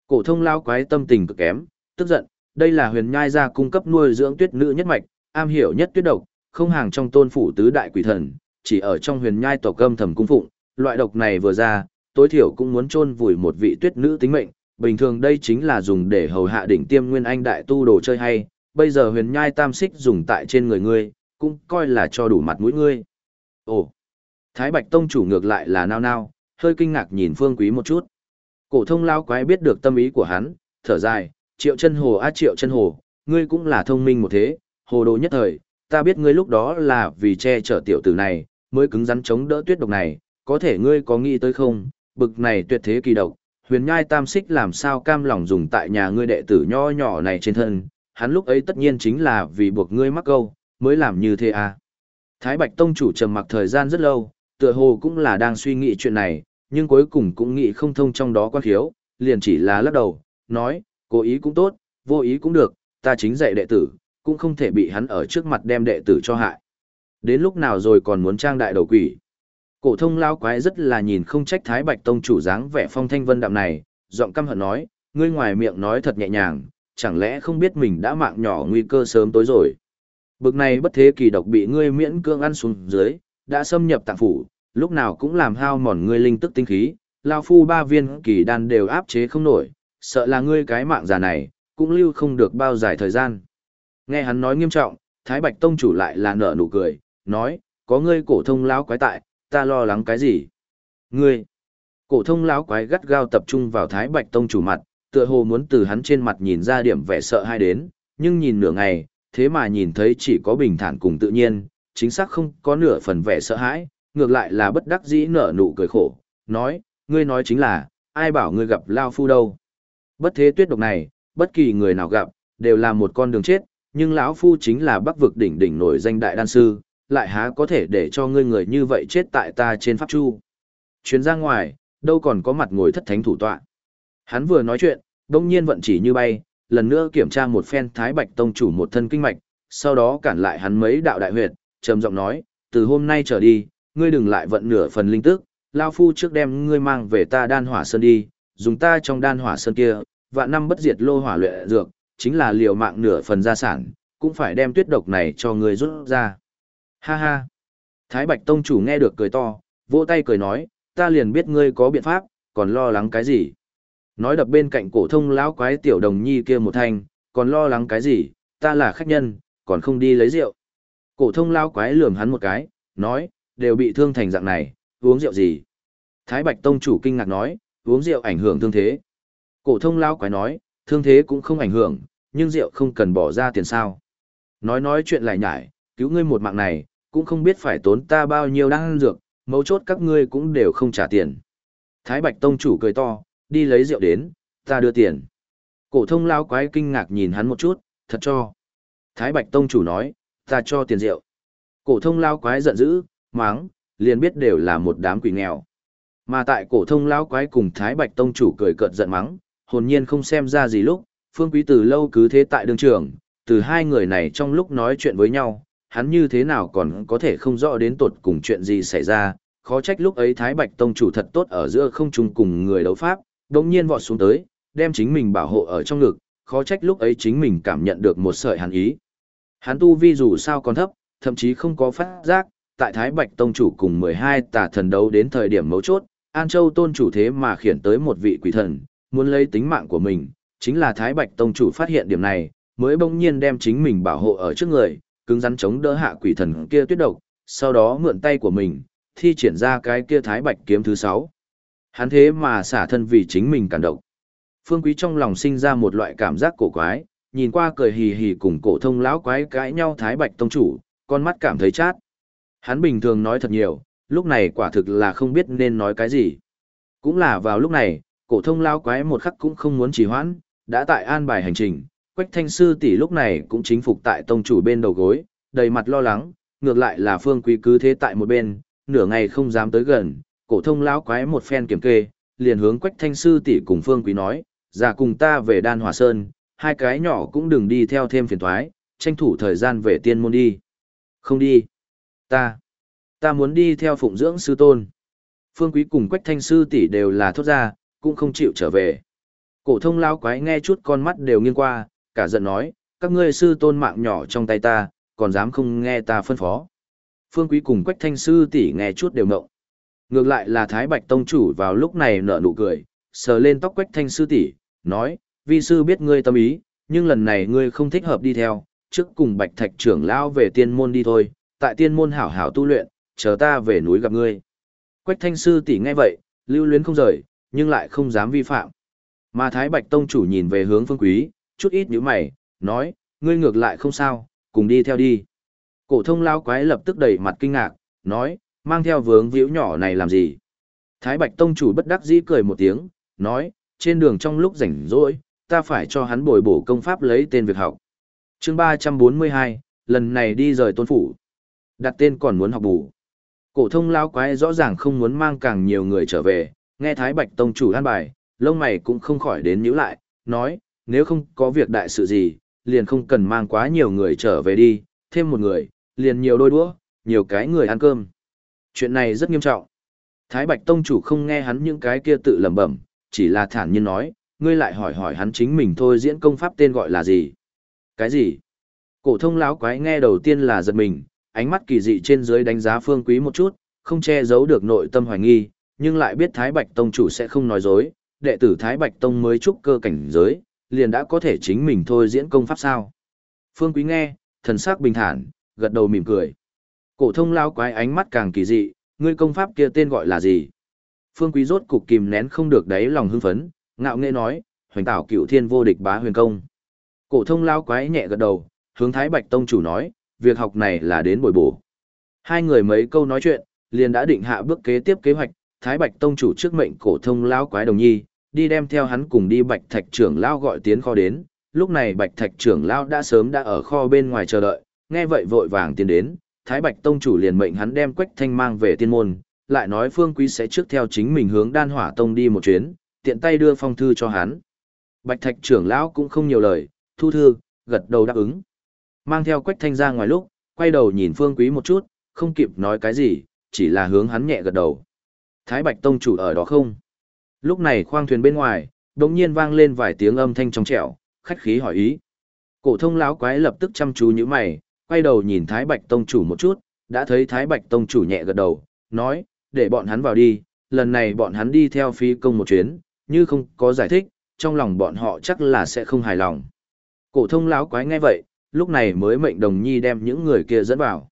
Cổ thông lao quái tâm tình cực kém, tức giận, đây là huyền nhai gia cung cấp nuôi dưỡng tuyết nữ nhất mạch, am hiểu nhất tuyết độc, không hàng trong tôn phủ tứ đại quỷ thần, chỉ ở trong huyền nhai tộc âm thầm cung phụng, loại độc này vừa ra, tối thiểu cũng muốn chôn vùi một vị tuyết nữ tính mệnh, bình thường đây chính là dùng để hầu hạ đỉnh tiêm nguyên anh đại tu đồ chơi hay, bây giờ huyền nhai tam xích dùng tại trên người ngươi, cũng coi là cho đủ mặt mũi ngươi. Ồ, Thái Bạch Tông chủ ngược lại là nao nao, hơi kinh ngạc nhìn Phương Quý một chút. Cổ thông lao quái biết được tâm ý của hắn, thở dài, triệu chân hồ a triệu chân hồ, ngươi cũng là thông minh một thế, hồ đồ nhất thời, ta biết ngươi lúc đó là vì che chở tiểu tử này, mới cứng rắn chống đỡ tuyết độc này, có thể ngươi có nghĩ tới không, bực này tuyệt thế kỳ độc, huyền nhai tam xích làm sao cam lòng dùng tại nhà ngươi đệ tử nho nhỏ này trên thân, hắn lúc ấy tất nhiên chính là vì buộc ngươi mắc câu, mới làm như thế à. Thái Bạch Tông chủ trầm mặc thời gian rất lâu, tựa hồ cũng là đang suy nghĩ chuyện này, nhưng cuối cùng cũng nghĩ không thông trong đó quan khiếu, liền chỉ là lắc đầu, nói, cố ý cũng tốt, vô ý cũng được, ta chính dạy đệ tử, cũng không thể bị hắn ở trước mặt đem đệ tử cho hại. Đến lúc nào rồi còn muốn trang đại đầu quỷ. Cổ thông lao quái rất là nhìn không trách Thái Bạch Tông chủ dáng vẻ phong thanh vân đạm này, giọng căm hận nói, ngươi ngoài miệng nói thật nhẹ nhàng, chẳng lẽ không biết mình đã mạng nhỏ nguy cơ sớm tối rồi. Bực này bất thế kỳ độc bị ngươi miễn cưỡng ăn xuống dưới, đã xâm nhập tạng phủ, lúc nào cũng làm hao mòn ngươi linh tức tinh khí, lao phu ba viên kỳ đan đều áp chế không nổi, sợ là ngươi cái mạng già này, cũng lưu không được bao dài thời gian. Nghe hắn nói nghiêm trọng, Thái Bạch Tông chủ lại là nở nụ cười, nói, có ngươi cổ thông lão quái tại, ta lo lắng cái gì? Ngươi! Cổ thông lão quái gắt gao tập trung vào Thái Bạch Tông chủ mặt, tựa hồ muốn từ hắn trên mặt nhìn ra điểm vẻ sợ hai đến, nhưng nhìn nửa ngày, thế mà nhìn thấy chỉ có bình thản cùng tự nhiên, chính xác không có nửa phần vẻ sợ hãi, ngược lại là bất đắc dĩ nở nụ cười khổ, nói, ngươi nói chính là, ai bảo ngươi gặp Lao Phu đâu. Bất thế tuyết độc này, bất kỳ người nào gặp, đều là một con đường chết, nhưng lão Phu chính là bắc vực đỉnh đỉnh nổi danh đại đan sư, lại há có thể để cho ngươi người như vậy chết tại ta trên pháp chu. Chuyến ra ngoài, đâu còn có mặt ngồi thất thánh thủ tọa. Hắn vừa nói chuyện, đông nhiên vận chỉ như bay, lần nữa kiểm tra một phen thái bạch tông chủ một thân kinh mạch, sau đó cản lại hắn mấy đạo đại huyệt, trầm giọng nói, từ hôm nay trở đi, ngươi đừng lại vận nửa phần linh tức, lao phu trước đem ngươi mang về ta đan hỏa sơn đi, dùng ta trong đan hỏa sơn kia, vạn năm bất diệt lô hỏa luyện dược, chính là liều mạng nửa phần gia sản, cũng phải đem tuyết độc này cho ngươi rút ra. Ha ha. Thái Bạch Tông chủ nghe được cười to, vỗ tay cười nói, ta liền biết ngươi có biện pháp, còn lo lắng cái gì. Nói đập bên cạnh cổ thông lão quái tiểu đồng nhi kia một thanh, còn lo lắng cái gì, ta là khách nhân, còn không đi lấy rượu. Cổ thông lão quái lườm hắn một cái, nói, đều bị thương thành dạng này, uống rượu gì? Thái Bạch Tông chủ kinh ngạc nói, uống rượu ảnh hưởng thương thế. Cổ thông lão quái nói, thương thế cũng không ảnh hưởng, nhưng rượu không cần bỏ ra tiền sao. Nói nói chuyện lại nhải, cứu ngươi một mạng này, cũng không biết phải tốn ta bao nhiêu đan dược, mấu chốt các ngươi cũng đều không trả tiền. Thái Bạch Tông chủ cười to, đi lấy rượu đến, ta đưa tiền. Cổ thông lao quái kinh ngạc nhìn hắn một chút, thật cho. Thái Bạch Tông chủ nói, ta cho tiền rượu. Cổ thông lao quái giận dữ, máng, liền biết đều là một đám quỷ nghèo. Mà tại cổ thông lao quái cùng Thái Bạch Tông chủ cười cợt giận mắng, hồn nhiên không xem ra gì lúc, Phương Quý từ lâu cứ thế tại đường trường, từ hai người này trong lúc nói chuyện với nhau, hắn như thế nào còn có thể không rõ đến tột cùng chuyện gì xảy ra, khó trách lúc ấy Thái Bạch Tông chủ thật tốt ở giữa không chung cùng người đấu pháp, đồng nhiên vọt xuống tới, đem chính mình bảo hộ ở trong ngực, khó trách lúc ấy chính mình cảm nhận được một sợi hàn ý. Hắn tu vi dù sao còn thấp, thậm chí không có phát giác, tại Thái Bạch Tông chủ cùng 12 tà thần đấu đến thời điểm mấu chốt, An Châu tôn chủ thế mà khiển tới một vị quỷ thần, muốn lấy tính mạng của mình, chính là Thái Bạch Tông chủ phát hiện điểm này, mới bỗng nhiên đem chính mình bảo hộ ở trước người, cứng rắn chống đỡ hạ quỷ thần kia tuyết độc, sau đó mượn tay của mình, thi triển ra cái kia Thái Bạch kiếm thứ 6. Hắn thế mà xả thân vì chính mình cản độc. Phương Quý trong lòng sinh ra một loại cảm giác cổ quái, nhìn qua cười hì hì cùng cổ thông lão quái cãi nhau Thái Bạch tông chủ, con mắt cảm thấy chát. Hắn bình thường nói thật nhiều, lúc này quả thực là không biết nên nói cái gì. Cũng là vào lúc này, cổ thông lão quái một khắc cũng không muốn trì hoãn, đã tại an bài hành trình, Quách Thanh sư tỷ lúc này cũng chính phục tại tông chủ bên đầu gối, đầy mặt lo lắng, ngược lại là Phương Quý cứ thế tại một bên, nửa ngày không dám tới gần, cổ thông lão quái một phen kiểm kê, liền hướng Quách Thanh sư tỷ cùng Phương Quý nói, "Ra cùng ta về Đan Hòa Sơn, hai cái nhỏ cũng đừng đi theo thêm phiền toái, tranh thủ thời gian về tiên môn đi." "Không đi." Ta, ta muốn đi theo phụng dưỡng sư tôn. Phương Quý cùng Quách Thanh sư tỷ đều là thốt ra, cũng không chịu trở về. Cổ thông lao quái nghe chút con mắt đều nghiêng qua, cả giận nói, các ngươi sư tôn mạng nhỏ trong tay ta, còn dám không nghe ta phân phó. Phương Quý cùng Quách Thanh sư tỷ nghe chút đều ngộng. Ngược lại là Thái Bạch tông chủ vào lúc này nở nụ cười, sờ lên tóc Quách Thanh sư tỷ, nói: "Vi sư biết ngươi tâm ý, nhưng lần này ngươi không thích hợp đi theo, trước cùng Bạch Thạch trưởng lão về tiên môn đi thôi, tại tiên môn hảo hảo tu luyện, chờ ta về núi gặp ngươi." Quách Thanh sư tỷ nghe vậy, lưu luyến không rời, nhưng lại không dám vi phạm. Mà Thái Bạch tông chủ nhìn về hướng Phương Quý, chút ít nhíu mày, nói: "Ngươi ngược lại không sao, cùng đi theo đi." Cổ thông lao quái lập tức đầy mặt kinh ngạc, nói, mang theo vướng víu nhỏ này làm gì? Thái Bạch Tông chủ bất đắc dĩ cười một tiếng, nói, trên đường trong lúc rảnh rỗi, ta phải cho hắn bồi bổ công pháp lấy tên việc học. Chương 342, lần này đi rời tôn phủ. Đặt tên còn muốn học bù. Cổ thông lao quái rõ ràng không muốn mang càng nhiều người trở về, nghe Thái Bạch Tông chủ an bài, lông mày cũng không khỏi đến nhíu lại, nói, nếu không có việc đại sự gì, liền không cần mang quá nhiều người trở về đi, thêm một người, liền nhiều đôi đũa, nhiều cái người ăn cơm. Chuyện này rất nghiêm trọng. Thái Bạch Tông chủ không nghe hắn những cái kia tự lẩm bẩm, chỉ là thản nhiên nói, ngươi lại hỏi hỏi hắn chính mình thôi diễn công pháp tên gọi là gì. Cái gì? Cổ thông lão quái nghe đầu tiên là giật mình, ánh mắt kỳ dị trên dưới đánh giá Phương Quý một chút, không che giấu được nội tâm hoài nghi, nhưng lại biết Thái Bạch Tông chủ sẽ không nói dối, đệ tử Thái Bạch Tông mới trúc cơ cảnh giới, liền đã có thể chính mình thôi diễn công pháp sao? Phương Quý nghe, thần sắc bình thản, gật đầu mỉm cười. Cổ thông lao quái ánh mắt càng kỳ dị, ngươi công pháp kia tên gọi là gì? Phương Quý rốt cục kìm nén không được đáy lòng hưng phấn, ngạo nghễ nói, Hoành Tảo Cửu Thiên vô địch bá huyền công. Cổ thông lao quái nhẹ gật đầu, hướng Thái Bạch tông chủ nói, việc học này là đến bồi bổ. Hai người mấy câu nói chuyện, liền đã định hạ bước kế tiếp kế hoạch, Thái Bạch tông chủ trước mệnh cổ thông lao quái đồng nhi, đi đem theo hắn cùng đi Bạch Thạch trưởng lão gọi tiến kho đến. Lúc này Bạch Thạch trưởng lão đã sớm đã ở kho bên ngoài chờ đợi, nghe vậy vội vàng tiến đến, Thái Bạch Tông chủ liền mệnh hắn đem Quách Thanh mang về tiên môn, lại nói Phương Quý sẽ trước theo chính mình hướng Đan Hỏa Tông đi một chuyến, tiện tay đưa phong thư cho hắn. Bạch Thạch trưởng lão cũng không nhiều lời, thu thư, gật đầu đáp ứng. Mang theo Quách Thanh ra ngoài lúc, quay đầu nhìn Phương Quý một chút, không kịp nói cái gì, chỉ là hướng hắn nhẹ gật đầu. Thái Bạch Tông chủ ở đó không? Lúc này khoang thuyền bên ngoài, đột nhiên vang lên vài tiếng âm thanh trong trẻo, khách khí hỏi ý. Cổ thông lão quái lập tức chăm chú nhíu mày, quay đầu nhìn Thái Bạch Tông chủ một chút, đã thấy Thái Bạch Tông chủ nhẹ gật đầu, nói, để bọn hắn vào đi, lần này bọn hắn đi theo phi công một chuyến, như không có giải thích, trong lòng bọn họ chắc là sẽ không hài lòng. Cổ thông lão quái nghe vậy, lúc này mới mệnh đồng nhi đem những người kia dẫn vào.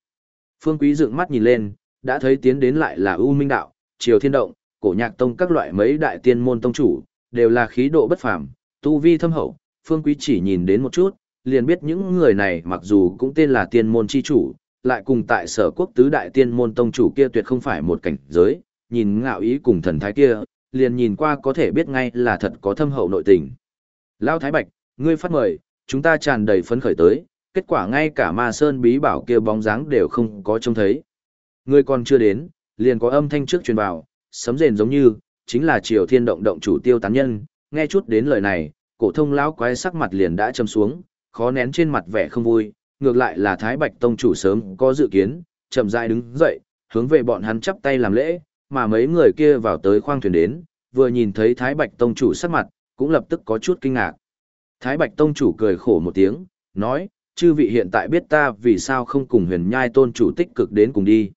Phương Quý dựng mắt nhìn lên, đã thấy tiến đến lại là U Minh Đạo, Triều Thiên Động, Cổ Nhạc Tông các loại mấy đại tiên môn tông chủ, đều là khí độ bất phàm, tu vi thâm hậu, Phương Quý chỉ nhìn đến một chút, liền biết những người này mặc dù cũng tên là tiên môn chi chủ, lại cùng tại sở quốc tứ đại tiên môn tông chủ kia tuyệt không phải một cảnh giới, nhìn ngạo ý cùng thần thái kia, liền nhìn qua có thể biết ngay là thật có thâm hậu nội tình. Lao Thái Bạch, ngươi phát mời, chúng ta tràn đầy phấn khởi tới, kết quả ngay cả ma sơn bí bảo kia bóng dáng đều không có trông thấy. Ngươi còn chưa đến, liền có âm thanh trước truyền vào, sấm rền giống như, chính là triều thiên động động chủ tiêu tán nhân, nghe chút đến lời này, cổ thông lão quái sắc mặt liền đã trầm xuống, khó nén trên mặt vẻ không vui, ngược lại là Thái Bạch Tông chủ sớm có dự kiến, chậm rãi đứng dậy, hướng về bọn hắn chắp tay làm lễ, mà mấy người kia vào tới khoang thuyền đến, vừa nhìn thấy Thái Bạch Tông chủ sắc mặt, cũng lập tức có chút kinh ngạc. Thái Bạch Tông chủ cười khổ một tiếng, nói, chư vị hiện tại biết ta vì sao không cùng huyền nhai tôn chủ tích cực đến cùng đi.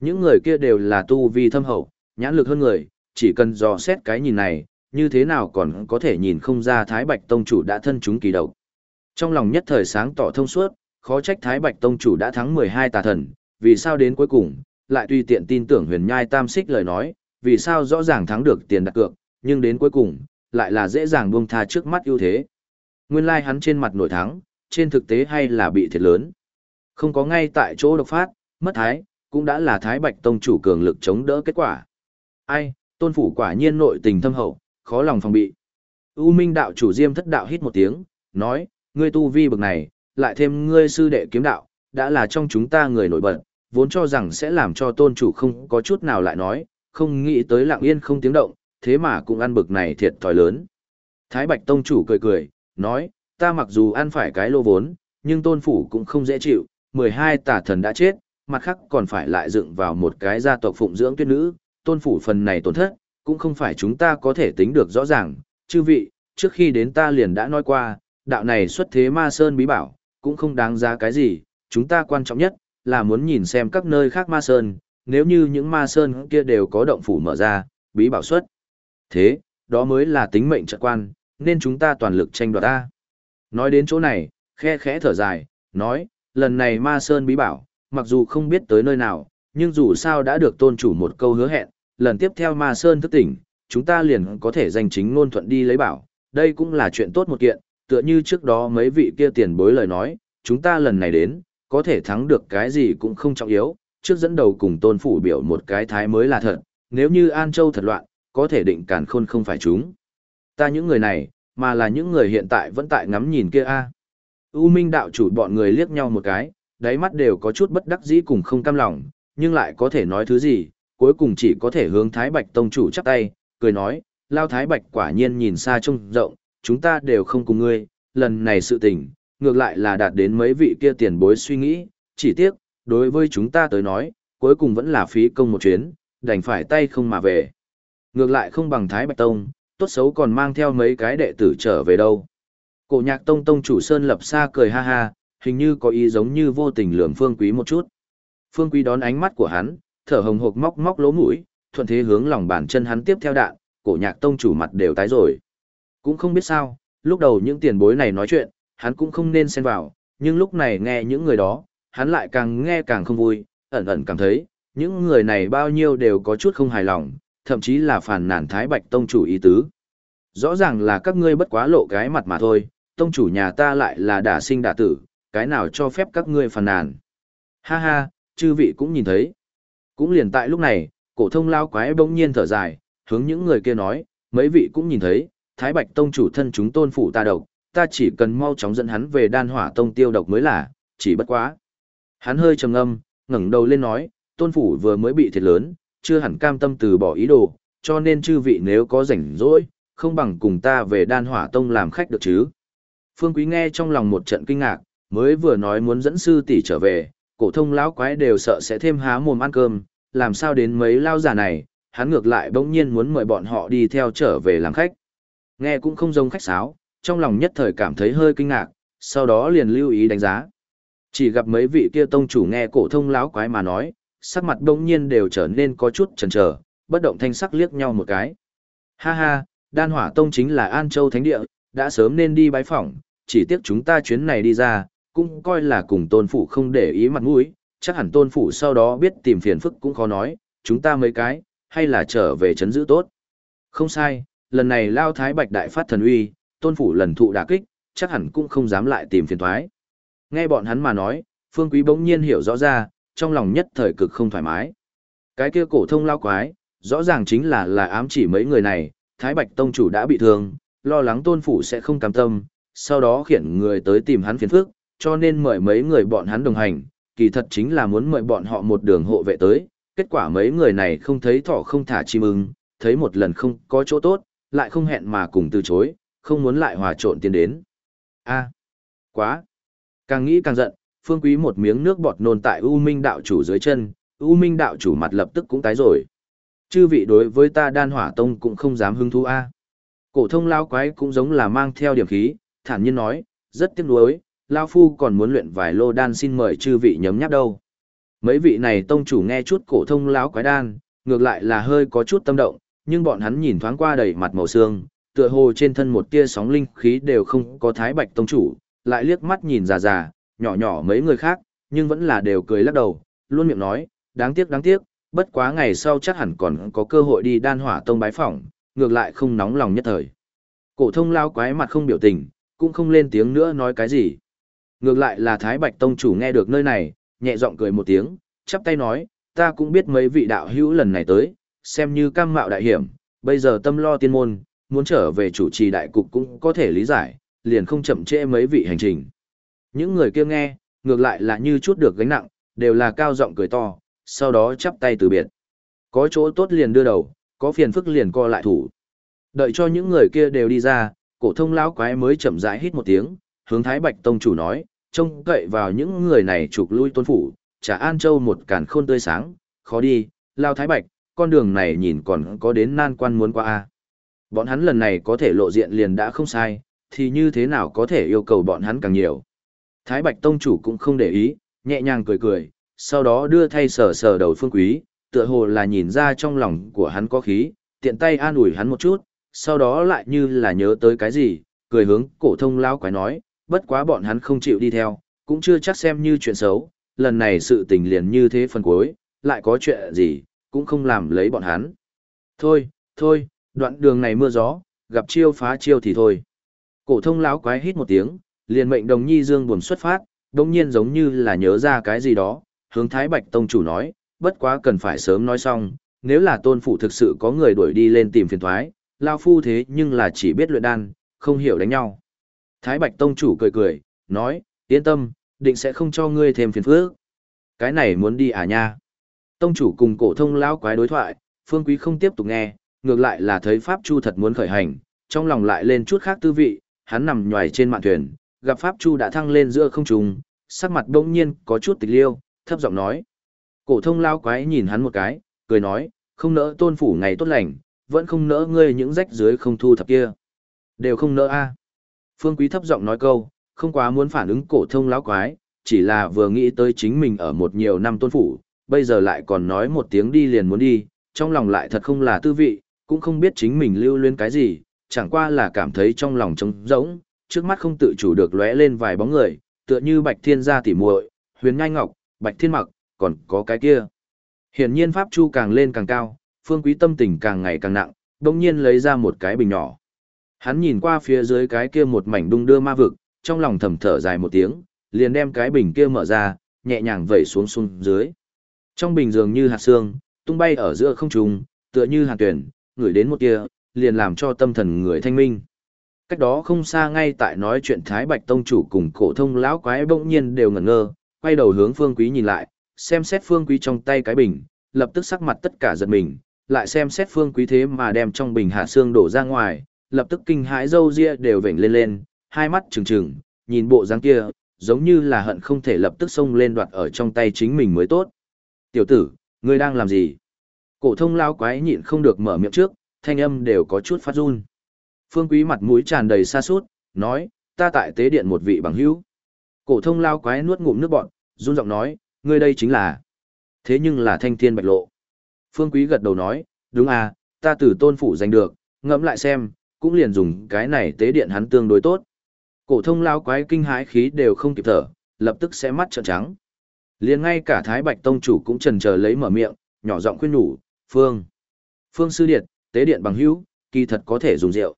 Những người kia đều là tu vi thâm hậu, nhãn lực hơn người, chỉ cần dò xét cái nhìn này, như thế nào còn có thể nhìn không ra Thái Bạch Tông chủ đã thân chúng kỳ độc. Trong lòng nhất thời sáng tỏ thông suốt, khó trách Thái Bạch Tông chủ đã thắng 12 tà thần, vì sao đến cuối cùng, lại tùy tiện tin tưởng huyền nhai tam xích lời nói, vì sao rõ ràng thắng được tiền đặt cược, nhưng đến cuối cùng, lại là dễ dàng buông tha trước mắt ưu thế. Nguyên lai like hắn trên mặt nổi thắng, trên thực tế hay là bị thiệt lớn. Không có ngay tại chỗ độc phát, mất thái, cũng đã là Thái Bạch Tông chủ cường lực chống đỡ kết quả. Ai, tôn phủ quả nhiên nội tình thâm hậu, khó lòng phòng bị. U Minh đạo chủ Diêm thất đạo hít một tiếng, nói, ngươi tu vi bực này, lại thêm ngươi sư đệ kiếm đạo, đã là trong chúng ta người nổi bật, vốn cho rằng sẽ làm cho tôn chủ không có chút nào lại nói, không nghĩ tới lặng yên không tiếng động, thế mà cũng ăn bực này thiệt thòi lớn. Thái Bạch Tông chủ cười cười, nói, ta mặc dù ăn phải cái lô vốn, nhưng tôn phủ cũng không dễ chịu, 12 tả thần đã chết, mặt khác còn phải lại dựng vào một cái gia tộc phụng dưỡng tuyết nữ, tôn phủ phần này tổn thất, cũng không phải chúng ta có thể tính được rõ ràng, chư vị, trước khi đến ta liền đã nói qua, đạo này xuất thế ma sơn bí bảo, cũng không đáng giá cái gì, chúng ta quan trọng nhất, là muốn nhìn xem các nơi khác ma sơn, nếu như những ma sơn kia đều có động phủ mở ra, bí bảo xuất. Thế, đó mới là tính mệnh trận quan, nên chúng ta toàn lực tranh đoạt ta. Nói đến chỗ này, khe khẽ thở dài, nói, lần này ma sơn bí bảo, mặc dù không biết tới nơi nào, nhưng dù sao đã được tôn chủ một câu hứa hẹn, lần tiếp theo ma sơn thức tỉnh, chúng ta liền có thể danh chính ngôn thuận đi lấy bảo, đây cũng là chuyện tốt một kiện, tựa như trước đó mấy vị kia tiền bối lời nói, chúng ta lần này đến, có thể thắng được cái gì cũng không trọng yếu, trước dẫn đầu cùng tôn phủ biểu một cái thái mới là thật, nếu như An Châu thật loạn, có thể định càn khôn không phải chúng. Ta những người này, mà là những người hiện tại vẫn tại ngắm nhìn kia a. U Minh đạo chủ bọn người liếc nhau một cái, đáy mắt đều có chút bất đắc dĩ cùng không cam lòng, nhưng lại có thể nói thứ gì, cuối cùng chỉ có thể hướng Thái Bạch tông chủ chắp tay, cười nói, Lao Thái Bạch quả nhiên nhìn xa trông rộng, chúng ta đều không cùng ngươi, lần này sự tình, ngược lại là đạt đến mấy vị kia tiền bối suy nghĩ, chỉ tiếc, đối với chúng ta tới nói, cuối cùng vẫn là phí công một chuyến, đành phải tay không mà về. Ngược lại không bằng Thái Bạch Tông, tốt xấu còn mang theo mấy cái đệ tử trở về đâu. Cổ nhạc tông tông chủ Sơn lập xa cười ha ha, hình như có ý giống như vô tình lường Phương Quý một chút. Phương Quý đón ánh mắt của hắn, thở hồng hộc móc móc lỗ mũi, thuận thế hướng lòng bàn chân hắn tiếp theo đạn, cổ nhạc tông chủ mặt đều tái rồi. Cũng không biết sao, lúc đầu những tiền bối này nói chuyện, hắn cũng không nên xen vào, nhưng lúc này nghe những người đó, hắn lại càng nghe càng không vui, ẩn ẩn cảm thấy, những người này bao nhiêu đều có chút không hài lòng, thậm chí là phản nản Thái Bạch Tông chủ ý tứ. Rõ ràng là các ngươi bất quá lộ cái mặt mà thôi, Tông chủ nhà ta lại là đả sinh đả tử, cái nào cho phép các ngươi phản nàn. Ha ha, chư vị cũng nhìn thấy. Cũng liền tại lúc này, cổ thông lao quái bỗng nhiên thở dài, hướng những người kia nói, mấy vị cũng nhìn thấy, Thái Bạch Tông chủ thân chúng tôn phụ ta độc, ta chỉ cần mau chóng dẫn hắn về đan hỏa tông tiêu độc mới là, chỉ bất quá. Hắn hơi trầm ngâm, ngẩng đầu lên nói, tôn phủ vừa mới bị thiệt lớn, chưa hẳn cam tâm từ bỏ ý đồ, cho nên chư vị nếu có rảnh rỗi, không bằng cùng ta về đan hỏa tông làm khách được chứ. Phương Quý nghe trong lòng một trận kinh ngạc, mới vừa nói muốn dẫn sư tỷ trở về, cổ thông lão quái đều sợ sẽ thêm há mồm ăn cơm, làm sao đến mấy lao giả này, hắn ngược lại bỗng nhiên muốn mời bọn họ đi theo trở về làm khách. Nghe cũng không giống khách sáo, trong lòng nhất thời cảm thấy hơi kinh ngạc, sau đó liền lưu ý đánh giá. Chỉ gặp mấy vị kia tông chủ nghe cổ thông lão quái mà nói, sắc mặt bỗng nhiên đều trở nên có chút chần chờ, bất động thanh sắc liếc nhau một cái. Ha ha, đan hỏa tông chính là An Châu Thánh Địa, đã sớm nên đi bái phỏng, chỉ tiếc chúng ta chuyến này đi ra, cũng coi là cùng tôn phủ không để ý mặt mũi, chắc hẳn tôn phủ sau đó biết tìm phiền phức cũng khó nói, chúng ta mấy cái, hay là trở về chấn giữ tốt. Không sai, lần này Lao Thái Bạch Đại phát thần uy, tôn phủ lần thụ đả kích, chắc hẳn cũng không dám lại tìm phiền thoái. Nghe bọn hắn mà nói, Phương Quý bỗng nhiên hiểu rõ ra, trong lòng nhất thời cực không thoải mái. Cái kia cổ thông lao quái, rõ ràng chính là là ám chỉ mấy người này, Thái Bạch Tông chủ đã bị thương, lo lắng tôn phủ sẽ không cam tâm, sau đó khiển người tới tìm hắn phiền phức, cho nên mời mấy người bọn hắn đồng hành, kỳ thật chính là muốn mời bọn họ một đường hộ vệ tới, kết quả mấy người này không thấy thỏ không thả chim ưng, thấy một lần không có chỗ tốt, lại không hẹn mà cùng từ chối, không muốn lại hòa trộn tiến đến. A, quá. Càng nghĩ càng giận, Phương Quý một miếng nước bọt nôn tại U Minh đạo chủ dưới chân, U Minh đạo chủ mặt lập tức cũng tái rồi. Chư vị đối với ta đan hỏa tông cũng không dám hứng thú a. Cổ thông lao quái cũng giống là mang theo điểm khí, thản nhiên nói, rất tiếc nuối, lao phu còn muốn luyện vài lô đan xin mời chư vị nhấm nháp đâu. Mấy vị này tông chủ nghe chút cổ thông lão quái đan, ngược lại là hơi có chút tâm động, nhưng bọn hắn nhìn thoáng qua đầy mặt màu xương, tựa hồ trên thân một tia sóng linh khí đều không có thái bạch tông chủ, lại liếc mắt nhìn già già, nhỏ nhỏ mấy người khác, nhưng vẫn là đều cười lắc đầu, luôn miệng nói, đáng tiếc đáng tiếc, bất quá ngày sau chắc hẳn còn có cơ hội đi đan hỏa tông bái phỏng, ngược lại không nóng lòng nhất thời. Cổ thông lao quái mặt không biểu tình, cũng không lên tiếng nữa nói cái gì. Ngược lại là Thái Bạch Tông chủ nghe được nơi này, nhẹ giọng cười một tiếng, chắp tay nói, ta cũng biết mấy vị đạo hữu lần này tới, xem như cam mạo đại hiểm, bây giờ tâm lo tiên môn, muốn trở về chủ trì đại cục cũng có thể lý giải, liền không chậm trễ mấy vị hành trình. Những người kia nghe, ngược lại là như chút được gánh nặng, đều là cao giọng cười to, sau đó chắp tay từ biệt. Có chỗ tốt liền đưa đầu, có phiền phức liền co lại thủ. Đợi cho những người kia đều đi ra, cổ thông lão quái mới chậm rãi hít một tiếng, hướng Thái Bạch tông chủ nói, trông cậy vào những người này trục lui tôn phủ, trả An Châu một càn khôn tươi sáng, khó đi, lao thái bạch, con đường này nhìn còn có đến nan quan muốn qua a. Bọn hắn lần này có thể lộ diện liền đã không sai, thì như thế nào có thể yêu cầu bọn hắn càng nhiều. Thái Bạch Tông chủ cũng không để ý, nhẹ nhàng cười cười, sau đó đưa thay sờ sờ đầu phương quý, tựa hồ là nhìn ra trong lòng của hắn có khí, tiện tay an ủi hắn một chút, sau đó lại như là nhớ tới cái gì, cười hướng cổ thông lão quái nói, bất quá bọn hắn không chịu đi theo, cũng chưa chắc xem như chuyện xấu, lần này sự tình liền như thế phần cuối, lại có chuyện gì, cũng không làm lấy bọn hắn. Thôi, thôi, đoạn đường này mưa gió, gặp chiêu phá chiêu thì thôi. Cổ thông lão quái hít một tiếng, liền mệnh đồng nhi dương buồn xuất phát, đồng nhiên giống như là nhớ ra cái gì đó, hướng Thái Bạch Tông chủ nói, bất quá cần phải sớm nói xong, nếu là tôn phụ thực sự có người đuổi đi lên tìm phiền thoái, lao phu thế nhưng là chỉ biết luyện đan, không hiểu đánh nhau. Thái Bạch Tông chủ cười cười, nói, yên tâm, định sẽ không cho ngươi thêm phiền phức. Cái này muốn đi à nha. Tông chủ cùng cổ thông lão quái đối thoại, Phương Quý không tiếp tục nghe, ngược lại là thấy Pháp Chu thật muốn khởi hành, trong lòng lại lên chút khác tư vị, hắn nằm nhòi trên mạn thuyền, gặp Pháp Chu đã thăng lên giữa không trung, sắc mặt bỗng nhiên có chút tịch liêu, thấp giọng nói. Cổ thông lão quái nhìn hắn một cái, cười nói, không nỡ tôn phủ ngày tốt lành, vẫn không nỡ ngươi những rách dưới không thu thập kia. Đều không nỡ a. Phương Quý thấp giọng nói câu, không quá muốn phản ứng cổ thông lão quái, chỉ là vừa nghĩ tới chính mình ở một nhiều năm tôn phủ, bây giờ lại còn nói một tiếng đi liền muốn đi, trong lòng lại thật không là tư vị, cũng không biết chính mình lưu luyến cái gì, chẳng qua là cảm thấy trong lòng trống rỗng, trước mắt không tự chủ được lóe lên vài bóng người, tựa như Bạch Thiên gia tỉ muội, Huyền Ngai Ngọc, Bạch Thiên Mặc, còn có cái kia. Hiển nhiên pháp chu càng lên càng cao, Phương Quý tâm tình càng ngày càng nặng, đồng nhiên lấy ra một cái bình nhỏ. Hắn nhìn qua phía dưới cái kia một mảnh đung đưa ma vực, trong lòng thầm thở dài một tiếng, liền đem cái bình kia mở ra, nhẹ nhàng vẩy xuống xuống dưới. Trong bình dường như hạt xương, tung bay ở giữa không trung, tựa như hạt tuyển, ngửi đến một kia, liền làm cho tâm thần người thanh minh. Cách đó không xa ngay tại nói chuyện Thái Bạch Tông chủ cùng cổ thông lão quái bỗng nhiên đều ngẩn ngơ, quay đầu hướng Phương Quý nhìn lại, xem xét Phương Quý trong tay cái bình, lập tức sắc mặt tất cả giật mình, lại xem xét Phương Quý thế mà đem trong bình hạ xương đổ ra ngoài, lập tức kinh hãi râu ria đều vểnh lên lên, hai mắt trừng trừng, nhìn bộ dáng kia, giống như là hận không thể lập tức xông lên đoạt ở trong tay chính mình mới tốt. Tiểu tử, ngươi đang làm gì? Cổ thông lao quái nhịn không được mở miệng trước, thanh âm đều có chút phát run. Phương Quý mặt mũi tràn đầy xa sút nói, ta tại tế điện một vị bằng hữu. Cổ thông lao quái nuốt ngụm nước bọt, run giọng nói, ngươi đây chính là. Thế nhưng là thanh thiên bạch lộ. Phương Quý gật đầu nói, đúng à, ta từ tôn phủ giành được, ngẫm lại xem, cũng liền dùng cái này tế điện hắn tương đối tốt. Cổ thông lao quái kinh hãi khí đều không kịp thở, lập tức sẽ mắt trợn trắng. Liền ngay cả Thái Bạch Tông chủ cũng chần chờ lấy mở miệng, nhỏ giọng khuyên nhủ, "Phương, Phương sư điệt, tế điện bằng hữu, kỳ thật có thể dùng rượu."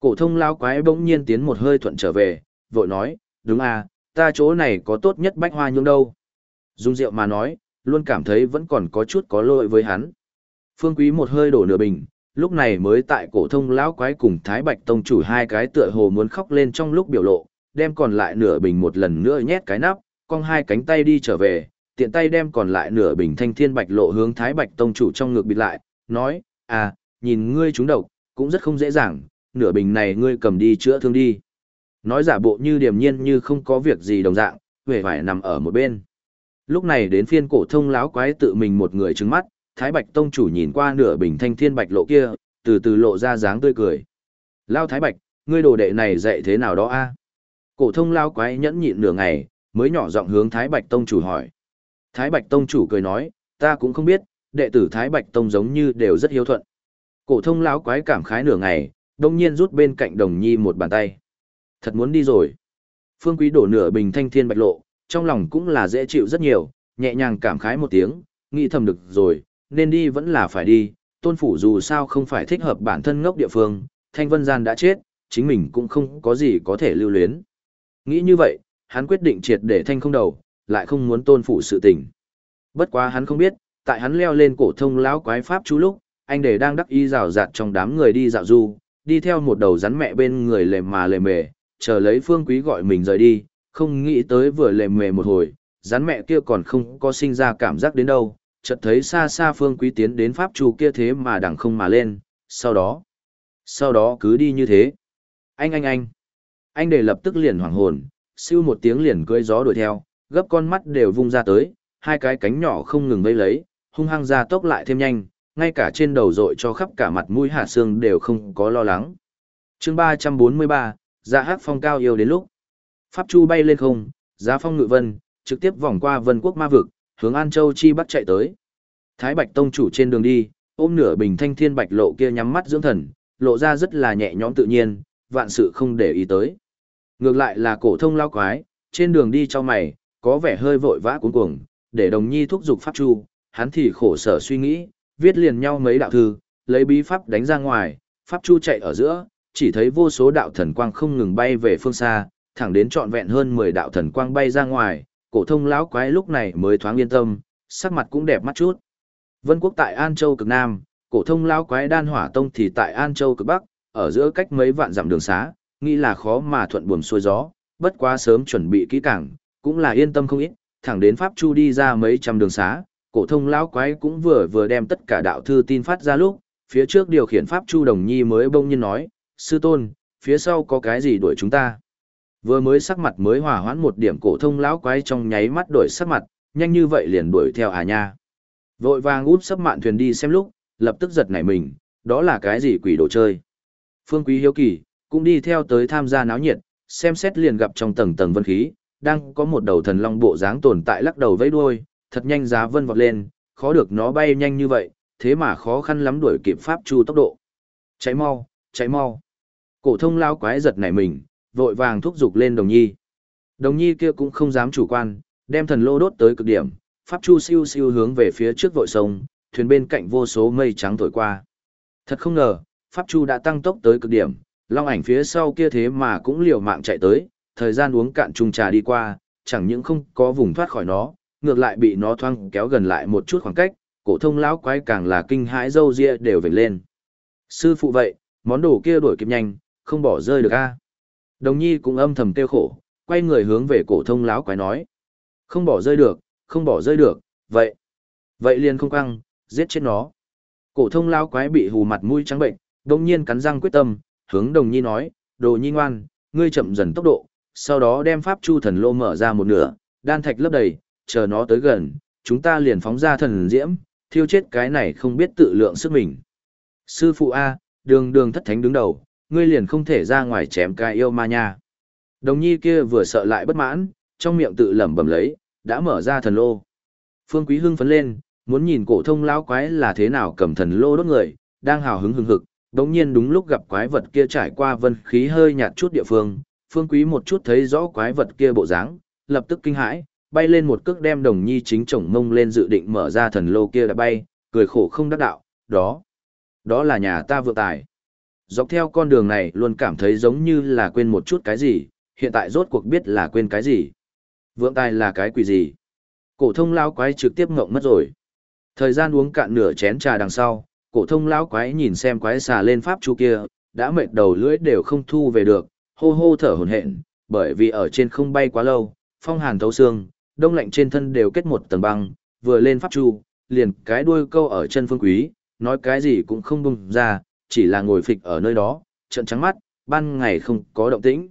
Cổ thông lao quái bỗng nhiên tiến một hơi thuận trở về, vội nói, "Đúng à, ta chỗ này có tốt nhất bách hoa nhung đâu." Dùng rượu mà nói, luôn cảm thấy vẫn còn có chút có lỗi với hắn. Phương Quý một hơi đổ nửa bình, lúc này mới tại cổ thông lão quái cùng Thái Bạch tông chủ hai cái tựa hồ muốn khóc lên trong lúc biểu lộ, đem còn lại nửa bình một lần nữa nhét cái nắp, cong hai cánh tay đi trở về, tiện tay đem còn lại nửa bình thanh thiên bạch lộ hướng Thái Bạch tông chủ trong ngực bịt lại, nói: "À, nhìn ngươi trúng độc, cũng rất không dễ dàng, nửa bình này ngươi cầm đi chữa thương đi." Nói giả bộ như điềm nhiên như không có việc gì đồng dạng, vẻ vải nằm ở một bên. Lúc này đến phiên cổ thông lão quái tự mình một người trừng mắt, Thái Bạch Tông chủ nhìn qua nửa bình thanh thiên bạch lộ kia, từ từ lộ ra dáng tươi cười. Lao Thái Bạch, ngươi đồ đệ này dạy thế nào đó a? Cổ thông lao quái nhẫn nhịn nửa ngày, mới nhỏ giọng hướng Thái Bạch Tông chủ hỏi. Thái Bạch Tông chủ cười nói, ta cũng không biết, đệ tử Thái Bạch Tông giống như đều rất hiếu thuận. Cổ thông lão quái cảm khái nửa ngày, đột nhiên rút bên cạnh đồng nhi một bàn tay. Thật muốn đi rồi. Phương Quý đổ nửa bình thanh thiên bạch lộ, trong lòng cũng là dễ chịu rất nhiều, nhẹ nhàng cảm khái một tiếng, nghĩ thầm được rồi, nên đi vẫn là phải đi, tôn phủ dù sao không phải thích hợp bản thân ngốc địa phương, thanh vân gian đã chết, chính mình cũng không có gì có thể lưu luyến. Nghĩ như vậy, hắn quyết định triệt để thanh không đầu, lại không muốn tôn phủ sự tình. Bất quá hắn không biết, tại hắn leo lên cổ thông lão quái pháp chú lúc, anh để đang đắc y rào rạt trong đám người đi dạo du, đi theo một đầu rắn mẹ bên người lề mà lề mề, chờ lấy phương quý gọi mình rời đi, không nghĩ tới vừa lề mề một hồi, rắn mẹ kia còn không có sinh ra cảm giác đến đâu, chợt thấy xa xa phương quý tiến đến pháp chu kia thế mà đằng không mà lên, sau đó, sau đó cứ đi như thế. Anh anh anh, anh để lập tức liền hoảng hồn, siêu một tiếng liền cưỡi gió đuổi theo, gấp con mắt đều vung ra tới, hai cái cánh nhỏ không ngừng vây lấy, hung hăng ra tốc lại thêm nhanh, ngay cả trên đầu rội cho khắp cả mặt mũi hạ xương đều không có lo lắng. chương 343, dạ hát phong cao yêu đến lúc. Pháp Chu bay lên không, giá phong ngự vân, trực tiếp vòng qua vân quốc ma vực, hướng An Châu chi bắt chạy tới. Thái Bạch Tông chủ trên đường đi, ôm nửa bình thanh thiên bạch lộ kia nhắm mắt dưỡng thần, lộ ra rất là nhẹ nhõm tự nhiên, vạn sự không để ý tới. Ngược lại là cổ thông lao quái, trên đường đi cho mày, có vẻ hơi vội vã cuống cuồng, để đồng nhi thúc giục pháp chu, hắn thì khổ sở suy nghĩ, viết liền nhau mấy đạo thư, lấy bí pháp đánh ra ngoài, pháp chu chạy ở giữa, chỉ thấy vô số đạo thần quang không ngừng bay về phương xa, thẳng đến trọn vẹn hơn 10 đạo thần quang bay ra ngoài, cổ thông lão quái lúc này mới thoáng yên tâm, sắc mặt cũng đẹp mắt chút. Vân quốc tại An Châu cực Nam, cổ thông lão quái đan hỏa tông thì tại An Châu cực Bắc, ở giữa cách mấy vạn dặm đường xá, nghĩ là khó mà thuận buồm xuôi gió, bất quá sớm chuẩn bị kỹ càng, cũng là yên tâm không ít, thẳng đến Pháp Chu đi ra mấy trăm đường xá, cổ thông lão quái cũng vừa vừa đem tất cả đạo thư tin phát ra lúc, phía trước điều khiển Pháp Chu Đồng Nhi mới bỗng nhiên nói, sư tôn, phía sau có cái gì đuổi chúng ta. Vừa mới sắc mặt mới hòa hoãn một điểm cổ thông lão quái trong nháy mắt đổi sắc mặt, nhanh như vậy liền đuổi theo à nha. Vội vàng út sắp mạn thuyền đi xem lúc, lập tức giật nảy mình, đó là cái gì quỷ đồ chơi. Phương Quý hiếu kỳ, cũng đi theo tới tham gia náo nhiệt, xem xét liền gặp trong tầng tầng vân khí, đang có một đầu thần long bộ dáng tồn tại lắc đầu vẫy đuôi, thật nhanh giá vân vọt lên, khó được nó bay nhanh như vậy, thế mà khó khăn lắm đuổi kịp pháp chu tốc độ. Cháy mau, cháy mau. Cổ thông lao quái giật nảy mình, vội vàng thúc giục lên đồng nhi. Đồng nhi kia cũng không dám chủ quan, đem thần lô đốt tới cực điểm, pháp chu siêu siêu hướng về phía trước vội sông, thuyền bên cạnh vô số mây trắng thổi qua. Thật không ngờ, pháp chu đã tăng tốc tới cực điểm, long ảnh phía sau kia thế mà cũng liều mạng chạy tới, thời gian uống cạn chung trà đi qua, chẳng những không có vùng thoát khỏi nó, ngược lại bị nó thoang kéo gần lại một chút khoảng cách, cổ thông lão quái càng là kinh hãi râu ria đều vểnh lên. Sư phụ vậy, món đồ kia đuổi kịp nhanh, không bỏ rơi được a. Đồng Nhi cũng âm thầm tiêu khổ, quay người hướng về cổ thông lão quái nói: "Không bỏ rơi được, không bỏ rơi được, vậy, vậy liền không căng, giết chết nó." Cổ thông lão quái bị hù mặt mũi trắng bệnh, đột nhiên cắn răng quyết tâm, hướng Đồng Nhi nói: "Đồ Nhi ngoan, ngươi chậm dần tốc độ, sau đó đem pháp chu thần lô mở ra một nửa, đan thạch lấp đầy, chờ nó tới gần, chúng ta liền phóng ra thần diễm, thiêu chết cái này không biết tự lượng sức mình." Sư phụ a, đường đường thất thánh đứng đầu, ngươi liền không thể ra ngoài chém cái yêu ma nha. Đồng nhi kia vừa sợ lại bất mãn, trong miệng tự lẩm bẩm lấy, đã mở ra thần lô. Phương Quý hưng phấn lên, muốn nhìn cổ thông lão quái là thế nào cầm thần lô đốt người, đang hào hứng hừng hực, đống nhiên đúng lúc gặp quái vật kia trải qua vân khí hơi nhạt chút địa phương, Phương Quý một chút thấy rõ quái vật kia bộ dáng, lập tức kinh hãi, bay lên một cước đem đồng nhi chính chồng mông lên dự định mở ra thần lô kia đã bay, cười khổ không đắc đạo, đó, đó là nhà ta vượng tài. Dọc theo con đường này luôn cảm thấy giống như là quên một chút cái gì, hiện tại rốt cuộc biết là quên cái gì. Vượng tài là cái quỷ gì? Cổ thông lão quái trực tiếp ngộng mất rồi. Thời gian uống cạn nửa chén trà đằng sau, cổ thông lão quái nhìn xem quái xà lên pháp chu kia, đã mệt đầu lưỡi đều không thu về được, hô hô thở hổn hển, bởi vì ở trên không bay quá lâu, phong hàn thấu xương, đông lạnh trên thân đều kết một tầng băng, vừa lên pháp chu, liền cái đuôi câu ở chân phương quý, nói cái gì cũng không bung ra, chỉ là ngồi phịch ở nơi đó, trận trắng mắt, ban ngày không có động tĩnh.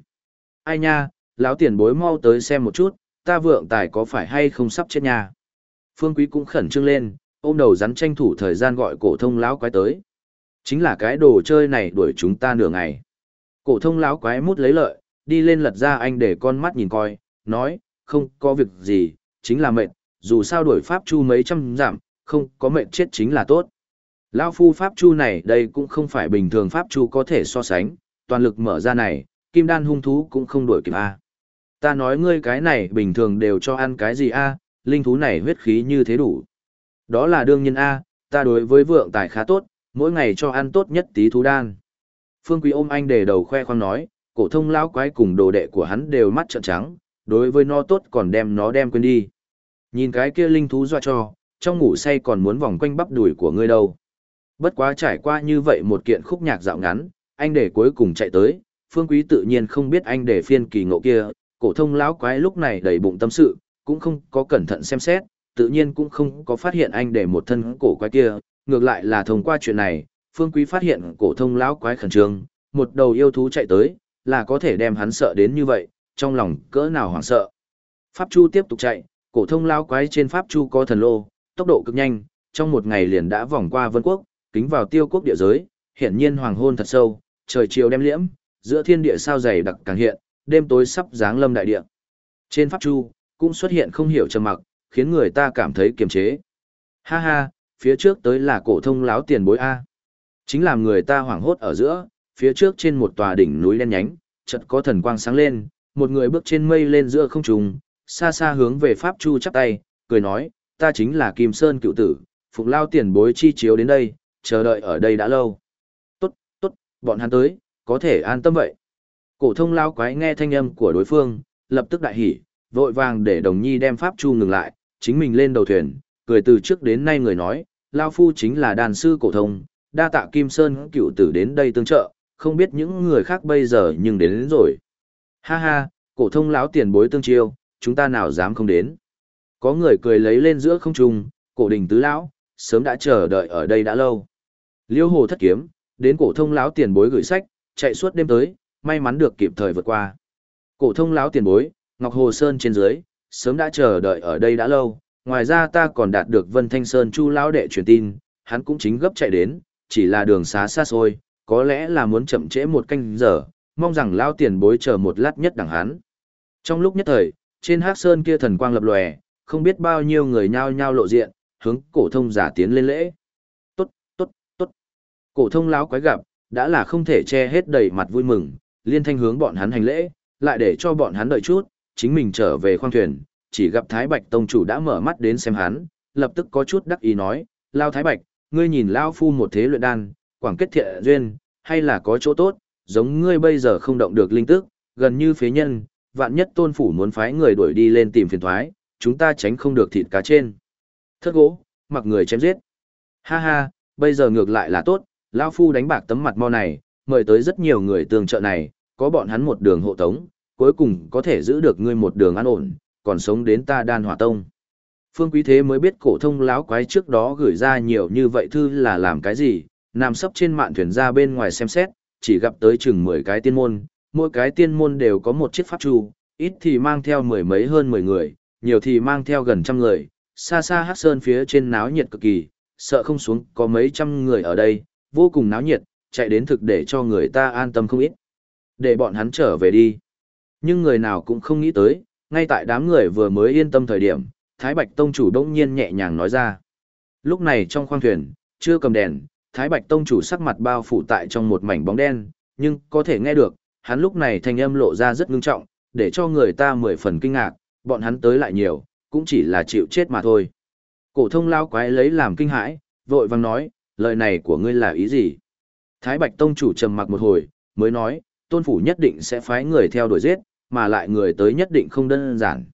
Ai nha, lão tiền bối mau tới xem một chút, ta vượng tài có phải hay không sắp chết nha. Phương Quý cũng khẩn trương lên, ôm đầu rắn tranh thủ thời gian gọi cổ thông lão quái tới. Chính là cái đồ chơi này đuổi chúng ta nửa ngày. Cổ thông lão quái mút lấy lợi, đi lên lật ra anh để con mắt nhìn coi, nói, không có việc gì, chính là mệt, dù sao đuổi pháp chu mấy trăm giảm, không có mệt chết chính là tốt. Lao phu pháp chu này đây cũng không phải bình thường pháp chu có thể so sánh, toàn lực mở ra này, kim đan hung thú cũng không đổi kịp a. Ta nói ngươi cái này bình thường đều cho ăn cái gì a, linh thú này huyết khí như thế đủ. Đó là đương nhiên a, ta đối với vượng tài khá tốt, mỗi ngày cho ăn tốt nhất tí thú đan. Phương Quý ôm anh để đầu khoe khoang nói, cổ thông lão quái cùng đồ đệ của hắn đều mắt trợn trắng, đối với nó tốt còn đem nó đem quên đi. Nhìn cái kia linh thú dọa cho, trong ngủ say còn muốn vòng quanh bắp đùi của ngươi đâu. Bất quá trải qua như vậy một kiện khúc nhạc dạo ngắn, anh để cuối cùng chạy tới, Phương Quý tự nhiên không biết anh để phiên kỳ ngộ kia, cổ thông lão quái lúc này đầy bụng tâm sự, cũng không có cẩn thận xem xét, tự nhiên cũng không có phát hiện anh để một thân cổ quái kia, ngược lại là thông qua chuyện này, Phương Quý phát hiện cổ thông lão quái khẩn trương, một đầu yêu thú chạy tới, là có thể đem hắn sợ đến như vậy, trong lòng cỡ nào hoảng sợ. Pháp Chu tiếp tục chạy, cổ thông lão quái trên pháp chu có thần lô, tốc độ cực nhanh, trong một ngày liền đã vòng qua vân quốc, kính vào tiêu quốc địa giới, hiển nhiên hoàng hôn thật sâu, trời chiều đem liễm, giữa thiên địa sao dày đặc càng hiện, đêm tối sắp giáng lâm đại địa. Trên pháp chu, cũng xuất hiện không hiểu trầm mặc, khiến người ta cảm thấy kiềm chế. Ha ha, phía trước tới là cổ thông láo tiền bối A. Chính làm người ta hoảng hốt ở giữa, phía trước trên một tòa đỉnh núi đen nhánh, chợt có thần quang sáng lên, một người bước trên mây lên giữa không trung, xa xa hướng về Pháp Chu chắp tay, cười nói, ta chính là Kim Sơn cựu tử, phụng lao tiền bối chi chiếu đến đây, chờ đợi ở đây đã lâu. Tốt, tốt, bọn hắn tới, có thể an tâm vậy. Cổ thông lao quái nghe thanh âm của đối phương, lập tức đại hỉ, vội vàng để đồng nhi đem Pháp Chu ngừng lại, chính mình lên đầu thuyền, cười từ trước đến nay người nói, lao phu chính là đàn sư cổ thông, đa tạ Kim Sơn cựu tử đến đây tương trợ, không biết những người khác bây giờ nhưng đến, đến rồi. Ha ha, cổ thông lão tiền bối tương chiêu, chúng ta nào dám không đến. Có người cười lấy lên giữa không trung, cổ đình tứ lão, sớm đã chờ đợi ở đây đã lâu. Liêu hồ thất kiếm, đến cổ thông lão tiền bối gửi sách, chạy suốt đêm tới, may mắn được kịp thời vượt qua. Cổ thông lão tiền bối, Ngọc Hồ Sơn trên dưới, sớm đã chờ đợi ở đây đã lâu, ngoài ra ta còn đạt được Vân Thanh Sơn Chu lão đệ truyền tin, hắn cũng chính gấp chạy đến, chỉ là đường xá xa xôi, có lẽ là muốn chậm trễ một canh giờ, mong rằng lão tiền bối chờ một lát nhất đẳng hắn. Trong lúc nhất thời, trên hắc sơn kia thần quang lập lòe, không biết bao nhiêu người nhao nhao lộ diện, hướng cổ thông giả tiến lên lễ. Cổ thông lão quái gặp, đã là không thể che hết đầy mặt vui mừng, liên thanh hướng bọn hắn hành lễ, lại để cho bọn hắn đợi chút, chính mình trở về khoang thuyền, chỉ gặp Thái Bạch tông chủ đã mở mắt đến xem hắn, lập tức có chút đắc ý nói, "Lão Thái Bạch, ngươi nhìn lão phu một thế luyện đan, quảng kết thiện duyên, hay là có chỗ tốt, giống ngươi bây giờ không động được linh tức, gần như phế nhân, vạn nhất tôn phủ muốn phái người đuổi đi lên tìm phiền toái, chúng ta tránh không được thịt cá trên. Thất gỗ, mặc người chém giết. Ha ha, bây giờ ngược lại là tốt, Lao Phu đánh bạc tấm mặt mo này, mời tới rất nhiều người tương trợ này, có bọn hắn một đường hộ tống, cuối cùng có thể giữ được ngươi một đường an ổn, còn sống đến ta đan hỏa tông. Phương Quý Thế mới biết cổ thông láo quái trước đó gửi ra nhiều như vậy thư là làm cái gì, nằm sấp trên mạn thuyền ra bên ngoài xem xét, chỉ gặp tới chừng 10 cái tiên môn, mỗi cái tiên môn đều có một chiếc pháp trụ, ít thì mang theo mười mấy hơn 10 người, nhiều thì mang theo gần trăm người, xa xa hát sơn phía trên náo nhiệt cực kỳ, sợ không xuống có mấy trăm người ở đây, vô cùng náo nhiệt, chạy đến thực để cho người ta an tâm không ít. Để bọn hắn trở về đi. Nhưng người nào cũng không nghĩ tới, ngay tại đám người vừa mới yên tâm thời điểm, Thái Bạch Tông chủ đông nhiên nhẹ nhàng nói ra. Lúc này trong khoang thuyền, chưa cầm đèn, Thái Bạch Tông chủ sắc mặt bao phủ tại trong một mảnh bóng đen, nhưng có thể nghe được, hắn lúc này thanh âm lộ ra rất ngưng trọng, để cho người ta mười phần kinh ngạc, bọn hắn tới lại nhiều, cũng chỉ là chịu chết mà thôi. Cổ thông lao quái lấy làm kinh hãi, vội vàng nói, lời này của ngươi là ý gì? Thái Bạch Tông chủ trầm mặc một hồi, mới nói, tôn phủ nhất định sẽ phái người theo đuổi giết, mà lại người tới nhất định không đơn giản.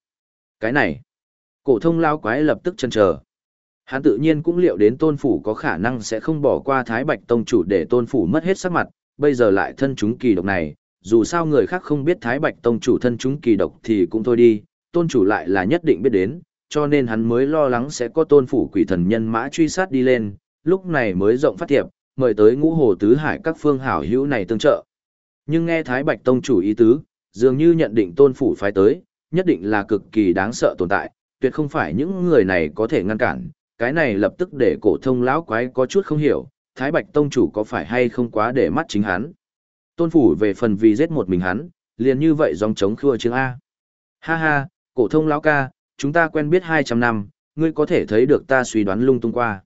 Cái này, cổ thông lao quái lập tức chần chờ. Hắn tự nhiên cũng liệu đến tôn phủ có khả năng sẽ không bỏ qua Thái Bạch Tông chủ để tôn phủ mất hết sắc mặt, bây giờ lại thân chúng kỳ độc này, dù sao người khác không biết Thái Bạch Tông chủ thân chúng kỳ độc thì cũng thôi đi, tôn chủ lại là nhất định biết đến, cho nên hắn mới lo lắng sẽ có tôn phủ quỷ thần nhân mã truy sát đi lên, lúc này mới rộng phát thiệp, mời tới ngũ hồ tứ hải các phương hảo hữu này tương trợ. Nhưng nghe Thái Bạch Tông chủ ý tứ, dường như nhận định tôn phủ phái tới, nhất định là cực kỳ đáng sợ tồn tại, tuyệt không phải những người này có thể ngăn cản, cái này lập tức để cổ thông lão quái có chút không hiểu, Thái Bạch Tông chủ có phải hay không quá để mắt chính hắn. Tôn phủ về phần vì giết một mình hắn, liền như vậy dòng chống khua chứng A. Ha ha, cổ thông lão ca, chúng ta quen biết 200 năm, ngươi có thể thấy được ta suy đoán lung tung qua.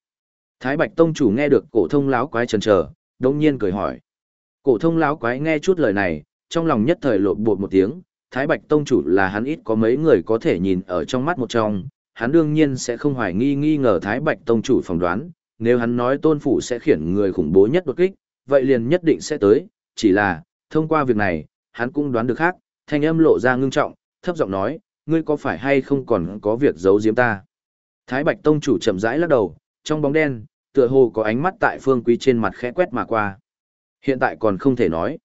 Thái Bạch Tông chủ nghe được cổ thông lão quái chần chờ, đột nhiên cười hỏi. Cổ thông lão quái nghe chút lời này, trong lòng nhất thời lộn bột một tiếng, Thái Bạch Tông chủ là hắn ít có mấy người có thể nhìn ở trong mắt một trong, hắn đương nhiên sẽ không hoài nghi nghi ngờ Thái Bạch Tông chủ phỏng đoán, nếu hắn nói tôn phủ sẽ khiển người khủng bố nhất đột kích, vậy liền nhất định sẽ tới, chỉ là, thông qua việc này, hắn cũng đoán được khác, thanh âm lộ ra ngưng trọng, thấp giọng nói, ngươi có phải hay không còn có việc giấu giếm ta? Thái Bạch Tông chủ chậm rãi lắc đầu, trong bóng đen, tựa hồ có ánh mắt tại phương quý trên mặt khẽ quét mà qua. Hiện tại còn không thể nói.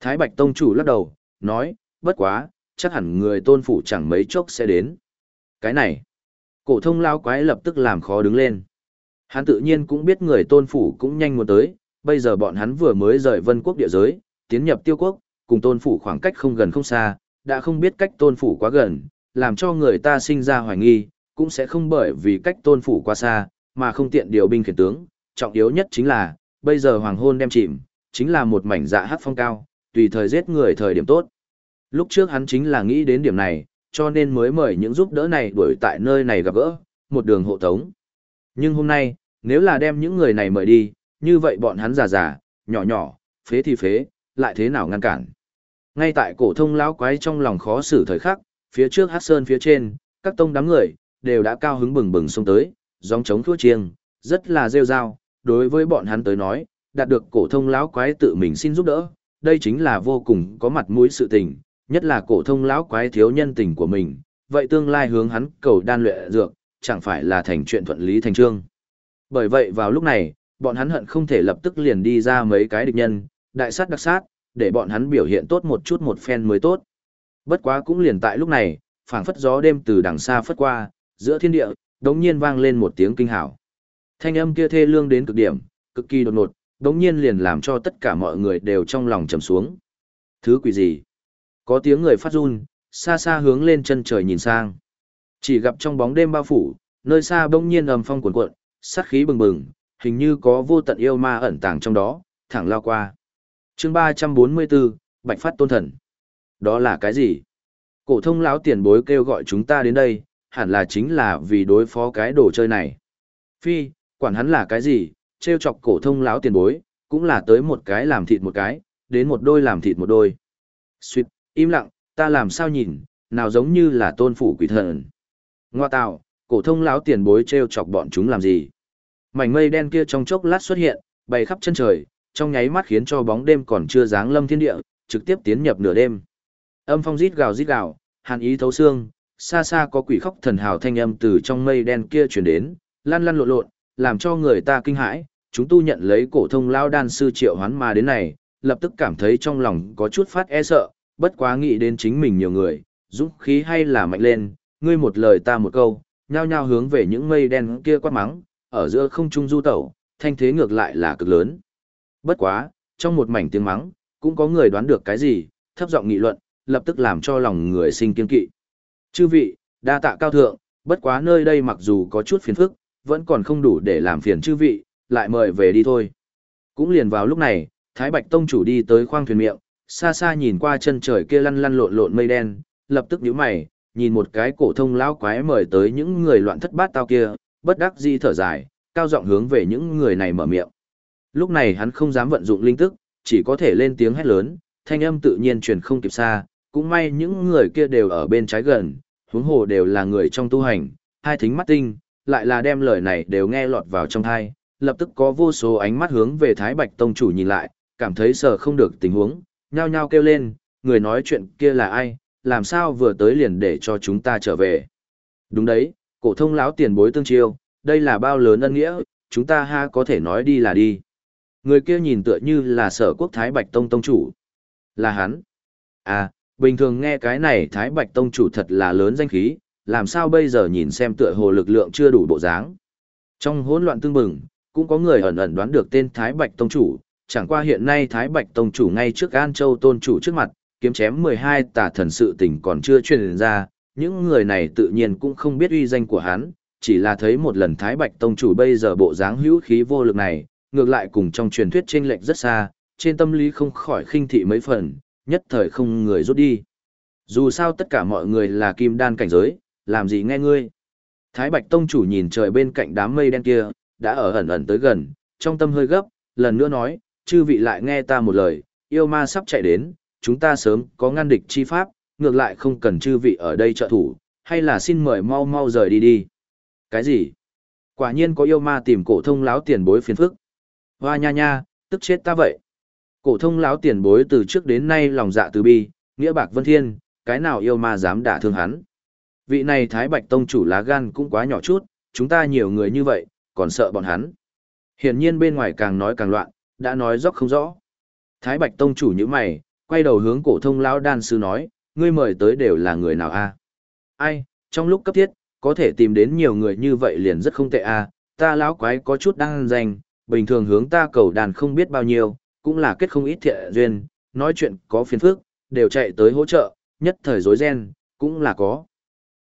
Thái Bạch Tông chủ lắc đầu, nói, bất quá, chắc hẳn người tôn phủ chẳng mấy chốc sẽ đến. Cái này, cổ thông lao quái lập tức làm khó đứng lên. Hắn tự nhiên cũng biết người tôn phủ cũng nhanh muốn tới, bây giờ bọn hắn vừa mới rời vân quốc địa giới, tiến nhập tiêu quốc, cùng tôn phủ khoảng cách không gần không xa, đã không biết cách tôn phủ quá gần, làm cho người ta sinh ra hoài nghi, cũng sẽ không bởi vì cách tôn phủ quá xa, mà không tiện điều binh khiển tướng, trọng yếu nhất chính là, bây giờ hoàng hôn đem chìm, chính là một mảnh dạ hát phong cao, tùy thời giết người thời điểm tốt. Lúc trước hắn chính là nghĩ đến điểm này, cho nên mới mời những giúp đỡ này đuổi tại nơi này gặp gỡ, một đường hộ tống. Nhưng hôm nay, nếu là đem những người này mời đi, như vậy bọn hắn già già, nhỏ nhỏ, phế thì phế, lại thế nào ngăn cản. Ngay tại cổ thông lão quái trong lòng khó xử thời khắc, phía trước Hắc Sơn phía trên, các tông đám người đều đã cao hứng bừng bừng xông tới, gióng trống thua chiêng, rất là rêu rao, đối với bọn hắn tới nói, đạt được cổ thông lão quái tự mình xin giúp đỡ, đây chính là vô cùng có mặt mũi sự tình, nhất là cổ thông lão quái thiếu nhân tình của mình, vậy tương lai hướng hắn cầu đan luyện dược, chẳng phải là thành chuyện thuận lý thành trương. Bởi vậy vào lúc này, bọn hắn hận không thể lập tức liền đi ra mấy cái địch nhân, đại sát đặc sát, để bọn hắn biểu hiện tốt một chút một phen mới tốt. Bất quá cũng liền tại lúc này, phảng phất gió đêm từ đằng xa phất qua, giữa thiên địa, đống nhiên vang lên một tiếng kinh hảo. Thanh âm kia thê lương đến cực điểm, cực kỳ đột ngột, đống nhiên liền làm cho tất cả mọi người đều trong lòng trầm xuống. Thứ quỷ gì? Có tiếng người phát run, xa xa hướng lên chân trời nhìn sang. Chỉ gặp trong bóng đêm bao phủ, nơi xa bỗng nhiên ầm phong cuồn cuộn, sát khí bừng bừng, hình như có vô tận yêu ma ẩn tàng trong đó, thẳng lao qua. Chương 344, Bạch Phát Tôn Thần. Đó là cái gì? Cổ thông lão tiền bối kêu gọi chúng ta đến đây, hẳn là chính là vì đối phó cái đồ chơi này. Phi, quản hắn là cái gì, trêu chọc cổ thông lão tiền bối, cũng là tới một cái làm thịt một cái, đến một đôi làm thịt một đôi. Xuyệt, im lặng, ta làm sao nhìn, nào giống như là tôn phủ quỷ thần. Ngoa tạo, cổ thông lão tiền bối trêu chọc bọn chúng làm gì? Mảnh mây đen kia trong chốc lát xuất hiện, bay khắp chân trời, trong nháy mắt khiến cho bóng đêm còn chưa dáng lâm thiên địa, trực tiếp tiến nhập nửa đêm. Âm phong rít gào rít gào, hàn ý thấu xương, xa xa có quỷ khóc thần hào thanh âm từ trong mây đen kia truyền đến, lăn lăn lộn lộn, làm cho người ta kinh hãi. Chúng tu nhận lấy cổ thông lao đan sư triệu hoán mà đến này, lập tức cảm thấy trong lòng có chút phát e sợ, bất quá nghĩ đến chính mình nhiều người, dũng khí hay là mạnh lên, ngươi một lời ta một câu, nhao nhao hướng về những mây đen kia quát mắng, ở giữa không trung du tẩu, thanh thế ngược lại là cực lớn. Bất quá, trong một mảnh tiếng mắng, cũng có người đoán được cái gì, thấp giọng nghị luận, lập tức làm cho lòng người sinh kiên kỵ. Chư vị, đa tạ cao thượng, bất quá nơi đây mặc dù có chút phiền phức, vẫn còn không đủ để làm phiền chư vị, lại mời về đi thôi. Cũng liền vào lúc này, Thái Bạch Tông chủ đi tới khoang thuyền miệng, xa xa nhìn qua chân trời kia lăn lăn lộn lộn mây đen, lập tức nhíu mày, nhìn một cái cổ thông lão quái mời tới những người loạn thất bát tao kia, bất đắc dĩ thở dài, cao giọng hướng về những người này mở miệng. Lúc này hắn không dám vận dụng linh tức, chỉ có thể lên tiếng hét lớn, thanh âm tự nhiên truyền không kịp xa, cũng may những người kia đều ở bên trái gần, huống hồ đều là người trong tu hành, hai thính mắt tinh, lại là đem lời này đều nghe lọt vào trong thai, lập tức có vô số ánh mắt hướng về Thái Bạch Tông chủ nhìn lại, cảm thấy sợ không được tình huống, nhao nhao kêu lên, người nói chuyện kia là ai, làm sao vừa tới liền để cho chúng ta trở về. Đúng đấy, cổ thông lão tiền bối tương chiêu, đây là bao lớn ân nghĩa, chúng ta ha có thể nói đi là đi. Người kia nhìn tựa như là sở quốc Thái Bạch Tông Tông chủ. Là hắn. À, bình thường nghe cái này Thái Bạch Tông chủ thật là lớn danh khí, làm sao bây giờ nhìn xem tựa hồ lực lượng chưa đủ bộ dáng. Trong hỗn loạn tương bừng, cũng có người ẩn ẩn đoán được tên Thái Bạch Tông chủ, chẳng qua hiện nay Thái Bạch Tông chủ ngay trước An Châu Tôn chủ trước mặt, kiếm chém 12 tà thần sự tình còn chưa truyền ra, những người này tự nhiên cũng không biết uy danh của hắn, chỉ là thấy một lần Thái Bạch Tông chủ bây giờ bộ dáng hữu khí vô lực này, ngược lại cùng trong truyền thuyết trên lệch rất xa, trên tâm lý không khỏi khinh thị mấy phần, nhất thời không người rút đi. Dù sao tất cả mọi người là kim đan cảnh giới, làm gì nghe ngươi. Thái Bạch Tông chủ nhìn trời bên cạnh đám mây đen kia, đã ở ẩn ẩn tới gần, trong tâm hơi gấp, lần nữa nói, chư vị lại nghe ta một lời, yêu ma sắp chạy đến, chúng ta sớm có ngăn địch chi pháp, ngược lại không cần chư vị ở đây trợ thủ, hay là xin mời mau mau rời đi đi. Cái gì? Quả nhiên có yêu ma tìm cổ thông láo tiền bối phiền phức. Hoa nha nha, tức chết ta vậy. Cổ thông lão tiền bối từ trước đến nay lòng dạ từ bi, nghĩa bạc vân thiên, cái nào yêu ma dám đả thương hắn. Vị này Thái Bạch Tông chủ lá gan cũng quá nhỏ chút, chúng ta nhiều người như vậy, còn sợ bọn hắn. Hiển nhiên bên ngoài càng nói càng loạn, đã nói rõ không rõ. Thái Bạch Tông chủ nhíu mày, quay đầu hướng cổ thông lão đan sư nói, ngươi mời tới đều là người nào a? Ai, trong lúc cấp thiết, có thể tìm đến nhiều người như vậy liền rất không tệ a, ta lão quái có chút đang danh, bình thường hướng ta cầu đàn không biết bao nhiêu, cũng là kết không ít thiện duyên, nói chuyện có phiền phức, đều chạy tới hỗ trợ, nhất thời rối ren, cũng là có.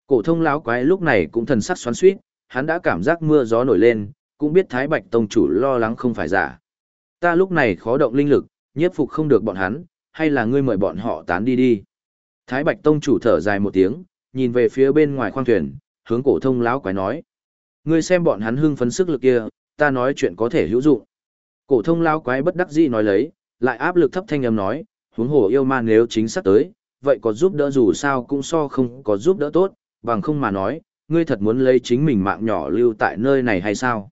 Cổ thông lão quái lúc này cũng thần sắc xoắn xuýt, hắn đã cảm giác mưa gió nổi lên, cũng biết Thái Bạch tông chủ lo lắng không phải giả. Ta lúc này khó động linh lực, nhiếp phục không được bọn hắn, hay là ngươi mời bọn họ tán đi đi. Thái Bạch tông chủ thở dài một tiếng, nhìn về phía bên ngoài khoang thuyền, hướng cổ thông lão quái nói: "Ngươi xem bọn hắn hưng phấn sức lực kia, ta nói chuyện có thể hữu dụng." Cổ thông lão quái bất đắc dĩ nói lấy, lại áp lực thấp thanh âm nói: "Huống hồ yêu ma nếu chính xác tới, vậy có giúp đỡ dù sao cũng so không có giúp đỡ tốt, bằng không mà nói, ngươi thật muốn lấy chính mình mạng nhỏ lưu tại nơi này hay sao?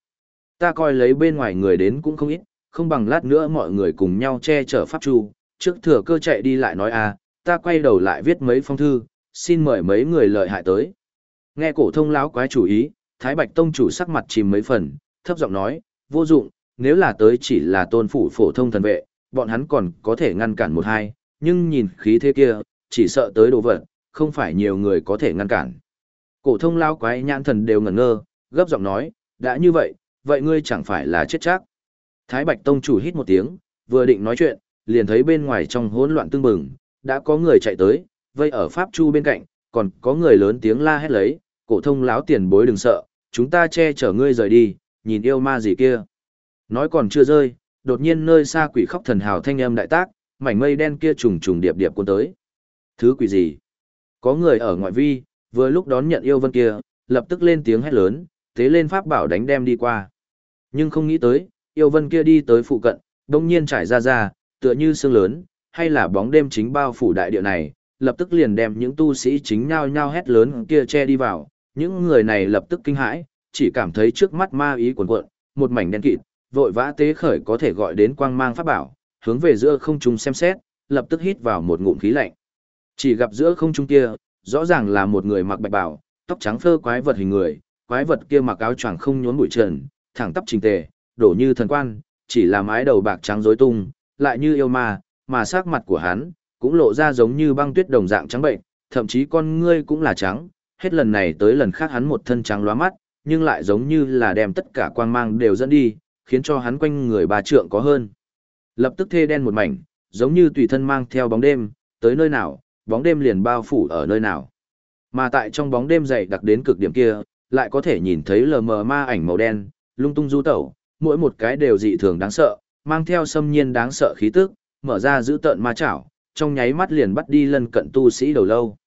Ta coi lấy bên ngoài người đến cũng không ít, không bằng lát nữa mọi người cùng nhau che chở pháp chu, trước thừa cơ chạy đi lại nói à, ta quay đầu lại viết mấy phong thư, xin mời mấy người lợi hại tới. Nghe cổ thông lão quái chủ ý, Thái Bạch Tông chủ sắc mặt chìm mấy phần, thấp giọng nói, vô dụng, nếu là tới chỉ là tôn phủ phổ thông thần vệ, bọn hắn còn có thể ngăn cản một hai, nhưng nhìn khí thế kia, chỉ sợ tới đồ vật, không phải nhiều người có thể ngăn cản. Cổ thông lão quái nhãn thần đều ngẩn ngơ, gấp giọng nói, đã như vậy, vậy ngươi chẳng phải là chết chắc. Thái Bạch Tông chủ hít một tiếng, vừa định nói chuyện, liền thấy bên ngoài trong hỗn loạn tương bừng, đã có người chạy tới, vây ở Pháp Chu bên cạnh, còn có người lớn tiếng la hét lấy, cổ thông láo tiền bối đừng sợ, chúng ta che chở ngươi rời đi, nhìn yêu ma gì kia. Nói còn chưa rơi, đột nhiên nơi xa quỷ khóc thần hào thanh âm đại tác, mảnh mây đen kia trùng trùng điệp điệp cuốn tới. Thứ quỷ gì? Có người ở ngoại vi, vừa lúc đón nhận yêu vân kia, lập tức lên tiếng hét lớn, thế lên pháp bảo đánh đem đi qua. Nhưng không nghĩ tới, yêu vân kia đi tới phụ cận, đông nhiên trải ra ra, tựa như sương lớn, hay là bóng đêm chính bao phủ đại địa này, lập tức liền đem những tu sĩ chính nhao nhao hét lớn kia che đi vào, những người này lập tức kinh hãi, chỉ cảm thấy trước mắt ma ý cuồn cuộn, một mảnh đen kịt, vội vã tế khởi có thể gọi đến quang mang pháp bảo, hướng về giữa không trung xem xét, lập tức hít vào một ngụm khí lạnh. Chỉ gặp giữa không trung kia, rõ ràng là một người mặc bạch bào, tóc trắng phơ quái vật hình người, quái vật kia mặc áo choàng không nhốn bụi trần, thẳng tắp trình tề, đổ như thần quan, chỉ là mái đầu bạc trắng rối tung, lại như yêu ma, mà sắc mặt của hắn cũng lộ ra giống như băng tuyết đồng dạng trắng bệnh, thậm chí con ngươi cũng là trắng, hết lần này tới lần khác hắn một thân trắng lóa mắt, nhưng lại giống như là đem tất cả quang mang đều dẫn đi, khiến cho hắn quanh người bà trượng có hơn. Lập tức thê đen một mảnh, giống như tùy thân mang theo bóng đêm, tới nơi nào, bóng đêm liền bao phủ ở nơi nào. Mà tại trong bóng đêm dày đặc đến cực điểm kia, lại có thể nhìn thấy lờ mờ ma ảnh màu đen, lung tung du tẩu, mỗi một cái đều dị thường đáng sợ, mang theo xâm nhiên đáng sợ khí tức, mở ra giữ tợn ma chảo, trong nháy mắt liền bắt đi lân cận tu sĩ đầu lâu.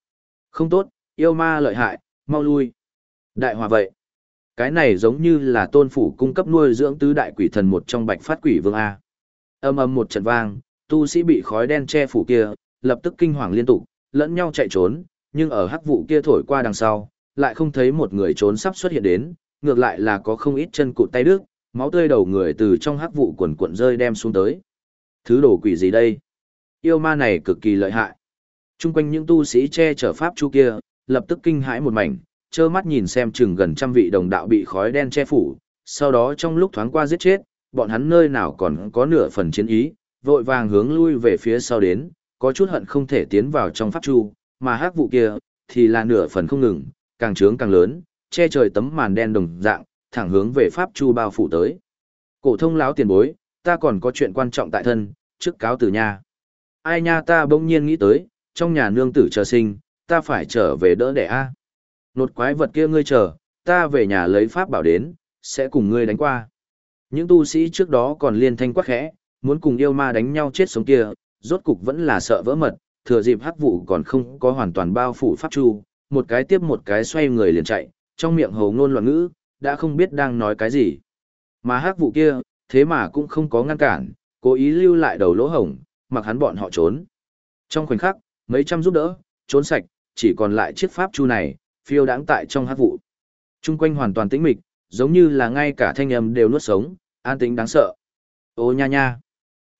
Không tốt, yêu ma lợi hại, mau lui. Đại hòa vậy. Cái này giống như là tôn phủ cung cấp nuôi dưỡng tứ đại quỷ thần một trong bạch phát quỷ vương A. Âm âm một trận vang, tu sĩ bị khói đen che phủ kia, lập tức kinh hoàng liên tục, lẫn nhau chạy trốn, nhưng ở hắc vụ kia thổi qua đằng sau, lại không thấy một người trốn sắp xuất hiện đến, ngược lại là có không ít chân cụt tay đứt, máu tươi đầu người từ trong hắc vụ quần cuộn rơi đem xuống tới. Thứ đồ quỷ gì đây? Yêu ma này cực kỳ lợi hại. chung quanh những tu sĩ che chở pháp chu kia, lập tức kinh hãi một mảnh, trơ mắt nhìn xem chừng gần trăm vị đồng đạo bị khói đen che phủ, sau đó trong lúc thoáng qua giết chết, bọn hắn nơi nào còn có nửa phần chiến ý, vội vàng hướng lui về phía sau đến, có chút hận không thể tiến vào trong pháp chu, mà hắc vụ kia thì là nửa phần không ngừng, càng trướng càng lớn, che trời tấm màn đen đồng dạng, thẳng hướng về pháp chu bao phủ tới. Cổ thông lão tiền bối, ta còn có chuyện quan trọng tại thân, trước cáo từ nhà. Ai nha ta bỗng nhiên nghĩ tới, trong nhà nương tử chờ sinh, ta phải trở về đỡ đẻ a. Nột quái vật kia ngươi chờ, ta về nhà lấy pháp bảo đến, sẽ cùng ngươi đánh qua. Những tu sĩ trước đó còn liên thanh quắc khẽ, muốn cùng yêu ma đánh nhau chết sống kia, rốt cục vẫn là sợ vỡ mật, thừa dịp hắc vụ còn không có hoàn toàn bao phủ pháp chu, một cái tiếp một cái xoay người liền chạy, trong miệng hầu ngôn loạn ngữ, đã không biết đang nói cái gì. Mà hắc vụ kia, thế mà cũng không có ngăn cản, cố ý lưu lại đầu lỗ hổng, mặc hắn bọn họ trốn. Trong khoảnh khắc, mấy trăm giúp đỡ, trốn sạch, chỉ còn lại chiếc pháp chu này, phiêu đãng tại trong hắc vụ. Trung quanh hoàn toàn tĩnh mịch, giống như là ngay cả thanh âm đều nuốt sống, an tĩnh đáng sợ. Ô nha nha.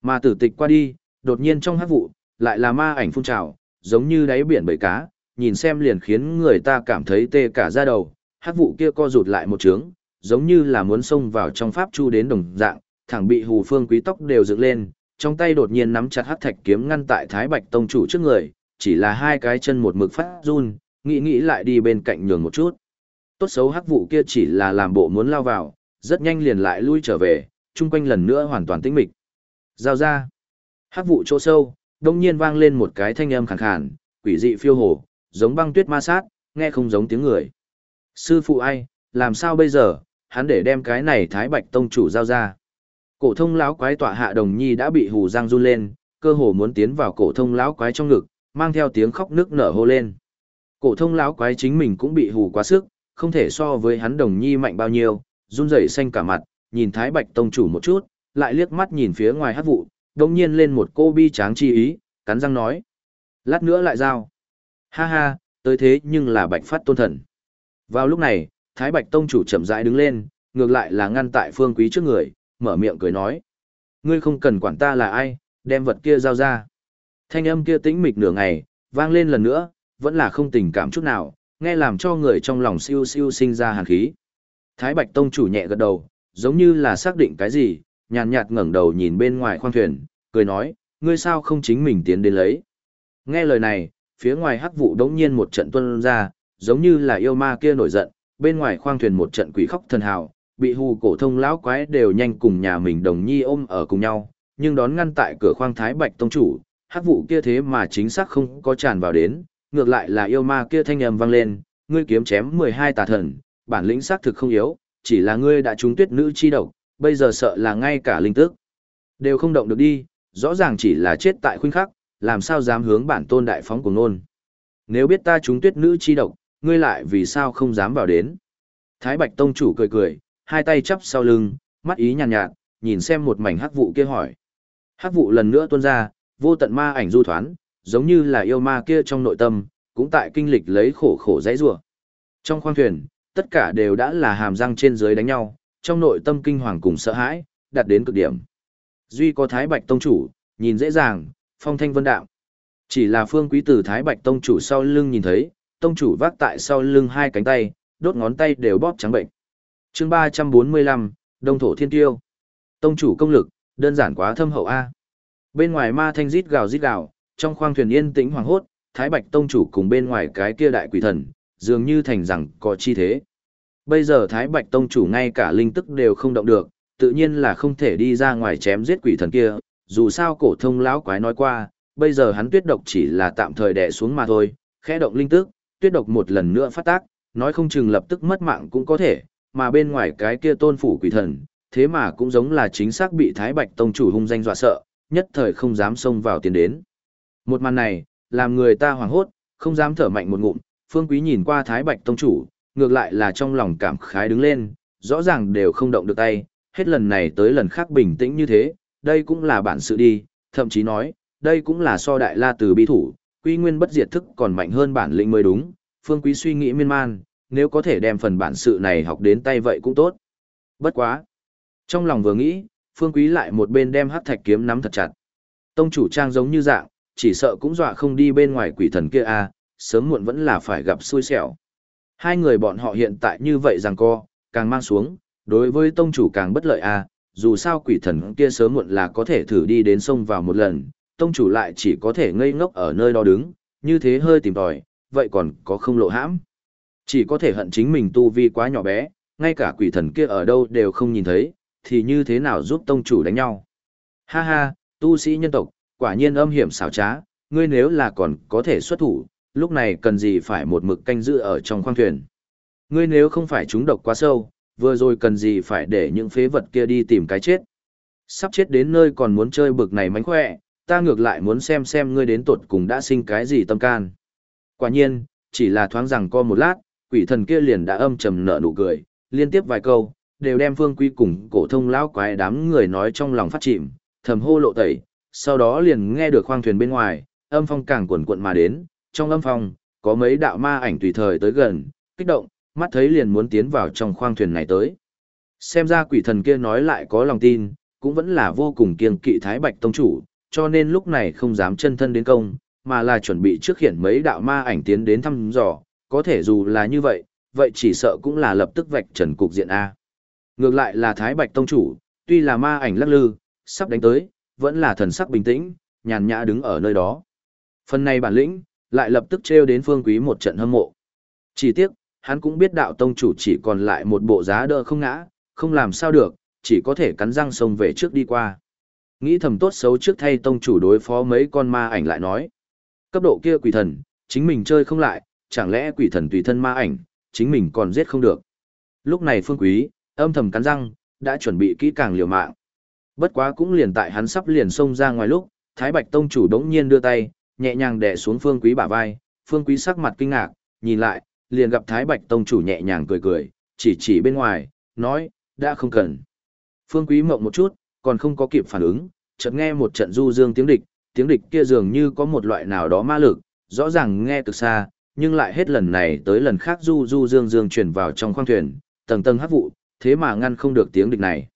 Mà tử tịch qua đi, đột nhiên trong hắc vụ, lại là ma ảnh phun trào, giống như đáy biển bầy cá, nhìn xem liền khiến người ta cảm thấy tê cả da đầu, hắc vụ kia co rụt lại một trướng, giống như là muốn xông vào trong pháp chu đến đồng dạng, thẳng bị hù phương quý tóc đều dựng lên, trong tay đột nhiên nắm chặt hắc thạch kiếm ngăn tại Thái Bạch Tông chủ trước người, chỉ là hai cái chân một mực phát run, nghĩ nghĩ lại đi bên cạnh nhường một chút. Tốt xấu hắc vụ kia chỉ là làm bộ muốn lao vào, rất nhanh liền lại lui trở về, chung quanh lần nữa hoàn toàn tĩnh mịch. Giao ra. Hắc vụ chỗ sâu, đông nhiên vang lên một cái thanh âm khàn khàn, quỷ dị phiêu hồ, giống băng tuyết ma sát, nghe không giống tiếng người. Sư phụ ai, làm sao bây giờ, hắn để đem cái này Thái Bạch Tông chủ giao ra. Cổ thông lão quái tọa hạ đồng nhi đã bị hù răng run lên, cơ hồ muốn tiến vào cổ thông lão quái trong ngực, mang theo tiếng khóc nức nở hô lên. Cổ thông lão quái chính mình cũng bị hù quá sức, không thể so với hắn đồng nhi mạnh bao nhiêu, run rẩy xanh cả mặt, nhìn Thái Bạch Tông chủ một chút, lại liếc mắt nhìn phía ngoài hắc vụ, đột nhiên lên một cô bi tráng chi ý, cắn răng nói: "Lát nữa lại giao." Ha ha, tới thế nhưng là Bạch Phát Tôn thần. Vào lúc này, Thái Bạch Tông chủ chậm rãi đứng lên, ngược lại là ngăn tại Phương Quý trước người, mở miệng cười nói: "Ngươi không cần quản ta là ai, đem vật kia giao ra." Thanh âm kia tĩnh mịch nửa ngày, vang lên lần nữa, vẫn là không tình cảm chút nào, nghe làm cho người trong lòng siêu siêu sinh ra hàn khí. Thái Bạch Tông chủ nhẹ gật đầu, giống như là xác định cái gì, nhàn nhạt ngẩng đầu nhìn bên ngoài khoang thuyền, cười nói, ngươi sao không chính mình tiến đến lấy. Nghe lời này, phía ngoài hắc vụ đống nhiên một trận tuân ra, giống như là yêu ma kia nổi giận, bên ngoài khoang thuyền một trận quỷ khóc thần hào, bị hù cổ thông lão quái đều nhanh cùng nhà mình đồng nhi ôm ở cùng nhau, nhưng đón ngăn tại cửa khoang Thái Bạch Tông chủ, hắc vụ kia thế mà chính xác không có tràn vào đến, ngược lại là yêu ma kia thanh âm vang lên, ngươi kiếm chém 12 tà thần, bản lĩnh xác thực không yếu, chỉ là ngươi đã trúng tuyết nữ chi độc, bây giờ sợ là ngay cả linh tức đều không động được đi, rõ ràng chỉ là chết tại khuynh khắc, làm sao dám hướng bản tôn đại phóng của nôn. Nếu biết ta trúng tuyết nữ chi độc, ngươi lại vì sao không dám vào đến. Thái Bạch Tông chủ cười cười, hai tay chắp sau lưng, mắt ý nhàn nhạt, nhạt, nhìn xem một mảnh hắc vụ kia hỏi. Hắc vụ lần nữa tuôn ra, vô tận ma ảnh du thoán, giống như là yêu ma kia trong nội tâm, cũng tại kinh lịch lấy khổ khổ dãy rủa. Trong khoang thuyền, tất cả đều đã là hàm răng trên dưới đánh nhau, trong nội tâm kinh hoàng cùng sợ hãi, đạt đến cực điểm. Duy có Thái Bạch Tông Chủ, nhìn dễ dàng, phong thanh vân đạo. Chỉ là phương quý tử Thái Bạch Tông Chủ sau lưng nhìn thấy, Tông Chủ vác tại sau lưng hai cánh tay, đốt ngón tay đều bóp trắng bệnh. chương 345, Đông Thổ Thiên Tiêu. Tông Chủ công lực, đơn giản quá thâm hậu A. Bên ngoài ma thanh rít gào rít gào, trong khoang thuyền yên tĩnh hoàng hốt, Thái Bạch Tông Chủ cùng bên ngoài cái kia đại quỷ thần, dường như thành rằng có chi thế. Bây giờ Thái Bạch Tông chủ ngay cả linh tức đều không động được, tự nhiên là không thể đi ra ngoài chém giết quỷ thần kia, dù sao cổ thông lão quái nói qua, bây giờ hắn tuyết độc chỉ là tạm thời đè xuống mà thôi, khẽ động linh tức, tuyết độc một lần nữa phát tác, nói không chừng lập tức mất mạng cũng có thể, mà bên ngoài cái kia tôn phủ quỷ thần, thế mà cũng giống là chính xác bị Thái Bạch Tông chủ hung danh dọa sợ, nhất thời không dám xông vào tiến đến. Một màn này, làm người ta hoảng hốt, không dám thở mạnh một ngụm, Phương Quý nhìn qua Thái Bạch Tông chủ, ngược lại là trong lòng cảm khái đứng lên, rõ ràng đều không động được tay, hết lần này tới lần khác bình tĩnh như thế, đây cũng là bản sự đi, thậm chí nói, đây cũng là so đại la từ bi thủ, quy nguyên bất diệt thức còn mạnh hơn bản lĩnh mới đúng, Phương Quý suy nghĩ miên man, nếu có thể đem phần bản sự này học đến tay vậy cũng tốt. Bất quá. Trong lòng vừa nghĩ, Phương Quý lại một bên đem hắc thạch kiếm nắm thật chặt. Tông chủ trang giống như dạng, chỉ sợ cũng dọa không đi bên ngoài quỷ thần kia a, à, sớm muộn vẫn là phải gặp xui xẻo. Hai người bọn họ hiện tại như vậy rằng co, càng mang xuống, đối với tông chủ càng bất lợi a, à, dù sao quỷ thần kia sớm muộn là có thể thử đi đến sông vào một lần, tông chủ lại chỉ có thể ngây ngốc ở nơi đó đứng, như thế hơi tìm tòi, vậy còn có không lộ hãm. Chỉ có thể hận chính mình tu vi quá nhỏ bé, ngay cả quỷ thần kia ở đâu đều không nhìn thấy, thì như thế nào giúp tông chủ đánh nhau. Ha ha, tu sĩ nhân tộc, quả nhiên âm hiểm xảo trá, ngươi nếu là còn có thể xuất thủ, lúc này cần gì phải một mực canh giữ ở trong khoang thuyền. Ngươi nếu không phải trúng độc quá sâu, vừa rồi cần gì phải để những phế vật kia đi tìm cái chết. Sắp chết đến nơi còn muốn chơi bực này mánh khỏe, ta ngược lại muốn xem xem ngươi đến tột cùng đã sinh cái gì tâm can. Quả nhiên, chỉ là thoáng rằng co một lát, quỷ thần kia liền đã âm trầm nở nụ cười, liên tiếp vài câu, đều đem phương quy cùng cổ thông lão quái đám người nói trong lòng phát chìm, thầm hô lộ tẩy, sau đó liền nghe được khoang thuyền bên ngoài, âm phong càng cuộn cuộn mà đến, trong âm phong, có mấy đạo ma ảnh tùy thời tới gần, kích động, mắt thấy liền muốn tiến vào trong khoang thuyền này tới. Xem ra quỷ thần kia nói lại có lòng tin, cũng vẫn là vô cùng kiêng kỵ Thái Bạch Tông Chủ, cho nên lúc này không dám chân thân đến công, mà là chuẩn bị trước khiển mấy đạo ma ảnh tiến đến thăm dò, có thể dù là như vậy, vậy chỉ sợ cũng là lập tức vạch trần cục diện A. Ngược lại là Thái Bạch Tông Chủ, tuy là ma ảnh lắc lư, sắp đánh tới, vẫn là thần sắc bình tĩnh, nhàn nhã đứng ở nơi đó. Phần này bản lĩnh, lại lập tức trêu đến phương quý một trận hâm mộ. Chỉ tiếc, hắn cũng biết đạo tông chủ chỉ còn lại một bộ giá đỡ không ngã, không làm sao được, chỉ có thể cắn răng sông về trước đi qua. Nghĩ thầm tốt xấu trước thay tông chủ đối phó mấy con ma ảnh lại nói. Cấp độ kia quỷ thần, chính mình chơi không lại, chẳng lẽ quỷ thần tùy thân ma ảnh, chính mình còn giết không được. Lúc này Phương Quý, âm thầm cắn răng, đã chuẩn bị kỹ càng liều mạng. Bất quá cũng liền tại hắn sắp liền xông ra ngoài lúc, Thái Bạch Tông chủ đống nhiên đưa tay, nhẹ nhàng đè xuống Phương Quý bả vai, Phương Quý sắc mặt kinh ngạc, nhìn lại, liền gặp Thái Bạch Tông chủ nhẹ nhàng cười cười, chỉ chỉ bên ngoài, nói, đã không cần. Phương Quý mộng một chút, còn không có kịp phản ứng, chợt nghe một trận du dương tiếng địch, tiếng địch kia dường như có một loại nào đó ma lực, rõ ràng nghe từ xa, nhưng lại hết lần này tới lần khác du du dương dương truyền vào trong khoang thuyền, tầng tầng hắc vụ, thế mà ngăn không được tiếng địch này.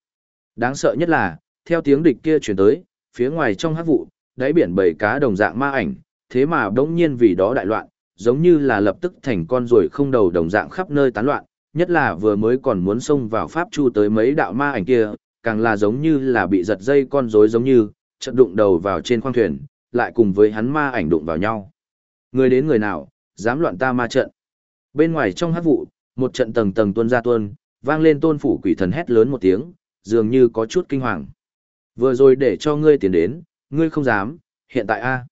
Đáng sợ nhất là, theo tiếng địch kia truyền tới, phía ngoài trong hát vụ, đáy biển bầy cá đồng dạng ma ảnh, thế mà đống nhiên vì đó đại loạn, giống như là lập tức thành con ruồi không đầu đồng dạng khắp nơi tán loạn, nhất là vừa mới còn muốn xông vào pháp chu tới mấy đạo ma ảnh kia, càng là giống như là bị giật dây con rối giống như, chợt đụng đầu vào trên khoang thuyền, lại cùng với hắn ma ảnh đụng vào nhau. Người đến người nào, dám loạn ta ma trận. Bên ngoài trong hát vụ, một trận tầng tầng tuôn ra tuôn, vang lên tôn phủ quỷ thần hét lớn một tiếng, dường như có chút kinh hoàng. Vừa rồi để cho ngươi tiến đến, ngươi không dám, hiện tại a.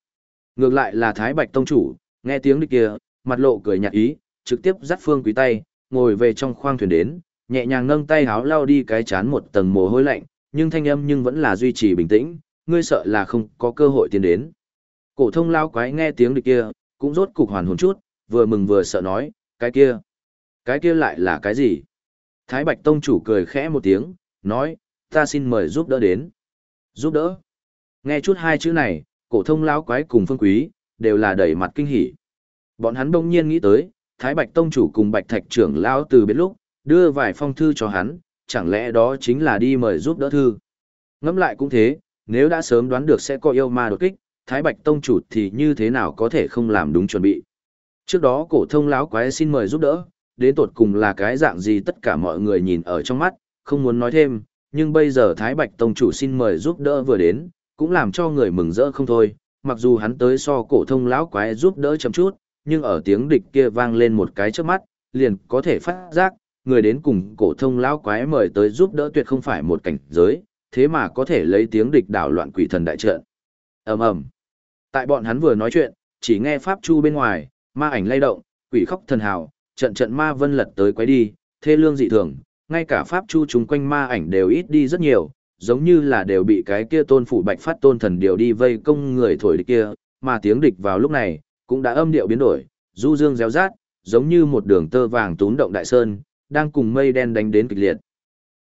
Ngược lại là Thái Bạch Tông Chủ, nghe tiếng địch kia, mặt lộ cười nhạt ý, trực tiếp dắt phương quý tay, ngồi về trong khoang thuyền đến, nhẹ nhàng nâng tay háo lao đi cái chán một tầng mồ hôi lạnh, nhưng thanh âm nhưng vẫn là duy trì bình tĩnh, ngươi sợ là không có cơ hội tiến đến. Cổ thông lao quái nghe tiếng địch kia, cũng rốt cục hoàn hồn chút, vừa mừng vừa sợ nói, cái kia, cái kia lại là cái gì? Thái Bạch Tông chủ cười khẽ một tiếng, nói, ta xin mời giúp đỡ đến. Giúp đỡ. Nghe chút hai chữ này, cổ thông lão quái cùng phương quý, đều là đầy mặt kinh hỉ. Bọn hắn đông nhiên nghĩ tới, Thái Bạch Tông chủ cùng Bạch Thạch trưởng lão từ biết lúc, đưa vài phong thư cho hắn, chẳng lẽ đó chính là đi mời giúp đỡ thư. Ngẫm lại cũng thế, nếu đã sớm đoán được sẽ có yêu ma đột kích, Thái Bạch Tông chủ thì như thế nào có thể không làm đúng chuẩn bị. Trước đó cổ thông lão quái xin mời giúp đỡ, đến tột cùng là cái dạng gì tất cả mọi người nhìn ở trong mắt, không muốn nói thêm, nhưng bây giờ Thái Bạch Tông chủ xin mời giúp đỡ vừa đến, cũng làm cho người mừng rỡ không thôi, mặc dù hắn tới so cổ thông lão quái giúp đỡ chậm chút, nhưng ở tiếng địch kia vang lên một cái trước mắt, liền có thể phát giác, người đến cùng cổ thông lão quái mời tới giúp đỡ tuyệt không phải một cảnh giới, thế mà có thể lấy tiếng địch đảo loạn quỷ thần đại trận. Ầm ầm. Tại bọn hắn vừa nói chuyện, chỉ nghe pháp chu bên ngoài, ma ảnh lay động, quỷ khóc thần hào, trận trận ma vân lật tới quấy đi, thê lương dị thường, ngay cả pháp chu chúng quanh ma ảnh đều ít đi rất nhiều, giống như là đều bị cái kia tôn phủ bạch phát tôn thần điều đi vây công người thổi địch kia, mà tiếng địch vào lúc này, cũng đã âm điệu biến đổi, du dương réo rát, giống như một đường tơ vàng tún động đại sơn, đang cùng mây đen đánh đến kịch liệt.